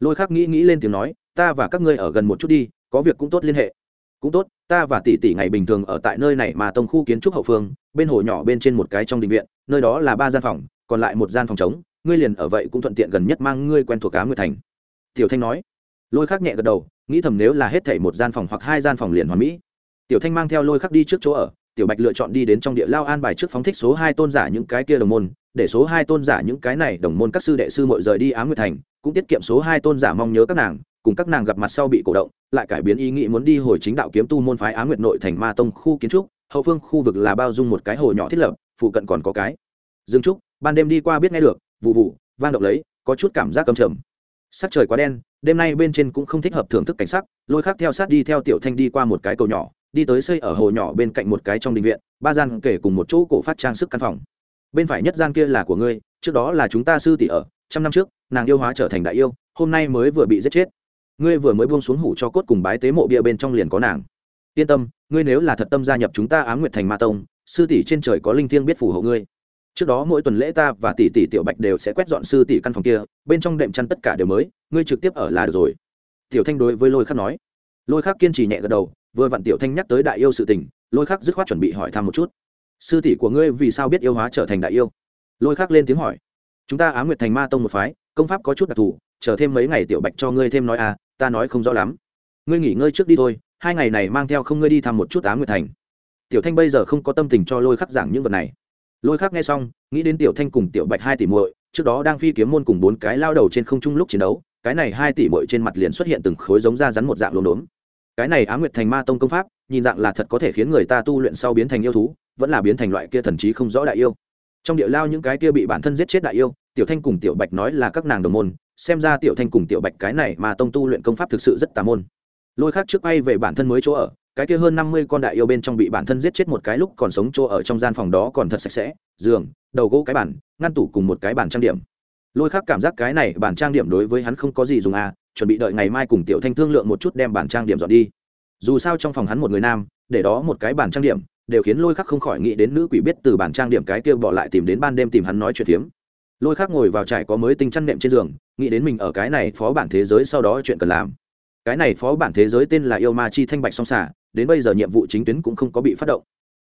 S1: Lôi khắc nghĩ nghĩ lên tiếng nói, ta và các ngươi ở gần một chút đi, có việc cũng tốt liên hệ cũng tốt, ta và tỷ tỷ ngày bình thường ở tại nơi này mà tông khu kiến trúc hậu phương, bên hồ nhỏ bên trên một cái trong đình viện, nơi đó là ba gian phòng, còn lại một gian phòng trống, ngươi liền ở vậy cũng thuận tiện gần nhất mang ngươi quen thuộc cá nguyệt thành. Tiểu thanh nói. Lôi khắc nhẹ gật đầu, nghĩ thầm nếu là hết thảy một gian phòng hoặc hai gian phòng liền hoàn mỹ. Tiểu thanh mang theo lôi khắc đi trước chỗ ở, tiểu bạch lựa chọn đi đến trong địa lao an bài trước phóng thích số hai tôn giả những cái kia đồng môn, để số hai tôn giả những cái này đồng môn các sư đệ sư mội rời đi á nguyệt thành, cũng tiết kiệm số hai tôn giả mong nhớ các nàng cùng các nàng gặp mặt sau bị cổ động, lại cải biến ý nghĩ muốn đi hồi chính đạo kiếm tu môn phái á nguyệt nội thành ma tông khu kiến trúc, hậu phương khu vực là bao dung một cái hồ nhỏ thiết lập, phụ cận còn có cái. Dương trúc, ban đêm đi qua biết nghe được, vụ vụ, vang động lấy, có chút cảm giác cầm trầm. Sắc trời quá đen, đêm nay bên trên cũng không thích hợp thưởng thức cảnh sắc, lôi khác theo sát đi theo tiểu thanh đi qua một cái cầu nhỏ, đi tới xây ở hồ nhỏ bên cạnh một cái trong đình viện, ba gian kể cùng một chỗ cổ phát trang sức căn phòng. Bên phải nhất gian kia là của ngươi, trước đó là chúng ta sư tỷ ở, trăm năm trước, nàng yêu hóa trở thành đại yêu, hôm nay mới vừa bị giết chết ngươi vừa mới buông xuống hủ cho cốt cùng bái tế mộ bia bên trong liền có nàng. Yên tâm, ngươi nếu là thật tâm gia nhập chúng ta ám nguyệt thành ma tông, sư tỷ trên trời có linh thiêng biết phù hộ ngươi. Trước đó mỗi tuần lễ ta và tỷ tỷ tiểu bạch đều sẽ quét dọn sư tỷ căn phòng kia, bên trong đệm chăn tất cả đều mới, ngươi trực tiếp ở là được rồi. Tiểu thanh đối với lôi khắc nói. Lôi khắc kiên trì nhẹ gật đầu, vừa vặn tiểu thanh nhắc tới đại yêu sự tình, lôi khắc dứt khoát chuẩn bị hỏi thăm một chút. Sư tỷ của ngươi vì sao biết yêu hóa trở thành đại yêu? Lôi khắc lên tiếng hỏi. Chúng ta á nguyệt thành ma tông một phái, công pháp có chút đặc thù, chờ thêm mấy ngày tiểu bạch cho ngươi thêm nói à ta nói không rõ lắm. Ngươi nghỉ ngơi trước đi thôi, hai ngày này mang theo không ngươi đi thăm một chút á nguyệt thành. Tiểu thanh bây giờ không có tâm tình cho lôi khắc giảng những vật này. Lôi khắc nghe xong, nghĩ đến tiểu thanh cùng tiểu bạch hai tỷ muội, trước đó đang phi kiếm môn cùng bốn cái lao đầu trên không trung lúc chiến đấu, cái này hai tỷ muội trên mặt liền xuất hiện từng khối giống da rắn một dạng lốm đốm. Cái này á nguyệt thành ma tông công pháp, nhìn dạng là thật có thể khiến người ta tu luyện sau biến thành yêu thú, vẫn là biến thành loại kia thần trí không rõ đại yêu. Trong địa lao những cái kia bị bản thân giết chết đại yêu, tiểu thanh cùng tiểu bạch nói là các nàng đồng môn xem ra tiểu thanh cùng tiểu bạch cái này mà tông tu luyện công pháp thực sự rất tà môn. Lôi khác trước bay về bản thân mới chỗ ở, cái kia hơn năm mươi con đại yêu bên trong bị bản thân giết chết một cái lúc còn sống chỗ ở trong gian phòng đó còn thật sạch sẽ, giường, đầu gỗ cái bản ngăn tủ cùng một cái bản trang điểm. Lôi khác cảm giác cái này bản trang điểm đối với hắn không có gì dùng à chuẩn bị đợi ngày mai cùng tiểu thanh thương lượng một chút đem bản trang điểm dọn đi. Dù sao trong phòng hắn một người nam, để đó một cái bản trang điểm, đều khiến lôi khắc không khỏi nghĩ đến nữ quỷ biết từ bản trang điểm cái kia bỏ lại tìm đến ban đêm tìm hắn nói chuyện phiếm lôi khắc ngồi vào trải có mới tinh chăn nệm trên giường, nghĩ đến mình ở cái này phó bản thế giới sau đó chuyện cần làm. Cái này phó bản thế giới tên là yêu ma chi thanh bạch song xả đến bây giờ nhiệm vụ chính tuyến cũng không có bị phát động.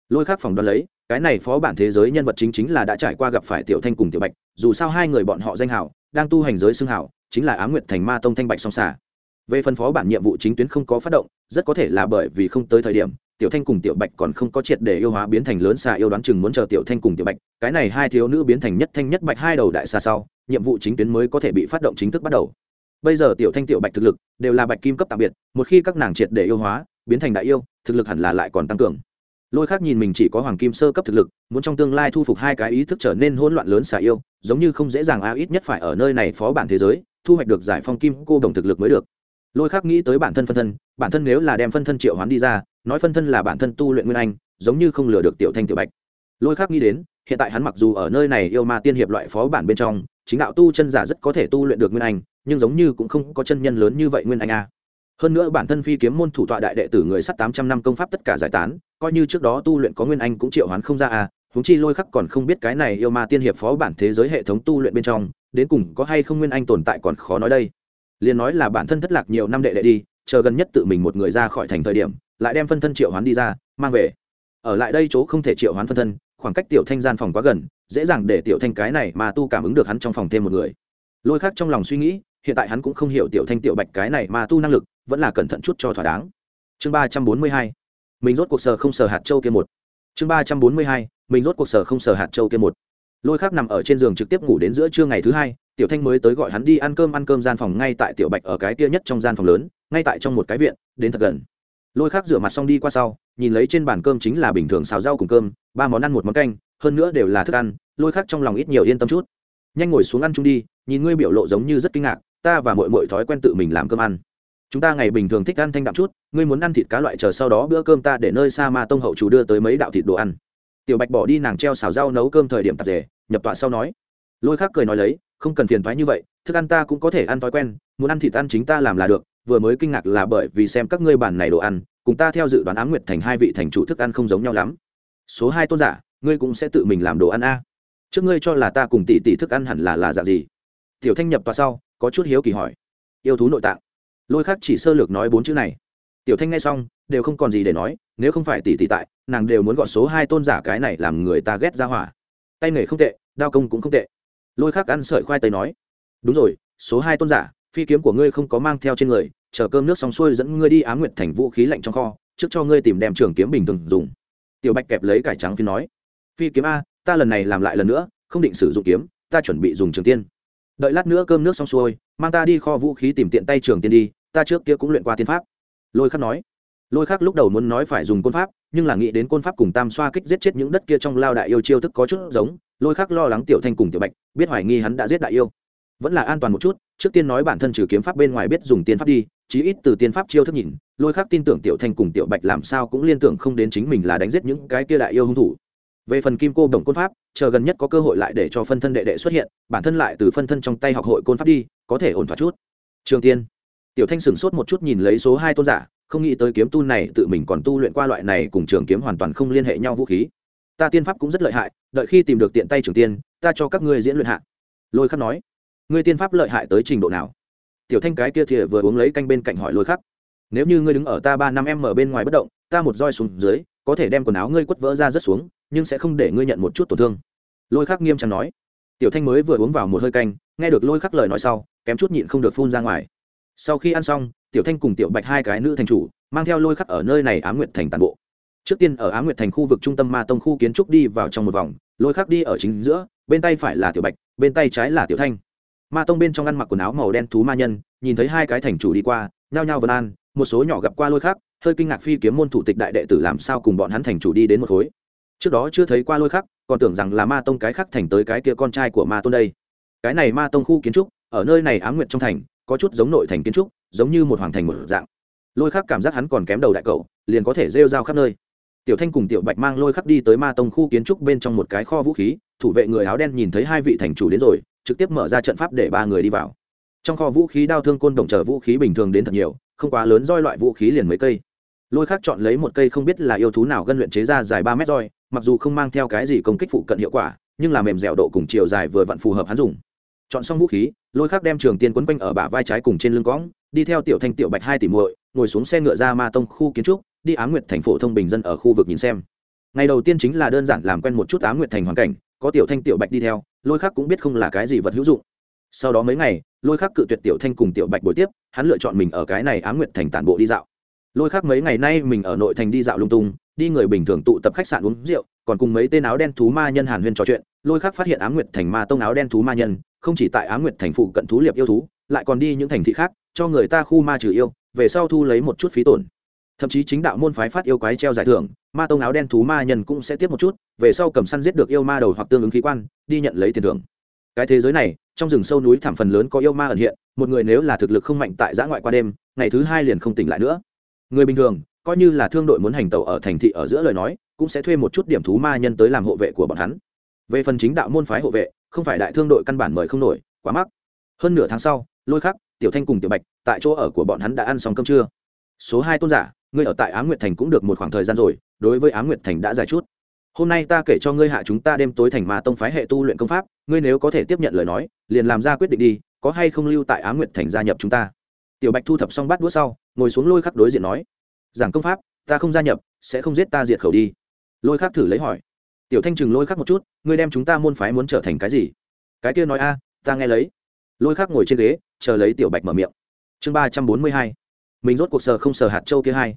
S1: Lôi khắc phòng đoán lấy, cái này phó bản thế giới nhân vật chính chính là đã trải qua gặp phải tiểu thanh cùng tiểu bạch, dù sao hai người bọn họ danh hảo, đang tu hành giới xưng hảo, chính là á nguyệt thành ma tông thanh bạch song xả về phần phó bản nhiệm vụ chính tuyến không có phát động, rất có thể là bởi vì không tới thời điểm tiểu thanh cùng tiểu bạch còn không có triệt để yêu hóa biến thành lớn xà yêu đoán chừng muốn chờ tiểu thanh cùng tiểu bạch, cái này hai thiếu nữ biến thành nhất thanh nhất bạch hai đầu đại xa sau, nhiệm vụ chính tuyến mới có thể bị phát động chính thức bắt đầu. Bây giờ tiểu thanh tiểu bạch thực lực đều là bạch kim cấp tạm biệt, một khi các nàng triệt để yêu hóa, biến thành đại yêu, thực lực hẳn là lại còn tăng cường. Lôi khác nhìn mình chỉ có hoàng kim sơ cấp thực lực, muốn trong tương lai thu phục hai cái ý thức trở nên hỗn loạn lớn xà yêu, giống như không dễ dàng a ít nhất phải ở nơi này phó bản thế giới, thu hoạch được giải phong kim cô đồng thực lực mới được. Lôi khác nghĩ tới bản thân phân thân, bản thân nếu là đem phân thân triệu hoán đi ra nói phân thân là bản thân tu luyện nguyên anh, giống như không lừa được tiểu thanh tiểu bạch. Lôi khác nghĩ đến, hiện tại hắn mặc dù ở nơi này yêu ma tiên hiệp loại phó bản bên trong, chính đạo tu chân giả rất có thể tu luyện được nguyên anh, nhưng giống như cũng không có chân nhân lớn như vậy nguyên anh a hơn nữa bản thân phi kiếm môn thủ tọa đại đệ tử người sắt tám trăm năm công pháp tất cả giải tán, coi như trước đó tu luyện có nguyên anh cũng triệu hoán không ra à, a húng chi lôi khắc còn không biết cái này yêu ma tiên hiệp phó bản thế giới hệ thống tu luyện bên trong, đến cùng có hay không nguyên anh tồn tại còn khó nói đây. Liền nói là bản thân thất lạc nhiều năm đệ đệ đi, chờ gần nhất tự mình một người ra khỏi thành thời điểm lại đem phân thân triệu hoán đi ra, mang về. Ở lại đây chỗ không thể triệu hoán phân thân, khoảng cách tiểu thanh gian phòng quá gần, dễ dàng để tiểu thanh cái này mà tu cảm ứng được hắn trong phòng thêm một người. Lôi khác trong lòng suy nghĩ, hiện tại hắn cũng không hiểu tiểu thanh tiểu bạch cái này mà tu năng lực, vẫn là cẩn thận chút cho thỏa đáng. Chương ba trăm bốn mươi hai, mình rốt cuộc sờ không sờ hạt châu kia một. Chương ba trăm bốn mươi hai, mình rốt cuộc sờ không sờ hạt châu kia một. Lôi khác nằm ở trên giường trực tiếp ngủ đến giữa trưa ngày thứ hai, tiểu thanh mới tới gọi hắn đi ăn cơm ăn cơm gian phòng ngay tại tiểu bạch ở cái kia nhất trong gian phòng lớn, ngay tại trong một cái viện, đến thật gần lôi khác rửa mặt xong đi qua sau, nhìn lấy trên bàn cơm chính là bình thường xào rau cùng cơm, ba món ăn một món canh, hơn nữa đều là thức ăn, lôi khác trong lòng ít nhiều yên tâm chút. Nhanh ngồi xuống ăn chung đi, nhìn ngươi biểu lộ giống như rất kinh ngạc, ta và mọi mọi thói quen tự mình làm cơm ăn. Chúng ta ngày bình thường thích ăn thanh đạm chút, ngươi muốn ăn thịt cá loại chờ sau đó bữa cơm ta để nơi xa ma tông hậu chủ đưa tới mấy đạo thịt đồ ăn. Tiểu bạch bỏ đi nàng treo xào rau nấu cơm thời điểm tạp rể nhập tọa sau nói. Lôi khác cười nói lấy, không cần phiền thoái như vậy, thức ăn ta cũng có thể ăn thói quen, muốn ăn thịt ăn chính ta làm là được vừa mới kinh ngạc là bởi vì xem các ngươi bản này đồ ăn, cùng ta theo dự đoán ám nguyệt thành hai vị thành chủ thức ăn không giống nhau lắm. Số hai tôn giả, ngươi cũng sẽ tự mình làm đồ ăn a. Trước ngươi cho là ta cùng tỷ tỷ thức ăn hẳn là là dạng gì? Tiểu thanh nhập vào sau, có chút hiếu kỳ hỏi. Yêu thú nội tạng. Lôi khác chỉ sơ lược nói bốn chữ này. Tiểu thanh nghe xong, đều không còn gì để nói, nếu không phải tỷ tỷ tại, nàng đều muốn gọi số hai tôn giả cái này làm người ta ghét ra hỏa. Tay nghề không tệ, đao công cũng không tệ. Lôi khác ăn sợi khoai tây nói. Đúng rồi, số hai tôn giả, phi kiếm của ngươi không có mang theo trên người chờ cơm nước xong xuôi dẫn ngươi đi á nguyệt thành vũ khí lạnh trong kho, trước cho ngươi tìm đem trường kiếm bình thường dùng. Tiểu bạch kẹp lấy cải trắng phi nói. Phi kiếm a, ta lần này làm lại lần nữa, không định sử dụng kiếm, ta chuẩn bị dùng trường tiên. Đợi lát nữa cơm nước xong xuôi, mang ta đi kho vũ khí tìm tiện tay trường tiên đi, ta trước kia cũng luyện qua tiên pháp. Lôi khắc nói. Lôi khắc lúc đầu muốn nói phải dùng côn pháp, nhưng là nghĩ đến côn pháp cùng tam xoa kích giết chết những đất kia trong lao đại yêu chiêu thức có chút giống, lôi khắc lo lắng tiểu thanh cùng tiểu bạch, biết hoài nghi hắn đã giết đại yêu. Vẫn là an toàn một chút, trước tiên nói bản thân trừ kiếm pháp bên ngoài biết dùng tiên pháp đi chí ít từ tiên pháp chiêu thức nhìn, lôi khắc tin tưởng tiểu thanh cùng tiểu bạch làm sao cũng liên tưởng không đến chính mình là đánh giết những cái kia đại yêu hung thủ. Về phần kim cô đồng côn pháp, chờ gần nhất có cơ hội lại để cho phân thân đệ đệ xuất hiện, bản thân lại từ phân thân trong tay học hội côn pháp đi, có thể ổn thoát chút. Trường tiên. Tiểu thanh sửng sốt một chút nhìn lấy số hai tôn giả, không nghĩ tới kiếm tu này tự mình còn tu luyện qua loại này cùng trường kiếm hoàn toàn không liên hệ nhau vũ khí. Ta tiên pháp cũng rất lợi hại, đợi khi tìm được tiện tay trường tiên, ta cho các ngươi diễn luyện hạ. Lôi khắc nói. Ngươi tiên pháp lợi hại tới trình độ nào? Tiểu thanh cái kia thìa vừa uống lấy canh bên cạnh hỏi lôi khắc. Nếu như ngươi đứng ở ta ba năm em ở bên ngoài bất động, ta một roi xuống dưới, có thể đem quần áo ngươi quất vỡ ra rất xuống, nhưng sẽ không để ngươi nhận một chút tổn thương. Lôi khắc nghiêm trọng nói. Tiểu thanh mới vừa uống vào một hơi canh, nghe được lôi khắc lời nói sau, kém chút nhịn không được phun ra ngoài. Sau khi ăn xong, tiểu thanh cùng tiểu bạch hai cái nữ thành chủ, mang theo lôi khắc ở nơi này á nguyệt thành tàn bộ. Trước tiên ở á nguyệt thành khu vực trung tâm ma tông khu kiến trúc đi vào trong một vòng, lôi khắc đi ở chính giữa, bên tay phải là tiểu bạch, bên tay trái là tiểu thanh ma tông bên trong ăn mặc quần áo màu đen thú ma nhân, nhìn thấy hai cái thành chủ đi qua, nhao nhao vân an, một số nhỏ gặp qua lôi khắc, hơi kinh ngạc phi kiếm môn thủ tịch đại đệ tử làm sao cùng bọn hắn thành chủ đi đến một khối. Trước đó chưa thấy qua lôi khắc, còn tưởng rằng là ma tông cái khắc thành tới cái kia con trai của ma tôn đây. Cái này ma tông khu kiến trúc, ở nơi này á nguyện trong thành, có chút giống nội thành kiến trúc, giống như một hoàng thành một dạng. Lôi khắc cảm giác hắn còn kém đầu đại cậu, liền có thể rêu rao khắp nơi. Tiểu thanh cùng tiểu bạch mang lôi khắc đi tới ma tông khu kiến trúc bên trong một cái kho vũ khí, thủ vệ người áo đen nhìn thấy hai vị thành chủ đến rồi trực tiếp mở ra trận pháp để ba người đi vào. Trong kho vũ khí đao thương côn đồng chờ vũ khí bình thường đến thật nhiều, không quá lớn roi loại vũ khí liền mấy cây. Lôi khắc chọn lấy một cây không biết là yêu thú nào gân luyện chế ra dài ba mét roi, mặc dù không mang theo cái gì công kích phụ cận hiệu quả, nhưng là mềm dẻo độ cùng chiều dài vừa vặn phù hợp hắn dùng. Chọn xong vũ khí, lôi khắc đem trường tiên quấn quanh ở bả vai trái cùng trên lưng cõng, đi theo tiểu thanh tiểu bạch hai tỷ muội, ngồi xuống xe ngựa ra ma tông khu kiến trúc, đi á nguyệt thành phổ thông bình dân ở khu vực nhìn xem. Ngày đầu tiên chính là đơn giản làm quen một chút á nguyệt thành hoàn cảnh, có tiểu thanh tiểu bạch đi theo lôi khắc cũng biết không là cái gì vật hữu dụng. Sau đó mấy ngày, lôi khắc cự tuyệt tiểu thanh cùng tiểu bạch buổi tiếp, hắn lựa chọn mình ở cái này á nguyệt thành tản bộ đi dạo. Lôi khắc mấy ngày nay mình ở nội thành đi dạo lung tung, đi người bình thường tụ tập khách sạn uống rượu, còn cùng mấy tên áo đen thú ma nhân hàn huyên trò chuyện. Lôi khắc phát hiện á nguyệt thành ma tông áo đen thú ma nhân, không chỉ tại á nguyệt thành phụ cận thú liệp yêu thú, lại còn đi những thành thị khác, cho người ta khu ma trừ yêu, về sau thu lấy một chút phí tổn thậm chí chính đạo môn phái phát yêu quái treo giải thưởng, ma tông áo đen thú ma nhân cũng sẽ tiếp một chút, về sau cầm săn giết được yêu ma đầu hoặc tương ứng khí quan, đi nhận lấy tiền thưởng. Cái thế giới này, trong rừng sâu núi thảm phần lớn có yêu ma ẩn hiện, một người nếu là thực lực không mạnh tại giã ngoại qua đêm, ngày thứ hai liền không tỉnh lại nữa. Người bình thường, coi như là thương đội muốn hành tàu ở thành thị ở giữa lời nói, cũng sẽ thuê một chút điểm thú ma nhân tới làm hộ vệ của bọn hắn. Về phần chính đạo môn phái hộ vệ, không phải đại thương đội căn bản mời không nổi, quá mắc. Hơn nửa tháng sau, lôi khắc, tiểu thanh cùng tiểu bạch, tại chỗ ở của bọn hắn đã ăn xong cơm trưa. Số hai tôn giả ngươi ở tại á nguyệt thành cũng được một khoảng thời gian rồi, đối với á nguyệt thành đã dài chút. Hôm nay ta kể cho ngươi hạ chúng ta đêm tối thành Ma tông phái hệ tu luyện công pháp, ngươi nếu có thể tiếp nhận lời nói, liền làm ra quyết định đi, có hay không lưu tại á nguyệt thành gia nhập chúng ta. Tiểu bạch thu thập xong bát đũa sau, ngồi xuống lôi khắc đối diện nói, giảng công pháp, ta không gia nhập, sẽ không giết ta diệt khẩu đi. Lôi khắc thử lấy hỏi, tiểu thanh Trừng lôi khắc một chút, ngươi đem chúng ta môn phái muốn trở thành cái gì? Cái kia nói a, ta nghe lấy. Lôi khắc ngồi trên ghế, chờ lấy tiểu bạch mở miệng. Chương ba trăm bốn mươi hai, mình rốt cuộc sờ không sờ hạt châu kia hai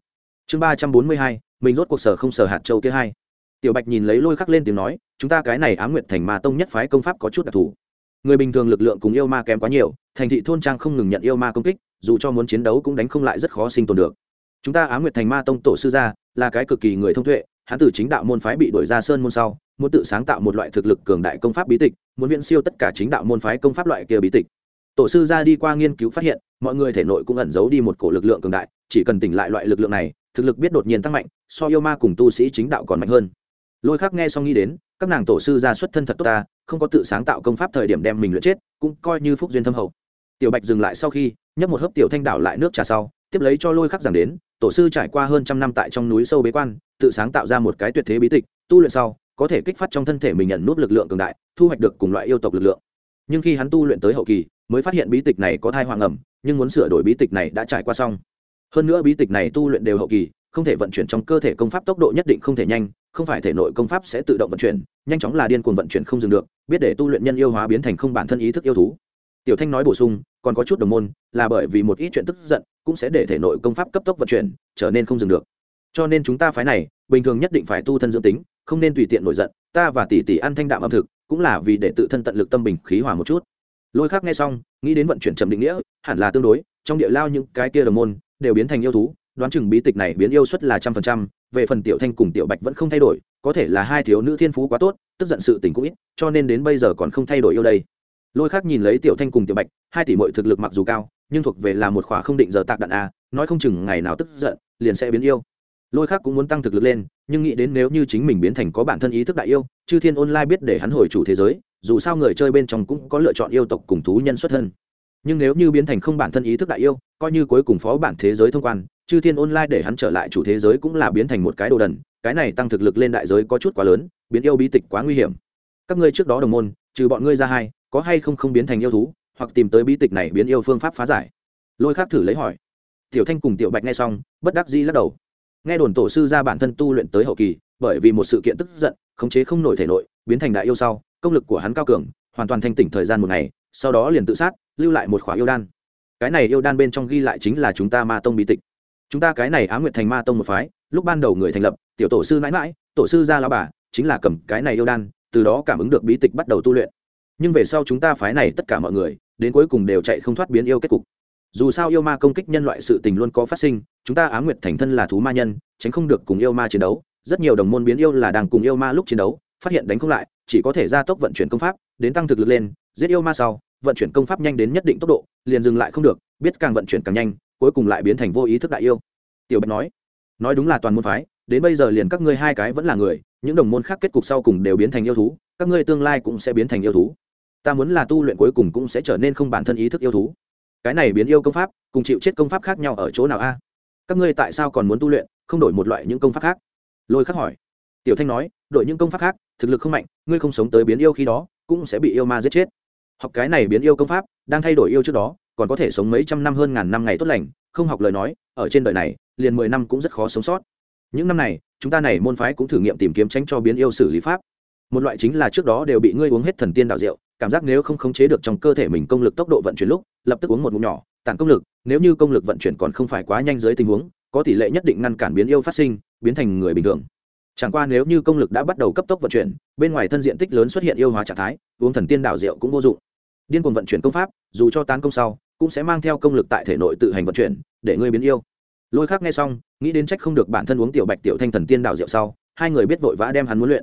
S1: chương ba trăm bốn mươi hai, mình rốt cuộc sở không sở hạt châu kia hai. Tiểu bạch nhìn lấy lôi khắc lên tiếng nói, chúng ta cái này á nguyệt thành ma tông nhất phái công pháp có chút đặc thù. Người bình thường lực lượng cùng yêu ma kém quá nhiều, thành thị thôn trang không ngừng nhận yêu ma công kích, dù cho muốn chiến đấu cũng đánh không lại rất khó sinh tồn được. Chúng ta á nguyệt thành ma tông tổ sư gia, là cái cực kỳ người thông tuệ, hắn từ chính đạo môn phái bị đổi ra sơn môn sau, muốn tự sáng tạo một loại thực lực cường đại công pháp bí tịch, muốn viễn siêu tất cả chính đạo môn phái công pháp loại kia bí tịch. Tổ sư gia đi qua nghiên cứu phát hiện, mọi người thể nội cũng ẩn giấu đi một cổ lực lượng cường đại, chỉ cần tỉnh lại loại lực lượng này thực lực biết đột nhiên tăng mạnh, so yêu ma cùng tu sĩ chính đạo còn mạnh hơn. Lôi khắc nghe xong nghĩ đến, các nàng tổ sư ra xuất thân thật tốt ta, không có tự sáng tạo công pháp thời điểm đem mình luyện chết, cũng coi như phúc duyên thâm hậu. Tiểu bạch dừng lại sau khi, nhấp một hớp tiểu thanh đảo lại nước trà sau, tiếp lấy cho lôi khắc giảng đến, tổ sư trải qua hơn trăm năm tại trong núi sâu bế quan, tự sáng tạo ra một cái tuyệt thế bí tịch, tu luyện sau, có thể kích phát trong thân thể mình nhận nút lực lượng cường đại, thu hoạch được cùng loại yêu tộc lực lượng. Nhưng khi hắn tu luyện tới hậu kỳ, mới phát hiện bí tịch này có thai hoàng ẩm, nhưng muốn sửa đổi bí tịch này đã trải qua xong hơn nữa bí tịch này tu luyện đều hậu kỳ, không thể vận chuyển trong cơ thể công pháp tốc độ nhất định không thể nhanh, không phải thể nội công pháp sẽ tự động vận chuyển, nhanh chóng là điên cuồng vận chuyển không dừng được, biết để tu luyện nhân yêu hóa biến thành không bản thân ý thức yêu thú. Tiểu thanh nói bổ sung, còn có chút đồng môn, là bởi vì một ít chuyện tức giận, cũng sẽ để thể nội công pháp cấp tốc vận chuyển, trở nên không dừng được. Cho nên chúng ta phái này, bình thường nhất định phải tu thân dưỡng tính, không nên tùy tiện nổi giận, ta và tỷ tỷ ăn thanh đạm ẩm thực, cũng là vì để tự thân tận lực tâm bình khí hòa một chút. Lôi khác nghe xong, nghĩ đến vận chuyển trầm định nghĩa, hẳn là tương đối, trong địa lao những cái kia đồng môn đều biến thành yêu thú, đoán chừng bí tịch này biến yêu suất là trăm phần trăm, về phần tiểu thanh cùng tiểu bạch vẫn không thay đổi, có thể là hai thiếu nữ thiên phú quá tốt, tức giận sự tình cũng ít, cho nên đến bây giờ còn không thay đổi yêu đây. Lôi khác nhìn lấy tiểu thanh cùng tiểu bạch, hai tỷ mọi thực lực mặc dù cao, nhưng thuộc về là một khỏa không định giờ tạc đạn a, nói không chừng ngày nào tức giận, liền sẽ biến yêu. Lôi khác cũng muốn tăng thực lực lên, nhưng nghĩ đến nếu như chính mình biến thành có bản thân ý thức đại yêu, chư thiên online biết để hắn hồi chủ thế giới, dù sao người chơi bên trong cũng có lựa chọn yêu tộc cùng thú nhân xuất thân nhưng nếu như biến thành không bản thân ý thức đại yêu, coi như cuối cùng phó bản thế giới thông quan, chư thiên online để hắn trở lại chủ thế giới cũng là biến thành một cái đồ đần, cái này tăng thực lực lên đại giới có chút quá lớn, biến yêu bí tịch quá nguy hiểm. Các ngươi trước đó đồng môn, trừ bọn ngươi ra hai, có hay không không biến thành yêu thú, hoặc tìm tới bí tịch này biến yêu phương pháp phá giải? Lôi khác thử lấy hỏi. Tiểu thanh cùng tiểu bạch nghe xong, bất đắc dĩ lắc đầu. Nghe đồn tổ sư ra bản thân tu luyện tới hậu kỳ, bởi vì một sự kiện tức giận, khống chế không nổi thể nội, biến thành đại yêu sau, công lực của hắn cao cường, hoàn toàn thanh tỉnh thời gian một ngày sau đó liền tự sát, lưu lại một khỏa yêu đan. Cái này yêu đan bên trong ghi lại chính là chúng ta ma tông bí tịch. Chúng ta cái này á nguyện thành ma tông một phái, lúc ban đầu người thành lập, tiểu tổ sư mãi mãi, tổ sư gia lao bà, chính là cầm cái này yêu đan, từ đó cảm ứng được bí tịch bắt đầu tu luyện. Nhưng về sau chúng ta phái này tất cả mọi người, đến cuối cùng đều chạy không thoát biến yêu kết cục. Dù sao yêu ma công kích nhân loại sự tình luôn có phát sinh, chúng ta á nguyệt thành thân là thú ma nhân, tránh không được cùng yêu ma chiến đấu. Rất nhiều đồng môn biến yêu là đang cùng yêu ma lúc chiến đấu, phát hiện đánh không lại, chỉ có thể gia tốc vận chuyển công pháp, đến tăng thực lực lên giết yêu ma sau, vận chuyển công pháp nhanh đến nhất định tốc độ, liền dừng lại không được, biết càng vận chuyển càng nhanh, cuối cùng lại biến thành vô ý thức đại yêu. Tiểu bạch nói nói đúng là toàn môn phái, đến bây giờ liền các ngươi hai cái vẫn là người, những đồng môn khác kết cục sau cùng đều biến thành yêu thú, các ngươi tương lai cũng sẽ biến thành yêu thú. Ta muốn là tu luyện cuối cùng cũng sẽ trở nên không bản thân ý thức yêu thú. Cái này biến yêu công pháp, cùng chịu chết công pháp khác nhau ở chỗ nào a? Các ngươi tại sao còn muốn tu luyện, không đổi một loại những công pháp khác? Lôi khắc hỏi. Tiểu thanh nói, đổi những công pháp khác, thực lực không mạnh, ngươi không sống tới biến yêu khi đó, cũng sẽ bị yêu ma giết chết học cái này biến yêu công pháp, đang thay đổi yêu trước đó, còn có thể sống mấy trăm năm hơn ngàn năm ngày tốt lành, không học lời nói, ở trên đời này, liền mười năm cũng rất khó sống sót. Những năm này, chúng ta này môn phái cũng thử nghiệm tìm kiếm tránh cho biến yêu xử lý pháp. Một loại chính là trước đó đều bị ngươi uống hết thần tiên đạo rượu, cảm giác nếu không khống chế được trong cơ thể mình công lực tốc độ vận chuyển lúc, lập tức uống một ngụm nhỏ, tản công lực, nếu như công lực vận chuyển còn không phải quá nhanh dưới tình huống, có tỷ lệ nhất định ngăn cản biến yêu phát sinh, biến thành người bình thường. Chẳng qua nếu như công lực đã bắt đầu cấp tốc vận chuyển, bên ngoài thân diện tích lớn xuất hiện yêu hóa trạng thái, uống thần tiên đạo rượu cũng vô dụng điên cuồng vận chuyển công pháp, dù cho tán công sau, cũng sẽ mang theo công lực tại thể nội tự hành vận chuyển, để ngươi biến yêu. Lôi khác nghe xong, nghĩ đến trách không được bản thân uống tiểu bạch tiểu thanh thần tiên đạo rượu sau, hai người biết vội vã đem hắn muốn luyện.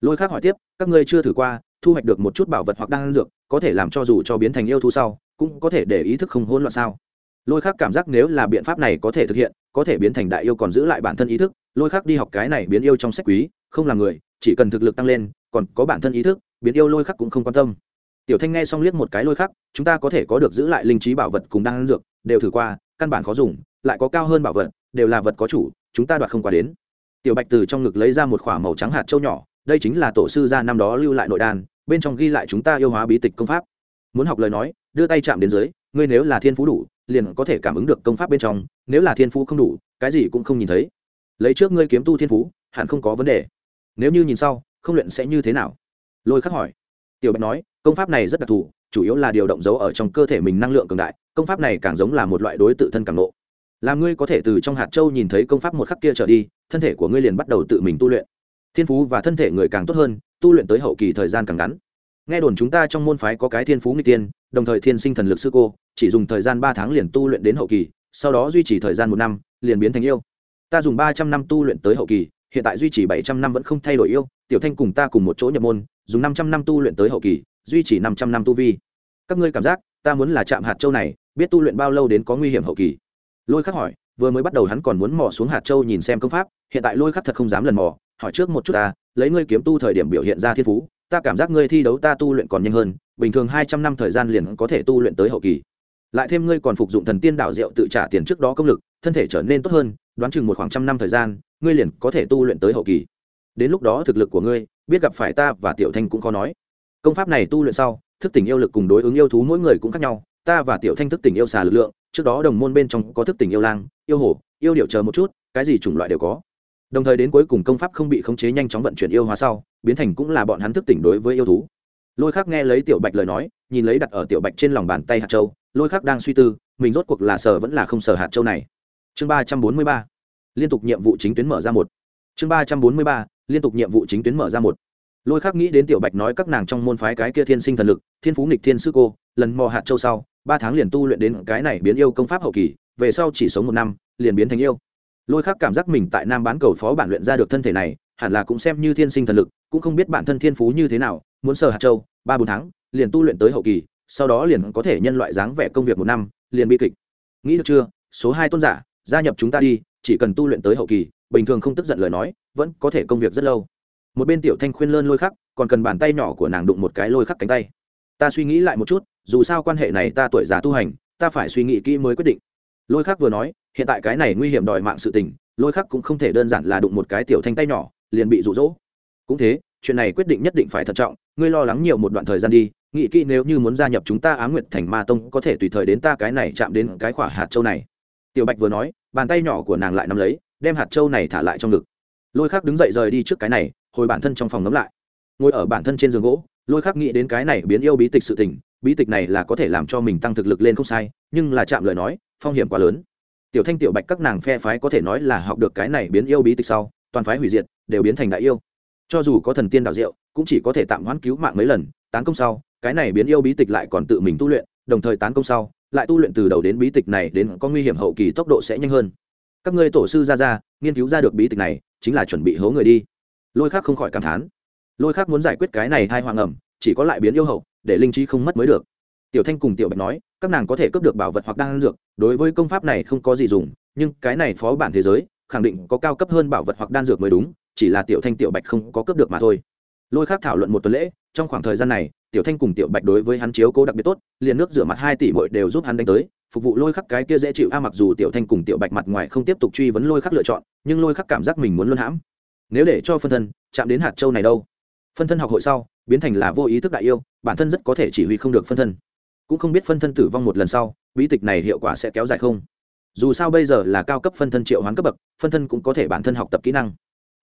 S1: Lôi khác hỏi tiếp, các ngươi chưa thử qua, thu hoạch được một chút bảo vật hoặc đan dược, có thể làm cho dù cho biến thành yêu thú sau, cũng có thể để ý thức không hỗn loạn sao? Lôi khác cảm giác nếu là biện pháp này có thể thực hiện, có thể biến thành đại yêu còn giữ lại bản thân ý thức, lôi khác đi học cái này biến yêu trong sách quý, không là người, chỉ cần thực lực tăng lên, còn có bản thân ý thức, biến yêu lôi khắc cũng không quan tâm tiểu thanh nghe xong liếc một cái lôi khắc, chúng ta có thể có được giữ lại linh trí bảo vật cùng đan dược, đều thử qua, căn bản khó dùng, lại có cao hơn bảo vật, đều là vật có chủ, chúng ta đoạt không qua đến. Tiểu bạch từ trong ngực lấy ra một k h ỏ a màu trắng hạt trâu nhỏ, đây chính là tổ sư gia năm đó lưu lại nội đan, bên trong ghi lại chúng ta yêu hóa bí tịch công pháp. Muốn học lời nói, đưa tay chạm đến dưới, ngươi nếu là thiên phú đủ, liền có thể cảm ứng được công pháp bên trong, nếu là thiên phú không đủ, cái gì cũng không nhìn thấy. Lấy trước ngươi kiếm tu thiên phú, hẳn không có vấn đề. Nếu như nhìn sau, không luyện sẽ như thế nào? Lôi khắc hỏi tiểu bạch nói, công pháp này rất đặc thù, chủ yếu là điều động dấu ở trong cơ thể mình năng lượng cường đại, công pháp này càng giống là một loại đối tự thân càng lộ. làm ngươi có thể từ trong hạt châu nhìn thấy công pháp một khắc kia trở đi, thân thể của ngươi liền bắt đầu tự mình tu luyện. Thiên phú và thân thể người càng tốt hơn, tu luyện tới hậu kỳ thời gian càng ngắn. Nghe đồn chúng ta trong môn phái có cái thiên phú nghịch tiên, đồng thời thiên sinh thần lực sư cô, chỉ dùng thời gian ba tháng liền tu luyện đến hậu kỳ, sau đó duy trì thời gian một năm, liền biến thành yêu. Ta dùng ba trăm năm tu luyện tới hậu kỳ hiện tại duy trì bảy trăm năm vẫn không thay đổi yêu, tiểu thanh cùng ta cùng một chỗ nhập môn, dùng năm trăm năm tu luyện tới hậu kỳ, duy trì năm trăm năm tu vi. Các ngươi cảm giác, ta muốn là chạm hạt châu này, biết tu luyện bao lâu đến có nguy hiểm hậu kỳ. Lôi khắc hỏi, vừa mới bắt đầu hắn còn muốn mò xuống hạt châu nhìn xem công pháp, hiện tại lôi khắc thật không dám lần mò, hỏi trước một chút ta, lấy ngươi kiếm tu thời điểm biểu hiện ra thiên phú, ta cảm giác ngươi thi đấu ta tu luyện còn nhanh hơn, bình thường hai trăm năm thời gian liền có thể tu luyện tới hậu kỳ. Lại thêm ngươi còn phục dụng thần tiên đạo rượu tự trả tiền trước đó công lực, thân thể trở nên tốt hơn, đoán chừng một khoảng trăm năm thời gian ngươi liền có thể tu luyện tới hậu kỳ. Đến lúc đó thực lực của ngươi, biết gặp phải ta và tiểu thanh cũng khó nói. Công pháp này tu luyện sau, thức tỉnh yêu lực cùng đối ứng yêu thú mỗi người cũng khác nhau. Ta và tiểu thanh thức tỉnh yêu xà lực lượng, trước đó đồng môn bên trong có thức tỉnh yêu lang, yêu hổ, yêu điệu chờ một chút, cái gì chủng loại đều có. Đồng thời đến cuối cùng công pháp không bị khống chế nhanh chóng vận chuyển yêu hóa sau, biến thành cũng là bọn hắn thức tỉnh đối với yêu thú. Lôi khắc nghe lấy tiểu bạch lời nói, nhìn lấy đặt ở tiểu bạch trên lòng bàn tay hạt châu, lôi khắc đang suy tư, mình rốt cuộc là sờ vẫn là không sờ hạt châu này. Chương ba trăm bốn mươi ba liên tục nhiệm vụ chính tuyến mở ra một. Chương ba trăm bốn mươi ba, liên tục nhiệm vụ chính tuyến mở ra một. Lôi khắc nghĩ đến tiểu bạch nói các nàng trong môn phái cái kia thiên sinh thần lực, thiên phú nghịch thiên sư cô, lần mò hạt châu sau, ba tháng liền tu luyện đến cái này biến yêu công pháp hậu kỳ, về sau chỉ sống một năm, liền biến thành yêu. Lôi khắc cảm giác mình tại nam bán cầu phó bản luyện ra được thân thể này, hẳn là cũng xem như thiên sinh thần lực, cũng không biết bản thân thiên phú như thế nào, muốn sờ hạt châu, ba bốn tháng, liền tu luyện tới hậu kỳ, sau đó liền có thể nhân loại dáng vẻ công việc một năm, liền bi kịch. Nghĩ được chưa? Số hai tôn giả gia nhập chúng ta đi, chỉ cần tu luyện tới hậu kỳ, bình thường không tức giận lời nói, vẫn có thể công việc rất lâu. Một bên tiểu thanh khuyên lơn lôi khắc, còn cần bàn tay nhỏ của nàng đụng một cái lôi khắc cánh tay. Ta suy nghĩ lại một chút, dù sao quan hệ này ta tuổi già tu hành, ta phải suy nghĩ kỹ mới quyết định. Lôi khắc vừa nói, hiện tại cái này nguy hiểm đòi mạng sự tình, lôi khắc cũng không thể đơn giản là đụng một cái tiểu thanh tay nhỏ, liền bị rụ rỗ cũng thế, chuyện này quyết định nhất định phải thận trọng, ngươi lo lắng nhiều một đoạn thời gian đi, nghĩ kỹ nếu như muốn gia nhập chúng ta á nguyện thành ma tông có thể tùy thời đến ta cái này chạm đến cái khỏa hạt châu này tiểu bạch vừa nói, bàn tay nhỏ của nàng lại nắm lấy, đem hạt châu này thả lại trong ngực. Lôi khắc đứng dậy rời đi trước cái này, hồi bản thân trong phòng ngấm lại. Ngồi ở bản thân trên giường gỗ, lôi khắc nghĩ đến cái này biến yêu bí tịch sự tình, bí tịch này là có thể làm cho mình tăng thực lực lên không sai, nhưng là chạm lời nói, phong hiểm quá lớn. Tiểu thanh, tiểu bạch các nàng phe phái có thể nói là học được cái này biến yêu bí tịch sau, toàn phái hủy diệt, đều biến thành đại yêu. Cho dù có thần tiên đạo diệu, cũng chỉ có thể tạm hoãn cứu mạng mấy lần, tán công sau, cái này biến yêu bí tịch lại còn tự mình tu luyện, đồng thời tán công sau lại tu luyện từ đầu đến bí tịch này đến có nguy hiểm hậu kỳ tốc độ sẽ nhanh hơn. Các ngươi tổ sư ra ra nghiên cứu ra được bí tịch này, chính là chuẩn bị hố người đi. Lôi khác không khỏi cảm thán. Lôi khác muốn giải quyết cái này hai hoàng ẩm, chỉ có lại biến yêu hậu, để linh trí không mất mới được. Tiểu thanh cùng tiểu bạch nói, các nàng có thể cướp được bảo vật hoặc đan dược, đối với công pháp này không có gì dùng, nhưng cái này phó bản thế giới, khẳng định có cao cấp hơn bảo vật hoặc đan dược mới đúng, chỉ là tiểu thanh tiểu bạch không có cướp được mà thôi. Lôi khác thảo luận một tuần lễ, trong khoảng thời gian này tiểu thanh cùng tiểu bạch đối với hắn chiếu cố đặc biệt tốt, liền nước rửa mặt hai tỷ bội đều giúp hắn đánh tới, phục vụ lôi khắc cái kia dễ chịu. A, mặc dù tiểu thanh cùng tiểu bạch mặt ngoài không tiếp tục truy vấn lôi khắc lựa chọn, nhưng lôi khắc cảm giác mình muốn luôn hãm. Nếu để cho phân thân chạm đến hạt châu này đâu? Phân thân học hội sau, biến thành là vô ý thức đại yêu, bản thân rất có thể chỉ huy không được phân thân. Cũng không biết phân thân tử vong một lần sau, bí tịch này hiệu quả sẽ kéo dài không? Dù sao bây giờ là cao cấp phân thân triệu hoán cấp bậc, phân thân cũng có thể bản thân học tập kỹ năng.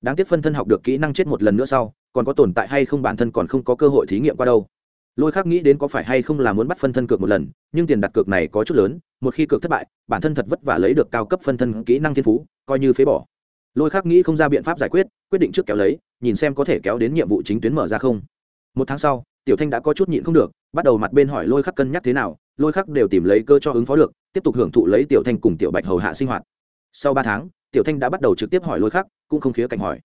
S1: Đáng tiếc phân thân học được kỹ năng chết một lần nữa sau, còn có tồn tại hay không bản thân còn không có cơ hội thí nghiệm qua đâu lôi khác nghĩ đến có phải hay không là muốn bắt phân thân cược một lần, nhưng tiền đặt cược này có chút lớn, một khi cược thất bại, bản thân thật vất vả lấy được cao cấp phân thân kỹ năng thiên phú, coi như phế bỏ. Lôi khắc nghĩ không ra biện pháp giải quyết quyết định trước kéo lấy, nhìn xem có thể kéo đến nhiệm vụ chính tuyến mở ra không. Một tháng sau, tiểu thanh đã có chút nhịn không được, bắt đầu mặt bên hỏi lôi khắc cân nhắc thế nào, lôi khắc đều tìm lấy cơ cho ứng phó được, tiếp tục hưởng thụ lấy tiểu thanh cùng tiểu bạch hầu hạ sinh hoạt. Sau ba tháng, tiểu thanh đã bắt đầu trực tiếp hỏi lôi khắc, cũng không khía cạnh hỏi.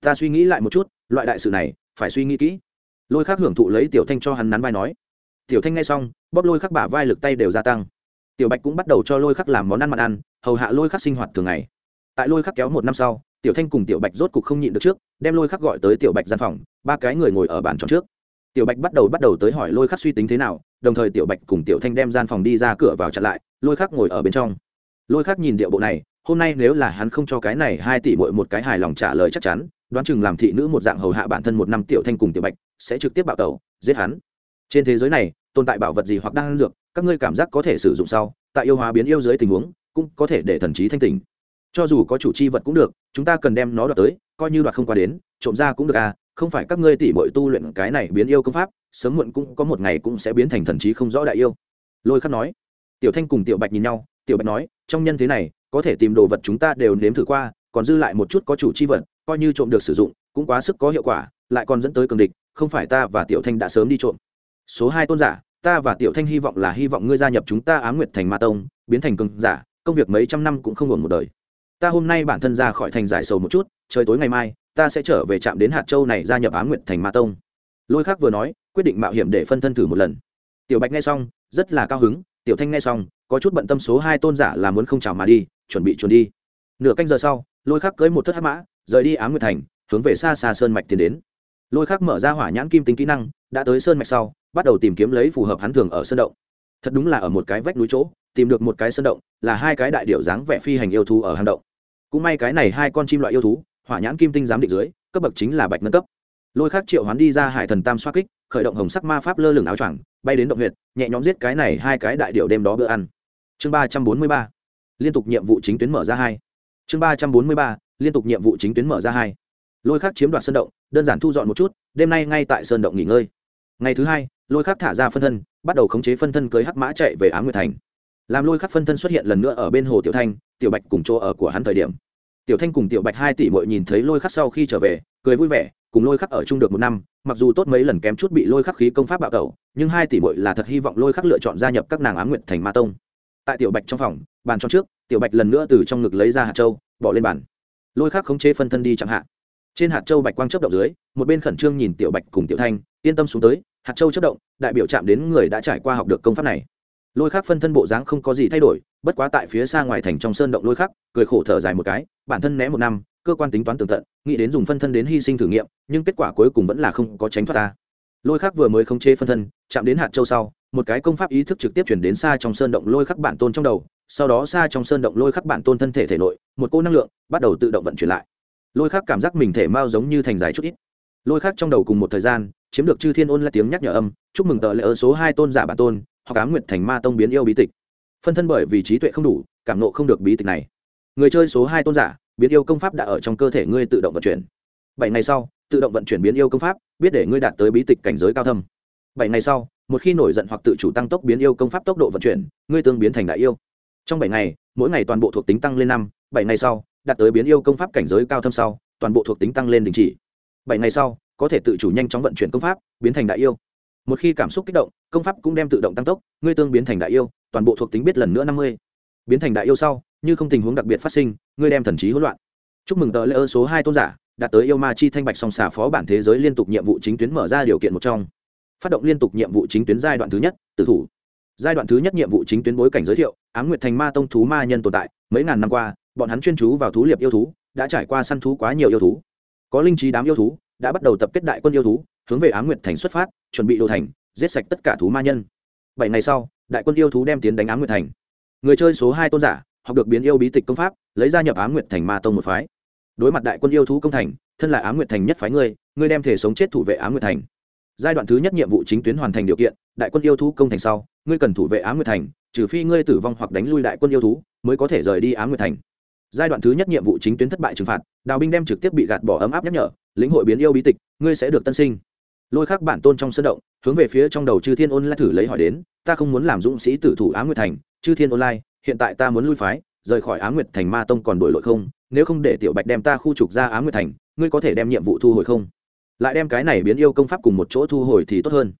S1: Ta suy nghĩ lại một chút, loại đại sự này, phải suy nghĩ kỹ lôi khắc hưởng thụ lấy tiểu thanh cho hắn nắn vai nói. Tiểu thanh nghe xong, bóp lôi khắc bả vai lực tay đều gia tăng. Tiểu bạch cũng bắt đầu cho lôi khắc làm món ăn mặn ăn, hầu hạ lôi khắc sinh hoạt thường ngày. Tại lôi khắc kéo một năm sau, tiểu thanh cùng tiểu bạch rốt cục không nhịn được trước, đem lôi khắc gọi tới tiểu bạch gian phòng, ba cái người ngồi ở bàn tròn trước. Tiểu bạch bắt đầu bắt đầu tới hỏi lôi khắc suy tính thế nào, đồng thời tiểu bạch cùng tiểu thanh đem gian phòng đi ra cửa vào chặn lại, lôi khắc ngồi ở bên trong. Lôi khắc nhìn điệu bộ này, hôm nay nếu là hắn không cho cái này hai tỷ mỗi một cái hài lòng trả lời chắc chắn đoán chừng làm thị nữ một dạng hầu hạ bản thân một năm tiểu thanh cùng tiểu bạch, sẽ trực tiếp bạo tẩu, giết hắn. Trên thế giới này, tồn tại bảo vật gì hoặc đang dược, các ngươi cảm giác có thể sử dụng sau, tại yêu hóa biến yêu dưới tình huống, cũng có thể để thần trí thanh tình cho dù có chủ chi vật cũng được, chúng ta cần đem nó đoạt tới, coi như đoạt không qua đến, trộm ra cũng được à không phải các ngươi tỉ bội tu luyện cái này biến yêu công pháp, sớm muộn cũng có một ngày cũng sẽ biến thành thần trí không rõ đại yêu. Lôi khắc nói. Tiểu thanh cùng tiểu bạch nhìn nhau, tiểu bạch nói, trong nhân thế này, có thể tìm đồ vật chúng ta đều nếm thử qua, còn dư lại một chút có chủ chi vật coi như trộm được sử dụng, cũng quá sức có hiệu quả, lại còn dẫn tới cường địch, không phải ta và tiểu thanh đã sớm đi trộm. Số hai tôn giả, ta và tiểu thanh hy vọng là hy vọng ngươi gia nhập chúng ta á nguyệt thành ma tông, biến thành cường giả, công việc mấy trăm năm cũng không ổn một đời. Ta hôm nay bản thân ra khỏi thành giải sầu một chút, trời tối ngày mai, ta sẽ trở về trạm đến hạt châu này gia nhập á nguyệt thành ma tông. Lôi khác vừa nói, quyết định mạo hiểm để phân thân thử một lần. Tiểu bạch nghe xong, rất là cao hứng, tiểu thanh nghe xong, có chút bận tâm số hai tôn giả là muốn không chào mà đi, chuẩn bị chuẩn đi. Nửa canh giờ sau, lôi khắc cưới một thất hát mã rời đi ám nguyệt thành, hướng về xa xa sơn mạch tiến đến. Lôi khắc mở ra hỏa nhãn kim tính kỹ năng, đã tới sơn mạch sau, bắt đầu tìm kiếm lấy phù hợp hắn thường ở sơn động. Thật đúng là ở một cái vách núi chỗ, tìm được một cái sơn động, là hai cái đại điệu dáng vẻ phi hành yêu thú ở hang động. Cũng may cái này hai con chim loại yêu thú, hỏa nhãn kim tinh giám định dưới, cấp bậc chính là bạch nâng cấp. Lôi khắc triệu hoán đi ra hải thần tam xoa kích, khởi động hồng sắc ma pháp lơ lửng áo choàng, bay đến động huyện nhẹ nhõm giết cái này hai cái đại điệu đêm đó bữa ăn. Chương ba trăm bốn mươi ba. Liên tục nhiệm vụ chính tuyến mở ra hai. Chương ba trăm bốn mươi ba liên tục nhiệm vụ chính tuyến mở ra hai. Lôi khắc chiếm đoạt sơn động, đơn giản thu dọn một chút, đêm nay ngay tại sơn động nghỉ ngơi. Ngày thứ hai, lôi khắc thả ra phân thân, bắt đầu khống chế phân thân cưới hắc mã chạy về ám nguyệt thành. Làm lôi khắc phân thân xuất hiện lần nữa ở bên hồ tiểu thanh, tiểu bạch cùng chỗ ở của hắn thời điểm. Tiểu thanh cùng tiểu bạch hai tỷ mội nhìn thấy lôi khắc sau khi trở về, cười vui vẻ, cùng lôi khắc ở chung được một năm, mặc dù tốt mấy lần kém chút bị lôi khắc khí công pháp bạo tẩu, nhưng hai tỷ mội là thật hy vọng lôi khắc lựa chọn gia nhập các nàng á nguyện thành ma tông. Tại tiểu bạch trong phòng, bàn trong trước, tiểu bạch lần nữa từ trong ngực lấy ra hạt châu, bỏ lên bàn lôi khắc khống chế phân thân đi chẳng hạn. Trên hạt châu bạch quang chấp động dưới, một bên khẩn trương nhìn tiểu bạch cùng tiểu thanh, yên tâm xuống tới, hạt châu chấp động, đại biểu chạm đến người đã trải qua học được công pháp này. Lôi khắc phân thân bộ dáng không có gì thay đổi, bất quá tại phía xa ngoài thành trong sơn động lôi khắc, cười khổ thở dài một cái, bản thân né một năm, cơ quan tính toán tường tận, nghĩ đến dùng phân thân đến hy sinh thử nghiệm, nhưng kết quả cuối cùng vẫn là không có tránh thoát ta. Lôi khắc vừa mới khống chế phân thân, chạm đến hạt châu sau, một cái công pháp ý thức trực tiếp chuyển đến xa trong sơn động lôi khắc bản tôn trong đầu sau đó xa trong sơn động lôi khắc bản tôn thân thể thể nội, một cô năng lượng bắt đầu tự động vận chuyển lại. Lôi khắc cảm giác mình thể mau giống như thành dài chút ít. Lôi khắc trong đầu cùng một thời gian, chiếm được chư thiên ôn là tiếng nhắc nhở âm, chúc mừng tờ lễ ở số hai tôn giả bản tôn, hoặc á nguyện thành ma tông biến yêu bí tịch. Phân thân bởi vì trí tuệ không đủ, cảm nộ không được bí tịch này. Người chơi số hai tôn giả, biến yêu công pháp đã ở trong cơ thể ngươi tự động vận chuyển. Bảy ngày sau, tự động vận chuyển biến yêu công pháp, biết để ngươi đạt tới bí tịch cảnh giới cao thâm. Bảy ngày sau, một khi nổi giận hoặc tự chủ tăng tốc biến yêu công pháp tốc độ vận chuyển, ngươi tương biến thành đại yêu trong bảy ngày, mỗi ngày toàn bộ thuộc tính tăng lên năm, bảy ngày sau, đạt tới biến yêu công pháp cảnh giới cao thâm sau, toàn bộ thuộc tính tăng lên đình chỉ. Bảy ngày sau, có thể tự chủ nhanh chóng vận chuyển công pháp, biến thành đại yêu. Một khi cảm xúc kích động, công pháp cũng đem tự động tăng tốc, ngươi tương biến thành đại yêu, toàn bộ thuộc tính biết lần nữa năm mươi. Biến thành đại yêu sau, như không tình huống đặc biệt phát sinh, ngươi đem thần trí hỗn loạn. Chúc mừng tờ lễ số hai tôn giả, đạt tới yêu ma chi thanh bạch song xà phó bản thế giới liên tục nhiệm vụ chính tuyến mở ra điều kiện một trong. Phát động liên tục nhiệm vụ chính tuyến giai đoạn thứ nhất, tử thủ. Giai đoạn thứ nhất nhiệm vụ chính tuyến bối cảnh giới thiệu ám nguyệt thành ma tông thú ma nhân tồn tại, mấy ngàn năm qua, bọn hắn chuyên chú vào thú liệp yêu thú, đã trải qua săn thú quá nhiều yêu thú. Có linh trí đám yêu thú, đã bắt đầu tập kết đại quân yêu thú, hướng về ám nguyệt thành xuất phát, chuẩn bị đồ thành, giết sạch tất cả thú ma nhân. Bảy ngày sau, đại quân yêu thú đem tiến đánh ám nguyệt thành. Người chơi số hai tôn giả, học được biến yêu bí tịch công pháp, lấy ra nhập ám nguyệt thành ma tông một phái. Đối mặt đại quân yêu thú công thành, thân là ám nguyệt thành nhất phái ngươi ngươi đem thể sống chết thủ vệ ám nguyệt thành. Giai đoạn thứ nhất nhiệm vụ chính tuyến hoàn thành điều kiện, đại quân yêu thú công thành sau ngươi cần thủ vệ ám nguyệt thành trừ phi ngươi tử vong hoặc đánh lui đại quân yêu thú, mới có thể rời đi ám nguyệt thành. Giai đoạn thứ nhất nhiệm vụ chính tuyến thất bại trừng phạt, đào binh đem trực tiếp bị gạt bỏ ấm áp nhắc nhở, lĩnh hội biến yêu bí tịch, ngươi sẽ được tân sinh. Lôi khắc bản tôn trong sân động, hướng về phía trong đầu chư thiên ôn La thử lấy hỏi đến, ta không muốn làm dũng sĩ tử thủ ám nguyệt thành, chư thiên ôn lai, hiện tại ta muốn lui phái, rời khỏi á nguyệt thành ma tông còn đổi lội không? Nếu không để tiểu bạch đem ta khu trục ra á nguyệt thành, ngươi có thể đem nhiệm vụ thu hồi không? Lại đem cái này biến yêu công pháp cùng một chỗ thu hồi thì tốt hơn.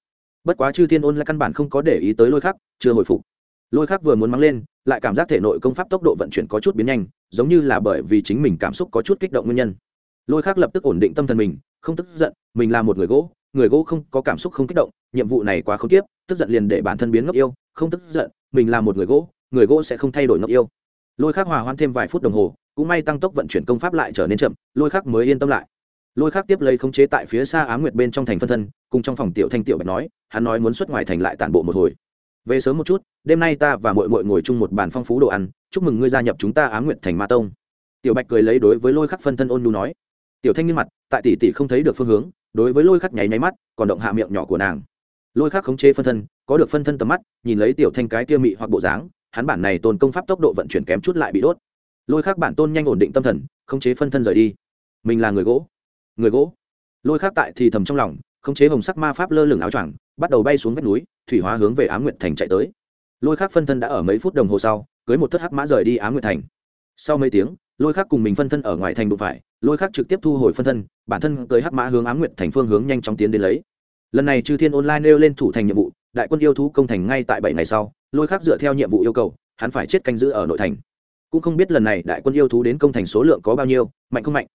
S1: Bất quá chư thiên ôn La căn bản không có để ý tới lôi khắc, chưa hồi phục lôi khắc vừa muốn mắng lên, lại cảm giác thể nội công pháp tốc độ vận chuyển có chút biến nhanh, giống như là bởi vì chính mình cảm xúc có chút kích động nguyên nhân. Lôi khắc lập tức ổn định tâm thần mình, không tức giận, mình là một người gỗ người gỗ không có cảm xúc không kích động, nhiệm vụ này quá không tiếp tức giận liền để bản thân biến ngốc yêu, không tức giận, mình là một người gỗ người gỗ sẽ không thay đổi ngốc yêu. Lôi khắc hòa hoan thêm vài phút đồng hồ, cũng may tăng tốc vận chuyển công pháp lại trở nên chậm, lôi khắc mới yên tâm lại. Lôi khắc tiếp lấy khống chế tại phía xa á nguyệt bên trong thành phân thân, cùng trong phòng tiểu thanh tiểu bạch nói, hắn nói muốn xuất ngoài thành lại tản bộ một hồi về sớm một chút, đêm nay ta và mội mội ngồi chung một bàn phong phú đồ ăn, chúc mừng ngươi gia nhập chúng ta á Nguyện thành ma tông. Tiểu bạch cười lấy đối với lôi khắc phân thân ôn nu nói. Tiểu thanh niên mặt, tại tỷ tỷ không thấy được phương hướng, đối với lôi khắc nháy nháy mắt, còn động hạ miệng nhỏ của nàng. Lôi khắc khống chế phân thân, có được phân thân tầm mắt, nhìn lấy tiểu thanh cái kia mị hoặc bộ dáng, hắn bản này tôn công pháp tốc độ vận chuyển kém chút lại bị đốt. Lôi khắc bản tôn nhanh ổn định tâm thần, khống chế phân thân rời đi. Mình là người gỗ. Người gỗ. Lôi khắc tại thì thầm trong lòng, khống chế hồng sắc ma pháp lơ lửng áo choàng bắt đầu bay xuống vách núi, thủy hóa hướng về á nguyệt thành chạy tới. Lôi khắc phân thân đã ở mấy phút đồng hồ sau, cưới một thất hắc mã rời đi á nguyệt thành. Sau mấy tiếng, lôi khắc cùng mình phân thân ở ngoài thành đụng phải, lôi khắc trực tiếp thu hồi phân thân, bản thân tới hắc mã hướng á nguyệt thành phương hướng nhanh chóng tiến đến lấy. Lần này chư thiên online nêu lên thủ thành nhiệm vụ, đại quân yêu thú công thành ngay tại bảy ngày sau, lôi khắc dựa theo nhiệm vụ yêu cầu, hắn phải chết canh giữ ở nội thành. Cũng không biết lần này đại quân yêu thú đến công thành số lượng có bao nhiêu, mạnh không mạnh.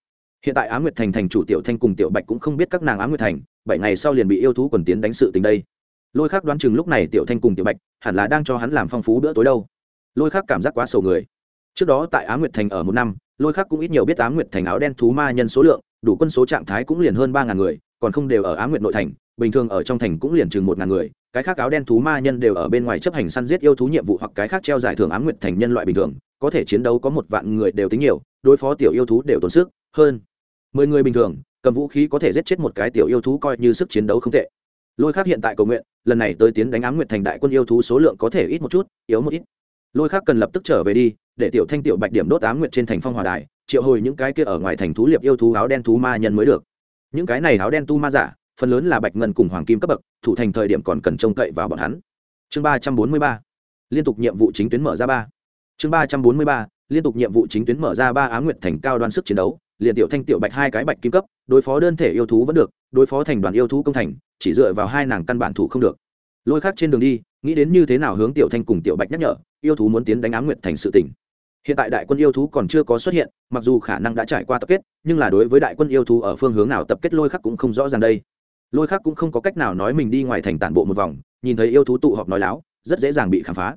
S1: Hiện tại á nguyệt thành thành chủ tiểu thanh cùng tiểu bạch cũng không biết các nàng á nguyệt thành bảy ngày sau liền bị yêu thú quần tiến đánh sự tình đây. Lôi khắc đoán chừng lúc này tiểu thanh cùng tiểu bạch hẳn là đang cho hắn làm phong phú bữa tối đâu. Lôi khắc cảm giác quá sầu người. Trước đó tại á nguyệt thành ở một năm, lôi khắc cũng ít nhiều biết á nguyệt thành áo đen thú ma nhân số lượng, đủ quân số trạng thái cũng liền hơn ba ngàn người, còn không đều ở á nguyệt nội thành, bình thường ở trong thành cũng liền chừng một ngàn người, cái khác áo đen thú ma nhân đều ở bên ngoài chấp hành săn giết yêu thú nhiệm vụ hoặc cái khác treo giải thưởng á nguyệt thành nhân loại bình thường, có thể chiến đấu có một vạn người đều tính nhiều, đối phó tiểu yêu thú đều tốn sức hơn mười người bình thường cầm vũ khí có thể giết chết một cái tiểu yêu thú coi như sức chiến đấu không tệ. Lôi khác hiện tại cầu nguyện, lần này tới tiến đánh ám nguyệt thành đại quân yêu thú số lượng có thể ít một chút, yếu một ít. Lôi khác cần lập tức trở về đi, để tiểu thanh tiểu bạch điểm đốt ám nguyệt trên thành phong hòa đài, triệu hồi những cái kia ở ngoài thành thú liệp yêu thú áo đen thú ma nhân mới được. Những cái này áo đen tu ma giả, phần lớn là bạch ngân cùng hoàng kim cấp bậc, thủ thành thời điểm còn cần trông cậy vào bọn hắn. Chương ba trăm bốn mươi ba, liên tục nhiệm vụ chính tuyến mở ra ba. Chương ba trăm bốn mươi ba, liên tục nhiệm vụ chính tuyến mở ra ba á nguyệt thành cao đoan sức chiến đấu liền tiểu thanh tiểu bạch hai cái bạch kim cấp, đối phó đơn thể yêu thú vẫn được, đối phó thành đoàn yêu thú công thành, chỉ dựa vào hai nàng căn bản thủ không được. Lôi khác trên đường đi, nghĩ đến như thế nào hướng tiểu thanh cùng tiểu bạch nhắc nhở, yêu thú muốn tiến đánh ám nguyệt thành sự tỉnh hiện tại đại quân yêu thú còn chưa có xuất hiện, mặc dù khả năng đã trải qua tập kết, nhưng là đối với đại quân yêu thú ở phương hướng nào tập kết lôi khắc cũng không rõ ràng đây. Lôi khắc cũng không có cách nào nói mình đi ngoài thành tản bộ một vòng, nhìn thấy yêu thú tụ họp nói láo, rất dễ dàng bị khám phá.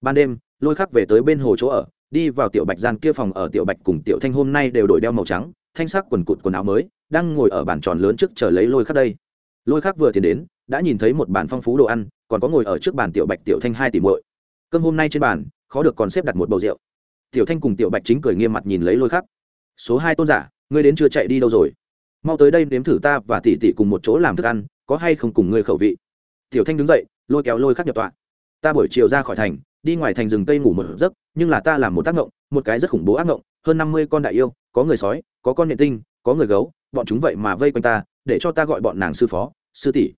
S1: Ban đêm, lôi khắc về tới bên hồ chỗ ở đi vào tiểu bạch gian kia phòng ở tiểu bạch cùng tiểu thanh hôm nay đều đổi đeo màu trắng, thanh sắc quần cụt quần áo mới, đang ngồi ở bàn tròn lớn trước chờ lấy lôi khắc đây. Lôi khắc vừa tiến đến, đã nhìn thấy một bàn phong phú đồ ăn, còn có ngồi ở trước bàn tiểu bạch tiểu thanh hai tỷ muội. Cơm hôm nay trên bàn, khó được còn xếp đặt một bầu rượu. Tiểu thanh cùng tiểu bạch chính cười nghiêm mặt nhìn lấy lôi khắc. Số hai tôn giả, ngươi đến chưa chạy đi đâu rồi? Mau tới đây nếm thử ta và tỷ tỷ cùng một chỗ làm thức ăn, có hay không cùng ngươi khẩu vị? Tiểu thanh đứng dậy, lôi kéo lôi khắc nhập tọa. Ta buổi chiều ra khỏi thành đi ngoài thành rừng cây ngủ một giấc, nhưng là ta làm một tác ngộng, một cái rất khủng bố ác ngộng, hơn năm mươi con đại yêu, có người sói, có con nhện tinh, có người gấu, bọn chúng vậy mà vây quanh ta, để cho ta gọi bọn nàng sư phó, sư tỷ.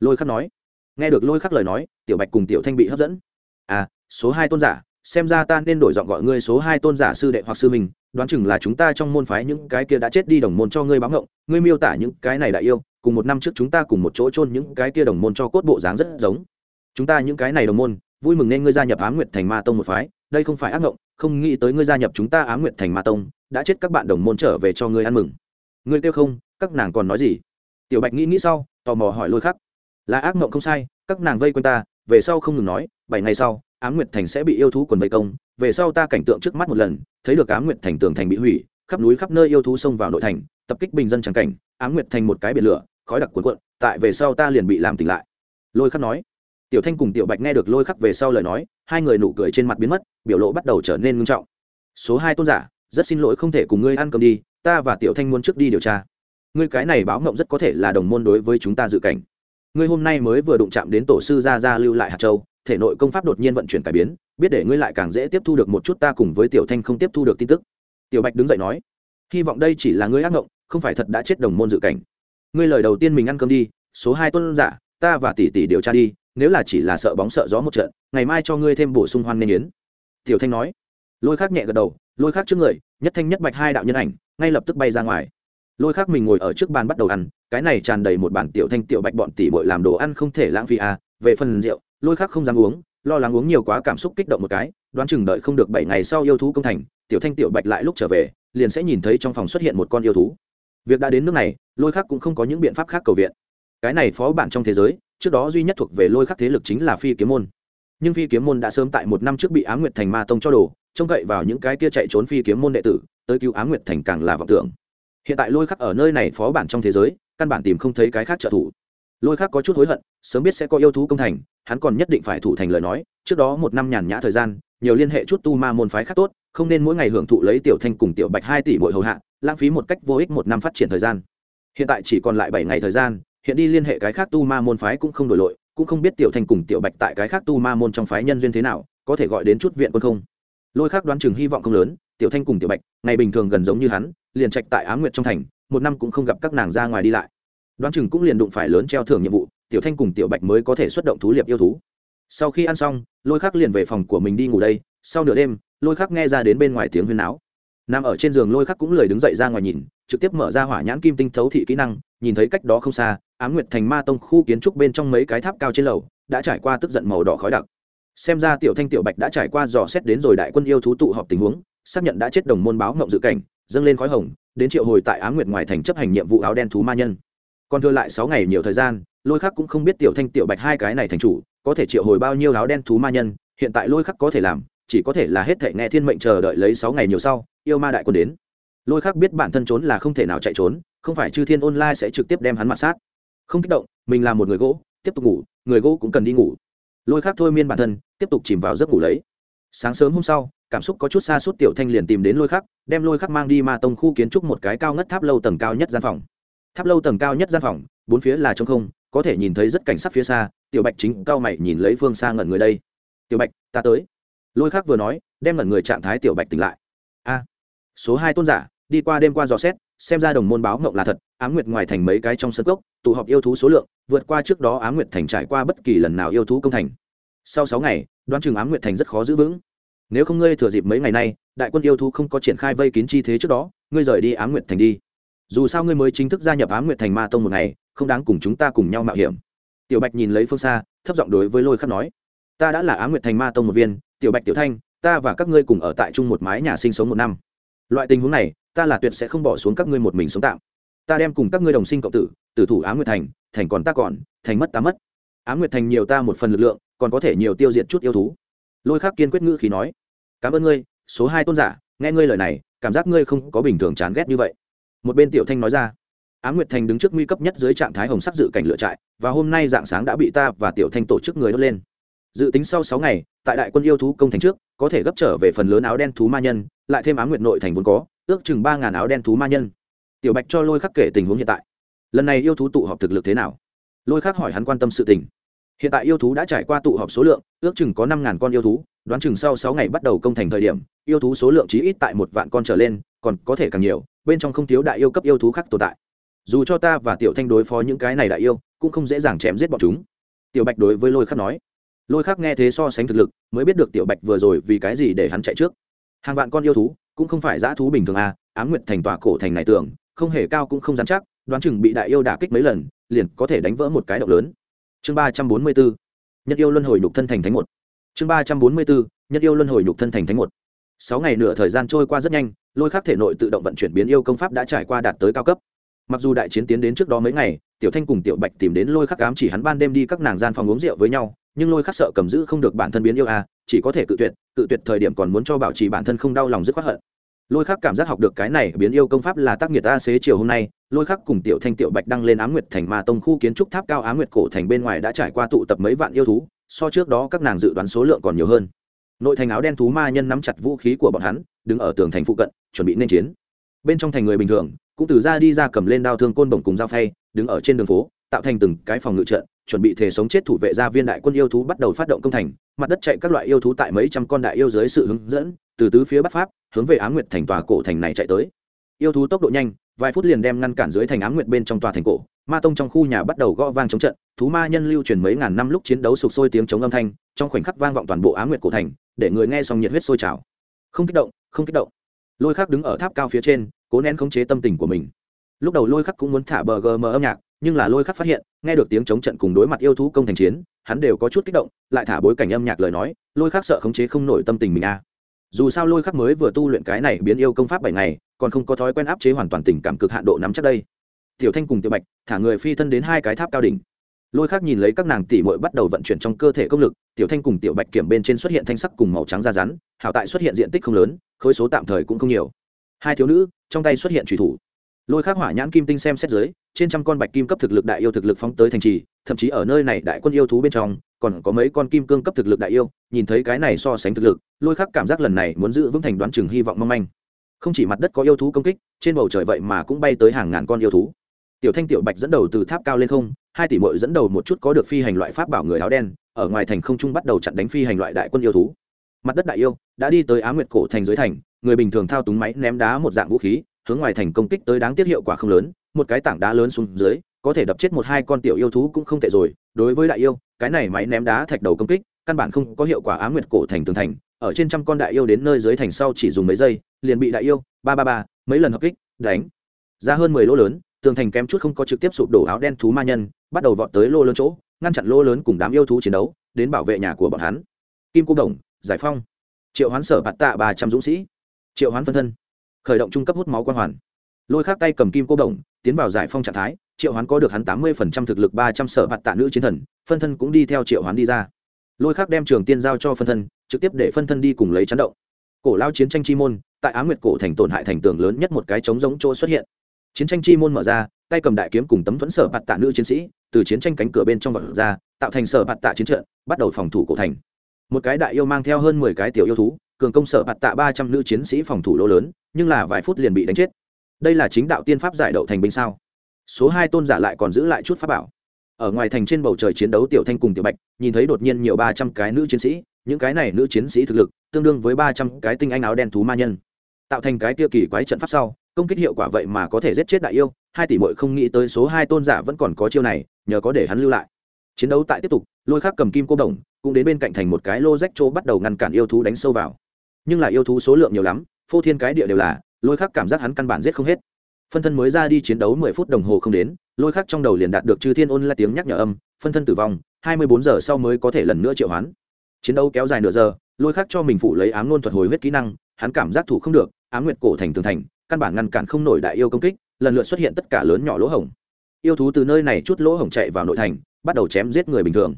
S1: Lôi khắc nói. Nghe được lôi khắc lời nói, tiểu bạch cùng tiểu thanh bị hấp dẫn. À số hai tôn giả, xem ra ta nên đổi giọng gọi ngươi số hai tôn giả sư đệ hoặc sư mình đoán chừng là chúng ta trong môn phái những cái kia đã chết đi đồng môn cho ngươi báo ngộng, ngươi miêu tả những cái này đại yêu, cùng một năm trước chúng ta cùng một chỗ chôn những cái kia đồng môn cho cốt bộ dáng rất giống. Chúng ta những cái này đồng môn vui mừng nên ngươi gia nhập Ám nguyệt thành ma tông một phái, đây không phải ác ngộng, không nghĩ tới ngươi gia nhập chúng ta Ám nguyệt thành ma tông, đã chết các bạn đồng môn trở về cho ngươi ăn mừng. Ngươi kêu không, các nàng còn nói gì? Tiểu bạch nghĩ nghĩ sau, tò mò hỏi lôi khắc. Là ác ngộng không sai, các nàng vây quanh ta, về sau không ngừng nói, bảy ngày sau ám nguyệt thành sẽ bị yêu thú quần vây công, về sau ta cảnh tượng trước mắt một lần, thấy được ám nguyệt thành tường thành bị hủy, khắp núi khắp nơi yêu thú xông vào nội thành, tập kích bình dân chẳng cảnh ám nguyệt thành một cái biển lửa, khói đặc cuồn cuộn, tại về sau ta liền bị làm tỉnh lại. Lôi khắc nói tiểu thanh cùng tiểu bạch nghe được lôi khắc về sau lời nói, hai người nụ cười trên mặt biến mất, biểu lộ bắt đầu trở nên ngưng trọng. Số hai tôn giả, rất xin lỗi không thể cùng ngươi ăn cơm đi, ta và tiểu thanh muốn trước đi điều tra. Ngươi cái này báo ngộng rất có thể là đồng môn đối với chúng ta dự cảnh. Ngươi hôm nay mới vừa đụng chạm đến tổ sư gia gia lưu lại hạt châu, thể nội công pháp đột nhiên vận chuyển cải biến, biết để ngươi lại càng dễ tiếp thu được một chút ta cùng với tiểu thanh không tiếp thu được tin tức. Tiểu bạch đứng dậy nói, hy vọng đây chỉ là ngươi ác ngộng, không phải thật đã chết đồng môn dự cảnh. Ngươi lời đầu tiên mình ăn cơm đi, số hai tôn giả, ta và tỷ tỷ điều tra đi nếu là chỉ là sợ bóng sợ gió một trận, ngày mai cho ngươi thêm bổ sung hoan nên yến. Tiểu thanh nói. Lôi khác nhẹ gật đầu, lôi khác trước người, nhất thanh nhất bạch hai đạo nhân ảnh, ngay lập tức bay ra ngoài. Lôi khác mình ngồi ở trước bàn bắt đầu ăn, cái này tràn đầy một bản tiểu thanh, tiểu bạch bọn tỷ bội làm đồ ăn không thể lãng phí à về phần rượu, lôi khác không dám uống, lo lắng uống nhiều quá cảm xúc kích động một cái, đoán chừng đợi không được bảy ngày sau yêu thú công thành, tiểu thanh, tiểu bạch lại lúc trở về, liền sẽ nhìn thấy trong phòng xuất hiện một con yêu thú. Việc đã đến nước này, lôi khác cũng không có những biện pháp khác cầu viện. Cái này phó bản trong thế giới trước đó duy nhất thuộc về lôi khắc thế lực chính là phi kiếm môn. Nhưng phi kiếm môn đã sớm tại một năm trước bị á m nguyệt thành ma tông cho đồ, trông cậy vào những cái kia chạy trốn phi kiếm môn đệ tử, tới cứu á m nguyệt thành càng là vọng tưởng. Hiện tại lôi khắc ở nơi này phó bản trong thế giới, căn bản tìm không thấy cái khác trợ thủ. Lôi khắc có chút hối hận, sớm biết sẽ có yêu thú công thành, hắn còn nhất định phải thủ thành lời nói, trước đó một năm nhàn nhã thời gian, nhiều liên hệ chút tu ma môn phái khác tốt, không nên mỗi ngày hưởng thụ lấy tiểu thanh cùng tiểu bạch hai tỷ bội hầu hạ, lãng phí một cách vô ích một năm phát triển thời gian. Hiện tại chỉ còn lại bảy ngày thời gian hiện đi liên hệ cái khác tu ma môn phái cũng không đổi lội cũng không biết tiểu thanh cùng tiểu bạch tại cái khác tu ma môn trong phái nhân duyên thế nào, có thể gọi đến chút viện quân không? Lôi khác đoán chừng hy vọng không lớn, tiểu thanh cùng tiểu bạch, ngày bình thường gần giống như hắn, liền trạch tại á nguyệt trong thành, một năm cũng không gặp các nàng ra ngoài đi lại. Đoán chừng cũng liền đụng phải lớn treo thưởng nhiệm vụ, tiểu thanh cùng tiểu bạch mới có thể xuất động thú liệp yêu thú. Sau khi ăn xong, lôi khắc liền về phòng của mình đi ngủ đây, sau nửa đêm, lôi khắc nghe ra đến bên ngoài tiếng huyên náo. Nằm ở trên giường lôi khắc cũng lười đứng dậy ra ngoài nhìn, trực tiếp mở ra hỏa nhãn kim tinh thấu thị kỹ năng, nhìn thấy cách đó không xa Ám nguyệt thành ma tông khu kiến trúc bên trong mấy cái tháp cao trên lầu, đã trải qua tức giận màu đỏ khói đặc. Xem ra tiểu thanh tiểu bạch đã trải qua dò xét đến rồi đại quân yêu thú tụ họp tình huống, xác nhận đã chết đồng môn báo mộng dự cảnh, dâng lên khói hồng, đến triệu hồi tại Ám nguyệt ngoài thành chấp hành nhiệm vụ áo đen thú ma nhân. Còn thừa lại sáu ngày nhiều thời gian, lôi khắc cũng không biết tiểu thanh tiểu bạch hai cái này thành chủ, có thể triệu hồi bao nhiêu áo đen thú ma nhân, hiện tại lôi khắc có thể làm, chỉ có thể là hết thể nghe thiên mệnh chờ đợi lấy sáu ngày nhiều sau, yêu ma đại quân đến. Lôi khắc biết bản thân trốn là không thể nào chạy trốn, không phải chư thiên online sẽ trực tiếp đem hắn mặt sát không kích động, mình là một người gỗ, tiếp tục ngủ, người gỗ cũng cần đi ngủ. Lôi khắc thôi miên bản thân, tiếp tục chìm vào giấc ngủ lấy. Sáng sớm hôm sau, cảm xúc có chút xa suốt tiểu thanh liền tìm đến lôi khắc đem lôi khắc mang đi ma tông khu kiến trúc một cái cao ngất tháp lâu tầng cao nhất gian phòng. Tháp lâu tầng cao nhất gian phòng, bốn phía là trống không, có thể nhìn thấy rất cảnh sắc phía xa, tiểu bạch chính cao mày nhìn lấy phương xa ngẩn người đây. Tiểu bạch, ta tới. Lôi khắc vừa nói, đem ngẩn người trạng thái tiểu bạch tỉnh lại. A, số hai tôn giả, đi qua đêm qua dò xét xem ra đồng môn báo ngộng là thật, á nguyệt ngoài thành mấy cái trong sân gốc tụ họp yêu thú số lượng, vượt qua trước đó á nguyệt thành trải qua bất kỳ lần nào yêu thú công thành. Sau sáu ngày, đoán chừng á nguyệt thành rất khó giữ vững. Nếu không ngươi thừa dịp mấy ngày nay, đại quân yêu thú không có triển khai vây kín chi thế trước đó, ngươi rời đi á nguyệt thành đi. Dù sao ngươi mới chính thức gia nhập á nguyệt thành ma tông một ngày, không đáng cùng chúng ta cùng nhau mạo hiểm. Tiểu bạch nhìn lấy phương xa, thấp giọng đối với lôi khắc nói, ta đã là á nguyệt thành ma tông một viên, tiểu bạch, tiểu thanh, ta và các ngươi cùng ở tại chung một mái nhà sinh sống một năm. Loại tình huống này ta là tuyệt sẽ không bỏ xuống các ngươi một mình sống tạm. Ta đem cùng các ngươi đồng sinh cộng tử tử thủ á nguyệt thành thành còn ta còn, thành mất ta mất. Á nguyệt thành nhiều ta một phần lực lượng, còn có thể nhiều tiêu diệt chút yêu thú. Lôi khắc kiên quyết ngữ khí nói, cảm ơn ngươi, số hai tôn giả, nghe ngươi lời này, cảm giác ngươi không có bình thường chán ghét như vậy. Một bên tiểu thanh nói ra, á nguyệt thành đứng trước nguy cấp nhất dưới trạng thái hồng sắc dự cảnh lựa trại, và hôm nay dạng sáng đã bị ta và tiểu thanh tổ chức người đốt lên. Dự tính sau sáu ngày, tại đại quân yêu thú công thành trước, có thể gấp trở về phần lớn áo đen thú ma nhân, lại thêm á nguyệt nội thành vốn có ước chừng ba ngàn áo đen thú ma nhân. Tiểu bạch cho lôi khắc kể tình huống hiện tại. Lần này yêu thú tụ họp thực lực thế nào? Lôi khắc hỏi hắn quan tâm sự tình. Hiện tại yêu thú đã trải qua tụ họp số lượng, ước chừng có năm ngàn con yêu thú, đoán chừng sau sáu ngày bắt đầu công thành thời điểm, yêu thú số lượng chí ít tại một vạn con trở lên, còn có thể càng nhiều, bên trong không thiếu đại yêu cấp yêu thú khác tồn tại. Dù cho ta và tiểu thanh đối phó những cái này đại yêu, cũng không dễ dàng chém giết bọn chúng. Tiểu bạch đối với lôi khắc nói. Lôi khắc nghe thế so sánh thực lực, mới biết được tiểu bạch vừa rồi vì cái gì để hắn chạy trước. Hàng vạn con yêu thú cũng không phải dã thú bình thường à ám nguyệt thành tòa cổ thành này tưởng, không hề cao cũng không dám chắc, đoán chừng bị đại yêu đả kích mấy lần, liền có thể đánh vỡ một cái động lớn. Chương ba trăm bốn mươi bốn, nhất yêu luân hồi nhục thân thành thánh một. Chương ba trăm bốn mươi bốn, nhất yêu luân hồi nhục thân thành thánh một. Sáu ngày nửa thời gian trôi qua rất nhanh, lôi khắc thể nội tự động vận chuyển biến yêu công pháp đã trải qua đạt tới cao cấp. Mặc dù đại chiến tiến đến trước đó mấy ngày, tiểu thanh cùng tiểu bạch tìm đến lôi khắc ám chỉ hắn ban đêm đi các nàng gian phòng uống rượu với nhau, nhưng lôi khắc sợ cầm giữ không được bản thân biến yêu à chỉ có thể cự tuyệt cự tuyệt thời điểm còn muốn cho bảo trì bản thân không đau lòng dứt khoát hận. Lôi khắc cảm giác học được cái này biến yêu công pháp là tác nghiệt a xế chiều hôm nay, lôi khắc cùng tiểu thanh tiểu bạch đăng lên á nguyệt thành ma tông khu kiến trúc tháp cao á nguyệt cổ thành bên ngoài đã trải qua tụ tập mấy vạn yêu thú, so trước đó các nàng dự đoán số lượng còn nhiều hơn. Nội thành áo đen thú ma nhân nắm chặt vũ khí của bọn hắn, đứng ở tường thành phụ cận, chuẩn bị nên chiến. Bên trong thành người bình thường, cũng từ ra đi ra cầm lên đao thương côn bổng cùng dao phay, đứng ở trên đường phố tạo thành từng cái phòng ngự trận, chuẩn bị thể sống chết thủ vệ gia viên đại quân yêu thú bắt đầu phát động công thành, mặt đất chạy các loại yêu thú tại mấy trăm con đại yêu dưới sự hướng dẫn, từ tứ phía bắc pháp, hướng về á nguyệt thành tòa cổ thành này chạy tới. Yêu thú tốc độ nhanh, vài phút liền đem ngăn cản dưới thành á nguyệt bên trong tòa thành cổ, ma tông trong khu nhà bắt đầu gõ vang chống trận, thú ma nhân lưu truyền mấy ngàn năm lúc chiến đấu sục sôi tiếng chống âm thanh, trong khoảnh khắc vang vọng toàn bộ á nguyệt cổ thành, để người nghe xong nhiệt huyết sôi trào. Không kích động, không kích động. Lôi khắc đứng ở tháp cao phía trên, cố nén khống chế tâm tình của mình. Lúc đầu lôi khắc cũng muốn thả bờ gm âm nhạc nhưng là lôi khắc phát hiện, nghe được tiếng chống trận cùng đối mặt yêu thú công thành chiến, hắn đều có chút kích động, lại thả bối cảnh âm nhạc lời nói, lôi khắc sợ khống chế không nổi tâm tình mình a à. dù sao lôi khắc mới vừa tu luyện cái này biến yêu công pháp bảy ngày, còn không có thói quen áp chế hoàn toàn tình cảm cực hạn độ nắm chắc đây. Tiểu thanh cùng tiểu bạch thả người phi thân đến hai cái tháp cao đỉnh. Lôi khác nhìn lấy các nàng tỷ muội bắt đầu vận chuyển trong cơ thể công lực, tiểu thanh cùng tiểu bạch kiểm bên trên xuất hiện thanh sắc cùng màu trắng da rắn, hảo tại xuất hiện diện tích không lớn, khối số tạm thời cũng không nhiều. Hai thiếu nữ, trong tay xuất hiện trùy thủ lôi khắc hỏa nhãn kim tinh xem xét dưới, trên trăm con bạch kim cấp thực lực đại yêu thực lực phóng tới thành trì, thậm chí ở nơi này đại quân yêu thú bên trong, còn có mấy con kim cương cấp thực lực đại yêu, nhìn thấy cái này so sánh thực lực, lôi khắc cảm giác lần này muốn giữ vững thành đoán chừng hy vọng mong manh. Không chỉ mặt đất có yêu thú công kích, trên bầu trời vậy mà cũng bay tới hàng ngàn con yêu thú. Tiểu thanh tiểu bạch dẫn đầu từ tháp cao lên không, hai tỷ mội dẫn đầu một chút có được phi hành loại pháp bảo người áo đen, ở ngoài thành không trung bắt đầu chặn đánh phi hành loại đại quân yêu thú. Mặt đất đại yêu đã đi tới á nguyệt cổ thành dưới thành, người bình thường thao túng máy ném đá một dạng vũ khí hướng ngoài thành công kích tới đáng tiếc hiệu quả không lớn, một cái tảng đá lớn xuống dưới, có thể đập chết một hai con tiểu yêu thú cũng không tệ rồi. Đối với đại yêu, cái này máy ném đá thạch đầu công kích, căn bản không có hiệu quả á nguyệt cổ thành tường thành. Ở trên trăm con đại yêu đến nơi dưới thành sau chỉ dùng mấy giây, liền bị đại yêu, ba ba ba, mấy lần hợp kích, đánh. Ra hơn mười lỗ lớn, tường thành kém chút không có trực tiếp sụp đổ áo đen thú ma nhân, bắt đầu vọt tới lô lớn chỗ, ngăn chặn lô lớn cùng đám yêu thú chiến đấu, đến bảo vệ nhà của bọn hắn. Kim cô đồng, giải phong triệu hoán sở bạt tạ ba trăm dũng sĩ. Triệu hoán phân thân khởi động trung cấp hút máu quan hoàn. Lôi khác tay cầm kim cô đồng tiến vào giải phong trạng thái, triệu hoán có được hắn tám mươi phần trăm thực lực ba trăm sở bạt tạ nữ chiến thần, phân thân cũng đi theo triệu hoán đi ra. Lôi khác đem trường tiên giao cho phân thân, trực tiếp để phân thân đi cùng lấy chấn động. Cổ lao chiến tranh chi môn, tại á nguyệt cổ thành tổn hại thành tường lớn nhất một cái trống giống chỗ xuất hiện. Chiến tranh chi môn mở ra, tay cầm đại kiếm cùng tấm thuẫn sở bạt tạ nữ chiến sĩ, từ chiến tranh cánh cửa bên trong vật ra, tạo thành sở bạt tạ chiến trận, bắt đầu phòng thủ cổ thành. Một cái đại yêu mang theo hơn mười cái tiểu yêu thú cường công sở bạt tạ ba trăm nữ chiến sĩ phòng thủ lỗ lớn, nhưng là vài phút liền bị đánh chết. Đây là chính đạo tiên pháp giải đậu thành binh sao? Số hai tôn giả lại còn giữ lại chút pháp bảo. Ở ngoài thành trên bầu trời chiến đấu tiểu thanh cùng tiểu bạch, nhìn thấy đột nhiên nhiều ba trăm cái nữ chiến sĩ, những cái này nữ chiến sĩ thực lực, tương đương với ba trăm cái tinh anh áo đen thú ma nhân. Tạo thành cái kia kỳ quái trận pháp sau, công kích hiệu quả vậy mà có thể giết chết đại yêu, hai tỷ mội không nghĩ tới số hai tôn giả vẫn còn có chiêu này, nhờ có để hắn lưu lại. Chiến đấu tại tiếp tục, lôi khắc cầm kim cô đồng, cũng đến bên cạnh thành một cái lô rách chỗ bắt đầu ngăn cản yêu thú đánh sâu vào nhưng là yêu thú số lượng nhiều lắm, phô thiên cái địa đều là, lôi khắc cảm giác hắn căn bản giết không hết. Phân thân mới ra đi chiến đấu mười phút đồng hồ không đến, lôi khắc trong đầu liền đạt được chư thiên ôn là tiếng nhắc nhở âm, phân thân tử vong, hai mươi bốn giờ sau mới có thể lần nữa triệu hoán. Chiến đấu kéo dài nửa giờ, lôi khắc cho mình phụ lấy ám ngôn thuật hồi huyết kỹ năng, hắn cảm giác thủ không được, ám nguyệt cổ thành tường thành, căn bản ngăn cản không nổi đại yêu công kích, lần lượt xuất hiện tất cả lớn nhỏ lỗ hổng. Yêu thú từ nơi này chút lỗ hổng chạy vào nội thành, bắt đầu chém giết người bình thường.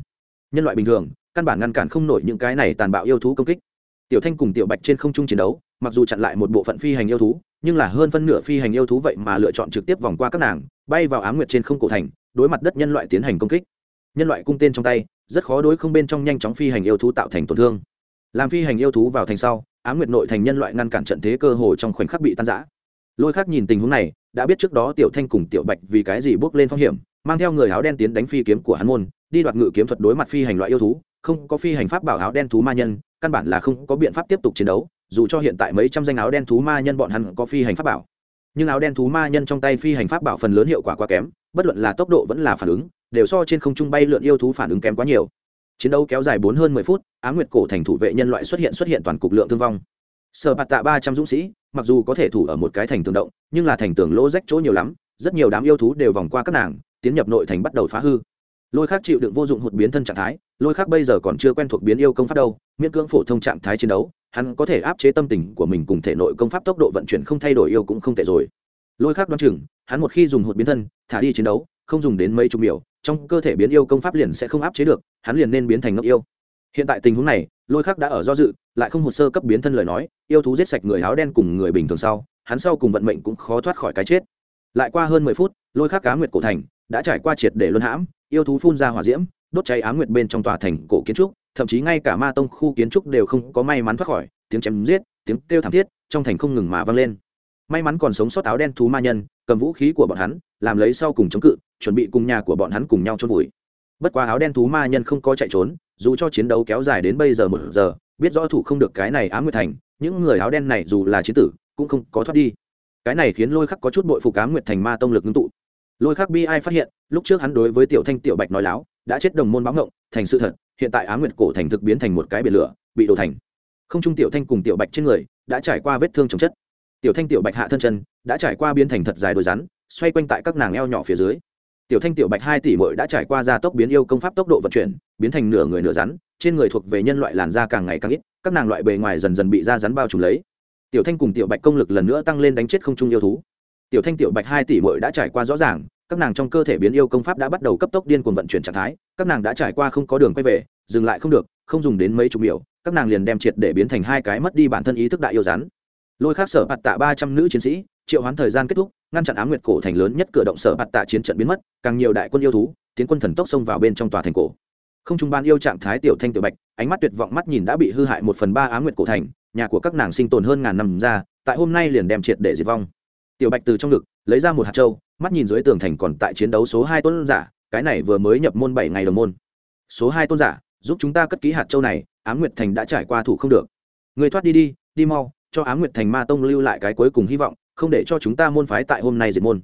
S1: Nhân loại bình thường, căn bản ngăn cản không nổi những cái này tàn bạo yêu thú công kích tiểu thanh cùng tiểu bạch trên không trung chiến đấu, mặc dù chặn lại một bộ phận phi hành yêu thú, nhưng là hơn phân nửa phi hành yêu thú vậy mà lựa chọn trực tiếp vòng qua các nàng, bay vào ám nguyệt trên không cổ thành, đối mặt đất nhân loại tiến hành công kích. Nhân loại cung tên trong tay, rất khó đối không bên trong nhanh chóng phi hành yêu thú tạo thành tổn thương. Làm phi hành yêu thú vào thành sau, ám nguyệt nội thành nhân loại ngăn cản trận thế cơ hồ trong khoảnh khắc bị tan giã lôi khác nhìn tình huống này, đã biết trước đó tiểu thanh cùng tiểu bạch vì cái gì bước lên phong hiểm, mang theo người áo đen tiến đánh phi kiếm của hắn môn, đi đoạt ngự kiếm thuật đối mặt phi hành loại yêu thú, không có phi hành pháp bảo áo đen thú ma nhân căn bản là không có biện pháp tiếp tục chiến đấu, dù cho hiện tại mấy trăm danh áo đen thú ma nhân bọn hắn có phi hành pháp bảo. Nhưng áo đen thú ma nhân trong tay phi hành pháp bảo phần lớn hiệu quả quá kém, bất luận là tốc độ vẫn là phản ứng, đều so trên không trung bay lượn yêu thú phản ứng kém quá nhiều. Chiến đấu kéo dài bốn hơn mười phút, á nguyệt cổ thành thủ vệ nhân loại xuất hiện xuất hiện toàn cục lượng thương vong. Sở bạt tạ ba trăm dũng sĩ, mặc dù có thể thủ ở một cái thành tường động, nhưng là thành tường lỗ rách chỗ nhiều lắm, rất nhiều đám yêu thú đều vòng qua các nàng, tiến nhập nội thành bắt đầu phá hư lôi khác chịu đựng vô dụng hụt biến thân trạng thái, lôi khác bây giờ còn chưa quen thuộc biến yêu công pháp đâu, miễn cưỡng phổ thông trạng thái chiến đấu, hắn có thể áp chế tâm tình của mình cùng thể nội công pháp tốc độ vận chuyển không thay đổi yêu cũng không tệ rồi. Lôi khác đoán chừng, hắn một khi dùng hụt biến thân, thả đi chiến đấu, không dùng đến mấy chục biểu trong cơ thể biến yêu công pháp liền sẽ không áp chế được, hắn liền nên biến thành ngốc yêu. Hiện tại tình huống này, lôi khắc đã ở do dự, lại không hồ sơ cấp biến thân lời nói, yêu thú giết sạch người áo đen cùng người bình thường sau, hắn sau cùng vận mệnh cũng khó thoát khỏi cái chết. Lại qua hơn mười phút, lôi khắc cá nguyệt cổ thành, đã trải qua triệt để luân hãm yêu thú phun ra hỏa diễm, đốt cháy á nguyệt bên trong tòa thành cổ kiến trúc, thậm chí ngay cả ma tông khu kiến trúc đều không có may mắn thoát khỏi, tiếng chém giết, tiếng kêu thảm thiết trong thành không ngừng mà vang lên. May mắn còn sống sót áo đen thú ma nhân, cầm vũ khí của bọn hắn, làm lấy sau cùng chống cự, chuẩn bị cùng nhà của bọn hắn cùng nhau chôn vùi. Bất quá áo đen thú ma nhân không có chạy trốn, dù cho chiến đấu kéo dài đến bây giờ một giờ, biết rõ thủ không được cái này ám nguyệt thành, những người áo đen này dù là chiến tử, cũng không có thoát đi. Cái này khiến lôi khắc có chút bội phục ám nguyệt thành ma tông lực ngưng tụ lôi khắc bi ai phát hiện, lúc trước hắn đối với tiểu thanh tiểu bạch nói láo, đã chết đồng môn báo ngộng, thành sự thật, hiện tại ám nguyệt cổ thành thực biến thành một cái biển lửa, bị đổ thành. Không trung tiểu thanh cùng tiểu bạch trên người, đã trải qua vết thương chồng chất. Tiểu thanh tiểu bạch hạ thân chân, đã trải qua biến thành thật dài đôi rắn, xoay quanh tại các nàng eo nhỏ phía dưới. Tiểu thanh tiểu bạch hai tỷ mội đã trải qua gia tốc biến yêu công pháp tốc độ vận chuyển, biến thành nửa người nửa rắn, trên người thuộc về nhân loại làn da càng ngày càng ít, các nàng loại bề ngoài dần dần bị da rắn bao trùm lấy. Tiểu thanh cùng tiểu bạch công lực lần nữa tăng lên đánh chết không trung yêu thú tiểu thanh tiểu bạch hai tỷ mội đã trải qua rõ ràng các nàng trong cơ thể biến yêu công pháp đã bắt đầu cấp tốc điên cuồng vận chuyển trạng thái các nàng đã trải qua không có đường quay về dừng lại không được không dùng đến mấy chục biểu, các nàng liền đem triệt để biến thành hai cái mất đi bản thân ý thức đại yêu rắn. Lôi khác sở bạt tạ ba trăm nữ chiến sĩ triệu hoán thời gian kết thúc ngăn chặn á nguyệt cổ thành lớn nhất cửa động sở bạt tạ chiến trận biến mất càng nhiều đại quân yêu thú tiến quân thần tốc xông vào bên trong tòa thành cổ. Không trung ban yêu trạng thái tiểu thanh tiểu bạch ánh mắt tuyệt vọng mắt nhìn đã bị hư hại một phần ba á nguyệt cổ thành nhà của các nàng sinh tồn hơn ngàn năm ra tại hôm nay liền đem triệt để diệt vong tiểu bạch từ trong ngực, lấy ra một hạt trâu mắt nhìn dưới tường thành còn tại chiến đấu số hai tôn giả, cái này vừa mới nhập môn bảy ngày đồng môn. Số hai tôn giả, giúp chúng ta cất ký hạt châu này á nguyệt thành đã trải qua thủ không được. Người thoát đi đi đi mau, cho á nguyệt thành ma tông lưu lại cái cuối cùng hy vọng, không để cho chúng ta môn phái tại hôm nay diệt môn.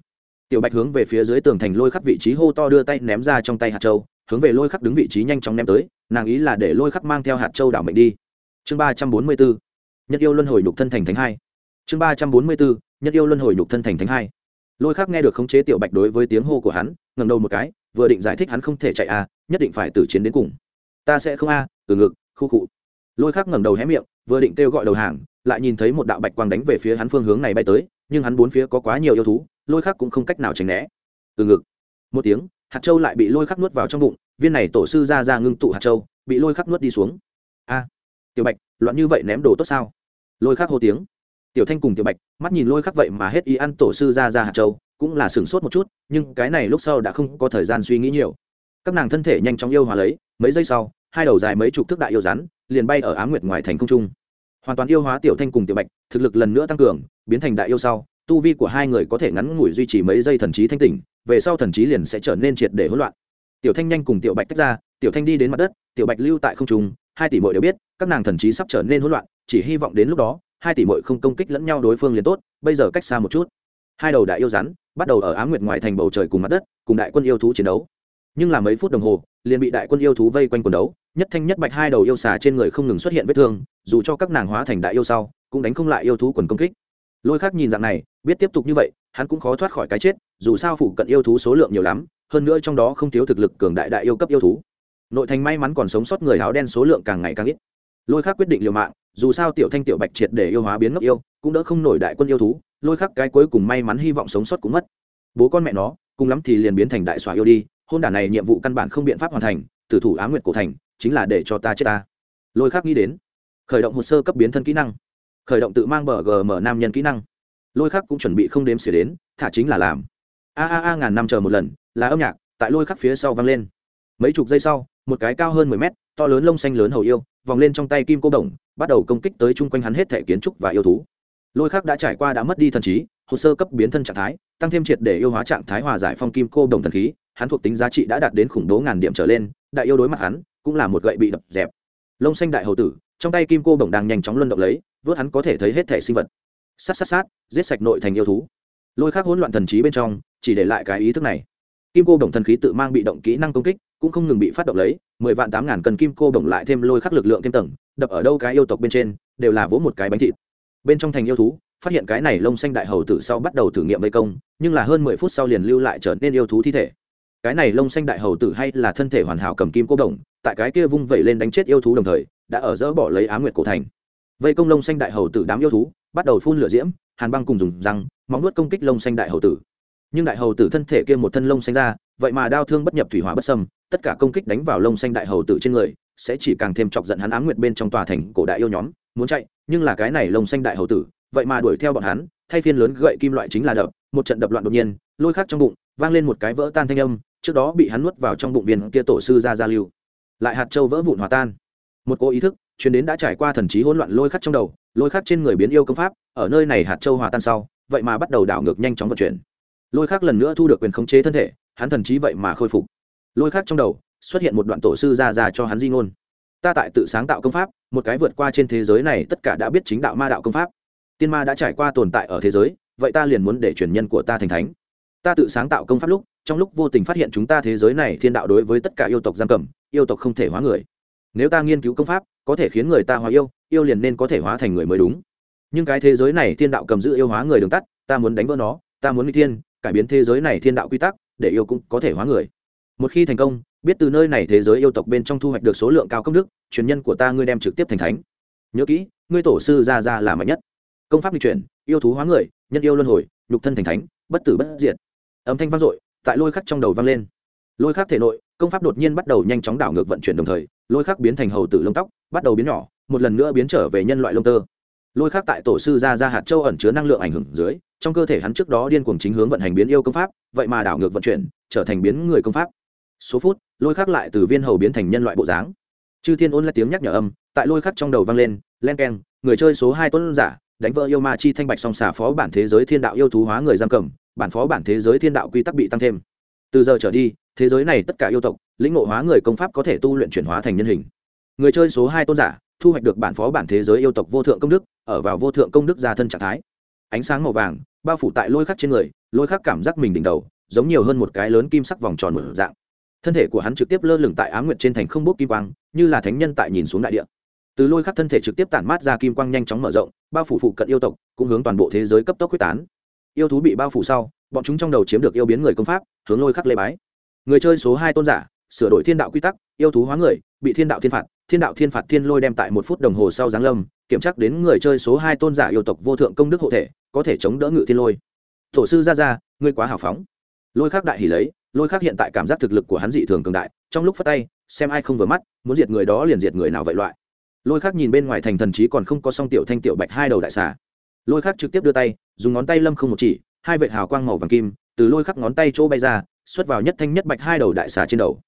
S1: Tiểu bạch hướng về phía dưới tường thành lôi khắc vị trí hô to đưa tay ném ra trong tay hạt châu, hướng về lôi khắc đứng vị trí nhanh chóng ném tới, nàng ý là để lôi khắc mang theo hạt châu đảo mệnh đi. Chương ba trăm bốn mươi bốn, nhất yêu luân hồi nhục thân thành thánh hai. Chương ba trăm bốn mươi bốn nhất yêu luân hồi nhục thân thành thánh hai. Lôi khắc nghe được khống chế tiểu bạch đối với tiếng hô của hắn ngầm đầu một cái, vừa định giải thích hắn không thể chạy a nhất định phải tử chiến đến cùng. Ta sẽ không a, từ ngực, khu cụ lôi khắc ngẩng đầu hé miệng, vừa định kêu gọi đầu hàng, lại nhìn thấy một đạo bạch quang đánh về phía hắn phương hướng này bay tới, nhưng hắn bốn phía có quá nhiều yêu thú, lôi khắc cũng không cách nào tránh né. Từ ngực. Một tiếng, hạt châu lại bị lôi khắc nuốt vào trong bụng, viên này tổ sư ra ra ngưng tụ hạt châu, bị lôi khắc nuốt đi xuống. A, tiểu bạch, loạn như vậy ném đồ tốt sao? Lôi khắc hô tiếng tiểu thanh cùng tiểu bạch, mắt nhìn lôi khắc vậy mà hết ý ăn tổ sư ra ra hạt châu, cũng là sửng sốt một chút, nhưng cái này lúc sau đã không có thời gian suy nghĩ nhiều. Các nàng thân thể nhanh chóng yêu hòa lấy, mấy giây sau, hai đầu dài mấy chục thước đại yêu rắn liền bay ở á nguyệt ngoài thành không trung. Hoàn toàn yêu hóa tiểu thanh cùng tiểu bạch, thực lực lần nữa tăng cường, biến thành đại yêu sau, tu vi của hai người có thể ngắn ngủi duy trì mấy giây thần trí thanh tỉnh, về sau thần trí liền sẽ trở nên triệt để hỗn loạn. Tiểu thanh nhanh cùng tiểu bạch tách ra, tiểu thanh đi đến mặt đất, tiểu bạch lưu tại không trung, hai tỷ mội đều biết, các nàng thần trí sắp trở nên hỗn loạn, chỉ hy vọng đến lúc đó hai tỷ mội không công kích lẫn nhau đối phương liền tốt, bây giờ cách xa một chút. Hai đầu đại yêu rắn, bắt đầu ở á nguyệt ngoài thành bầu trời cùng mặt đất, cùng đại quân yêu thú chiến đấu. Nhưng là mấy phút đồng hồ, liền bị đại quân yêu thú vây quanh quần đấu, nhất thanh nhất bạch hai đầu yêu xà trên người không ngừng xuất hiện vết thương, dù cho các nàng hóa thành đại yêu sau, cũng đánh không lại yêu thú quần công kích. Lôi khác nhìn dạng này, biết tiếp tục như vậy, hắn cũng khó thoát khỏi cái chết, dù sao phụ cận yêu thú số lượng nhiều lắm, hơn nữa trong đó không thiếu thực lực cường đại đại yêu cấp yêu thú. Nội thành may mắn còn sống sót người áo đen số lượng càng ngày càng ít. Lôi khác quyết định liều mạng dù sao tiểu thanh tiểu bạch triệt để yêu hóa biến ngốc yêu, cũng đỡ không nổi đại quân yêu thú, lôi khắc cái cuối cùng may mắn hy vọng sống sót cũng mất. Bố con mẹ nó, cùng lắm thì liền biến thành đại xóa yêu đi, hôn đả này nhiệm vụ căn bản không biện pháp hoàn thành, tử thủ á nguyệt cổ thành, chính là để cho ta chết ta. Lôi khắc nghĩ đến, khởi động hồ sơ cấp biến thân kỹ năng, khởi động tự mang bờ gm nam nhân kỹ năng. Lôi khắc cũng chuẩn bị không đếm xỉa đến, thả chính là làm. A a a ngàn năm chờ một lần, là âm nhạc, tại lôi khắc phía sau vang lên. Mấy chục giây sau, một cái cao hơn mười mét to lớn lông xanh lớn hầu yêu, vòng lên trong tay kim cô đồng, bắt đầu công kích tới chung quanh hắn hết thể kiến trúc và yêu thú. Lôi khắc đã trải qua đã mất đi thần trí, hồ sơ cấp biến thân trạng thái, tăng thêm triệt để yêu hóa trạng thái hòa giải phong kim cô đồng thần khí, hắn thuộc tính giá trị đã đạt đến khủng bố ngàn điểm trở lên, đại yêu đối mặt hắn, cũng là một gậy bị đập dẹp. Lông xanh đại hầu tử, trong tay kim cô đồng đang nhanh chóng luân động lấy, vớt hắn có thể thấy hết thể sinh vật. Sát sát sát, giết sạch nội thành yêu thú. Lôi khắc hỗn loạn thần trí bên trong, chỉ để lại cái ý thức này. Kim cô đồng thần khí tự mang bị động kỹ năng công kích cũng không ngừng bị phát động lấy, mười vạn tám ngàn cần kim cô đồng lại thêm lôi khắc lực lượng thêm tầng, đập ở đâu cái yêu tộc bên trên, đều là vỗ một cái bánh thịt. Bên trong thành yêu thú, phát hiện cái này lông xanh đại hầu tử sau bắt đầu thử nghiệm vây công, nhưng là hơn mười phút sau liền lưu lại trở nên yêu thú thi thể. Cái này lông xanh đại hầu tử hay là thân thể hoàn hảo cầm kim cô đồng tại cái kia vung vẩy lên đánh chết yêu thú đồng thời, đã ở dỡ bỏ lấy á nguyệt cổ thành. Vây công lông xanh đại hầu tử đám yêu thú, bắt đầu phun lửa diễm, hàn băng cùng dùng răng, móng nuốt công kích lông xanh đại hầu tử. Nhưng đại hầu tử thân thể kia một thân lông xanh ra vậy mà đao thương bất nhập thủy hỏa bất sâm tất cả công kích đánh vào lông xanh đại hầu tử trên người, sẽ chỉ càng thêm chọc giận hắn ám nguyệt bên trong tòa thành cổ đại yêu nhóm, muốn chạy, nhưng là cái này lông xanh đại hầu tử, vậy mà đuổi theo bọn hắn, thay phiên lớn gậy kim loại chính là đập, một trận đập loạn đột nhiên, lôi khắc trong bụng, vang lên một cái vỡ tan thanh âm, trước đó bị hắn nuốt vào trong bụng viên kia tổ sư ra gia lưu. Lại hạt châu vỡ vụn hòa tan. Một cô ý thức chuyến đến đã trải qua thần trí hỗn loạn lôi khắc trong đầu, lôi khắc trên người biến yêu công pháp, ở nơi này hạt châu hòa tan sau, vậy mà bắt đầu đảo ngược nhanh chóng vận chuyển. Lôi khắc lần nữa thu được quyền khống chế thân thể hắn thần trí vậy mà khôi phục. Lôi khác trong đầu, xuất hiện một đoạn tổ sư ra ra cho hắn di ngôn. Ta tại tự sáng tạo công pháp, một cái vượt qua trên thế giới này, tất cả đã biết chính đạo ma đạo công pháp. Tiên ma đã trải qua tồn tại ở thế giới, vậy ta liền muốn để truyền nhân của ta thành thánh. Ta tự sáng tạo công pháp lúc, trong lúc vô tình phát hiện chúng ta thế giới này thiên đạo đối với tất cả yêu tộc giam cầm, yêu tộc không thể hóa người. Nếu ta nghiên cứu công pháp, có thể khiến người ta hóa yêu yêu liền nên có thể hóa thành người mới đúng. Nhưng cái thế giới này thiên đạo cầm giữ yêu hóa người đường tắt, ta muốn đánh vỡ nó, ta muốn n thiên, cải biến thế giới này thiên đạo quy tắc để yêu cũng có thể hóa người. Một khi thành công, biết từ nơi này thế giới yêu tộc bên trong thu hoạch được số lượng cao công đức, truyền nhân của ta ngươi đem trực tiếp thành thánh. Nhớ kỹ, ngươi tổ sư ra ra là mạnh nhất. Công pháp di chuyển, yêu thú hóa người, nhân yêu luân hồi, nhục thân thành thánh, bất tử bất diệt. Âm thanh vang dội, tại lôi khắc trong đầu vang lên. Lôi khắc thể nội, công pháp đột nhiên bắt đầu nhanh chóng đảo ngược vận chuyển đồng thời, lôi khắc biến thành hầu tử lông tóc, bắt đầu biến nhỏ, một lần nữa biến trở về nhân loại lông tơ. Lôi khắc tại tổ sư ra ra hạt châu ẩn chứa năng lượng ảnh hưởng dưới trong cơ thể hắn trước đó điên cuồng chính hướng vận hành biến yêu công pháp, vậy mà đảo ngược vận chuyển, trở thành biến người công pháp. Số phút, lôi khắc lại từ viên hầu biến thành nhân loại bộ dáng. Chư thiên ôn lại tiếng nhắc nhở âm, tại lôi khắc trong đầu vang lên, len keng, người chơi số hai tuấn giả, đánh vỡ yêu ma chi thanh bạch song xà phó bản thế giới thiên đạo yêu thú hóa người giam cầm, bản phó bản thế giới thiên đạo quy tắc bị tăng thêm. Từ giờ trở đi, thế giới này tất cả yêu tộc, lĩnh ngộ hóa người công pháp có thể tu luyện chuyển hóa thành nhân hình. Người chơi số hai tôn giả, thu hoạch được bản phó bản thế giới yêu tộc vô thượng công đức, ở vào vô thượng công đức gia thân trạng thái. Ánh sáng màu vàng bao phủ tại lôi khắc trên người, lôi khắc cảm giác mình đỉnh đầu, giống nhiều hơn một cái lớn kim sắc vòng tròn một dạng. Thân thể của hắn trực tiếp lơ lửng tại á nguyệt trên thành không bốc kim quang, như là thánh nhân tại nhìn xuống đại địa. Từ lôi khắc thân thể trực tiếp tản mát ra kim quang nhanh chóng mở rộng, bao phủ phụ cận yêu tộc, cũng hướng toàn bộ thế giới cấp tốc quyết tán. Yêu thú bị bao phủ sau, bọn chúng trong đầu chiếm được yêu biến người công pháp, hướng lôi khắc lê bái. Người chơi số hai tôn giả, sửa đổi thiên đạo quy tắc, yêu thú hóa người, bị thiên đạo thiên phạt thiên đạo thiên phạt thiên lôi đem tại một phút đồng hồ sau giáng lâm, kiểm tra đến người chơi số hai tôn giả yêu tộc vô thượng công đức hộ thể, có thể chống đỡ ngự thiên lôi. Tổ sư ra ra, ngươi quá hào phóng. Lôi khắc đại hỉ lấy, lôi khắc hiện tại cảm giác thực lực của hắn dị thường cường đại, trong lúc phát tay, xem ai không vừa mắt, muốn diệt người đó liền diệt người nào vậy loại. Lôi khắc nhìn bên ngoài thành thần trí còn không có song tiểu thanh tiểu bạch hai đầu đại xà. Lôi khắc trực tiếp đưa tay, dùng ngón tay lâm không một chỉ, hai vệt hào quang màu vàng kim, từ lôi khắc ngón tay chỗ bay ra, xuất vào nhất thanh nhất bạch hai đầu đại xà trên đầu.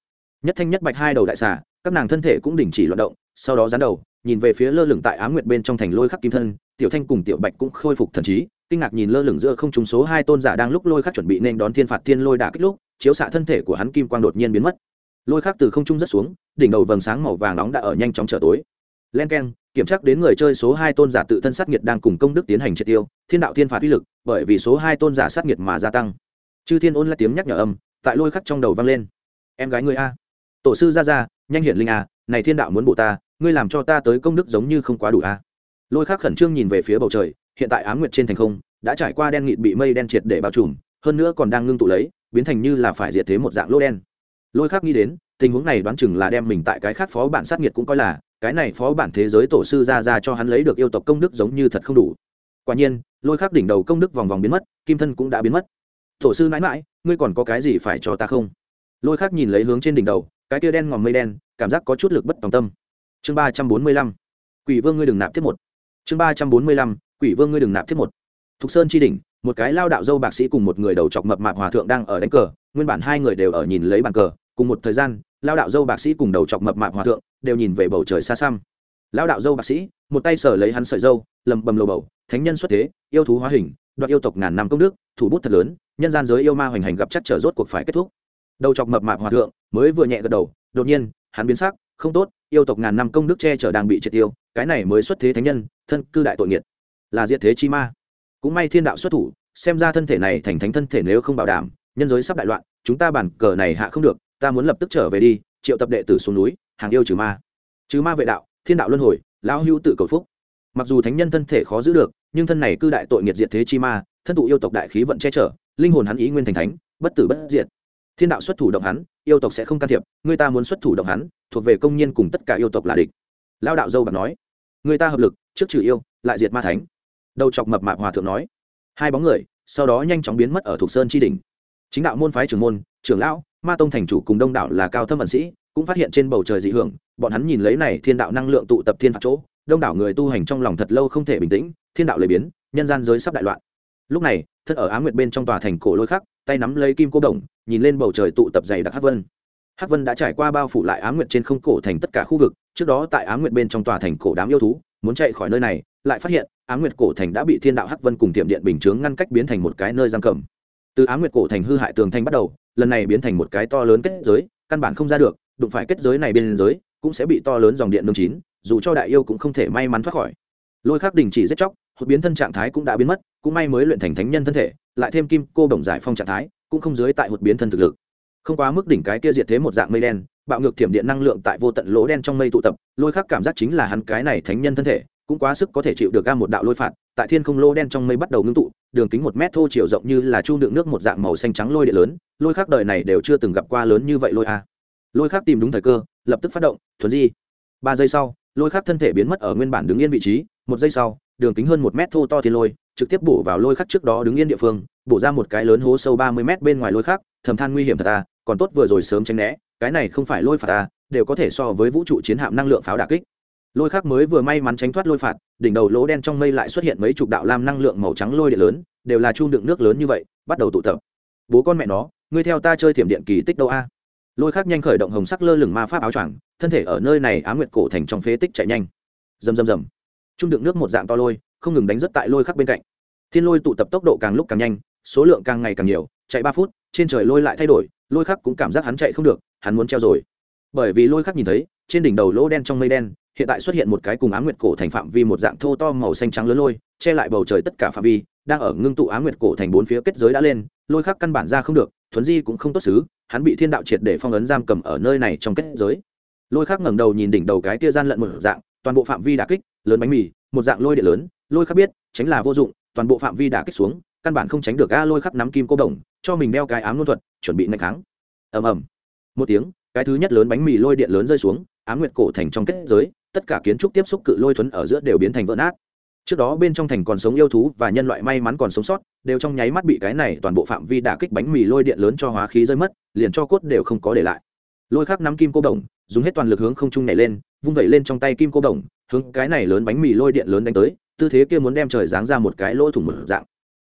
S1: Nhất thanh nhất bạch hai đầu đại xà các nàng thân thể cũng đình chỉ loạt động, sau đó dán đầu, nhìn về phía lơ lửng tại á nguyệt bên trong thành lôi khắc kim thân, tiểu thanh cùng tiểu bạch cũng khôi phục thần trí, kinh ngạc nhìn lơ lửng giữa không trúng số hai tôn giả đang lúc lôi khắc chuẩn bị nên đón thiên phạt thiên lôi đả kích lúc, chiếu xạ thân thể của hắn kim quang đột nhiên biến mất. Lôi khắc từ không trung rất xuống, đỉnh đầu vầng sáng màu vàng nóng đã ở nhanh chóng trở tối. Len k e n kiểm tra đến người chơi số hai tôn giả tự thân sát nhiệt đang cùng công đức tiến hành triệt tiêu, thiên đạo thiên phạt uy lực, bởi vì số hai tôn giả sát nhiệt mà gia tăng. Chư thiên ôn là tiếng nhắc nhở âm, tại lôi khắc trong đầu vang lên. Em gái người a. Tổ sư ra ra nhanh hiện linh a này thiên đạo muốn bổ ta, ngươi làm cho ta tới công đức giống như không quá đủ a lôi khắc khẩn trương nhìn về phía bầu trời, hiện tại ám nguyệt trên thành không, đã trải qua đen nghịt bị mây đen triệt để bao trùm, hơn nữa còn đang ngưng tụ lấy, biến thành như là phải diệt thế một dạng lô đen. Lôi khắc nghĩ đến, tình huống này đoán chừng là đem mình tại cái khác phó bản sát nhiệt cũng coi là, cái này phó bản thế giới tổ sư ra ra cho hắn lấy được yêu tộc công đức giống như thật không đủ. Quả nhiên, lôi khắc đỉnh đầu công đức vòng vòng biến mất, kim thân cũng đã biến mất. Tổ sư mãi mãi, ngươi còn có cái gì phải cho ta không? Lôi khắc nhìn lấy hướng trên đỉnh đầu cái tia đen ngòm mây đen, cảm giác có chút lực bất tòng tâm. Chương ba trăm bốn mươi lăm, quỷ vương ngươi đừng nạp tiếp một. Chương ba trăm bốn mươi lăm, quỷ vương ngươi đừng nạp tiếp một. Thục sơn chi đỉnh, một cái lao đạo dâu bạc sĩ cùng một người đầu chọc mập mạp hòa thượng đang ở đánh cờ, nguyên bản hai người đều ở nhìn lấy bàn cờ, cùng một thời gian, lao đạo dâu bạc sĩ cùng đầu chọc mập mạp hòa thượng đều nhìn về bầu trời xa xăm. Lao đạo dâu bạc sĩ, một tay sở lấy hắn sợi dâu, lầm bầm lầu bầu, thánh nhân xuất thế, yêu thú hóa hình, đoạt yêu tộc ngàn năm công đức, thủ bút thật lớn, nhân gian giới yêu ma hoành hành gặp chắc trở rốt cuộc phải kết thúc đầu chọc mập mạp hòa thượng, mới vừa nhẹ gật đầu, đột nhiên, hắn biến sắc, không tốt, yêu tộc ngàn năm công đức che chở đang bị triệt tiêu, cái này mới xuất thế thánh nhân, thân cư đại tội nghiệt. Là diệt thế chi ma. Cũng may thiên đạo xuất thủ, xem ra thân thể này thành thánh thân thể nếu không bảo đảm, nhân giới sắp đại loạn, chúng ta bản cờ này hạ không được, ta muốn lập tức trở về đi, triệu tập đệ tử xuống núi, hàng yêu trừ ma. Trừ ma vệ đạo, thiên đạo luân hồi, lão hữu tự cầu phúc. Mặc dù thánh nhân thân thể khó giữ được, nhưng thân này cư đại tội nghiệt diệt thế chi ma, thân tụ yêu tộc đại khí vận che chở, linh hồn hắn ý nguyên thành thánh, bất tử bất diệt thiên đạo xuất thủ động hắn, yêu tộc sẽ không can thiệp, người ta muốn xuất thủ động hắn, thuộc về công nhân cùng tất cả yêu tộc là địch. Lao đạo dâu bạc nói, người ta hợp lực, trước trừ yêu, lại diệt ma thánh. Đầu chọc mập mạp hòa thượng nói, hai bóng người, sau đó nhanh chóng biến mất ở thục sơn tri đình chính đạo môn phái trưởng môn, trưởng lão, ma tông thành chủ cùng đông đảo là cao thâm ẩn sĩ, cũng phát hiện trên bầu trời dị hưởng, bọn hắn nhìn lấy này thiên đạo năng lượng tụ tập thiên phạt chỗ, đông đảo người tu hành trong lòng thật lâu không thể bình tĩnh, thiên đạo lấy biến, nhân gian giới sắp đại loạn. Lúc này thân ở á nguyệt bên trong tòa thành cổ lôi khắc tay nắm lấy kim cô đồng, nhìn lên bầu trời tụ tập dày đặc hắc vân. Hắc vân đã trải qua bao phủ lại á nguyệt trên không cổ thành tất cả khu vực, trước đó tại á nguyệt bên trong tòa thành cổ đám yêu thú, muốn chạy khỏi nơi này, lại phát hiện á nguyệt cổ thành đã bị thiên đạo hắc vân cùng tiệm điện bình chướng ngăn cách biến thành một cái nơi giam cầm. Từ á nguyệt cổ thành hư hại tường thành bắt đầu, lần này biến thành một cái to lớn kết giới, căn bản không ra được, đụng phải kết giới này bên giới cũng sẽ bị to lớn dòng điện nương chín, dù cho đại yêu cũng không thể may mắn thoát khỏi. Lôi khắc đình chỉ giết chóc hột biến thân trạng thái cũng đã biến mất, cũng may mới luyện thành thánh nhân thân thể, lại thêm kim cô đồng giải phong trạng thái, cũng không dưới tại hột biến thân thực lực. Không quá mức đỉnh cái kia diệt thế một dạng mây đen, bạo ngược thiểm điện năng lượng tại vô tận lỗ đen trong mây tụ tập, lôi khắc cảm giác chính là hắn cái này thánh nhân thân thể, cũng quá sức có thể chịu được ga một đạo lôi phạt, tại thiên không lô đen trong mây bắt đầu ngưng tụ, đường kính một mét thô chiều rộng như là chu đựng nước một dạng màu xanh trắng lôi địa lớn, lôi khác đời này đều chưa từng gặp qua lớn như vậy lôi a. Lôi khác tìm đúng thời cơ, lập tức phát động, thuần di. Ba giây sau, lôi khác thân thể biến mất ở nguyên bản đứng yên vị trí, một giây sau đường kính hơn một mét thô to thiên lôi, trực tiếp bổ vào lôi khắc trước đó đứng yên địa phương, bổ ra một cái lớn hố sâu ba mươi mét bên ngoài lôi khắc, thầm than nguy hiểm thật ta, còn tốt vừa rồi sớm tránh né, cái này không phải lôi phạt ta, đều có thể so với vũ trụ chiến hạm năng lượng pháo đà kích. Lôi khắc mới vừa may mắn tránh thoát lôi phạt, đỉnh đầu lỗ đen trong mây lại xuất hiện mấy chục đạo lam năng lượng màu trắng lôi điện lớn, đều là chu đựng nước lớn như vậy, bắt đầu tụ tập. Bố con mẹ nó, ngươi theo ta chơi thiểm điện kỳ tích đâu a? Lôi khắc nhanh khởi động hồng sắc lơ lửng ma pháp áo choàng, thân thể ở nơi này á nguyệt cổ thành trong phế tích chạy nhanh. Rầm rầm rầm trung đựng nước một dạng to lôi, không ngừng đánh rất tại lôi khắc bên cạnh. Thiên lôi tụ tập tốc độ càng lúc càng nhanh, số lượng càng ngày càng nhiều, chạy ba phút, trên trời lôi lại thay đổi, lôi khắc cũng cảm giác hắn chạy không được, hắn muốn treo rồi. Bởi vì lôi khắc nhìn thấy, trên đỉnh đầu lỗ đen trong mây đen, hiện tại xuất hiện một cái cùng á nguyệt cổ thành phạm vi một dạng thô to màu xanh trắng lớn lôi, che lại bầu trời tất cả phạm vi, đang ở ngưng tụ á nguyệt cổ thành bốn phía kết giới đã lên, lôi khắc căn bản ra không được, thuấn di cũng không tốt xứ, hắn bị thiên đạo triệt để phong ấn giam cầm ở nơi này trong kết giới. Lôi khắc ngẩng đầu nhìn đỉnh đầu cái tia gian lận một dạng, toàn bộ phạm vi đà kích lớn bánh mì, một dạng lôi địa lớn, lôi khắc biết, tránh là vô dụng, toàn bộ phạm vi đã kích xuống, căn bản không tránh được a lôi khắc nắm kim cô đồng, cho mình đeo cái ám luân thuật, chuẩn bị ngày kháng. Ầm ầm. Một tiếng, cái thứ nhất lớn bánh mì lôi điện lớn rơi xuống, ám nguyệt cổ thành trong kết giới, tất cả kiến trúc tiếp xúc cự lôi thuấn ở giữa đều biến thành vỡ nát. Trước đó bên trong thành còn sống yêu thú và nhân loại may mắn còn sống sót, đều trong nháy mắt bị cái này toàn bộ phạm vi đả kích bánh mì lôi điện lớn cho hóa khí rơi mất, liền cho cốt đều không có để lại. Lôi khắc nắm kim cô đồng, dùng hết toàn lực hướng không trung nhảy lên, vung vẩy lên trong tay kim cô đồng hướng cái này lớn bánh mì lôi điện lớn đánh tới, tư thế kia muốn đem trời giáng ra một cái lỗ thủng mở dạng.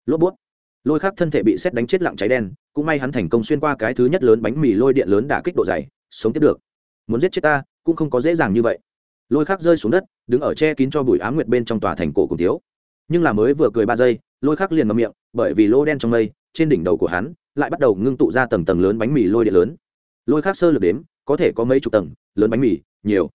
S1: Lốp bút. Lôi khắc thân thể bị xét đánh chết lặng cháy đen, cũng may hắn thành công xuyên qua cái thứ nhất lớn bánh mì lôi điện lớn đả kích độ dày, sống tiếp được. Muốn giết chết ta, cũng không có dễ dàng như vậy. Lôi khắc rơi xuống đất, đứng ở che kín cho bụi ám nguyệt bên trong tòa thành cổ cùng thiếu. Nhưng là mới vừa cười ba giây, lôi khắc liền ngậm miệng, bởi vì lô đen trong mây, trên đỉnh đầu của hắn, lại bắt đầu ngưng tụ ra tầng tầng lớn bánh mì lôi điện lớn. Lôi khắc sơ lược đếm, có thể có mấy chục tầng, lớn bánh mì, nhiều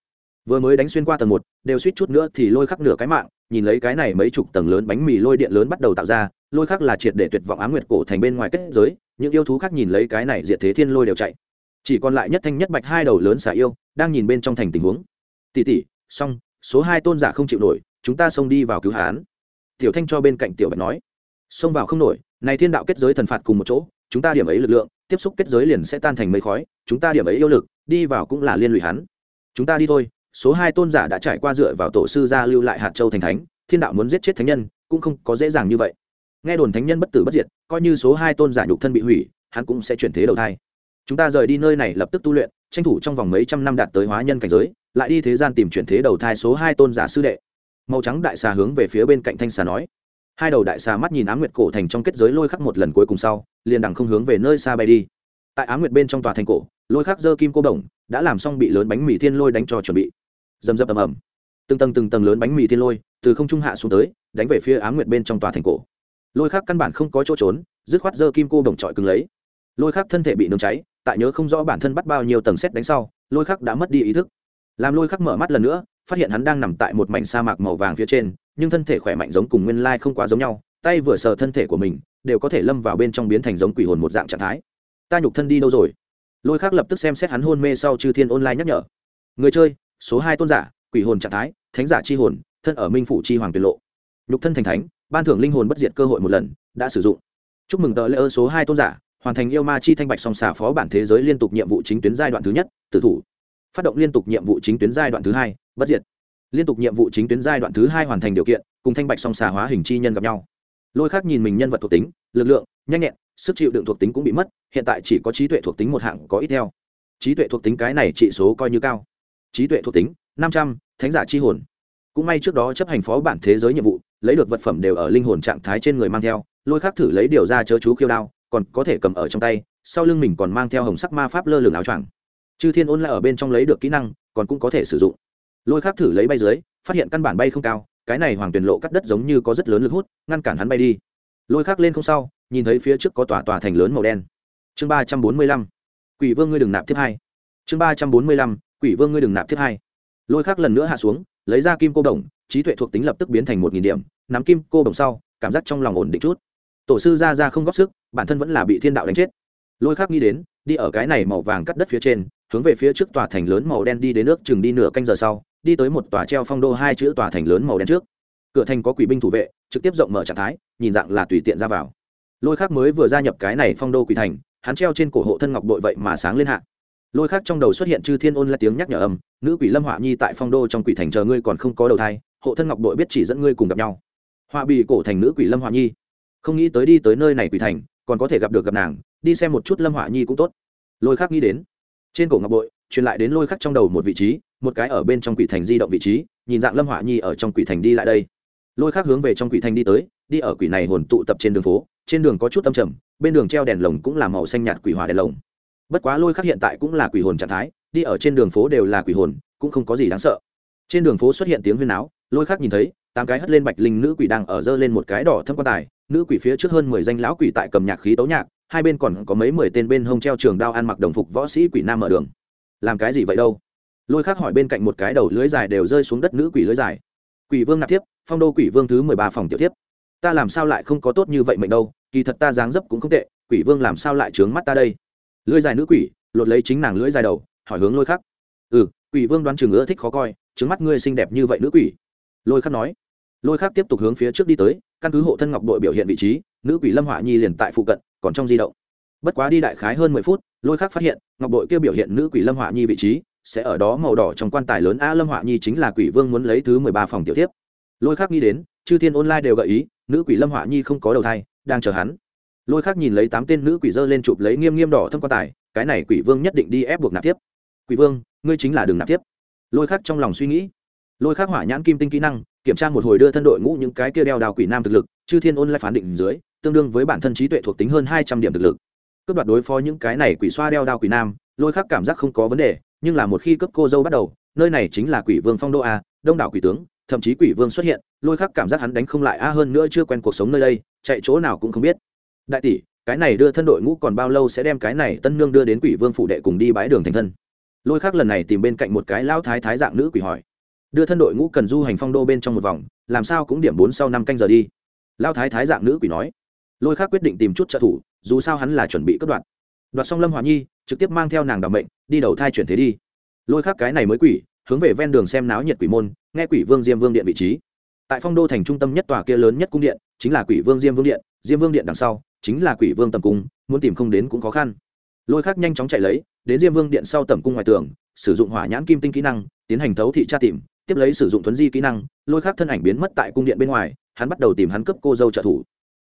S1: vừa mới đánh xuyên qua tầng một, đều suýt chút nữa thì lôi khắc nửa cái mạng, nhìn lấy cái này mấy chục tầng lớn bánh mì lôi điện lớn bắt đầu tạo ra, lôi khắc là triệt để tuyệt vọng ám nguyệt cổ thành bên ngoài kết giới, những yêu thú khác nhìn lấy cái này diệt thế thiên lôi đều chạy. Chỉ còn lại nhất thanh nhất bạch hai đầu lớn xả yêu, đang nhìn bên trong thành tình huống. Tỉ tỉ xong, số hai tôn giả không chịu nổi, chúng ta xông đi vào cứu hán. Tiểu thanh cho bên cạnh tiểu bạch nói. Xông vào không nổi, này thiên đạo kết giới thần phạt cùng một chỗ, chúng ta điểm ấy lực lượng, tiếp xúc kết giới liền sẽ tan thành mây khói, chúng ta điểm ấy yêu lực, đi vào cũng là liên lụy hắn. Chúng ta đi thôi số hai tôn giả đã trải qua dựa vào tổ sư gia lưu lại hạt châu thành thánh, thiên đạo muốn giết chết thánh nhân, cũng không có dễ dàng như vậy. Nghe đồn thánh nhân bất tử bất diệt, coi như số hai tôn giả nhục thân bị hủy, hắn cũng sẽ chuyển thế đầu thai. Chúng ta rời đi nơi này lập tức tu luyện, tranh thủ trong vòng mấy trăm năm đạt tới hóa nhân cảnh giới, lại đi thế gian tìm chuyển thế đầu thai số hai tôn giả sư đệ. Màu trắng đại xà hướng về phía bên cạnh thanh xà nói. Hai đầu đại xà mắt nhìn á nguyệt cổ thành trong kết giới lôi khắc một lần cuối cùng sau, liền đằng không hướng về nơi xa bay đi. Tại á nguyệt bên trong tòa thành cổ, lôi khắc dơ kim cô đồng, đã làm xong bị lớn bánh mì thiên lôi đánh cho chuẩn bị dầm dập ầm ầm. Từng tầng từng tầng lớn bánh mì thiên lôi từ không trung hạ xuống tới, đánh về phía á nguyệt bên trong tòa thành cổ. Lôi khắc căn bản không có chỗ trốn, dứt khoát dơ kim cô đồng trọi cứng lấy. Lôi khắc thân thể bị nướng cháy, tại nhớ không rõ bản thân bắt bao nhiêu tầng xét đánh sau, lôi khắc đã mất đi ý thức. Làm lôi khắc mở mắt lần nữa, phát hiện hắn đang nằm tại một mảnh sa mạc màu vàng phía trên, nhưng thân thể khỏe mạnh giống cùng nguyên lai không quá giống nhau, tay vừa sờ thân thể của mình, đều có thể lâm vào bên trong biến thành giống quỷ hồn một dạng trạng thái. Ta nhục thân đi đâu rồi? Lôi khắc lập tức xem xét hắn hôn mê sau chư thiên online nhắc nhở. Người chơi số hai tôn giả, quỷ hồn trạng thái, thánh giả chi hồn, thân ở minh phủ chi hoàng tuyệt lộ. Nhục thân thành thánh, ban thưởng linh hồn bất diệt cơ hội một lần, đã sử dụng. Chúc mừng tờ lễ ơ số hai tôn giả, hoàn thành yêu ma chi thanh bạch song xả phó bản thế giới liên tục nhiệm vụ chính tuyến giai đoạn thứ nhất, tử thủ. Phát động liên tục nhiệm vụ chính tuyến giai đoạn thứ hai, bất diệt. Liên tục nhiệm vụ chính tuyến giai đoạn thứ hai hoàn thành điều kiện, cùng thanh bạch song xà hóa hình chi nhân gặp nhau. Lôi khác nhìn mình nhân vật thuộc tính, lực lượng, nhanh nhẹn, sức chịu đựng thuộc tính cũng bị mất, hiện tại chỉ có trí tuệ thuộc tính một hạng có ít theo. Trí tuệ thuộc tính cái này trị số coi như cao trí tuệ thuộc tính, năm trăm, thánh giả chi hồn. Cũng may trước đó chấp hành phó bản thế giới nhiệm vụ, lấy được vật phẩm đều ở linh hồn trạng thái trên người mang theo, lôi khắc thử lấy điều ra chớ chú khiêu đao, còn có thể cầm ở trong tay, sau lưng mình còn mang theo hồng sắc ma pháp lơ lửng áo choàng. Chư thiên ôn lại ở bên trong lấy được kỹ năng, còn cũng có thể sử dụng. Lôi khắc thử lấy bay dưới, phát hiện căn bản bay không cao, cái này hoàng tuyển lộ cắt đất giống như có rất lớn lực hút, ngăn cản hắn bay đi. Lôi khắc lên không sau, nhìn thấy phía trước có tòa tòa thành lớn màu đen. Chương ba trăm bốn mươi lăm. Quỷ vương ngươi đừng nạp tiếp hai. Chương ba trăm bốn mươi lăm quỷ vương ngươi đừng nạp tiếp hai. Lôi khác lần nữa hạ xuống, lấy ra kim cô đồng, trí tuệ thuộc tính lập tức biến thành một nghìn điểm, nắm kim cô đồng sau, cảm giác trong lòng ổn định chút. Tổ sư ra ra không góp sức, bản thân vẫn là bị thiên đạo đánh chết. Lôi khác nghĩ đến, đi ở cái này màu vàng cắt đất phía trên, hướng về phía trước tòa thành lớn màu đen đi đến nước chừng đi nửa canh giờ sau, đi tới một tòa treo phong đô hai chữ tòa thành lớn màu đen trước. Cửa thành có quỷ binh thủ vệ, trực tiếp rộng mở trạng thái, nhìn dạng là tùy tiện ra vào. Lôi khác mới vừa gia nhập cái này phong đô quỷ thành, hắn treo trên cổ hộ thân ngọc đội vậy mà sáng lên hạ lôi khác trong đầu xuất hiện chư thiên ôn là tiếng nhắc nhở âm, nữ quỷ lâm họa nhi tại phong đô trong quỷ thành chờ ngươi còn không có đầu thai, hộ thân ngọc đội biết chỉ dẫn ngươi cùng gặp nhau. Họa bị cổ thành nữ quỷ lâm họa nhi. Không nghĩ tới đi tới nơi này quỷ thành, còn có thể gặp được gặp nàng, đi xem một chút lâm họa nhi cũng tốt. Lôi khác nghĩ đến, trên cổ ngọc bội truyền lại đến lôi khắc trong đầu một vị trí, một cái ở bên trong quỷ thành di động vị trí, nhìn dạng lâm họa nhi ở trong quỷ thành đi lại đây. Lôi khắc hướng về trong quỷ thành đi tới, đi ở quỷ này hồn tụ tập trên đường phố, trên đường có chút tâm trầm, bên đường treo đèn lồng cũng là màu xanh nhạt quỷ hỏa đèn lồng bất quá lôi khắc hiện tại cũng là quỷ hồn trạng thái đi ở trên đường phố đều là quỷ hồn cũng không có gì đáng sợ. Trên đường phố xuất hiện tiếng huyên áo lôi khắc nhìn thấy tám cái hất lên bạch linh nữ quỷ đang ở dơ lên một cái đỏ thâm quan tài nữ quỷ phía trước hơn mười danh lão quỷ tại cầm nhạc khí tấu nhạc hai bên còn có mấy mười tên bên hông treo trường đao ăn mặc đồng phục võ sĩ quỷ nam mở đường. Làm cái gì vậy đâu? Lôi khác hỏi bên cạnh một cái đầu lưới dài đều rơi xuống đất nữ quỷ lưới dài. Quỷ vương nạp thiếp, phong đô quỷ vương thứ mười ba phòng tiểu thiếp, ta làm sao lại không có tốt như vậy mệnh đâu kỳ thật ta dáng dấp cũng không tệ quỷ vương làm sao lại trướng mắt ta đây? Lưỡi dài nữ quỷ, lột lấy chính nàng lưỡi dài đầu, hỏi hướng lôi khắc. Ừ quỷ vương đoán chừng ưa thích khó coi, trứng mắt ngươi xinh đẹp như vậy nữ quỷ. Lôi khắc nói. Lôi khắc tiếp tục hướng phía trước đi tới, căn cứ hộ thân ngọc đội biểu hiện vị trí, nữ quỷ lâm họa nhi liền tại phụ cận, còn trong di động. Bất quá đi đại khái hơn mười phút, lôi khắc phát hiện, ngọc đội kia biểu hiện nữ quỷ lâm họa nhi vị trí, sẽ ở đó màu đỏ trong quan tài lớn a lâm họa nhi chính là quỷ vương muốn lấy thứ mười ba phòng tiểu tiếp lôi khắc nghĩ đến, chư thiên online đều gợi ý, nữ quỷ lâm họa nhi không có đầu thai, đang chờ hắn lôi khắc nhìn lấy tám tên nữ quỷ dơ lên chụp lấy nghiêm nghiêm đỏ thâm quan tài, cái này quỷ vương nhất định đi ép buộc nạp tiếp quỷ vương, ngươi chính là đường nạp tiếp lôi khắc trong lòng suy nghĩ. Lôi khắc hỏa nhãn kim tinh kỹ năng, kiểm tra một hồi đưa thân đội ngũ những cái kia đeo đào quỷ nam thực lực, chư thiên ôn lại phán định dưới, tương đương với bản thân trí tuệ thuộc tính hơn hai trăm điểm thực lực. Cướp đoạt đối phó những cái này quỷ xoa đeo đao quỷ nam, lôi khắc cảm giác không có vấn đề, nhưng là một khi cấp cô dâu bắt đầu, nơi này chính là quỷ vương phong đô a, đông đảo quỷ tướng, thậm chí quỷ vương xuất hiện, lôi khắc cảm giác hắn đánh không lại a hơn nữa chưa quen cuộc sống nơi đây, chạy chỗ nào cũng không biết đại tỷ, cái này đưa thân đội ngũ còn bao lâu sẽ đem cái này tân nương đưa đến quỷ vương phủ đệ cùng đi bái đường thành thân? Lôi khắc lần này tìm bên cạnh một cái lão thái thái dạng nữ quỷ hỏi. Đưa thân đội ngũ cần du hành phong đô bên trong một vòng, làm sao cũng điểm bốn sau năm canh giờ đi. Lão thái thái dạng nữ quỷ nói. Lôi khắc quyết định tìm chút trợ thủ, dù sao hắn là chuẩn bị cất đoạn. Đoạt xong lâm hòa nhi, trực tiếp mang theo nàng đảm mệnh, đi đầu thai chuyển thế đi. Lôi khắc cái này mới quỷ, hướng về ven đường xem náo nhiệt quỷ môn, nghe quỷ vương diêm vương điện vị trí. Tại phong đô thành trung tâm nhất tòa kia lớn nhất cung điện, chính là quỷ vương diêm vương điện, diêm vương điện đằng sau chính là quỷ vương tầm cung, muốn tìm không đến cũng khó khăn. Lôi khắc nhanh chóng chạy lấy, đến diêm vương điện sau tầm cung ngoài tường, sử dụng hỏa nhãn kim tinh kỹ năng, tiến hành thấu thị tra tìm, tiếp lấy sử dụng thuấn di kỹ năng, lôi khắc thân ảnh biến mất tại cung điện bên ngoài, hắn bắt đầu tìm hắn cấp cô dâu trợ thủ.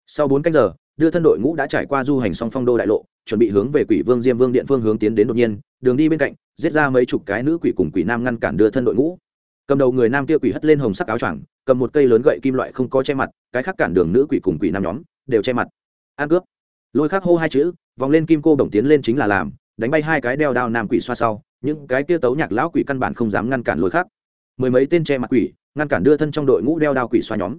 S1: Sau bốn canh giờ, đưa thân đội ngũ đã trải qua du hành song phong đô đại lộ, chuẩn bị hướng về quỷ vương diêm vương điện phương hướng tiến đến đột nhiên, đường đi bên cạnh, giết ra mấy chục cái nữ quỷ cùng quỷ nam ngăn cản đưa thân đội ngũ. Cầm đầu người nam kia quỷ hất lên hồng sắc áo choàng, cầm một cây lớn gậy kim loại không có che mặt, cái khác cản đường nữ quỷ cùng quỷ nam nhóm, đều che mặt an cướp. Lôi khắc hô hai chữ, vòng lên kim cô đồng tiến lên chính là làm, đánh bay hai cái đeo đao nam quỷ xoa sau. Những cái kia tấu nhạc lão quỷ căn bản không dám ngăn cản lôi khắc. Mười mấy tên che mặt quỷ, ngăn cản đưa thân trong đội ngũ đeo đao quỷ xoa nhóm.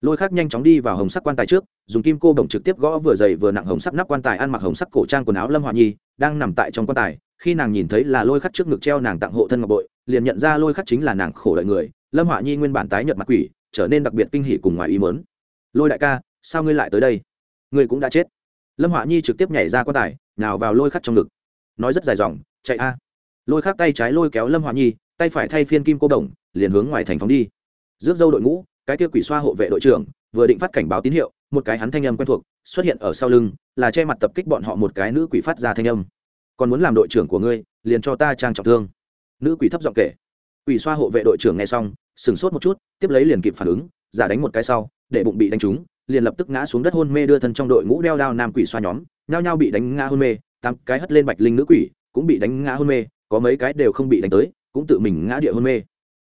S1: Lôi khắc nhanh chóng đi vào hồng sắc quan tài trước, dùng kim cô đồng trực tiếp gõ vừa dày vừa nặng hồng sắc nắp quan tài ăn mặc hồng sắc cổ trang quần áo lâm hòa nhi, đang nằm tại trong quan tài. Khi nàng nhìn thấy là lôi khắc trước ngực treo nàng tặng hộ thân ngọc bội, liền nhận ra lôi khắc chính là nàng khổ lợi người. Lâm họa nhi nguyên bản tái nhợt mặt quỷ, trở nên đặc biệt kinh hỉ cùng ngoài ý mớn lôi đại ca, sao ngươi lại tới đây? Ngươi cũng đã chết. Lâm họa nhi trực tiếp nhảy ra quan tài nào vào lôi khắc trong ngực. Nói rất dài dòng, chạy a. Lôi khắc tay trái lôi kéo lâm họa nhi, tay phải thay phiên kim cô đồng, liền hướng ngoài thành phóng đi. Rước dâu đội ngũ, cái kia quỷ xoa hộ vệ đội trưởng, vừa định phát cảnh báo tín hiệu, một cái hắn thanh âm quen thuộc, xuất hiện ở sau lưng, là che mặt tập kích bọn họ một cái nữ quỷ phát ra thanh âm. Còn muốn làm đội trưởng của ngươi, liền cho ta trang trọng thương. Nữ quỷ thấp giọng kể. Quỷ xoa hộ vệ đội trưởng nghe xong, sửng sốt một chút, tiếp lấy liền kịp phản ứng, giả đánh một cái sau, để bụng bị đánh trúng liền lập tức ngã xuống đất hôn mê đưa thân trong đội ngũ đeo đao nam quỷ xoa nhóm, nhao nhao bị đánh ngã hôn mê, tám cái hất lên bạch linh nữ quỷ cũng bị đánh ngã hôn mê, có mấy cái đều không bị đánh tới, cũng tự mình ngã địa hôn mê.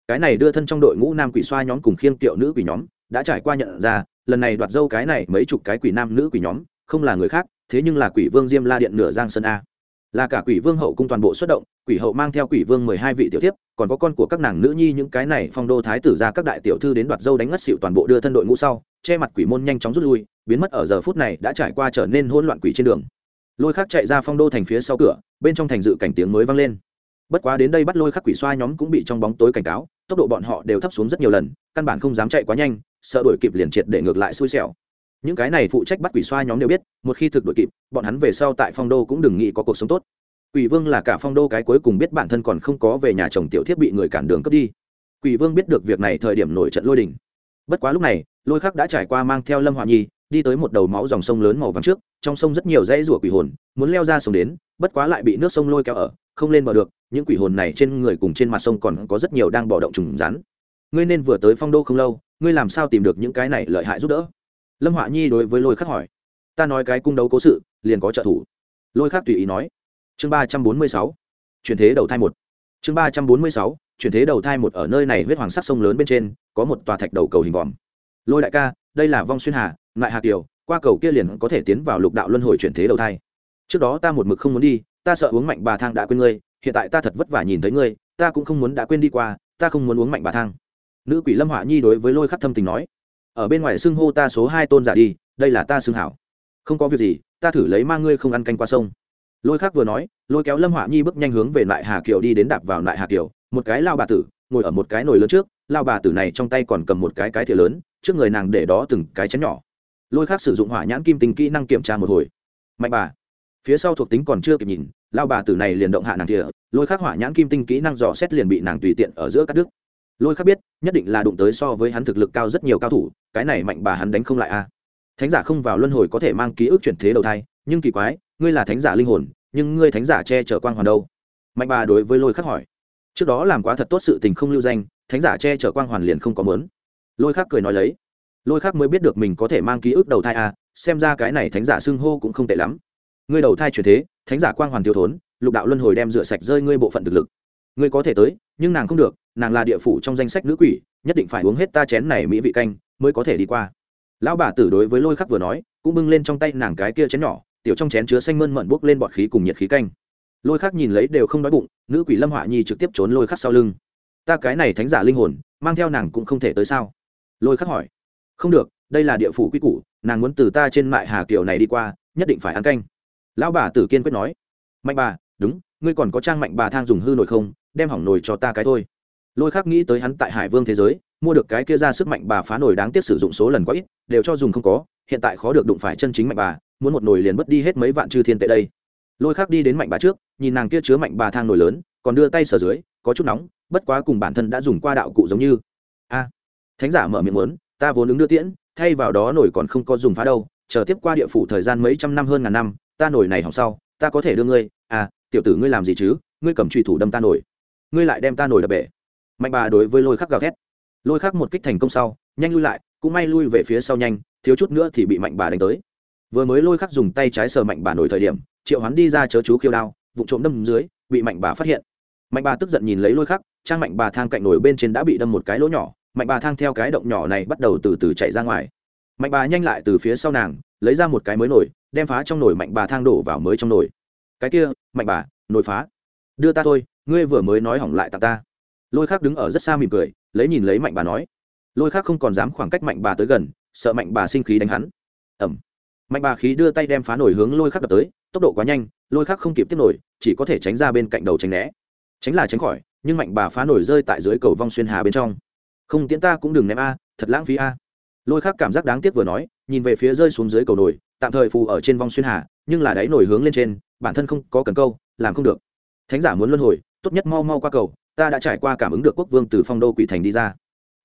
S1: Cái này đưa thân trong đội ngũ nam quỷ xoa nhóm cùng khiêng tiệu nữ quỷ nhóm đã trải qua nhận ra, lần này đoạt dâu cái này mấy chục cái quỷ nam nữ quỷ nhóm không là người khác, thế nhưng là quỷ vương diêm la điện nửa giang sơn a là cả quỷ vương hậu cung toàn bộ xuất động, quỷ hậu mang theo quỷ vương mười hai vị tiểu tiếp còn có con của các nàng nữ nhi những cái này phong đô thái tử ra các đại tiểu thư đến đoạt dâu đánh ngất xịu toàn bộ đưa thân đội ngũ sau, che mặt quỷ môn nhanh chóng rút lui, biến mất ở giờ phút này đã trải qua trở nên hỗn loạn quỷ trên đường. Lôi khắc chạy ra phong đô thành phía sau cửa, bên trong thành dự cảnh tiếng mới vang lên. Bất quá đến đây bắt lôi khắc quỷ xoa nhóm cũng bị trong bóng tối cảnh cáo, tốc độ bọn họ đều thấp xuống rất nhiều lần, căn bản không dám chạy quá nhanh, sợ đuổi kịp liền triệt để ngược lại xui xẻo những cái này phụ trách bắt quỷ xoa nhóm đều biết, một khi thực đội kịp, bọn hắn về sau tại phong đô cũng đừng nghĩ có cuộc sống tốt. Quỷ vương là cả phong đô cái cuối cùng biết bản thân còn không có về nhà chồng tiểu thiết bị người cản đường cướp đi. Quỷ vương biết được việc này thời điểm nổi trận lôi đình. Bất quá lúc này, lôi khắc đã trải qua mang theo lâm hòa nhi, đi tới một đầu máu dòng sông lớn màu vàng trước, trong sông rất nhiều dãy rủa quỷ hồn, muốn leo ra sông đến, bất quá lại bị nước sông lôi kéo ở, không lên bờ được, những quỷ hồn này trên người cùng trên mặt sông còn có rất nhiều đang bỏ động trùng rắn. Ngươi nên vừa tới phong đô không lâu, ngươi làm sao tìm được những cái này lợi hại giúp đỡ? Lâm họa nhi đối với lôi khắc hỏi, ta nói cái cung đấu cố sự, liền có trợ thủ. Lôi khắc tùy ý nói, chương ba trăm bốn mươi sáu, chuyển thế đầu thai một. Chương ba trăm bốn mươi sáu, chuyển thế đầu thai một ở nơi này huyết hoàng sắc sông lớn bên trên, có một tòa thạch đầu cầu hình vòm. Lôi đại ca, đây là vong xuyên hà, ngại hà kiều, qua cầu kia liền có thể tiến vào lục đạo luân hồi chuyển thế đầu thai. Trước đó ta một mực không muốn đi, ta sợ uống mạnh bà thang đã quên ngươi, hiện tại ta thật vất vả nhìn thấy ngươi, ta cũng không muốn đã quên đi qua, ta không muốn uống mạnh bà thang. Nữ quỷ lâm họa nhi đối với lôi khắc thâm tình nói ở bên ngoài xưng hô ta số hai tôn giả đi, đây là ta xưng hảo. Không có việc gì, ta thử lấy mang ngươi không ăn canh qua sông. Lôi khắc vừa nói, lôi kéo lâm họa nhi bước nhanh hướng về lại hà kiều đi đến đạp vào lại hà kiều. Một cái lao bà tử, ngồi ở một cái nồi lớn trước, lao bà tử này trong tay còn cầm một cái cái thìa lớn, trước người nàng để đó từng cái chén nhỏ. Lôi khắc sử dụng hỏa nhãn kim tinh kỹ năng kiểm tra một hồi. Mạnh bà, phía sau thuộc tính còn chưa kịp nhìn, lao bà tử này liền động hạ nàng thìa, lôi khắc hỏa nhãn kim tinh kỹ năng dò xét liền bị nàng tùy tiện ở giữa các đức lôi khắc biết, nhất định là đụng tới so với hắn thực lực cao rất nhiều cao thủ, cái này mạnh bà hắn đánh không lại a thánh giả không vào luân hồi có thể mang ký ức chuyển thế đầu thai, nhưng kỳ quái, ngươi là thánh giả linh hồn, nhưng ngươi thánh giả che chở quang hoàn đâu? Mạnh bà đối với lôi khắc hỏi. Trước đó làm quá thật tốt sự tình không lưu danh, thánh giả che chở quang hoàn liền không có mớn lôi khắc cười nói lấy. Lôi khắc mới biết được mình có thể mang ký ức đầu thai à xem ra cái này thánh giả xưng hô cũng không tệ lắm. Ngươi đầu thai chuyển thế, thánh giả quang hoàn thiếu thốn, lục đạo luân hồi đem rửa sạch rơi ngươi bộ phận thực lực. Ngươi có thể tới, nhưng nàng không được nàng là địa phủ trong danh sách nữ quỷ, nhất định phải uống hết ta chén này mỹ vị canh mới có thể đi qua. Lão bà tử đối với lôi khắc vừa nói, cũng bưng lên trong tay nàng cái kia chén nhỏ, tiểu trong chén chứa xanh mơn mận bốc lên bọt khí cùng nhiệt khí canh. Lôi khắc nhìn lấy đều không đói bụng, nữ quỷ lâm họa nhi trực tiếp trốn lôi khắc sau lưng. Ta cái này thánh giả linh hồn, mang theo nàng cũng không thể tới sao? Lôi khắc hỏi. Không được, đây là địa phủ quy củ, nàng muốn từ ta trên mại hà kiều này đi qua, nhất định phải ăn canh. Lão bà tử kiên quyết nói. Mạnh bà, đúng, ngươi còn có trang mạnh bà thang dùng hư nổi không? Đem hỏng nồi cho ta cái thôi lôi khắc nghĩ tới hắn tại hải vương thế giới, mua được cái kia ra sức mạnh bà phá nổi đáng tiếc sử dụng số lần quá ít, đều cho dùng không có, hiện tại khó được đụng phải chân chính mạnh bà, muốn một nồi liền mất đi hết mấy vạn chư thiên tệ đây. Lôi khắc đi đến mạnh bà trước, nhìn nàng kia chứa mạnh bà thang nồi lớn, còn đưa tay sờ dưới, có chút nóng, bất quá cùng bản thân đã dùng qua đạo cụ giống như. A, thánh giả mở miệng muốn, ta vốn ứng đưa tiễn, thay vào đó nổi còn không có dùng phá đâu, chờ tiếp qua địa phủ thời gian mấy trăm năm hơn ngàn năm, ta nổi này hỏng sau, ta có thể đưa ngươi. À tiểu tử ngươi làm gì chứ? Ngươi cầm trùy thủ đâm ta nổi ngươi lại đem ta nổi đập bể mạnh bà đối với lôi khắc gào thét. Lôi khắc một kích thành công sau, nhanh lui lại, cũng may lui về phía sau nhanh, thiếu chút nữa thì bị mạnh bà đánh tới. Vừa mới lôi khắc dùng tay trái sờ mạnh bà nổi thời điểm, triệu hoán đi ra chớ chú khiêu đao vụ trộm đâm dưới, bị mạnh bà phát hiện. Mạnh bà tức giận nhìn lấy lôi khắc, trang mạnh bà thang cạnh nổi bên trên đã bị đâm một cái lỗ nhỏ, mạnh bà thang theo cái động nhỏ này bắt đầu từ từ chạy ra ngoài. Mạnh bà nhanh lại từ phía sau nàng, lấy ra một cái mới nổi, đem phá trong nồi mạnh bà thang đổ vào mới trong nồi cái kia, mạnh bà nồi phá. Đưa ta thôi, ngươi vừa mới nói hỏng lại tặng ta lôi khác đứng ở rất xa mỉm cười, lấy nhìn lấy mạnh bà nói. Lôi khác không còn dám khoảng cách mạnh bà tới gần, sợ mạnh bà sinh khí đánh hắn. Ẩm. Mạnh bà khí đưa tay đem phá nổi hướng lôi khắc đập tới, tốc độ quá nhanh, lôi khắc không kịp tiếp nổi, chỉ có thể tránh ra bên cạnh đầu tránh né. Tránh là tránh khỏi, nhưng mạnh bà phá nổi rơi tại dưới cầu vong xuyên hà bên trong. Không tiễn ta cũng đừng ném a, thật lãng phí a. Lôi khắc cảm giác đáng tiếc vừa nói, nhìn về phía rơi xuống dưới cầu nổi, tạm thời phù ở trên vong xuyên hà, nhưng là đáy nổi hướng lên trên, bản thân không có cần câu, làm không được. Thánh giả muốn luân hồi, tốt nhất mau mau qua cầu ta đã trải qua cảm ứng được quốc vương từ phong đô quỷ thành đi ra.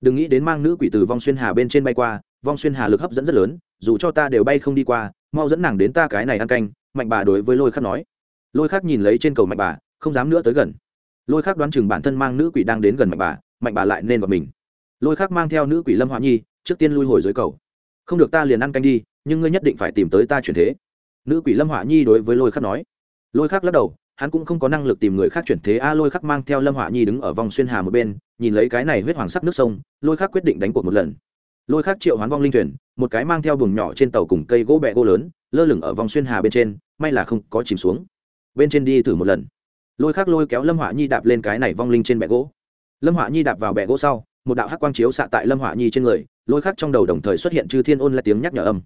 S1: Đừng nghĩ đến mang nữ quỷ từ vong xuyên hà bên trên bay qua, vong xuyên hà lực hấp dẫn rất lớn, dù cho ta đều bay không đi qua, mau dẫn nàng đến ta cái này ăn canh, mạnh bà đối với lôi khắc nói. Lôi khắc nhìn lấy trên cầu mạnh bà, không dám nữa tới gần. Lôi khắc đoán chừng bản thân mang nữ quỷ đang đến gần mạnh bà mạnh bà lại nên vào mình. Lôi khắc mang theo nữ quỷ lâm họa nhi, trước tiên lui hồi dưới cầu. Không được ta liền ăn canh đi, nhưng ngươi nhất định phải tìm tới ta chuyển thế. Nữ quỷ lâm họa nhi đối với lôi khắc nói. Lôi khắc lắc đầu hắn cũng không có năng lực tìm người khác chuyển thế. A lôi khắc mang theo lâm họa nhi đứng ở vòng xuyên hà một bên, nhìn lấy cái này huyết hoàng sắc nước sông, lôi khắc quyết định đánh cuộc một lần. Lôi khắc triệu hoán vong linh thuyền, một cái mang theo buồng nhỏ trên tàu cùng cây gỗ bẹ gỗ lớn, lơ lửng ở vòng xuyên hà bên trên, may là không có chìm xuống. Bên trên đi thử một lần. Lôi khắc lôi kéo lâm họa nhi đạp lên cái này vong linh trên bẹ gỗ. Lâm họa nhi đạp vào bẹ gỗ sau, một đạo hắc quang chiếu xạ tại lâm họa nhi trên người, lôi khắc trong đầu đồng thời xuất hiện chư thiên ôn là tiếng nhắc nhở âm.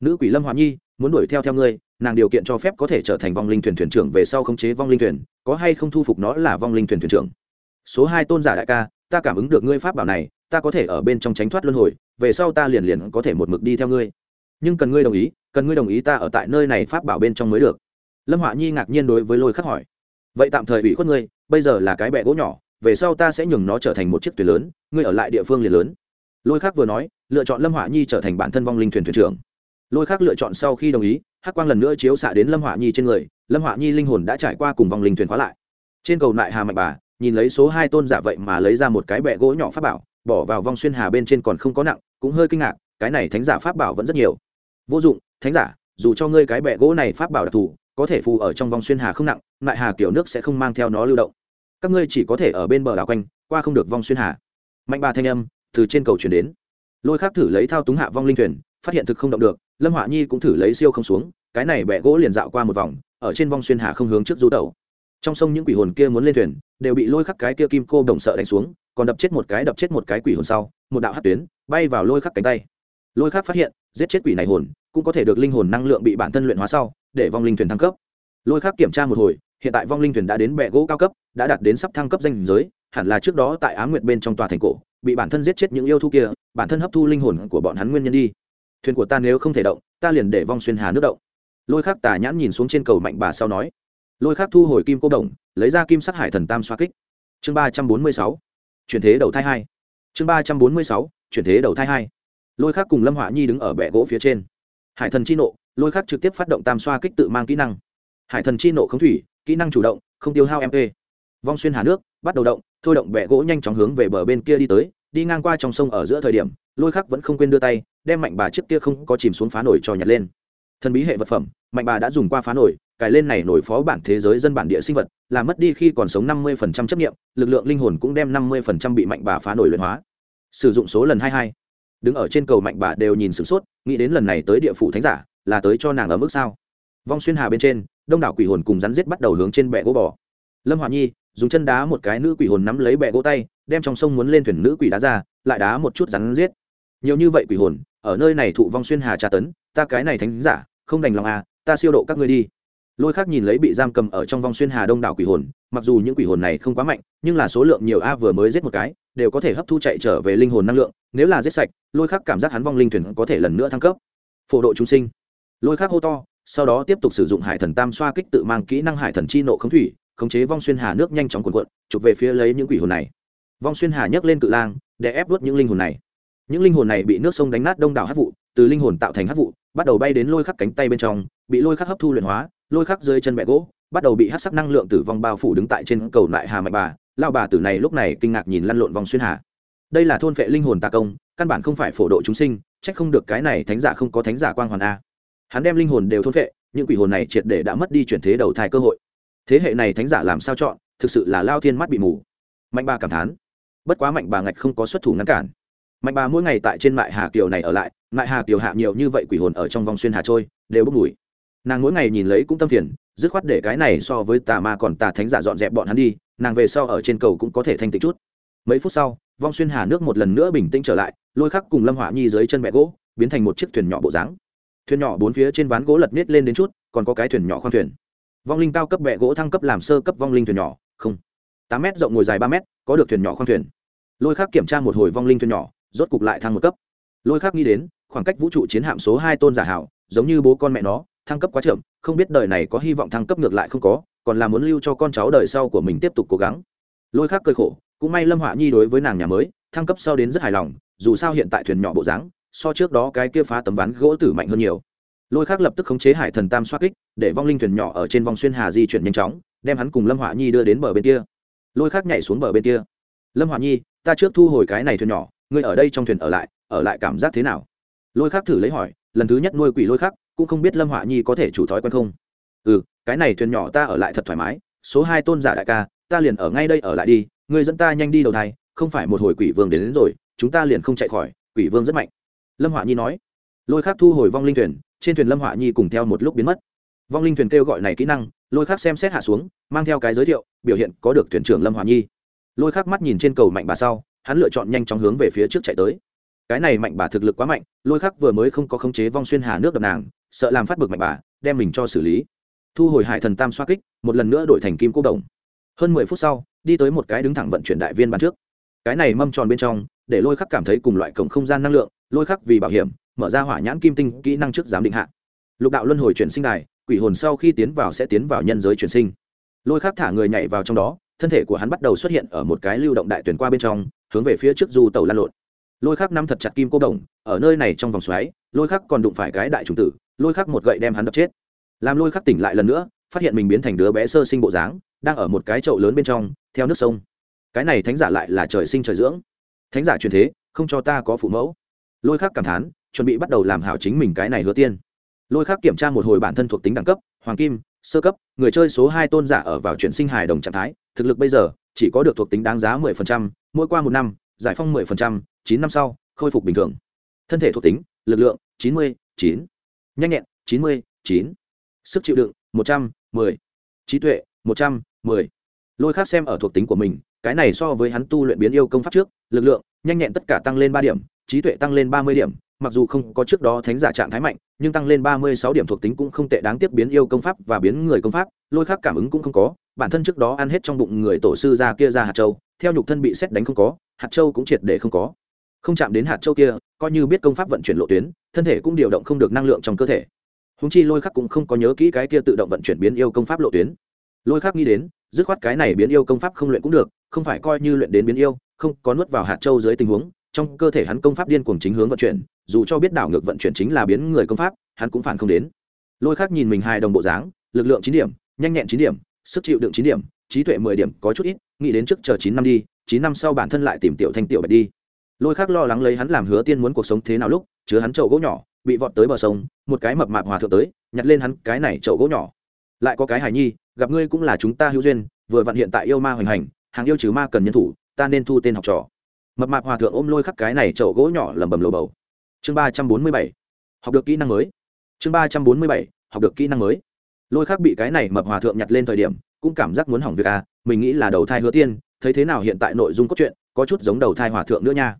S1: Nữ quỷ lâm họa nhi muốn đuổi theo theo ngươi, nàng điều kiện cho phép có thể trở thành vong linh thuyền thuyền trưởng về sau khống chế vong linh thuyền, có hay không thu phục nó là vong linh thuyền thuyền trưởng. Số hai tôn giả đại ca, ta cảm ứng được ngươi pháp bảo này, ta có thể ở bên trong tránh thoát luân hồi, về sau ta liền liền có thể một mực đi theo ngươi. Nhưng cần ngươi đồng ý, cần ngươi đồng ý ta ở tại nơi này pháp bảo bên trong mới được. Lâm họa nhi ngạc nhiên đối với lôi khắc hỏi. Vậy tạm thời ủy khuất ngươi, bây giờ là cái bẹ gỗ nhỏ, về sau ta sẽ nhường nó trở thành một chiếc thuyền lớn, ngươi ở lại địa phương liền lớn. Lôi khắc vừa nói, lựa chọn lâm họa nhi trở thành bản thân vong linh thuyền thuyền trưởng lôi khác lựa chọn sau khi đồng ý hát quang lần nữa chiếu xạ đến lâm họa nhi trên người, lâm họa nhi linh hồn đã trải qua cùng vong linh thuyền khóa lại. Trên cầu nại hà mạnh bà, nhìn lấy số hai tôn giả vậy mà lấy ra một cái bẹ gỗ nhỏ pháp bảo, bỏ vào vong xuyên hà bên trên còn không có nặng, cũng hơi kinh ngạc, cái này thánh giả pháp bảo vẫn rất nhiều. Vô dụng, thánh giả, dù cho ngươi cái bẹ gỗ này pháp bảo đặc thù, có thể phù ở trong vòng xuyên hà không nặng, nại hà kiểu nước sẽ không mang theo nó lưu động. Các ngươi chỉ có thể ở bên bờ đảo quanh, qua không được vong xuyên hà. Mạnh bà thanh âm từ trên cầu chuyển đến. Lôi khác thử lấy thao túng hạ vong linh thuyền phát hiện thực không động được, lâm họa nhi cũng thử lấy siêu không xuống, cái này bẹ gỗ liền dạo qua một vòng, ở trên vong xuyên hà không hướng trước du tàu trong sông những quỷ hồn kia muốn lên thuyền, đều bị lôi khắc cái kia kim cô đồng sợ đánh xuống, còn đập chết một cái, đập chết một cái quỷ hồn sau, một đạo hát tuyến bay vào lôi khắc cánh tay. Lôi khắc phát hiện, giết chết quỷ này hồn, cũng có thể được linh hồn năng lượng bị bản thân luyện hóa sau, để vong linh thuyền thăng cấp. Lôi khắc kiểm tra một hồi, hiện tại vong linh thuyền đã đến bệ gỗ cao cấp, đã đạt đến sắp thăng cấp danh giới, hẳn là trước đó tại á nguyệt bên trong tòa thành cổ, bị bản thân giết chết những yêu thú kia, bản thân hấp thu linh hồn của bọn hắn nguyên nhân đi thuyền của ta nếu không thể động, ta liền để vong xuyên hà nước động. Lôi khắc tà nhãn nhìn xuống trên cầu mạnh bà sau nói. Lôi khắc thu hồi kim cô đồng, lấy ra kim sắc hải thần tam xoa kích. Chương ba trăm bốn mươi sáu. Chuyển thế đầu thai hai. Chương ba trăm bốn mươi sáu, chuyển thế đầu thai hai. Lôi khắc cùng lâm họa nhi đứng ở bệ gỗ phía trên. Hải thần chi nộ, lôi khắc trực tiếp phát động tam xoa kích tự mang kỹ năng. Hải thần chi nộ không thủy, kỹ năng chủ động, không tiêu hao mp vong xuyên hà nước, bắt đầu động, thôi động bệ gỗ nhanh chóng hướng về bờ bên kia đi tới, đi ngang qua trong sông ở giữa thời điểm, lôi khắc vẫn không quên đưa tay đem mạnh bà trước kia không có chìm xuống phá nổi cho nhặt lên. Thần bí hệ vật phẩm, mạnh bà đã dùng qua phá nổi cài lên này nổi phó bản thế giới dân bản địa sinh vật, là mất đi khi còn sống năm mươi phần trăm chấp nghiệm lực lượng linh hồn cũng đem năm mươi phần trăm bị mạnh bà phá nổi luyện hóa. Sử dụng số lần hai hai. Đứng ở trên cầu mạnh bà đều nhìn sửng sốt, nghĩ đến lần này tới địa phủ thánh giả, là tới cho nàng ở mức sao? Vong xuyên hà bên trên, đông đảo quỷ hồn cùng rắn giết bắt đầu hướng trên bệ gỗ bò. Lâm hòa nhi, dùng chân đá một cái nữ quỷ hồn nắm lấy bệ gỗ tay, đem trong sông muốn lên thuyền nữ quỷ đá ra, lại đá một chút rắn giết. Nhiều như vậy quỷ hồn ở nơi này thụ vong xuyên hà tra tấn, ta cái này thánh giả, không đành lòng à ta siêu độ các ngươi đi. Lôi khác nhìn lấy bị giam cầm ở trong vong xuyên hà đông đảo quỷ hồn, mặc dù những quỷ hồn này không quá mạnh, nhưng là số lượng nhiều a vừa mới giết một cái, đều có thể hấp thu chạy trở về linh hồn năng lượng, nếu là giết sạch, lôi khác cảm giác hắn vong linh thuyền có thể lần nữa thăng cấp. Phổ độ chúng sinh. Lôi khác hô to, sau đó tiếp tục sử dụng hải thần tam xoa kích tự mang kỹ năng hải thần chi nộ khống thủy, khống chế vong xuyên hà nước nhanh chóng cuộn cuộn, chụp về phía lấy những quỷ hồn này. Vong xuyên hà nhấc lên cự lang, để ép vớt những linh hồn này những linh hồn này bị nước sông đánh nát đông đảo hát vụ, từ linh hồn tạo thành hát vụ, bắt đầu bay đến lôi khắc cánh tay bên trong, bị lôi khắc hấp thu luyện hóa, lôi khắc dưới chân mẹ gỗ, bắt đầu bị hát sắc năng lượng tử vong bao phủ đứng tại trên cầu lại hà mạnh bà. Lao bà tử này lúc này kinh ngạc nhìn lăn lộn vòng xuyên hà. Đây là thôn vệ linh hồn tà công, căn bản không phải phổ độ chúng sinh trách không được cái này thánh giả không có thánh giả quang hoàn a. Hắn đem linh hồn đều thôn vệ những quỷ hồn này triệt để đã mất đi chuyển thế đầu thai cơ hội. Thế hệ này thánh giả làm sao chọn? Thực sự là lao thiên mắt bị mù. Mạnh bà cảm thán. Bất quá mạnh bà ngạch không có xuất thủ ngăn cản mạnh bà mỗi ngày tại trên mại hà kiều này ở lại, mại hà kiều hạ nhiều như vậy quỷ hồn ở trong vòng xuyên hà trôi, đều bốc mùi. Nàng mỗi ngày nhìn lấy cũng tâm phiền, dứt khoát để cái này so với tà ma còn tà thánh giả dọn dẹp bọn hắn đi, nàng về sau ở trên cầu cũng có thể thanh tịnh chút. Mấy phút sau, vong xuyên hà nước một lần nữa bình tĩnh trở lại, lôi khắc cùng lâm hỏa nhi dưới chân bẹ gỗ, biến thành một chiếc thuyền nhỏ bộ dáng. Thuyền nhỏ bốn phía trên ván gỗ lật nết lên đến chút, còn có cái thuyền nhỏ khoang thuyền. Vong linh cao cấp bẹ gỗ thăng cấp làm sơ cấp vong linh thuyền nhỏ, không. Tám m rộng ngồi dài ba m có được thuyền nhỏ khoang thuyền. Lôi khắc kiểm tra một hồi vong linh thuyền nhỏ rốt cục lại thăng một cấp. Lôi khắc nghĩ đến, khoảng cách vũ trụ chiến hạm số hai tôn giả hảo, giống như bố con mẹ nó, thăng cấp quá chậm, không biết đời này có hy vọng thăng cấp ngược lại không có, còn là muốn lưu cho con cháu đời sau của mình tiếp tục cố gắng. Lôi khác cơi khổ, cũng may lâm họa nhi đối với nàng nhà mới, thăng cấp sau đến rất hài lòng, dù sao hiện tại thuyền nhỏ bộ dáng, so trước đó cái kia phá tấm ván gỗ tử mạnh hơn nhiều. Lôi khác lập tức khống chế hải thần tam xoát kích, để vong linh thuyền nhỏ ở trên vòng xuyên hà di chuyển nhanh chóng, đem hắn cùng lâm họa nhi đưa đến bờ bên kia. Lôi khác nhảy xuống bờ bên kia. Lâm họa nhi, ta trước thu hồi cái này thuyền nhỏ ngươi ở đây trong thuyền ở lại ở lại cảm giác thế nào? Lôi khắc thử lấy hỏi lần thứ nhất nuôi quỷ lôi khắc cũng không biết lâm họa nhi có thể chủ thói quen không? Ừ cái này thuyền nhỏ ta ở lại thật thoải mái số hai tôn giả đại ca ta liền ở ngay đây ở lại đi người dẫn ta nhanh đi đầu thai không phải một hồi quỷ vương đến, đến rồi chúng ta liền không chạy khỏi quỷ vương rất mạnh. Lâm họa nhi nói. Lôi khác thu hồi vong linh thuyền trên thuyền lâm họa nhi cùng theo một lúc biến mất. Vong linh thuyền kêu gọi này kỹ năng lôi khác xem xét hạ xuống mang theo cái giới thiệu biểu hiện có được thuyền trưởng lâm họa nhi. Lôi khác mắt nhìn trên cầu mạnh bà sau hắn lựa chọn nhanh chóng hướng về phía trước chạy tới. Cái này mạnh bà thực lực quá mạnh, lôi khắc vừa mới không có khống chế vong xuyên hà nước đập nàng, sợ làm phát bực mạnh bà, đem mình cho xử lý. Thu hồi hải thần tam xoa kích, một lần nữa đổi thành kim cô đồng. Hơn mười phút sau, đi tới một cái đứng thẳng vận chuyển đại viên bàn trước. Cái này mâm tròn bên trong, để lôi khắc cảm thấy cùng loại cổng không gian năng lượng, lôi khắc vì bảo hiểm, mở ra hỏa nhãn kim tinh kỹ năng trước giám định hạ. Lục đạo luân hồi chuyển sinh đài, quỷ hồn sau khi tiến vào sẽ tiến vào nhân giới chuyển sinh. Lôi khắc thả người nhảy vào trong đó, thân thể của hắn bắt đầu xuất hiện ở một cái lưu động đại tuyển qua bên trong hướng về phía trước du tàu lan lộn. Lôi khắc nắm thật chặt kim cô đồng ở nơi này trong vòng xoáy lôi khắc còn đụng phải cái đại trùng tử lôi khắc một gậy đem hắn đập chết. Làm lôi khắc tỉnh lại lần nữa phát hiện mình biến thành đứa bé sơ sinh bộ dáng đang ở một cái chậu lớn bên trong theo nước sông. Cái này thánh giả lại là trời sinh trời dưỡng. Thánh giả truyền thế không cho ta có phụ mẫu. Lôi khắc cảm thán chuẩn bị bắt đầu làm hảo chính mình cái này hứa tiên. Lôi khắc kiểm tra một hồi bản thân thuộc tính đẳng cấp hoàng kim sơ cấp người chơi số hai tôn giả ở vào chuyển sinh hài đồng trạng thái thực lực bây giờ chỉ có được thuộc tính đáng giá 10%, mỗi qua một năm giải phong 10%, chín năm sau khôi phục bình thường. Thân thể thuộc tính lực lượng 99, nhanh nhẹn 99, sức chịu đựng 110, trí tuệ 110. lôi khác xem ở thuộc tính của mình cái này so với hắn tu luyện biến yêu công pháp trước lực lượng nhanh nhẹn tất cả tăng lên ba điểm trí tuệ tăng lên ba mươi điểm mặc dù không có trước đó thánh giả trạng thái mạnh nhưng tăng lên ba mươi sáu điểm thuộc tính cũng không tệ đáng tiếc biến yêu công pháp và biến người công pháp lôi khác cảm ứng cũng không có bản thân trước đó ăn hết trong bụng người tổ sư ra kia ra hạt châu theo nhục thân bị xét đánh không có, hạt châu cũng triệt để không có. Không chạm đến hạt châu kia, coi như biết công pháp vận chuyển lộ tuyến, thân thể cũng điều động không được năng lượng trong cơ thể. Húng chi lôi khắc cũng không có nhớ kỹ cái kia tự động vận chuyển biến yêu công pháp lộ tuyến. Lôi khắc nghĩ đến, dứt khoát cái này biến yêu công pháp không luyện cũng được, không phải coi như luyện đến biến yêu, không có nuốt vào hạt châu dưới tình huống, trong cơ thể hắn công pháp điên cuồng chính hướng vận chuyển, dù cho biết đảo ngược vận chuyển chính là biến người công pháp, hắn cũng phản không đến. Lôi khắc nhìn mình hai đồng bộ dáng, lực lượng chín điểm, nhanh nhẹn chín điểm, sức chịu đựng chín điểm trí tuệ mười điểm có chút ít, nghĩ đến trước chờ chín năm đi, chín năm sau bản thân lại tìm tiểu thanh tiểu bạch đi. Lôi khác lo lắng lấy hắn làm hứa tiên muốn cuộc sống thế nào lúc, chứa hắn chậu gỗ nhỏ, bị vọt tới bờ sông, một cái mập mạp hòa thượng tới, nhặt lên hắn cái này chậu gỗ nhỏ. Lại có cái hài nhi, gặp ngươi cũng là chúng ta hữu duyên, vừa vặn hiện tại yêu ma hoành hành, hàng yêu trừ ma cần nhân thủ, ta nên thu tên học trò. Mập mạp hòa thượng ôm lôi khắc cái này chậu gỗ nhỏ lầm bầm lồ bầu. Chương ba trăm bốn mươi bảy, học được kỹ năng mới. Chương ba trăm bốn mươi bảy, học được kỹ năng mới. Lôi khắc bị cái này mập hòa thượng nhặt lên thời điểm cũng cảm giác muốn hỏng việc à mình nghĩ là đầu thai hứa tiên, thấy thế nào hiện tại nội dung cốt truyện có chút giống đầu thai hòa thượng nữa nha.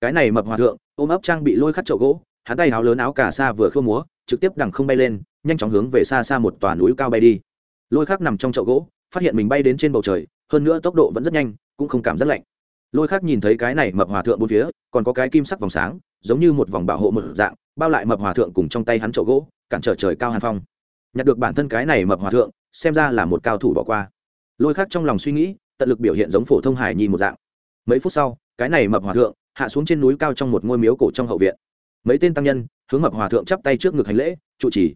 S1: Cái này mập hòa thượng, ôm ấp trang bị lôi khắc chậu gỗ, hắn tay áo lớn áo cả xa vừa khơ múa, trực tiếp đằng không bay lên, nhanh chóng hướng về xa xa một tòa núi cao bay đi. Lôi khắc nằm trong chậu gỗ, phát hiện mình bay đến trên bầu trời, hơn nữa tốc độ vẫn rất nhanh, cũng không cảm rất lạnh. Lôi khắc nhìn thấy cái này mập hòa thượng bốn phía, còn có cái kim sắc vòng sáng, giống như một vòng bảo hộ một dạng, bao lại mập hòa thượng cùng trong tay hắn chậu gỗ, cản trở trời cao hàn phong. Nhặt được bản thân cái này mập hòa thượng xem ra là một cao thủ bỏ qua. Lôi khắc trong lòng suy nghĩ, tận lực biểu hiện giống phổ thông hải nhi một dạng. Mấy phút sau, cái này mập hòa thượng, hạ xuống trên núi cao trong một ngôi miếu cổ trong hậu viện. Mấy tên tăng nhân, hướng mập hòa thượng chắp tay trước ngực hành lễ, trụ trì.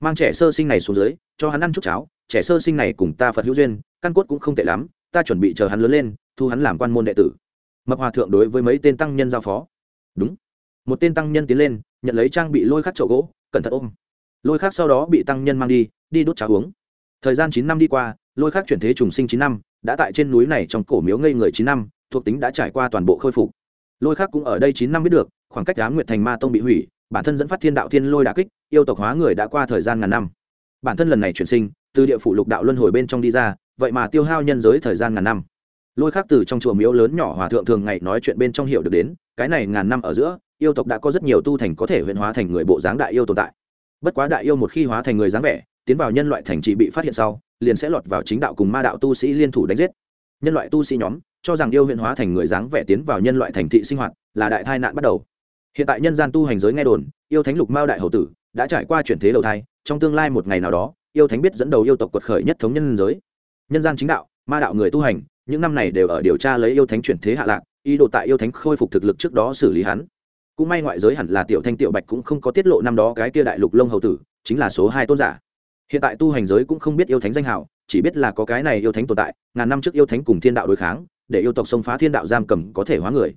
S1: Mang trẻ sơ sinh này xuống dưới, cho hắn ăn chút cháo, trẻ sơ sinh này cùng ta phật hữu duyên, căn cốt cũng không tệ lắm, ta chuẩn bị chờ hắn lớn lên, thu hắn làm quan môn đệ tử. Mập hòa thượng đối với mấy tên tăng nhân giao phó. Đúng. Một tên tăng nhân tiến lên, nhận lấy trang bị lôi khắc chậu gỗ, cẩn thận ôm. Lôi khắc sau đó bị tăng nhân mang đi đi đốt cháo uống thời gian chín năm đi qua, lôi khắc chuyển thế trùng sinh chín năm, đã tại trên núi này trong cổ miếu ngây người chín năm, thuộc tính đã trải qua toàn bộ khôi phục. Lôi khắc cũng ở đây chín năm biết được, khoảng cách á nguyệt thành ma tông bị hủy, bản thân dẫn phát thiên đạo thiên lôi đà kích, yêu tộc hóa người đã qua thời gian ngàn năm. Bản thân lần này chuyển sinh, từ địa phủ lục đạo luân hồi bên trong đi ra, vậy mà tiêu hao nhân giới thời gian ngàn năm. Lôi khắc từ trong chùa miếu lớn nhỏ hòa thượng thường ngày nói chuyện bên trong hiểu được đến, cái này ngàn năm ở giữa, yêu tộc đã có rất nhiều tu thành có thể huyện hóa thành người bộ dáng đại yêu tồn tại. Bất quá đại yêu một khi hóa thành người dáng vẻ tiến vào nhân loại thành trì bị phát hiện sau, liền sẽ lọt vào chính đạo cùng ma đạo tu sĩ liên thủ đánh giết. Nhân loại tu sĩ nhóm, cho rằng yêu huyện hóa thành người dáng vẻ tiến vào nhân loại thành thị sinh hoạt là đại tai nạn bắt đầu. Hiện tại nhân gian tu hành giới nghe đồn, yêu thánh lục mao đại hậu tử đã trải qua chuyển thế đầu thai, trong tương lai một ngày nào đó, yêu thánh biết dẫn đầu yêu tộc quật khởi nhất thống nhân giới. Nhân gian chính đạo, ma đạo người tu hành, những năm này đều ở điều tra lấy yêu thánh chuyển thế hạ lạc, ý đồ tại yêu thánh khôi phục thực lực trước đó xử lý hắn. Cũng may ngoại giới hẳn là tiểu thanh tiểu bạch cũng không có tiết lộ năm đó cái kia đại lục lông hầu tử, chính là số hai tôn giả hiện tại tu hành giới cũng không biết yêu thánh danh hào, chỉ biết là có cái này yêu thánh tồn tại, ngàn năm trước yêu thánh cùng thiên đạo đối kháng, để yêu tộc xông phá thiên đạo giam cầm có thể hóa người.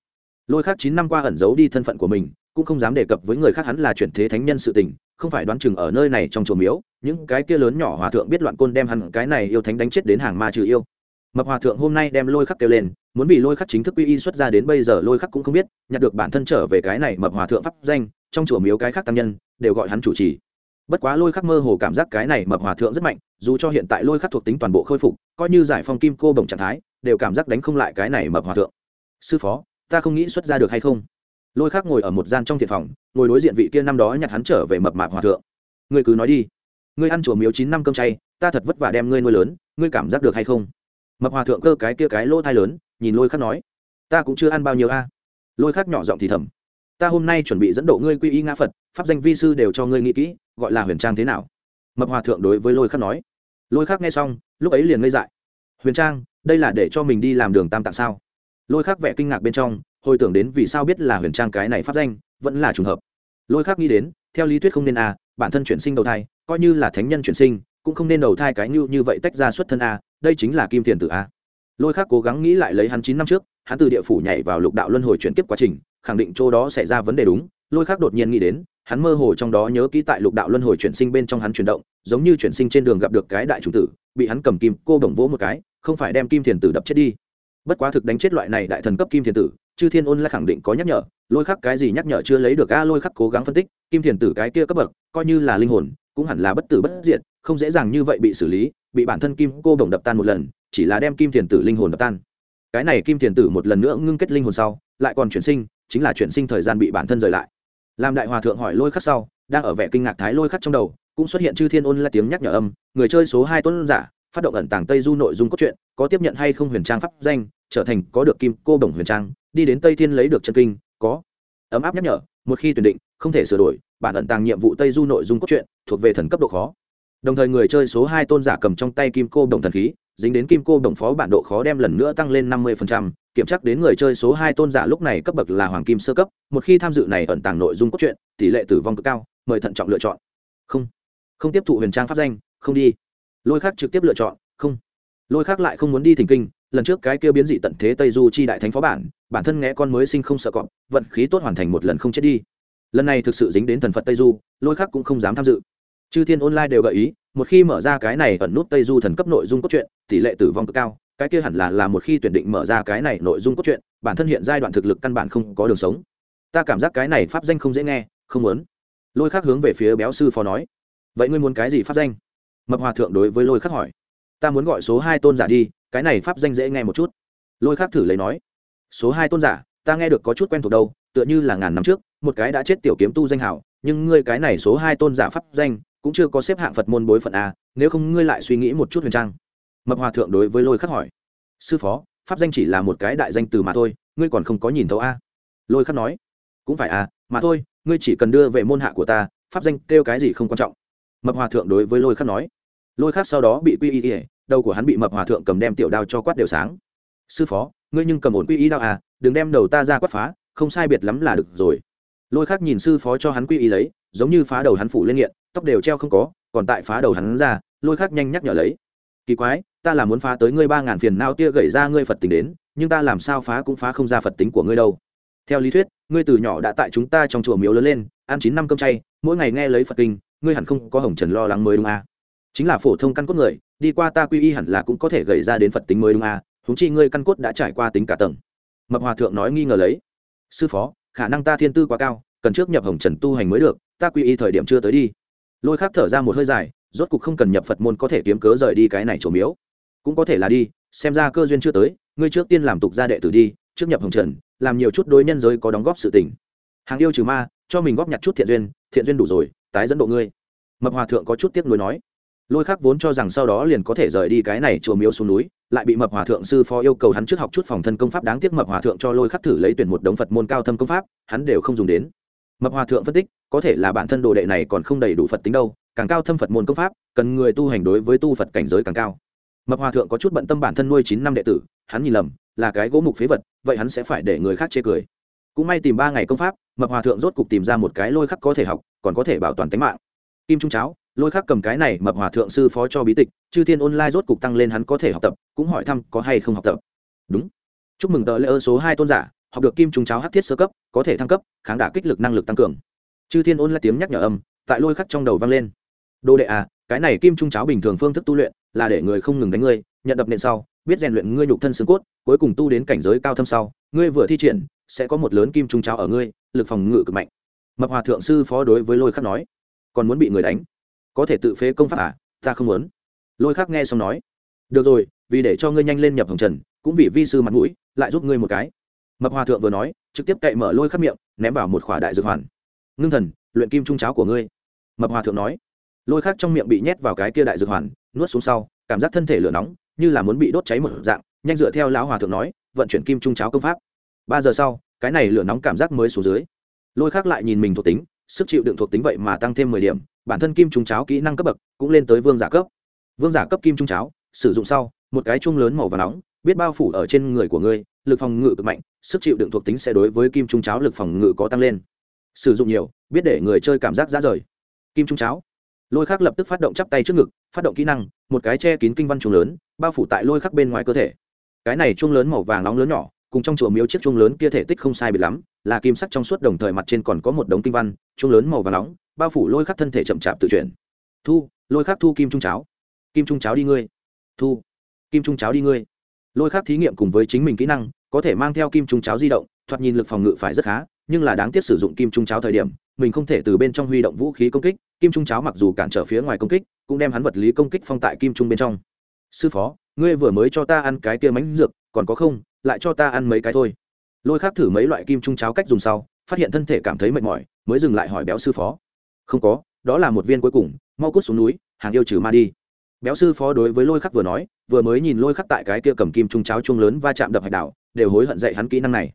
S1: Lôi khác chín năm qua ẩn giấu đi thân phận của mình, cũng không dám đề cập với người khác hắn là chuyển thế thánh nhân sự tình, không phải đoán chừng ở nơi này trong chùa miếu, những cái kia lớn nhỏ hòa thượng biết loạn côn đem hắn cái này yêu thánh đánh chết đến hàng ma trừ yêu. Mập hòa thượng hôm nay đem lôi khắc kêu lên, muốn vì lôi khắc chính thức quy y xuất ra đến bây giờ lôi khắc cũng không biết, nhặt được bản thân trở về cái này mập hòa thượng pháp danh, trong chùa miếu cái khác tam nhân, đều gọi hắn chủ trì bất quá lôi khắc mơ hồ cảm giác cái này mập hòa thượng rất mạnh, dù cho hiện tại lôi khắc thuộc tính toàn bộ khôi phục, coi như giải phong kim cô bồng trạng thái, đều cảm giác đánh không lại cái này mập hòa thượng. Sư phó, ta không nghĩ xuất ra được hay không? Lôi khắc ngồi ở một gian trong thiệt phòng, ngồi đối diện vị kia năm đó nhặt hắn trở về mập mạp hòa thượng. Ngươi cứ nói đi. Ngươi ăn chùa miếu chín năm cơm chay, ta thật vất vả đem ngươi nuôi lớn, ngươi cảm giác được hay không? Mập hòa thượng cơ cái kia cái lỗ thai lớn, nhìn lôi khắc nói, ta cũng chưa ăn bao nhiêu a. Lôi khắc nhỏ giọng thì thầm ta hôm nay chuẩn bị dẫn độ ngươi quy y ngã phật, pháp danh vi sư đều cho ngươi nghĩ kỹ, gọi là huyền trang thế nào? Mập hòa thượng đối với lôi khắc nói. Lôi khắc nghe xong, lúc ấy liền ngây dại. Huyền trang, đây là để cho mình đi làm đường tam tạng sao? Lôi khắc vẻ kinh ngạc bên trong, hồi tưởng đến vì sao biết là huyền trang cái này pháp danh, vẫn là trùng hợp. Lôi khắc nghĩ đến, theo lý thuyết không nên a, bản thân chuyển sinh đầu thai, coi như là thánh nhân chuyển sinh, cũng không nên đầu thai cái như như vậy tách ra xuất thân a, đây chính là kim tiền tử a lôi khắc cố gắng nghĩ lại lấy hắn chín năm trước, hắn từ địa phủ nhảy vào lục đạo luân hồi chuyển tiếp quá trình, khẳng định chỗ đó xảy ra vấn đề đúng. Lôi khắc đột nhiên nghĩ đến, hắn mơ hồ trong đó nhớ kỹ tại lục đạo luân hồi chuyển sinh bên trong hắn chuyển động, giống như chuyển sinh trên đường gặp được cái đại chủ tử, bị hắn cầm kim, cô bổng vỗ một cái, không phải đem kim thiền tử đập chết đi. Bất quá thực đánh chết loại này đại thần cấp kim thiền tử, chư thiên ôn lại khẳng định có nhắc nhở, lôi khắc cái gì nhắc nhở chưa lấy được, a, lôi khắc cố gắng phân tích, kim thiền tử cái kia cấp bậc, coi như là linh hồn, cũng hẳn là bất tử bất diệt, không dễ dàng như vậy bị xử lý, bị bản thân kim, cô bổng đập tan một lần chỉ là đem kim thiền tử linh hồn đập tan. Cái này kim thiền tử một lần nữa ngưng kết linh hồn sau, lại còn chuyển sinh, chính là chuyển sinh thời gian bị bản thân rời lại. Làm đại hòa thượng hỏi lôi khắc sau, đang ở vẻ kinh ngạc thái lôi khắc trong đầu, cũng xuất hiện chư thiên ôn là tiếng nhắc nhở âm, người chơi số hai tuấn giả, phát động ẩn tàng tây du nội dung cốt truyện, có tiếp nhận hay không huyền trang pháp danh, trở thành có được kim cô đồng huyền trang, đi đến tây thiên lấy được chân kinh, có. Ấm áp nhắc nhở, một khi tuyển định, không thể sửa đổi, bản ẩn tàng nhiệm vụ tây du nội dung cốt truyện thuộc về thần cấp độ khó. Đồng thời người chơi số hai tôn giả cầm trong tay kim cô đồng thần khí dính đến kim cô đồng phó bản độ khó đem lần nữa tăng lên năm mươi kiểm tra đến người chơi số hai tôn giả lúc này cấp bậc là hoàng kim sơ cấp, một khi tham dự này ẩn tàng nội dung cốt truyện, tỷ lệ tử vong cực cao, mời thận trọng lựa chọn. Không. Không tiếp thụ huyền trang pháp danh, không đi. Lôi khác trực tiếp lựa chọn, không. Lôi khác lại không muốn đi thỉnh kinh, lần trước cái kia biến dị tận thế tây du chi đại thánh phó bản bản thân ngẽ con mới sinh không sợ cọp, vận khí tốt hoàn thành một lần không chết đi. Lần này thực sự dính đến thần phật tây du, lôi khác cũng không dám tham dự chư thiên online đều gợi ý, một khi mở ra cái này ẩn nút tây du thần cấp nội dung cốt truyện, tỷ lệ tử vong cực cao, cái kia hẳn là là một khi tuyển định mở ra cái này nội dung cốt truyện, bản thân hiện giai đoạn thực lực căn bản không có đường sống. Ta cảm giác cái này pháp danh không dễ nghe, không muốn. Lôi khác hướng về phía béo sư phó nói, vậy ngươi muốn cái gì pháp danh? Mập hòa thượng đối với lôi khắc hỏi, ta muốn gọi số hai tôn giả đi, cái này pháp danh dễ nghe một chút. Lôi khắc thử lấy nói, số hai tôn giả, ta nghe được có chút quen thuộc đâu, tựa như là ngàn năm trước, một cái đã chết tiểu kiếm tu danh hảo, nhưng ngươi cái này số hai tôn giả pháp danh cũng chưa có xếp hạng phật môn bối phận a, nếu không ngươi lại suy nghĩ một chút huyền trang. Mập hòa thượng đối với lôi khắc hỏi. Sư phó, pháp danh chỉ là một cái đại danh từ mà thôi, ngươi còn không có nhìn thấu a. Lôi khắc nói. Cũng phải a, mà thôi, ngươi chỉ cần đưa về môn hạ của ta, pháp danh kêu cái gì không quan trọng. Mập hòa thượng đối với lôi khắc nói. Lôi khắc sau đó bị quy y ỉa đầu của hắn bị mập hòa thượng cầm đem tiểu đao cho quát đều sáng. Sư phó, ngươi nhưng cầm ổn quy y đao à đừng đem đầu ta ra quát phá, không sai biệt lắm là được rồi. Lôi khắc nhìn sư phó cho hắn quy y lấy, giống như phá đầu hắn phủ lên nghiện tóc đều treo không có, còn tại phá đầu hắn ra, lôi khác nhanh nhắc nhở lấy kỳ quái, ta là muốn phá tới ngươi ba ngàn phiền nao tia gậy ra ngươi phật tính đến, nhưng ta làm sao phá cũng phá không ra phật tính của ngươi đâu theo lý thuyết, ngươi từ nhỏ đã tại chúng ta trong chùa miếu lớn lên, ăn chín năm cơm chay, mỗi ngày nghe lấy phật kinh, ngươi hẳn không có hồng trần lo lắng mới đúng à. chính là phổ thông căn cốt người, đi qua ta quy y hẳn là cũng có thể gầy ra đến phật tính mới đúng à. húng chi ngươi căn cốt đã trải qua tính cả tầng mập hòa thượng nói nghi ngờ lấy sư phó, khả năng ta thiên tư quá cao, cần trước nhập hồng trần tu hành mới được, ta quy y thời điểm chưa tới đi lôi khác thở ra một hơi dài, rốt cục không cần nhập phật môn có thể kiếm cớ rời đi cái này trổ miếu. Cũng có thể là đi, xem ra cơ duyên chưa tới, ngươi trước tiên làm tục gia đệ tử đi, trước nhập hồng trần, làm nhiều chút đối nhân giới có đóng góp sự tình. Hàng yêu trừ ma, cho mình góp nhặt chút thiện duyên thiện duyên đủ rồi, tái dẫn độ ngươi. Mập hòa thượng có chút tiếc nuối nói. Lôi khắc vốn cho rằng sau đó liền có thể rời đi cái này chùa miếu xuống núi, lại bị mập hòa thượng sư phó yêu cầu hắn trước học chút phòng thân công pháp đáng tiếc mập hòa thượng cho lôi khắc thử lấy tuyển một đống phật môn cao thâm công pháp, hắn đều không dùng đến mập hòa thượng phân tích, có thể là bản thân đồ đệ này còn không đầy đủ phật tính đâu, càng cao thâm phật môn công pháp, cần người tu hành đối với tu phật cảnh giới càng cao. Mập hòa thượng có chút bận tâm bản thân nuôi chín năm đệ tử, hắn nhìn lầm, là cái gỗ mục phế vật, vậy hắn sẽ phải để người khác chê cười. Cũng may tìm ba ngày công pháp, mập hòa thượng rốt cục tìm ra một cái lôi khắc có thể học, còn có thể bảo toàn tính mạng. Kim trung cháo, lôi khắc cầm cái này, mập hòa thượng sư phó cho bí tịch, chư thiên online rốt cục tăng lên hắn có thể học tập, cũng hỏi thăm có hay không học tập. Đúng. Chúc mừng tờ lễ ơn số hai tôn giả học được kim trùng cháo hắc thiết sơ cấp, có thể thăng cấp, kháng đả kích lực năng lực tăng cường. Chư thiên ôn là tiếng nhắc nhở âm, tại lôi khắc trong đầu vang lên. Đô đệ à cái này kim trung cháo bình thường phương thức tu luyện, là để người không ngừng đánh ngươi, nhận đập nện sau, biết rèn luyện ngươi nhục thân xương cốt, cuối cùng tu đến cảnh giới cao thâm sau, ngươi vừa thi triển, sẽ có một lớn kim trung cháo ở ngươi, lực phòng ngự cực mạnh. Mập hòa thượng sư phó đối với lôi khắc nói, còn muốn bị người đánh? Có thể tự phế công pháp à? Ta không muốn. Lôi khắc nghe xong nói, được rồi, vì để cho ngươi nhanh lên nhập hồng trần, cũng vì vi sư mặt mũi, lại giúp ngươi một cái mập hòa thượng vừa nói, trực tiếp cậy mở lôi khắc miệng, ném vào một khỏa đại dược hoàn. Ngưng thần, luyện kim trung cháo của ngươi. Mập hòa thượng nói. Lôi khắc trong miệng bị nhét vào cái kia đại dược hoàn, nuốt xuống sau, cảm giác thân thể lửa nóng, như là muốn bị đốt cháy một dạng, nhanh dựa theo lão hòa thượng nói, vận chuyển kim trung cháo công pháp. Ba giờ sau, cái này lửa nóng cảm giác mới xuống dưới. Lôi khác lại nhìn mình thuộc tính, sức chịu đựng thuộc tính vậy mà tăng thêm mười điểm, bản thân kim trung cháo kỹ năng cấp bậc cũng lên tới vương giả cấp. Vương giả cấp kim trung cháo, sử dụng sau, một cái chung lớn màu và nóng biết bao phủ ở trên người của ngươi, lực phòng ngự cực mạnh, sức chịu đựng thuộc tính sẽ đối với kim trung cháo lực phòng ngự có tăng lên. Sử dụng nhiều, biết để người chơi cảm giác ra rời. Kim trung cháo. Lôi khắc lập tức phát động chắp tay trước ngực, phát động kỹ năng, một cái che kín kinh văn chuông lớn, bao phủ tại lôi khắc bên ngoài cơ thể. Cái này chuông lớn màu vàng nóng lớn nhỏ, cùng trong chùa miếu chiếc chuông lớn kia thể tích không sai biệt lắm, là kim sắc trong suốt đồng thời mặt trên còn có một đống kinh văn, chuông lớn màu vàng nóng, bao phủ lôi khắc thân thể chậm chạp tự chuyển. Thu, lôi khắc thu kim trung cháo. Kim trung cháo đi ngươi. Thu, kim trung cháo đi ngươi lôi khắc thí nghiệm cùng với chính mình kỹ năng, có thể mang theo kim trung cháo di động, thoạt nhìn lực phòng ngự phải rất khá, nhưng là đáng tiếc sử dụng kim trung cháo thời điểm, mình không thể từ bên trong huy động vũ khí công kích, kim trung cháo mặc dù cản trở phía ngoài công kích, cũng đem hắn vật lý công kích phong tại kim trung bên trong. Sư phó, ngươi vừa mới cho ta ăn cái tia mánh dược, còn có không, lại cho ta ăn mấy cái thôi. Lôi khác thử mấy loại kim trung cháo cách dùng sau, phát hiện thân thể cảm thấy mệt mỏi, mới dừng lại hỏi béo sư phó. Không có, đó là một viên cuối cùng, mau cút xuống núi, hàng yêu trừ ma đi béo sư phó đối với lôi khắc vừa nói, vừa mới nhìn lôi khắc tại cái kia cầm kim trung cháo chung lớn va chạm đập hạch đảo, đều hối hận dạy hắn kỹ năng này.